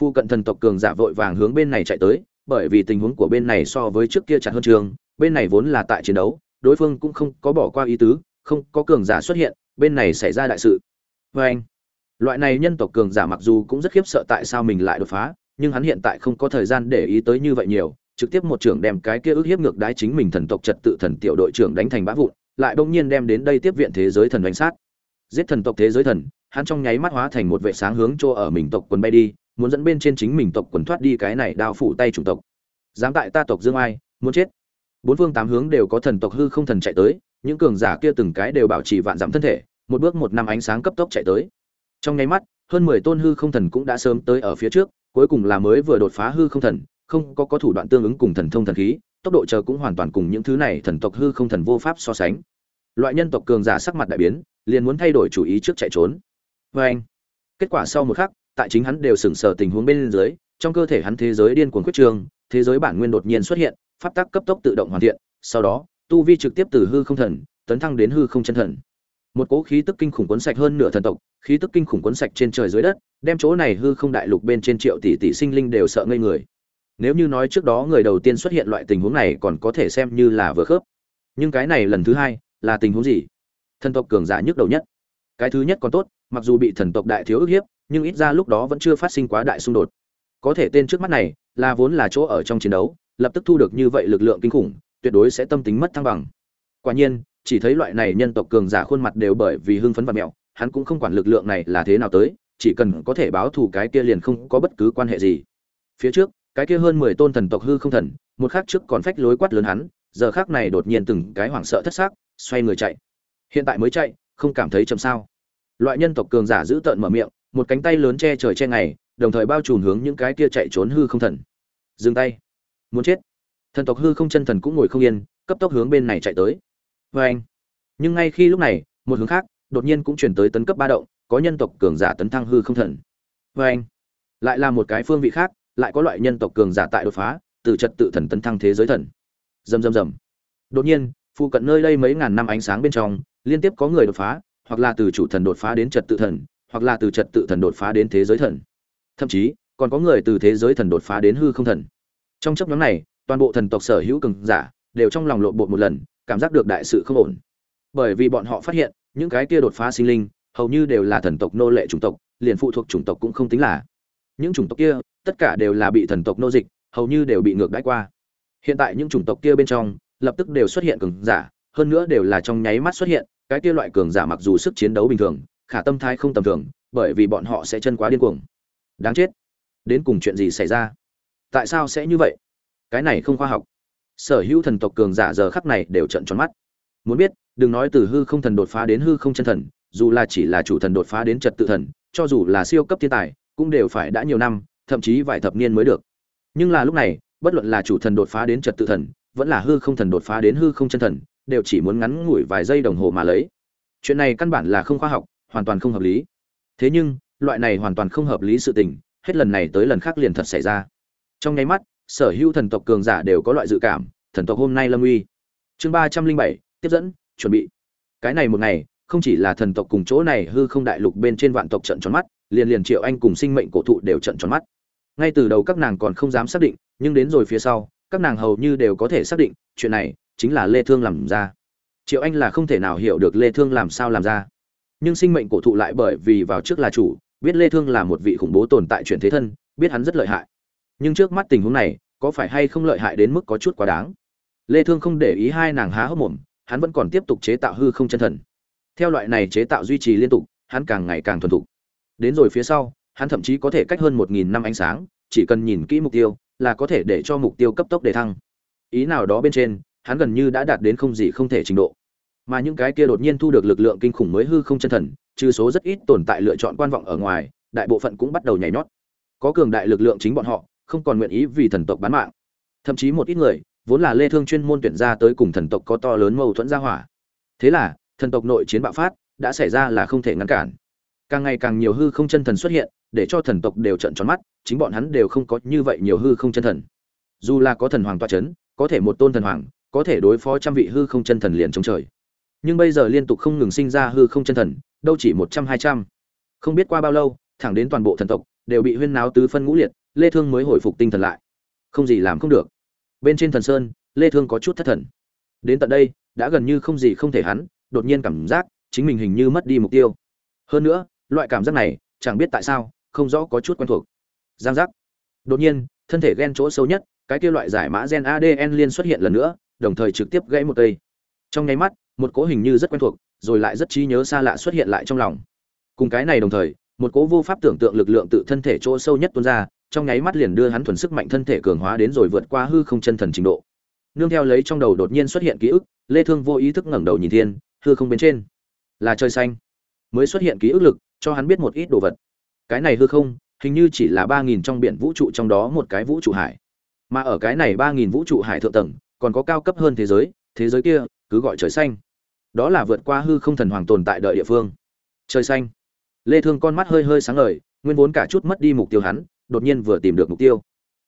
Phu cận thần tộc cường giả vội vàng hướng bên này chạy tới bởi vì tình huống của bên này so với trước kia chặt hơn trường, bên này vốn là tại chiến đấu, đối phương cũng không có bỏ qua ý tứ, không có cường giả xuất hiện, bên này xảy ra đại sự. Vê anh, loại này nhân tộc cường giả mặc dù cũng rất khiếp sợ tại sao mình lại đột phá, nhưng hắn hiện tại không có thời gian để ý tới như vậy nhiều, trực tiếp một trưởng đem cái kia ước hiếp ngược đái chính mình thần tộc trật tự thần tiểu đội trưởng đánh thành bã vụn, lại bỗng nhiên đem đến đây tiếp viện thế giới thần đánh sát. Giết thần tộc thế giới thần, hắn trong nháy mắt hóa thành một vệ sáng hướng chỗ ở mình tộc quần bay đi muốn dẫn bên trên chính mình tộc quần thoát đi cái này đao phủ tay chủng tộc. Dám tại ta tộc dương ai, muốn chết. Bốn phương tám hướng đều có thần tộc hư không thần chạy tới, những cường giả kia từng cái đều bảo trì vạn giảm thân thể, một bước một năm ánh sáng cấp tốc chạy tới. Trong nháy mắt, hơn mười tôn hư không thần cũng đã sớm tới ở phía trước, cuối cùng là mới vừa đột phá hư không thần, không có có thủ đoạn tương ứng cùng thần thông thần khí, tốc độ chờ cũng hoàn toàn cùng những thứ này thần tộc hư không thần vô pháp so sánh. Loại nhân tộc cường giả sắc mặt đại biến, liền muốn thay đổi chủ ý trước chạy trốn. Vê anh, kết quả sau một khắc tại chính hắn đều sửng sờ tình huống bên dưới, trong cơ thể hắn thế giới điên cuồng quyết trường, thế giới bản nguyên đột nhiên xuất hiện, pháp tắc cấp tốc tự động hoàn thiện, sau đó, tu vi trực tiếp từ hư không thần, tấn thăng đến hư không chân thần. Một cỗ khí tức kinh khủng cuốn sạch hơn nửa thần tộc, khí tức kinh khủng cuốn sạch trên trời dưới đất, đem chỗ này hư không đại lục bên trên triệu tỷ tỷ sinh linh đều sợ ngây người. Nếu như nói trước đó người đầu tiên xuất hiện loại tình huống này còn có thể xem như là vừa khớp. Nhưng cái này lần thứ hai, là tình huống gì? Thần tộc cường giả nhức đầu nhất. Cái thứ nhất còn tốt, mặc dù bị thần tộc đại thiếu ức hiếp nhưng ít ra lúc đó vẫn chưa phát sinh quá đại xung đột. Có thể tên trước mắt này là vốn là chỗ ở trong chiến đấu, lập tức thu được như vậy lực lượng kinh khủng, tuyệt đối sẽ tâm tính mất thăng bằng. Quả nhiên, chỉ thấy loại này nhân tộc cường giả khuôn mặt đều bởi vì hưng phấn và mẹo, hắn cũng không quản lực lượng này là thế nào tới, chỉ cần có thể báo thù cái kia liền không có bất cứ quan hệ gì. Phía trước, cái kia hơn mười tôn thần tộc hư không thần, một khắc trước còn phách lối quát lớn hắn, giờ khác này đột nhiên từng cái hoảng sợ thất xác, xoay người chạy. Hiện tại mới chạy, không cảm thấy chậm sao. Loại nhân tộc cường giả giữ tợn mở miệng một cánh tay lớn che trời che ngày, đồng thời bao trùm hướng những cái kia chạy trốn hư không thần. Dừng tay. Muốn chết. Thần tộc hư không chân thần cũng ngồi không yên, cấp tốc hướng bên này chạy tới. Vê anh. Nhưng ngay khi lúc này, một hướng khác, đột nhiên cũng chuyển tới tấn cấp ba động, có nhân tộc cường giả tấn thăng hư không thần. Vê anh. Lại là một cái phương vị khác, lại có loại nhân tộc cường giả tại đột phá, từ trật tự thần tấn thăng thế giới thần. Rầm rầm rầm. Đột nhiên, phụ cận nơi đây mấy ngàn năm ánh sáng bên trong, liên tiếp có người đột phá, hoặc là từ chủ thần đột phá đến trật tự thần hoặc là từ trật tự thần đột phá đến thế giới thần. Thậm chí, còn có người từ thế giới thần đột phá đến hư không thần. Trong chấp nhóm này, toàn bộ thần tộc sở hữu cường giả đều trong lòng lộn bộ một lần, cảm giác được đại sự không ổn. Bởi vì bọn họ phát hiện, những cái kia đột phá sinh linh hầu như đều là thần tộc nô lệ chủng tộc, liền phụ thuộc chủng tộc cũng không tính là. Những chủng tộc kia, tất cả đều là bị thần tộc nô dịch, hầu như đều bị ngược đãi qua. Hiện tại những chủng tộc kia bên trong, lập tức đều xuất hiện cường giả, hơn nữa đều là trong nháy mắt xuất hiện, cái kia loại cường giả mặc dù sức chiến đấu bình thường khả tâm thái không tầm thường, bởi vì bọn họ sẽ chân quá điên cuồng. Đáng chết. Đến cùng chuyện gì xảy ra? Tại sao sẽ như vậy? Cái này không khoa học. Sở hữu thần tộc cường giả giờ khắc này đều trận tròn mắt. Muốn biết, đừng nói từ hư không thần đột phá đến hư không chân thần, dù là chỉ là chủ thần đột phá đến trật tự thần, cho dù là siêu cấp thiên tài, cũng đều phải đã nhiều năm, thậm chí vài thập niên mới được. Nhưng là lúc này, bất luận là chủ thần đột phá đến trật tự thần, vẫn là hư không thần đột phá đến hư không chân thần, đều chỉ muốn ngắn ngủi vài giây đồng hồ mà lấy. Chuyện này căn bản là không khoa học hoàn toàn không hợp lý. Thế nhưng, loại này hoàn toàn không hợp lý sự tình, hết lần này tới lần khác liền thật xảy ra. Trong nháy mắt, sở hữu thần tộc cường giả đều có loại dự cảm, thần tộc hôm nay lâm uy chương ba trăm linh bảy, tiếp dẫn, chuẩn bị. Cái này một ngày, không chỉ là thần tộc cùng chỗ này hư không đại lục bên trên vạn tộc trận tròn mắt, liền liền triệu anh cùng sinh mệnh cổ thụ đều trận tròn mắt. Ngay từ đầu các nàng còn không dám xác định, nhưng đến rồi phía sau, các nàng hầu như đều có thể xác định, chuyện này chính là lê thương làm ra. Triệu anh là không thể nào hiểu được lê thương làm sao làm ra nhưng sinh mệnh cổ thụ lại bởi vì vào trước là chủ, biết lê thương là một vị khủng bố tồn tại chuyển thế thân, biết hắn rất lợi hại. Nhưng trước mắt tình huống này, có phải hay không lợi hại đến mức có chút quá đáng? Lê thương không để ý hai nàng há hốc mồm, hắn vẫn còn tiếp tục chế tạo hư không chân thần. Theo loại này chế tạo duy trì liên tục, hắn càng ngày càng thuần thục. Đến rồi phía sau, hắn thậm chí có thể cách hơn một nghìn năm ánh sáng, chỉ cần nhìn kỹ mục tiêu, là có thể để cho mục tiêu cấp tốc để thăng. Ý nào đó bên trên, hắn gần như đã đạt đến không gì không thể trình độ mà những cái kia đột nhiên thu được lực lượng kinh khủng mới hư không chân thần, trừ số rất ít tồn tại lựa chọn quan vọng ở ngoài, đại bộ phận cũng bắt đầu nhảy nhót. Có cường đại lực lượng chính bọn họ, không còn nguyện ý vì thần tộc bán mạng. Thậm chí một ít người, vốn là lê thương chuyên môn tuyển ra tới cùng thần tộc có to lớn mâu thuẫn gia hỏa. Thế là, thần tộc nội chiến bạo phát, đã xảy ra là không thể ngăn cản. Càng ngày càng nhiều hư không chân thần xuất hiện, để cho thần tộc đều trợn tròn mắt, chính bọn hắn đều không có như vậy nhiều hư không chân thần. Dù là có thần hoàng toa chấn, có thể một tôn thần hoàng, có thể đối phó trăm vị hư không chân thần liền chống trời nhưng bây giờ liên tục không ngừng sinh ra hư không chân thần, đâu chỉ một trăm, hai trăm. Không biết qua bao lâu, thẳng đến toàn bộ thần tộc đều bị huyên náo tứ phân ngũ liệt, lê thương mới hồi phục tinh thần lại. Không gì làm không được. Bên trên thần sơn, lê thương có chút thất thần. Đến tận đây, đã gần như không gì không thể hắn, đột nhiên cảm giác chính mình hình như mất đi mục tiêu. Hơn nữa, loại cảm giác này, chẳng biết tại sao, không rõ có chút quen thuộc. Giang giác. Đột nhiên, thân thể gen chỗ sâu nhất, cái kia loại giải mã gen adn liên xuất hiện lần nữa, đồng thời trực tiếp gãy một cây. Trong nháy mắt một cố hình như rất quen thuộc, rồi lại rất trí nhớ xa lạ xuất hiện lại trong lòng. Cùng cái này đồng thời, một cố vô pháp tưởng tượng lực lượng tự thân thể chỗ sâu nhất tuôn ra, trong nháy mắt liền đưa hắn thuần sức mạnh thân thể cường hóa đến rồi vượt qua hư không chân thần trình độ. Nương theo lấy trong đầu đột nhiên xuất hiện ký ức, lê thương vô ý thức ngẩng đầu nhìn thiên, hư không bên trên. Là trời xanh. Mới xuất hiện ký ức lực, cho hắn biết một ít đồ vật. Cái này hư không, hình như chỉ là ba nghìn trong biển vũ trụ trong đó một cái vũ trụ hải. Mà ở cái này ba nghìn vũ trụ hải thượng tầng, còn có cao cấp hơn thế giới thế giới kia cứ gọi trời xanh. Đó là vượt qua hư không thần hoàng tồn tại đợi địa phương. Trời xanh. Lê thương con mắt hơi hơi sáng ngời, nguyên vốn cả chút mất đi mục tiêu hắn, đột nhiên vừa tìm được mục tiêu.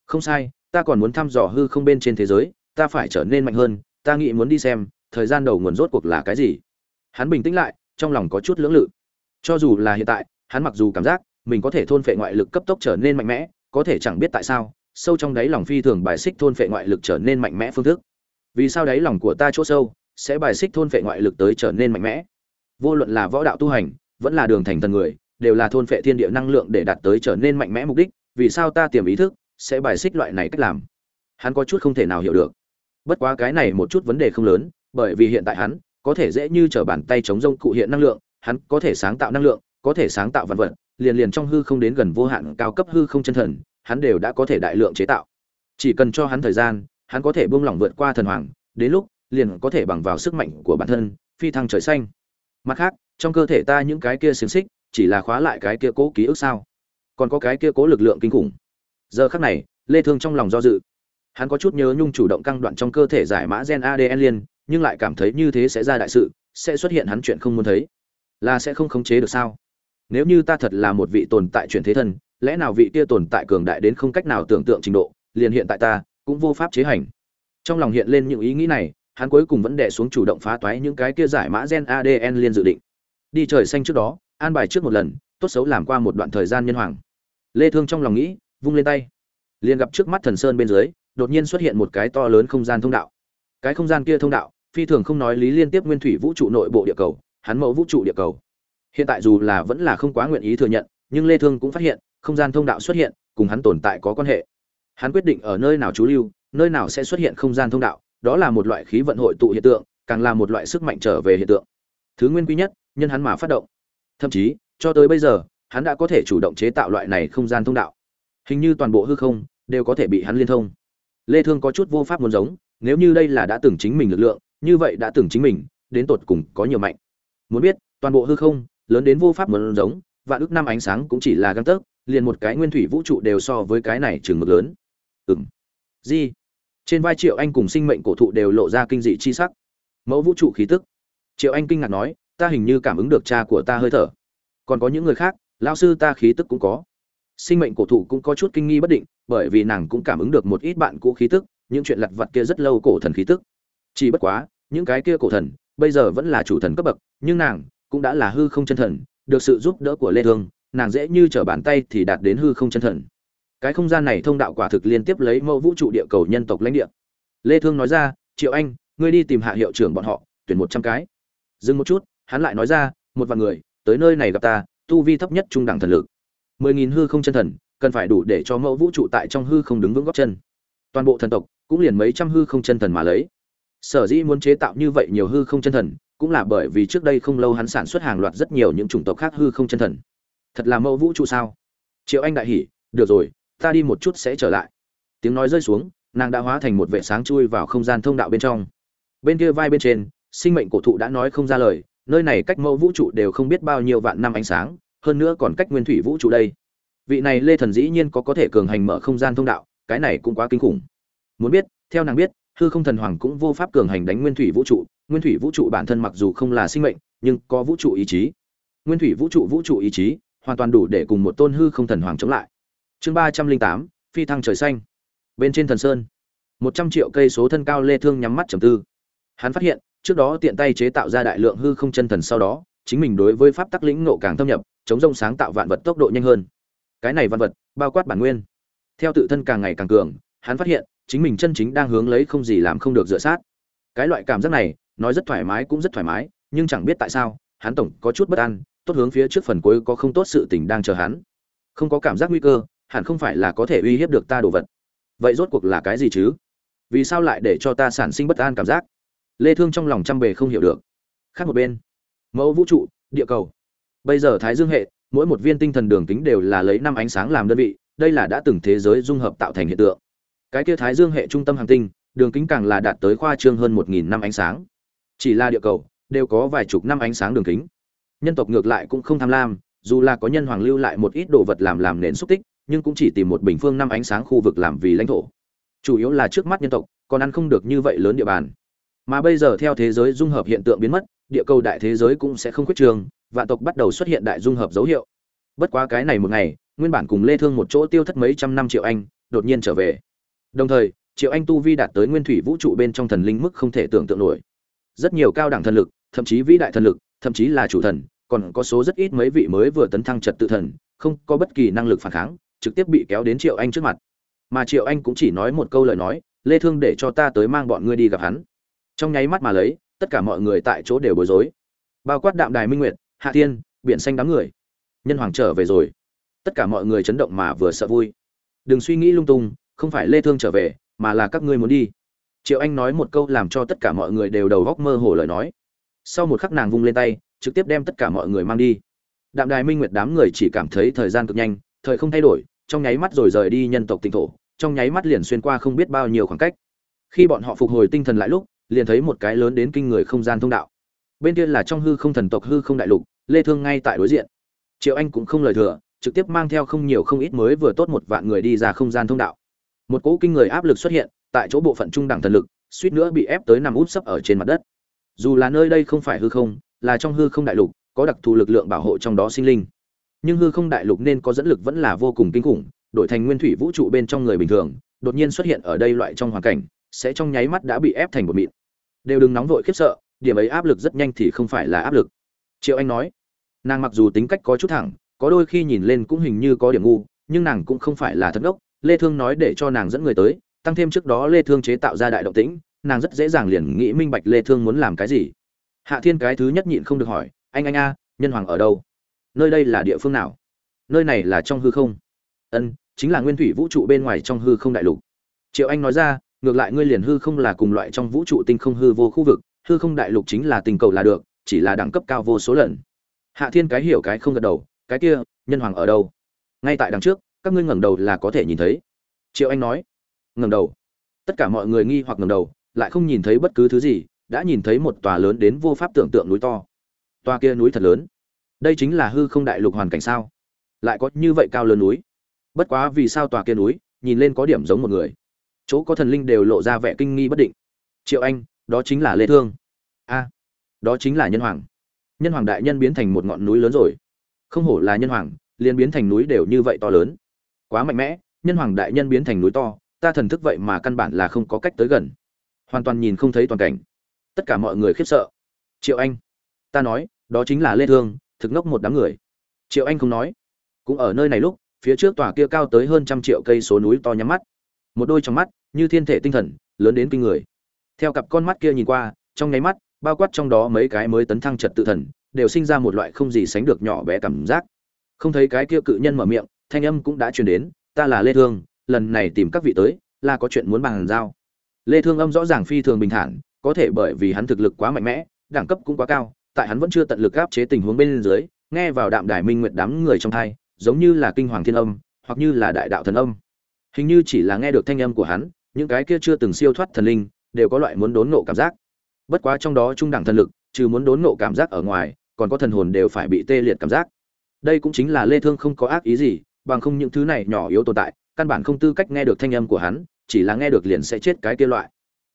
Không sai, ta còn muốn thăm dò hư không bên trên thế giới, ta phải trở nên mạnh hơn, ta nghĩ muốn đi xem, thời gian đầu nguồn rốt cuộc là cái gì. Hắn bình tĩnh lại, trong lòng có chút lưỡng lự. Cho dù là hiện tại, hắn mặc dù cảm giác, mình có thể thôn phệ ngoại lực cấp tốc trở nên mạnh mẽ, có thể chẳng biết tại sao, sâu trong đáy lòng phi thường bài xích thôn phệ ngoại lực trở nên mạnh mẽ phương thức. Vì sao đáy lòng của ta chỗ sâu sẽ bài xích thôn phệ ngoại lực tới trở nên mạnh mẽ. Vô luận là võ đạo tu hành, vẫn là đường thành thần người, đều là thôn phệ thiên địa năng lượng để đạt tới trở nên mạnh mẽ mục đích, vì sao ta tiềm ý thức sẽ bài xích loại này cách làm? Hắn có chút không thể nào hiểu được. Bất quá cái này một chút vấn đề không lớn, bởi vì hiện tại hắn có thể dễ như trở bàn tay chống rông cụ hiện năng lượng, hắn có thể sáng tạo năng lượng, có thể sáng tạo vật vật, liền liền trong hư không đến gần vô hạn cao cấp hư không chân thần, hắn đều đã có thể đại lượng chế tạo. Chỉ cần cho hắn thời gian, hắn có thể buông lỏng vượt qua thần hoàng, đến lúc liền có thể bằng vào sức mạnh của bản thân, phi thăng trời xanh. Mặt khác, trong cơ thể ta những cái kia xiềng xích, chỉ là khóa lại cái kia cố ký ức sao? Còn có cái kia cố lực lượng kinh khủng. Giờ khắc này, lê thương trong lòng do dự. Hắn có chút nhớ nhung chủ động căng đoạn trong cơ thể giải mã gen adn liên nhưng lại cảm thấy như thế sẽ ra đại sự, sẽ xuất hiện hắn chuyện không muốn thấy. Là sẽ không khống chế được sao? Nếu như ta thật là một vị tồn tại chuyển thế thân, lẽ nào vị kia tồn tại cường đại đến không cách nào tưởng tượng trình độ, liền hiện tại ta cũng vô pháp chế hành. Trong lòng hiện lên những ý nghĩ này hắn cuối cùng vẫn đè xuống chủ động phá toái những cái kia giải mã gen adn liên dự định. Đi trời xanh trước đó, an bài trước một lần, tốt xấu làm qua một đoạn thời gian nhân hoàng. Lê thương trong lòng nghĩ, vung lên tay. Liền gặp trước mắt thần sơn bên dưới, đột nhiên xuất hiện một cái to lớn không gian thông đạo. Cái không gian kia thông đạo, phi thường không nói lý liên tiếp nguyên thủy vũ trụ nội bộ địa cầu, hắn mẫu vũ trụ địa cầu. Hiện tại dù là vẫn là không quá nguyện ý thừa nhận, nhưng lê thương cũng phát hiện, không gian thông đạo xuất hiện, cùng hắn tồn tại có quan hệ. Hắn quyết định ở nơi nào trú lưu, nơi nào sẽ xuất hiện không gian thông đạo đó là một loại khí vận hội tụ hiện tượng, càng là một loại sức mạnh trở về hiện tượng. Thứ nguyên quý nhất, nhân hắn mà phát động. Thậm chí, cho tới bây giờ, hắn đã có thể chủ động chế tạo loại này không gian thông đạo. Hình như toàn bộ hư không đều có thể bị hắn liên thông. Lê thương có chút vô pháp muốn giống, nếu như đây là đã từng chính mình lực lượng, như vậy đã từng chính mình, đến tột cùng có nhiều mạnh. Muốn biết, toàn bộ hư không, lớn đến vô pháp muốn giống, vạn ước năm ánh sáng cũng chỉ là găng tấc, liền một cái nguyên thủy vũ trụ đều so với cái này trường mực lớn. Ừm. Gì? Trên vai triệu anh cùng sinh mệnh cổ thụ đều lộ ra kinh dị chi sắc. Mẫu vũ trụ khí tức. Triệu anh kinh ngạc nói, ta hình như cảm ứng được cha của ta hơi thở. Còn có những người khác lao sư ta khí tức cũng có. Sinh mệnh cổ thụ cũng có chút kinh nghi bất định, bởi vì nàng cũng cảm ứng được một ít bạn cũ khí tức, những chuyện lặt vặt kia rất lâu cổ thần khí tức. Chỉ bất quá, những cái kia cổ thần, bây giờ vẫn là chủ thần cấp bậc, nhưng nàng cũng đã là hư không chân thần, được sự giúp đỡ của lê thương, nàng dễ như trở bàn tay thì đạt đến hư không chân thần cái không gian này thông đạo quả thực liên tiếp lấy mẫu vũ trụ địa cầu nhân tộc lãnh địa. Lê thương nói ra, triệu anh, ngươi đi tìm hạ hiệu trưởng bọn họ, tuyển 100 cái. Dừng một chút, hắn lại nói ra, một vạn người, tới nơi này gặp ta, tu vi thấp nhất trung đẳng thần lực. Mười nghìn hư không chân thần, cần phải đủ để cho mẫu vũ trụ tại trong hư không đứng vững gót chân. Toàn bộ thần tộc, cũng liền mấy trăm hư không chân thần mà lấy. Sở dĩ muốn chế tạo như vậy nhiều hư không chân thần, cũng là bởi vì trước đây không lâu hắn sản xuất hàng loạt rất nhiều những chủng tộc khác hư không chân thần. Thật là mẫu vũ trụ sao? Triệu anh đại hỉ, được rồi ta đi một chút sẽ trở lại. Tiếng nói rơi xuống, nàng đã hóa thành một vệ sáng chui vào không gian thông đạo bên trong. Bên kia vai bên trên, sinh mệnh cổ thụ đã nói không ra lời, nơi này cách mẫu vũ trụ đều không biết bao nhiêu vạn năm ánh sáng, hơn nữa còn cách nguyên thủy vũ trụ đây. Vị này lê thần dĩ nhiên có có thể cường hành mở không gian thông đạo, cái này cũng quá kinh khủng. Muốn biết, theo nàng biết, hư không thần hoàng cũng vô pháp cường hành đánh nguyên thủy vũ trụ. Nguyên thủy vũ trụ bản thân mặc dù không là sinh mệnh, nhưng có vũ trụ ý chí. Nguyên thủy vũ trụ vũ trụ ý chí, hoàn toàn đủ để cùng một tôn hư không thần hoàng chống lại chương ba trăm linh tám, phi thăng trời xanh. Bên trên thần sơn, một trăm triệu cây số thân cao lê thương nhắm mắt trầm tư. Hắn phát hiện, trước đó tiện tay chế tạo ra đại lượng hư không chân thần sau đó, chính mình đối với pháp tắc lĩnh ngộ càng thâm nhập, chống rông sáng tạo vạn vật tốc độ nhanh hơn. Cái này vạn vật, bao quát bản nguyên. Theo tự thân càng ngày càng cường, hắn phát hiện, chính mình chân chính đang hướng lấy không gì làm không được dựa sát. Cái loại cảm giác này, nói rất thoải mái cũng rất thoải mái, nhưng chẳng biết tại sao, hắn tổng có chút bất an, tốt hướng phía trước phần cuối có không tốt sự tình đang chờ hắn. Không có cảm giác nguy cơ hẳn không phải là có thể uy hiếp được ta đồ vật. Vậy rốt cuộc là cái gì chứ? Vì sao lại để cho ta sản sinh bất an cảm giác? Lê thương trong lòng trăm bề không hiểu được. Khác một bên. Mẫu vũ trụ, địa cầu. Bây giờ thái dương hệ, mỗi một viên tinh thần đường kính đều là lấy năm ánh sáng làm đơn vị, đây là đã từng thế giới dung hợp tạo thành hiện tượng. Cái kia thái dương hệ trung tâm hành tinh, đường kính càng là đạt tới khoa trương hơn một nghìn năm ánh sáng. Chỉ là địa cầu, đều có vài chục năm ánh sáng đường kính. Nhân tộc ngược lại cũng không tham lam, dù là có nhân hoàng lưu lại một ít đồ vật làm làm nền xúc tích nhưng cũng chỉ tìm một bình phương năm ánh sáng khu vực làm vì lãnh thổ. Chủ yếu là trước mắt nhân tộc, còn ăn không được như vậy lớn địa bàn. Mà bây giờ theo thế giới dung hợp hiện tượng biến mất, địa cầu đại thế giới cũng sẽ không khuyết trường vạn tộc bắt đầu xuất hiện đại dung hợp dấu hiệu. Bất quá cái này một ngày, nguyên bản cùng lê thương một chỗ tiêu thất mấy trăm năm triệu anh, đột nhiên trở về. Đồng thời, triệu anh tu vi đạt tới nguyên thủy vũ trụ bên trong thần linh mức không thể tưởng tượng nổi. Rất nhiều cao đẳng thần lực, thậm chí vĩ đại thần lực, thậm chí là chủ thần, còn có số rất ít mấy vị mới vừa tấn thăng trật tự thần, không có bất kỳ năng lực phản kháng trực tiếp bị kéo đến triệu anh trước mặt. Mà triệu anh cũng chỉ nói một câu lời nói, lê thương để cho ta tới mang bọn ngươi đi gặp hắn. Trong nháy mắt mà lấy, tất cả mọi người tại chỗ đều bối rối. Bao quát đạm đài minh nguyệt, hạ thiên, biển xanh đám người. Nhân hoàng trở về rồi. Tất cả mọi người chấn động mà vừa sợ vui. Đừng suy nghĩ lung tung, không phải lê thương trở về, mà là các ngươi muốn đi. Triệu anh nói một câu làm cho tất cả mọi người đều đầu góc mơ hồ lời nói. Sau một khắc nàng vung lên tay, trực tiếp đem tất cả mọi người mang đi. Đạm đài minh nguyệt đám người chỉ cảm thấy thời gian cực nhanh thời không thay đổi, trong nháy mắt rồi rời đi nhân tộc tỉnh thổ, trong nháy mắt liền xuyên qua không biết bao nhiêu khoảng cách. Khi bọn họ phục hồi tinh thần lại lúc, liền thấy một cái lớn đến kinh người không gian thông đạo. Bên kia là trong hư không thần tộc hư không đại lục, lê thương ngay tại đối diện. Triệu anh cũng không lời thừa, trực tiếp mang theo không nhiều không ít mới vừa tốt một vạn người đi ra không gian thông đạo. Một cỗ kinh người áp lực xuất hiện, tại chỗ bộ phận trung đẳng thần lực, suýt nữa bị ép tới nằm úp sấp ở trên mặt đất. Dù là nơi đây không phải hư không, là trong hư không đại lục, có đặc thù lực lượng bảo hộ trong đó sinh linh nhưng hư không đại lục nên có dẫn lực vẫn là vô cùng kinh khủng, đổi thành nguyên thủy vũ trụ bên trong người bình thường, đột nhiên xuất hiện ở đây loại trong hoàn cảnh, sẽ trong nháy mắt đã bị ép thành một mịn. Đều đừng nóng vội khiếp sợ, điểm ấy áp lực rất nhanh thì không phải là áp lực. Triệu anh nói, nàng mặc dù tính cách có chút thẳng, có đôi khi nhìn lên cũng hình như có điểm ngu, nhưng nàng cũng không phải là thất đốc lê thương nói để cho nàng dẫn người tới, tăng thêm trước đó lê thương chế tạo ra đại động tĩnh, nàng rất dễ dàng liền nghĩ minh bạch lê thương muốn làm cái gì. Hạ thiên cái thứ nhất nhịn không được hỏi, anh anh, a, nhân hoàng ở đâu? Nơi đây là địa phương nào? Nơi này là trong hư không? Ân, chính là nguyên thủy vũ trụ bên ngoài trong hư không đại lục. Triệu anh nói ra, ngược lại ngươi liền hư không là cùng loại trong vũ trụ tinh không hư vô khu vực, hư không đại lục chính là tình cầu là được, chỉ là đẳng cấp cao vô số lần. Hạ thiên cái hiểu cái không gật đầu, cái kia, nhân hoàng ở đâu? Ngay tại đằng trước, các ngươi ngẩng đầu là có thể nhìn thấy. Triệu anh nói, ngẩng đầu. Tất cả mọi người nghi hoặc ngẩng đầu, lại không nhìn thấy bất cứ thứ gì, đã nhìn thấy một tòa lớn đến vô pháp tưởng tượng núi to. Tòa kia núi thật lớn đây chính là hư không đại lục hoàn cảnh sao? Lại có như vậy cao lớn núi? Bất quá vì sao tòa kia núi, nhìn lên có điểm giống một người? Chỗ có thần linh đều lộ ra vẻ kinh nghi bất định. Triệu anh, đó chính là lê thương. A, đó chính là nhân hoàng. Nhân hoàng đại nhân biến thành một ngọn núi lớn rồi. Không hổ là nhân hoàng, liền biến thành núi đều như vậy to lớn. Quá mạnh mẽ, nhân hoàng đại nhân biến thành núi to, ta thần thức vậy mà căn bản là không có cách tới gần. Hoàn toàn nhìn không thấy toàn cảnh. Tất cả mọi người khiếp sợ. Triệu anh, ta nói, đó chính là lê thương thực ngốc một đám người. Triệu anh không nói. Cũng ở nơi này lúc, phía trước tòa kia cao tới hơn trăm triệu cây số núi to nhắm mắt. Một đôi trong mắt, như thiên thể tinh thần, lớn đến kinh người. Theo cặp con mắt kia nhìn qua, trong nháy mắt, bao quát trong đó mấy cái mới tấn thăng trật tự thần, đều sinh ra một loại không gì sánh được nhỏ bé cảm giác. Không thấy cái kia cự nhân mở miệng, thanh âm cũng đã truyền đến, ta là lê thương, lần này tìm các vị tới, là có chuyện muốn bàn giao. Lê thương âm rõ ràng phi thường bình thản, có thể bởi vì hắn thực lực quá mạnh mẽ, đẳng cấp cũng quá cao tại hắn vẫn chưa tận lực áp chế tình huống bên dưới, nghe vào đạm đài minh nguyệt đám người trong thai, giống như là kinh hoàng thiên âm, hoặc như là đại đạo thần âm. Hình như chỉ là nghe được thanh âm của hắn, những cái kia chưa từng siêu thoát thần linh, đều có loại muốn đốn nộ cảm giác. Bất quá trong đó trung đẳng thần lực, trừ muốn đốn nộ cảm giác ở ngoài, còn có thần hồn đều phải bị tê liệt cảm giác. Đây cũng chính là lê thương không có ác ý gì, bằng không những thứ này nhỏ yếu tồn tại, căn bản không tư cách nghe được thanh âm của hắn, chỉ là nghe được liền sẽ chết cái kia loại.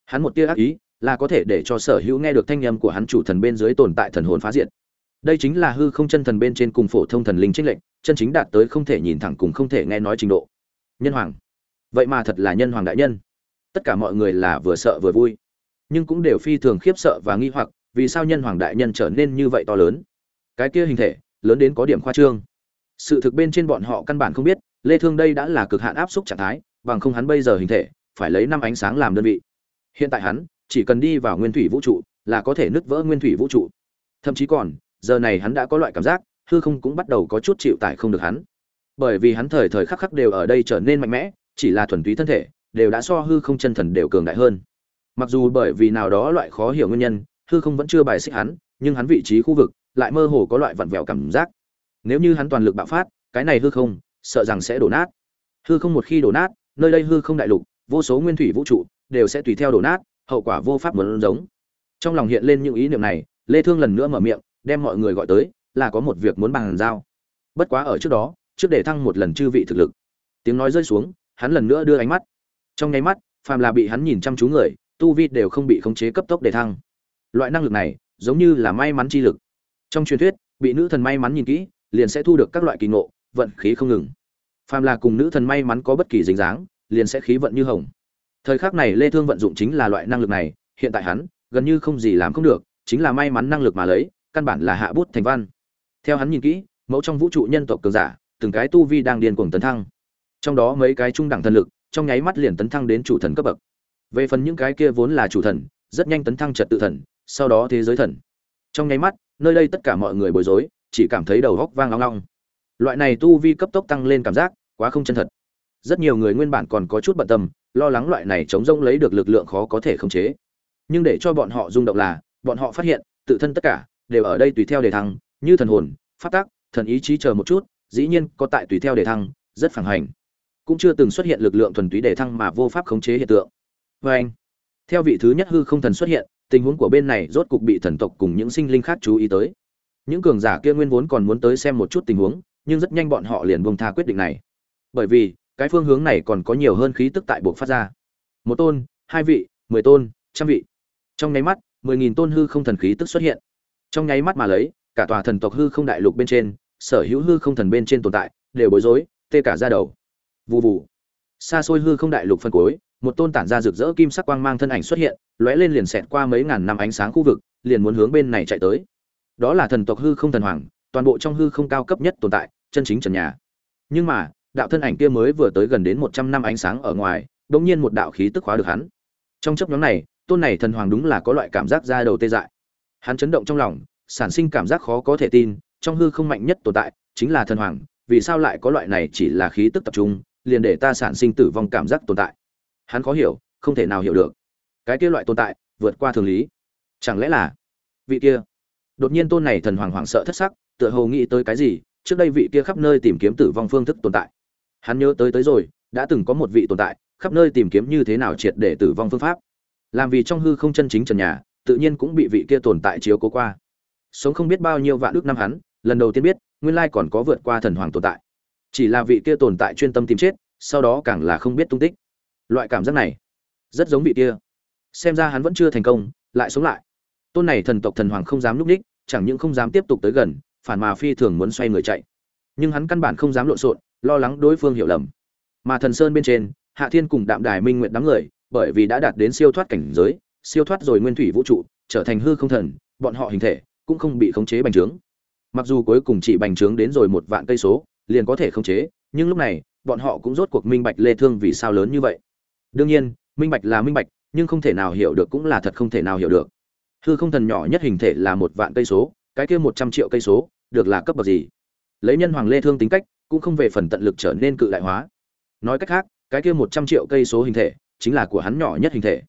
Hắn một tia ác ý là có thể để cho sở hữu nghe được thanh âm của hắn chủ thần bên dưới tồn tại thần hồn phá diệt. Đây chính là hư không chân thần bên trên cùng phổ thông thần linh trích lệnh chân chính đạt tới không thể nhìn thẳng cùng không thể nghe nói trình độ. Nhân hoàng. Vậy mà thật là nhân hoàng đại nhân. Tất cả mọi người là vừa sợ vừa vui. Nhưng cũng đều phi thường khiếp sợ và nghi hoặc, vì sao nhân hoàng đại nhân trở nên như vậy to lớn? Cái kia hình thể, lớn đến có điểm khoa trương. Sự thực bên trên bọn họ căn bản không biết, lê thương đây đã là cực hạn áp xúc trạng thái, bằng không hắn bây giờ hình thể, phải lấy năm ánh sáng làm đơn vị. Hiện tại hắn chỉ cần đi vào nguyên thủy vũ trụ là có thể nứt vỡ nguyên thủy vũ trụ. Thậm chí còn, giờ này hắn đã có loại cảm giác, hư không cũng bắt đầu có chút chịu tải không được hắn. Bởi vì hắn thời thời khắc khắc đều ở đây trở nên mạnh mẽ, chỉ là thuần túy thân thể, đều đã so hư không chân thần đều cường đại hơn. Mặc dù bởi vì nào đó loại khó hiểu nguyên nhân, hư không vẫn chưa bài xích hắn, nhưng hắn vị trí khu vực lại mơ hồ có loại vặn vẹo cảm giác. Nếu như hắn toàn lực bạo phát, cái này hư không sợ rằng sẽ đổ nát. Hư không một khi đổ nát, nơi đây hư không đại lục, vô số nguyên thủy vũ trụ đều sẽ tùy theo đổ nát hậu quả vô pháp muốn giống. Trong lòng hiện lên những ý niệm này, lê thương lần nữa mở miệng, đem mọi người gọi tới, là có một việc muốn bàn giao. Bất quá ở trước đó, trước để thăng một lần chư vị thực lực. Tiếng nói rơi xuống, hắn lần nữa đưa ánh mắt. Trong nháy mắt, phàm là bị hắn nhìn chăm chú người, tu vi đều không bị khống chế cấp tốc để thăng. Loại năng lực này, giống như là may mắn chi lực. Trong truyền thuyết, bị nữ thần may mắn nhìn kỹ, liền sẽ thu được các loại kỳ ngộ, vận khí không ngừng. Phàm là cùng nữ thần may mắn có bất kỳ dính dáng, liền sẽ khí vận như hồng thời khắc này lê thương vận dụng chính là loại năng lực này, hiện tại hắn gần như không gì làm không được, chính là may mắn năng lực mà lấy, căn bản là hạ bút thành văn. Theo hắn nhìn kỹ, mẫu trong vũ trụ nhân tộc cường giả, từng cái tu vi đang điên cuồng tấn thăng. Trong đó mấy cái trung đẳng thần lực, trong nháy mắt liền tấn thăng đến chủ thần cấp bậc. Về phần những cái kia vốn là chủ thần, rất nhanh tấn thăng trật tự thần, sau đó thế giới thần. Trong nháy mắt, nơi đây tất cả mọi người bối rối, chỉ cảm thấy đầu góc vang long long. Loại này tu vi cấp tốc tăng lên cảm giác, quá không chân thật rất nhiều người nguyên bản còn có chút bận tâm, lo lắng loại này chống rông lấy được lực lượng khó có thể khống chế. Nhưng để cho bọn họ rung động là, bọn họ phát hiện, tự thân tất cả đều ở đây tùy theo đề thăng, như thần hồn phát tác thần ý chí chờ một chút, dĩ nhiên có tại tùy theo đề thăng, rất phản hành. Cũng chưa từng xuất hiện lực lượng thuần túy đề thăng mà vô pháp khống chế hiện tượng. Vê anh, theo vị thứ nhất hư không thần xuất hiện, tình huống của bên này rốt cục bị thần tộc cùng những sinh linh khác chú ý tới. Những cường giả kia nguyên vốn còn muốn tới xem một chút tình huống, nhưng rất nhanh bọn họ liền buông tha quyết định này. Bởi vì cái phương hướng này còn có nhiều hơn khí tức tại buộc phát ra. Một tôn hai vị mười tôn trăm vị. Trong nháy mắt mười nghìn tôn hư không thần khí tức xuất hiện. Trong nháy mắt mà lấy cả tòa thần tộc hư không đại lục bên trên sở hữu hư không thần bên trên tồn tại đều bối rối tê cả ra đầu. Vụ vụ, xa xôi hư không đại lục phân cuối một tôn tản ra rực rỡ kim sắc quang mang thân ảnh xuất hiện lóe lên liền xẹt qua mấy ngàn năm ánh sáng khu vực liền muốn hướng bên này chạy tới. Đó là thần tộc hư không thần hoàng toàn bộ trong hư không cao cấp nhất tồn tại chân chính trần nhà. Nhưng mà đạo thân ảnh kia mới vừa tới gần đến một trăm năm ánh sáng ở ngoài, đột nhiên một đạo khí tức khóa được hắn. Trong chốc nhóm này, tôn này thần hoàng đúng là có loại cảm giác ra đầu tê dại. Hắn chấn động trong lòng, sản sinh cảm giác khó có thể tin, trong hư không mạnh nhất tồn tại chính là thần hoàng, vì sao lại có loại này chỉ là khí tức tập trung, liền để ta sản sinh tử vong cảm giác tồn tại? Hắn khó hiểu, không thể nào hiểu được. Cái kia loại tồn tại, vượt qua thường lý. Chẳng lẽ là vị kia? Đột nhiên tôn này thần hoàng hoảng sợ thất sắc, tựa hồ nghĩ tới cái gì, trước đây vị kia khắp nơi tìm kiếm tử vong phương thức tồn tại hắn nhớ tới tới rồi, đã từng có một vị tồn tại, khắp nơi tìm kiếm như thế nào triệt để tử vong phương pháp. Làm vì trong hư không chân chính trần nhà, tự nhiên cũng bị vị kia tồn tại chiếu cố qua. Sống không biết bao nhiêu vạn ước năm hắn, lần đầu tiên biết, nguyên lai còn có vượt qua thần hoàng tồn tại. Chỉ là vị kia tồn tại chuyên tâm tìm chết, sau đó càng là không biết tung tích. Loại cảm giác này, rất giống vị kia. Xem ra hắn vẫn chưa thành công, lại sống lại. Tôn này thần tộc thần hoàng không dám núp ních chẳng những không dám tiếp tục tới gần, phản mà phi thường muốn xoay người chạy. Nhưng hắn căn bản không dám lộn xộn lo lắng đối phương hiểu lầm. Mà thần sơn bên trên, hạ thiên cùng đạm đài minh nguyện đám người, bởi vì đã đạt đến siêu thoát cảnh giới, siêu thoát rồi nguyên thủy vũ trụ, trở thành hư không thần, bọn họ hình thể cũng không bị khống chế bành trướng. Mặc dù cuối cùng chỉ bành trướng đến rồi một vạn cây số, liền có thể khống chế, nhưng lúc này, bọn họ cũng rốt cuộc minh bạch lê thương vì sao lớn như vậy. Đương nhiên, minh bạch là minh bạch, nhưng không thể nào hiểu được cũng là thật không thể nào hiểu được. Hư không thần nhỏ nhất hình thể là một vạn cây số, cái kia một trăm triệu cây số, được là cấp bậc gì? Lấy nhân hoàng lê thương tính cách cũng không về phần tận lực trở nên cự đại hóa. Nói cách khác, cái kia một trăm triệu cây số hình thể, chính là của hắn nhỏ nhất hình thể.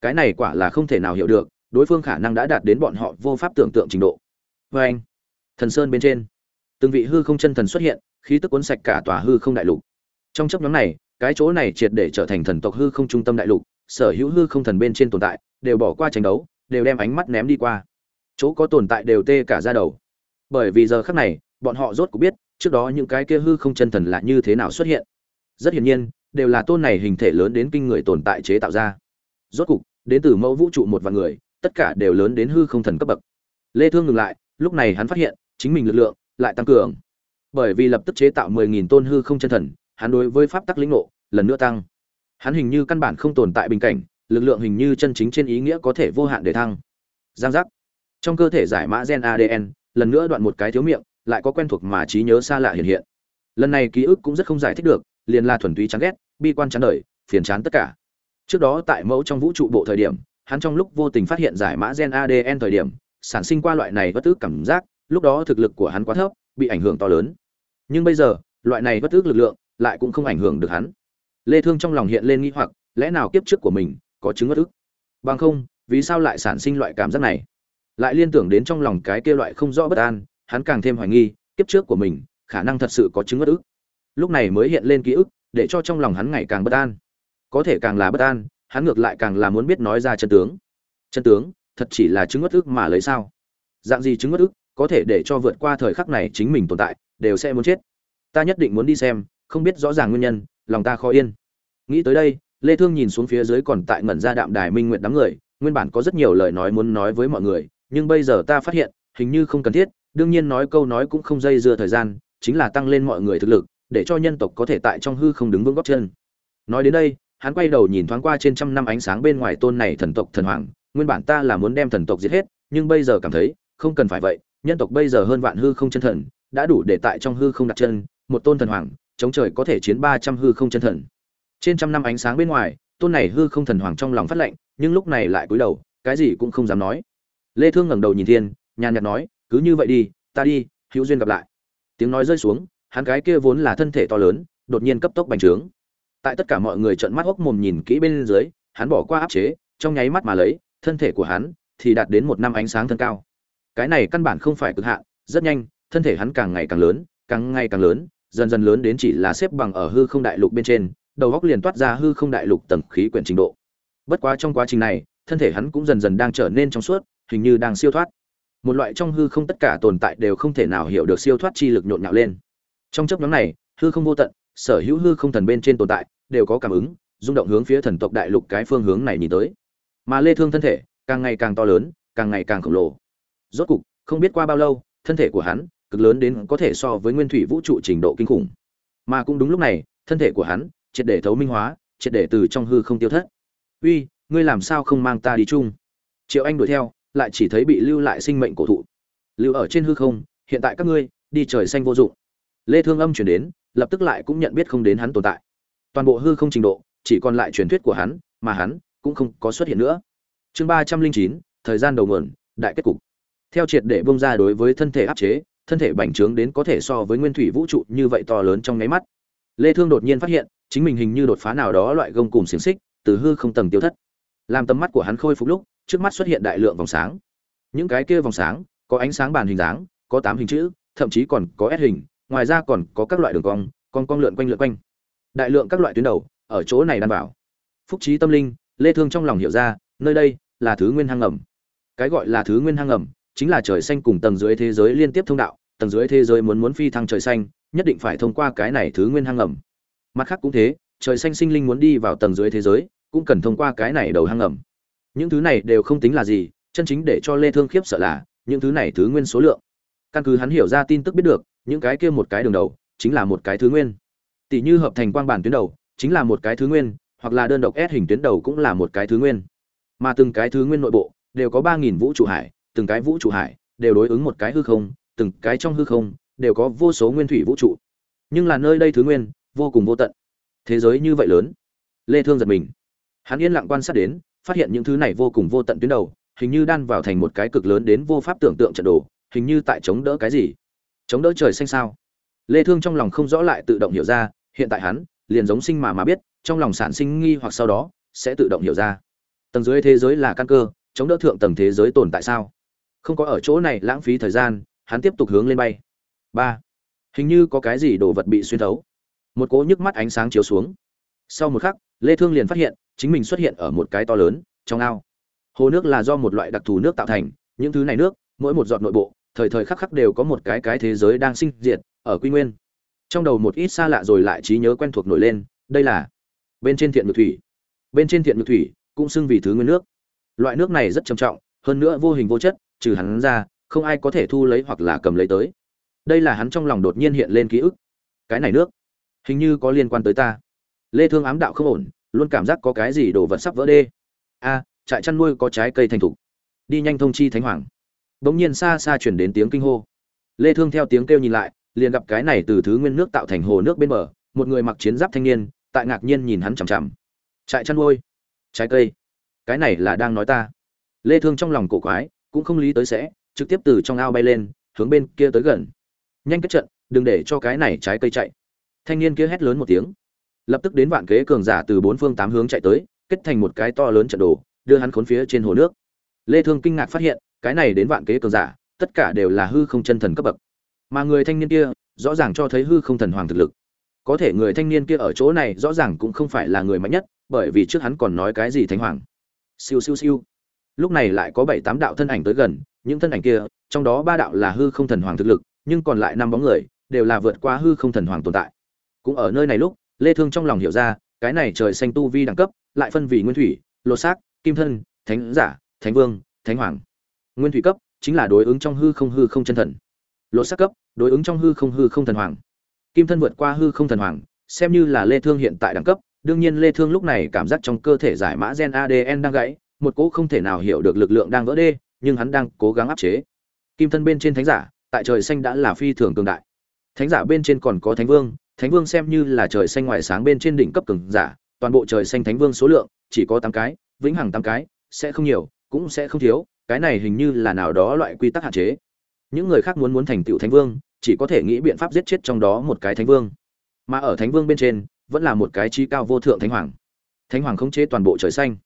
Cái này quả là không thể nào hiểu được, đối phương khả năng đã đạt đến bọn họ vô pháp tưởng tượng trình độ. Vê anh, thần sơn bên trên, từng vị hư không chân thần xuất hiện, khí tức cuốn sạch cả tòa hư không đại lục. Trong chấp nhóm này, cái chỗ này triệt để trở thành thần tộc hư không trung tâm đại lục, sở hữu hư không thần bên trên tồn tại, đều bỏ qua tranh đấu, đều đem ánh mắt ném đi qua. Chỗ có tồn tại đều tê cả ra đầu. Bởi vì giờ khắc này, bọn họ rốt cuộc biết trước đó những cái kia hư không chân thần là như thế nào xuất hiện? Rất hiển nhiên, đều là tôn này hình thể lớn đến kinh người tồn tại chế tạo ra. Rốt cục, đến từ mẫu vũ trụ một vạn người, tất cả đều lớn đến hư không thần cấp bậc. Lê thương ngừng lại, lúc này hắn phát hiện, chính mình lực lượng lại tăng cường. Bởi vì lập tức chế tạo 10.000 tôn hư không chân thần, hắn đối với pháp tắc lĩnh ngộ lần nữa tăng. Hắn hình như căn bản không tồn tại bình cảnh, lực lượng hình như chân chính trên ý nghĩa có thể vô hạn để thăng. Giang giác. Trong cơ thể giải mã gen adn lần nữa đoạn một cái thiếu miệng lại có quen thuộc mà trí nhớ xa lạ hiện hiện. Lần này ký ức cũng rất không giải thích được, liền là thuần túy chán ghét, bi quan chán đời, phiền chán tất cả. Trước đó tại mẫu trong vũ trụ bộ thời điểm, hắn trong lúc vô tình phát hiện giải mã gen adn thời điểm, sản sinh qua loại này bất tức cảm giác, lúc đó thực lực của hắn quá thấp, bị ảnh hưởng to lớn. Nhưng bây giờ, loại này bất tức lực lượng lại cũng không ảnh hưởng được hắn. Lê thương trong lòng hiện lên nghi hoặc, lẽ nào kiếp trước của mình có chứng bất ức bằng không, vì sao lại sản sinh loại cảm giác này? Lại liên tưởng đến trong lòng cái kia loại không rõ bất an hắn càng thêm hoài nghi, kiếp trước của mình, khả năng thật sự có chứng bất ức. Lúc này mới hiện lên ký ức, để cho trong lòng hắn ngày càng bất an. Có thể càng là bất an, hắn ngược lại càng là muốn biết nói ra chân tướng. Chân tướng, thật chỉ là chứng bất ức mà lấy sao? Dạng gì chứng bất ức, có thể để cho vượt qua thời khắc này chính mình tồn tại, đều sẽ muốn chết. Ta nhất định muốn đi xem, không biết rõ ràng nguyên nhân, lòng ta khó yên. Nghĩ tới đây, lê thương nhìn xuống phía dưới còn tại ngẩn ra đạm đài minh nguyện đám người, nguyên bản có rất nhiều lời nói muốn nói với mọi người, nhưng bây giờ ta phát hiện, hình như không cần thiết đương nhiên nói câu nói cũng không dây dưa thời gian, chính là tăng lên mọi người thực lực, để cho nhân tộc có thể tại trong hư không đứng vững góc chân. Nói đến đây, hắn quay đầu nhìn thoáng qua trên trăm năm ánh sáng bên ngoài tôn này thần tộc thần hoàng, nguyên bản ta là muốn đem thần tộc giết hết, nhưng bây giờ cảm thấy, không cần phải vậy, nhân tộc bây giờ hơn vạn hư không chân thần, đã đủ để tại trong hư không đặt chân, một tôn thần hoàng, chống trời có thể chiến ba trăm hư không chân thần. Trên trăm năm ánh sáng bên ngoài, tôn này hư không thần hoàng trong lòng phát lệnh, nhưng lúc này lại cúi đầu, cái gì cũng không dám nói. Lê thương ngẩng đầu nhìn thiên, nhàn nhạt nói cứ như vậy đi, ta đi, hữu duyên gặp lại. Tiếng nói rơi xuống, hắn cái kia vốn là thân thể to lớn, đột nhiên cấp tốc bành trướng. Tại tất cả mọi người trợn mắt hốc mồm nhìn kỹ bên dưới, hắn bỏ qua áp chế, trong nháy mắt mà lấy, thân thể của hắn thì đạt đến một năm ánh sáng thân cao. Cái này căn bản không phải cực hạn, rất nhanh, thân thể hắn càng ngày càng lớn, càng ngày càng lớn, dần dần lớn đến chỉ là xếp bằng ở hư không đại lục bên trên, đầu góc liền toát ra hư không đại lục tầng khí quyển trình độ. Bất quá trong quá trình này, thân thể hắn cũng dần dần đang trở nên trong suốt, hình như đang siêu thoát một loại trong hư không tất cả tồn tại đều không thể nào hiểu được siêu thoát chi lực nhộn nhạo lên. Trong chấp nhóm này, hư không vô tận, sở hữu hư không thần bên trên tồn tại, đều có cảm ứng, rung động hướng phía thần tộc đại lục cái phương hướng này nhìn tới. Mà lê thương thân thể, càng ngày càng to lớn, càng ngày càng khổng lồ. Rốt cục, không biết qua bao lâu, thân thể của hắn, cực lớn đến có thể so với nguyên thủy vũ trụ trình độ kinh khủng. Mà cũng đúng lúc này, thân thể của hắn, triệt để thấu minh hóa, triệt để từ trong hư không tiêu thất. Uy, ngươi làm sao không mang ta đi chung? Triệu anh đuổi theo lại chỉ thấy bị lưu lại sinh mệnh cổ thụ. Lưu ở trên hư không, hiện tại các ngươi, đi trời xanh vô dụng. Lê thương âm chuyển đến, lập tức lại cũng nhận biết không đến hắn tồn tại. Toàn bộ hư không trình độ, chỉ còn lại truyền thuyết của hắn, mà hắn cũng không có xuất hiện nữa. Chương ba trăm linh chín, thời gian đầu nguồn, đại kết cục. Theo triệt để bông ra đối với thân thể áp chế, thân thể bành trướng đến có thể so với nguyên thủy vũ trụ như vậy to lớn trong nháy mắt. Lê thương đột nhiên phát hiện, chính mình hình như đột phá nào đó loại gông cùm xiềng xích, từ hư không tầng tiêu thất. Làm tầm mắt của hắn khôi phục lúc trước mắt xuất hiện đại lượng vòng sáng. Những cái kia vòng sáng, có ánh sáng bàn hình dáng, có tám hình chữ, thậm chí còn có S hình, ngoài ra còn có các loại đường cong con cong lượn quanh lượn quanh. Đại lượng các loại tuyến đầu, ở chỗ này đan bảo phúc trí tâm linh, lê thương trong lòng hiểu ra, nơi đây là thứ nguyên hang ngầm cái gọi là thứ nguyên hang ngầm chính là trời xanh cùng tầng dưới thế giới liên tiếp thông đạo, tầng dưới thế giới muốn muốn phi thăng trời xanh, nhất định phải thông qua cái này thứ nguyên hang ngầm mặt khác cũng thế, trời xanh sinh linh muốn đi vào tầng dưới thế giới, cũng cần thông qua cái này đầu hang ngầm những thứ này đều không tính là gì, chân chính để cho lê thương khiếp sợ là, những thứ này thứ nguyên số lượng. Căn cứ hắn hiểu ra tin tức biết được, những cái kia một cái đường đầu, chính là một cái thứ nguyên. Tỷ như hợp thành quang bản tuyến đầu, chính là một cái thứ nguyên, hoặc là đơn độc S hình tuyến đầu cũng là một cái thứ nguyên. Mà từng cái thứ nguyên nội bộ, đều có ba nghìn vũ trụ hải, từng cái vũ trụ hải, đều đối ứng một cái hư không, từng cái trong hư không, đều có vô số nguyên thủy vũ trụ. Nhưng là nơi đây thứ nguyên, vô cùng vô tận. Thế giới như vậy lớn. Lê thương giật mình. Hắn yên lặng quan sát đến phát hiện những thứ này vô cùng vô tận tuyến đầu, hình như đan vào thành một cái cực lớn đến vô pháp tưởng tượng trận đồ, hình như tại chống đỡ cái gì? Chống đỡ trời xanh sao? Lê thương trong lòng không rõ lại tự động hiểu ra, hiện tại hắn, liền giống sinh mà mà biết, trong lòng sản sinh nghi hoặc sau đó, sẽ tự động hiểu ra. Tầng dưới thế giới là căn cơ, chống đỡ thượng tầng thế giới tồn tại sao? Không có ở chỗ này lãng phí thời gian, hắn tiếp tục hướng lên bay. Ba. Hình như có cái gì đồ vật bị xuyên thấu. Một cỗ nhức mắt ánh sáng chiếu xuống. Sau một khắc, lê thương liền phát hiện chính mình xuất hiện ở một cái to lớn, trong ao. Hồ nước là do một loại đặc thù nước tạo thành, những thứ này nước, mỗi một giọt nội bộ, thời thời khắc khắc đều có một cái cái thế giới đang sinh diệt, ở quy nguyên. Trong đầu một ít xa lạ rồi lại trí nhớ quen thuộc nổi lên, đây là bên trên thiện ngược thủy. Bên trên thiện ngược thủy cũng xưng vì thứ nguyên nước. Loại nước này rất trầm trọng, hơn nữa vô hình vô chất, trừ hắn ra, không ai có thể thu lấy hoặc là cầm lấy tới. Đây là hắn trong lòng đột nhiên hiện lên ký ức. Cái này nước, hình như có liên quan tới ta. Lê thương ám đạo không ổn luôn cảm giác có cái gì đồ vật sắp vỡ đê. A, trại chăn nuôi có trái cây thành thục. Đi nhanh thông chi thánh hoàng. Bỗng nhiên xa xa chuyển đến tiếng kinh hô. Lê thương theo tiếng kêu nhìn lại, liền gặp cái này từ thứ nguyên nước tạo thành hồ nước bên bờ, một người mặc chiến giáp thanh niên, tại ngạc nhiên nhìn hắn chằm chằm. Trại chăn nuôi? Trái cây. Cái này là đang nói ta. Lê thương trong lòng cổ quái, cũng không lý tới sẽ, trực tiếp từ trong ao bay lên, hướng bên kia tới gần. Nhanh kết trận, đừng để cho cái này trái cây chạy. Thanh niên kia hét lớn một tiếng lập tức đến vạn kế cường giả từ bốn phương tám hướng chạy tới, kết thành một cái to lớn trận đồ, đưa hắn khốn phía trên hồ nước. Lê thương kinh ngạc phát hiện, cái này đến vạn kế cường giả, tất cả đều là hư không chân thần cấp bậc. Mà người thanh niên kia, rõ ràng cho thấy hư không thần hoàng thực lực. Có thể người thanh niên kia ở chỗ này rõ ràng cũng không phải là người mạnh nhất, bởi vì trước hắn còn nói cái gì thánh hoàng. Siêu siêu siêu. Lúc này lại có bảy tám đạo thân ảnh tới gần, những thân ảnh kia, trong đó ba đạo là hư không thần hoàng thực lực, nhưng còn lại năm bóng người, đều là vượt qua hư không thần hoàng tồn tại. Cũng ở nơi này lúc lê thương trong lòng hiểu ra, cái này trời xanh tu vi đẳng cấp, lại phân vì nguyên thủy, lột xác, kim thân, thánh giả, thánh vương, thánh hoàng. Nguyên thủy cấp chính là đối ứng trong hư không hư không chân thần. Lột xác cấp đối ứng trong hư không hư không thần hoàng. Kim thân vượt qua hư không thần hoàng, xem như là lê thương hiện tại đẳng cấp, đương nhiên lê thương lúc này cảm giác trong cơ thể giải mã gen adn đang gãy, một cỗ không thể nào hiểu được lực lượng đang vỡ đê, nhưng hắn đang cố gắng áp chế. Kim thân bên trên thánh giả, tại trời xanh đã là phi thường cường đại. Thánh giả bên trên còn có thánh vương thánh vương xem như là trời xanh ngoài sáng bên trên đỉnh cấp cường giả, toàn bộ trời xanh thánh vương số lượng, chỉ có tám cái, vĩnh hằng tám cái, sẽ không nhiều, cũng sẽ không thiếu, cái này hình như là nào đó loại quy tắc hạn chế. Những người khác muốn muốn thành tựu thánh vương, chỉ có thể nghĩ biện pháp giết chết trong đó một cái thánh vương. Mà ở thánh vương bên trên, vẫn là một cái trí cao vô thượng thánh hoàng. Thánh hoàng khống chế toàn bộ trời xanh.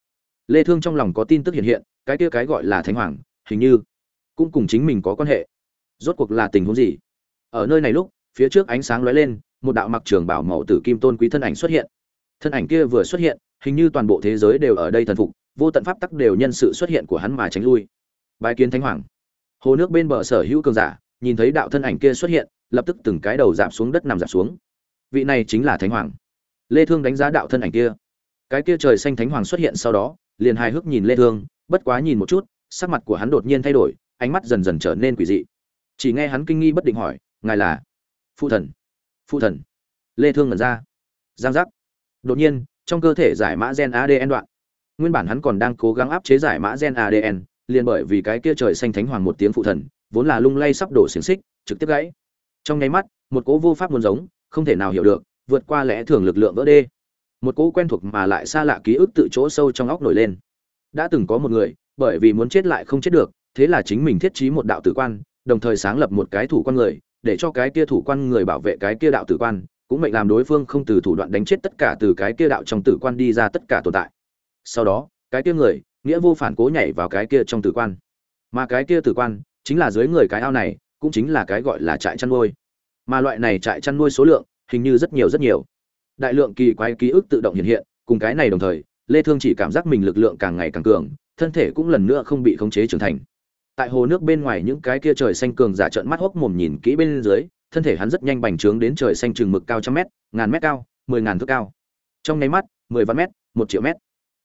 Lê thương trong lòng có tin tức hiện hiện, cái kia cái gọi là thánh hoàng, hình như cũng cùng chính mình có quan hệ. Rốt cuộc là tình huống gì? Ở nơi này lúc, phía trước ánh sáng lóe lên một đạo mặc trường bảo mẫu tử kim tôn quý thân ảnh xuất hiện. Thân ảnh kia vừa xuất hiện, hình như toàn bộ thế giới đều ở đây thần phục, vô tận pháp tắc đều nhân sự xuất hiện của hắn mà tránh lui. Bài kiến thánh hoàng. Hồ nước bên bờ sở hữu cường giả, nhìn thấy đạo thân ảnh kia xuất hiện, lập tức từng cái đầu giảm xuống đất nằm giảm xuống. Vị này chính là thánh hoàng. Lê thương đánh giá đạo thân ảnh kia. Cái kia trời xanh thánh hoàng xuất hiện sau đó, liền hài hước nhìn lê thương, bất quá nhìn một chút, sắc mặt của hắn đột nhiên thay đổi, ánh mắt dần dần trở nên quỷ dị. Chỉ nghe hắn kinh nghi bất định hỏi, ngài là phụ thần? Phụ thần. Lê thương ngẩn ra. Giang giác. Đột nhiên, trong cơ thể giải mã gen adn đoạn. Nguyên bản hắn còn đang cố gắng áp chế giải mã gen adn liền bởi vì cái kia trời xanh thánh hoàng một tiếng phụ thần, vốn là lung lay sắp đổ xiềng xích, trực tiếp gãy. Trong nháy mắt, một cỗ vô pháp muốn giống, không thể nào hiểu được, vượt qua lẽ thường lực lượng vỡ đê. Một cỗ quen thuộc mà lại xa lạ ký ức tự chỗ sâu trong óc nổi lên. Đã từng có một người, bởi vì muốn chết lại không chết được, thế là chính mình thiết trí một đạo tử quan, đồng thời sáng lập một cái thủ quan người để cho cái kia thủ quan người bảo vệ cái kia đạo tử quan, cũng mệnh làm đối phương không từ thủ đoạn đánh chết tất cả từ cái kia đạo trong tử quan đi ra tất cả tồn tại. Sau đó, cái kia người, nghĩa vô phản cố nhảy vào cái kia trong tử quan. Mà cái kia tử quan, chính là dưới người cái ao này, cũng chính là cái gọi là trại chăn nuôi. Mà loại này trại chăn nuôi số lượng, hình như rất nhiều rất nhiều. Đại lượng kỳ quái ký ức tự động hiện hiện, cùng cái này đồng thời, lê thương chỉ cảm giác mình lực lượng càng ngày càng cường, thân thể cũng lần nữa không bị khống chế trưởng thành tại hồ nước bên ngoài những cái kia trời xanh cường giả trợn mắt hốc mồm nhìn kỹ bên dưới, thân thể hắn rất nhanh bành trướng đến trời xanh chừng mực cao trăm mét, ngàn mét cao, mười ngàn thước cao. Trong nháy mắt, mười vạn mét, một triệu mét.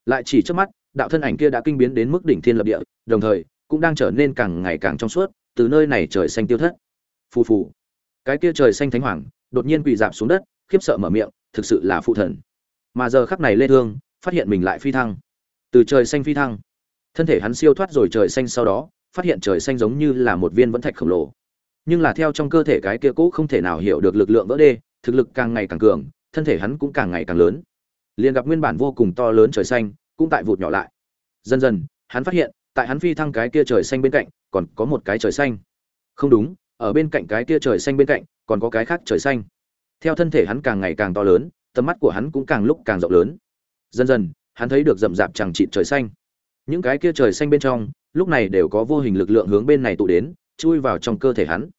Lại chỉ trước mắt, đạo thân ảnh kia đã kinh biến đến mức đỉnh thiên lập địa, đồng thời, cũng đang trở nên càng ngày càng trong suốt, từ nơi này trời xanh tiêu thất. Phù phù. Cái kia trời xanh thánh hoàng, đột nhiên quỳ dạp xuống đất, khiếp sợ mở miệng, thực sự là phụ thần. Mà giờ khắc này lê thương, phát hiện mình lại phi thăng. Từ trời xanh phi thăng. Thân thể hắn siêu thoát rồi trời xanh sau đó phát hiện trời xanh giống như là một viên vẫn thạch khổng lồ. Nhưng là theo trong cơ thể cái kia cũ không thể nào hiểu được lực lượng vỡ đê, thực lực càng ngày càng cường, thân thể hắn cũng càng ngày càng lớn. Liền gặp nguyên bản vô cùng to lớn trời xanh, cũng tại vụt nhỏ lại. Dần dần, hắn phát hiện, tại hắn phi thăng cái kia trời xanh bên cạnh, còn có một cái trời xanh. Không đúng, ở bên cạnh cái kia trời xanh bên cạnh, còn có cái khác trời xanh. Theo thân thể hắn càng ngày càng to lớn, tầm mắt của hắn cũng càng lúc càng rộng lớn. Dần dần, hắn thấy được rậm rạp chẳng trị trời xanh những cái kia trời xanh bên trong, lúc này đều có vô hình lực lượng hướng bên này tụ đến, chui vào trong cơ thể hắn.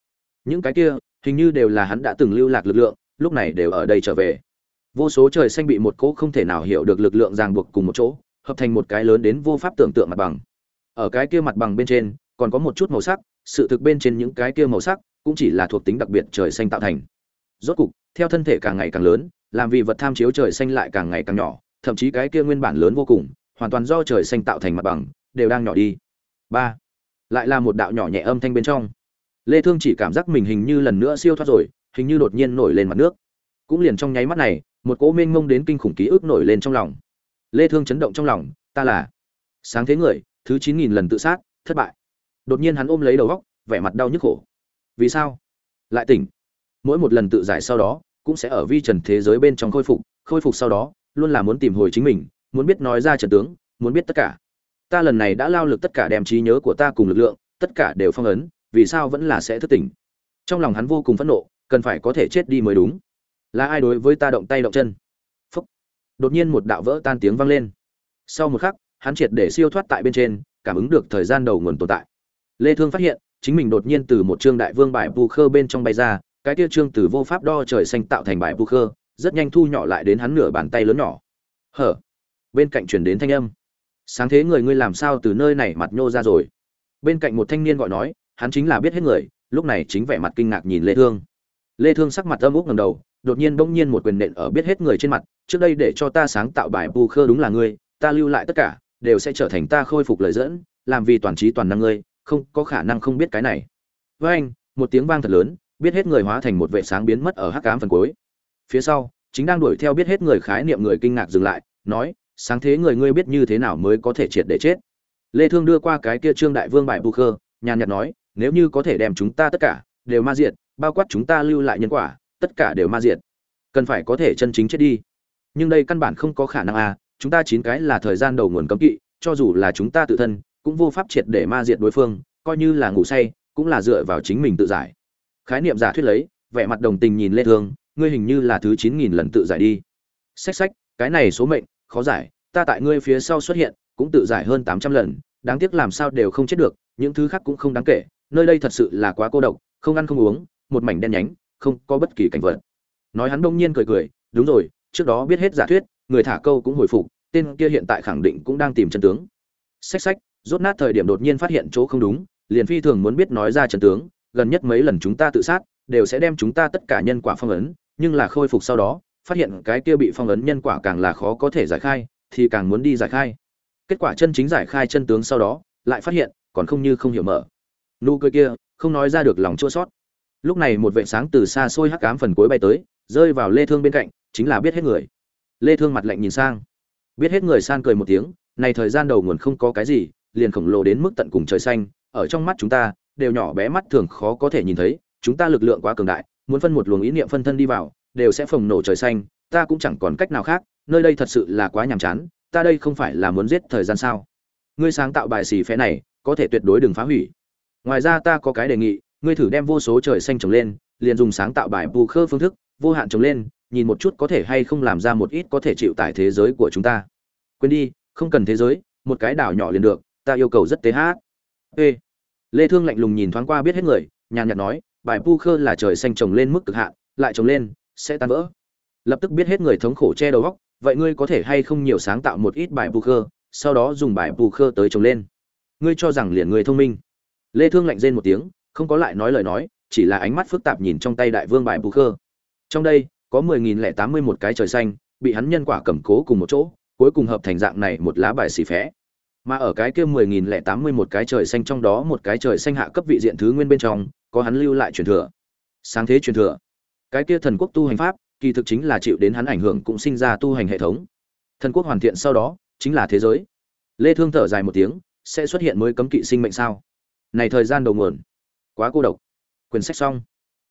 Những cái kia, hình như đều là hắn đã từng lưu lạc lực lượng, lúc này đều ở đây trở về. Vô số trời xanh bị một cỗ không thể nào hiểu được lực lượng ràng buộc cùng một chỗ, hợp thành một cái lớn đến vô pháp tưởng tượng mặt bằng. Ở cái kia mặt bằng bên trên, còn có một chút màu sắc, sự thực bên trên những cái kia màu sắc cũng chỉ là thuộc tính đặc biệt trời xanh tạo thành. Rốt cục, theo thân thể càng ngày càng lớn, làm vì vật tham chiếu trời xanh lại càng ngày càng nhỏ, thậm chí cái kia nguyên bản lớn vô cùng hoàn toàn do trời xanh tạo thành mặt bằng, đều đang nhỏ đi. Ba, lại là một đạo nhỏ nhẹ âm thanh bên trong. Lê thương chỉ cảm giác mình hình như lần nữa siêu thoát rồi, hình như đột nhiên nổi lên mặt nước. Cũng liền trong nháy mắt này, một cỗ mênh mông đến kinh khủng ký ức nổi lên trong lòng. Lê thương chấn động trong lòng, ta là sáng thế người, thứ chín nghìn lần tự sát, thất bại. Đột nhiên hắn ôm lấy đầu góc vẻ mặt đau nhức khổ. Vì sao? Lại tỉnh. Mỗi một lần tự giải sau đó, cũng sẽ ở vi trần thế giới bên trong khôi phục khôi phục sau đó, luôn là muốn tìm hồi chính mình muốn biết nói ra trận tướng, muốn biết tất cả. Ta lần này đã lao lực tất cả đem trí nhớ của ta cùng lực lượng, tất cả đều phong ấn, vì sao vẫn là sẽ thức tỉnh? Trong lòng hắn vô cùng phẫn nộ, cần phải có thể chết đi mới đúng. Là ai đối với ta động tay động chân? Phúc. Đột nhiên một đạo vỡ tan tiếng vang lên. Sau một khắc, hắn triệt để siêu thoát tại bên trên, cảm ứng được thời gian đầu nguồn tồn tại. Lê thương phát hiện, chính mình đột nhiên từ một trương đại vương bài bù khơ bên trong bay ra, cái kia trương từ vô pháp đo trời xanh tạo thành bài bù khơ, rất nhanh thu nhỏ lại đến hắn nửa bàn tay lớn nhỏ. Hở? Bên cạnh truyền đến thanh âm. Sáng thế người ngươi làm sao từ nơi này mặt nhô ra rồi? Bên cạnh một thanh niên gọi nói, hắn chính là biết hết người, lúc này chính vẻ mặt kinh ngạc nhìn lê thương. Lê thương sắc mặt âm úc ngẩng đầu, đột nhiên bỗng nhiên một quyền nện ở biết hết người trên mặt, trước đây để cho ta sáng tạo bài bù khơ đúng là ngươi, ta lưu lại tất cả, đều sẽ trở thành ta khôi phục lời dẫn, làm vì toàn trí toàn năng ngươi, không có khả năng không biết cái này. Với anh, một tiếng vang thật lớn, biết hết người hóa thành một vệ sáng biến mất ở hắc ám phần cuối. Phía sau, chính đang đuổi theo biết hết người khái niệm người kinh ngạc dừng lại, nói sáng thế người ngươi biết như thế nào mới có thể triệt để chết. Lê thương đưa qua cái kia trương đại vương bài bu khơ, nhàn nhạt nói, nếu như có thể đem chúng ta tất cả đều ma diệt, bao quát chúng ta lưu lại nhân quả, tất cả đều ma diệt. Cần phải có thể chân chính chết đi. Nhưng đây căn bản không có khả năng à chúng ta chín cái là thời gian đầu nguồn cấm kỵ, cho dù là chúng ta tự thân, cũng vô pháp triệt để ma diệt đối phương, coi như là ngủ say, cũng là dựa vào chính mình tự giải. Khái niệm giả thuyết lấy, vẻ mặt đồng tình nhìn lê thương, ngươi hình như là thứ chín nghìn lần tự giải đi. Sách sách cái này số mệnh khó giải, ta tại ngươi phía sau xuất hiện, cũng tự giải hơn tám trăm lần, đáng tiếc làm sao đều không chết được, những thứ khác cũng không đáng kể, nơi đây thật sự là quá cô độc, không ăn không uống, một mảnh đen nhánh, không có bất kỳ cảnh vật. Nói hắn đông nhiên cười cười, đúng rồi, trước đó biết hết giả thuyết, người thả câu cũng hồi phục, tên kia hiện tại khẳng định cũng đang tìm chân tướng. Sách sách rốt nát thời điểm đột nhiên phát hiện chỗ không đúng, liền phi thường muốn biết nói ra chân tướng, gần nhất mấy lần chúng ta tự sát, đều sẽ đem chúng ta tất cả nhân quả phong ấn, nhưng là khôi phục sau đó phát hiện cái kia bị phong ấn nhân quả càng là khó có thể giải khai, thì càng muốn đi giải khai. Kết quả chân chính giải khai chân tướng sau đó, lại phát hiện, còn không như không hiểu mở. Nụ cười kia, không nói ra được lòng chua xót. lúc này một vệ sáng từ xa xôi hắc ám phần cuối bay tới, rơi vào lê thương bên cạnh, chính là biết hết người. Lê thương mặt lạnh nhìn sang. Biết hết người san cười một tiếng, này thời gian đầu nguồn không có cái gì, liền khổng lồ đến mức tận cùng trời xanh, ở trong mắt chúng ta, đều nhỏ bé mắt thường khó có thể nhìn thấy, chúng ta lực lượng quá cường đại, muốn phân một luồng ý niệm phân thân đi vào đều sẽ phồng nổ trời xanh, ta cũng chẳng còn cách nào khác, nơi đây thật sự là quá nhàm chán, ta đây không phải là muốn giết thời gian sao? Ngươi sáng tạo bài xì phé này, có thể tuyệt đối đừng phá hủy. Ngoài ra ta có cái đề nghị, ngươi thử đem vô số trời xanh trồng lên, liền dùng sáng tạo bài bù khơ phương thức, vô hạn trồng lên, nhìn một chút có thể hay không làm ra một ít có thể chịu tải thế giới của chúng ta. Quên đi, không cần thế giới, một cái đảo nhỏ liền được, ta yêu cầu rất tế hát. Ê. Lê thương lạnh lùng nhìn thoáng qua biết hết người, nhàn nhạt nói, bài pu khơ là trời xanh trồng lên mức cực hạn, lại trồng lên sẽ tan vỡ. Lập tức biết hết người thống khổ che đầu góc vậy ngươi có thể hay không nhiều sáng tạo một ít bài bù khơ sau đó dùng bài bù khơ tới trồng lên. Ngươi cho rằng liền người thông minh. Lê thương lạnh rên một tiếng, không có lại nói lời nói, chỉ là ánh mắt phức tạp nhìn trong tay đại vương bài bù khơ trong đây, có 10.081 cái trời xanh, bị hắn nhân quả cầm cố cùng một chỗ, cuối cùng hợp thành dạng này một lá bài xì phé. Mà ở cái kia 10.081 cái trời xanh trong đó một cái trời xanh hạ cấp vị diện thứ nguyên bên trong, có hắn lưu lại truyền thừa. Sáng thế truyền thừa cái kia thần quốc tu hành pháp, kỳ thực chính là chịu đến hắn ảnh hưởng cũng sinh ra tu hành hệ thống. Thần quốc hoàn thiện sau đó, chính là thế giới. Lê thương thở dài một tiếng, sẽ xuất hiện mới cấm kỵ sinh mệnh sao? Này thời gian đầu nguồn. Quá cô độc. Quyển sách xong.